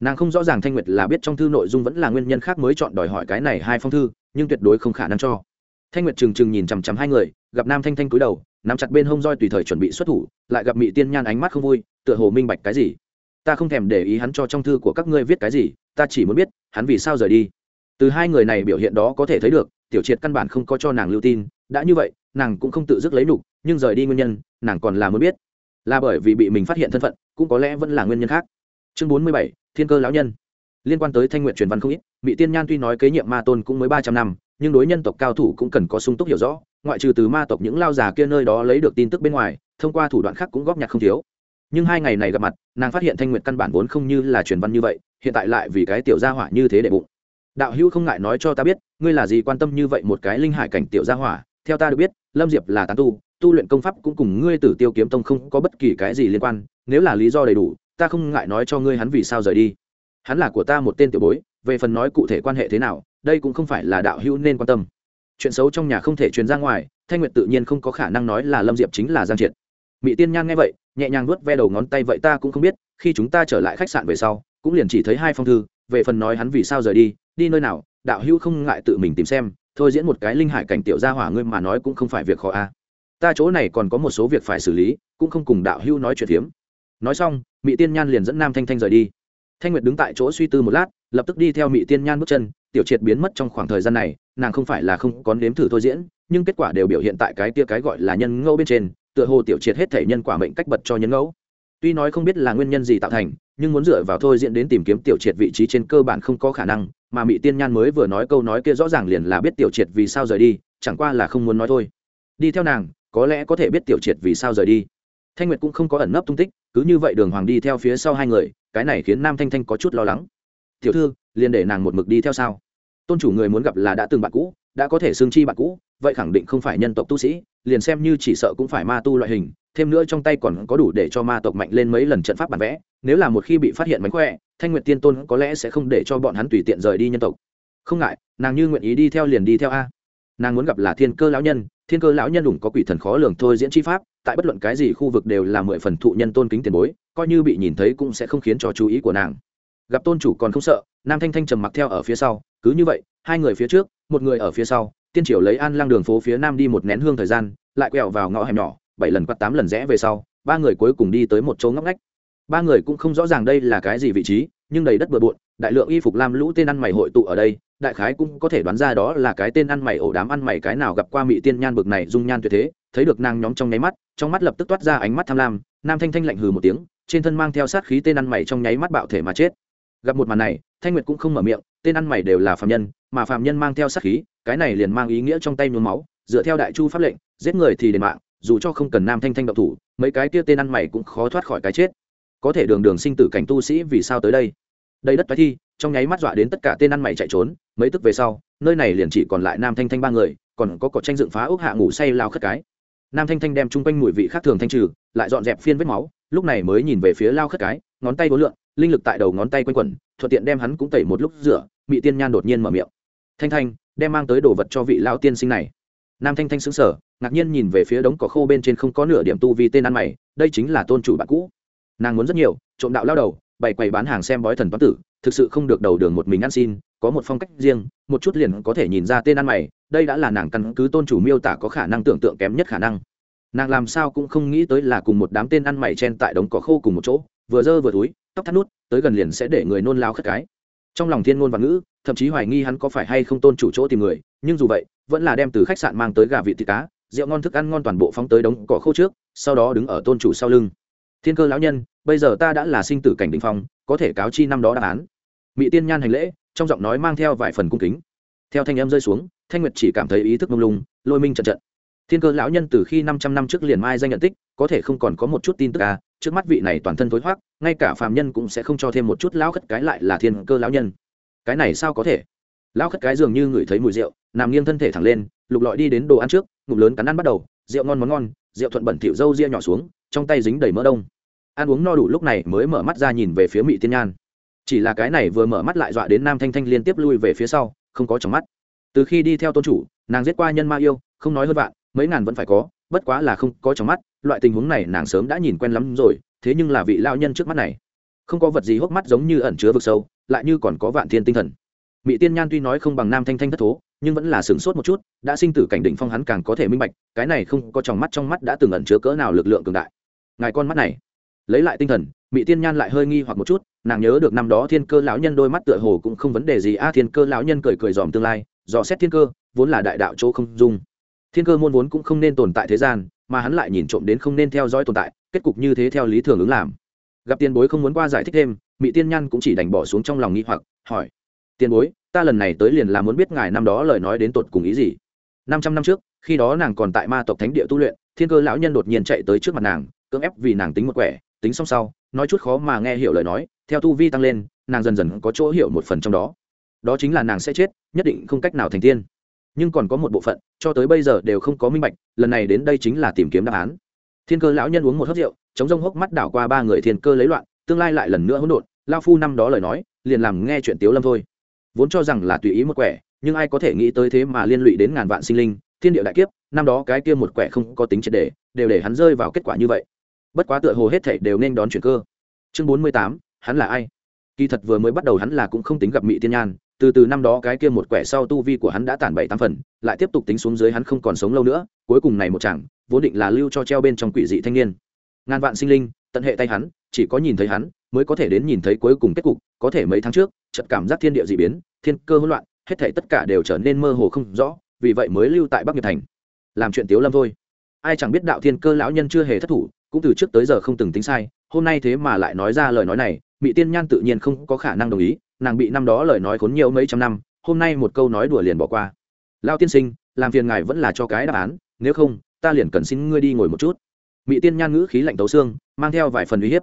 Nàng không rõ ràng thanh nguyệt là biết trong thư nội dung vẫn là nguyên nhân khác mới chọn đòi hỏi cái này hai phong thư, nhưng tuyệt đối không khả năng cho. Thanh nguyệt trừng trừng nhìn chằm chằm hai người, gặp nam thanh thanh cúi đầu, nắm chặt bên hông roi tùy thời chuẩn bị xuất thủ, lại gặp mỹ tiên nhan ánh mắt không vui, tựa hồ minh bạch cái gì. Ta không thèm để ý hắn cho trong thư của các ngươi viết cái gì, ta chỉ muốn biết, hắn vì sao rời đi từ hai người này biểu hiện đó có thể thấy được, tiểu triệt căn bản không có cho nàng lưu tin, đã như vậy, nàng cũng không tự dứt lấy nục nhưng rời đi nguyên nhân, nàng còn là muốn biết. Là bởi vì bị mình phát hiện thân phận, cũng có lẽ vẫn là nguyên nhân khác. Chương bốn mươi bảy, thiên cơ lão nhân. Liên quan tới thanh nguyện truyền văn không ít mỹ tiên nhan tuy nói kế nhiệm ma tôn cũng mới ba trăm năm, nhưng đối nhân tộc cao thủ cũng cần có sung túc hiểu rõ, ngoại trừ từ ma tộc những lao già kia nơi đó lấy được tin tức bên ngoài, thông qua thủ đoạn khác cũng góp nhặt không thiếu. Nhưng hai ngày này gặp mặt, nàng phát hiện thanh nguyện căn bản vốn không như là truyền văn như vậy, hiện tại lại vì cái tiểu gia hỏa như thế để bụng đạo hữu không ngại nói cho ta biết, ngươi là gì quan tâm như vậy một cái linh hải cảnh tiểu gia hỏa, theo ta được biết, lâm diệp là tán tu tu luyện công pháp cũng cùng ngươi tử tiêu kiếm tông không có bất kỳ cái gì liên quan, nếu là lý do đầy đủ, ta không ngại nói cho ngươi hắn vì sao rời đi. Hắn là của ta một tên tiểu bối, về phần nói cụ thể quan hệ thế nào, đây cũng không phải là đạo hữu nên quan tâm. Chuyện xấu trong nhà không thể truyền ra ngoài, thanh nguyệt tự nhiên không có khả năng nói là lâm diệp chính là giang triệt. Mỹ tiên nhan nghe vậy, nhẹ nhàng nuốt ve đầu ngón tay vậy ta cũng không biết, khi chúng ta trở lại khách sạn về sau, cũng liền chỉ thấy hai phong thư, về phần nói hắn vì sao rời đi đi nơi nào, đạo hữu không ngại tự mình tìm xem, thôi diễn một cái linh hải cảnh tiểu gia hỏa ngươi mà nói cũng không phải việc khó a ta chỗ này còn có một số việc phải xử lý, cũng không cùng đạo hữu nói chuyện hiếm. nói xong mỹ tiên nhan liền dẫn nam thanh thanh rời đi. Thanh nguyệt đứng tại chỗ suy tư một lát, lập tức đi theo mỹ tiên nhan bước chân, tiểu triệt biến mất trong khoảng thời gian này, nàng không phải là không có nếm thử thôi diễn, nhưng kết quả đều biểu hiện tại cái tia cái gọi là nhân ngẫu bên trên, tựa hồ tiểu triệt hết thể nhân quả mệnh cách bật cho nhân ngẫu. Tuy nói không biết là nguyên nhân gì tạo thành, nhưng muốn dựa vào thôi diễn đến tìm kiếm tiểu triệt vị trí trên cơ bản không có khả năng mà mỹ tiên nhan mới vừa nói câu nói kia rõ ràng liền là biết tiểu triệt vì sao rời đi, chẳng qua là không muốn nói thôi. Đi theo nàng, có lẽ có thể biết tiểu triệt vì sao rời đi. Thanh nguyệt cũng không có ẩn nấp tung tích, cứ như vậy đường hoàng đi theo phía sau hai người, cái này khiến nam thanh thanh có chút lo lắng. Tiểu thư, liền để nàng một mực đi theo sao? Tôn chủ người muốn gặp là đã từng bạn cũ, đã có thể xương chi bạn cũ, vậy khẳng định không phải nhân tộc tu sĩ, liền xem như chỉ sợ cũng phải ma tu loại hình thêm nữa trong tay còn có đủ để cho ma tộc mạnh lên mấy lần trận pháp bản vẽ, nếu là một khi bị phát hiện mánh khỏe, thanh nguyệt tiên tôn có lẽ sẽ không để cho bọn hắn tùy tiện rời đi nhân tộc. Không ngại, nàng như nguyện ý đi theo liền đi theo a. Nàng muốn gặp là thiên cơ lão nhân, thiên cơ lão nhân đủng có quỷ thần khó lường thôi diễn chi pháp, tại bất luận cái gì khu vực đều là mười phần thụ nhân tôn kính tiền bối, coi như bị nhìn thấy cũng sẽ không khiến cho chú ý của nàng. Gặp tôn chủ còn không sợ, nam thanh thanh trầm mặc theo ở phía sau, cứ như vậy, hai người phía trước, một người ở phía sau, tiên triều lấy an lang đường phố phía nam đi một nén hương thời gian, lại quẹo vào ngõ hẻm nhỏ bảy lần quắt tám lần rẽ về sau, ba người cuối cùng đi tới một chỗ ngóc ngách. Ba người cũng không rõ ràng đây là cái gì vị trí, nhưng đầy đất bừa bộn, đại lượng y phục lam lũ tên ăn mày hội tụ ở đây, đại khái cũng có thể đoán ra đó là cái tên ăn mày ổ đám ăn mày cái nào gặp qua mỹ tiên nhan bực này dung nhan tuyệt thế, thấy được nàng nhóm trong nháy mắt, trong mắt lập tức toát ra ánh mắt tham lam, nam thanh thanh lạnh hừ một tiếng, trên thân mang theo sát khí tên ăn mày trong nháy mắt bạo thể mà chết. Gặp một màn này, thanh nguyệt cũng không mở miệng, tên ăn mày đều là phạm nhân, mà phạm nhân mang theo sát khí, cái này liền mang ý nghĩa trong tay nhuốm máu, dựa theo đại chu pháp lệnh, giết người thì đền mạng dù cho không cần nam thanh thanh động thủ, mấy cái kia tên ăn mày cũng khó thoát khỏi cái chết. Có thể đường đường sinh tử cảnh tu sĩ vì sao tới đây? Đây đất toái thi, trong nháy mắt dọa đến tất cả tên ăn mày chạy trốn, mấy tức về sau, nơi này liền chỉ còn lại nam thanh thanh ba người, còn có cỏ tranh dựng phá ốc hạ ngủ say lao khất cái. Nam thanh thanh đem chung quanh mùi vị khác thường thanh trừ, lại dọn dẹp phiên vết máu, lúc này mới nhìn về phía lao khất cái, ngón tay bốn lượn, linh lực tại đầu ngón tay quanh quẩn, thuận tiện đem hắn cũng tẩy một lúc rửa, Bị tiên nhan đột nhiên mở miệng. Thanh thanh, đem mang tới đồ vật cho vị lao tiên sinh này. Nam thanh thanh xứng sở ngạc nhiên nhìn về phía đống cỏ khô bên trên không có nửa điểm tu vi tên ăn mày, đây chính là tôn chủ bạn cũ. Nàng muốn rất nhiều, trộm đạo lao đầu, bày quầy bán hàng xem bói thần toán tử, thực sự không được đầu đường một mình ăn xin, có một phong cách riêng, một chút liền có thể nhìn ra tên ăn mày, đây đã là nàng căn cứ tôn chủ miêu tả có khả năng tưởng tượng kém nhất khả năng. Nàng làm sao cũng không nghĩ tới là cùng một đám tên ăn mày chen tại đống cỏ khô cùng một chỗ, vừa dơ vừa túi, tóc thắt nút, tới gần liền sẽ để người nôn lao khất cái. Trong lòng thiên ngôn và ngữ, thậm chí hoài nghi hắn có phải hay không tôn chủ chỗ tìm người, nhưng dù vậy, vẫn là đem từ khách sạn mang tới gà vị thịt cá rượu ngon thức ăn ngon toàn bộ phóng tới đống cỏ khô trước, sau đó đứng ở tôn chủ sau lưng. Thiên cơ lão nhân, bây giờ ta đã là sinh tử cảnh đình phong, có thể cáo chi năm đó đáp án. Mỹ tiên nhan hành lễ, trong giọng nói mang theo vài phần cung kính. Theo thanh em rơi xuống, thanh nguyệt chỉ cảm thấy ý thức mông lung, lôi minh trận trận. Thiên cơ lão nhân từ khi năm trăm năm trước liền mai danh nhận tích, có thể không còn có một chút tin tức à trước mắt vị này toàn thân thối thoát ngay cả phàm nhân cũng sẽ không cho thêm một chút lão khất cái lại là thiên cơ lão nhân. Cái này sao có thể? Lão khất cái dường như ngửi thấy mùi rượu, nằm nghiêng thân thể thẳng lên, lục lọi đi đến đồ ăn trước, ngụm lớn cắn ăn bắt đầu, rượu ngon món ngon, rượu thuận bẩn thỉu râu ria nhỏ xuống, trong tay dính đầy mỡ đông. Ăn uống no đủ lúc này mới mở mắt ra nhìn về phía mỹ tiên nhan. Chỉ là cái này vừa mở mắt lại dọa đến nam thanh thanh liên tiếp lui về phía sau, không có trong mắt. Từ khi đi theo tôn chủ, nàng giết qua nhân ma yêu, không nói hơn vạn, mấy ngàn vẫn phải có, bất quá là không có trong mắt, loại tình huống này nàng sớm đã nhìn quen lắm rồi, thế nhưng là vị lao nhân trước mắt này, không có vật gì hốc mắt giống như ẩn chứa vực sâu, lại như còn có vạn thiên tinh thần mỹ tiên nhan tuy nói không bằng nam thanh thanh thất thố, nhưng vẫn là sửng sốt một chút, đã sinh tử cảnh đỉnh phong hắn càng có thể minh bạch, cái này không có trong mắt trong mắt đã từng ẩn chứa cỡ nào lực lượng cường đại. Ngài con mắt này, lấy lại tinh thần mỹ tiên nhan lại hơi nghi hoặc một chút, nàng nhớ được năm đó thiên cơ lão nhân đôi mắt tựa hồ cũng không vấn đề gì, a, thiên cơ lão nhân cười cười dòm tương lai, dò xét thiên cơ, vốn là đại đạo chỗ không dung. Thiên cơ môn vốn cũng không nên tồn tại thế gian, mà hắn lại nhìn trộm đến không nên theo dõi tồn tại, kết cục như thế theo lý thường ứng làm. Gặp tiền bối không muốn qua giải thích thêm mỹ tiên nhan cũng chỉ đành bỏ xuống trong lòng nghi hoặc, hỏi tiền bối, ta lần này tới liền là muốn biết ngài năm đó lời nói đến tột cùng ý gì. Năm trăm năm trước, khi đó nàng còn tại ma tộc thánh địa tu luyện, thiên cơ lão nhân đột nhiên chạy tới trước mặt nàng, cưỡng ép vì nàng tính một quẻ, tính xong sau, nói chút khó mà nghe hiểu lời nói, theo tu vi tăng lên, nàng dần dần có chỗ hiểu một phần trong đó. Đó chính là nàng sẽ chết, nhất định không cách nào thành tiên. Nhưng còn có một bộ phận, cho tới bây giờ đều không có minh bạch, lần này đến đây chính là tìm kiếm đáp án. Thiên cơ lão nhân uống một hớt rượu, chống rông hốc mắt đảo qua ba người thiên cơ lấy loạn, tương lai lại lần nữa hỗn độn, lao phu năm đó lời nói, liền làm nghe chuyện tiếu lâm thôi vốn cho rằng là tùy ý một quẻ, nhưng ai có thể nghĩ tới thế mà liên lụy đến ngàn vạn sinh linh, thiên địa đại kiếp, năm đó cái kia một quẻ không có tính triệt đề đều để hắn rơi vào kết quả như vậy. Bất quá tựa hồ hết thảy đều nên đón chuyển cơ. Chương bốn mươi tám, hắn là ai? Kỳ thật vừa mới bắt đầu hắn là cũng không tính gặp mỹ tiên nhan, từ từ năm đó cái kia một quẻ sau tu vi của hắn đã tản bảy tám phần, lại tiếp tục tính xuống dưới hắn không còn sống lâu nữa, cuối cùng này một chẳng vốn định là lưu cho treo bên trong quỷ dị thanh niên. Ngàn vạn sinh linh, tận hệ tay hắn, chỉ có nhìn thấy hắn, mới có thể đến nhìn thấy cuối cùng kết cục, có thể mấy tháng trước, chợt cảm giác thiên địa dị biến thiên cơ hỗn loạn, hết thể tất cả đều trở nên mơ hồ không rõ, vì vậy mới lưu tại bắc nghiệp thành. Làm chuyện tiếu lâm thôi. Ai chẳng biết đạo thiên cơ lão nhân chưa hề thất thủ, cũng từ trước tới giờ không từng tính sai, hôm nay thế mà lại nói ra lời nói này mỹ tiên nhan tự nhiên không có khả năng đồng ý, nàng bị năm đó lời nói khốn nhiều mấy trăm năm, hôm nay một câu nói đùa liền bỏ qua. Lao tiên sinh, làm phiền ngài vẫn là cho cái đáp án, nếu không, ta liền cần xin ngươi đi ngồi một chút. Mỹ tiên nhan ngữ khí lạnh tấu xương, mang theo vài phần uy hiếp.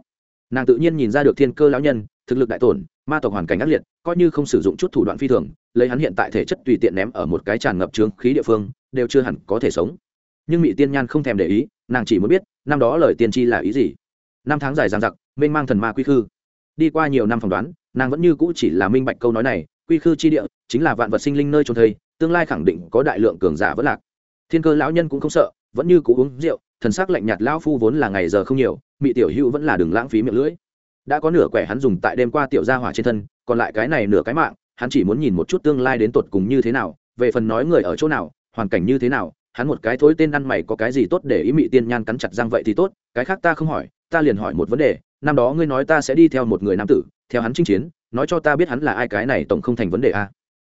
Nàng tự nhiên nhìn ra được thiên cơ lão nhân thực lực đại tổn, ma tộc hoàn cảnh ác liệt, coi như không sử dụng chút thủ đoạn phi thường, lấy hắn hiện tại thể chất tùy tiện ném ở một cái tràn ngập trướng khí địa phương, đều chưa hẳn có thể sống. Nhưng mỹ tiên nhan không thèm để ý, nàng chỉ muốn biết, năm đó lời tiên tri là ý gì. Năm tháng dài dằng dặc, mênh mang thần ma quy khư. Đi qua nhiều năm phỏng đoán, nàng vẫn như cũ chỉ là minh bạch câu nói này, quy khư chi địa, chính là vạn vật sinh linh nơi trốn thây, tương lai khẳng định có đại lượng cường giả vẫn lạc. Thiên cơ lão nhân cũng không sợ, vẫn như cũ uống rượu, thần sắc lạnh nhạt, lão phu vốn là ngày giờ không nhiều mỹ tiểu hữu vẫn là đừng lãng phí miệng lưỡi đã có nửa quẻ hắn dùng tại đêm qua tiểu gia hỏa trên thân, còn lại cái này nửa cái mạng, hắn chỉ muốn nhìn một chút tương lai đến tột cùng như thế nào, về phần nói người ở chỗ nào, hoàn cảnh như thế nào, hắn một cái thối tên ăn mày có cái gì tốt để ý mị tiên nhan cắn chặt răng vậy thì tốt, cái khác ta không hỏi, ta liền hỏi một vấn đề, năm đó ngươi nói ta sẽ đi theo một người nam tử, theo hắn chinh chiến, nói cho ta biết hắn là ai, cái này tổng không thành vấn đề a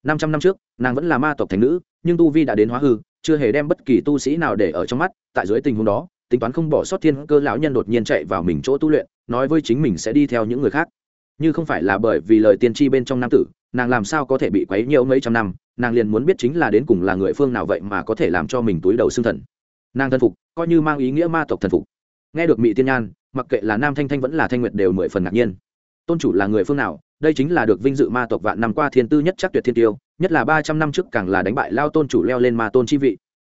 năm trăm năm trước, nàng vẫn là ma tộc thành nữ, nhưng tu vi đã đến hóa hư, chưa hề đem bất kỳ tu sĩ nào để ở trong mắt, tại dưới tình huống đó tính toán không bỏ sót thiên cơ lão nhân đột nhiên chạy vào mình chỗ tu luyện, nói với chính mình sẽ đi theo những người khác. Như không phải là bởi vì lời tiên tri bên trong nam tử, nàng làm sao có thể bị quấy nhiễu mấy trăm năm, nàng liền muốn biết chính là đến cùng là người phương nào vậy mà có thể làm cho mình túi đầu xương thần. Nàng thân phục, coi như mang ý nghĩa ma tộc thần phục. Nghe được mỹ tiên nhan, mặc kệ là nam thanh thanh vẫn là thanh nguyệt đều mười phần ngạc nhiên. Tôn chủ là người phương nào, đây chính là được vinh dự ma tộc vạn năm qua thiên tư nhất chắc tuyệt thiên tiêu, nhất là ba trăm năm trước càng là đánh bại lao tôn chủ leo lên ma tôn chi vị.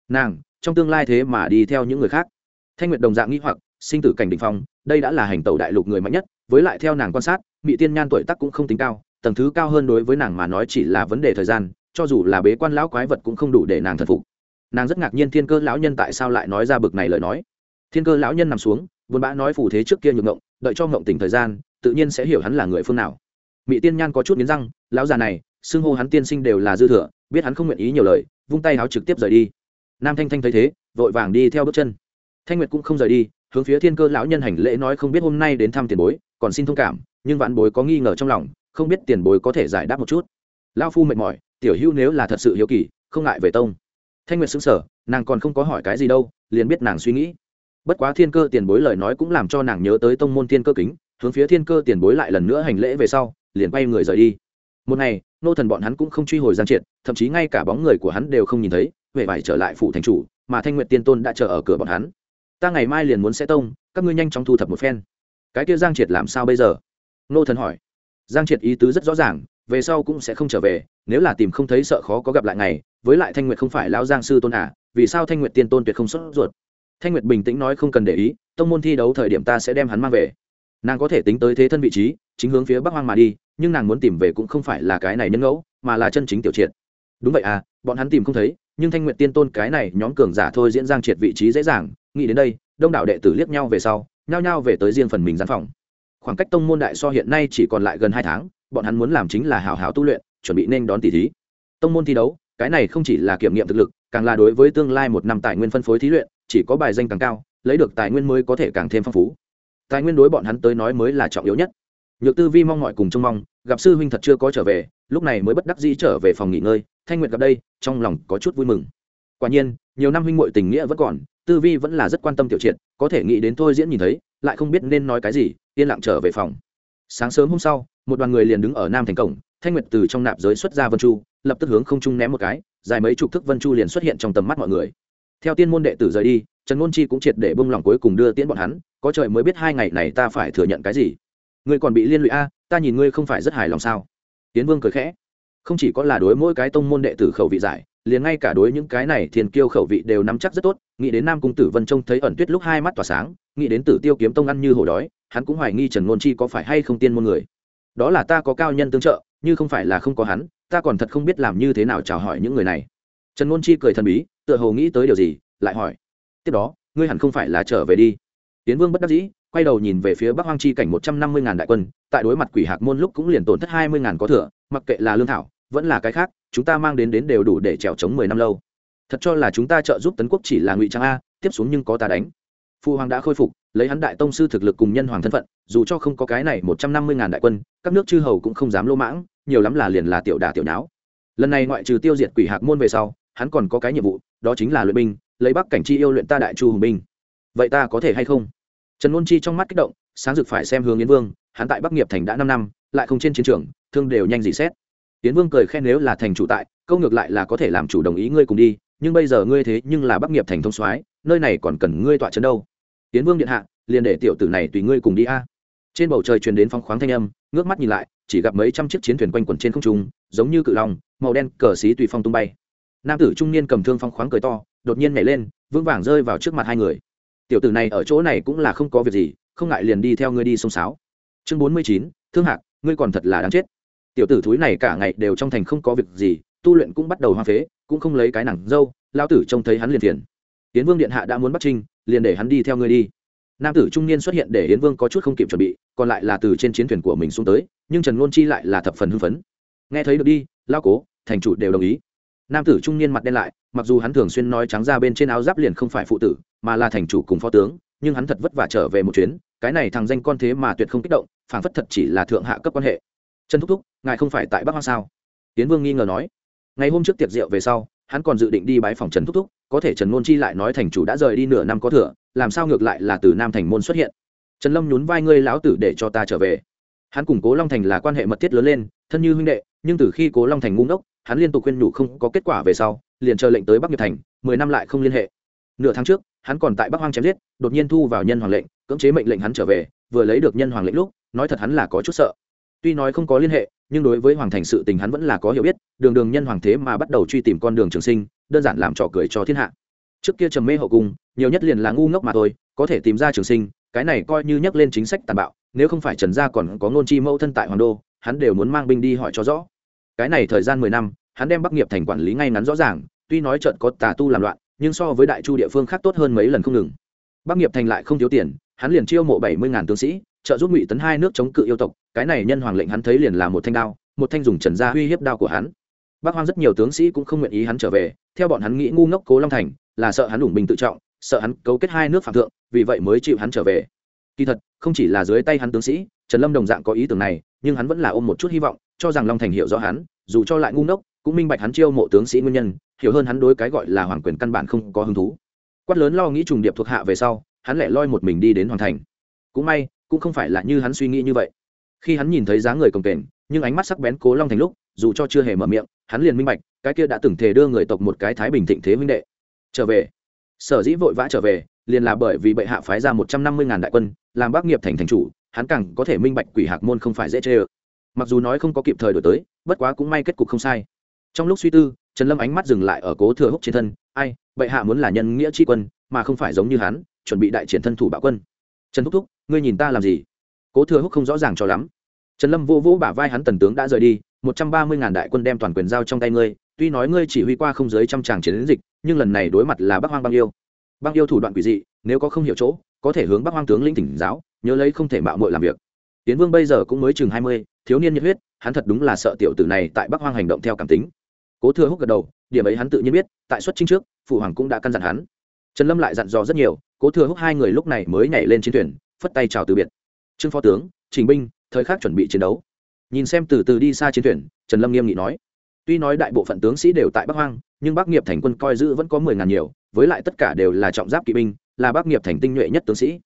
Nàng, trong tương lai thế mà đi theo những người khác thanh nguyệt đồng dạng nghĩ hoặc, sinh tử cảnh định phong, đây đã là hành tẩu đại lục người mạnh nhất, với lại theo nàng quan sát mỹ tiên nhan tuổi tắc cũng không tính cao, tầng thứ cao hơn đối với nàng mà nói chỉ là vấn đề thời gian, cho dù là bế quan lão quái vật cũng không đủ để nàng thần phục. Nàng rất ngạc nhiên thiên cơ lão nhân tại sao lại nói ra bực này lời nói. Thiên cơ lão nhân nằm xuống, buồn bã nói phù thế trước kia nhược ngộng, đợi cho ngộng tỉnh thời gian, tự nhiên sẽ hiểu hắn là người phương nào. Mỹ tiên nhan có chút nghiến răng, lão già này, xưng hô hắn tiên sinh đều là dư thừa, biết hắn không nguyện ý nhiều lời, vung tay háo trực tiếp rời đi. Nam thanh thanh thấy thế, vội vàng đi theo bước chân thanh nguyệt cũng không rời đi, hướng phía thiên cơ lão nhân hành lễ nói không biết hôm nay đến thăm tiền bối, còn xin thông cảm, nhưng vạn bối có nghi ngờ trong lòng, không biết tiền bối có thể giải đáp một chút. Lao phu mệt mỏi, tiểu hữu nếu là thật sự hiếu kỳ, không ngại về tông. Thanh nguyệt xứng sở nàng còn không có hỏi cái gì đâu, liền biết nàng suy nghĩ. Bất quá thiên cơ tiền bối lời nói cũng làm cho nàng nhớ tới tông môn thiên cơ kính, hướng phía thiên cơ tiền bối lại lần nữa hành lễ về sau, liền bay người rời đi. Một ngày, nô thần bọn hắn cũng không truy hồi giang triệt, thậm chí ngay cả bóng người của hắn đều không nhìn thấy huệ vải trở lại phủ thành chủ, mà thanh nguyệt tiên tôn đã chờ ở cửa bọn hắn ta ngày mai liền muốn sẽ tông, các ngươi nhanh chóng thu thập một phen. Cái kia giang triệt làm sao bây giờ? Nô thần hỏi. Giang triệt ý tứ rất rõ ràng, về sau cũng sẽ không trở về, nếu là tìm không thấy sợ khó có gặp lại ngày, với lại thanh nguyệt không phải lão giang sư tôn à vì sao thanh nguyệt tiên tôn tuyệt không xuất ruột? Thanh nguyệt bình tĩnh nói không cần để ý, tông môn thi đấu thời điểm ta sẽ đem hắn mang về. Nàng có thể tính tới thế thân vị trí, chính hướng phía bắc hoang mà đi, nhưng nàng muốn tìm về cũng không phải là cái này nhân ngẫu, mà là chân chính tiểu triệt. Đúng vậy à bọn hắn tìm không thấy, nhưng thanh nguyệt tiên tôn cái này nhóm cường giả thôi diễn giang triệt vị trí dễ dàng nghĩ đến đây, đông đảo đệ tử liếc nhau về sau, nhao nhao về tới riêng phần mình gian phòng. Khoảng cách tông môn đại so hiện nay chỉ còn lại gần hai tháng, bọn hắn muốn làm chính là hào hào tu luyện, chuẩn bị nên đón tỷ thí. Tông môn thi đấu, cái này không chỉ là kiểm nghiệm thực lực, càng là đối với tương lai một năm tài nguyên phân phối thí luyện, chỉ có bài danh càng cao, lấy được tài nguyên mới có thể càng thêm phong phú. Tài nguyên đối bọn hắn tới nói mới là trọng yếu nhất. Nhược tư vi mong mọi cùng trông mong, gặp sư huynh thật chưa có trở về, lúc này mới bất đắc dĩ trở về phòng nghỉ ngơi, thanh nguyệt gặp đây, trong lòng có chút vui mừng. Quả nhiên, nhiều năm huynh muội tình nghĩa vẫn còn tư vi vẫn là rất quan tâm tiểu triệt, có thể nghĩ đến thôi diễn nhìn thấy, lại không biết nên nói cái gì, yên lặng trở về phòng. Sáng sớm hôm sau, một đoàn người liền đứng ở nam thành cổng, thanh nguyệt từ trong nạp giới xuất ra vân chu, lập tức hướng không trung ném một cái, dài mấy chục thức vân chu liền xuất hiện trong tầm mắt mọi người. Theo tiên môn đệ tử rời đi, trần ngôn chi cũng triệt để bông lòng cuối cùng đưa tiễn bọn hắn, có trời mới biết hai ngày này ta phải thừa nhận cái gì. Ngươi còn bị liên lụy a, ta nhìn ngươi không phải rất hài lòng sao? Tiến vương cười khẽ. Không chỉ có là đối mỗi cái tông môn đệ tử khẩu vị giải liền ngay cả đối những cái này thiên kiêu khẩu vị đều nắm chắc rất tốt, nghĩ đến nam cung tử vân trông thấy ẩn tuyết lúc hai mắt tỏa sáng, nghĩ đến tử tiêu kiếm tông ăn như hổ đói, hắn cũng hoài nghi trần ngôn chi có phải hay không tiên môn người. Đó là ta có cao nhân tương trợ, như không phải là không có hắn, ta còn thật không biết làm như thế nào chào hỏi những người này. Trần ngôn chi cười thần bí, tựa hồ nghĩ tới điều gì, lại hỏi, tiếp đó, ngươi hẳn không phải là trở về đi. Tiến vương bất đắc dĩ, quay đầu nhìn về phía bắc hoang chi cảnh một trăm năm mươi ngàn đại quân, tại đối mặt quỷ hạc môn lúc cũng liền tổn thất hai mươi ngàn có thừa, mặc kệ là lương thảo vẫn là cái khác, chúng ta mang đến đến đều đủ để trèo chống mười năm lâu. Thật cho là chúng ta trợ giúp tấn quốc chỉ là ngụy trang a, tiếp xuống nhưng có ta đánh. Phu hoàng đã khôi phục, lấy hắn đại tông sư thực lực cùng nhân hoàng thân phận, dù cho không có cái này một trăm năm mươi ngàn đại quân, các nước chư hầu cũng không dám lô mãng, nhiều lắm là liền là tiểu đà tiểu não lần này ngoại trừ tiêu diệt quỷ hạc môn về sau, hắn còn có cái nhiệm vụ, đó chính là luyện binh, lấy bắc cảnh chi yêu luyện ta đại chu hùng binh. Vậy ta có thể hay không? Trần ngôn chi trong mắt kích động, sáng dực phải xem hướng yến vương, hắn tại bắc nghiệp thành đã năm năm, lại không trên chiến trường, thương đều nhanh gì xét yến vương cười khen nếu là thành chủ tại, câu ngược lại là có thể làm chủ đồng ý ngươi cùng đi, nhưng bây giờ ngươi thế nhưng là bắc nghiệp thành thông soái, nơi này còn cần ngươi tọa trấn đâu? Yến vương điện hạ, liền để tiểu tử này tùy ngươi cùng đi a. Trên bầu trời truyền đến phong khoáng thanh âm, ngước mắt nhìn lại, chỉ gặp mấy trăm chiếc chiến thuyền quanh quẩn trên không trung, giống như cự long, màu đen cờ xí tùy phong tung bay. Nam tử trung niên cầm thương phong khoáng cười to, đột nhiên nhảy lên, vững vàng rơi vào trước mặt hai người. Tiểu tử này ở chỗ này cũng là không có việc gì, không ngại liền đi theo ngươi đi sông sáo. Chương bốn mươi chín, thương hạc, ngươi còn thật là đáng chết tiểu tử thúi này cả ngày đều trong thành không có việc gì, tu luyện cũng bắt đầu hoa phế, cũng không lấy cái nặng dâu lao tử trông thấy hắn liền thiền tiến vương điện hạ đã muốn bắt trinh, liền để hắn đi theo ngươi đi. Nam tử trung niên xuất hiện để hiến vương có chút không kịp chuẩn bị, còn lại là từ trên chiến thuyền của mình xuống tới, nhưng trần ngôn chi lại là thập phần hưng phấn. Nghe thấy được đi lao cố, thành chủ đều đồng ý. Nam tử trung niên mặt đen lại, mặc dù hắn thường xuyên nói trắng ra bên trên áo giáp liền không phải phụ tử, mà là thành chủ cùng phó tướng, nhưng hắn thật vất vả trở về một chuyến, cái này thằng danh con thế mà tuyệt không kích động, phảng phất thật chỉ là thượng hạ cấp quan hệ. Trần thúc thúc ngài không phải tại bắc hoang sao? Tiến vương nghi ngờ nói. Ngày hôm trước tiệc rượu về sau, hắn còn dự định đi bái phòng trần thúc thúc, có thể trần ngôn chi lại nói thành chủ đã rời đi nửa năm có thừa, làm sao ngược lại là từ nam thành môn xuất hiện? Trần lâm nhún vai ngươi lão tử để cho ta trở về. Hắn cùng cố long thành là quan hệ mật thiết lớn lên, thân như huynh đệ, nhưng từ khi cố long thành ngu ngốc, hắn liên tục khuyên nhủ không có kết quả về sau, liền chờ lệnh tới bắc nghiệp thành, mười năm lại không liên hệ. Nửa tháng trước, hắn còn tại bắc hoang chém giết, đột nhiên thu vào nhân hoàng lệnh, cưỡng chế mệnh lệnh hắn trở về, vừa lấy được nhân hoàng lệnh lúc, nói thật hắn là có chút sợ tuy nói không có liên hệ, nhưng đối với hoàng thành sự tình hắn vẫn là có hiểu biết, đường đường nhân hoàng thế mà bắt đầu truy tìm con đường trường sinh, đơn giản làm trò cười cho thiên hạ. Trước kia trầm mê hậu cung, nhiều nhất liền là ngu ngốc mà thôi, có thể tìm ra trường sinh, cái này coi như nhắc lên chính sách tàn bạo, nếu không phải trần gia còn có ngôn chi mẫu thân tại hoàng đô, hắn đều muốn mang binh đi hỏi cho rõ. Cái này thời gian mười năm, hắn đem bắc nghiệp thành quản lý ngay ngắn rõ ràng, tuy nói trận có tà tu làm loạn, nhưng so với đại chu địa phương khác tốt hơn mấy lần không ngừng. Bắc nghiệp thành lại không thiếu tiền, hắn liền chiêu mộ bảy mươi ngàn tướng sĩ trợ giúp ngụy tấn hai nước chống cự yêu tộc, cái này nhân hoàng lệnh hắn thấy liền là một thanh đao, một thanh dùng trần gia uy hiếp đao của hắn. Bắc hoang rất nhiều tướng sĩ cũng không nguyện ý hắn trở về, theo bọn hắn nghĩ ngu ngốc cố long thành, là sợ hắn ủng bình tự trọng, sợ hắn cấu kết hai nước phạm thượng, vì vậy mới chịu hắn trở về. Kỳ thật, không chỉ là dưới tay hắn tướng sĩ, trần lâm đồng dạng có ý tưởng này, nhưng hắn vẫn là ôm một chút hy vọng, cho rằng long thành hiểu rõ hắn, dù cho lại ngu ngốc, cũng minh bạch hắn chiêu mộ tướng sĩ nguyên nhân, hiểu hơn hắn đối cái gọi là hoàng quyền căn bản không có hứng thú. Quát lớn lo nghĩ trùng điệp thuộc hạ về sau, hắn lại loi một mình đi đến hoàng thành. Cũng may cũng không phải là như hắn suy nghĩ như vậy. Khi hắn nhìn thấy dáng người cồng kềnh, nhưng ánh mắt sắc bén cố long thành lúc, dù cho chưa hề mở miệng, hắn liền minh bạch, cái kia đã từng thề đưa người tộc một cái thái bình thịnh thế huynh đệ. Trở về. Sở dĩ vội vã trở về, liền là bởi vì bệ hạ phái ra một trăm năm mươi ngàn đại quân, làm bác nghiệp thành thành chủ, hắn càng có thể minh bạch quỷ hạc môn không phải dễ chê ơ. Mặc dù nói không có kịp thời đổi tới, bất quá cũng may kết cục không sai. Trong lúc suy tư, trần lâm ánh mắt dừng lại ở cố thừa húc trên thân. Ai, bệ hạ muốn là nhân nghĩa tri quân, mà không phải giống như hắn, chuẩn bị đại triển thân thủ bạo quân trần thúc thúc, ngươi nhìn ta làm gì? Cố thừa húc không rõ ràng cho lắm. Trần lâm vô vỗ bả vai hắn tần tướng đã rời đi, một trăm ba mươi ngàn đại quân đem toàn quyền giao trong tay ngươi, tuy nói ngươi chỉ huy qua không dưới trăm tràng chiến dịch, nhưng lần này đối mặt là bắc hoang băng yêu. Băng yêu thủ đoạn quỷ dị, nếu có không hiểu chỗ, có thể hướng bắc hoang tướng linh tỉnh giáo, nhớ lấy không thể mạo muội làm việc. Tiến vương bây giờ cũng mới chừng hai mươi, thiếu niên nhiệt huyết, hắn thật đúng là sợ tiểu tử này tại bắc hoang hành động theo cảm tính. Cố thừa húc gật đầu, điểm ấy hắn tự nhiên biết, tại xuất chinh trước, phụ hoàng cũng đã căn dặn hắn. Trần lâm lại dặn dò rất nhiều cố thừa húc hai người lúc này mới nhảy lên chiến thuyền, phất tay chào từ biệt. Trương phó tướng, trình binh, thời khắc chuẩn bị chiến đấu. Nhìn xem từ từ đi xa chiến thuyền, trần lâm nghiêm nghị nói. Tuy nói đại bộ phận tướng sĩ đều tại bắc hoang, nhưng bắc nghiệp thành quân coi giữ vẫn có mười ngàn nhiều, với lại tất cả đều là trọng giáp kỵ binh, là bắc nghiệp thành tinh nhuệ nhất tướng sĩ.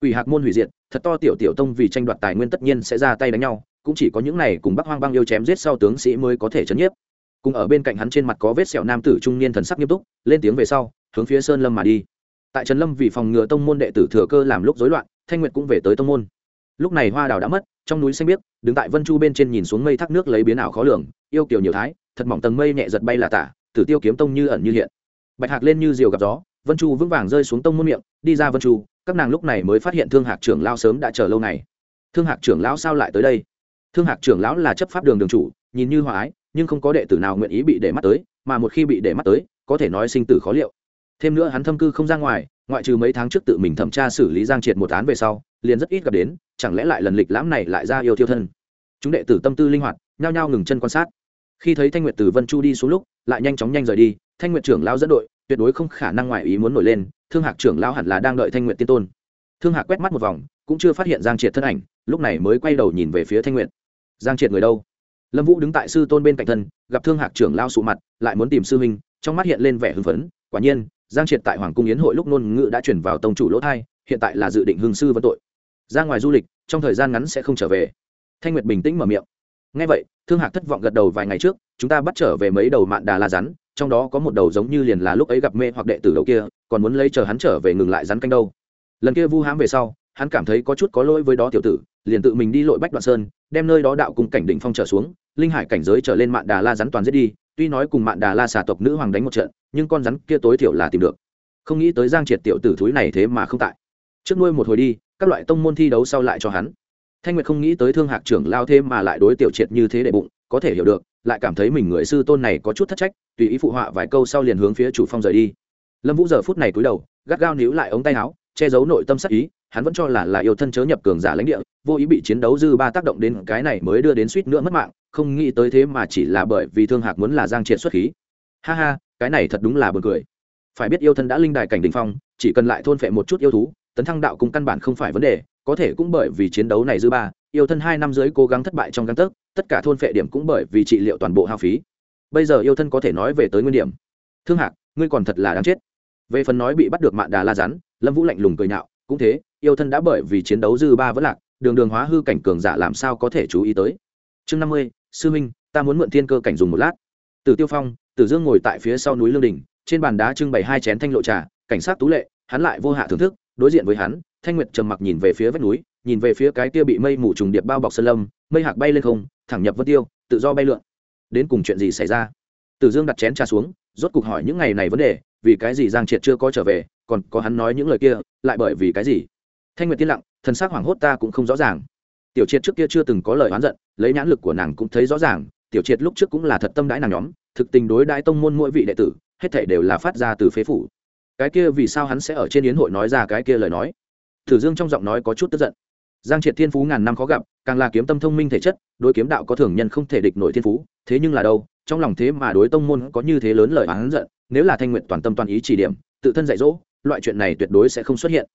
Ủy hạc môn hủy diệt, thật to tiểu tiểu tông vì tranh đoạt tài nguyên tất nhiên sẽ ra tay đánh nhau, cũng chỉ có những này cùng bắc hoang băng yêu chém giết sau tướng sĩ mới có thể chấn nhiếp. Cùng ở bên cạnh hắn trên mặt có vết sẹo nam tử trung niên thần sắc nghiêm túc, lên tiếng về sau, hướng phía sơn lâm mà đi tại trần lâm vì phòng ngừa tông môn đệ tử thừa cơ làm lúc rối loạn, thanh nguyệt cũng về tới tông môn. Lúc này hoa đào đã mất, trong núi xanh biếc, đứng tại vân chu bên trên nhìn xuống mây thác nước lấy biến ảo khó lường, yêu kiều nhiều thái, thật mỏng tầng mây nhẹ giật bay là tả, tử tiêu kiếm tông như ẩn như hiện. Bạch hạc lên như diều gặp gió, vân chu vững vàng rơi xuống tông môn miệng, đi ra vân chu, các nàng lúc này mới phát hiện thương hạc trưởng lao sớm đã chờ lâu này. Thương hạc trưởng lão sao lại tới đây? Thương hạc trưởng lão là chấp pháp đường đường chủ, nhìn như hòa ái, nhưng không có đệ tử nào nguyện ý bị để mắt tới, mà một khi bị để mắt tới, có thể nói sinh tử khó liệu thêm nữa hắn thâm cư không ra ngoài, ngoại trừ mấy tháng trước tự mình thẩm tra xử lý giang triệt một án về sau, liền rất ít gặp đến, chẳng lẽ lại lần lịch lãm này lại ra yêu thiêu thân. Chúng đệ tử tâm tư linh hoạt, nhao nhao ngừng chân quan sát. Khi thấy thanh nguyệt từ vân chu đi xuống lúc, lại nhanh chóng nhanh rời đi, thanh nguyệt trưởng lao dẫn đội, tuyệt đối không khả năng ngoại ý muốn nổi lên, thương hạc trưởng lao hẳn là đang đợi thanh nguyệt tiên tôn. Thương hạc quét mắt một vòng, cũng chưa phát hiện giang triệt thân ảnh, lúc này mới quay đầu nhìn về phía thanh nguyệt. Giang triệt người đâu? Lâm vũ đứng tại sư tôn bên cạnh thân, gặp thương hạc trưởng lao sụ mặt, lại muốn tìm sư huynh, trong mắt hiện lên vẻ hưng phấn, quả nhiên giang triệt tại hoàng cung yến hội lúc nôn ngữ đã chuyển vào tông chủ lỗ thai, hiện tại là dự định hương sư vân tội. Ra ngoài du lịch, trong thời gian ngắn sẽ không trở về. Thanh nguyệt bình tĩnh mở miệng. Ngay vậy, thương hạc thất vọng gật đầu vài ngày trước, chúng ta bắt trở về mấy đầu mạn đà la rắn, trong đó có một đầu giống như liền là lúc ấy gặp mê hoặc đệ tử đầu kia, còn muốn lấy chờ hắn trở về ngừng lại rắn canh đâu. Lần kia vu hãm về sau, hắn cảm thấy có chút có lỗi với đó tiểu tử, liền tự mình đi lội bách đoạn sơn, đem nơi đó đạo cùng cảnh đỉnh phong trở xuống, linh hải cảnh giới trở lên mạn đà la rắn toàn giết đi tuy nói cùng mạn đà la xà tộc nữ hoàng đánh một trận, nhưng con rắn kia tối thiểu là tìm được. Không nghĩ tới giang triệt tiểu tử thúi này thế mà không tại. Trước nuôi một hồi đi, các loại tông môn thi đấu sau lại cho hắn. Thanh nguyệt không nghĩ tới thương hạc trưởng lao thêm mà lại đối tiểu triệt như thế đệ bụng, có thể hiểu được, lại cảm thấy mình người sư tôn này có chút thất trách, tùy ý phụ họa vài câu sau liền hướng phía chủ phong rời đi. Lâm vũ giờ phút này cúi đầu, gắt gao níu lại ống tay áo, che giấu nội tâm sắc ý, hắn vẫn cho là là yêu thân chớ nhập cường giả lãnh địa, vô ý bị chiến đấu dư ba tác động đến cái này mới đưa đến suýt nữa mất mạng không nghĩ tới thế mà chỉ là bởi vì thương hạc muốn là giang triệt xuất khí. Ha ha, cái này thật đúng là buồn cười. Phải biết yêu thân đã linh đài cảnh đình phong, chỉ cần lại thôn phệ một chút yêu thú, tấn thăng đạo cùng căn bản không phải vấn đề, có thể cũng bởi vì chiến đấu này dư ba, yêu thân hai năm dưới cố gắng thất bại trong găng tấc, tất cả thôn phệ điểm cũng bởi vì trị liệu toàn bộ hao phí. Bây giờ yêu thân có thể nói về tới nguyên điểm. Thương hạc, ngươi còn thật là đáng chết. Về phần nói bị bắt được mạn đà la rắn lâm vũ lạnh lùng cười nhạo, cũng thế, yêu thân đã bởi vì chiến đấu dư ba vẫn lạc, đường đường hóa hư cảnh cường giả làm sao có thể chú ý tới? Chương năm mươi, sư minh ta muốn mượn thiên cơ cảnh dùng một lát. Từ tiêu phong, tử dương ngồi tại phía sau núi lương đình trên bàn đá trưng bày hai chén thanh lộ trà, cảnh sát tú lệ, hắn lại vô hạ thưởng thức, đối diện với hắn, thanh nguyệt trầm mặc nhìn về phía vách núi, nhìn về phía cái kia bị mây mù trùng điệp bao bọc sơn lâm, mây hạc bay lên không, thẳng nhập vân tiêu, tự do bay lượn. Đến cùng chuyện gì xảy ra? Tử dương đặt chén trà xuống, rốt cuộc hỏi những ngày này vấn đề, vì cái gì giang triệt chưa có trở về, còn có hắn nói những lời kia, lại bởi vì cái gì? Thanh nguyệt tiên lặng, thần s ắ c hoảng hốt ta cũng không rõ ràng tiểu triệt trước kia chưa từng có lời oán giận, lấy nhãn lực của nàng cũng thấy rõ ràng, tiểu triệt lúc trước cũng là thật tâm đãi nàng nhóm, thực tình đối đãi tông môn mỗi vị đệ tử, hết thể đều là phát ra từ phế phủ. Cái kia vì sao hắn sẽ ở trên yến hội nói ra cái kia lời nói? Thử dương trong giọng nói có chút tức giận. Giang triệt thiên phú ngàn năm khó gặp, càng là kiếm tâm thông minh thể chất, đối kiếm đạo có thường nhân không thể địch nổi thiên phú, thế nhưng là đâu, trong lòng thế mà đối tông môn có như thế lớn lời oán giận, nếu là thanh nguyện toàn tâm toàn ý chỉ điểm, tự thân dạy dỗ, loại chuyện này tuyệt đối sẽ không xuất hiện.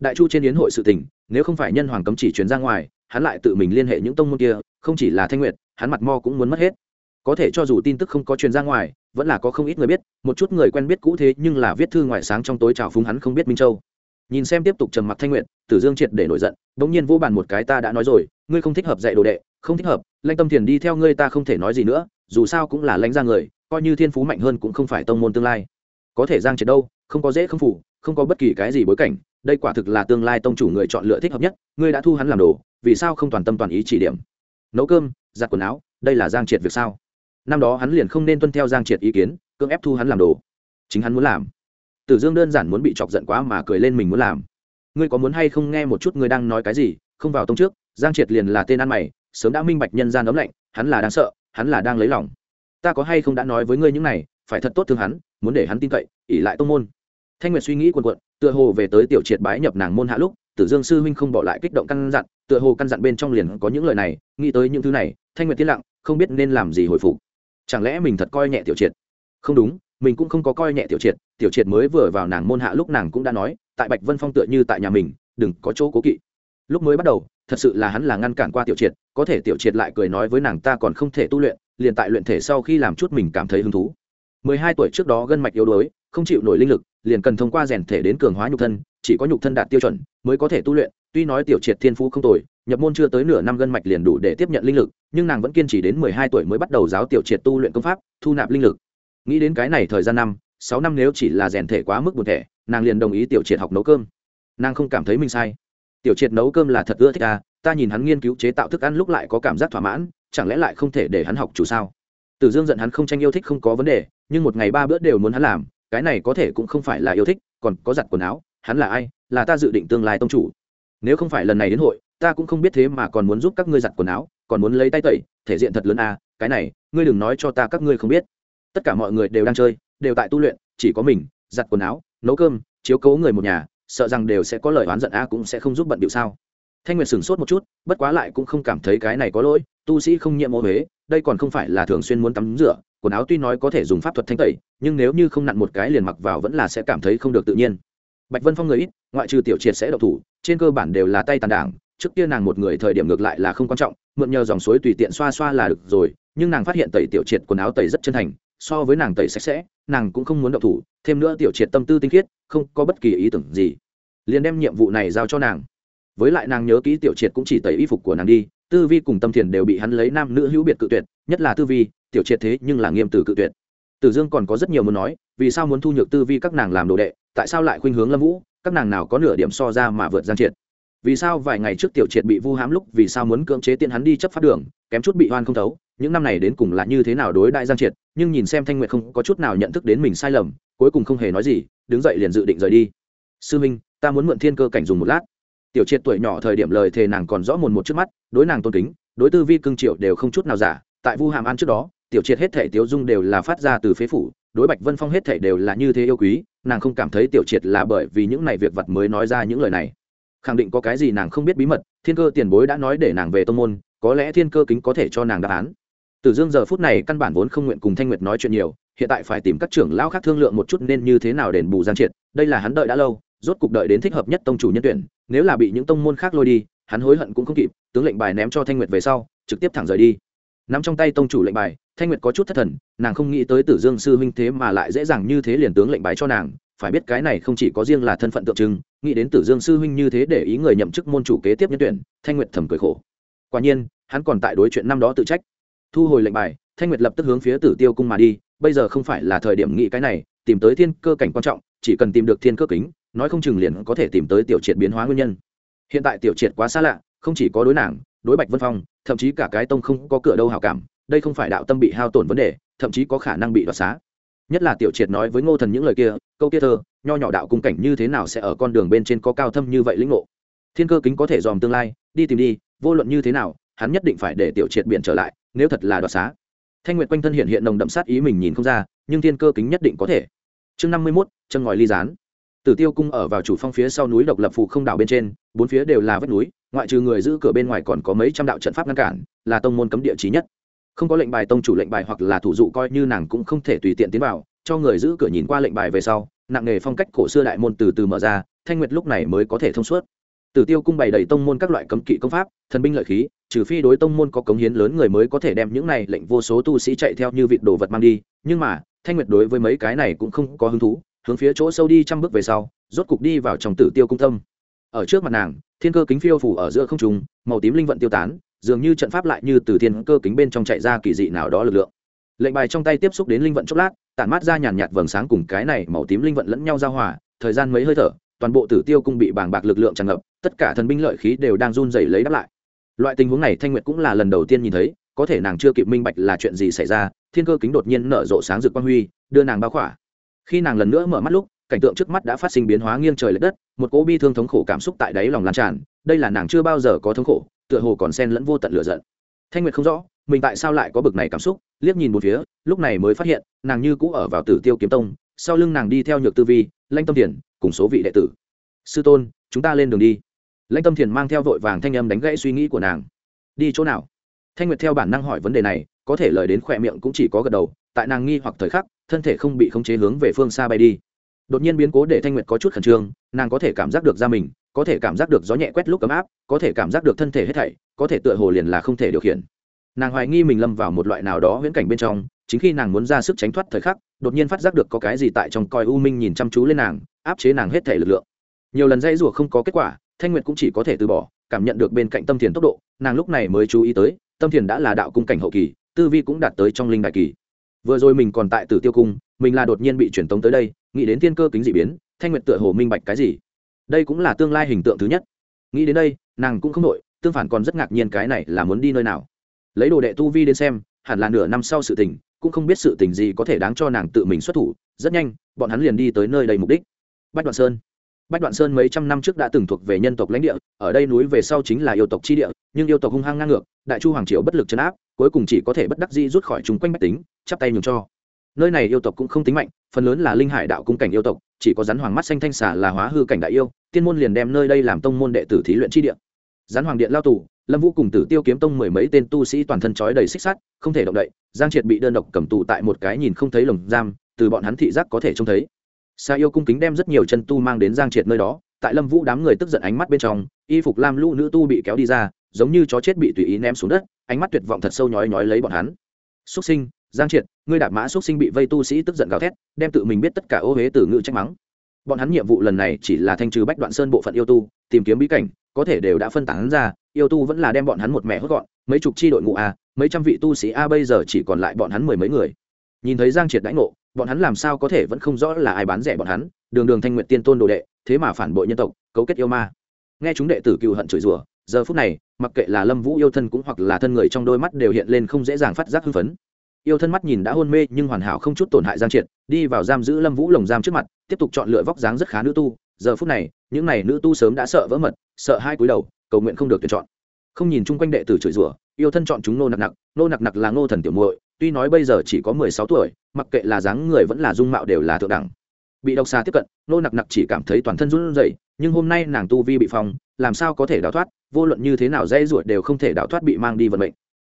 Đại chu trên yến hội sự tình, nếu không phải nhân hoàng cấm chỉ truyền ra ngoài hắn lại tự mình liên hệ những tông môn kia, không chỉ là thanh nguyệt, hắn mặt mo cũng muốn mất hết. Có thể cho dù tin tức không có truyền ra ngoài, vẫn là có không ít người biết, một chút người quen biết cũ thế nhưng là viết thư ngoại sáng trong tối trào phúng hắn không biết minh châu. Nhìn xem tiếp tục trầm mặc thanh nguyện tử dương triệt để nổi giận, bỗng nhiên vô bàn một cái ta đã nói rồi, ngươi không thích hợp dạy đồ đệ, không thích hợp, lãnh tâm thiền đi theo ngươi ta không thể nói gì nữa, dù sao cũng là lãnh ra người, coi như thiên phú mạnh hơn cũng không phải tông môn tương lai. Có thể giang triệt đâu, không có dễ không phủ không có bất kỳ cái gì bối cảnh, đây quả thực là tương lai tông chủ người chọn lựa thích hợp nhất, ngươi đã thu hắn làm đồ, vì sao không toàn tâm toàn ý chỉ điểm? Nấu cơm, giặt quần áo, đây là giang triệt việc sao? Năm đó hắn liền không nên tuân theo giang triệt ý kiến, cưỡng ép thu hắn làm đồ. Chính hắn muốn làm. Tử dương đơn giản muốn bị chọc giận quá mà cười lên mình muốn làm. Ngươi có muốn hay không nghe một chút ngươi đang nói cái gì? Không vào tông trước, giang triệt liền là tên ăn mày, sớm đã minh bạch nhân gian ấm lạnh, hắn là đang sợ, hắn là đang lấy lòng. Ta có hay không đã nói với ngươi những này, phải thật tốt thương hắn, muốn để hắn tin cậy ỉ lại tông môn thanh nguyệt suy nghĩ quần quận tựa hồ về tới tiểu triệt bái nhập nàng môn hạ lúc, tử dương sư huynh không bỏ lại kích động căn dặn, tựa hồ căn dặn bên trong liền có những lời này, nghĩ tới những thứ này, thanh nguyệt tiên lặng, không biết nên làm gì hồi phục. Chẳng lẽ mình thật coi nhẹ tiểu triệt? Không đúng, mình cũng không có coi nhẹ tiểu triệt tiểu triệt mới vừa vào nàng môn hạ lúc nàng cũng đã nói, tại bạch vân phong tựa như tại nhà mình, đừng có chỗ cố kỵ. Lúc mới bắt đầu, thật sự là hắn là ngăn cản qua tiểu triệt, có thể tiểu triệt lại cười nói với nàng ta còn không thể tu luyện, liền tại luyện thể sau khi làm chút mình cảm thấy hứng thú. Mười hai tuổi trước đó gân mạch yếu đuối, không chịu nổi linh lực liền cần thông qua rèn thể đến cường hóa nhục thân, chỉ có nhục thân đạt tiêu chuẩn mới có thể tu luyện. Tuy nói tiểu triệt thiên phú không tồi, nhập môn chưa tới nửa năm gân mạch liền đủ để tiếp nhận linh lực, nhưng nàng vẫn kiên trì đến mười hai tuổi mới bắt đầu giáo tiểu triệt tu luyện công pháp, thu nạp linh lực. Nghĩ đến cái này thời gian năm, sáu năm nếu chỉ là rèn thể quá mức buồn thể nàng liền đồng ý tiểu triệt học nấu cơm. Nàng không cảm thấy mình sai. Tiểu triệt nấu cơm là thật ưa thích à ta nhìn hắn nghiên cứu chế tạo thức ăn lúc lại có cảm giác thỏa mãn, chẳng lẽ lại không thể để hắn học chủ sao? Tử dương giận hắn không tranh yêu thích không có vấn đề, nhưng một ngày ba bữa đều muốn hắn làm cái này có thể cũng không phải là yêu thích, còn có giặt quần áo, hắn là ai, là ta dự định tương lai tông chủ. Nếu không phải lần này đến hội, ta cũng không biết thế mà còn muốn giúp các ngươi giặt quần áo, còn muốn lấy tay tẩy, thể diện thật lớn à cái này, ngươi đừng nói cho ta các ngươi không biết. Tất cả mọi người đều đang chơi, đều tại tu luyện, chỉ có mình, giặt quần áo, nấu cơm, chiếu cố người một nhà, sợ rằng đều sẽ có lời oán giận a, cũng sẽ không giúp bận điệu sao. Thanh nguyệt sửng sốt một chút, bất quá lại cũng không cảm thấy cái này có lỗi, tu sĩ không nhiễm ô huế, đây còn không phải là thường xuyên muốn tắm rửa quần áo tuy nói có thể dùng pháp thuật thanh tẩy, nhưng nếu như không nặn một cái liền mặc vào vẫn là sẽ cảm thấy không được tự nhiên. Bạch vân phong người ít, ngoại trừ tiểu triệt sẽ độc thủ, trên cơ bản đều là tay tàn đảng, trước kia nàng một người thời điểm ngược lại là không quan trọng, mượn nhờ dòng suối tùy tiện xoa xoa là được rồi, nhưng nàng phát hiện tẩy tiểu triệt quần áo tẩy rất chân thành, so với nàng tẩy sạch sẽ, nàng cũng không muốn động thủ, thêm nữa tiểu triệt tâm tư tinh khiết, không có bất kỳ ý tưởng gì. Liền đem nhiệm vụ này giao cho nàng. Với lại nàng nhớ kỹ tiểu triệt cũng chỉ tẩy y phục của nàng đi, tư vi cùng tâm thiền đều bị hắn lấy nam nữ hữu biệt cự tuyệt nhất là tư vi, tiểu triệt thế nhưng là nghiêm từ cự tuyệt. Tử dương còn có rất nhiều muốn nói, vì sao muốn thu nhược tư vi các nàng làm đồ đệ, tại sao lại khuynh hướng lâm vũ, các nàng nào có nửa điểm so ra mà vượt giang triệt. Vì sao vài ngày trước tiểu triệt bị vu hãm lúc, vì sao muốn cưỡng chế tiện hắn đi chấp pháp đường, kém chút bị hoan không thấu, những năm này đến cùng là như thế nào đối đại giang triệt, nhưng nhìn xem thanh nguyệt không có chút nào nhận thức đến mình sai lầm, cuối cùng không hề nói gì, đứng dậy liền dự định rời đi. Sư minh, ta muốn mượn thiên cơ cảnh dùng một lát. Tiểu triệt tuổi nhỏ thời điểm lời thề nàng còn rõ mồn một trước mắt, đối nàng tôn kính, đối tư vi cương triệu đều không chút nào giả tại vu hàm an trước đó, tiểu triệt hết thể tiếu dung đều là phát ra từ phế phủ, đối bạch vân phong hết thể đều là như thế yêu quý, nàng không cảm thấy tiểu triệt là bởi vì những này việc vật mới nói ra những lời này. Khẳng định có cái gì nàng không biết bí mật, thiên cơ tiền bối đã nói để nàng về tô môn, có lẽ thiên cơ kính có thể cho nàng đáp án. Tử dương giờ phút này căn bản vốn không nguyện cùng thanh nguyệt nói chuyện nhiều, hiện tại phải tìm các trưởng lão khác thương lượng một chút nên như thế nào đền bù giang triệt, đây là hắn đợi đã lâu, rốt cục đợi đến thích hợp nhất tông chủ nhân tuyển, nếu là bị những tông môn khác lôi đi, hắn hối hận cũng không kịp, tướng lệnh bài ném cho thanh nguyệt về sau, trực tiếp thẳng rời đi nắm trong tay tông chủ lệnh bài, thanh nguyệt có chút thất thần, nàng không nghĩ tới tử dương sư huynh thế mà lại dễ dàng như thế liền tướng lệnh bài cho nàng, phải biết cái này không chỉ có riêng là thân phận tượng trưng, nghĩ đến tử dương sư huynh như thế để ý người nhậm chức môn chủ kế tiếp nhân tuyển, thanh nguyệt thầm cười khổ. Quả nhiên, hắn còn tại đối chuyện năm đó tự trách. Thu hồi lệnh bài, thanh nguyệt lập tức hướng phía tử tiêu cung mà đi, bây giờ không phải là thời điểm nghĩ cái này, tìm tới thiên cơ cảnh quan trọng, chỉ cần tìm được thiên cơ kính, nói không chừng liền có thể tìm tới tiểu triệt biến hóa nguyên nhân. Hiện tại tiểu triệt quá xa lạ, không chỉ có đối nàng, đối bạch vân phong thậm chí cả cái tông không có cửa đâu hảo cảm, đây không phải đạo tâm bị hao tổn vấn đề, thậm chí có khả năng bị đoạt xá. Nhất là tiểu triệt nói với ngô thần những lời kia, câu kia thơ, nho nhỏ đạo cung cảnh như thế nào sẽ ở con đường bên trên có cao thâm như vậy lĩnh ngộ? Thiên cơ kính có thể dòm tương lai, đi tìm đi, vô luận như thế nào, hắn nhất định phải để tiểu triệt biển trở lại, nếu thật là đoạt xá. Thanh nguyệt quanh thân hiện hiện nồng đậm sát ý mình nhìn không ra, nhưng thiên cơ kính nhất định có thể. Chương năm mươi mốt, chân ngòi ly gián. Tử tiêu cung ở vào chủ phong phía sau núi độc lập phụ không đảo bên trên, bốn phía đều là vách núi ngoại trừ người giữ cửa bên ngoài còn có mấy trăm đạo trận pháp ngăn cản, là tông môn cấm địa trí nhất. Không có lệnh bài tông chủ lệnh bài hoặc là thủ dụ coi như nàng cũng không thể tùy tiện tiến vào, cho người giữ cửa nhìn qua lệnh bài về sau, nặng nghề phong cách cổ xưa đại môn từ từ mở ra, thanh nguyệt lúc này mới có thể thông suốt. Tử tiêu cung bày đầy tông môn các loại cấm kỵ công pháp, thần binh lợi khí, trừ phi đối tông môn có cống hiến lớn người mới có thể đem những này lệnh vô số tu sĩ chạy theo như vịt đồ vật mang đi, nhưng mà, thanh nguyệt đối với mấy cái này cũng không có hứng thú, hướng phía chỗ sâu đi trăm bước về sau, rốt cục đi vào trong tử tiêu cung tâm ở trước mặt nàng, thiên cơ kính phiêu phủ ở giữa không trung, màu tím linh vận tiêu tán, dường như trận pháp lại như từ thiên cơ kính bên trong chạy ra kỳ dị nào đó lực lượng. Lệnh bài trong tay tiếp xúc đến linh vận chốc lát, tản mát ra nhàn nhạt vầng sáng cùng cái này màu tím linh vận lẫn nhau giao hòa, thời gian mấy hơi thở, toàn bộ tử tiêu cung bị bàng bạc lực lượng tràn ngập, tất cả thần binh lợi khí đều đang run rẩy lấy đáp lại. Loại tình huống này thanh nguyệt cũng là lần đầu tiên nhìn thấy, có thể nàng chưa kịp minh bạch là chuyện gì xảy ra, thiên cơ kính đột nhiên nở rộ sáng rực quang huy, đưa nàng bao khỏa. Khi nàng lần nữa mở mắt lúc cảnh tượng trước mắt đã phát sinh biến hóa nghiêng trời l ệ đất, một cỗ bi thương thống khổ cảm xúc tại đáy lòng lan tràn, đây là nàng chưa bao giờ có thống khổ, tựa hồ còn sen lẫn vô tận lửa giận. Thanh nguyệt không rõ, mình tại sao lại có bực này cảm xúc, liếc nhìn một phía, lúc này mới phát hiện, nàng như cũ ở vào tử tiêu kiếm tông, sau lưng nàng đi theo nhược tư vi lanh tâm thiền, cùng số vị đệ tử. Sư tôn, chúng ta lên đường đi. Lãnh tâm thiền mang theo vội vàng thanh âm đánh gãy suy nghĩ của nàng. Đi chỗ nào? Thanh nguyệt theo bản năng hỏi vấn đề này, có thể lời đến khỏe miệng cũng chỉ có gật đầu, tại nàng nghi hoặc thời khắc, thân thể không bị khống chế hướng về phương xa bay đi đột nhiên biến cố để thanh nguyệt có chút khẩn trương, nàng có thể cảm giác được ra mình, có thể cảm giác được gió nhẹ quét lúc ấm áp, có thể cảm giác được thân thể hết thảy, có thể tựa hồ liền là không thể điều khiển. Nàng hoài nghi mình lâm vào một loại nào đó huyễn cảnh bên trong, chính khi nàng muốn ra sức tránh thoát thời khắc, đột nhiên phát giác được có cái gì tại trong coi u minh nhìn chăm chú lên nàng, áp chế nàng hết thể lực lượng. Nhiều lần dây rủa không có kết quả, thanh nguyệt cũng chỉ có thể từ bỏ, cảm nhận được bên cạnh tâm thiền tốc độ, nàng lúc này mới chú ý tới, tâm thiền đã là đạo cung cảnh hậu kỳ, tư vi cũng đạt tới trong linh đại kỳ. Vừa rồi mình còn tại tử tiêu cung mình là đột nhiên bị truyền tống tới đây, nghĩ đến thiên cơ kính d ị biến, thanh nguyệt tựa hồ minh bạch cái gì. Đây cũng là tương lai hình tượng thứ nhất. Nghĩ đến đây, nàng cũng không đội tương phản còn rất ngạc nhiên cái này là muốn đi nơi nào. Lấy đồ đệ tu vi đến xem, hẳn là nửa năm sau sự tình, cũng không biết sự tình gì có thể đáng cho nàng tự mình xuất thủ, rất nhanh, bọn hắn liền đi tới nơi đầy mục đích. Bách đoạn sơn. Bách đoạn sơn mấy trăm năm trước đã từng thuộc về nhân tộc lãnh địa, ở đây núi về sau chính là yêu tộc chi địa, nhưng yêu tộc hung hăng ngang ngược, đại chu hoàng triều bất lực chấn áp, cuối cùng chỉ có thể bất đắc dĩ rút khỏi chúng quanh bách tính, chắp tay nhường cho nơi này yêu tộc cũng không tính mạnh, phần lớn là linh hải đạo cung cảnh yêu tộc, chỉ có rắn hoàng mắt xanh thanh xà là hóa hư cảnh đại yêu, tiên môn liền đem nơi đây làm tông môn đệ tử thí luyện chi địa. Rắn hoàng điện lao tù, lâm vũ cùng tử tiêu kiếm tông mười mấy tên tu sĩ toàn thân trói đầy xích sắt, không thể động đậy, giang triệt bị đơn độc cầm tù tại một cái nhìn không thấy lồng giam, từ bọn hắn thị giác có thể trông thấy. Sa yêu cung kính đem rất nhiều chân tu mang đến giang triệt nơi đó, tại lâm vũ đám người tức giận ánh mắt bên trong, y phục lam lũ nữ tu bị kéo đi ra, giống như chó chết bị tùy ý ném xuống đất, ánh mắt tuyệt vọng thật sâu nhói nhói lấy bọn hắn. Xuất sinh giang triệt, ngươi đạp mã xuất sinh bị vây tu sĩ tức giận gào thét, đem tự mình biết tất cả ô huế từ ngữ trách mắng. Bọn hắn nhiệm vụ lần này chỉ là thanh trừ bách đoạn sơn bộ phận yêu tu, tìm kiếm bí cảnh, có thể đều đã phân tán ra, yêu tu vẫn là đem bọn hắn một mẹ hốt gọn, mấy chục chi đội ngũ a, mấy trăm vị tu sĩ a bây giờ chỉ còn lại bọn hắn mười mấy người. Nhìn thấy giang triệt đãi ngộ, bọn hắn làm sao có thể vẫn không rõ là ai bán rẻ bọn hắn, đường đường thanh nguyện tiên tôn đồ đệ, thế mà phản bội nhân tộc, cấu kết yêu ma. Nghe chúng đệ tử cựu hận chửi rủa, giờ phút này, mặc kệ là lâm vũ yêu thân cũng hoặc là thân người trong đôi mắt đều hiện lên không dễ dàng phát giác hưng phấn yêu thân mắt nhìn đã hôn mê, nhưng hoàn hảo không chút tổn hại giang triệt, đi vào giam giữ lâm vũ lồng giam trước mặt, tiếp tục chọn lựa vóc dáng rất khá nữ tu. Giờ phút này, những n à y nữ tu sớm đã sợ vỡ mật, sợ hai cúi đầu, cầu nguyện không được tuyển chọn. Không nhìn chung quanh đệ tử chửi rủa, yêu thân chọn chúng nô nặc nặc, nô nặc nặc là ngô thần tiểu muội, tuy nói bây giờ chỉ có mười sáu tuổi, mặc kệ là dáng người vẫn là dung mạo đều là thượng đẳng. Bị độc xà tiếp cận, nô nặc nặc chỉ cảm thấy toàn thân run rẩy, nhưng hôm nay nàng tu vi bị phong, làm sao có thể đào thoát, vô luận như thế nào dây ruột đều không thể đào thoát bị mang đi vận mệnh.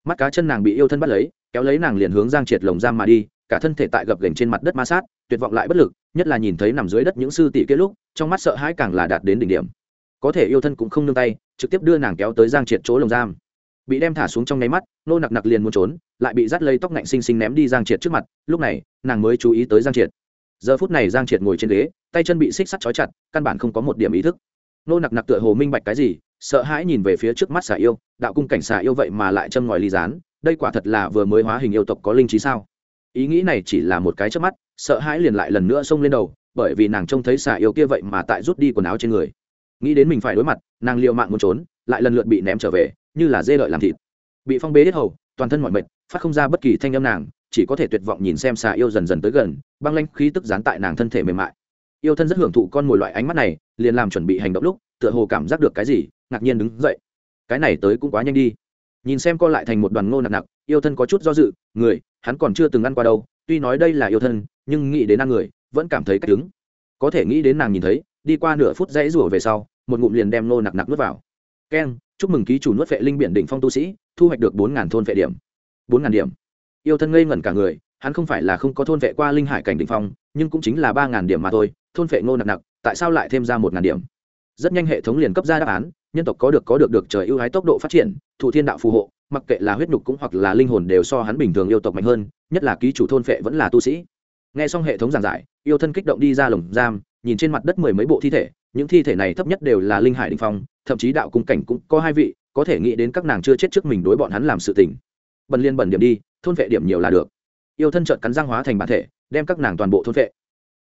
Mắt cá chân nàng bị yêu thân bắt lấy kéo lấy nàng liền hướng giang triệt lồng giam mà đi, cả thân thể tại gập gành trên mặt đất ma sát, tuyệt vọng lại bất lực, nhất là nhìn thấy nằm dưới đất những sư tỷ kia lúc, trong mắt sợ hãi càng là đạt đến đỉnh điểm. Có thể yêu thân cũng không nương tay, trực tiếp đưa nàng kéo tới giang triệt chỗ lồng giam. Bị đem thả xuống trong nháy mắt, nô nặc nặc liền muốn trốn, lại bị dắt lấy tóc ngạnh xinh xinh ném đi giang triệt trước mặt, lúc này, nàng mới chú ý tới giang triệt. Giờ phút này giang triệt ngồi trên ghế, tay chân bị xích sắt trói chặt, căn bản không có một điểm ý thức. Nô nặc nặc tựa hồ minh bạch cái gì, sợ hãi nhìn về phía trước mắt xà yêu, đạo cung cảnh xà yêu vậy mà lại châm ngòi ly dán đây quả thật là vừa mới hóa hình yêu tộc có linh trí sao? Ý nghĩ này chỉ là một cái chớp mắt, sợ hãi liền lại lần nữa xông lên đầu, bởi vì nàng trông thấy xà yêu kia vậy mà tại rút đi quần áo trên người. Nghĩ đến mình phải đối mặt, nàng liệu mạng muốn trốn, lại lần lượt bị ném trở về, như là dê lợi làm thịt. Bị phong bế hết hầu, toàn thân mọi mệt, phát không ra bất kỳ thanh âm nàng, chỉ có thể tuyệt vọng nhìn xem xà yêu dần dần tới gần, băng lanh khí tức dán tại nàng thân thể mềm mại. Yêu thân rất hưởng thụ con mồi loại ánh mắt này, liền làm chuẩn bị hành động lúc, tựa hồ cảm giác được cái gì, ngạc nhiên đứng dậy. Cái này tới cũng quá nhanh đi nhìn xem co lại thành một đoàn ngô nặc nặc yêu thân có chút do dự, người, hắn còn chưa từng ăn qua đâu, tuy nói đây là yêu thân, nhưng nghĩ đến ăn người, vẫn cảm thấy cách đứng. Có thể nghĩ đến nàng nhìn thấy, đi qua nửa phút dãy rủa về sau, một ngụm liền đem ngô nặc nặc nuốt vào. Keng, chúc mừng ký chủ nuốt vệ linh biển đỉnh phong tu sĩ, thu hoạch được bốn ngàn thôn vệ điểm. Bốn ngàn điểm. Yêu thân ngây ngẩn cả người, hắn không phải là không có thôn vệ qua linh hải cảnh đỉnh phong, nhưng cũng chính là ba ngàn điểm mà thôi, thôn vệ ngô nặc nặc tại sao lại thêm ra một ngàn điểm? Rất nhanh hệ thống liền cấp ra đáp án nhân tộc có được có được được trời ưu ái tốc độ phát triển, thụ thiên đạo phù hộ, mặc kệ là huyết nhục cũng hoặc là linh hồn đều so hắn bình thường yêu tộc mạnh hơn, nhất là ký chủ thôn phệ vẫn là tu sĩ. Nghe xong hệ thống giảng giải, yêu thân kích động đi ra lồng giam, nhìn trên mặt đất mười mấy bộ thi thể, những thi thể này thấp nhất đều là linh hải đình phong, thậm chí đạo cung cảnh cũng có hai vị, có thể nghĩ đến các nàng chưa chết trước mình đối bọn hắn làm sự tình. Bần liên bẩn điểm đi, thôn vệ điểm nhiều là được. Yêu thân trợn cắn răng hóa thành bản thể, đem các nàng toàn bộ thôn vệ